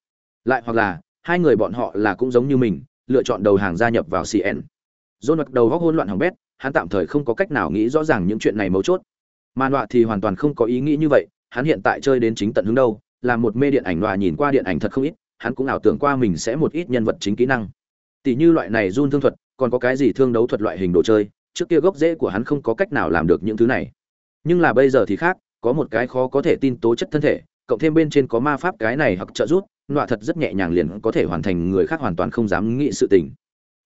Lại hoặc là, hai người bọn họ là cũng giống như mình, lựa chọn đầu hàng gia nhập vào cn dôn mặt đầu góc hỗn loạn hỏng bét, hắn tạm thời không có cách nào nghĩ rõ ràng những chuyện này mấu chốt. Mà nọa thì hoàn toàn không có ý nghĩ như vậy, hắn hiện tại chơi đến chính tận hướng đâu là một mê điện ảnh nọa nhìn qua điện ảnh thật không ít, hắn cũng ảo tưởng qua mình sẽ một ít nhân vật chính kỹ năng. Tỷ như loại này run thương thuật, còn có cái gì thương đấu thuật loại hình đồ chơi, trước kia gốc rễ của hắn không có cách nào làm được những thứ này nhưng là bây giờ thì khác, có một cái khó có thể tin tố chất thân thể, cộng thêm bên trên có ma pháp cái này hoặc trợ giúp, nọa thật rất nhẹ nhàng liền có thể hoàn thành người khác hoàn toàn không dám nghĩ sự tình.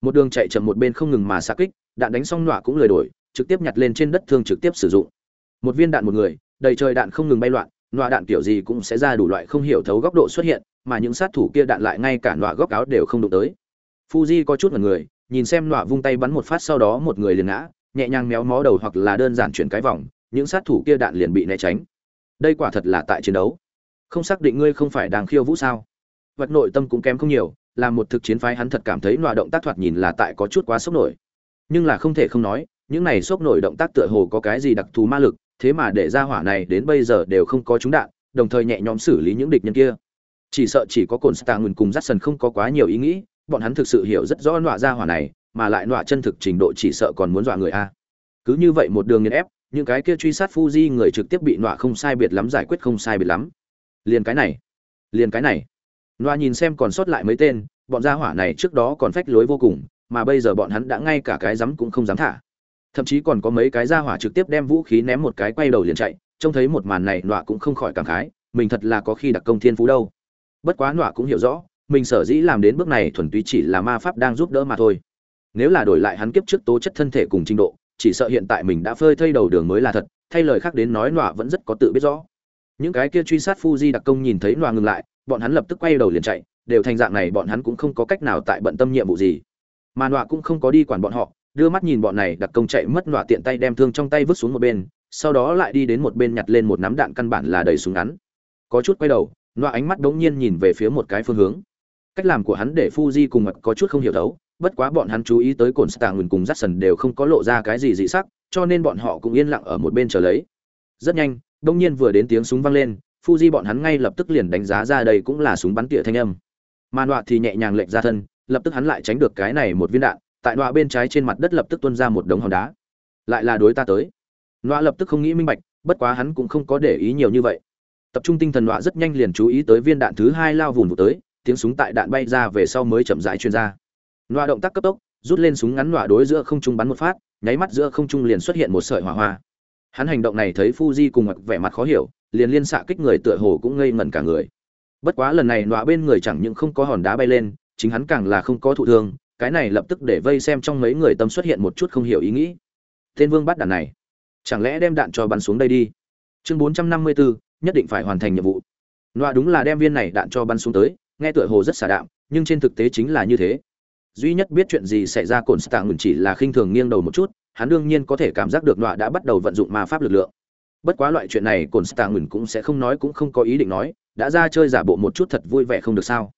Một đường chạy chậm một bên không ngừng mà xa kích, đạn đánh xong nọa cũng lười đổi, trực tiếp nhặt lên trên đất thương trực tiếp sử dụng. Một viên đạn một người, đầy trời đạn không ngừng bay loạn, nọa đạn kiểu gì cũng sẽ ra đủ loại không hiểu thấu góc độ xuất hiện, mà những sát thủ kia đạn lại ngay cả nọa góc áo đều không đụng tới. Fuji có chút mật người, nhìn xem nọa vung tay bắn một phát sau đó một người liền ngã, nhẹ nhàng méo mó đầu hoặc là đơn giản chuyển cái vòng những sát thủ kia đạn liền bị né tránh. Đây quả thật là tại chiến đấu. Không xác định ngươi không phải đang khiêu vũ sao? Vật nội tâm cũng kém không nhiều, là một thực chiến phái hắn thật cảm thấy nọa động tác thoạt nhìn là tại có chút quá sốc nổi. Nhưng là không thể không nói, những này sốc nổi động tác tựa hồ có cái gì đặc thù ma lực, thế mà để ra hỏa này đến bây giờ đều không có trúng đạn, đồng thời nhẹ nhõm xử lý những địch nhân kia. Chỉ sợ chỉ có cồn stang cùng Jackson không có quá nhiều ý nghĩ, bọn hắn thực sự hiểu rất rõ nọa ra hỏa này, mà lại nọa chân thực trình độ chỉ sợ còn muốn dọa người a. Cứ như vậy một đường nghiền ép những cái kia truy sát Fuji người trực tiếp bị nọa không sai biệt lắm giải quyết không sai biệt lắm. Liền cái này, liền cái này. Nọa nhìn xem còn sót lại mấy tên, bọn gia hỏa này trước đó còn phách lối vô cùng, mà bây giờ bọn hắn đã ngay cả cái dám cũng không dám thả. Thậm chí còn có mấy cái gia hỏa trực tiếp đem vũ khí ném một cái quay đầu liền chạy, trông thấy một màn này nọa cũng không khỏi cảm khái, mình thật là có khi đặc công thiên phú đâu. Bất quá nọa cũng hiểu rõ, mình sở dĩ làm đến bước này thuần túy chỉ là ma pháp đang giúp đỡ mà thôi. Nếu là đổi lại hắn kiếp trước tố chất thân thể cùng trình độ chỉ sợ hiện tại mình đã phơi thây đầu đường mới là thật, thay lời khác đến nói nọa vẫn rất có tự biết rõ. Những cái kia truy sát Fuji đặc công nhìn thấy nọa ngừng lại, bọn hắn lập tức quay đầu liền chạy, đều thành dạng này bọn hắn cũng không có cách nào tại bận tâm nhiệm vụ gì. Mà nọa cũng không có đi quản bọn họ, đưa mắt nhìn bọn này đặc công chạy mất nọa tiện tay đem thương trong tay vứt xuống một bên, sau đó lại đi đến một bên nhặt lên một nắm đạn căn bản là đầy súng ngắn. Có chút quay đầu, nọa ánh mắt đống nhiên nhìn về phía một cái phương hướng. Cách làm của hắn để Fuji cùng mặt có chút không hiểu đấu bất quá bọn hắn chú ý tới cồn Stang cùng Jackson đều không có lộ ra cái gì dị sắc, cho nên bọn họ cũng yên lặng ở một bên chờ lấy. Rất nhanh, đông nhiên vừa đến tiếng súng vang lên, Fuji bọn hắn ngay lập tức liền đánh giá ra đây cũng là súng bắn tỉa thanh âm. Mà Nọa thì nhẹ nhàng lệch ra thân, lập tức hắn lại tránh được cái này một viên đạn, tại Nọa bên trái trên mặt đất lập tức tuôn ra một đống hòn đá. Lại là đối ta tới. Nọa lập tức không nghĩ minh bạch, bất quá hắn cũng không có để ý nhiều như vậy. Tập trung tinh thần Nọa rất nhanh liền chú ý tới viên đạn thứ hai lao vụn vụt tới, tiếng súng tại đạn bay ra về sau mới chậm rãi truyền ra. Nọa động tác cấp tốc, rút lên súng ngắn nọa đối giữa không trung bắn một phát, nháy mắt giữa không trung liền xuất hiện một sợi hỏa hoa. Hắn hành động này thấy Fuji cùng mặt vẻ mặt khó hiểu, liền liên xạ kích người tựa hồ cũng ngây ngẩn cả người. Bất quá lần này nọa bên người chẳng những không có hòn đá bay lên, chính hắn càng là không có thụ thương, cái này lập tức để vây xem trong mấy người tâm xuất hiện một chút không hiểu ý nghĩ. Tên Vương bắt đạn này, chẳng lẽ đem đạn cho bắn xuống đây đi? Chương 454, nhất định phải hoàn thành nhiệm vụ. Nọa đúng là đem viên này đạn cho bắn xuống tới, nghe tựa hồ rất xả đạm nhưng trên thực tế chính là như thế duy nhất biết chuyện gì xảy ra cồn stạng chỉ là khinh thường nghiêng đầu một chút, hắn đương nhiên có thể cảm giác được nọa đã bắt đầu vận dụng ma pháp lực lượng. Bất quá loại chuyện này cồn stạng cũng sẽ không nói cũng không có ý định nói, đã ra chơi giả bộ một chút thật vui vẻ không được sao.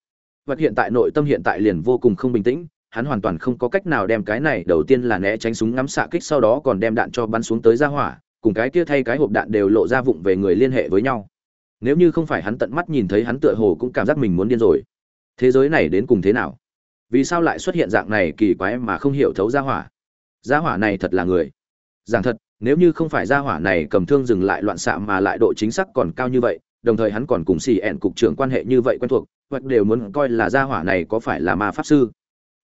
Vật hiện tại nội tâm hiện tại liền vô cùng không bình tĩnh, hắn hoàn toàn không có cách nào đem cái này đầu tiên là né tránh súng ngắm xạ kích sau đó còn đem đạn cho bắn xuống tới ra hỏa, cùng cái kia thay cái hộp đạn đều lộ ra vụng về người liên hệ với nhau. Nếu như không phải hắn tận mắt nhìn thấy hắn tựa hồ cũng cảm giác mình muốn điên rồi. Thế giới này đến cùng thế nào? Vì sao lại xuất hiện dạng này kỳ quái mà không hiểu thấu gia hỏa? Gia hỏa này thật là người. Giảng thật, nếu như không phải gia hỏa này cầm thương dừng lại loạn xạ mà lại độ chính xác còn cao như vậy, đồng thời hắn còn cùng xì ẹn cục trưởng quan hệ như vậy quen thuộc, hoặc đều muốn coi là gia hỏa này có phải là ma pháp sư.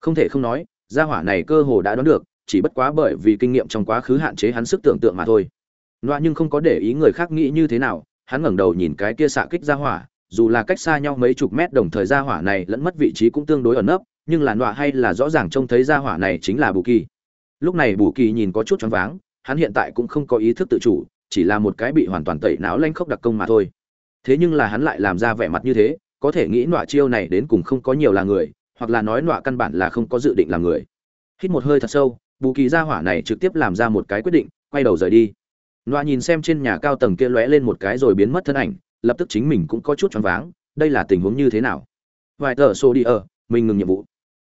Không thể không nói, gia hỏa này cơ hồ đã đoán được, chỉ bất quá bởi vì kinh nghiệm trong quá khứ hạn chế hắn sức tưởng tượng mà thôi. Loa nhưng không có để ý người khác nghĩ như thế nào, hắn ngẩng đầu nhìn cái kia xạ kích gia hỏa, dù là cách xa nhau mấy chục mét đồng thời gia hỏa này lẫn mất vị trí cũng tương đối ẩn nấp nhưng là nọa hay là rõ ràng trông thấy gia hỏa này chính là bù kỳ. Lúc này bù kỳ nhìn có chút choáng váng, hắn hiện tại cũng không có ý thức tự chủ, chỉ là một cái bị hoàn toàn tẩy não lanh khốc đặc công mà thôi. Thế nhưng là hắn lại làm ra vẻ mặt như thế, có thể nghĩ nọa chiêu này đến cùng không có nhiều là người, hoặc là nói nọa căn bản là không có dự định làm người. Hít một hơi thật sâu, bù kỳ gia hỏa này trực tiếp làm ra một cái quyết định, quay đầu rời đi. Nọa nhìn xem trên nhà cao tầng kia lóe lên một cái rồi biến mất thân ảnh, lập tức chính mình cũng có chút choáng váng, đây là tình huống như thế nào? Vài tờ xô đi ở, mình ngừng nhiệm vụ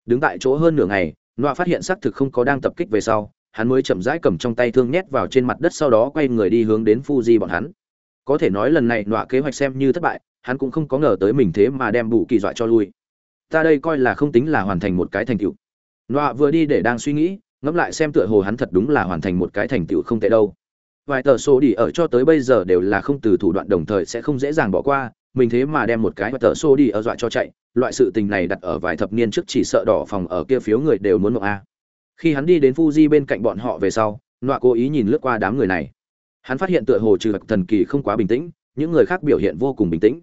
đứng tại chỗ hơn nửa ngày nọa phát hiện xác thực không có đang tập kích về sau hắn mới chậm rãi cầm trong tay thương nhét vào trên mặt đất sau đó quay người đi hướng đến Fuji bọn hắn. Có thể nói lần này nọa kế hoạch xem như thất bại, hắn cũng không có ngờ tới mình thế mà đem bù kỳ dọa cho lui. Ta đây coi là không tính là hoàn thành một cái thành tựu. Nọa vừa đi để đang suy nghĩ, ngẫm lại xem tựa hồ hắn thật đúng là hoàn thành một cái thành tựu không tệ đâu. Vài tờ số đi ở cho tới bây giờ đều là không từ thủ đoạn đồng thời sẽ không dễ dàng bỏ qua, mình thế mà đem một cái tờ số đi ở dọa cho chạy, loại sự tình này đặt ở vài thập niên trước chỉ sợ đỏ phòng ở kia phiếu người đều muốn mộng a. Khi hắn đi đến Fuji bên cạnh bọn họ về sau nọa cố ý nhìn lướt qua đám người này. Hắn phát hiện tựa hồ trừ thần kỳ không quá bình tĩnh, những người khác biểu hiện vô cùng bình tĩnh.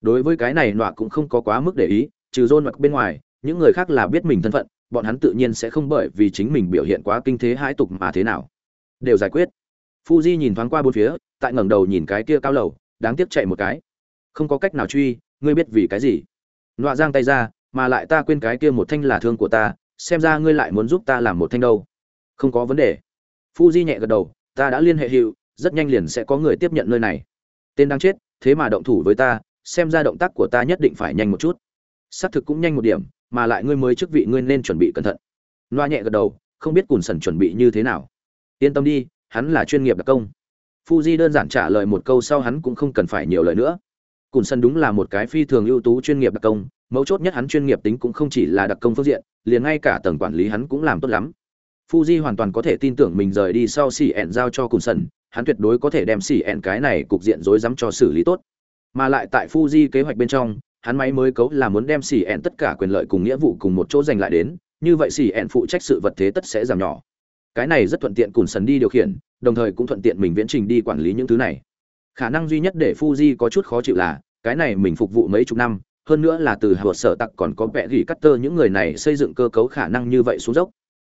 Đối với cái này nọa cũng không có quá mức để ý, trừ dôn mặc bên ngoài, những người khác là biết mình thân phận, bọn hắn tự nhiên sẽ không bởi vì chính mình biểu hiện quá kinh thế hãi tục mà thế nào. Đều giải quyết. Fuji nhìn thoáng qua bốn phía, tại ngẩng đầu nhìn cái kia cao lầu, đáng tiếc chạy một cái. Không có cách nào truy, ngươi biết vì cái gì? Nọa giang tay ra, mà lại ta quên cái kia một thanh là thương của ta, xem ra ngươi lại muốn giúp ta làm một thanh đâu. Không có vấn đề. Fuji nhẹ gật đầu, ta đã liên hệ hiệu rất nhanh liền sẽ có người tiếp nhận nơi này. Tên đang chết, thế mà động thủ với ta, xem ra động tác của ta nhất định phải nhanh một chút. Xác thực cũng nhanh một điểm, mà lại ngươi mới chức vị ngươi nên chuẩn bị cẩn thận. Loa nhẹ gật đầu, không biết cùn sần chuẩn bị như thế nào. Yên tâm đi, hắn là chuyên nghiệp đặc công. Fuji đơn giản trả lời một câu sau hắn cũng không cần phải nhiều lời nữa cùn sân đúng là một cái phi thường ưu tú chuyên nghiệp đặc công, mấu chốt nhất hắn chuyên nghiệp tính cũng không chỉ là đặc công phương diện, liền ngay cả tầng quản lý hắn cũng làm tốt lắm. Fuji hoàn toàn có thể tin tưởng mình rời đi sau xỉ ẹn giao cho cùng sân, hắn tuyệt đối có thể đem xỉ ẹn cái này cục diện rối rắm cho xử lý tốt. Mà lại tại fuji kế hoạch bên trong, hắn máy mới cấu là muốn đem xỉ ẹn tất cả quyền lợi cùng nghĩa vụ cùng một chỗ giành lại đến, như vậy xỉ ẹn phụ trách sự vật thế tất sẽ giảm nhỏ. Cái này rất thuận tiện cùng sân đi điều khiển, đồng thời cũng thuận tiện mình viễn trình đi quản lý những thứ này. Khả năng duy nhất để fuji có chút khó chịu là cái này mình phục vụ mấy chục năm, hơn nữa là từ hợp sở tặc còn có vẽ gỉ cắt tơ những người này xây dựng cơ cấu khả năng như vậy xuống dốc.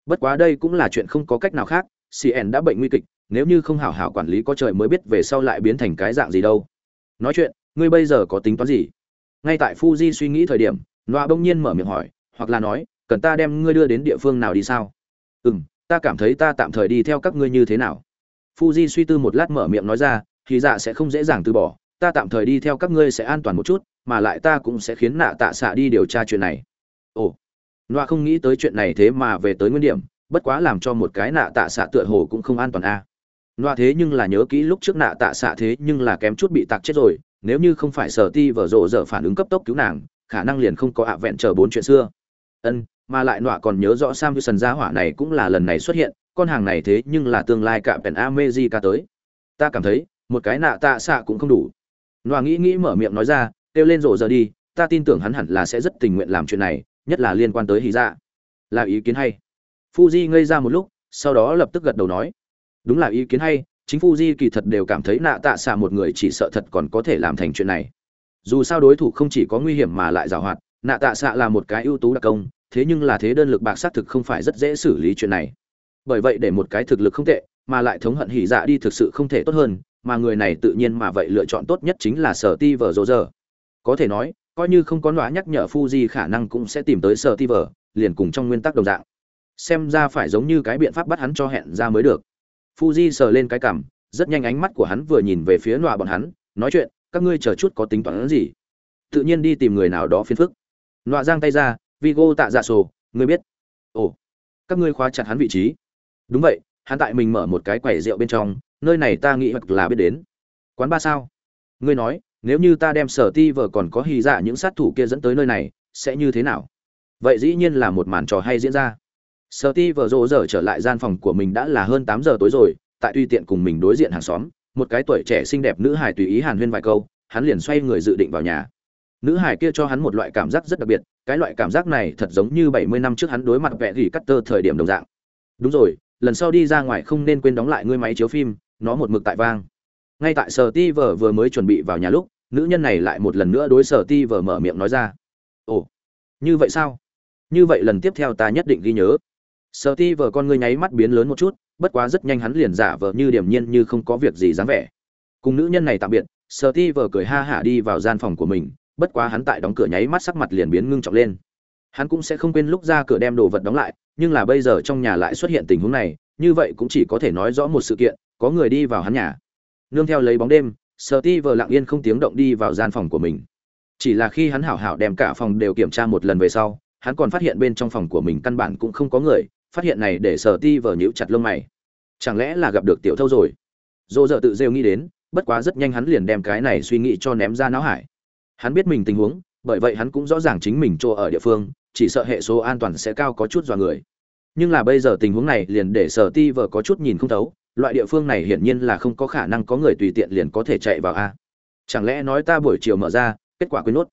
Bất quá đây cũng là chuyện không có cách nào khác cn đã bệnh nguy kịch, nếu như không hảo hảo quản lý có trời mới biết về sau lại biến thành cái dạng gì đâu. Nói chuyện, ngươi bây giờ có tính toán gì? Ngay tại fuji suy nghĩ thời điểm loa bỗng nhiên mở miệng hỏi, hoặc là nói, cần ta đem ngươi đưa đến địa phương nào đi sao? Ừ m ta cảm thấy ta tạm thời đi theo các ngươi như thế nào? Fuji suy tư một lát mở miệng nói ra, thì dạ sẽ không dễ dàng từ bỏ ta tạm thời đi theo các ngươi sẽ an toàn một chút, mà lại ta cũng sẽ khiến nạ tạ xạ đi điều tra chuyện này. Ồ loa không nghĩ tới chuyện này thế mà về tới nguyên điểm, bất quá làm cho một cái nạ tạ xạ tựa hồ cũng không an toàn a. À. loa thế nhưng là nhớ kỹ lúc trước nạ tạ xạ thế nhưng là kém chút bị tạc chết rồi, nếu như không phải sở ti vở rộ dở phản ứng cấp tốc cứu nàng, khả năng liền không có ạ vẹn chờ bốn chuyện xưa. Ân, mà lại nọa còn nhớ rõ sam sần gia hỏa này cũng là lần này xuất hiện, con hàng này thế nhưng là tương lai cả pèn amejica tới. Ta cảm thấy, một cái nạ tạ xạ cũng không đủ nọa nghĩ nghĩ mở miệng nói ra, kêu lên rộ giờ đi, ta tin tưởng hắn hẳn là sẽ rất tình nguyện làm chuyện này, nhất là liên quan tới hí dạ. Là ý kiến hay. Fuji ngây ra một lúc, sau đó lập tức gật đầu nói, đúng là ý kiến hay, chính fuji kỳ thật đều cảm thấy nạ tạ xạ một người chỉ sợ thật còn có thể làm thành chuyện này. Dù sao đối thủ không chỉ có nguy hiểm mà lại giàu hoạt, nạ tạ xạ là một cái ưu tú đặc công, thế nhưng là thế đơn lực bạc xác thực không phải rất dễ xử lý chuyện này. Bởi vậy để một cái thực lực không tệ, mà lại thống hận hỉ dạ đi thực sự không thể tốt hơn mà người này tự nhiên mà vậy lựa chọn tốt nhất chính là sở ti vờ dỗ giờ có thể nói, coi như không có nói nhắc nhở Fuji khả năng cũng sẽ tìm tới sở ti vờ, liền cùng trong nguyên tắc đồng dạng. Xem ra phải giống như cái biện pháp bắt hắn cho hẹn ra mới được. Fuji sờ lên cái cằm, rất nhanh ánh mắt của hắn vừa nhìn về phía nọa bọn hắn, nói chuyện, các ngươi chờ chút có tính toán gì? Tự nhiên đi tìm người nào đó phiền phức. Nọa giang tay ra, vigo tạ dạ sổ, ngươi biết. Ồ, các ngươi khóa chặt hắn vị trí. Đúng vậy, hắn tại mình mở một cái quầy rượu bên trong nơi này ta nghĩ hoặc là biết đến. Quán ba sao? Ngươi nói, nếu như ta đem sở ti vờ còn có hy dạ những sát thủ kia dẫn tới nơi này, sẽ như thế nào? Vậy dĩ nhiên là một màn trò hay diễn ra. Sở ti vờ rộ rỡ trở lại gian phòng của mình đã là hơn tám giờ tối rồi, tại tùy tiện cùng mình đối diện hàng xóm, một cái tuổi trẻ xinh đẹp nữ hài tùy ý hàn huyên vài câu, hắn liền xoay người dự định vào nhà. Nữ hài kia cho hắn một loại cảm giác rất đặc biệt, cái loại cảm giác này thật giống như bảy mươi năm trước hắn đối mặt vẽ gỉ cắt tơ thời điểm đồng dạng. Đúng rồi lần sau đi ra ngoài không nên quên đóng lại ngươi máy chiếu phim, nó một mực tại vang. Ngay tại sở ti vờ vừa mới chuẩn bị vào nhà lúc, nữ nhân này lại một lần nữa đối sở ti vờ mở miệng nói ra. Ồ, như vậy sao? Như vậy lần tiếp theo ta nhất định ghi nhớ. Sở ti vờ con ngươi nháy mắt biến lớn một chút, bất quá rất nhanh hắn liền giả vờ như điểm nhiên như không có việc gì dáng vẻ. Cùng nữ nhân này tạm biệt, sở ti vờ cười ha hả đi vào gian phòng của mình, bất quá hắn tại đóng cửa nháy mắt sắc mặt liền biến ngưng trọng lên. Hắn cũng sẽ không quên lúc ra cửa đem đồ vật đóng lại nhưng là bây giờ trong nhà lại xuất hiện tình huống này, như vậy cũng chỉ có thể nói rõ một sự kiện, có người đi vào hắn nhà. Nương theo lấy bóng đêm sở ti vờ lặng yên không tiếng động đi vào gian phòng của mình. Chỉ là khi hắn hảo hảo đem cả phòng đều kiểm tra một lần về sau, hắn còn phát hiện bên trong phòng của mình căn bản cũng không có người, phát hiện này để sở ti vờ nhíu chặt lông mày. Chẳng lẽ là gặp được tiểu thâu rồi? Dỗ dợ tự rêu nghĩ đến, bất quá rất nhanh hắn liền đem cái này suy nghĩ cho ném ra não hải. Hắn biết mình tình huống, bởi vậy hắn cũng rõ ràng chính mình chỗ ở địa phương, chỉ sợ hệ số an toàn sẽ cao có chút dọa người nhưng là bây giờ tình huống này liền để sở ti vờ có chút nhìn không thấu, loại địa phương này hiển nhiên là không có khả năng có người tùy tiện liền có thể chạy vào a. Chẳng lẽ nói ta buổi chiều mở ra, kết quả quên nốt?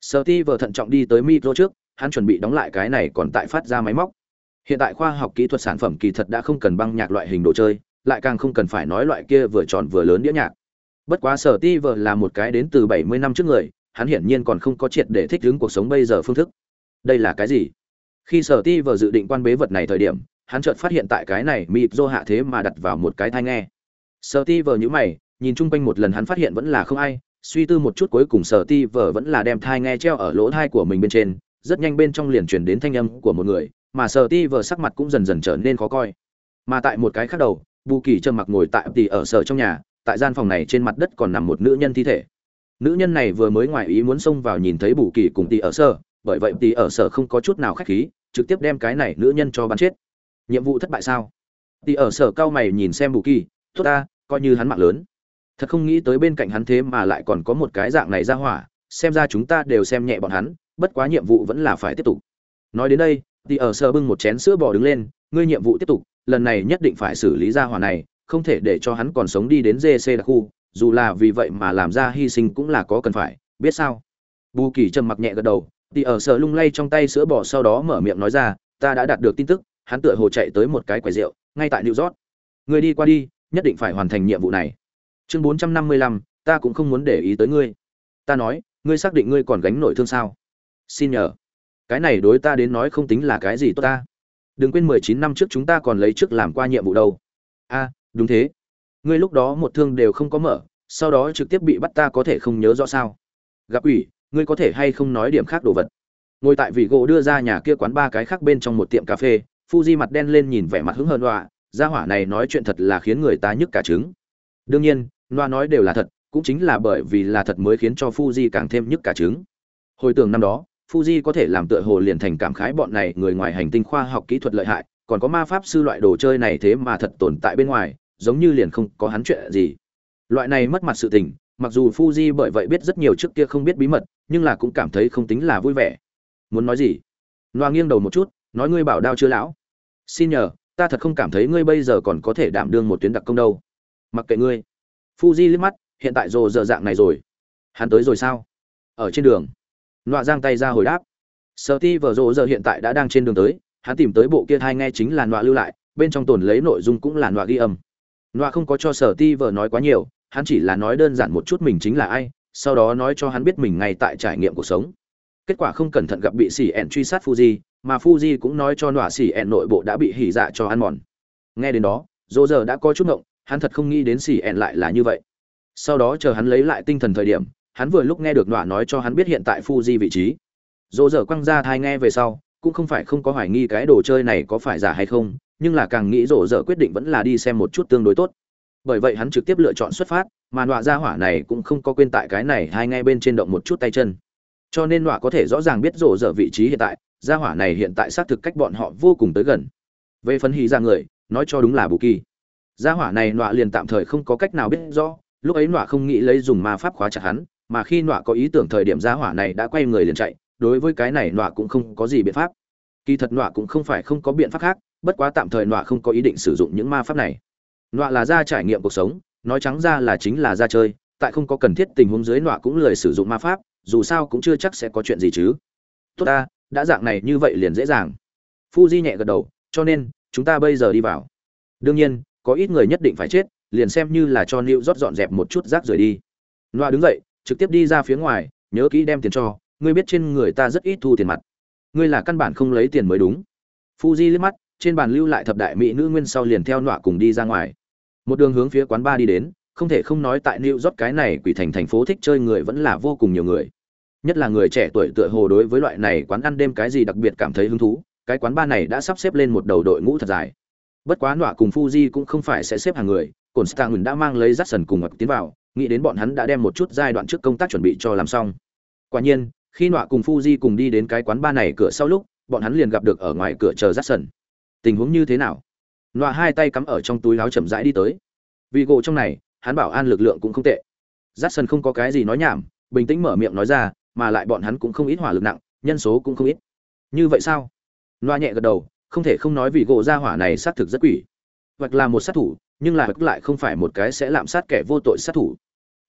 Sở ti vờ thận trọng đi tới micro trước, hắn chuẩn bị đóng lại cái này còn tại phát ra máy móc. Hiện tại khoa học kỹ thuật sản phẩm kỳ thật đã không cần băng nhạc loại hình đồ chơi, lại càng không cần phải nói loại kia vừa tròn vừa lớn đĩa nhạc. Bất quá sở ti vờ là một cái đến từ bảy mươi năm trước người, hắn hiển nhiên còn không có triệt để thích ứng cuộc sống bây giờ phương thức. Đây là cái gì? Khi sở ti vừa dự định quan bế vật này thời điểm, hắn chợt phát hiện tại cái này mịp dô hạ thế mà đặt vào một cái thai nghe. Sở ti vừa nhữ mày, nhìn chung quanh một lần hắn phát hiện vẫn là không ai, suy tư một chút cuối cùng sở ti vừa vẫn là đem thai nghe treo ở lỗ thai của mình bên trên, rất nhanh bên trong liền chuyển đến thanh âm của một người, mà sở ti vừa sắc mặt cũng dần dần trở nên khó coi. Mà tại một cái khác đầu, bù kỳ trơ mặc ngồi tại tỉ ở sở trong nhà, tại gian phòng này trên mặt đất còn nằm một nữ nhân thi thể. Nữ nhân này vừa mới ngoài ý muốn xông vào nhìn thấy bù kỳ cùng tỉ ở sở, bởi vậy tỉ ở sở không có chút nào khách khí trực tiếp đem cái này nữ nhân cho bắn chết. Nhiệm vụ thất bại sao? Tỉ ở sở cao mày nhìn xem bù kỳ, tốt ta, coi như hắn mạng lớn. Thật không nghĩ tới bên cạnh hắn thế mà lại còn có một cái dạng này ra hỏa, xem ra chúng ta đều xem nhẹ bọn hắn, bất quá nhiệm vụ vẫn là phải tiếp tục. Nói đến đây thì ở sở bưng một chén sữa bò đứng lên, ngươi nhiệm vụ tiếp tục, lần này nhất định phải xử lý ra hỏa này, không thể để cho hắn còn sống đi đến gc đặc khu, dù là vì vậy mà làm ra hy sinh cũng là có cần phải, biết sao? Bù kỳ trầm mặc nhẹ gật đầu thì ở sở lung lay trong tay sữa bò sau đó mở miệng nói ra, ta đã đạt được tin tức, hắn tựa hồ chạy tới một cái quầy rượu, ngay tại new york. Người đi qua đi, nhất định phải hoàn thành nhiệm vụ này. Chương bốn trăm năm mươi lăm, ta cũng không muốn để ý tới ngươi. Ta nói, ngươi xác định ngươi còn gánh nổi thương sao? Xin nhờ. Cái này đối ta đến nói không tính là cái gì tốt ta. Đừng quên mười chín năm trước chúng ta còn lấy trước làm qua nhiệm vụ đâu. A, đúng thế. Ngươi lúc đó một thương đều không có mở, sau đó trực tiếp bị bắt ta có thể không nhớ rõ sao? Gặp ủy ngươi có thể hay không nói điểm khác đồ vật? Ngồi tại vị gỗ đưa ra nhà kia quán ba cái khác bên trong một tiệm cà phê fuji mặt đen lên nhìn vẻ mặt hứng hơn đọa gia hỏa này nói chuyện thật là khiến người ta nhức cả trứng. Đương nhiên loa nói đều là thật cũng chính là bởi vì là thật mới khiến cho fuji càng thêm nhức cả trứng. Hồi tưởng năm đó Fuji có thể làm tựa hồ liền thành cảm khái bọn này người ngoài hành tinh khoa học kỹ thuật lợi hại, còn có ma pháp sư loại đồ chơi này thế mà thật tồn tại bên ngoài, giống như liền không có hắn chuyện gì. Loại này mất mặt sự tình, mặc dù Fuji bởi vậy biết rất nhiều trước kia không biết bí mật, nhưng là cũng cảm thấy không tính là vui vẻ. Muốn nói gì? Loa nghiêng đầu một chút, nói ngươi bảo đao chưa lão. Xin nhờ, ta thật không cảm thấy ngươi bây giờ còn có thể đảm đương một tuyến đặc công đâu. Mặc kệ ngươi. Fuji liếc mắt, hiện tại rồ giờ dạng này rồi. Hắn tới rồi sao? Ở trên đường Loa giang tay ra hồi đáp sợ ti vở giờ hiện tại đã đang trên đường tới hắn tìm tới bộ kia thai nghe chính là Loa lưu lại bên trong tồn lấy nội dung cũng là Loa ghi âm Loa không có cho sở ti vở nói quá nhiều hắn chỉ là nói đơn giản một chút mình chính là ai sau đó nói cho hắn biết mình ngay tại trải nghiệm cuộc sống kết quả không cẩn thận gặp bị xỉ ẹn truy sát fuji mà fuji cũng nói cho nọa xỉ ẹn nội bộ đã bị hỉ dạ cho ăn mòn nghe đến đó dỗ giờ đã có chút ngộng hắn thật không nghĩ đến xỉ ẹn lại là như vậy sau đó chờ hắn lấy lại tinh thần thời điểm hắn vừa lúc nghe được nọa nói cho hắn biết hiện tại Fuji vị trí. Dỗ giờ quăng ra thai nghe về sau, cũng không phải không có hoài nghi cái đồ chơi này có phải giả hay không, nhưng là càng nghĩ rộ rỡ quyết định vẫn là đi xem một chút tương đối tốt. Bởi vậy hắn trực tiếp lựa chọn xuất phát, mà nọa ra hỏa này cũng không có quên tại cái này hai ngay bên trên động một chút tay chân. Cho nên nọa có thể rõ ràng biết rổ dở vị trí hiện tại, gia hỏa này hiện tại xác thực cách bọn họ vô cùng tới gần. Về phấn hí ra người, nói cho đúng là bù kỳ. Gia hỏa này nọa liền tạm thời không có cách nào biết rõ, lúc ấy nọa không nghĩ lấy dùng ma pháp khóa chặt hắn, mà khi nọa có ý tưởng thời điểm ra hỏa này đã quay người liền chạy đối với cái này nọa cũng không có gì biện pháp kỳ thật nọa cũng không phải không có biện pháp khác bất quá tạm thời nọa không có ý định sử dụng những ma pháp này nọa là ra trải nghiệm cuộc sống, nói trắng ra là chính là ra chơi, tại không có cần thiết tình huống dưới nọa cũng lười sử dụng ma pháp, dù sao cũng chưa chắc sẽ có chuyện gì chứ. Tốt ta, đã dạng này như vậy liền dễ dàng. Phu Di nhẹ gật đầu, cho nên, chúng ta bây giờ đi vào. Đương nhiên, có ít người nhất định phải chết, liền xem như là cho Lưu rót dọn dẹp một chút rác rời đi. Nọa đứng dậy, trực tiếp đi ra phía ngoài, nhớ kỹ đem tiền cho, ngươi biết trên người ta rất ít thu tiền mặt. Ngươi là căn bản không lấy tiền mới đúng. Fuji liếc mắt, trên bàn lưu lại thập đại mỹ nữ nguyên sau liền theo Nọa cùng đi ra ngoài một đường hướng phía quán bar đi đến, không thể không nói tại New York cái này quỷ thành thành phố thích chơi người vẫn là vô cùng nhiều người. Nhất là người trẻ tuổi tựa hồ đối với loại này quán ăn đêm cái gì đặc biệt cảm thấy hứng thú, cái quán bar này đã sắp xếp lên một đầu đội ngũ thật dài. Bất quá nọa cùng fuji cũng không phải sẽ xếp hàng người cồn stang đã mang lấy rắt sần cùng ngọc tiến vào, nghĩ đến bọn hắn đã đem một chút giai đoạn trước công tác chuẩn bị cho làm xong. Quả nhiên, khi nọa cùng fuji cùng đi đến cái quán bar này cửa sau lúc, bọn hắn liền gặp được ở ngoài cửa chờ rắt sần tình huống như thế nào? Nọa hai tay cắm ở trong túi áo chậm rãi đi tới. Vì gỗ trong này, hắn bảo an lực lượng cũng không tệ. Giắt sân không có cái gì nói nhảm, bình tĩnh mở miệng nói ra, mà lại bọn hắn cũng không ít hỏa lực nặng, nhân số cũng không ít. Như vậy sao? Loa nhẹ gật đầu, không thể không nói vì gỗ ra hỏa này xác thực rất quỷ. Hoặc là một sát thủ, nhưng là lại không phải một cái sẽ lạm sát kẻ vô tội sát thủ.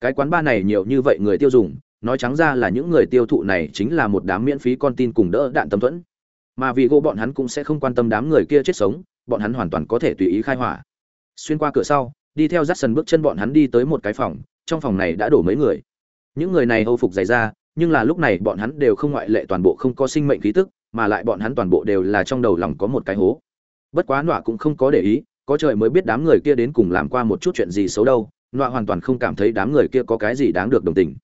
Cái quán ba này nhiều như vậy người tiêu dùng, nói trắng ra là những người tiêu thụ này chính là một đám miễn phí con tin cùng đỡ đạn tâm thuẫn. Mà vì gỗ bọn hắn cũng sẽ không quan tâm đám người kia chết sống bọn hắn hoàn toàn có thể tùy ý khai hỏa. Xuyên qua cửa sau, đi theo rát sần bước chân bọn hắn đi tới một cái phòng, trong phòng này đã đổ mấy người. Những người này hầu phục dày ra nhưng là lúc này bọn hắn đều không ngoại lệ toàn bộ không có sinh mệnh khí tức, mà lại bọn hắn toàn bộ đều là trong đầu lòng có một cái hố. Bất quá nọa cũng không có để ý, có trời mới biết đám người kia đến cùng làm qua một chút chuyện gì xấu đâu, nọa hoàn toàn không cảm thấy đám người kia có cái gì đáng được đồng tình.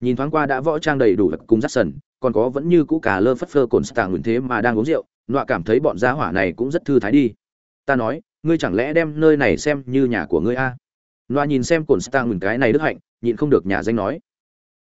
Nhìn thoáng qua đã võ trang đầy đủ lực cùng rắt sần còn có vẫn như cũ cà lơ phất phơ cồn stạng nguyên thế mà đang uống rượu, nọa cảm thấy bọn gia hỏa này cũng rất thư thái đi ta nói, ngươi chẳng lẽ đem nơi này xem như nhà của ngươi a? Loa nhìn xem cồn stang nguyên cái này đức hạnh, nhịn không được nhà danh nói.